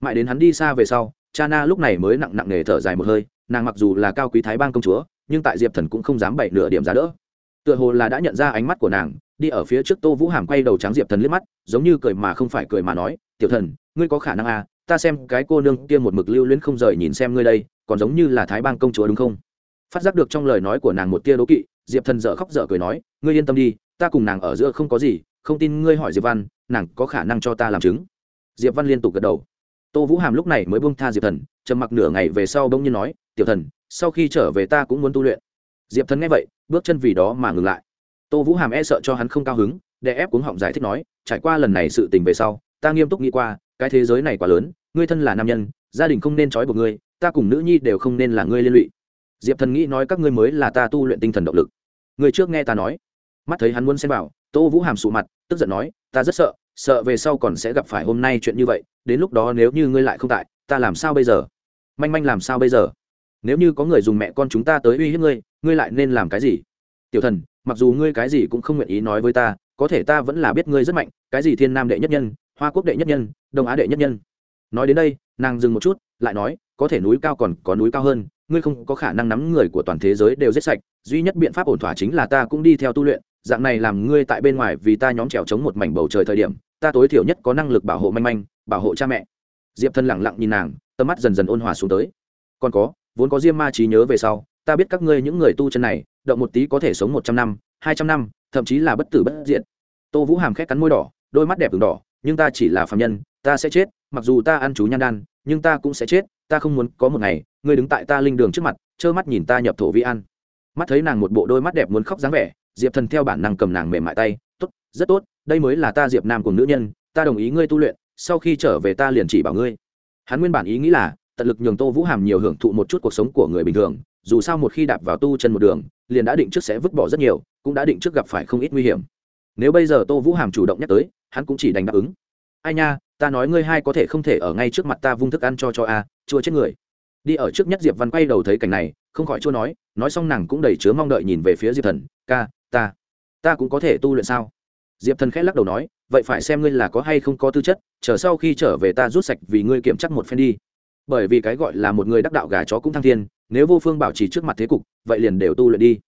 Mãi đến hắn đi xa về sau, cha na lúc này mới nặng nặng nề thở dài một hơi, nàng mặc dù là cao quý thái bang công chúa, nhưng tại diệp thần cũng không dám bày nửa điểm giá đỡ. Tựa hồ là đã nhận ra ánh mắt của nàng đi ở phía trước tô vũ hàm quay đầu trắng diệp thần liếc mắt, giống như cười mà không phải cười mà nói, tiểu thần, ngươi có khả năng à ta xem cái cô nương kia một mực lưu luyến không rời nhìn xem ngươi đây, còn giống như là thái bang công chúa đúng không? Phát giác được trong lời nói của nàng một tia đố kỵ, diệp thần dở khóc dở cười nói, ngươi yên tâm đi, ta cùng nàng ở giữa không có gì, không tin ngươi hỏi diệp văn, nàng có khả năng cho ta làm chứng. Diệp văn liên tục gật đầu. Tô vũ hàm lúc này mới buông tha diệp thần, trầm mặc nửa ngày về sau bỗng nhiên nói, tiểu thần, sau khi trở về ta cũng muốn tu luyện. Diệp thần nghe vậy, bước chân vì đó mà ngừng lại tô vũ hàm e sợ cho hắn không cao hứng để ép cuống họng giải thích nói, trải qua lần này sự tình về sau, ta nghiêm túc nghĩ qua, cái thế giới này quá lớn, ngươi thân là nam nhân, gia đình không nên trói buộc ngươi, ta cùng nữ nhi đều không nên là ngươi liên lụy. Diệp thần nghĩ nói, các ngươi mới là ta tu luyện tinh thần động lực. Người trước nghe ta nói, mắt thấy hắn muốn xem vào tô vũ hàm sụ mặt, tức giận nói, ta rất sợ sợ về sau còn sẽ gặp phải hôm nay chuyện như vậy, đến lúc đó nếu như ngươi lại không tại, ta làm sao bây giờ? Manh manh làm sao bây giờ? Nếu như có người dùng mẹ con chúng ta tới uy hiếp ngươi ngươi lại nên làm cái gì? Tiểu thần, mặc dù ngươi cái gì cũng không nguyện ý nói với ta, có thể ta vẫn là biết ngươi rất mạnh, cái gì thiên nam đệ nhất nhân, hoa quốc đệ nhất nhân, đông á đệ nhất nhân. Nói đến đây, nàng dừng một chút, lại nói, có thể núi cao còn có núi cao hơn, ngươi không có khả năng nắm người của toàn thế giới đều giết sạch, duy nhất biện pháp ổn thỏa chính là ta cũng đi theo tu luyện, dạng này làm ngươi tại bên ngoài vì ta nhóm trèo chống một mảnh bầu trời thời điểm, ta tối thiểu nhất có năng lực bảo hộ manh manh, bảo hộ cha mẹ. Diệp thân lẳng lặng nhìn nàng, tầm mắt dần dần ôn hòa xuống tới. Còn có, vốn có diêm ma trí nhớ về sau, ta biết các ngươi những người tu chân này động một tí có thể sống một trăm năm, hai trăm năm, thậm chí là bất tử bất diệt. tô vũ hàm khét cắn môi đỏ, đôi mắt đẹp ửng đỏ, nhưng ta chỉ là phạm nhân, ta sẽ chết, mặc dù ta ăn chú nhan đan, nhưng ta cũng sẽ chết, ta không muốn có một ngày, ngươi đứng tại ta linh đường trước mặt, trơ mắt nhìn ta nhập thổ vi ăn mắt thấy nàng một bộ đôi mắt đẹp muốn khóc dáng vẻ, diệp thần theo bản năng cầm nàng mềm mại tay, tốt, rất tốt, đây mới là ta diệp nam cùng nữ nhân, ta đồng ý ngươi tu luyện, sau khi trở về ta liền chỉ bảo ngươi hắn nguyên bản ý nghĩ là, tận lực nhường tô vũ hàm nhiều hưởng thụ một chút cuộc sống của người bình thường dù sao một khi đạp vào tu chân một đường, liền đã định trước sẽ vứt bỏ rất nhiều, cũng đã định trước gặp phải không ít nguy hiểm. Nếu bây giờ tô vũ hàm chủ động nhắc tới, hắn cũng chỉ đành đáp ứng. Ai nha, ta nói ngươi hai có thể không thể ở ngay trước mặt ta vung thức ăn cho cho a, chua chết người. Đi ở trước nhất diệp văn quay đầu thấy cảnh này, không khỏi chua nói nói xong nàng cũng đầy chứa mong đợi nhìn về phía diệp thần, ca, ta ta cũng có thể tu luyện sao? Diệp thần khẽ lắc đầu nói, vậy phải xem ngươi là có hay không có tư chất, chờ sau khi trở về ta rút sạch vì ngươi kiểm chắc một phen đi. Bởi vì cái gọi là một người đắc đạo gà chó cũng thăng thiên nếu vô phương bảo trì trước mặt thế cục, vậy liền đều tu luyện đi.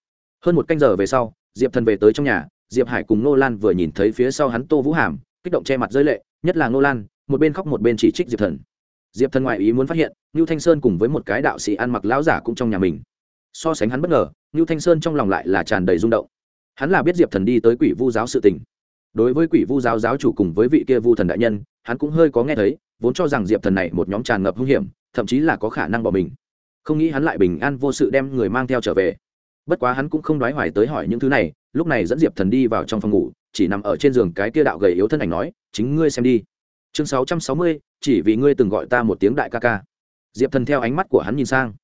Hơn một canh giờ về sau, diệp thần về tới trong nhà, diệp hải cùng nô lan vừa nhìn thấy phía sau hắn tô vũ hàm, kích động che mặt rơi lệ, nhất là nô lan, một bên khóc một bên chỉ trích diệp thần. Diệp thần ngoại ý muốn phát hiện, ngưu thanh sơn cùng với một cái đạo sĩ ăn mặc lão giả cũng trong nhà mình. So sánh hắn bất ngờ, ngưu thanh sơn trong lòng lại là tràn đầy rung động. Hắn là biết diệp thần đi tới quỷ vu giáo sự tình. Đối với quỷ vu giáo giáo chủ cùng với vị kia vu thần đại nhân, hắn cũng hơi có nghe thấy, vốn cho rằng diệp thần này một nhóm tràn ngập hung hiểm, thậm chí là có khả năng bỏ mình không nghĩ hắn lại bình an vô sự đem người mang theo trở về. Bất quá hắn cũng không đoái hoài tới hỏi những thứ này, lúc này dẫn diệp thần đi vào trong phòng ngủ, chỉ nằm ở trên giường cái kia đạo gầy yếu thân ảnh nói, chính ngươi xem đi. Chương sáu trăm sáu mươi, chỉ vì ngươi từng gọi ta một tiếng đại ca ca. Diệp thần theo ánh mắt của hắn nhìn sang.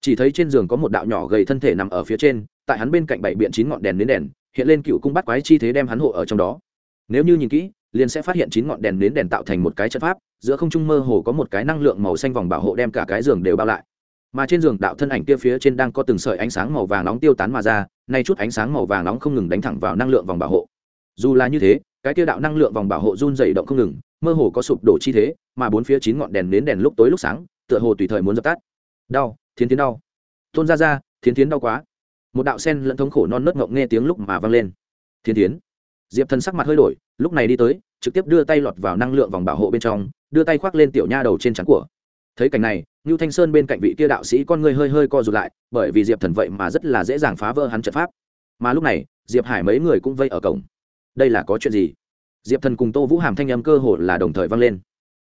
Chỉ thấy trên giường có một đạo nhỏ gầy thân thể nằm ở phía trên, tại hắn bên cạnh bảy biện chín ngọn đèn đến đèn, hiện lên cựu cung bắt quái chi thế đem hắn hộ ở trong đó. Nếu như nhìn kỹ, liền sẽ phát hiện chín ngọn đèn đến đèn tạo thành một cái trận pháp, giữa không trung mơ hồ có một cái năng lượng màu xanh vòng bảo hộ đem cả cái giường đều bao lại mà trên giường đạo thân ảnh kia phía trên đang có từng sợi ánh sáng màu vàng nóng tiêu tán mà ra, nay chút ánh sáng màu vàng nóng không ngừng đánh thẳng vào năng lượng vòng bảo hộ. Dù là như thế, cái tiêu đạo năng lượng vòng bảo hộ run dày động không ngừng, mơ hồ có sụp đổ chi thế, mà bốn phía chín ngọn đèn đến đèn lúc tối lúc sáng, tựa hồ tùy thời muốn dập tắt. Đau thiến tiến đau. Tôn ra ra thiến tiến đau quá. Một đạo sen lẫn thống khổ non nớt ngộng nghe tiếng lúc mà vang lên. Thiên tiến diệp thần sắc mặt hơi đổi, lúc này đi tới, trực tiếp đưa tay lọt vào năng lượng vòng bảo hộ bên trong, đưa tay khoác lên tiểu nha đầu trên trắng của. Thấy cảnh này Nưu thanh sơn bên cạnh vị kia đạo sĩ con người hơi hơi co rụt lại, bởi vì diệp thần vậy mà rất là dễ dàng phá vỡ hắn trận pháp. Mà lúc này, diệp hải mấy người cũng vây ở cổng. Đây là có chuyện gì? Diệp thần cùng tô vũ hàm thanh âm cơ hồ là đồng thời vang lên.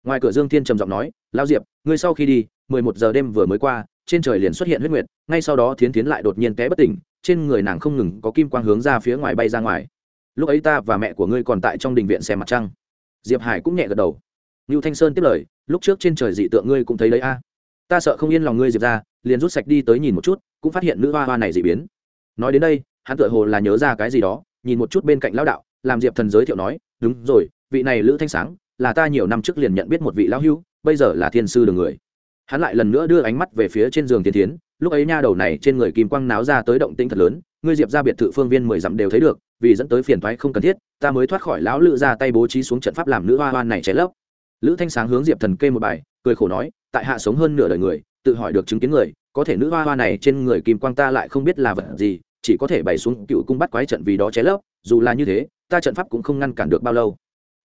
Ngoài cửa dương thiên trầm giọng nói, Lão diệp, ngươi sau khi đi, mười một giờ đêm vừa mới qua, trên trời liền xuất hiện huyết nguyệt, ngay sau đó thiến Thiến lại đột nhiên té bất tỉnh, trên người nàng không ngừng có kim quang hướng ra phía ngoài bay ra ngoài. Lúc ấy ta và mẹ của ngươi còn tại trong đình viện xem mặt trăng. Diệp hải cũng nhẹ gật đầu. Nưu thanh sơn tiếp lời, lúc trước trên trời dị tượng ngươi cũng thấy đấy a ta sợ không yên lòng ngươi diệp ra, liền rút sạch đi tới nhìn một chút, cũng phát hiện nữ hoa hoa này dị biến. Nói đến đây, hắn tựa hồ là nhớ ra cái gì đó, nhìn một chút bên cạnh lão đạo, làm diệp thần giới thiệu nói, đúng rồi, vị này lữ thanh sáng, là ta nhiều năm trước liền nhận biết một vị lão hưu, bây giờ là thiên sư đường người. Hắn lại lần nữa đưa ánh mắt về phía trên giường Thiên tiến lúc ấy nha đầu này trên người kim quang náo ra tới động tĩnh thật lớn, ngươi diệp ra biệt thự phương viên mười dặm đều thấy được, vì dẫn tới phiền thoái không cần thiết, ta mới thoát khỏi lão lự ra tay bố trí xuống trận pháp làm nữ hoa hoa này cháy lấp. Lữ thanh sáng hướng diệp thần kê một bài cười khổ nói, tại hạ sống hơn nửa đời người, tự hỏi được chứng kiến người, có thể nữ hoa hoa này trên người kim quang ta lại không biết là vật gì, chỉ có thể bày xuống cựu cung bắt quái trận vì đó cháy lấp, dù là như thế, ta trận pháp cũng không ngăn cản được bao lâu.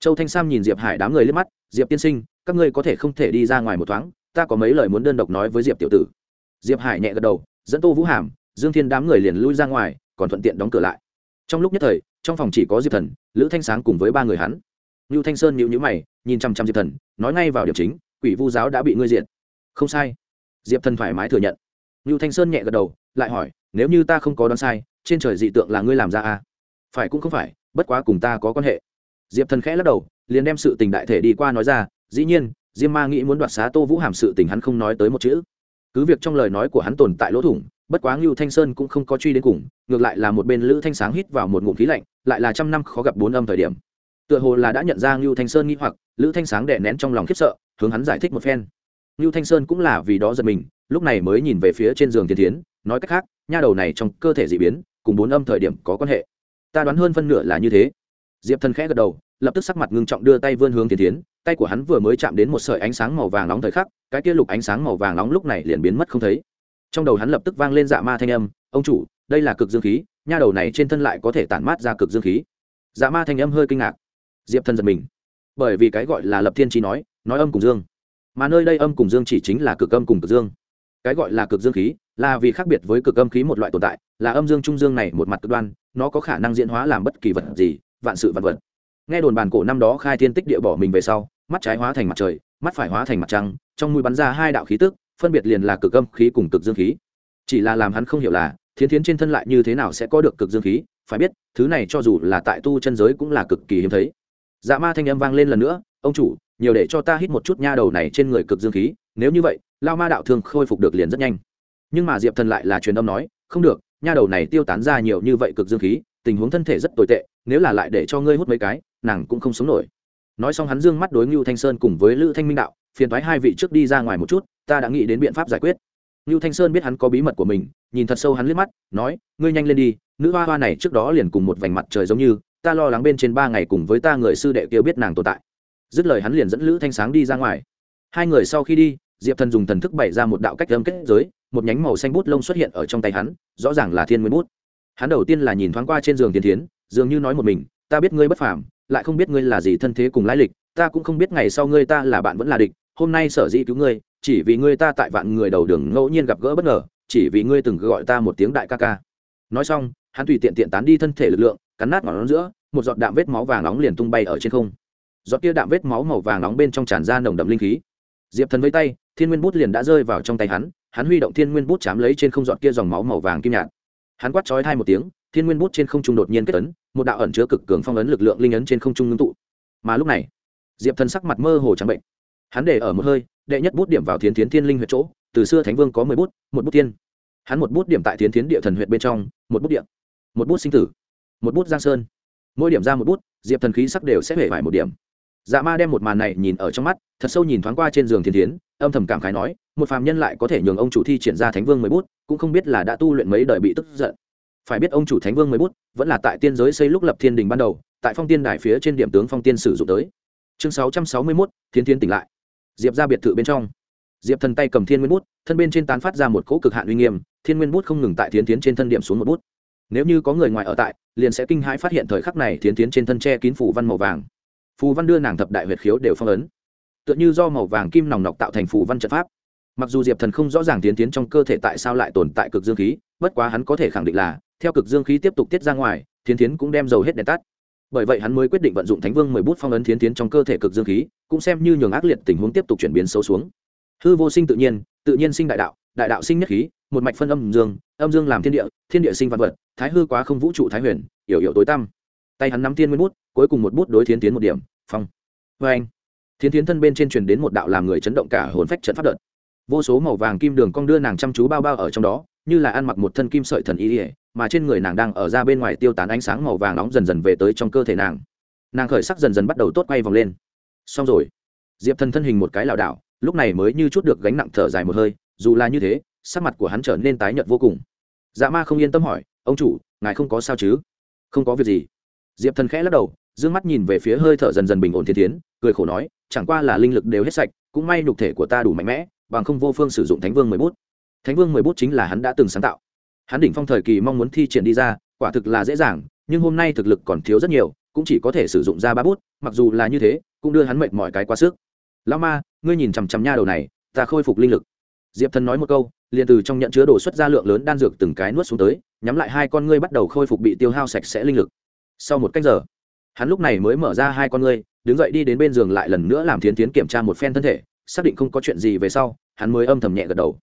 Châu thanh sam nhìn diệp hải đám người lên mắt, diệp tiên sinh, các ngươi có thể không thể đi ra ngoài một thoáng, ta có mấy lời muốn đơn độc nói với diệp tiểu tử. Diệp hải nhẹ gật đầu, dẫn tô vũ hàm, dương thiên đám người liền lui ra ngoài, còn thuận tiện đóng cửa lại. Trong lúc nhất thời, trong phòng chỉ có diệp thần, lữ thanh sáng cùng với ba người hắn. Ngưu thanh sơn nhịu nhữ mày, nhìn chăm chăm diệp thần, nói ngay vào điểm chính quỷ vu giáo đã bị ngươi diệt, không sai. Diệp thần thoải mái thừa nhận. Ngưu thanh sơn nhẹ gật đầu lại hỏi nếu như ta không có đoán sai trên trời dị tượng là ngươi làm ra à? phải cũng không phải bất quá cùng ta có quan hệ. Diệp thần khẽ lắc đầu liền đem sự tình đại thể đi qua nói ra dĩ nhiên diêm ma nghĩ muốn đoạt xá tô vũ hàm sự tình hắn không nói tới một chữ. Cứ việc trong lời nói của hắn tồn tại lỗ thủng bất quá ngưu thanh sơn cũng không có truy đến cùng ngược lại là một bên lữ thanh sáng hít vào một ngụm khí lạnh lại là trăm năm khó gặp bốn âm thời điểm. Tựa hồ là đã nhận ra ngưu thanh sơn nghĩ hoặc lữ thanh sáng đè nén trong lòng khiếp sợ hướng hắn giải thích một phen. Ngưu thanh sơn cũng là vì đó giật mình, lúc này mới nhìn về phía trên giường thiên thiến, nói cách khác, nha đầu này trong cơ thể dị biến, cùng bốn âm thời điểm có quan hệ. Ta đoán hơn phân nửa là như thế. Diệp thần khẽ gật đầu, lập tức sắc mặt ngưng trọng đưa tay vươn hướng thiên thiến, tay của hắn vừa mới chạm đến một sợi ánh sáng màu vàng nóng thời khắc, cái kia lục ánh sáng màu vàng nóng lúc này liền biến mất không thấy. Trong đầu hắn lập tức vang lên dạ ma thanh âm, ông chủ, đây là cực dương khí, nha đầu này trên thân lại có thể tản mát ra cực dương khí. Dạ ma thanh âm hơi kinh ngạc. Diệp thần giật mình. Bởi vì cái gọi là lập thiên trí nói nói âm cùng dương. Mà nơi đây âm cùng dương chỉ chính là cực âm cùng cực dương. Cái gọi là cực dương khí, là vì khác biệt với cực âm khí một loại tồn tại, là âm dương trung dương này một mặt cực đoan, nó có khả năng diễn hóa làm bất kỳ vật gì, vạn sự vật vật. Nghe đồn bàn cổ năm đó khai thiên tích địa bỏ mình về sau, mắt trái hóa thành mặt trời, mắt phải hóa thành mặt trăng, trong mũi bắn ra hai đạo khí tức, phân biệt liền là cực âm khí cùng cực dương khí. Chỉ là làm hắn không hiểu là thiến thiến trên thân lại như thế nào sẽ có được cực dương khí, phải biết, thứ này cho dù là tại tu chân giới cũng là cực kỳ hiếm thấy. Dạ ma thanh âm vang lên lần nữa ông chủ, nhiều để cho ta hít một chút nha đầu này trên người cực dương khí, nếu như vậy, lao ma đạo thương khôi phục được liền rất nhanh. Nhưng mà diệp thần lại là truyền âm nói, không được, nha đầu này tiêu tán ra nhiều như vậy cực dương khí, tình huống thân thể rất tồi tệ, nếu là lại để cho ngươi hút mấy cái, nàng cũng không sống nổi. Nói xong hắn dương mắt đối ngưu thanh sơn cùng với lữ thanh minh đạo, phiền thoái hai vị trước đi ra ngoài một chút, ta đã nghĩ đến biện pháp giải quyết. Ngưu thanh sơn biết hắn có bí mật của mình, nhìn thật sâu hắn liếc mắt, nói, ngươi nhanh lên đi, nữ hoa hoa này trước đó liền cùng một vành mặt trời giống như, ta lo lắng bên trên ba ngày cùng với ta người sư đệ kia biết nàng tồn tại dứt lời hắn liền dẫn lữ thanh sáng đi ra ngoài. Hai người sau khi đi, diệp thần dùng thần thức bày ra một đạo cách âm kết giới, một nhánh màu xanh bút lông xuất hiện ở trong tay hắn, rõ ràng là thiên nguyên bút. Hắn đầu tiên là nhìn thoáng qua trên giường tiên tiến dường như nói một mình, ta biết ngươi bất phàm, lại không biết ngươi là gì thân thế cùng lai lịch, ta cũng không biết ngày sau ngươi ta là bạn vẫn là địch, hôm nay sở dĩ cứu ngươi, chỉ vì ngươi ta tại vạn người đầu đường ngẫu nhiên gặp gỡ bất ngờ, chỉ vì ngươi từng gọi ta một tiếng đại ca ca. Nói xong, hắn tùy tiện tiện tán đi thân thể lực lượng, cắn nát ngọn giữa, một giọt đạm vết máu vàng nóng liền tung bay ở trên không giọt kia đạm vết máu màu vàng nóng bên trong tràn ra nồng đậm linh khí. Diệp thần với tay, thiên nguyên bút liền đã rơi vào trong tay hắn hắn huy động thiên nguyên bút chám lấy trên không giọt kia dòng máu màu vàng kim nhạt. Hắn quát chói hai một tiếng, thiên nguyên bút trên không trung đột nhiên kết ấn, một đạo ẩn chứa cực cường phong ấn lực lượng linh ấn trên không trung ngưng tụ. Mà lúc này, diệp thần sắc mặt mơ hồ trắng bệnh. Hắn để ở một hơi, đệ nhất bút điểm vào thiến thiến thiên linh huyệt chỗ, từ xưa thánh vương có mười bút, một bút tiên. Hắn một bút điểm tại thiến thiến địa thần huyệt bên trong, một bút điện một bút sinh tử, một bút giang sơn. Mỗi điểm ra một bút, diệp thần khí sắc đều sẽ hể vải một điểm dạ ma đem một màn này nhìn ở trong mắt, thật sâu nhìn thoáng qua trên giường thiên thiến, âm thầm cảm khái nói, một phàm nhân lại có thể nhường ông chủ thi triển ra thánh vương mười bút, cũng không biết là đã tu luyện mấy đời bị tức giận. Phải biết ông chủ thánh vương mười bút, vẫn là tại tiên giới xây lúc lập thiên đình ban đầu, tại phong tiên đài phía trên điểm tướng phong tiên sử dụng tới. Chương sáu trăm sáu mươi mốt, thiên tiến tỉnh lại. Diệp ra biệt thự bên trong. Diệp thần tay cầm thiên nguyên bút, thân bên trên tán phát ra một cỗ cực hạn uy nghiêm, thiên nguyên bút không ngừng tại thiên tiến trên thân điểm xuống một bút. Nếu như có người ngoài ở tại, liền sẽ kinh hãi phát hiện thời khắc này thiên tiến trên thân che kín phủ văn màu vàng phù văn đưa nàng thập đại huyệt khiếu đều phong ấn. Tựa như do màu vàng kim nòng nọc tạo thành phù văn trận pháp. Mặc dù diệp thần không rõ ràng tiến tiến trong cơ thể tại sao lại tồn tại cực dương khí, bất quá hắn có thể khẳng định là, theo cực dương khí tiếp tục tiết ra ngoài thiến tiến cũng đem dầu hết đèn tắt. Bởi vậy hắn mới quyết định vận dụng thánh vương mười bút phong ấn thiến tiến trong cơ thể cực dương khí, cũng xem như nhường ác liệt tình huống tiếp tục chuyển biến xấu xuống. Hư vô sinh tự nhiên tự nhiên sinh đại đạo đại đạo sinh nhất khí, một mạch phân âm dương âm dương làm thiên địa thiên địa sinh văn vật, thái hư quá không vũ trụ thái huyền yểu yểu tối tăm. Tay hắn nắm tiên nguyên bút cuối cùng một bút đối thiến tiến một điểm, phong. Vê anh, thiến tiến thân bên trên truyền đến một đạo làm người chấn động cả hồn phách trận pháp đợt. Vô số màu vàng kim đường cong đưa nàng chăm chú bao bao ở trong đó, như là ăn mặc một thân kim sợi thần y ỉa mà trên người nàng đang ở ra bên ngoài tiêu tán ánh sáng màu vàng nóng dần dần về tới trong cơ thể nàng. Nàng khởi sắc dần dần bắt đầu tốt quay vòng lên. Xong rồi, diệp thần thân hình một cái lảo đảo, lúc này mới như chút được gánh nặng thở dài một hơi, dù là như thế, sắc mặt của hắn trở nên tái nhợt vô cùng. Dạ ma không yên tâm hỏi, ông chủ, ngài không có sao chứ? Không có việc gì. Diệp thần khẽ lắc đầu dương mắt nhìn về phía hơi thở dần dần bình ổn thiên tiến cười khổ nói, chẳng qua là linh lực đều hết sạch, cũng may nhục thể của ta đủ mạnh mẽ, bằng không vô phương sử dụng thánh vương mười bút. Thánh vương mười bút chính là hắn đã từng sáng tạo. Hắn đỉnh phong thời kỳ mong muốn thi triển đi ra, quả thực là dễ dàng, nhưng hôm nay thực lực còn thiếu rất nhiều, cũng chỉ có thể sử dụng ra ba bút, mặc dù là như thế, cũng đưa hắn mệt mọi cái quá sức. Lao ma, ngươi nhìn chằm chằm nha đầu này, ta khôi phục linh lực. Diệp thần nói một câu, liền từ trong nhận chứa đồ xuất ra lượng lớn đan dược từng cái nuốt xuống tới, nhắm lại hai con ngươi bắt đầu khôi phục bị tiêu hao sạch sẽ linh lực. Sau một cách giờ hắn lúc này mới mở ra hai con ngươi, đứng dậy đi đến bên giường lại lần nữa làm thiến tiến kiểm tra một phen thân thể, xác định không có chuyện gì về sau, hắn mới âm thầm nhẹ gật đầu.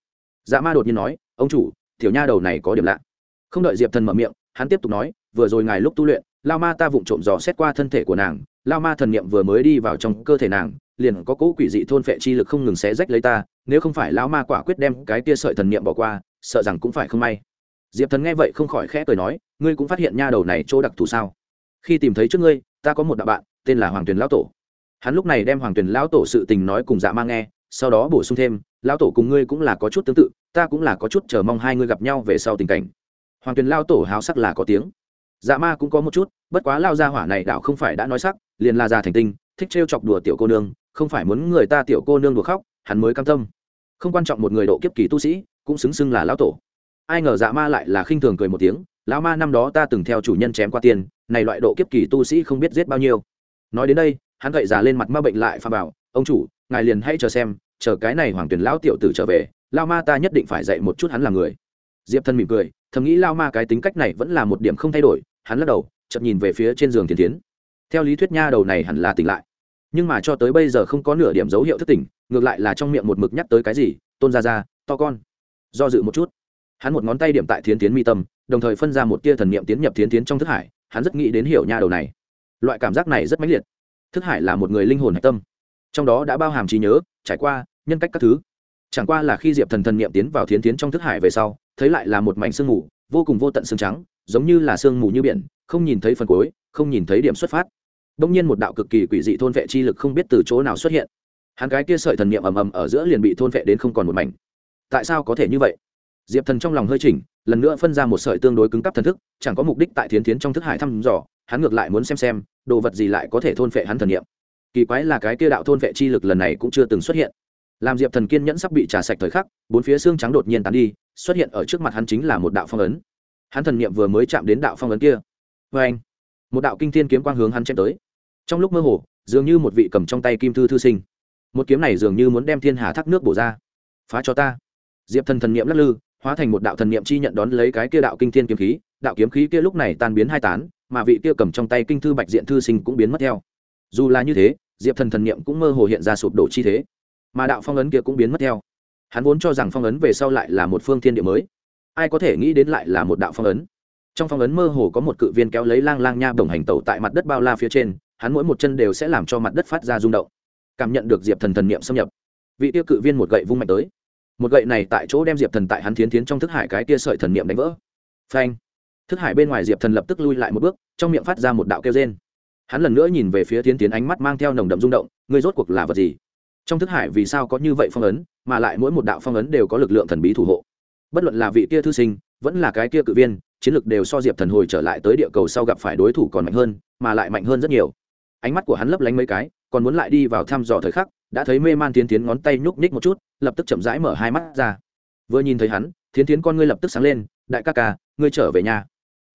Dạ ma đột nhiên nói, ông chủ, tiểu nha đầu này có điểm lạ. Không đợi diệp thần mở miệng, hắn tiếp tục nói, vừa rồi ngài lúc tu luyện, lao ma ta vụng trộm dò xét qua thân thể của nàng, lao ma thần niệm vừa mới đi vào trong cơ thể nàng, liền có cỗ quỷ dị thôn phệ chi lực không ngừng xé rách lấy ta, nếu không phải lao ma quả quyết đem cái tia sợi thần niệm bỏ qua, sợ rằng cũng phải không may. Diệp thần nghe vậy không khỏi khẽ cười nói, ngươi cũng phát hiện nha đầu này chỗ đặc thù sao? Khi tìm thấy trước ngươi, ta có một đạo bạn, tên là hoàng tuyền lão tổ. Hắn lúc này đem hoàng tuyền lão tổ sự tình nói cùng dạ ma nghe, sau đó bổ sung thêm, lão tổ cùng ngươi cũng là có chút tương tự, ta cũng là có chút chờ mong hai ngươi gặp nhau về sau tình cảnh. Hoàng tuyền lão tổ háo sắc là có tiếng. Dạ ma cũng có một chút, bất quá lao ra hỏa này đạo không phải đã nói sắc, liền là già thành tinh, thích trêu chọc đùa tiểu cô nương, không phải muốn người ta tiểu cô nương đùa khóc, hắn mới cam tâm. Không quan trọng một người độ kiếp kỳ tu sĩ, cũng xứng xưng là lão tổ. Ai ngờ dạ ma lại là khinh thường cười một tiếng lão ma năm đó ta từng theo chủ nhân chém qua tiền, này loại độ kiếp kỳ tu sĩ không biết giết bao nhiêu. Nói đến đây, hắn gậy già lên mặt ma bệnh lại pha bảo, ông chủ, ngài liền hãy chờ xem, chờ cái này hoàng tuyển lão tiểu tử trở về lao ma ta nhất định phải dạy một chút hắn là người. Diệp thân mỉm cười, thầm nghĩ lao ma cái tính cách này vẫn là một điểm không thay đổi, hắn lắc đầu chậm nhìn về phía trên giường thiên tiến theo lý thuyết nha đầu này hẳn là tỉnh lại. Nhưng mà cho tới bây giờ không có nửa điểm dấu hiệu thức tỉnh, ngược lại là trong miệng một mực nhắc tới cái gì, tôn ra ra to con. Do dự một chút hắn một ngón tay điểm tại thiến tiến mi tâm, đồng thời phân ra một tia thần niệm tiến nhập thiến tiến trong thức hải, hắn rất nghĩ đến hiểu nha đầu này. Loại cảm giác này rất mãnh liệt. Thức hải là một người linh hồn hạch tâm. Trong đó đã bao hàm trí nhớ, trải qua, nhân cách các thứ. Chẳng qua là khi diệp thần thần niệm tiến vào thiến tiến trong thức hải về sau, thấy lại là một mảnh sương mù, vô cùng vô tận sương trắng, giống như là sương mù như biển, không nhìn thấy phần cuối, không nhìn thấy điểm xuất phát. Đông nhiên một đạo cực kỳ quỷ dị thôn vệ chi lực không biết từ chỗ nào xuất hiện. Hắn cái kia sợi thần niệm ầm ầm ở giữa liền bị thôn vệ đến không còn một mảnh. Tại sao có thể như vậy? Diệp thần trong lòng hơi chỉnh, lần nữa phân ra một sợi tương đối cứng cắp thần thức, chẳng có mục đích tại thiến thiến trong thức hải thăm dò, hắn ngược lại muốn xem xem, đồ vật gì lại có thể thôn vệ hắn thần niệm. Kỳ quái là cái kia đạo thôn vệ chi lực lần này cũng chưa từng xuất hiện. Làm diệp thần kiên nhẫn sắp bị trà sạch thời khắc, bốn phía xương trắng đột nhiên tán đi, xuất hiện ở trước mặt hắn chính là một đạo phong ấn. Hắn thần niệm vừa mới chạm đến đạo phong ấn kia. Vê anh, một đạo kinh thiên kiếm quang hướng hắn chém tới. Trong lúc mơ hồ, dường như một vị cầm trong tay kim thư thư sinh. Một kiếm này dường như muốn đem thiên hà thác nước bổ ra. Phá cho ta. Diệp thần thần niệm lắc lư hóa thành một đạo thần niệm chi nhận đón lấy cái kia đạo kinh thiên kiếm khí, đạo kiếm khí kia lúc này tan biến hai tán, mà vị kia cầm trong tay kinh thư bạch diện thư sinh cũng biến mất theo. Dù là như thế, diệp thần thần niệm cũng mơ hồ hiện ra sụp đổ chi thế, mà đạo phong ấn kia cũng biến mất theo. Hắn vốn cho rằng phong ấn về sau lại là một phương thiên địa mới. Ai có thể nghĩ đến lại là một đạo phong ấn? Trong phong ấn mơ hồ có một cự viên kéo lấy lang lang nha đồng hành tẩu tại mặt đất bao la phía trên, hắn mỗi một chân đều sẽ làm cho mặt đất phát ra rung động. Cảm nhận được diệp thần thần niệm xâm nhập, vị tiêu cự viên một gậy vung mạnh tới một gậy này tại chỗ đem diệp thần tại hắn thiến thiến trong thức hải cái kia sợi thần niệm đánh vỡ. Phanh! Thức hải bên ngoài diệp thần lập tức lui lại một bước, trong miệng phát ra một đạo kêu trên hắn lần nữa nhìn về phía thiến tiến ánh mắt mang theo nồng đậm rung động, ngươi rốt cuộc là vật gì? Trong thức hải vì sao có như vậy phong ấn, mà lại mỗi một đạo phong ấn đều có lực lượng thần bí thủ hộ? Bất luận là vị kia thư sinh, vẫn là cái kia cự viên, chiến lược đều so diệp thần hồi trở lại tới địa cầu sau gặp phải đối thủ còn mạnh hơn, mà lại mạnh hơn rất nhiều. Ánh mắt của hắn lấp lánh mấy cái, còn muốn lại đi vào thăm dò thời khắc, đã thấy mê man tiến tiến ngón tay nhúc nhích một chút lập tức chậm rãi mở hai mắt ra. Vừa nhìn thấy hắn, thiến thiến con ngươi lập tức sáng lên, đại ca ca, ngươi trở về nhà.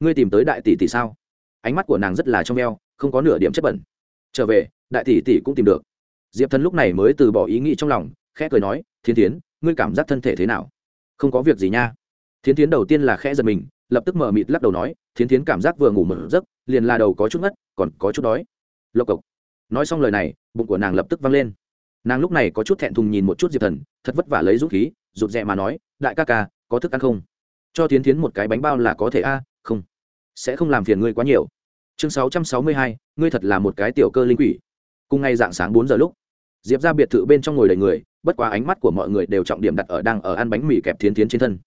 Ngươi tìm tới đại tỷ tỷ sao? Ánh mắt của nàng rất là trong veo, không có nửa điểm chất bẩn. Trở về, đại tỷ tỷ cũng tìm được. Diệp thần lúc này mới từ bỏ ý nghĩ trong lòng, khẽ cười nói thiên thiến, ngươi cảm giác thân thể thế nào? Không có việc gì nha. Thiến thiến đầu tiên là khẽ giật mình, lập tức mở mịt lắc đầu nói, thiến thiến cảm giác vừa ngủ mở giấc, liền là đầu có chút ngất, còn có chút đói. Lộc cộc. Nói xong lời này, bụng của nàng lập tức văng lên nàng lúc này có chút thẹn thùng nhìn một chút diệp thần, thật vất vả lấy dũng khí, rụt rè mà nói, đại ca ca, có thức ăn không? Cho tiến tiến một cái bánh bao là có thể a, không, sẽ không làm phiền ngươi quá nhiều. Chương sáu trăm sáu mươi hai, ngươi thật là một cái tiểu cơ linh quỷ. Cùng ngay dạng sáng bốn giờ lúc, diệp ra biệt thự bên trong ngồi đầy người, bất quá ánh mắt của mọi người đều trọng điểm đặt ở đang ở ăn bánh mì kẹp thiến tiến trên thân.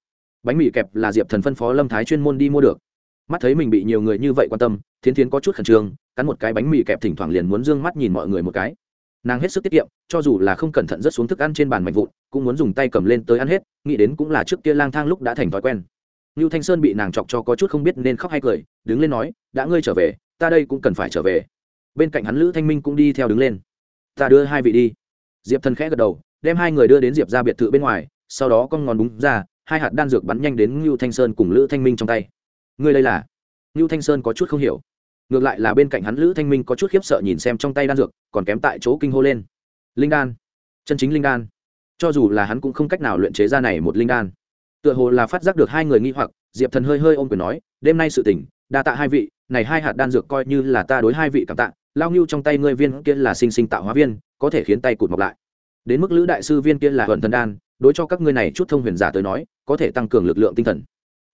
Bánh mì kẹp là diệp thần phân phó lâm thái chuyên môn đi mua được. Mắt thấy mình bị nhiều người như vậy quan tâm thiến thiến có chút khẩn trương, cắn một cái bánh mì kẹp thỉnh thoảng liền muốn d ư ơ n g mắt nhìn mọi người một cái nàng hết sức tiết kiệm, cho dù là không cẩn thận rớt xuống thức ăn trên bàn mạnh vụn, cũng muốn dùng tay cầm lên tới ăn hết, nghĩ đến cũng là trước kia lang thang lúc đã thành thói quen. Ngưu thanh sơn bị nàng chọc cho có chút không biết nên khóc hay cười, đứng lên nói, đã ngươi trở về, ta đây cũng cần phải trở về. Bên cạnh hắn lữ thanh minh cũng đi theo đứng lên. Ta đưa hai vị đi. Diệp thần khẽ gật đầu, đem hai người đưa đến diệp ra biệt thự bên ngoài, sau đó con ngón búng ra, hai hạt đan dược bắn nhanh đến ngưu thanh sơn cùng lữ thanh minh trong tay. Ngươi đây là? Ngưu thanh sơn có chút không hiểu ngược lại là bên cạnh hắn lữ thanh minh có chút khiếp sợ nhìn xem trong tay đan dược, còn kém tại chỗ kinh hô lên. Linh đan. Chân chính linh đan. Cho dù là hắn cũng không cách nào luyện chế ra này một linh đan. Tựa hồ là phát giác được hai người nghi hoặc, diệp thần hơi hơi ôm quyền nói, đêm nay sự tỉnh đa tạ hai vị, này hai hạt đan dược coi như là ta đối hai vị cảm tạ, lao ngưu trong tay ngươi viên kia là sinh sinh tạo hóa viên, có thể khiến tay cụt mọc lại. Đến mức lữ đại sư viên kia là Thuận thần đan, đối cho các ngươi này chút thông huyền giả tới nói, có thể tăng cường lực lượng tinh thần.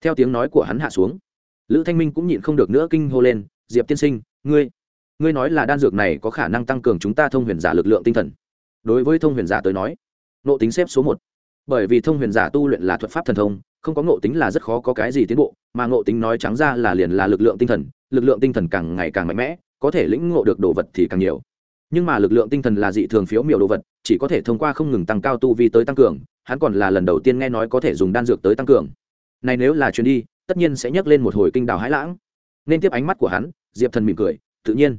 Theo tiếng nói của hắn hạ xuống, lữ thanh minh cũng nhịn không được nữa kinh hô lên diệp tiên sinh, ngươi ngươi nói là đan dược này có khả năng tăng cường chúng ta thông huyền giả lực lượng tinh thần. Đối với thông huyền giả tới nói nộ tính xếp số một. Bởi vì thông huyền giả tu luyện là thuật pháp thần thông, không có ngộ tính là rất khó có cái gì tiến bộ, mà ngộ tính nói trắng ra là liền là lực lượng tinh thần, lực lượng tinh thần càng ngày càng mạnh mẽ, có thể lĩnh ngộ được đồ vật thì càng nhiều. Nhưng mà lực lượng tinh thần là dị thường phiếu miểu đồ vật, chỉ có thể thông qua không ngừng tăng cao tu vi tới tăng cường, hắn còn là lần đầu tiên nghe nói có thể dùng đan dược tới tăng cường. Này nếu là chuyến đi, tất nhiên sẽ nhắc lên một hồi kinh đào hãi lãng nên tiếp ánh mắt của hắn, diệp thần mỉm cười, tự nhiên.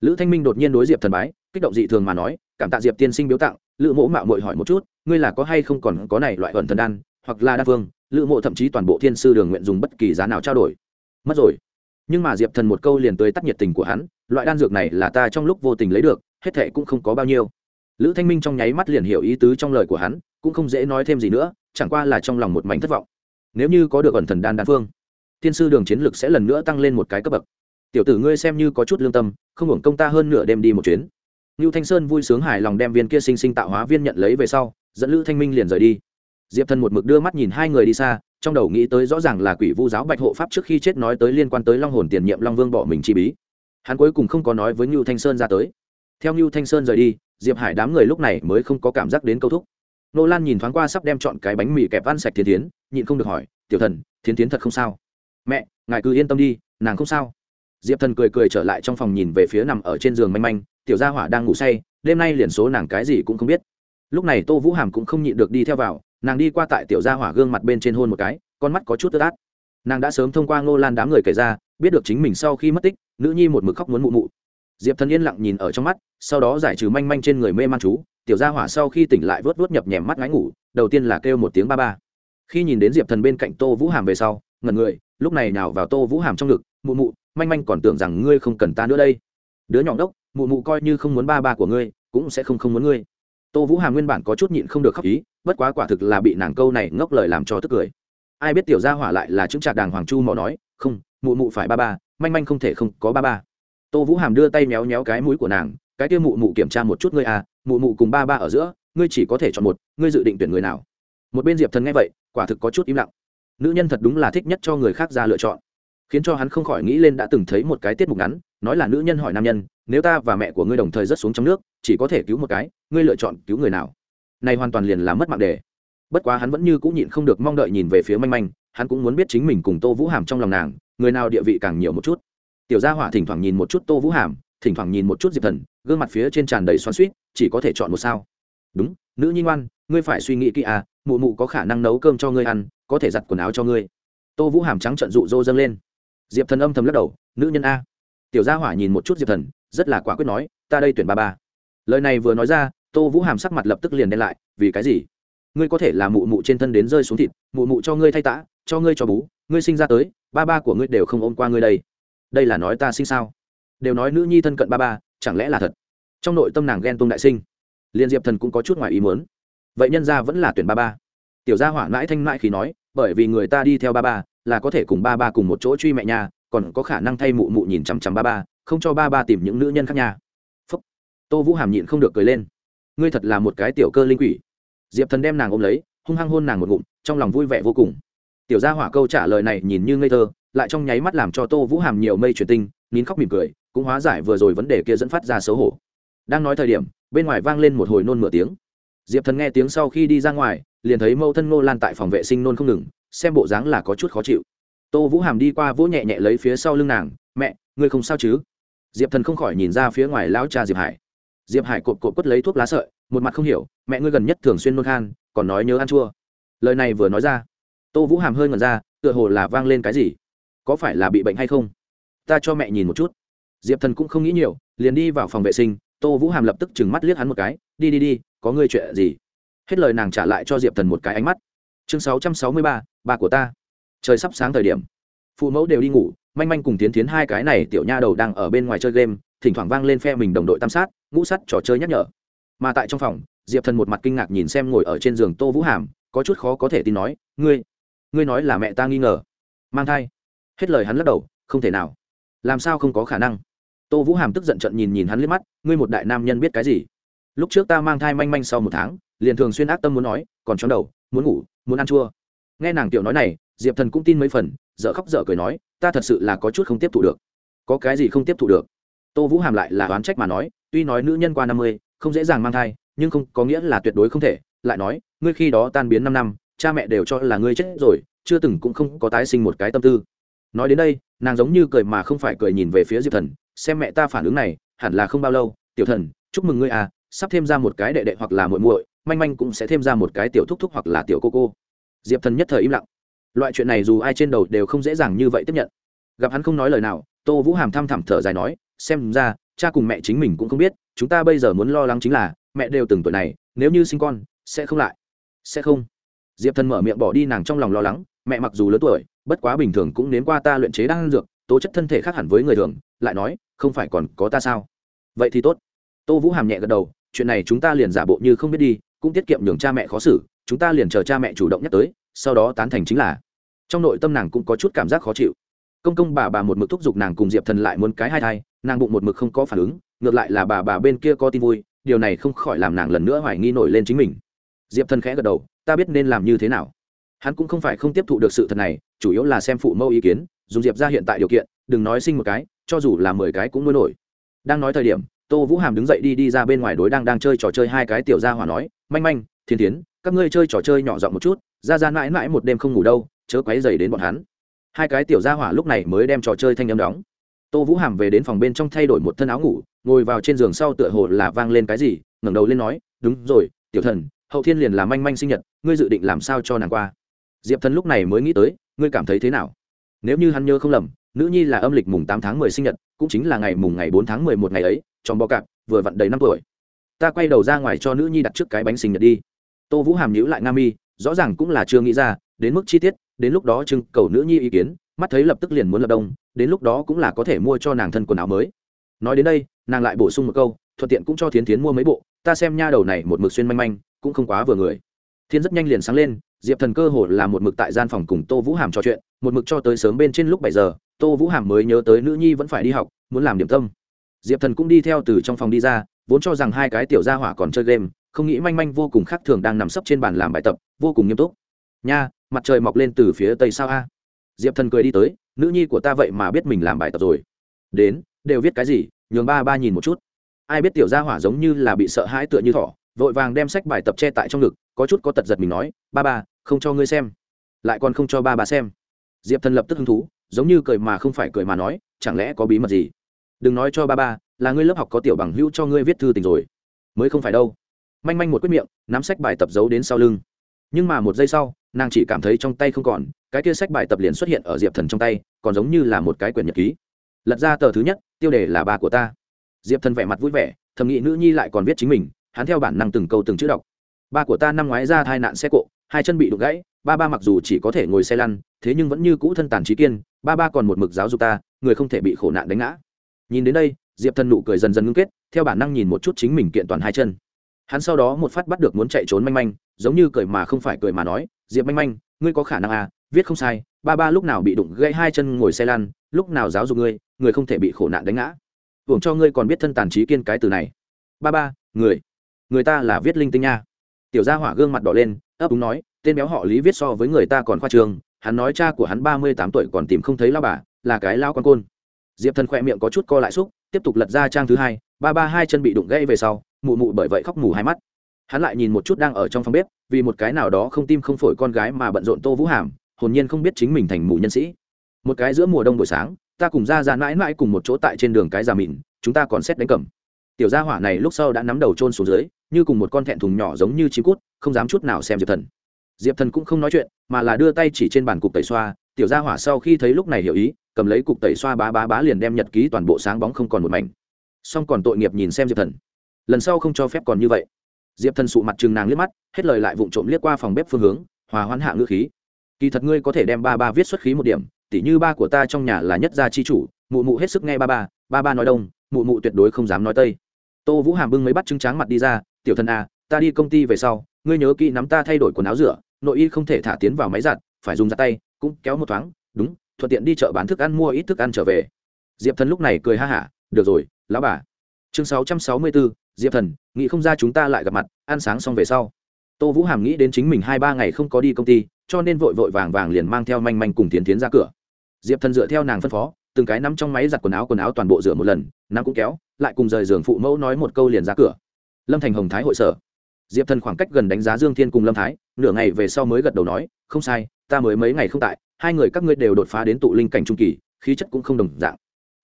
Lữ thanh minh đột nhiên đối diệp thần bái, kích động dị thường mà nói, cảm tạ diệp tiên sinh biếu tặng, lữ mộ mạo mội hỏi một chút, ngươi là có hay không còn có này loại ẩn thần đan, hoặc là đa phương lữ mộ thậm chí toàn bộ thiên sư đường nguyện dùng bất kỳ giá nào trao đổi. Mất rồi. Nhưng mà diệp thần một câu liền tới tắt nhiệt tình của hắn, loại đan dược này là ta trong lúc vô tình lấy được, hết thệ cũng không có bao nhiêu. Lữ thanh minh trong nháy mắt liền hiểu ý tứ trong lời của hắn, cũng không dễ nói thêm gì nữa, chẳng qua là trong lòng một mảnh thất vọng. Nếu như có được ẩn thần đan đan phương thiên sư đường chiến lực sẽ lần nữa tăng lên một cái cấp bậc tiểu tử ngươi xem như có chút lương tâm không hưởng công ta hơn nửa đêm đi một chuyến Lưu Thanh Sơn vui sướng hài lòng đem viên kia sinh sinh tạo hóa viên nhận lấy về sau, dẫn Lữ Thanh Minh liền rời đi. Diệp Thần một mực đưa mắt nhìn hai người đi xa, trong đầu nghĩ tới rõ ràng là Quỷ Vu giáo Bạch hộ pháp trước khi chết nói tới liên quan tới Long hồn tiền nhiệm Long Vương bỏ mình chi bí. Hắn cuối cùng không có nói với Lưu Thanh Sơn ra tới. Theo Lưu Thanh Sơn rời đi, Diệp Hải đám người lúc này mới không có cảm giác đến câu thúc. Nô Lan nhìn thoáng qua sắp đem chọn cái bánh mì kẹp ăn sạch Thiên Thiến, nhịn không được hỏi, "Tiểu thần, Thiên Thiến thật không sao?" "Mẹ, ngài cứ yên tâm đi, nàng không sao." Diệp Thần cười cười trở lại trong phòng nhìn về phía nằm ở trên giường manh manh, tiểu gia hỏa đang ngủ say, đêm nay liền số nàng cái gì cũng không biết. Lúc này tô vũ hàm cũng không nhịn được đi theo vào nàng đi qua tại tiểu gia hỏa gương mặt bên trên hôn một cái con mắt có chút tơ át. Nàng đã sớm thông qua ngô lan đám người kể ra biết được chính mình sau khi mất tích nữ nhi một mực khóc muốn mụ mụ. Diệp thần yên lặng nhìn ở trong mắt sau đó giải trừ manh manh trên người mê man chú tiểu gia hỏa sau khi tỉnh lại vớt vớt nhập nhèm mắt ngáy ngủ đầu tiên là kêu một tiếng ba ba. Khi nhìn đến diệp thần bên cạnh tô vũ hàm về sau ngẩn người lúc này nào vào tô vũ hàm trong ngực, mụ mụ, manh manh còn tưởng rằng ngươi không cần ta nữa đây. Đứa nhỏ đốc mụ mụ coi như không muốn ba ba của ngươi, cũng sẽ không không muốn ngươi. Tô vũ hàm nguyên bản có chút nhịn không được khóc ý, bất quá quả thực là bị nàng câu này ngốc lời làm cho tức cười. Ai biết tiểu gia hỏa lại là chứng trạc đàng hoàng chu mò nói, không, mụ mụ phải ba ba, manh manh không thể không có ba ba. Tô vũ hàm đưa tay méo méo cái mũi của nàng, cái kia mụ mụ kiểm tra một chút ngươi à mụ mụ cùng ba ba ở giữa, ngươi chỉ có thể chọn một, ngươi dự định tuyển người nào? Một bên diệp thần nghe vậy, quả thực có chút im lặng nữ nhân thật đúng là thích nhất cho người khác ra lựa chọn. Khiến cho hắn không khỏi nghĩ lên đã từng thấy một cái tiết mục ngắn, nói là nữ nhân hỏi nam nhân, nếu ta và mẹ của ngươi đồng thời rớt xuống trong nước, chỉ có thể cứu một cái, ngươi lựa chọn cứu người nào? Này hoàn toàn liền là mất mạng đề. Bất quá hắn vẫn như cũng nhịn không được mong đợi nhìn về phía manh manh, hắn cũng muốn biết chính mình cùng tô vũ hàm trong lòng nàng, người nào địa vị càng nhiều một chút. Tiểu gia hỏa thỉnh thoảng nhìn một chút tô vũ hàm, thỉnh thoảng nhìn một chút diệp thần, gương mặt phía trên tràn đầy xoắn suýt chỉ có thể chọn một sao. Đúng, nữ nhi ngoan, ngươi phải suy nghĩ kỹ à mụ mụ có khả năng nấu cơm cho ngươi ăn, có thể giặt quần áo cho ngươi. Tô vũ hàm trắng trận dụ dô dâng lên. Diệp thần âm thầm lắc đầu, nữ nhân a. Tiểu gia hỏa nhìn một chút diệp thần, rất là quả quyết nói, ta đây tuyển ba ba. Lời này vừa nói ra, tô vũ hàm sắc mặt lập tức liền đen lại, vì cái gì? Ngươi có thể là mụ mụ trên thân đến rơi xuống thịt, mụ mụ cho ngươi thay tã, cho ngươi cho bú, ngươi sinh ra tới, ba ba của ngươi đều không ôm qua ngươi đây. Đây là nói ta sinh sao? Đều nói nữ nhi thân cận ba ba, chẳng lẽ là thật? Trong nội tâm nàng ghen tuông đại sinh. Liên diệp thần cũng có chút ngoài ý muốn vậy nhân ra vẫn là tuyển ba ba. Tiểu gia hỏa mãi thanh mãi khi nói, bởi vì người ta đi theo ba ba, là có thể cùng ba ba cùng một chỗ truy mẹ nhà, còn có khả năng thay mụ mụ nhìn chằm chằm ba ba, không cho ba ba tìm những nữ nhân khác nhà. Phúc. Tô vũ hàm nhịn không được cười lên. Ngươi thật là một cái tiểu cơ linh quỷ. Diệp thần đem nàng ôm lấy, hung hăng hôn nàng một ngụm, trong lòng vui vẻ vô cùng. Tiểu gia hỏa câu trả lời này nhìn như ngây thơ, lại trong nháy mắt làm cho tô vũ hàm nhiều mây truyền tinh, nín khóc mỉm cười, cũng hóa giải vừa rồi vấn đề kia dẫn phát ra xấu hổ. Đang nói thời điểm, bên ngoài vang lên một hồi nôn mửa tiếng diệp thần nghe tiếng sau khi đi ra ngoài, liền thấy mẫu thân ngô lan tại phòng vệ sinh nôn không ngừng, xem bộ dáng là có chút khó chịu. Tô vũ hàm đi qua vỗ nhẹ nhẹ lấy phía sau lưng nàng, mẹ, ngươi không sao chứ? Diệp thần không khỏi nhìn ra phía ngoài lão cha diệp hải. Diệp hải cột cột quất lấy thuốc lá sợi, một mặt không hiểu, mẹ ngươi gần nhất thường xuyên nôn khan, còn nói nhớ ăn chua. Lời này vừa nói ra, tô vũ hàm hơi ngẩn ra, tựa hồ là vang lên cái gì? Có phải là bị bệnh hay không? Ta cho mẹ nhìn một chút. Diệp thần cũng không nghĩ nhiều, liền đi vào phòng vệ sinh, tô vũ hàm lập tức trừng mắt liếc hắn một cái, đi đi đi có ngươi chuyện gì? Hết lời nàng trả lại cho diệp thần một cái ánh mắt. Chương sáu trăm sáu mươi ba ba của ta. Trời sắp sáng thời điểm. Phụ mẫu đều đi ngủ, manh manh cùng tiến tiến hai cái này tiểu nha đầu đang ở bên ngoài chơi game, thỉnh thoảng vang lên phe mình đồng đội tam sát, ngũ sắt trò chơi nhắc nhở. Mà tại trong phòng, diệp thần một mặt kinh ngạc nhìn xem ngồi ở trên giường tô vũ hàm, có chút khó có thể tin nói, ngươi ngươi nói là mẹ ta nghi ngờ. Mang thai. Hết lời hắn lắc đầu, không thể nào. Làm sao không có khả năng? Tô vũ hàm tức giận trận nhìn nhìn hắn liếc mắt, ngươi một đại nam nhân biết cái gì? Lúc trước ta mang thai manh manh sau một tháng, liền thường xuyên ác tâm muốn nói, còn chóng đầu, muốn ngủ, muốn ăn chua. Nghe nàng tiểu nói này, diệp thần cũng tin mấy phần, dở khóc dở cười nói, ta thật sự là có chút không tiếp thụ được. Có cái gì không tiếp thụ được? Tô vũ hàm lại là oán trách mà nói, tuy nói nữ nhân qua năm mươi, không dễ dàng mang thai, nhưng không, có nghĩa là tuyệt đối không thể. Lại nói, ngươi khi đó tan biến năm năm, cha mẹ đều cho là ngươi chết rồi, chưa từng cũng không có tái sinh một cái tâm tư. Nói đến đây, nàng giống như cười mà không phải cười nhìn về phía diệp thần, xem mẹ ta phản ứng này, hẳn là không bao lâu. Tiểu thần, chúc mừng ngươi à sắp thêm ra một cái đệ đệ hoặc là muội muội, manh manh cũng sẽ thêm ra một cái tiểu thúc thúc hoặc là tiểu cô cô. Diệp thần nhất thời im lặng. Loại chuyện này dù ai trên đầu đều không dễ dàng như vậy tiếp nhận. Gặp hắn không nói lời nào, tô vũ hàm thăm thẳm thở dài nói, xem ra, cha cùng mẹ chính mình cũng không biết, chúng ta bây giờ muốn lo lắng chính là, mẹ đều từng tuổi này, nếu như sinh con, sẽ không lại. Sẽ không. Diệp thần mở miệng bỏ đi nàng trong lòng lo lắng, mẹ mặc dù lớn tuổi, bất quá bình thường cũng nếm qua ta luyện chế đan dược, tố chất thân thể khác hẳn với người thường, lại nói, không phải còn có ta sao? Vậy thì tốt. Tô vũ hàm nhẹ gật đầu chuyện này chúng ta liền giả bộ như không biết đi, cũng tiết kiệm nhường cha mẹ khó xử, chúng ta liền chờ cha mẹ chủ động nhắc tới, sau đó tán thành chính là. Trong nội tâm nàng cũng có chút cảm giác khó chịu. Công công bà bà một mực thúc giục nàng cùng diệp thần lại muốn cái hai thai, nàng bụng một mực không có phản ứng, ngược lại là bà bà bên kia có tin vui, điều này không khỏi làm nàng lần nữa hoài nghi nổi lên chính mình. Diệp thần khẽ gật đầu, ta biết nên làm như thế nào. Hắn cũng không phải không tiếp thụ được sự thật này, chủ yếu là xem phụ mẫu ý kiến, dùng diệp ra hiện tại điều kiện, đừng nói sinh một cái, cho dù là mười cái cũng nuôi nổi. Đang nói thời điểm tô vũ hàm đứng dậy đi đi ra bên ngoài đối đang đang chơi trò chơi hai cái tiểu gia hỏa nói, manh manh thiên tiến các ngươi chơi trò chơi nhỏ giọng một chút, ra ra mãi mãi một đêm không ngủ đâu, chớ quấy dày đến bọn hắn. Hai cái tiểu gia hỏa lúc này mới đem trò chơi thanh âm đóng. Tô vũ hàm về đến phòng bên trong thay đổi một thân áo ngủ, ngồi vào trên giường sau tựa hồ là vang lên cái gì, ngẩng đầu lên nói, đúng rồi, tiểu thần, hậu thiên liền là manh manh sinh nhật, ngươi dự định làm sao cho nàng qua? Diệp thần lúc này mới nghĩ tới, ngươi cảm thấy thế nào? Nếu như hắn nhớ không lầm, nữ nhi là âm lịch mùng tám tháng mười sinh nhật, cũng chính là ngày mùng ngày bốn tháng mười một ngày ấy tròn bò cạp, vừa vặn đầy năm tuổi. Ta quay đầu ra ngoài cho nữ nhi đặt trước cái bánh sinh nhật đi. Tô vũ hàm nhữ lại nga mi, rõ ràng cũng là chưa nghĩ ra, đến mức chi tiết, đến lúc đó trưng cầu nữ nhi ý kiến, mắt thấy lập tức liền muốn lập đông, đến lúc đó cũng là có thể mua cho nàng thân quần áo mới. Nói đến đây, nàng lại bổ sung một câu, thuận tiện cũng cho thiến thiến mua mấy bộ, ta xem nha đầu này một mực xuyên manh manh, cũng không quá vừa người. Thiên rất nhanh liền sáng lên, diệp thần cơ hồ là một mực tại gian phòng cùng tô vũ hàm trò chuyện, một mực cho tới sớm bên trên lúc bảy giờ, tô vũ hàm mới nhớ tới nữ nhi vẫn phải đi học, muốn làm điểm tâm diệp thần cũng đi theo từ trong phòng đi ra, vốn cho rằng hai cái tiểu gia hỏa còn chơi game, không nghĩ manh manh vô cùng khác thường đang nằm sấp trên bàn làm bài tập, vô cùng nghiêm túc. Nha, mặt trời mọc lên từ phía tây sao a? Diệp thần cười đi tới, nữ nhi của ta vậy mà biết mình làm bài tập rồi. Đến, đều viết cái gì? Nhường ba ba nhìn một chút. Ai biết tiểu gia hỏa giống như là bị sợ hãi tựa như thỏ, vội vàng đem sách bài tập che tại trong ngực, có chút có tật giật mình nói, ba ba, không cho ngươi xem. Lại còn không cho ba ba xem. Diệp thần lập tức hứng thú, giống như cười mà không phải cười mà nói, chẳng lẽ có bí mật gì? Đừng nói cho ba ba, là ngươi lớp học có tiểu bằng hữu cho ngươi viết thư tình rồi. Mới không phải đâu. Manh manh một quyết miệng, nắm sách bài tập giấu đến sau lưng. Nhưng mà một giây sau, nàng chỉ cảm thấy trong tay không còn, cái kia sách bài tập liền xuất hiện ở diệp thần trong tay, còn giống như là một cái quyển nhật ký. Lật ra tờ thứ nhất, tiêu đề là ba của ta. Diệp thần vẻ mặt vui vẻ, thầm nghĩ nữ nhi lại còn viết chính mình, hắn theo bản năng từng câu từng chữ đọc. Ba của ta năm ngoái ra thai nạn xe cộ, hai chân bị đục gãy, ba ba mặc dù chỉ có thể ngồi xe lăn, thế nhưng vẫn như cũ thân tàn trí kiên, ba ba còn một mực giáo dục ta, người không thể bị khổ nạn đánh ngã nhìn đến đây, diệp thần nụ cười dần dần ngưng kết, theo bản năng nhìn một chút chính mình kiện toàn hai chân. Hắn sau đó một phát bắt được muốn chạy trốn manh manh, giống như cười mà không phải cười mà nói, diệp manh manh, ngươi có khả năng à viết không sai, ba ba lúc nào bị đụng gãy hai chân ngồi xe lăn, lúc nào giáo dục ngươi, người không thể bị khổ nạn đánh ngã. Hưởng cho ngươi còn biết thân tàn trí kiên cái từ này. Ba ba, người người ta là viết linh tinh nha. Tiểu gia hỏa gương mặt đỏ lên, ấp úng nói, tên béo họ lý viết so với người ta còn khoa trường hắn nói cha của hắn ba mươi tám tuổi còn tìm không thấy lao bà, là cái lao con côn diệp thần khỏe miệng có chút co lại xúc, tiếp tục lật ra trang thứ hai, ba ba hai chân bị đụng gãy về sau, mụ mụ bởi vậy khóc mù hai mắt. Hắn lại nhìn một chút đang ở trong phòng bếp, vì một cái nào đó không tim không phổi con gái mà bận rộn tô vũ hàm, hồn nhiên không biết chính mình thành mù nhân sĩ. Một cái giữa mùa đông buổi sáng, ta cùng ra ra mãi mãi cùng một chỗ tại trên đường cái già mịn, chúng ta còn xét đánh cầm. Tiểu gia hỏa này lúc sau đã nắm đầu trôn xuống dưới, như cùng một con thẹn thùng nhỏ giống như chim cút, không dám chút nào xem diệp thần diệp thần cũng không nói chuyện, mà là đưa tay chỉ trên bàn cục tẩy xoa, tiểu gia hỏa sau khi thấy lúc này hiểu ý, cầm lấy cục tẩy xoa bá bá bá liền đem nhật ký toàn bộ sáng bóng không còn một mảnh. Song còn tội nghiệp nhìn xem diệp thần. Lần sau không cho phép còn như vậy. Diệp thần sụ mặt chừng nàng liếc mắt, hết lời lại vụng trộm liếc qua phòng bếp phương hướng, hòa hoãn hạ ngữ khí. Kỳ thật ngươi có thể đem ba ba viết xuất khí một điểm, tỉ như ba của ta trong nhà là nhất gia chi chủ, mụ mụ hết sức nghe ba ba ba ba nói đông, mụ mụ tuyệt đối không dám nói tây. Tô vũ hàm bưng mấy bắt trứng tráng mặt đi ra, tiểu thần à ta đi công ty về sau, ngươi nhớ kỹ nắm ta thay đổi quần áo rửa, nội y không thể thả tiến vào máy giặt, phải dùng ra tay, cũng kéo một thoáng, đúng, thuận tiện đi chợ bán thức ăn mua ít thức ăn trở về. Diệp thần lúc này cười ha hả, được rồi, lão bà. Chương sáu trăm sáu mươi bốn diệp thần, nghĩ không ra chúng ta lại gặp mặt, ăn sáng xong về sau. Tô vũ hàm nghĩ đến chính mình hai ba ngày không có đi công ty, cho nên vội vội vàng vàng liền mang theo manh manh cùng tiến tiến ra cửa. Diệp thần dựa theo nàng phân phó, từng cái nắm trong máy giặt quần áo quần áo toàn bộ rửa một lần, nắm cũng kéo, lại cùng rời giường phụ mẫu nói một câu liền ra cửa. Lâm thành hồng thái hội sở diệp thần khoảng cách gần đánh giá dương thiên cùng lâm thái, nửa ngày về sau mới gật đầu nói, không sai, ta mới mấy ngày không tại, hai người các ngươi đều đột phá đến tụ linh cảnh trung kỳ, khí chất cũng không đồng dạng.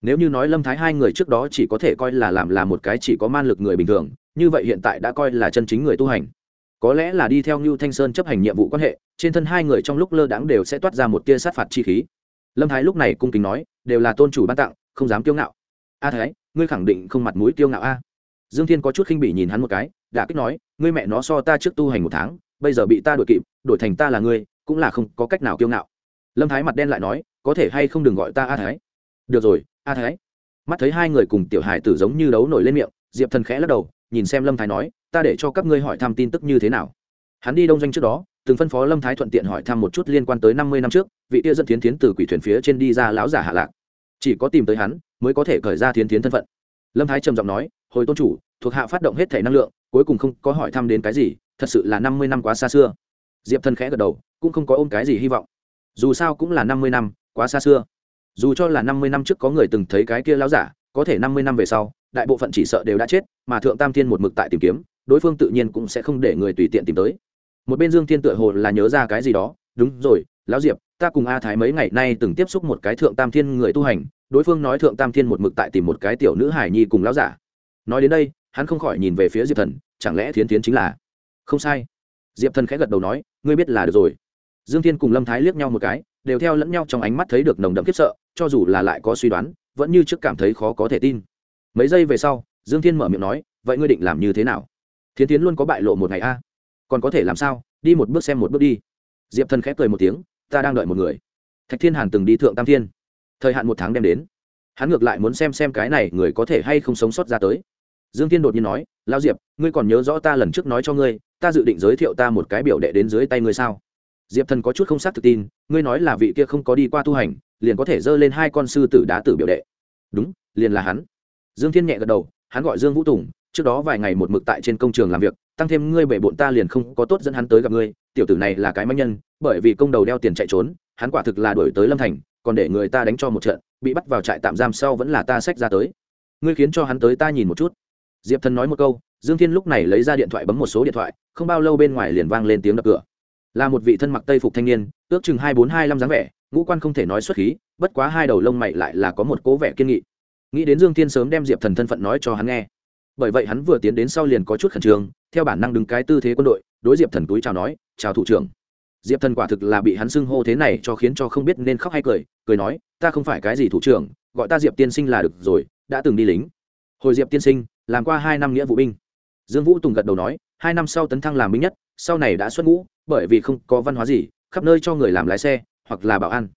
Nếu như nói lâm thái hai người trước đó chỉ có thể coi là làm là một cái chỉ có man lực người bình thường, như vậy hiện tại đã coi là chân chính người tu hành. Có lẽ là đi theo như thanh sơn chấp hành nhiệm vụ quan hệ, trên thân hai người trong lúc lơ đãng đều sẽ toát ra một tia sát phạt chi khí. Lâm thái lúc này cung kính nói, đều là tôn chủ ban tặng, không dám kiêu ngạo. A thái, ngươi khẳng định không mặt mũi kiêu ngạo a? Dương thiên có chút khinh bỉ nhìn hắn một cái đã kích nói, ngươi mẹ nó so ta trước tu hành một tháng, bây giờ bị ta đuổi kịp, đổi thành ta là ngươi, cũng là không có cách nào kiêu ngạo. Lâm thái mặt đen lại nói, có thể hay không đừng gọi ta a thái? Được rồi, a thái. Mắt thấy hai người cùng tiểu hải tử giống như đấu nổi lên miệng, diệp thần khẽ lắc đầu, nhìn xem lâm thái nói, ta để cho các ngươi hỏi thăm tin tức như thế nào? Hắn đi đông doanh trước đó, từng phân phó lâm thái thuận tiện hỏi thăm một chút liên quan tới năm mươi năm trước, vị tia dẫn Thiến Thiến từ quỷ thuyền phía trên đi ra lão giả hạ lạc. Chỉ có tìm tới hắn, mới có thể cởi ra Thiến Thiến thân phận. Lâm thái trầm giọng nói, hồi tôn chủ, thuộc hạ phát động hết thể năng lượng cuối cùng không có hỏi thăm đến cái gì, thật sự là năm mươi năm quá xa xưa. Diệp thần khẽ gật đầu, cũng không có ôm cái gì hy vọng. Dù sao cũng là năm mươi năm, quá xa xưa. Dù cho là năm mươi năm trước có người từng thấy cái kia lão giả, có thể năm mươi năm về sau, đại bộ phận chỉ sợ đều đã chết, mà thượng tam thiên một mực tại tìm kiếm, đối phương tự nhiên cũng sẽ không để người tùy tiện tìm tới. Một bên dương thiên tựa hồ là nhớ ra cái gì đó, đúng rồi, lão diệp, ta cùng a thái mấy ngày nay từng tiếp xúc một cái thượng tam thiên người tu hành, đối phương nói thượng tam thiên một mực tại tìm một cái tiểu nữ hải nhi cùng lão giả. Nói đến đây hắn không khỏi nhìn về phía diệp thần, chẳng lẽ thiến tiến chính là? Không sai. Diệp thần khẽ gật đầu nói, ngươi biết là được rồi. Dương thiên cùng lâm thái liếc nhau một cái, đều theo lẫn nhau trong ánh mắt thấy được nồng đậm khiếp sợ, cho dù là lại có suy đoán, vẫn như trước cảm thấy khó có thể tin. Mấy giây về sau, dương thiên mở miệng nói, vậy ngươi định làm như thế nào? Thiến tiến luôn có bại lộ một ngày a. À? Còn có thể làm sao? Đi một bước xem một bước đi. Diệp thần khẽ cười một tiếng, ta đang đợi một người. Thạch thiên hàn từng đi thượng tam thiên. Thời hạn một tháng đem đến. Hắn ngược lại muốn xem xem cái này người có thể hay không sống sót ra tới dương thiên đột nhiên nói lao diệp, ngươi còn nhớ rõ ta lần trước nói cho ngươi, ta dự định giới thiệu ta một cái biểu đệ đến dưới tay ngươi sao? Diệp thần có chút không xác thực tin, ngươi nói là vị kia không có đi qua tu hành, liền có thể dơ lên hai con sư tử đá tử biểu đệ. Đúng, liền là hắn. Dương thiên nhẹ gật đầu, hắn gọi dương vũ tùng, trước đó vài ngày một mực tại trên công trường làm việc, tăng thêm ngươi bể bộn ta liền không có tốt dẫn hắn tới gặp ngươi, tiểu tử này là cái manh nhân, bởi vì công đầu đeo tiền chạy trốn, hắn quả thực là đổi tới lâm thành, còn để người ta đánh cho một trận, bị bắt vào trại tạm giam sau vẫn là ta sách ra tới. Ngươi khiến cho hắn tới ta nhìn một chút diệp thần nói một câu, dương thiên lúc này lấy ra điện thoại bấm một số điện thoại, không bao lâu bên ngoài liền vang lên tiếng đập cửa. Là một vị thân mặc tây phục thanh niên, ước chừng hai bốn hai năm dáng vẻ, ngũ quan không thể nói xuất khí, bất quá hai đầu lông mày lại là có một cố vẻ kiên nghị. Nghĩ đến dương thiên sớm đem diệp thần thân phận nói cho hắn nghe. Bởi vậy hắn vừa tiến đến sau liền có chút khẩn trương, theo bản năng đứng cái tư thế quân đội, đối diệp thần túi chào nói, chào thủ trưởng. Diệp thần quả thực là bị hắn xưng hô thế này cho khiến cho không biết nên khóc hay cười cười nói, ta không phải cái gì thủ trưởng, gọi ta diệp tiên sinh là được rồi, đã từng đi lính. Hồi diệp tiên sinh làm qua hai năm nghĩa vụ binh. Dương vũ tùng gật đầu nói, hai năm sau tấn thăng làm binh nhất, sau này đã xuất ngũ, bởi vì không có văn hóa gì, khắp nơi cho người làm lái xe, hoặc là bảo an.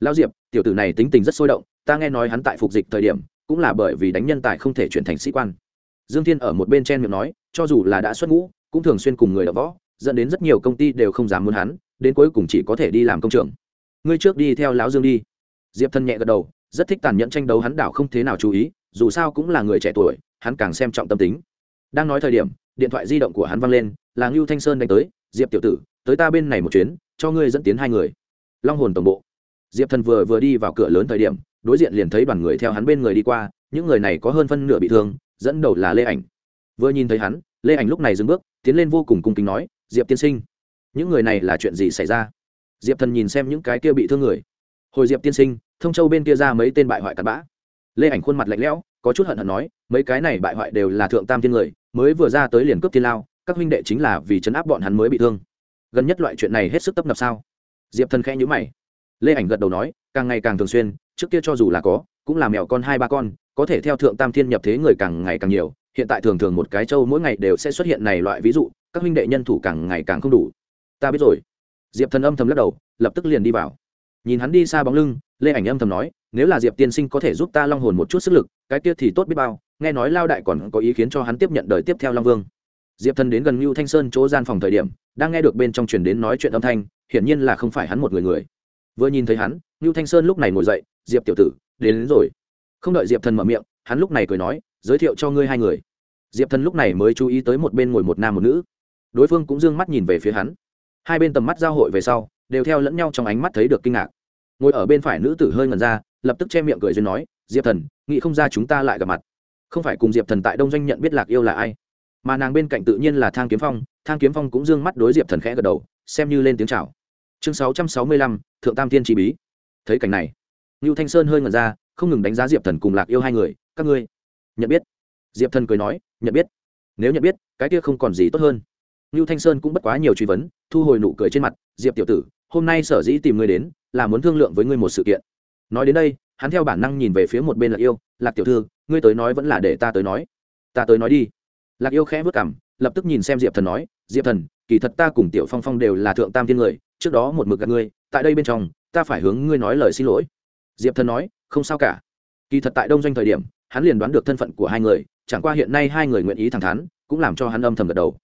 Lão diệp, tiểu tử này tính tình rất sôi động, ta nghe nói hắn tại phục dịch thời điểm, cũng là bởi vì đánh nhân tài không thể chuyển thành sĩ quan. Dương thiên ở một bên chen miệng nói, cho dù là đã xuất ngũ, cũng thường xuyên cùng người đ võ, dẫn đến rất nhiều công ty đều không dám muốn hắn, đến cuối cùng chỉ có thể đi làm công trường ngươi trước đi theo lão dương đi. Diệp thân nhẹ gật đầu, rất thích tàn nhẫn tranh đấu hắn đảo không thế nào chú ý, dù sao cũng là người trẻ tuổi hắn càng xem trọng tâm tính. Đang nói thời điểm, điện thoại di động của hắn văng lên, là ngưu thanh sơn đánh tới, diệp tiểu tử, tới ta bên này một chuyến, cho ngươi dẫn tiến hai người. Long hồn tổng bộ. Diệp thần vừa vừa đi vào cửa lớn thời điểm, đối diện liền thấy đoàn người theo hắn bên người đi qua, những người này có hơn phân nửa bị thương, dẫn đầu là lê ảnh. Vừa nhìn thấy hắn, lê ảnh lúc này dừng bước, tiến lên vô cùng cung kính nói, diệp tiên sinh, những người này là chuyện gì xảy ra? Diệp thần nhìn xem những cái kia bị thương người. Hồi diệp tiên sinh, thông châu bên kia ra mấy tên bại hoại tạt bã. Lê ảnh khuôn mặt lạnh lẽo có chút hận hận nói, mấy cái này bại hoại đều là thượng tam thiên người, mới vừa ra tới liền cướp thiên lao, các huynh đệ chính là vì chấn áp bọn hắn mới bị thương. Gần nhất loại chuyện này hết sức tấp nập sao? Diệp thần khẽ nhữ mày. Lê ảnh gật đầu nói, càng ngày càng thường xuyên, trước kia cho dù là có, cũng là mèo con hai ba con, có thể theo thượng tam thiên nhập thế người càng ngày càng nhiều, hiện tại thường thường một cái trâu mỗi ngày đều sẽ xuất hiện này loại ví dụ, các huynh đệ nhân thủ càng ngày càng không đủ. Ta biết rồi. Diệp thần âm thầm lắc đầu, lập tức liền đi vào. Nhìn hắn đi xa bóng lưng, lê ảnh âm thầm nói, nếu là diệp tiên sinh có thể giúp ta long hồn một chút sức lực cái kia thì tốt biết bao nghe nói lao đại còn có ý kiến cho hắn tiếp nhận đời tiếp theo long vương. Diệp thần đến gần ngưu thanh sơn chỗ gian phòng thời điểm đang nghe được bên trong truyền đến nói chuyện âm thanh hiển nhiên là không phải hắn một người người. Vừa nhìn thấy hắn ngưu thanh sơn lúc này ngồi dậy diệp tiểu tử đến, đến rồi. Không đợi diệp thần mở miệng hắn lúc này cười nói giới thiệu cho ngươi hai người. Diệp thần lúc này mới chú ý tới một bên ngồi một nam một nữ. Đối phương cũng d ư ơ n g mắt nhìn về phía hắn. Hai bên tầm mắt giao hội về sau đều theo lẫn nhau trong ánh mắt thấy được kinh ngạc. Ngồi ở bên phải nữ tử hơi ngần ra lập tức che miệng cười duyên nói diệp thần, nghĩ không ra chúng ta lại gặp mặt. Không phải cùng diệp thần tại đông doanh nhận biết lạc yêu là ai? Mà nàng bên cạnh tự nhiên là thang kiếm phong, thang kiếm phong cũng d ư ơ n g mắt đối diệp thần khẽ gật đầu, xem như lên tiếng c h à o chương sáu trăm sáu mươi lăm, thượng tam tiên trí bí. Thấy cảnh này, ngưu thanh sơn hơi ngẩn ra, không ngừng đánh giá diệp thần cùng lạc yêu hai người, các ngươi, nhận biết? Diệp thần cười nói, nhận biết. Nếu nhận biết, cái kia không còn gì tốt hơn. Ngưu thanh sơn cũng bất quá nhiều truy vấn, thu hồi nụ cười trên mặt, diệp tiểu tử, hôm nay sở dĩ tìm ngươi đến, là muốn thương lượng với ngươi một sự kiện. Nói đến đây hắn theo bản năng nhìn về phía một bên lạc yêu, lạc tiểu thư, ngươi tới nói vẫn là để ta tới nói. Ta tới nói đi. Lạc yêu khẽ vất cảm lập tức nhìn xem diệp thần nói, diệp thần, kỳ thật ta cùng tiểu phong phong đều là thượng tam thiên người, trước đó một mực gặp ngươi, tại đây bên trong, ta phải hướng ngươi nói lời xin lỗi. Diệp thần nói, không sao cả. Kỳ thật tại đông doanh thời điểm, hắn liền đoán được thân phận của hai người, chẳng qua hiện nay hai người nguyện ý thẳng thắn, cũng làm cho hắn âm thầm gật đầu.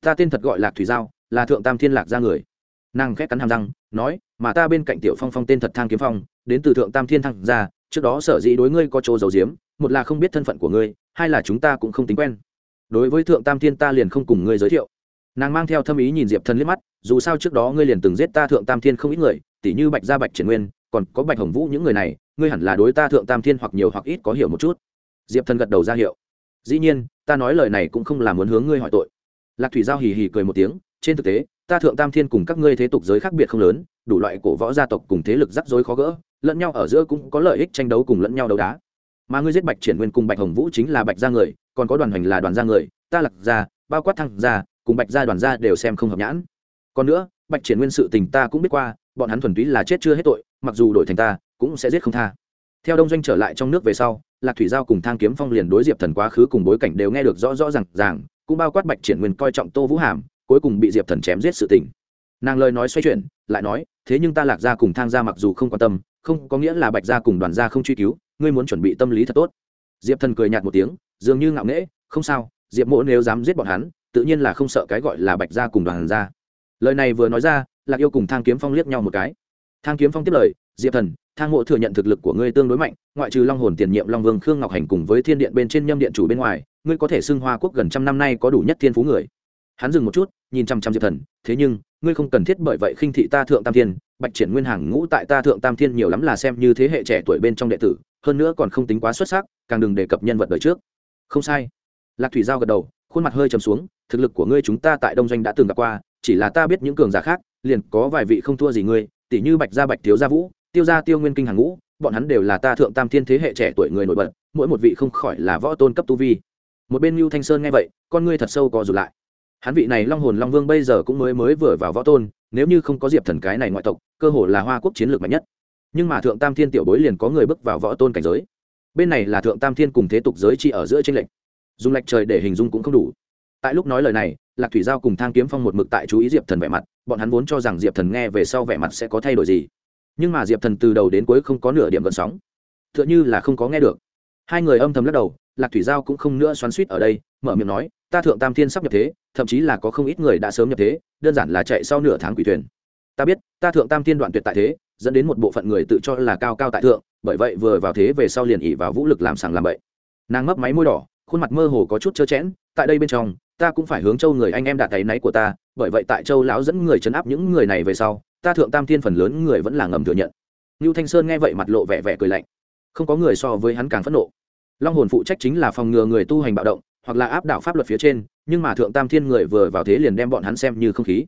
Ta tên thật gọi lạc thủy giao, là thượng tam thiên lạc ra người. Nàng khét cắn hàm răng, nói, mà ta bên cạnh tiểu phong phong tên thật thang kiếm phong đến từ thượng tam thiên thăng ra trước đó sở dĩ đối ngươi có chỗ dầu diếm một là không biết thân phận của ngươi, hai là chúng ta cũng không tính quen. Đối với thượng tam thiên ta liền không cùng ngươi giới thiệu. Nàng mang theo thâm ý nhìn diệp thần liếc mắt, dù sao trước đó ngươi liền từng giết ta thượng tam thiên không ít người, tỉ như bạch gia bạch triển nguyên, còn có bạch hồng vũ những người này, ngươi hẳn là đối ta thượng tam thiên hoặc nhiều hoặc ít có hiểu một chút. Diệp thần gật đầu ra hiệu. Dĩ nhiên, ta nói lời này cũng không là muốn hướng ngươi hỏi tội. Lạc thủy giao hì hì cười một tiếng, trên thực tế, ta thượng tam thiên cùng các ngươi thế tục giới khác biệt không lớn, đủ loại cổ võ gia tộc cùng thế lực rắc rối khó gỡ lẫn nhau ở giữa cũng có lợi ích tranh đấu cùng lẫn nhau đấu đá. Mà ngươi giết bạch triển nguyên cùng bạch hồng vũ chính là bạch gia người, còn có đoàn hành là đoàn gia người, ta lạc gia, bao quát thăng gia, cùng bạch gia đoàn gia đều xem không hợp nhãn. Còn nữa, bạch triển nguyên sự tình ta cũng biết qua, bọn hắn thuần túy là chết chưa hết tội, mặc dù đổi thành ta, cũng sẽ giết không tha. Theo đông doanh trở lại trong nước về sau, lạc thủy giao cùng thang kiếm phong liền đối diệp thần quá khứ cùng bối cảnh đều nghe được rõ rõ r à n g ràng, cũng bao quát bạch triển nguyên coi trọng tô vũ hàm, cuối cùng bị diệp thần chém giết sự tình. Nàng lời nói xoay chuyển, lại nói, thế nhưng ta lạc gia cùng thang gia mặc dù không quan tâm không có nghĩa là bạch gia cùng đoàn gia không truy cứu, ngươi muốn chuẩn bị tâm lý thật tốt. Diệp thần cười nhạt một tiếng, dường như ngạo nghễ, không sao, diệp mỗ nếu dám giết bọn hắn, tự nhiên là không sợ cái gọi là bạch gia cùng đoàn gia. Lời này vừa nói ra, lạc yêu cùng thang kiếm phong liếc nhau một cái. Thang kiếm phong tiếp lời, diệp thần, thang mộ thừa nhận thực lực của ngươi tương đối mạnh, ngoại trừ long hồn tiền nhiệm long vương khương ngọc hành cùng với thiên điện bên trên nhâm điện chủ bên ngoài, ngươi có thể xưng hoa quốc gần trăm năm nay có đủ nhất thiên phú người. Hắn dừng một chút, nhìn chăm chăm diệp thần, thế nhưng, ngươi không cần thiết bởi vậy khinh thị ta thượng tam thiên bạch triển nguyên hàng ngũ tại ta thượng tam thiên nhiều lắm là xem như thế hệ trẻ tuổi bên trong đệ tử, hơn nữa còn không tính quá xuất sắc, càng đừng đề cập nhân vật đời trước. Không sai. Lạc thủy giao gật đầu, khuôn mặt hơi trầm xuống, thực lực của ngươi chúng ta tại đông doanh đã từng gặp qua, chỉ là ta biết những cường giả khác, liền có vài vị không thua gì ngươi tỷ như bạch gia bạch thiếu gia vũ, tiêu gia tiêu nguyên kinh hàng ngũ, bọn hắn đều là ta thượng tam thiên thế hệ trẻ tuổi người nổi bật, mỗi một vị không khỏi là võ tôn cấp tu vi. Một bên mưu thanh sơn nghe vậy, con ngươi thật sâu co rụt lại. Hắn vị này long hồn long vương bây giờ cũng mới mới vừa vào võ tôn nếu như không có diệp thần cái này ngoại tộc, cơ hồ là hoa quốc chiến lược mạnh nhất. Nhưng mà thượng tam thiên tiểu bối liền có người bước vào võ tôn cảnh giới. Bên này là thượng tam thiên cùng thế tục giới chỉ ở giữa tranh lệch. Dùng lệch trời để hình dung cũng không đủ. Tại lúc nói lời này, lạc thủy giao cùng thang kiếm phong một mực tại chú ý diệp thần vẻ mặt, bọn hắn vốn cho rằng diệp thần nghe về sau vẻ mặt sẽ có thay đổi gì. Nhưng mà diệp thần từ đầu đến cuối không có nửa điểm gần sóng. T h ư ợ n h ư là không có nghe được. Hai người âm thầm lắc đầu lạc thủy giao cũng không nữa xoắn suýt ở đây, mở miệng nói, ta thượng tam thiên sắp nhập thế, thậm chí là có không ít người đã sớm nhập thế, đơn giản là chạy sau nửa tháng quỷ thuyền ta biết, ta thượng tam thiên đoạn tuyệt tại thế, dẫn đến một bộ phận người tự cho là cao cao tại thượng, bởi vậy vừa vào thế về sau liền ỉ vào vũ lực làm sàng làm bậy nàng mấp máy môi đỏ, khuôn mặt mơ hồ có chút trơ chẽn, tại đây bên trong, ta cũng phải hướng châu người anh em đạt tay náy của ta, bởi vậy tại châu lão dẫn người chấn áp những người này về sau, ta thượng tam thiên phần lớn người vẫn là ngầm thừa nhận Nưu Thanh Sơn nghe vậy mặt lộ vẻ vẻ cười lạnh. Không có người so với hắn càng phẫn nộ. Long hồn phụ trách chính là phòng ngừa người tu hành bạo động, hoặc là áp đảo pháp luật phía trên, nhưng mà thượng tam thiên người vừa vào thế liền đem bọn hắn xem như không khí.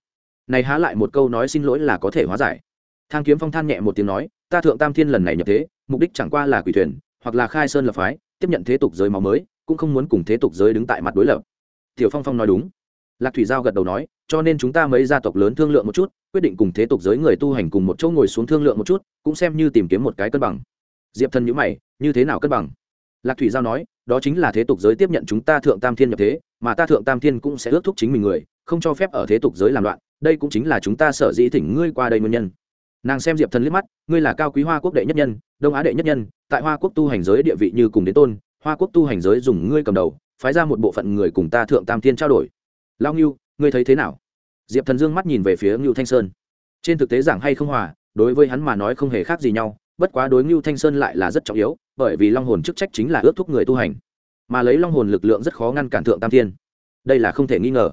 Này há lại một câu nói xin lỗi là có thể hóa giải. Thang Kiếm Phong than nhẹ một tiếng nói, ta thượng tam thiên lần này nhập thế, mục đích chẳng qua là quỷ thuyền, hoặc là khai sơn lập phái, tiếp nhận thế tục giới máu mới, cũng không muốn cùng thế tục giới đứng tại mặt đối lập tiểu phong phong nói đúng lạc thủy giao gật đầu nói cho nên chúng ta mấy gia tộc lớn thương lượng một chút quyết định cùng thế tục giới người tu hành cùng một chỗ ngồi xuống thương lượng một chút cũng xem như tìm kiếm một cái cân bằng diệp thần nhữ mày như thế nào cân bằng lạc thủy giao nói, đó chính là thế tục giới tiếp nhận chúng ta thượng tam thiên nhập thế, mà ta thượng tam thiên cũng sẽ ước thúc chính mình người, không cho phép ở thế tục giới làm loạn, đây cũng chính là chúng ta sở dĩ thỉnh ngươi qua đây nguyên nhân. Nàng xem diệp thần liếc mắt, ngươi là cao quý hoa quốc đệ nhất nhân, đông á đệ nhất nhân, tại hoa quốc tu hành giới địa vị như cùng đến tôn, hoa quốc tu hành giới dùng ngươi cầm đầu, phái ra một bộ phận người cùng ta thượng tam thiên trao đổi. Lao ngưu, ngươi thấy thế nào? Diệp thần dương mắt nhìn về phía ngưu thanh sơn. Trên thực tế giảng hay không hòa, đối với hắn mà nói không hề khác gì nhau bất quá đối ngưu thanh sơn lại là rất trọng yếu, bởi vì long hồn chức trách chính là ước thúc người tu hành. Mà lấy long hồn lực lượng rất khó ngăn cản thượng tam thiên. Đây là không thể nghi ngờ.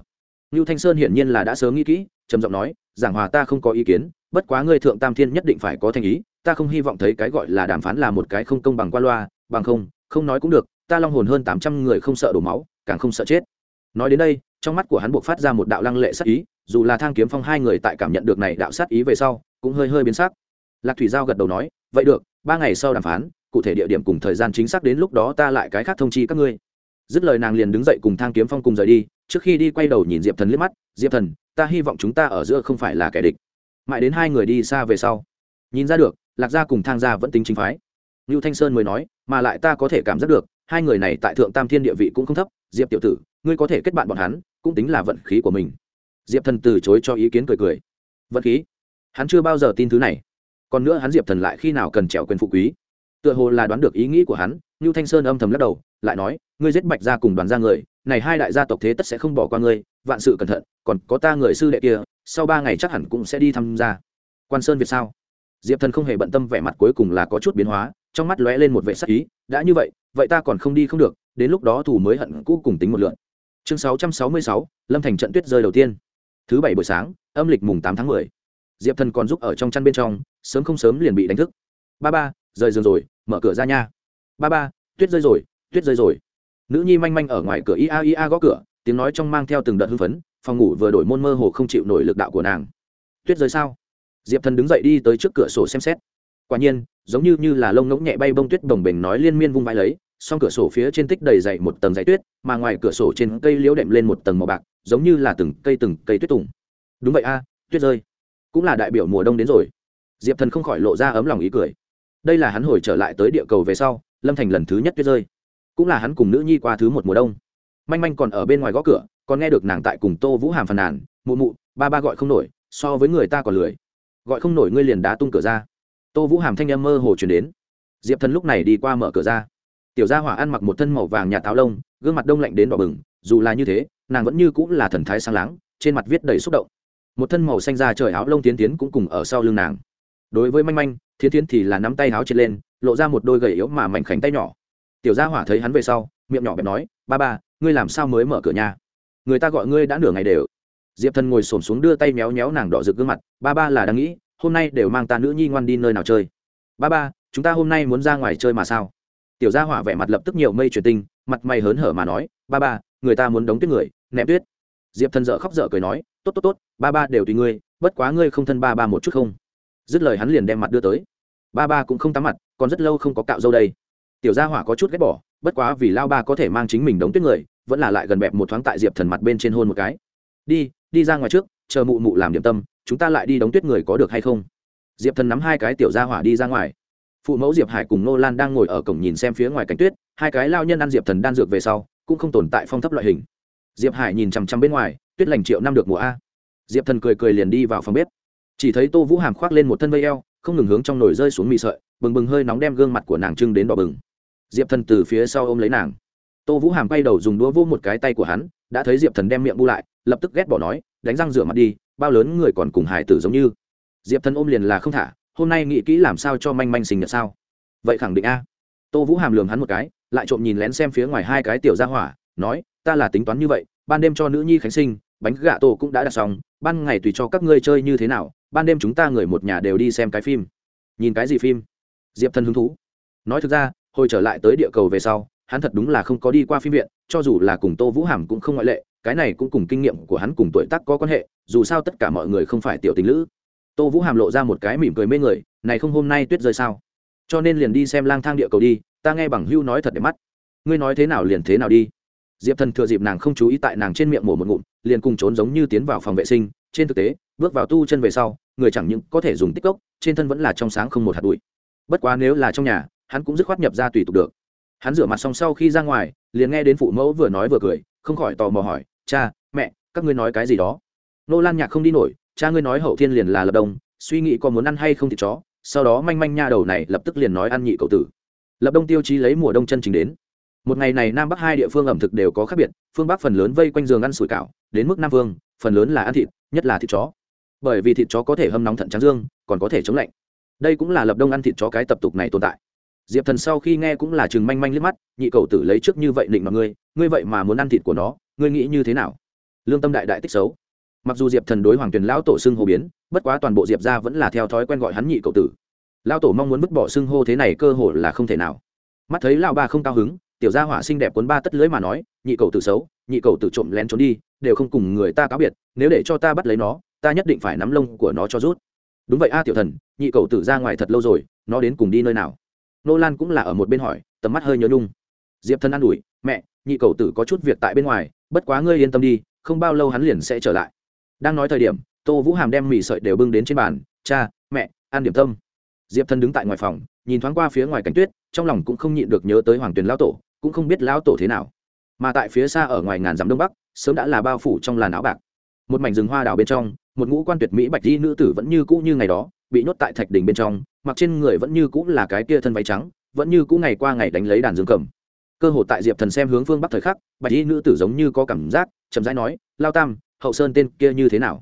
Ngưu thanh sơn hiển nhiên là đã sớm nghĩ kỹ, trầm giọng nói, giảng hòa ta không có ý kiến, bất quá ngươi thượng tam thiên nhất định phải có thành ý, ta không hy vọng thấy cái gọi là đàm phán là một cái không công bằng qua loa, bằng không không nói cũng được, ta long hồn hơn tám trăm người không sợ đổ máu, càng không sợ chết. Nói đến đây, trong mắt của hắn buộc phát ra một đạo lăng lệ sát ý, dù là thang kiếm phong hai người tại cảm nhận được này đạo sát ý về sau, cũng hơi hơi biến sắc lạc thủy giao gật đầu nói, vậy được, ba ngày sau đàm phán, cụ thể địa điểm cùng thời gian chính xác đến lúc đó ta lại cái khác thông chi các ngươi. Dứt lời nàng liền đứng dậy cùng thang kiếm phong cùng rời đi, trước khi đi quay đầu nhìn diệp thần liếc mắt, diệp thần, ta hy vọng chúng ta ở giữa không phải là kẻ địch. Mãi đến hai người đi xa về sau. Nhìn ra được, lạc gia cùng thang gia vẫn tính chính phái. Ngưu thanh sơn mới nói, mà lại ta có thể cảm giác được, hai người này tại thượng tam thiên địa vị cũng không thấp, diệp tiểu tử, ngươi có thể kết bạn bọn hắn, cũng tính là vận khí của mình. Diệp thần từ chối cho ý kiến cười cười. Vận khí? Hắn chưa bao giờ tin thứ này còn nữa hắn diệp thần lại khi nào cần trèo quyền phụ quý? Tựa hồ là đoán được ý nghĩ của hắn như thanh sơn âm thầm lắc đầu, lại nói, ngươi giết bạch gia cùng đoàn gia người, này hai đại gia tộc thế tất sẽ không bỏ qua ngươi, vạn sự cẩn thận, còn có ta người sư đệ kia, sau ba ngày chắc hẳn cũng sẽ đi tham gia. Quan sơn việt sao? Diệp thần không hề bận tâm vẻ mặt cuối cùng là có chút biến hóa, trong mắt lóe lên một vệ sắc ý, đã như vậy vậy ta còn không đi không được, đến lúc đó thủ mới hận cũ cùng tính một lượn. Chương sáu trăm sáu mươi sáu, lâm thành trận tuyết rơi đầu tiên. Thứ bảy buổi sáng, âm lịch mùng tám tháng mười diệp thần còn giúp ở trong chăn bên trong, sớm không sớm liền bị đánh thức. Ba ba, rời giường rồi, mở cửa ra nha. Ba ba, tuyết rơi rồi, tuyết rơi rồi. Nữ nhi manh manh ở ngoài cửa ia ia gõ cửa, tiếng nói trong mang theo từng đợt hưng phấn, phòng ngủ vừa đổi môn mơ hồ không chịu nổi lực đạo của nàng. Tuyết rơi sao? Diệp thần đứng dậy đi tới trước cửa sổ xem xét. Quả nhiên, giống như như là lông ngỗng nhẹ bay bông tuyết đồng bình nói liên miên vung vai lấy, song cửa sổ phía trên tích đầy dày một tầng dày tuyết, mà ngoài cửa sổ trên cây liễu đệm lên một tầng màu bạc, giống như là từng cây từng cây tuyết tùng. Đúng vậy a, tuyết rơi cũng là đại biểu mùa đông đến rồi. Diệp thần không khỏi lộ ra ấm lòng ý cười. Đây là hắn hồi trở lại tới địa cầu về sau, lâm thành lần thứ nhất tuyết rơi. Cũng là hắn cùng nữ nhi qua thứ một mùa đông. Manh manh còn ở bên ngoài gõ cửa, còn nghe được nàng tại cùng tô vũ hàm phàn nàn, mụ mụ, ba ba gọi không nổi, so với người ta còn lười. Gọi không nổi ngươi liền đá tung cửa ra. Tô vũ hàm thanh em mơ hồ chuyển đến. Diệp thần lúc này đi qua mở cửa ra. Tiểu gia hỏa ăn mặc một thân màu vàng nhạt táo lông, gương mặt đông lạnh đến đỏ bừng, dù là như thế, nàng vẫn như cũng là thần thái sáng láng, trên mặt viết đầy xúc động một thân màu xanh da trời áo lông tiến tiến cũng cùng ở sau lưng nàng. Đối với manh manh, thiến tiến thì là nắm tay áo trên lên, lộ ra một đôi gầy yếu mà mảnh khảnh tay nhỏ. Tiểu gia hỏa thấy hắn về sau, miệng nhỏ bẹp nói, ba ba, ngươi làm sao mới mở cửa nhà? Người ta gọi ngươi đã nửa ngày đều. Diệp thần ngồi s ổ m xuống đưa tay méo méo nàng đỏ rực gương mặt, ba ba là đang nghĩ, hôm nay đều mang ta nữ nhi ngoan đi nơi nào chơi? Ba ba, chúng ta hôm nay muốn ra ngoài chơi mà sao? Tiểu gia hỏa vẻ mặt lập tức nhiều mây truyền tinh mặt mày hớn hở mà nói, ba ba, người ta muốn đóng tuyết người, ném tuyết. Diệp thần dợ khóc dở cười nói tốt tốt tốt, ba ba đều tùy ngươi, bất quá ngươi không thân ba ba một chút không? Dứt lời hắn liền đem mặt đưa tới. Ba ba cũng không tắm mặt, còn rất lâu không có cạo dâu đây. Tiểu gia hỏa có chút ghét bỏ, bất quá vì lao ba có thể mang chính mình đóng tuyết người, vẫn là lại gần bẹp một thoáng tại diệp thần mặt bên trên hôn một cái. Đi đi ra ngoài trước, chờ mụ mụ làm điểm tâm, chúng ta lại đi đóng tuyết người có được hay không? Diệp thần nắm hai cái tiểu gia hỏa đi ra ngoài. Phụ mẫu diệp hải cùng nô lan đang ngồi ở cổng nhìn xem phía ngoài cánh tuyết, hai cái lao nhân ăn diệp thần đan dược về sau, cũng không tồn tại phong thấp loại hình. Diệp hải nhìn chằm chằm bên ngoài tuyết lành triệu năm được mùa a. Diệp thần cười cười liền đi vào phòng bếp. Chỉ thấy tô vũ hàm khoác lên một thân vây eo, không ngừng hướng trong nồi rơi xuống mì sợi, bừng bừng hơi nóng đem gương mặt của nàng trưng đến đỏ bừng. Diệp thần từ phía sau ôm lấy nàng. Tô vũ hàm quay đầu dùng đũa vô một cái tay của hắn, đã thấy diệp thần đem miệng bu lại, lập tức ghét bỏ nói, đánh răng rửa mặt đi, bao lớn người còn cùng hải tử giống như. Diệp thần ôm liền là không thả, hôm nay nghĩ kỹ làm sao cho manh manh sinh nhật sao? Vậy khẳng định a. Tô vũ hàm lường hắn một cái, lại trộm nhìn lén xem phía ngoài hai cái tiểu ra hỏa, nói, ta là tính toán như vậy, ban đêm cho nữ nhi khánh sinh bánh gà tổ cũng đã đặt xong, ban ngày tùy cho các ngươi chơi như thế nào, ban đêm chúng ta người một nhà đều đi xem cái phim. Nhìn cái gì phim? Diệp thần hứng thú. Nói thực ra, hồi trở lại tới địa cầu về sau, hắn thật đúng là không có đi qua phim viện, cho dù là cùng tô vũ hàm cũng không ngoại lệ, cái này cũng cùng kinh nghiệm của hắn cùng tuổi tác có quan hệ, dù sao tất cả mọi người không phải tiểu tình lữ. Tô vũ hàm lộ ra một cái mỉm cười mê người, này không hôm nay tuyết rơi sao? Cho nên liền đi xem lang thang địa cầu đi, ta nghe bằng hưu nói thật đẹp mắt. Ngươi nói thế nào liền thế nào đi. Diệp thần thừa dịp nàng không chú ý tại nàng trên miệng mổ một ngụm liền cùng trốn giống như tiến vào phòng vệ sinh. Trên thực tế, bước vào tu chân về sau, người chẳng những có thể dùng tích cốc, trên thân vẫn là trong sáng không một hạt bụi. Bất quá nếu là trong nhà, hắn cũng dứt khoát nhập ra tùy tục được. Hắn rửa mặt xong sau khi ra ngoài, liền nghe đến phụ mẫu vừa nói vừa cười, không khỏi tò mò hỏi, cha, mẹ, các ngươi nói cái gì đó? Nô lan nhạc không đi nổi, cha ngươi nói hậu thiên liền là lập đông, suy nghĩ có muốn ăn hay không thịt chó. Sau đó manh manh nha đầu này lập tức liền nói ăn nhị cậu tử. Lập đông tiêu chí lấy mùa đông chân chính đến một ngày này nam bắc hai địa phương ẩm thực đều có khác biệt, phương bắc phần lớn vây quanh giường ăn sủi cảo, đến mức nam vương, phần lớn là ăn thịt, nhất là thịt chó. Bởi vì thịt chó có thể hâm nóng thận trắng dương, còn có thể chống lạnh. Đây cũng là lập đông ăn thịt chó cái tập tục này tồn tại. Diệp thần sau khi nghe cũng là chừng manh manh liếc mắt, nhị cầu tử lấy trước như vậy định mọi ngươi ngươi vậy mà muốn ăn thịt của nó, ngươi nghĩ như thế nào? Lương tâm đại đại tích xấu. Mặc dù diệp thần đối hoàng tuyền lão tổ xưng hô biến, bất quá toàn bộ diệp ra vẫn là theo thói quen gọi hắn nhị cậu tử. Lão tổ mong muốn vứt bỏ xưng hô thế này cơ hội là không thể nào. Mắt thấy lão ba không cao hứng tiểu gia hỏa xinh đẹp cuốn ba tất lưới mà nói, nhị cầu tử xấu, nhị cầu tử trộm lén trốn đi, đều không cùng người ta cáo biệt, nếu để cho ta bắt lấy nó, ta nhất định phải nắm lông của nó cho rút. Đúng vậy a tiểu thần, nhị cầu tử ra ngoài thật lâu rồi, nó đến cùng đi nơi nào? Nô lan cũng là ở một bên hỏi, tầm mắt hơi nhớ nhung. Diệp thần an ủi, mẹ, nhị cầu tử có chút việc tại bên ngoài, bất quá ngươi yên tâm đi, không bao lâu hắn liền sẽ trở lại. Đang nói thời điểm, tô vũ hàm đem mì sợi đều bưng đến trên bàn, cha, mẹ, ăn điểm tâm. Diệp thần đứng tại ngoài phòng, nhìn thoáng qua phía ngoài cánh tuyết, trong lòng cũng không nhịn được nhớ tới hoàng tuyền lão tổ cũng không biết lão tổ thế nào. Mà tại phía xa ở ngoài ngàn dặm đông bắc, sớm đã là bao phủ trong làn áo bạc. Một mảnh rừng hoa đào bên trong, một ngũ quan tuyệt mỹ bạch di nữ tử vẫn như cũ như ngày đó, bị nhốt tại thạch đỉnh bên trong, mặc trên người vẫn như cũ là cái kia thân váy trắng, vẫn như cũ ngày qua ngày đánh lấy đàn dương cầm. Cơ hội tại diệp thần xem hướng phương bắc thời khắc, bạch y nữ tử giống như có cảm giác, chậm rãi nói, lao tam, hậu sơn tên kia như thế nào?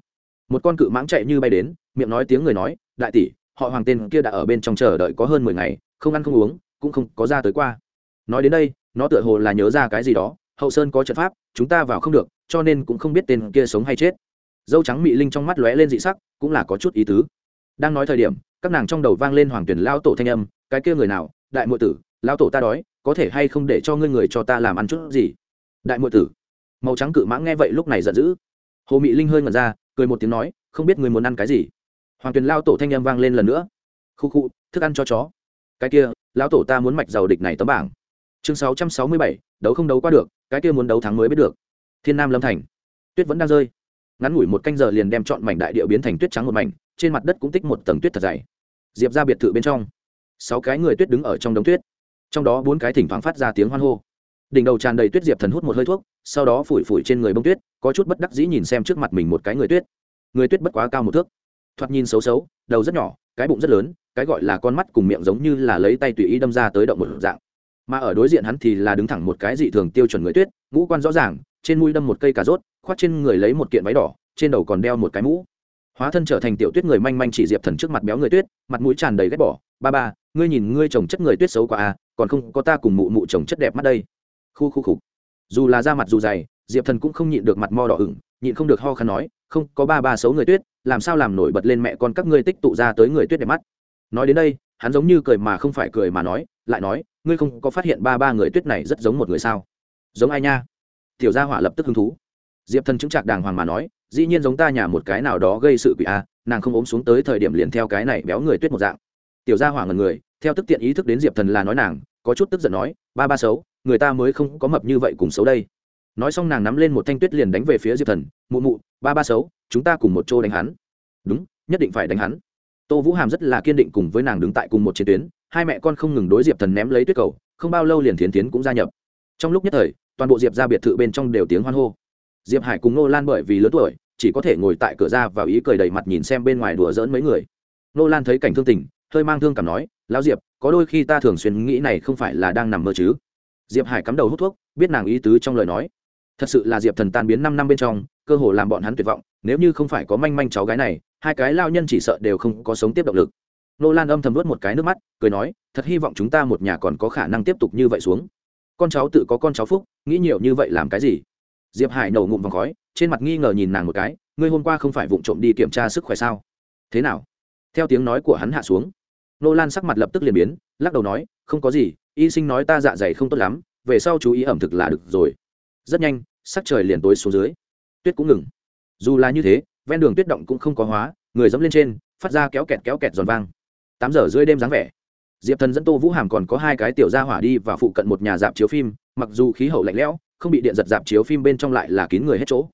Một con cự mãng chạy như bay đến, miệng nói tiếng người nói, đại tỷ, họ hoàng tên kia đã ở bên trong chờ đợi có hơn mười ngày, không ăn không uống, cũng không có ra tới qua. Nói đến đây nó tựa hồ là nhớ ra cái gì đó, hậu sơn có trận pháp, chúng ta vào không được, cho nên cũng không biết tên kia sống hay chết. Dâu trắng mị linh trong mắt lóe lên dị sắc, cũng là có chút ý tứ. Đang nói thời điểm, các nàng trong đầu vang lên hoàng tuyển lao tổ thanh âm, cái kia người nào? Đại muội tử lao tổ ta đói, có thể hay không để cho ngươi người cho ta làm ăn chút gì? Đại muội tử. Màu trắng cự mãng nghe vậy lúc này giận dữ. Hồ mị linh hơi ngẩn ra, cười một tiếng nói, không biết ngươi muốn ăn cái gì? Hoàng tuyền lao tổ thanh â m vang lên lần nữa. Khu khu, thức ăn cho chó. Cái kia, lão tổ ta muốn mạch giàu địch này tấm bảng chương sáu trăm sáu mươi bảy, đấu không đấu qua được, cái kia muốn đấu thắng mới biết được. Thiên nam lâm thành. Tuyết vẫn đang rơi. Ngắn ngủi một canh giờ liền đem chọn mảnh đại địa biến thành tuyết trắng một mảnh, trên mặt đất cũng tích một tầng tuyết thật dày. Diệp ra biệt thự bên trong. Sáu cái người tuyết đứng ở trong đống tuyết. Trong đó bốn cái thỉnh thoảng phát ra tiếng hoan hô. Đỉnh đầu tràn đầy tuyết diệp thần hút một hơi thuốc, sau đó phủi phủi trên người bông tuyết, có chút bất đắc dĩ nhìn xem trước mặt mình một cái người tuyết. Người tuyết bất quá cao một thước. Thoạt nhìn xấu xấu, đầu rất nhỏ, cái bụng rất lớn, cái gọi là con mắt cùng miệng giống như là lấy tay tùy ý đâm ra tới động một dạng mà ở đối diện hắn thì là đứng thẳng một cái dị thường tiêu chuẩn người tuyết, ngũ quan rõ ràng, trên mũi đâm một cây cà rốt, khoác trên người lấy một kiện váy đỏ, trên đầu còn đeo một cái mũ. Hóa thân trở thành tiểu tuyết người manh manh chỉ diệp thần trước mặt béo người tuyết, mặt mũi tràn đầy ghét bỏ. Ba ba, ngươi nhìn ngươi chồng chất người tuyết xấu quá à còn không có ta cùng mụ mụ chồng chất đẹp mắt đây. Khu khu khục. Dù là da mặt dù dày, diệp thần cũng không nhịn được mặt mo đỏ ửng, nhịn không được ho khăn nói, không, có ba ba xấu người tuyết, làm sao làm nổi bật lên mẹ con các ngươi tích tụ ra tới người tuyết đẹp mắt. Nói đến đây, hắn giống như cười mà không phải cười mà nói, lại nói ngươi không có phát hiện ba ba người tuyết này rất giống một người sao? Giống ai nha? Tiểu gia hỏa lập tức hứng thú. Diệp thần chứng trạc đàng hoàng mà nói, dĩ nhiên giống ta nhà một cái nào đó gây sự quỷ a, nàng không ốm xuống tới thời điểm liền theo cái này béo người tuyết một dạng. Tiểu gia hỏa ngần người, theo tức tiện ý thức đến diệp thần là nói nàng, có chút tức giận nói, ba ba xấu, người ta mới không có mập như vậy cùng xấu đây. Nói xong nàng nắm lên một thanh tuyết liền đánh về phía diệp thần, mụ mụ, ba ba xấu, chúng ta cùng một chỗ đánh hắn. Đúng, nhất định phải đánh hắn. Tô vũ hàm rất là kiên định cùng với nàng đứng tại cùng một chiến tuyến hai mẹ con không ngừng đối diệp thần ném lấy tuyết cầu, không bao lâu liền thiến tiến cũng gia nhập. Trong lúc nhất thời, toàn bộ diệp ra biệt thự bên trong đều tiếng hoan hô. Diệp hải cùng nô lan bởi vì lớn tuổi, chỉ có thể ngồi tại cửa ra và ý cười đầy mặt nhìn xem bên ngoài đùa dỡn mấy người. Nô lan thấy cảnh thương tình, hơi mang thương cảm nói, lão diệp, có đôi khi ta thường xuyên nghĩ này không phải là đang nằm mơ chứ? Diệp hải cắm đầu hút thuốc, biết nàng ý tứ trong lời nói. Thật sự là diệp thần tan biến năm năm bên trong, cơ hồ làm bọn hắn tuyệt vọng, nếu như không phải có manh manh cháu gái này, hai cái lao nhân chỉ sợ đều không có sống tiếp động lực nô lan âm thầm vớt một cái nước mắt, cười nói, thật hy vọng chúng ta một nhà còn có khả năng tiếp tục như vậy xuống. Con cháu tự có con cháu phúc, nghĩ nhiều như vậy làm cái gì? Diệp hải nổ ngụm vòng khói, trên mặt nghi ngờ nhìn nàng một cái, ngươi hôm qua không phải vụng trộm đi kiểm tra sức khỏe sao? Thế nào? Theo tiếng nói của hắn hạ xuống, nô lan sắc mặt lập tức liền biến, lắc đầu nói, không có gì, y sinh nói ta dạ dày không tốt lắm, về sau chú ý ẩm thực là được rồi. Rất nhanh, sắc trời liền tối xuống dưới. Tuyết cũng ngừng. Dù là như thế, ven đường tuyết động cũng không có hóa, người dẫm lên trên, phát ra kéo kẹt kéo kẹt giòn vang tám giờ rưỡi đêm dáng vẻ. Diệp thần dẫn tô vũ hàm còn có hai cái tiểu gia hỏa đi và phụ cận một nhà dạp chiếu phim, mặc dù khí hậu lạnh lẽo, không bị điện giật dạp chiếu phim bên trong lại là kín người hết chỗ.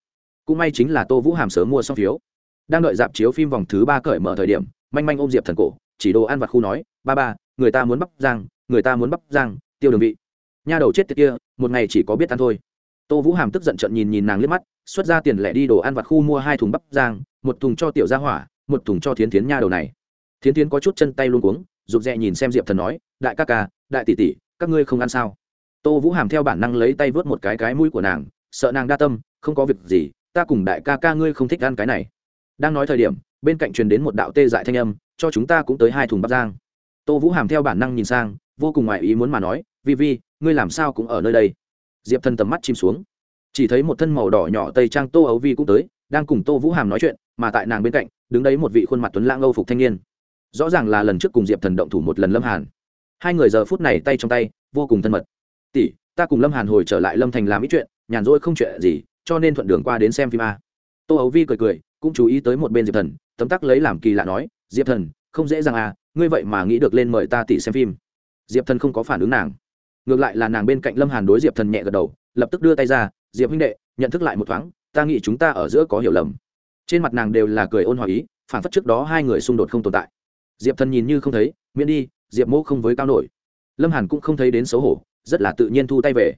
Cũng may chính là tô vũ hàm sớm mua xong phiếu. Đang đợi dạp chiếu phim vòng thứ ba cởi mở thời điểm, manh manh ôm diệp thần cổ, chỉ đồ ăn vặt khu nói, ba ba, người ta muốn bắp giang người ta muốn bắp giang tiêu đường vị. Nha đầu chết tiệt kia, một ngày chỉ có biết ăn thôi. Tô vũ hàm tức giận trận nhìn nhìn nàng liếc mắt, xuất ra tiền lẻ đi đồ ăn vặt khu mua hai thùng bắp giang một thùng cho tiểu gia hỏa, một thùng cho thiến thiến nha đầu này thiến thiến có chút chân tay luôn cuống, rụt rè nhìn xem diệp thần nói, đại ca ca, đại tỷ tỷ, các ngươi không ăn sao? Tô vũ hàm theo bản năng lấy tay vớt một cái cái mũi của nàng, sợ nàng đa tâm, không có việc gì, ta cùng đại ca ca ngươi không thích ăn cái này. Đang nói thời điểm, bên cạnh truyền đến một đạo tê dại thanh âm, cho chúng ta cũng tới hai thùng bắp giang tô vũ hàm theo bản năng nhìn sang, vô cùng ngoại ý muốn mà nói, vi vi, ngươi làm sao cũng ở nơi đây? Diệp thần tầm mắt chìm xuống. Chỉ thấy một thân màu đỏ nhỏ tây trang tô ấu vi cũng tới, đang cùng tô vũ hàm nói chuyện, mà tại nàng bên cạnh, đứng đấy một vị khuôn mặt tuấn lãng âu phục thanh niên rõ ràng là lần trước cùng diệp thần động thủ một lần lâm hàn. Hai người giờ phút này tay trong tay, vô cùng thân mật. Tỷ, ta cùng lâm hàn hồi trở lại lâm thành làm ít chuyện, nhàn rỗi không chuyện gì, cho nên thuận đường qua đến xem phim a. Tô ấu vi cười cười, cũng chú ý tới một bên diệp thần, tấm tắc lấy làm kỳ lạ nói, diệp thần, không dễ dàng à ngươi vậy mà nghĩ được lên mời ta tỷ xem phim. Diệp thần không có phản ứng nàng. Ngược lại là nàng bên cạnh lâm hàn đối diệp thần nhẹ gật đầu, lập tức đưa tay ra, diệp huynh đệ, nhận thức lại một thoáng, ta nghĩ chúng ta ở giữa có hiểu lầm. Trên mặt nàng đều là cười ôn hòa ý phản phất trước đó hai người xung đột không tồn tại diệp thần nhìn như không thấy, miễn đi, diệp mô không với cao nổi. Lâm hàn cũng không thấy đến xấu hổ, rất là tự nhiên thu tay về.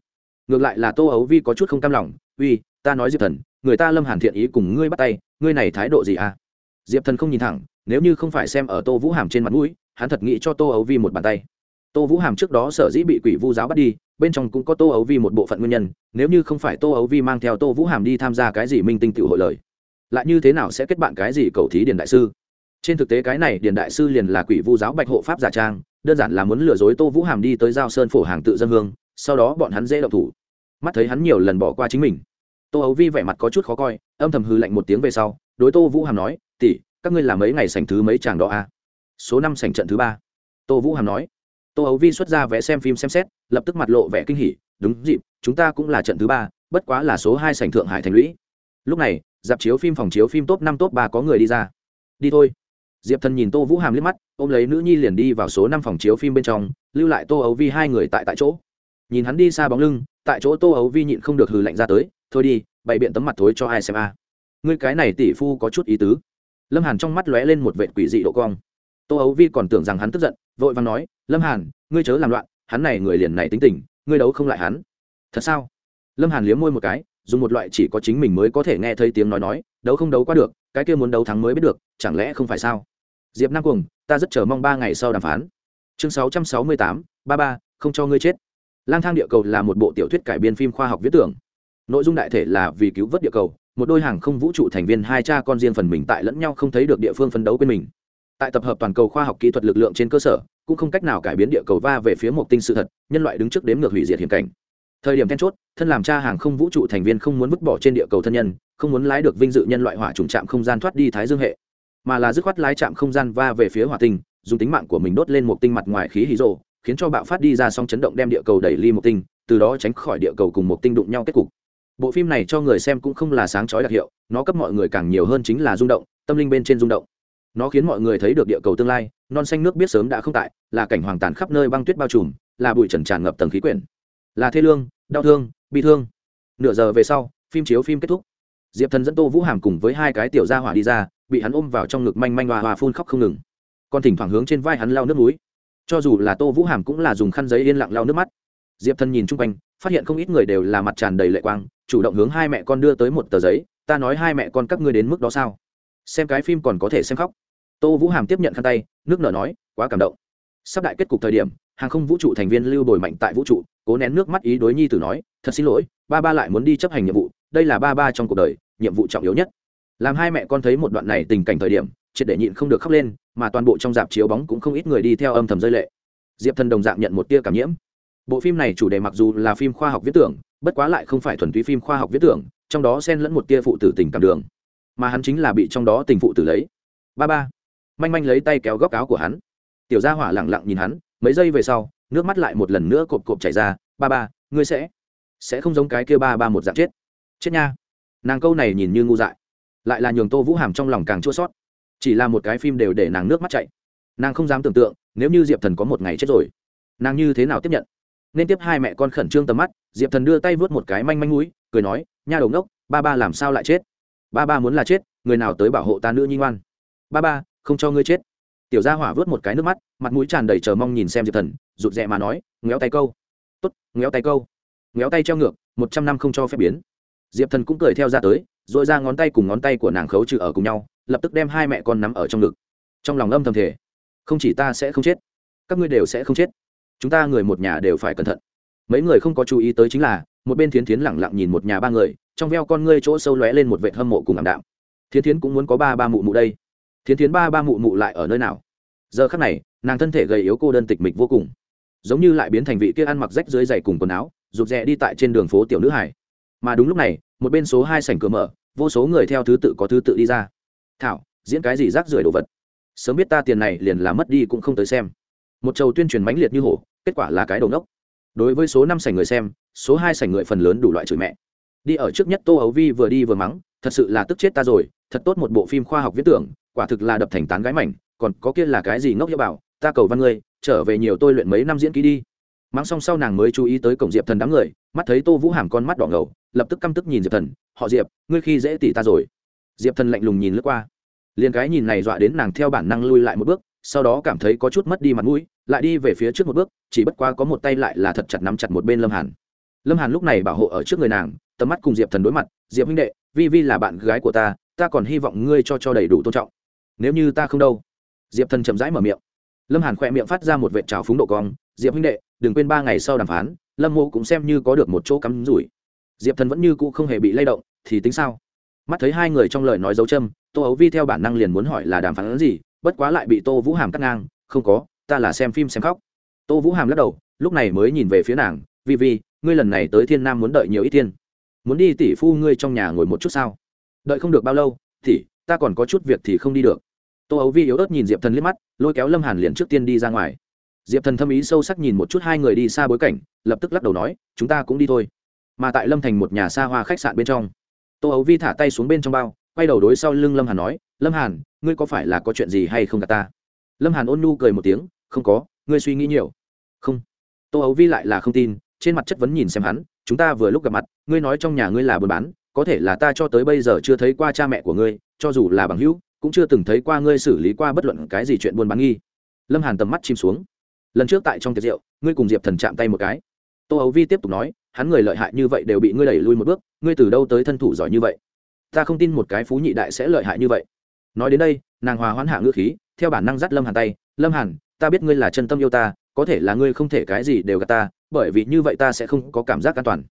Ngược lại là tô ấu vi có chút không cam lòng, uy, ta nói diệp thần, người ta lâm hàn thiện ý cùng ngươi bắt tay, ngươi này thái độ gì à? Diệp thần không nhìn thẳng, nếu như không phải xem ở tô vũ hàm trên mặt mũi, hắn thật nghĩ cho tô ấu vi một bàn tay. Tô vũ hàm trước đó sở dĩ bị quỷ vu giáo bắt đi, bên trong cũng có tô ấu vi một bộ phận nguyên nhân, nếu như không phải tô ấu vi mang theo tô vũ hàm đi tham gia cái gì minh tinh tự hội lời, lại như thế nào sẽ kết bạn cái gì cầu thí điền đại sư? Trên thực tế cái này điền đại sư liền là quỷ vu giáo bạch hộ pháp giả trang, đơn giản là muốn lừa dối tô vũ hàm đi tới giao sơn phổ hàng tự dân hương, sau đó bọn hắn dễ đậu thủ. Mắt thấy hắn nhiều lần bỏ qua chính mình. Tô ấu vi vẻ mặt có chút khó coi, âm thầm hư lạnh một tiếng về sau, đối tô vũ hàm nói tỉ các ngươi làm mấy ngày sảnh thứ mấy chàng đó a à? số năm sảnh trận thứ ba. Tô vũ hàm nói. Tô ấu vi xuất ra vé xem phim xem xét, lập tức mặt lộ vẻ kinh hỉ, đúng dịp, chúng ta cũng là trận thứ ba, bất quá là số hai sảnh thượng hải thành lũy. Lúc này, dạp chiếu phim phòng chiếu phim top năm top ba có người đi ra. Đi thôi diệp thần nhìn tô vũ hàm liếc mắt, ôm lấy nữ nhi liền đi vào số năm phòng chiếu phim bên trong, lưu lại tô ấu vi hai người tại tại chỗ. Nhìn hắn đi xa bóng lưng, tại chỗ tô ấu vi nhịn không được hừ lạnh ra tới, thôi đi, bày biện tấm mặt thối cho ai xem a. À. ngươi cái này tỷ phu có chút ý tứ. Lâm hàn trong mắt lóe lên một vệ quỷ dị độ cong. Tô ấu vi còn tưởng rằng hắn tức giận, vội vàng nói, lâm hàn, ngươi chớ làm loạn, hắn này người liền này tính tình, ngươi đấu không lại hắn. Thật sao? Lâm hàn liếm môi một cái, dùng một loại chỉ có chính mình mới có thể nghe thấy tiếng nói nói, đấu không đấu qua được, cái kia muốn đấu thắng mới biết được, chẳng lẽ không phải sao? Diệp nam cuồng, ta rất chờ mong ba ngày sau đàm phán. Chương sáu trăm sáu mươi tám, ba ba, không cho ngươi chết. Lang thang địa cầu là một bộ tiểu thuyết cải biên phim khoa học viết tưởng. Nội dung đại thể là vì cứu vớt địa cầu, một đôi hàng không vũ trụ thành viên hai cha con riêng phần mình tại lẫn nhau không thấy được địa phương phấn đấu quên mình. Tại tập hợp toàn cầu khoa học kỹ thuật lực lượng trên cơ sở, cũng không cách nào cải biến địa cầu va về phía một tinh sự thật, nhân loại đứng trước đếm ngược hủy diệt hiểm cảnh. Thời điểm then chốt, thân làm cha hàng không vũ trụ thành viên không muốn vứt bỏ trên địa cầu thân nhân, không muốn lái được vinh dự nhân loại hỏa trùng trạm không gian thoát đi thái dương hệ mà là dứt khoát lái chạm không gian va về phía hỏa tinh, dùng tính mạng của mình đốt lên một tinh mặt ngoài khí hí rồ, khiến cho bạo phát đi ra song chấn động đem địa cầu đẩy ly một tinh, từ đó tránh khỏi địa cầu cùng một tinh đụng nhau kết cục. Bộ phim này cho người xem cũng không là sáng chói đặc hiệu, nó cấp mọi người càng nhiều hơn chính là rung động, tâm linh bên trên rung động. Nó khiến mọi người thấy được địa cầu tương lai, non xanh nước biết sớm đã không tại, là cảnh hoàng tàn khắp nơi băng tuyết bao trùm, là bụi trần tràn ngập tầng khí quyển, là thê lương, đau thương, bi thương. Nửa giờ về sau, phim chiếu phim kết thúc. Diệp thần dẫn tô vũ hàm cùng với hai cái tiểu gia hỏa đi ra bị hắn ôm vào trong ngực manh manh hoa hoa phun khóc không ngừng. Còn thỉnh thoảng hướng trên vai hắn lau nước núi cho dù là tô vũ hàm cũng là dùng khăn giấy yên lặng lau nước mắt. Diệp thân nhìn chung quanh, phát hiện không ít người đều là mặt tràn đầy lệ quang, chủ động hướng hai mẹ con đưa tới một tờ giấy, ta nói hai mẹ con các ngươi đến mức đó sao? Xem cái phim còn có thể xem khóc. Tô vũ hàm tiếp nhận khăn tay, nước nở nói, quá cảm động. Sắp đại kết cục thời điểm, hàng không vũ trụ thành viên lưu bồi mạnh tại vũ trụ, cố nén nước mắt ý đối nhi tử nói, thật xin lỗi, ba ba lại muốn đi chấp hành nhiệm vụ, đây là ba ba trong cuộc đời, nhiệm vụ trọng yếu nhất làm hai mẹ con thấy một đoạn này tình cảnh thời điểm, triệt để nhịn không được khóc lên, mà toàn bộ trong dạp chiếu bóng cũng không ít người đi theo âm thầm rơi lệ. Diệp thần đồng dạng nhận một tia cảm nhiễm. Bộ phim này chủ đề mặc dù là phim khoa học viết tưởng, bất quá lại không phải thuần túy phim khoa học viết tưởng, trong đó xen lẫn một tia phụ tử tình cảm đường. Mà hắn chính là bị trong đó tình phụ tử lấy. Ba ba. Manh manh lấy tay kéo góc áo của hắn. Tiểu gia hỏa lẳng lặng nhìn hắn, mấy giây về sau, nước mắt lại một lần nữa cộp cộp chảy ra. Ba ba, ngươi sẽ sẽ không giống cái kia ba ba một dạng chết. Chết nha. Nàng câu này nhìn như ngu dại lại là nhường tô vũ hàm trong lòng càng chua sót. Chỉ là một cái phim đều để nàng nước mắt chạy nàng không dám tưởng tượng, nếu như diệp thần có một ngày chết rồi, nàng như thế nào tiếp nhận? Nên tiếp hai mẹ con khẩn trương tầm mắt, diệp thần đưa tay vớt một cái manh manh mũi, cười nói, nha đầu ngốc, ba ba làm sao lại chết? Ba ba muốn là chết, người nào tới bảo hộ ta nữ nhi ngoan? Ba ba, không cho ngươi chết. Tiểu gia hỏa vớt một cái nước mắt, mặt mũi tràn đầy chờ mong nhìn xem diệp thần, rụt rè mà nói ngéo tay câu. Tốt ngéo tay câu. Ngéo tay treo ngược, một trăm năm không cho phép biến. Diệp thần cũng cười theo ra tới dội ra ngón tay cùng ngón tay của nàng khấu trừ ở cùng nhau, lập tức đem hai mẹ con nắm ở trong ngực. Trong lòng âm thầm thể không chỉ ta sẽ không chết, các ngươi đều sẽ không chết. Chúng ta người một nhà đều phải cẩn thận. Mấy người không có chú ý tới chính là, một bên thiến thiến lẳng lặng nhìn một nhà ba người, trong veo con ngươi chỗ sâu lóe lên một vệ hâm mộ cùng ảm đạm. Thiến thiến cũng muốn có ba ba mụ mụ đây. Thiến thiến ba ba mụ mụ lại ở nơi nào? Giờ khắc này, nàng thân thể gầy yếu cô đơn tịch mịch vô cùng. Giống như lại biến thành vị kia ăn mặc rách dưới giày cùng quần áo, rụt rè đi tại trên đường phố tiểu nữ hải mà đúng lúc này một bên số hai sảnh cửa mở, vô số người theo thứ tự có thứ tự đi ra. Thảo, diễn cái gì rác rưởi đồ vật? Sớm biết ta tiền này liền là mất đi cũng không tới xem. Một trầu tuyên truyền mãnh liệt như hổ, kết quả là cái đầu nốc đối với số năm sảnh người xem, số hai sảnh người phần lớn đủ loại chửi mẹ. Đi ở trước nhất tô ấu vi vừa đi vừa mắng, thật sự là tức chết ta rồi, thật tốt một bộ phim khoa học viết tưởng, quả thực là đập thành tán gái mảnh, còn có kia là cái gì ngốc hiệu bảo, ta cầu văn ngươi, trở về nhiều tôi luyện mấy năm diễn ký đi mang xong sau nàng mới chú ý tới cổng diệp thần đám người, mắt thấy tô vũ hàm con mắt đỏ ngầu, lập tức căm tức nhìn diệp thần, họ diệp, ngươi khi dễ tỉ ta rồi. Diệp thần lạnh lùng nhìn lướt qua. Liền cái nhìn này dọa đến nàng theo bản năng lui lại một bước, sau đó cảm thấy có chút mất đi mặt mũi, lại đi về phía trước một bước, chỉ bất quá có một tay lại là thật chặt nắm chặt một bên lâm hàn. Lâm hàn lúc này bảo hộ ở trước người nàng, tầm mắt cùng diệp thần đối mặt, diệp huynh đệ, vi vi là bạn gái của ta ta còn hy vọng ngươi cho cho đầy đủ tôn trọng. Nếu như ta không đâu. Diệp thần chậm rãi mở miệng. Lâm hàn khỏe miệng phát ra một vệ trào phúng độ cong, diệp huynh đệ đừng quên ba ngày sau đàm phán, lâm mộ cũng xem như có được một chỗ cắm rủi. Diệp thần vẫn như cũ không hề bị lay động, thì tính sao? Mắt thấy hai người trong lời nói dấu châm, tô ấu vi theo bản năng liền muốn hỏi là đàm phán gì, bất quá lại bị tô vũ hàm cắt ngang, không có, ta là xem phim xem khóc. Tô vũ hàm lắc đầu, lúc này mới nhìn về phía nàng, vi vi, ngươi lần này tới thiên nam muốn đợi nhiều ít tiên muốn đi tỷ phu ngươi trong nhà ngồi một chút sao? Đợi không được bao lâu, thì, ta còn có chút việc thì không đi được. Tô ấu vi yếu ớt nhìn diệp thần liếc mắt, lôi kéo lâm hàn liền trước tiên đi ra ngoài diệp thần thâm ý sâu sắc nhìn một chút hai người đi xa bối cảnh, lập tức lắc đầu nói, chúng ta cũng đi thôi. Mà tại lâm thành một nhà xa hoa khách sạn bên trong, tô ấu vi thả tay xuống bên trong bao, quay đầu đối sau lưng lâm hàn nói, lâm hàn, ngươi có phải là có chuyện gì hay không cả ta? Lâm hàn ôn nu cười một tiếng, không có, ngươi suy nghĩ nhiều. Không. Tô ấu vi lại là không tin, trên mặt chất vấn nhìn xem hắn, chúng ta vừa lúc gặp mặt, ngươi nói trong nhà ngươi là buôn bán, có thể là ta cho tới bây giờ chưa thấy qua cha mẹ của ngươi, cho dù là bằng hữu, cũng chưa từng thấy qua ngươi xử lý qua bất luận cái gì chuyện buôn bán nghi. Lâm hàn tầm mắt chìm xuống lần trước tại trong tiệc rượu, ngươi cùng diệp thần chạm tay một cái. Tô ấu vi tiếp tục nói, hắn người lợi hại như vậy đều bị ngươi đẩy lui một bước, ngươi từ đâu tới thân thủ giỏi như vậy? Ta không tin một cái phú nhị đại sẽ lợi hại như vậy. Nói đến đây, nàng hòa hoãn hạ ngữ khí, theo bản năng dắt lâm hàn tay, lâm hàn, ta biết ngươi là chân tâm yêu ta, có thể là ngươi không thể cái gì đều gạt ta, bởi vì như vậy ta sẽ không có cảm giác an toàn.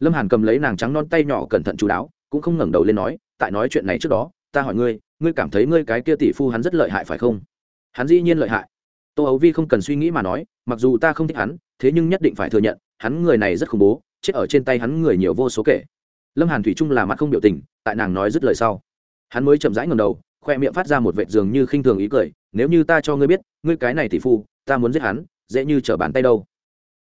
Lâm hàn cầm lấy nàng trắng non tay nhỏ cẩn thận chú đáo, cũng không ngẩng đầu lên nói, tại nói chuyện này trước đó, ta hỏi ngươi ngươi cảm thấy ngươi cái kia tỷ phu hắn rất lợi hại phải không? Hắn dĩ nhiên lợi hại tô ấu vi không cần suy nghĩ mà nói, mặc dù ta không thích hắn, thế nhưng nhất định phải thừa nhận, hắn người này rất khủng bố, chết ở trên tay hắn người nhiều vô số kể. Lâm hàn thủy trung là mặt không biểu tình, tại nàng nói dứt lời sau, hắn mới chậm rãi ngầm đầu, khoe miệng phát ra một vệt dường như khinh thường ý cười, nếu như ta cho ngươi biết, ngươi cái này tỷ phu, ta muốn giết hắn, dễ như trở bàn tay đâu.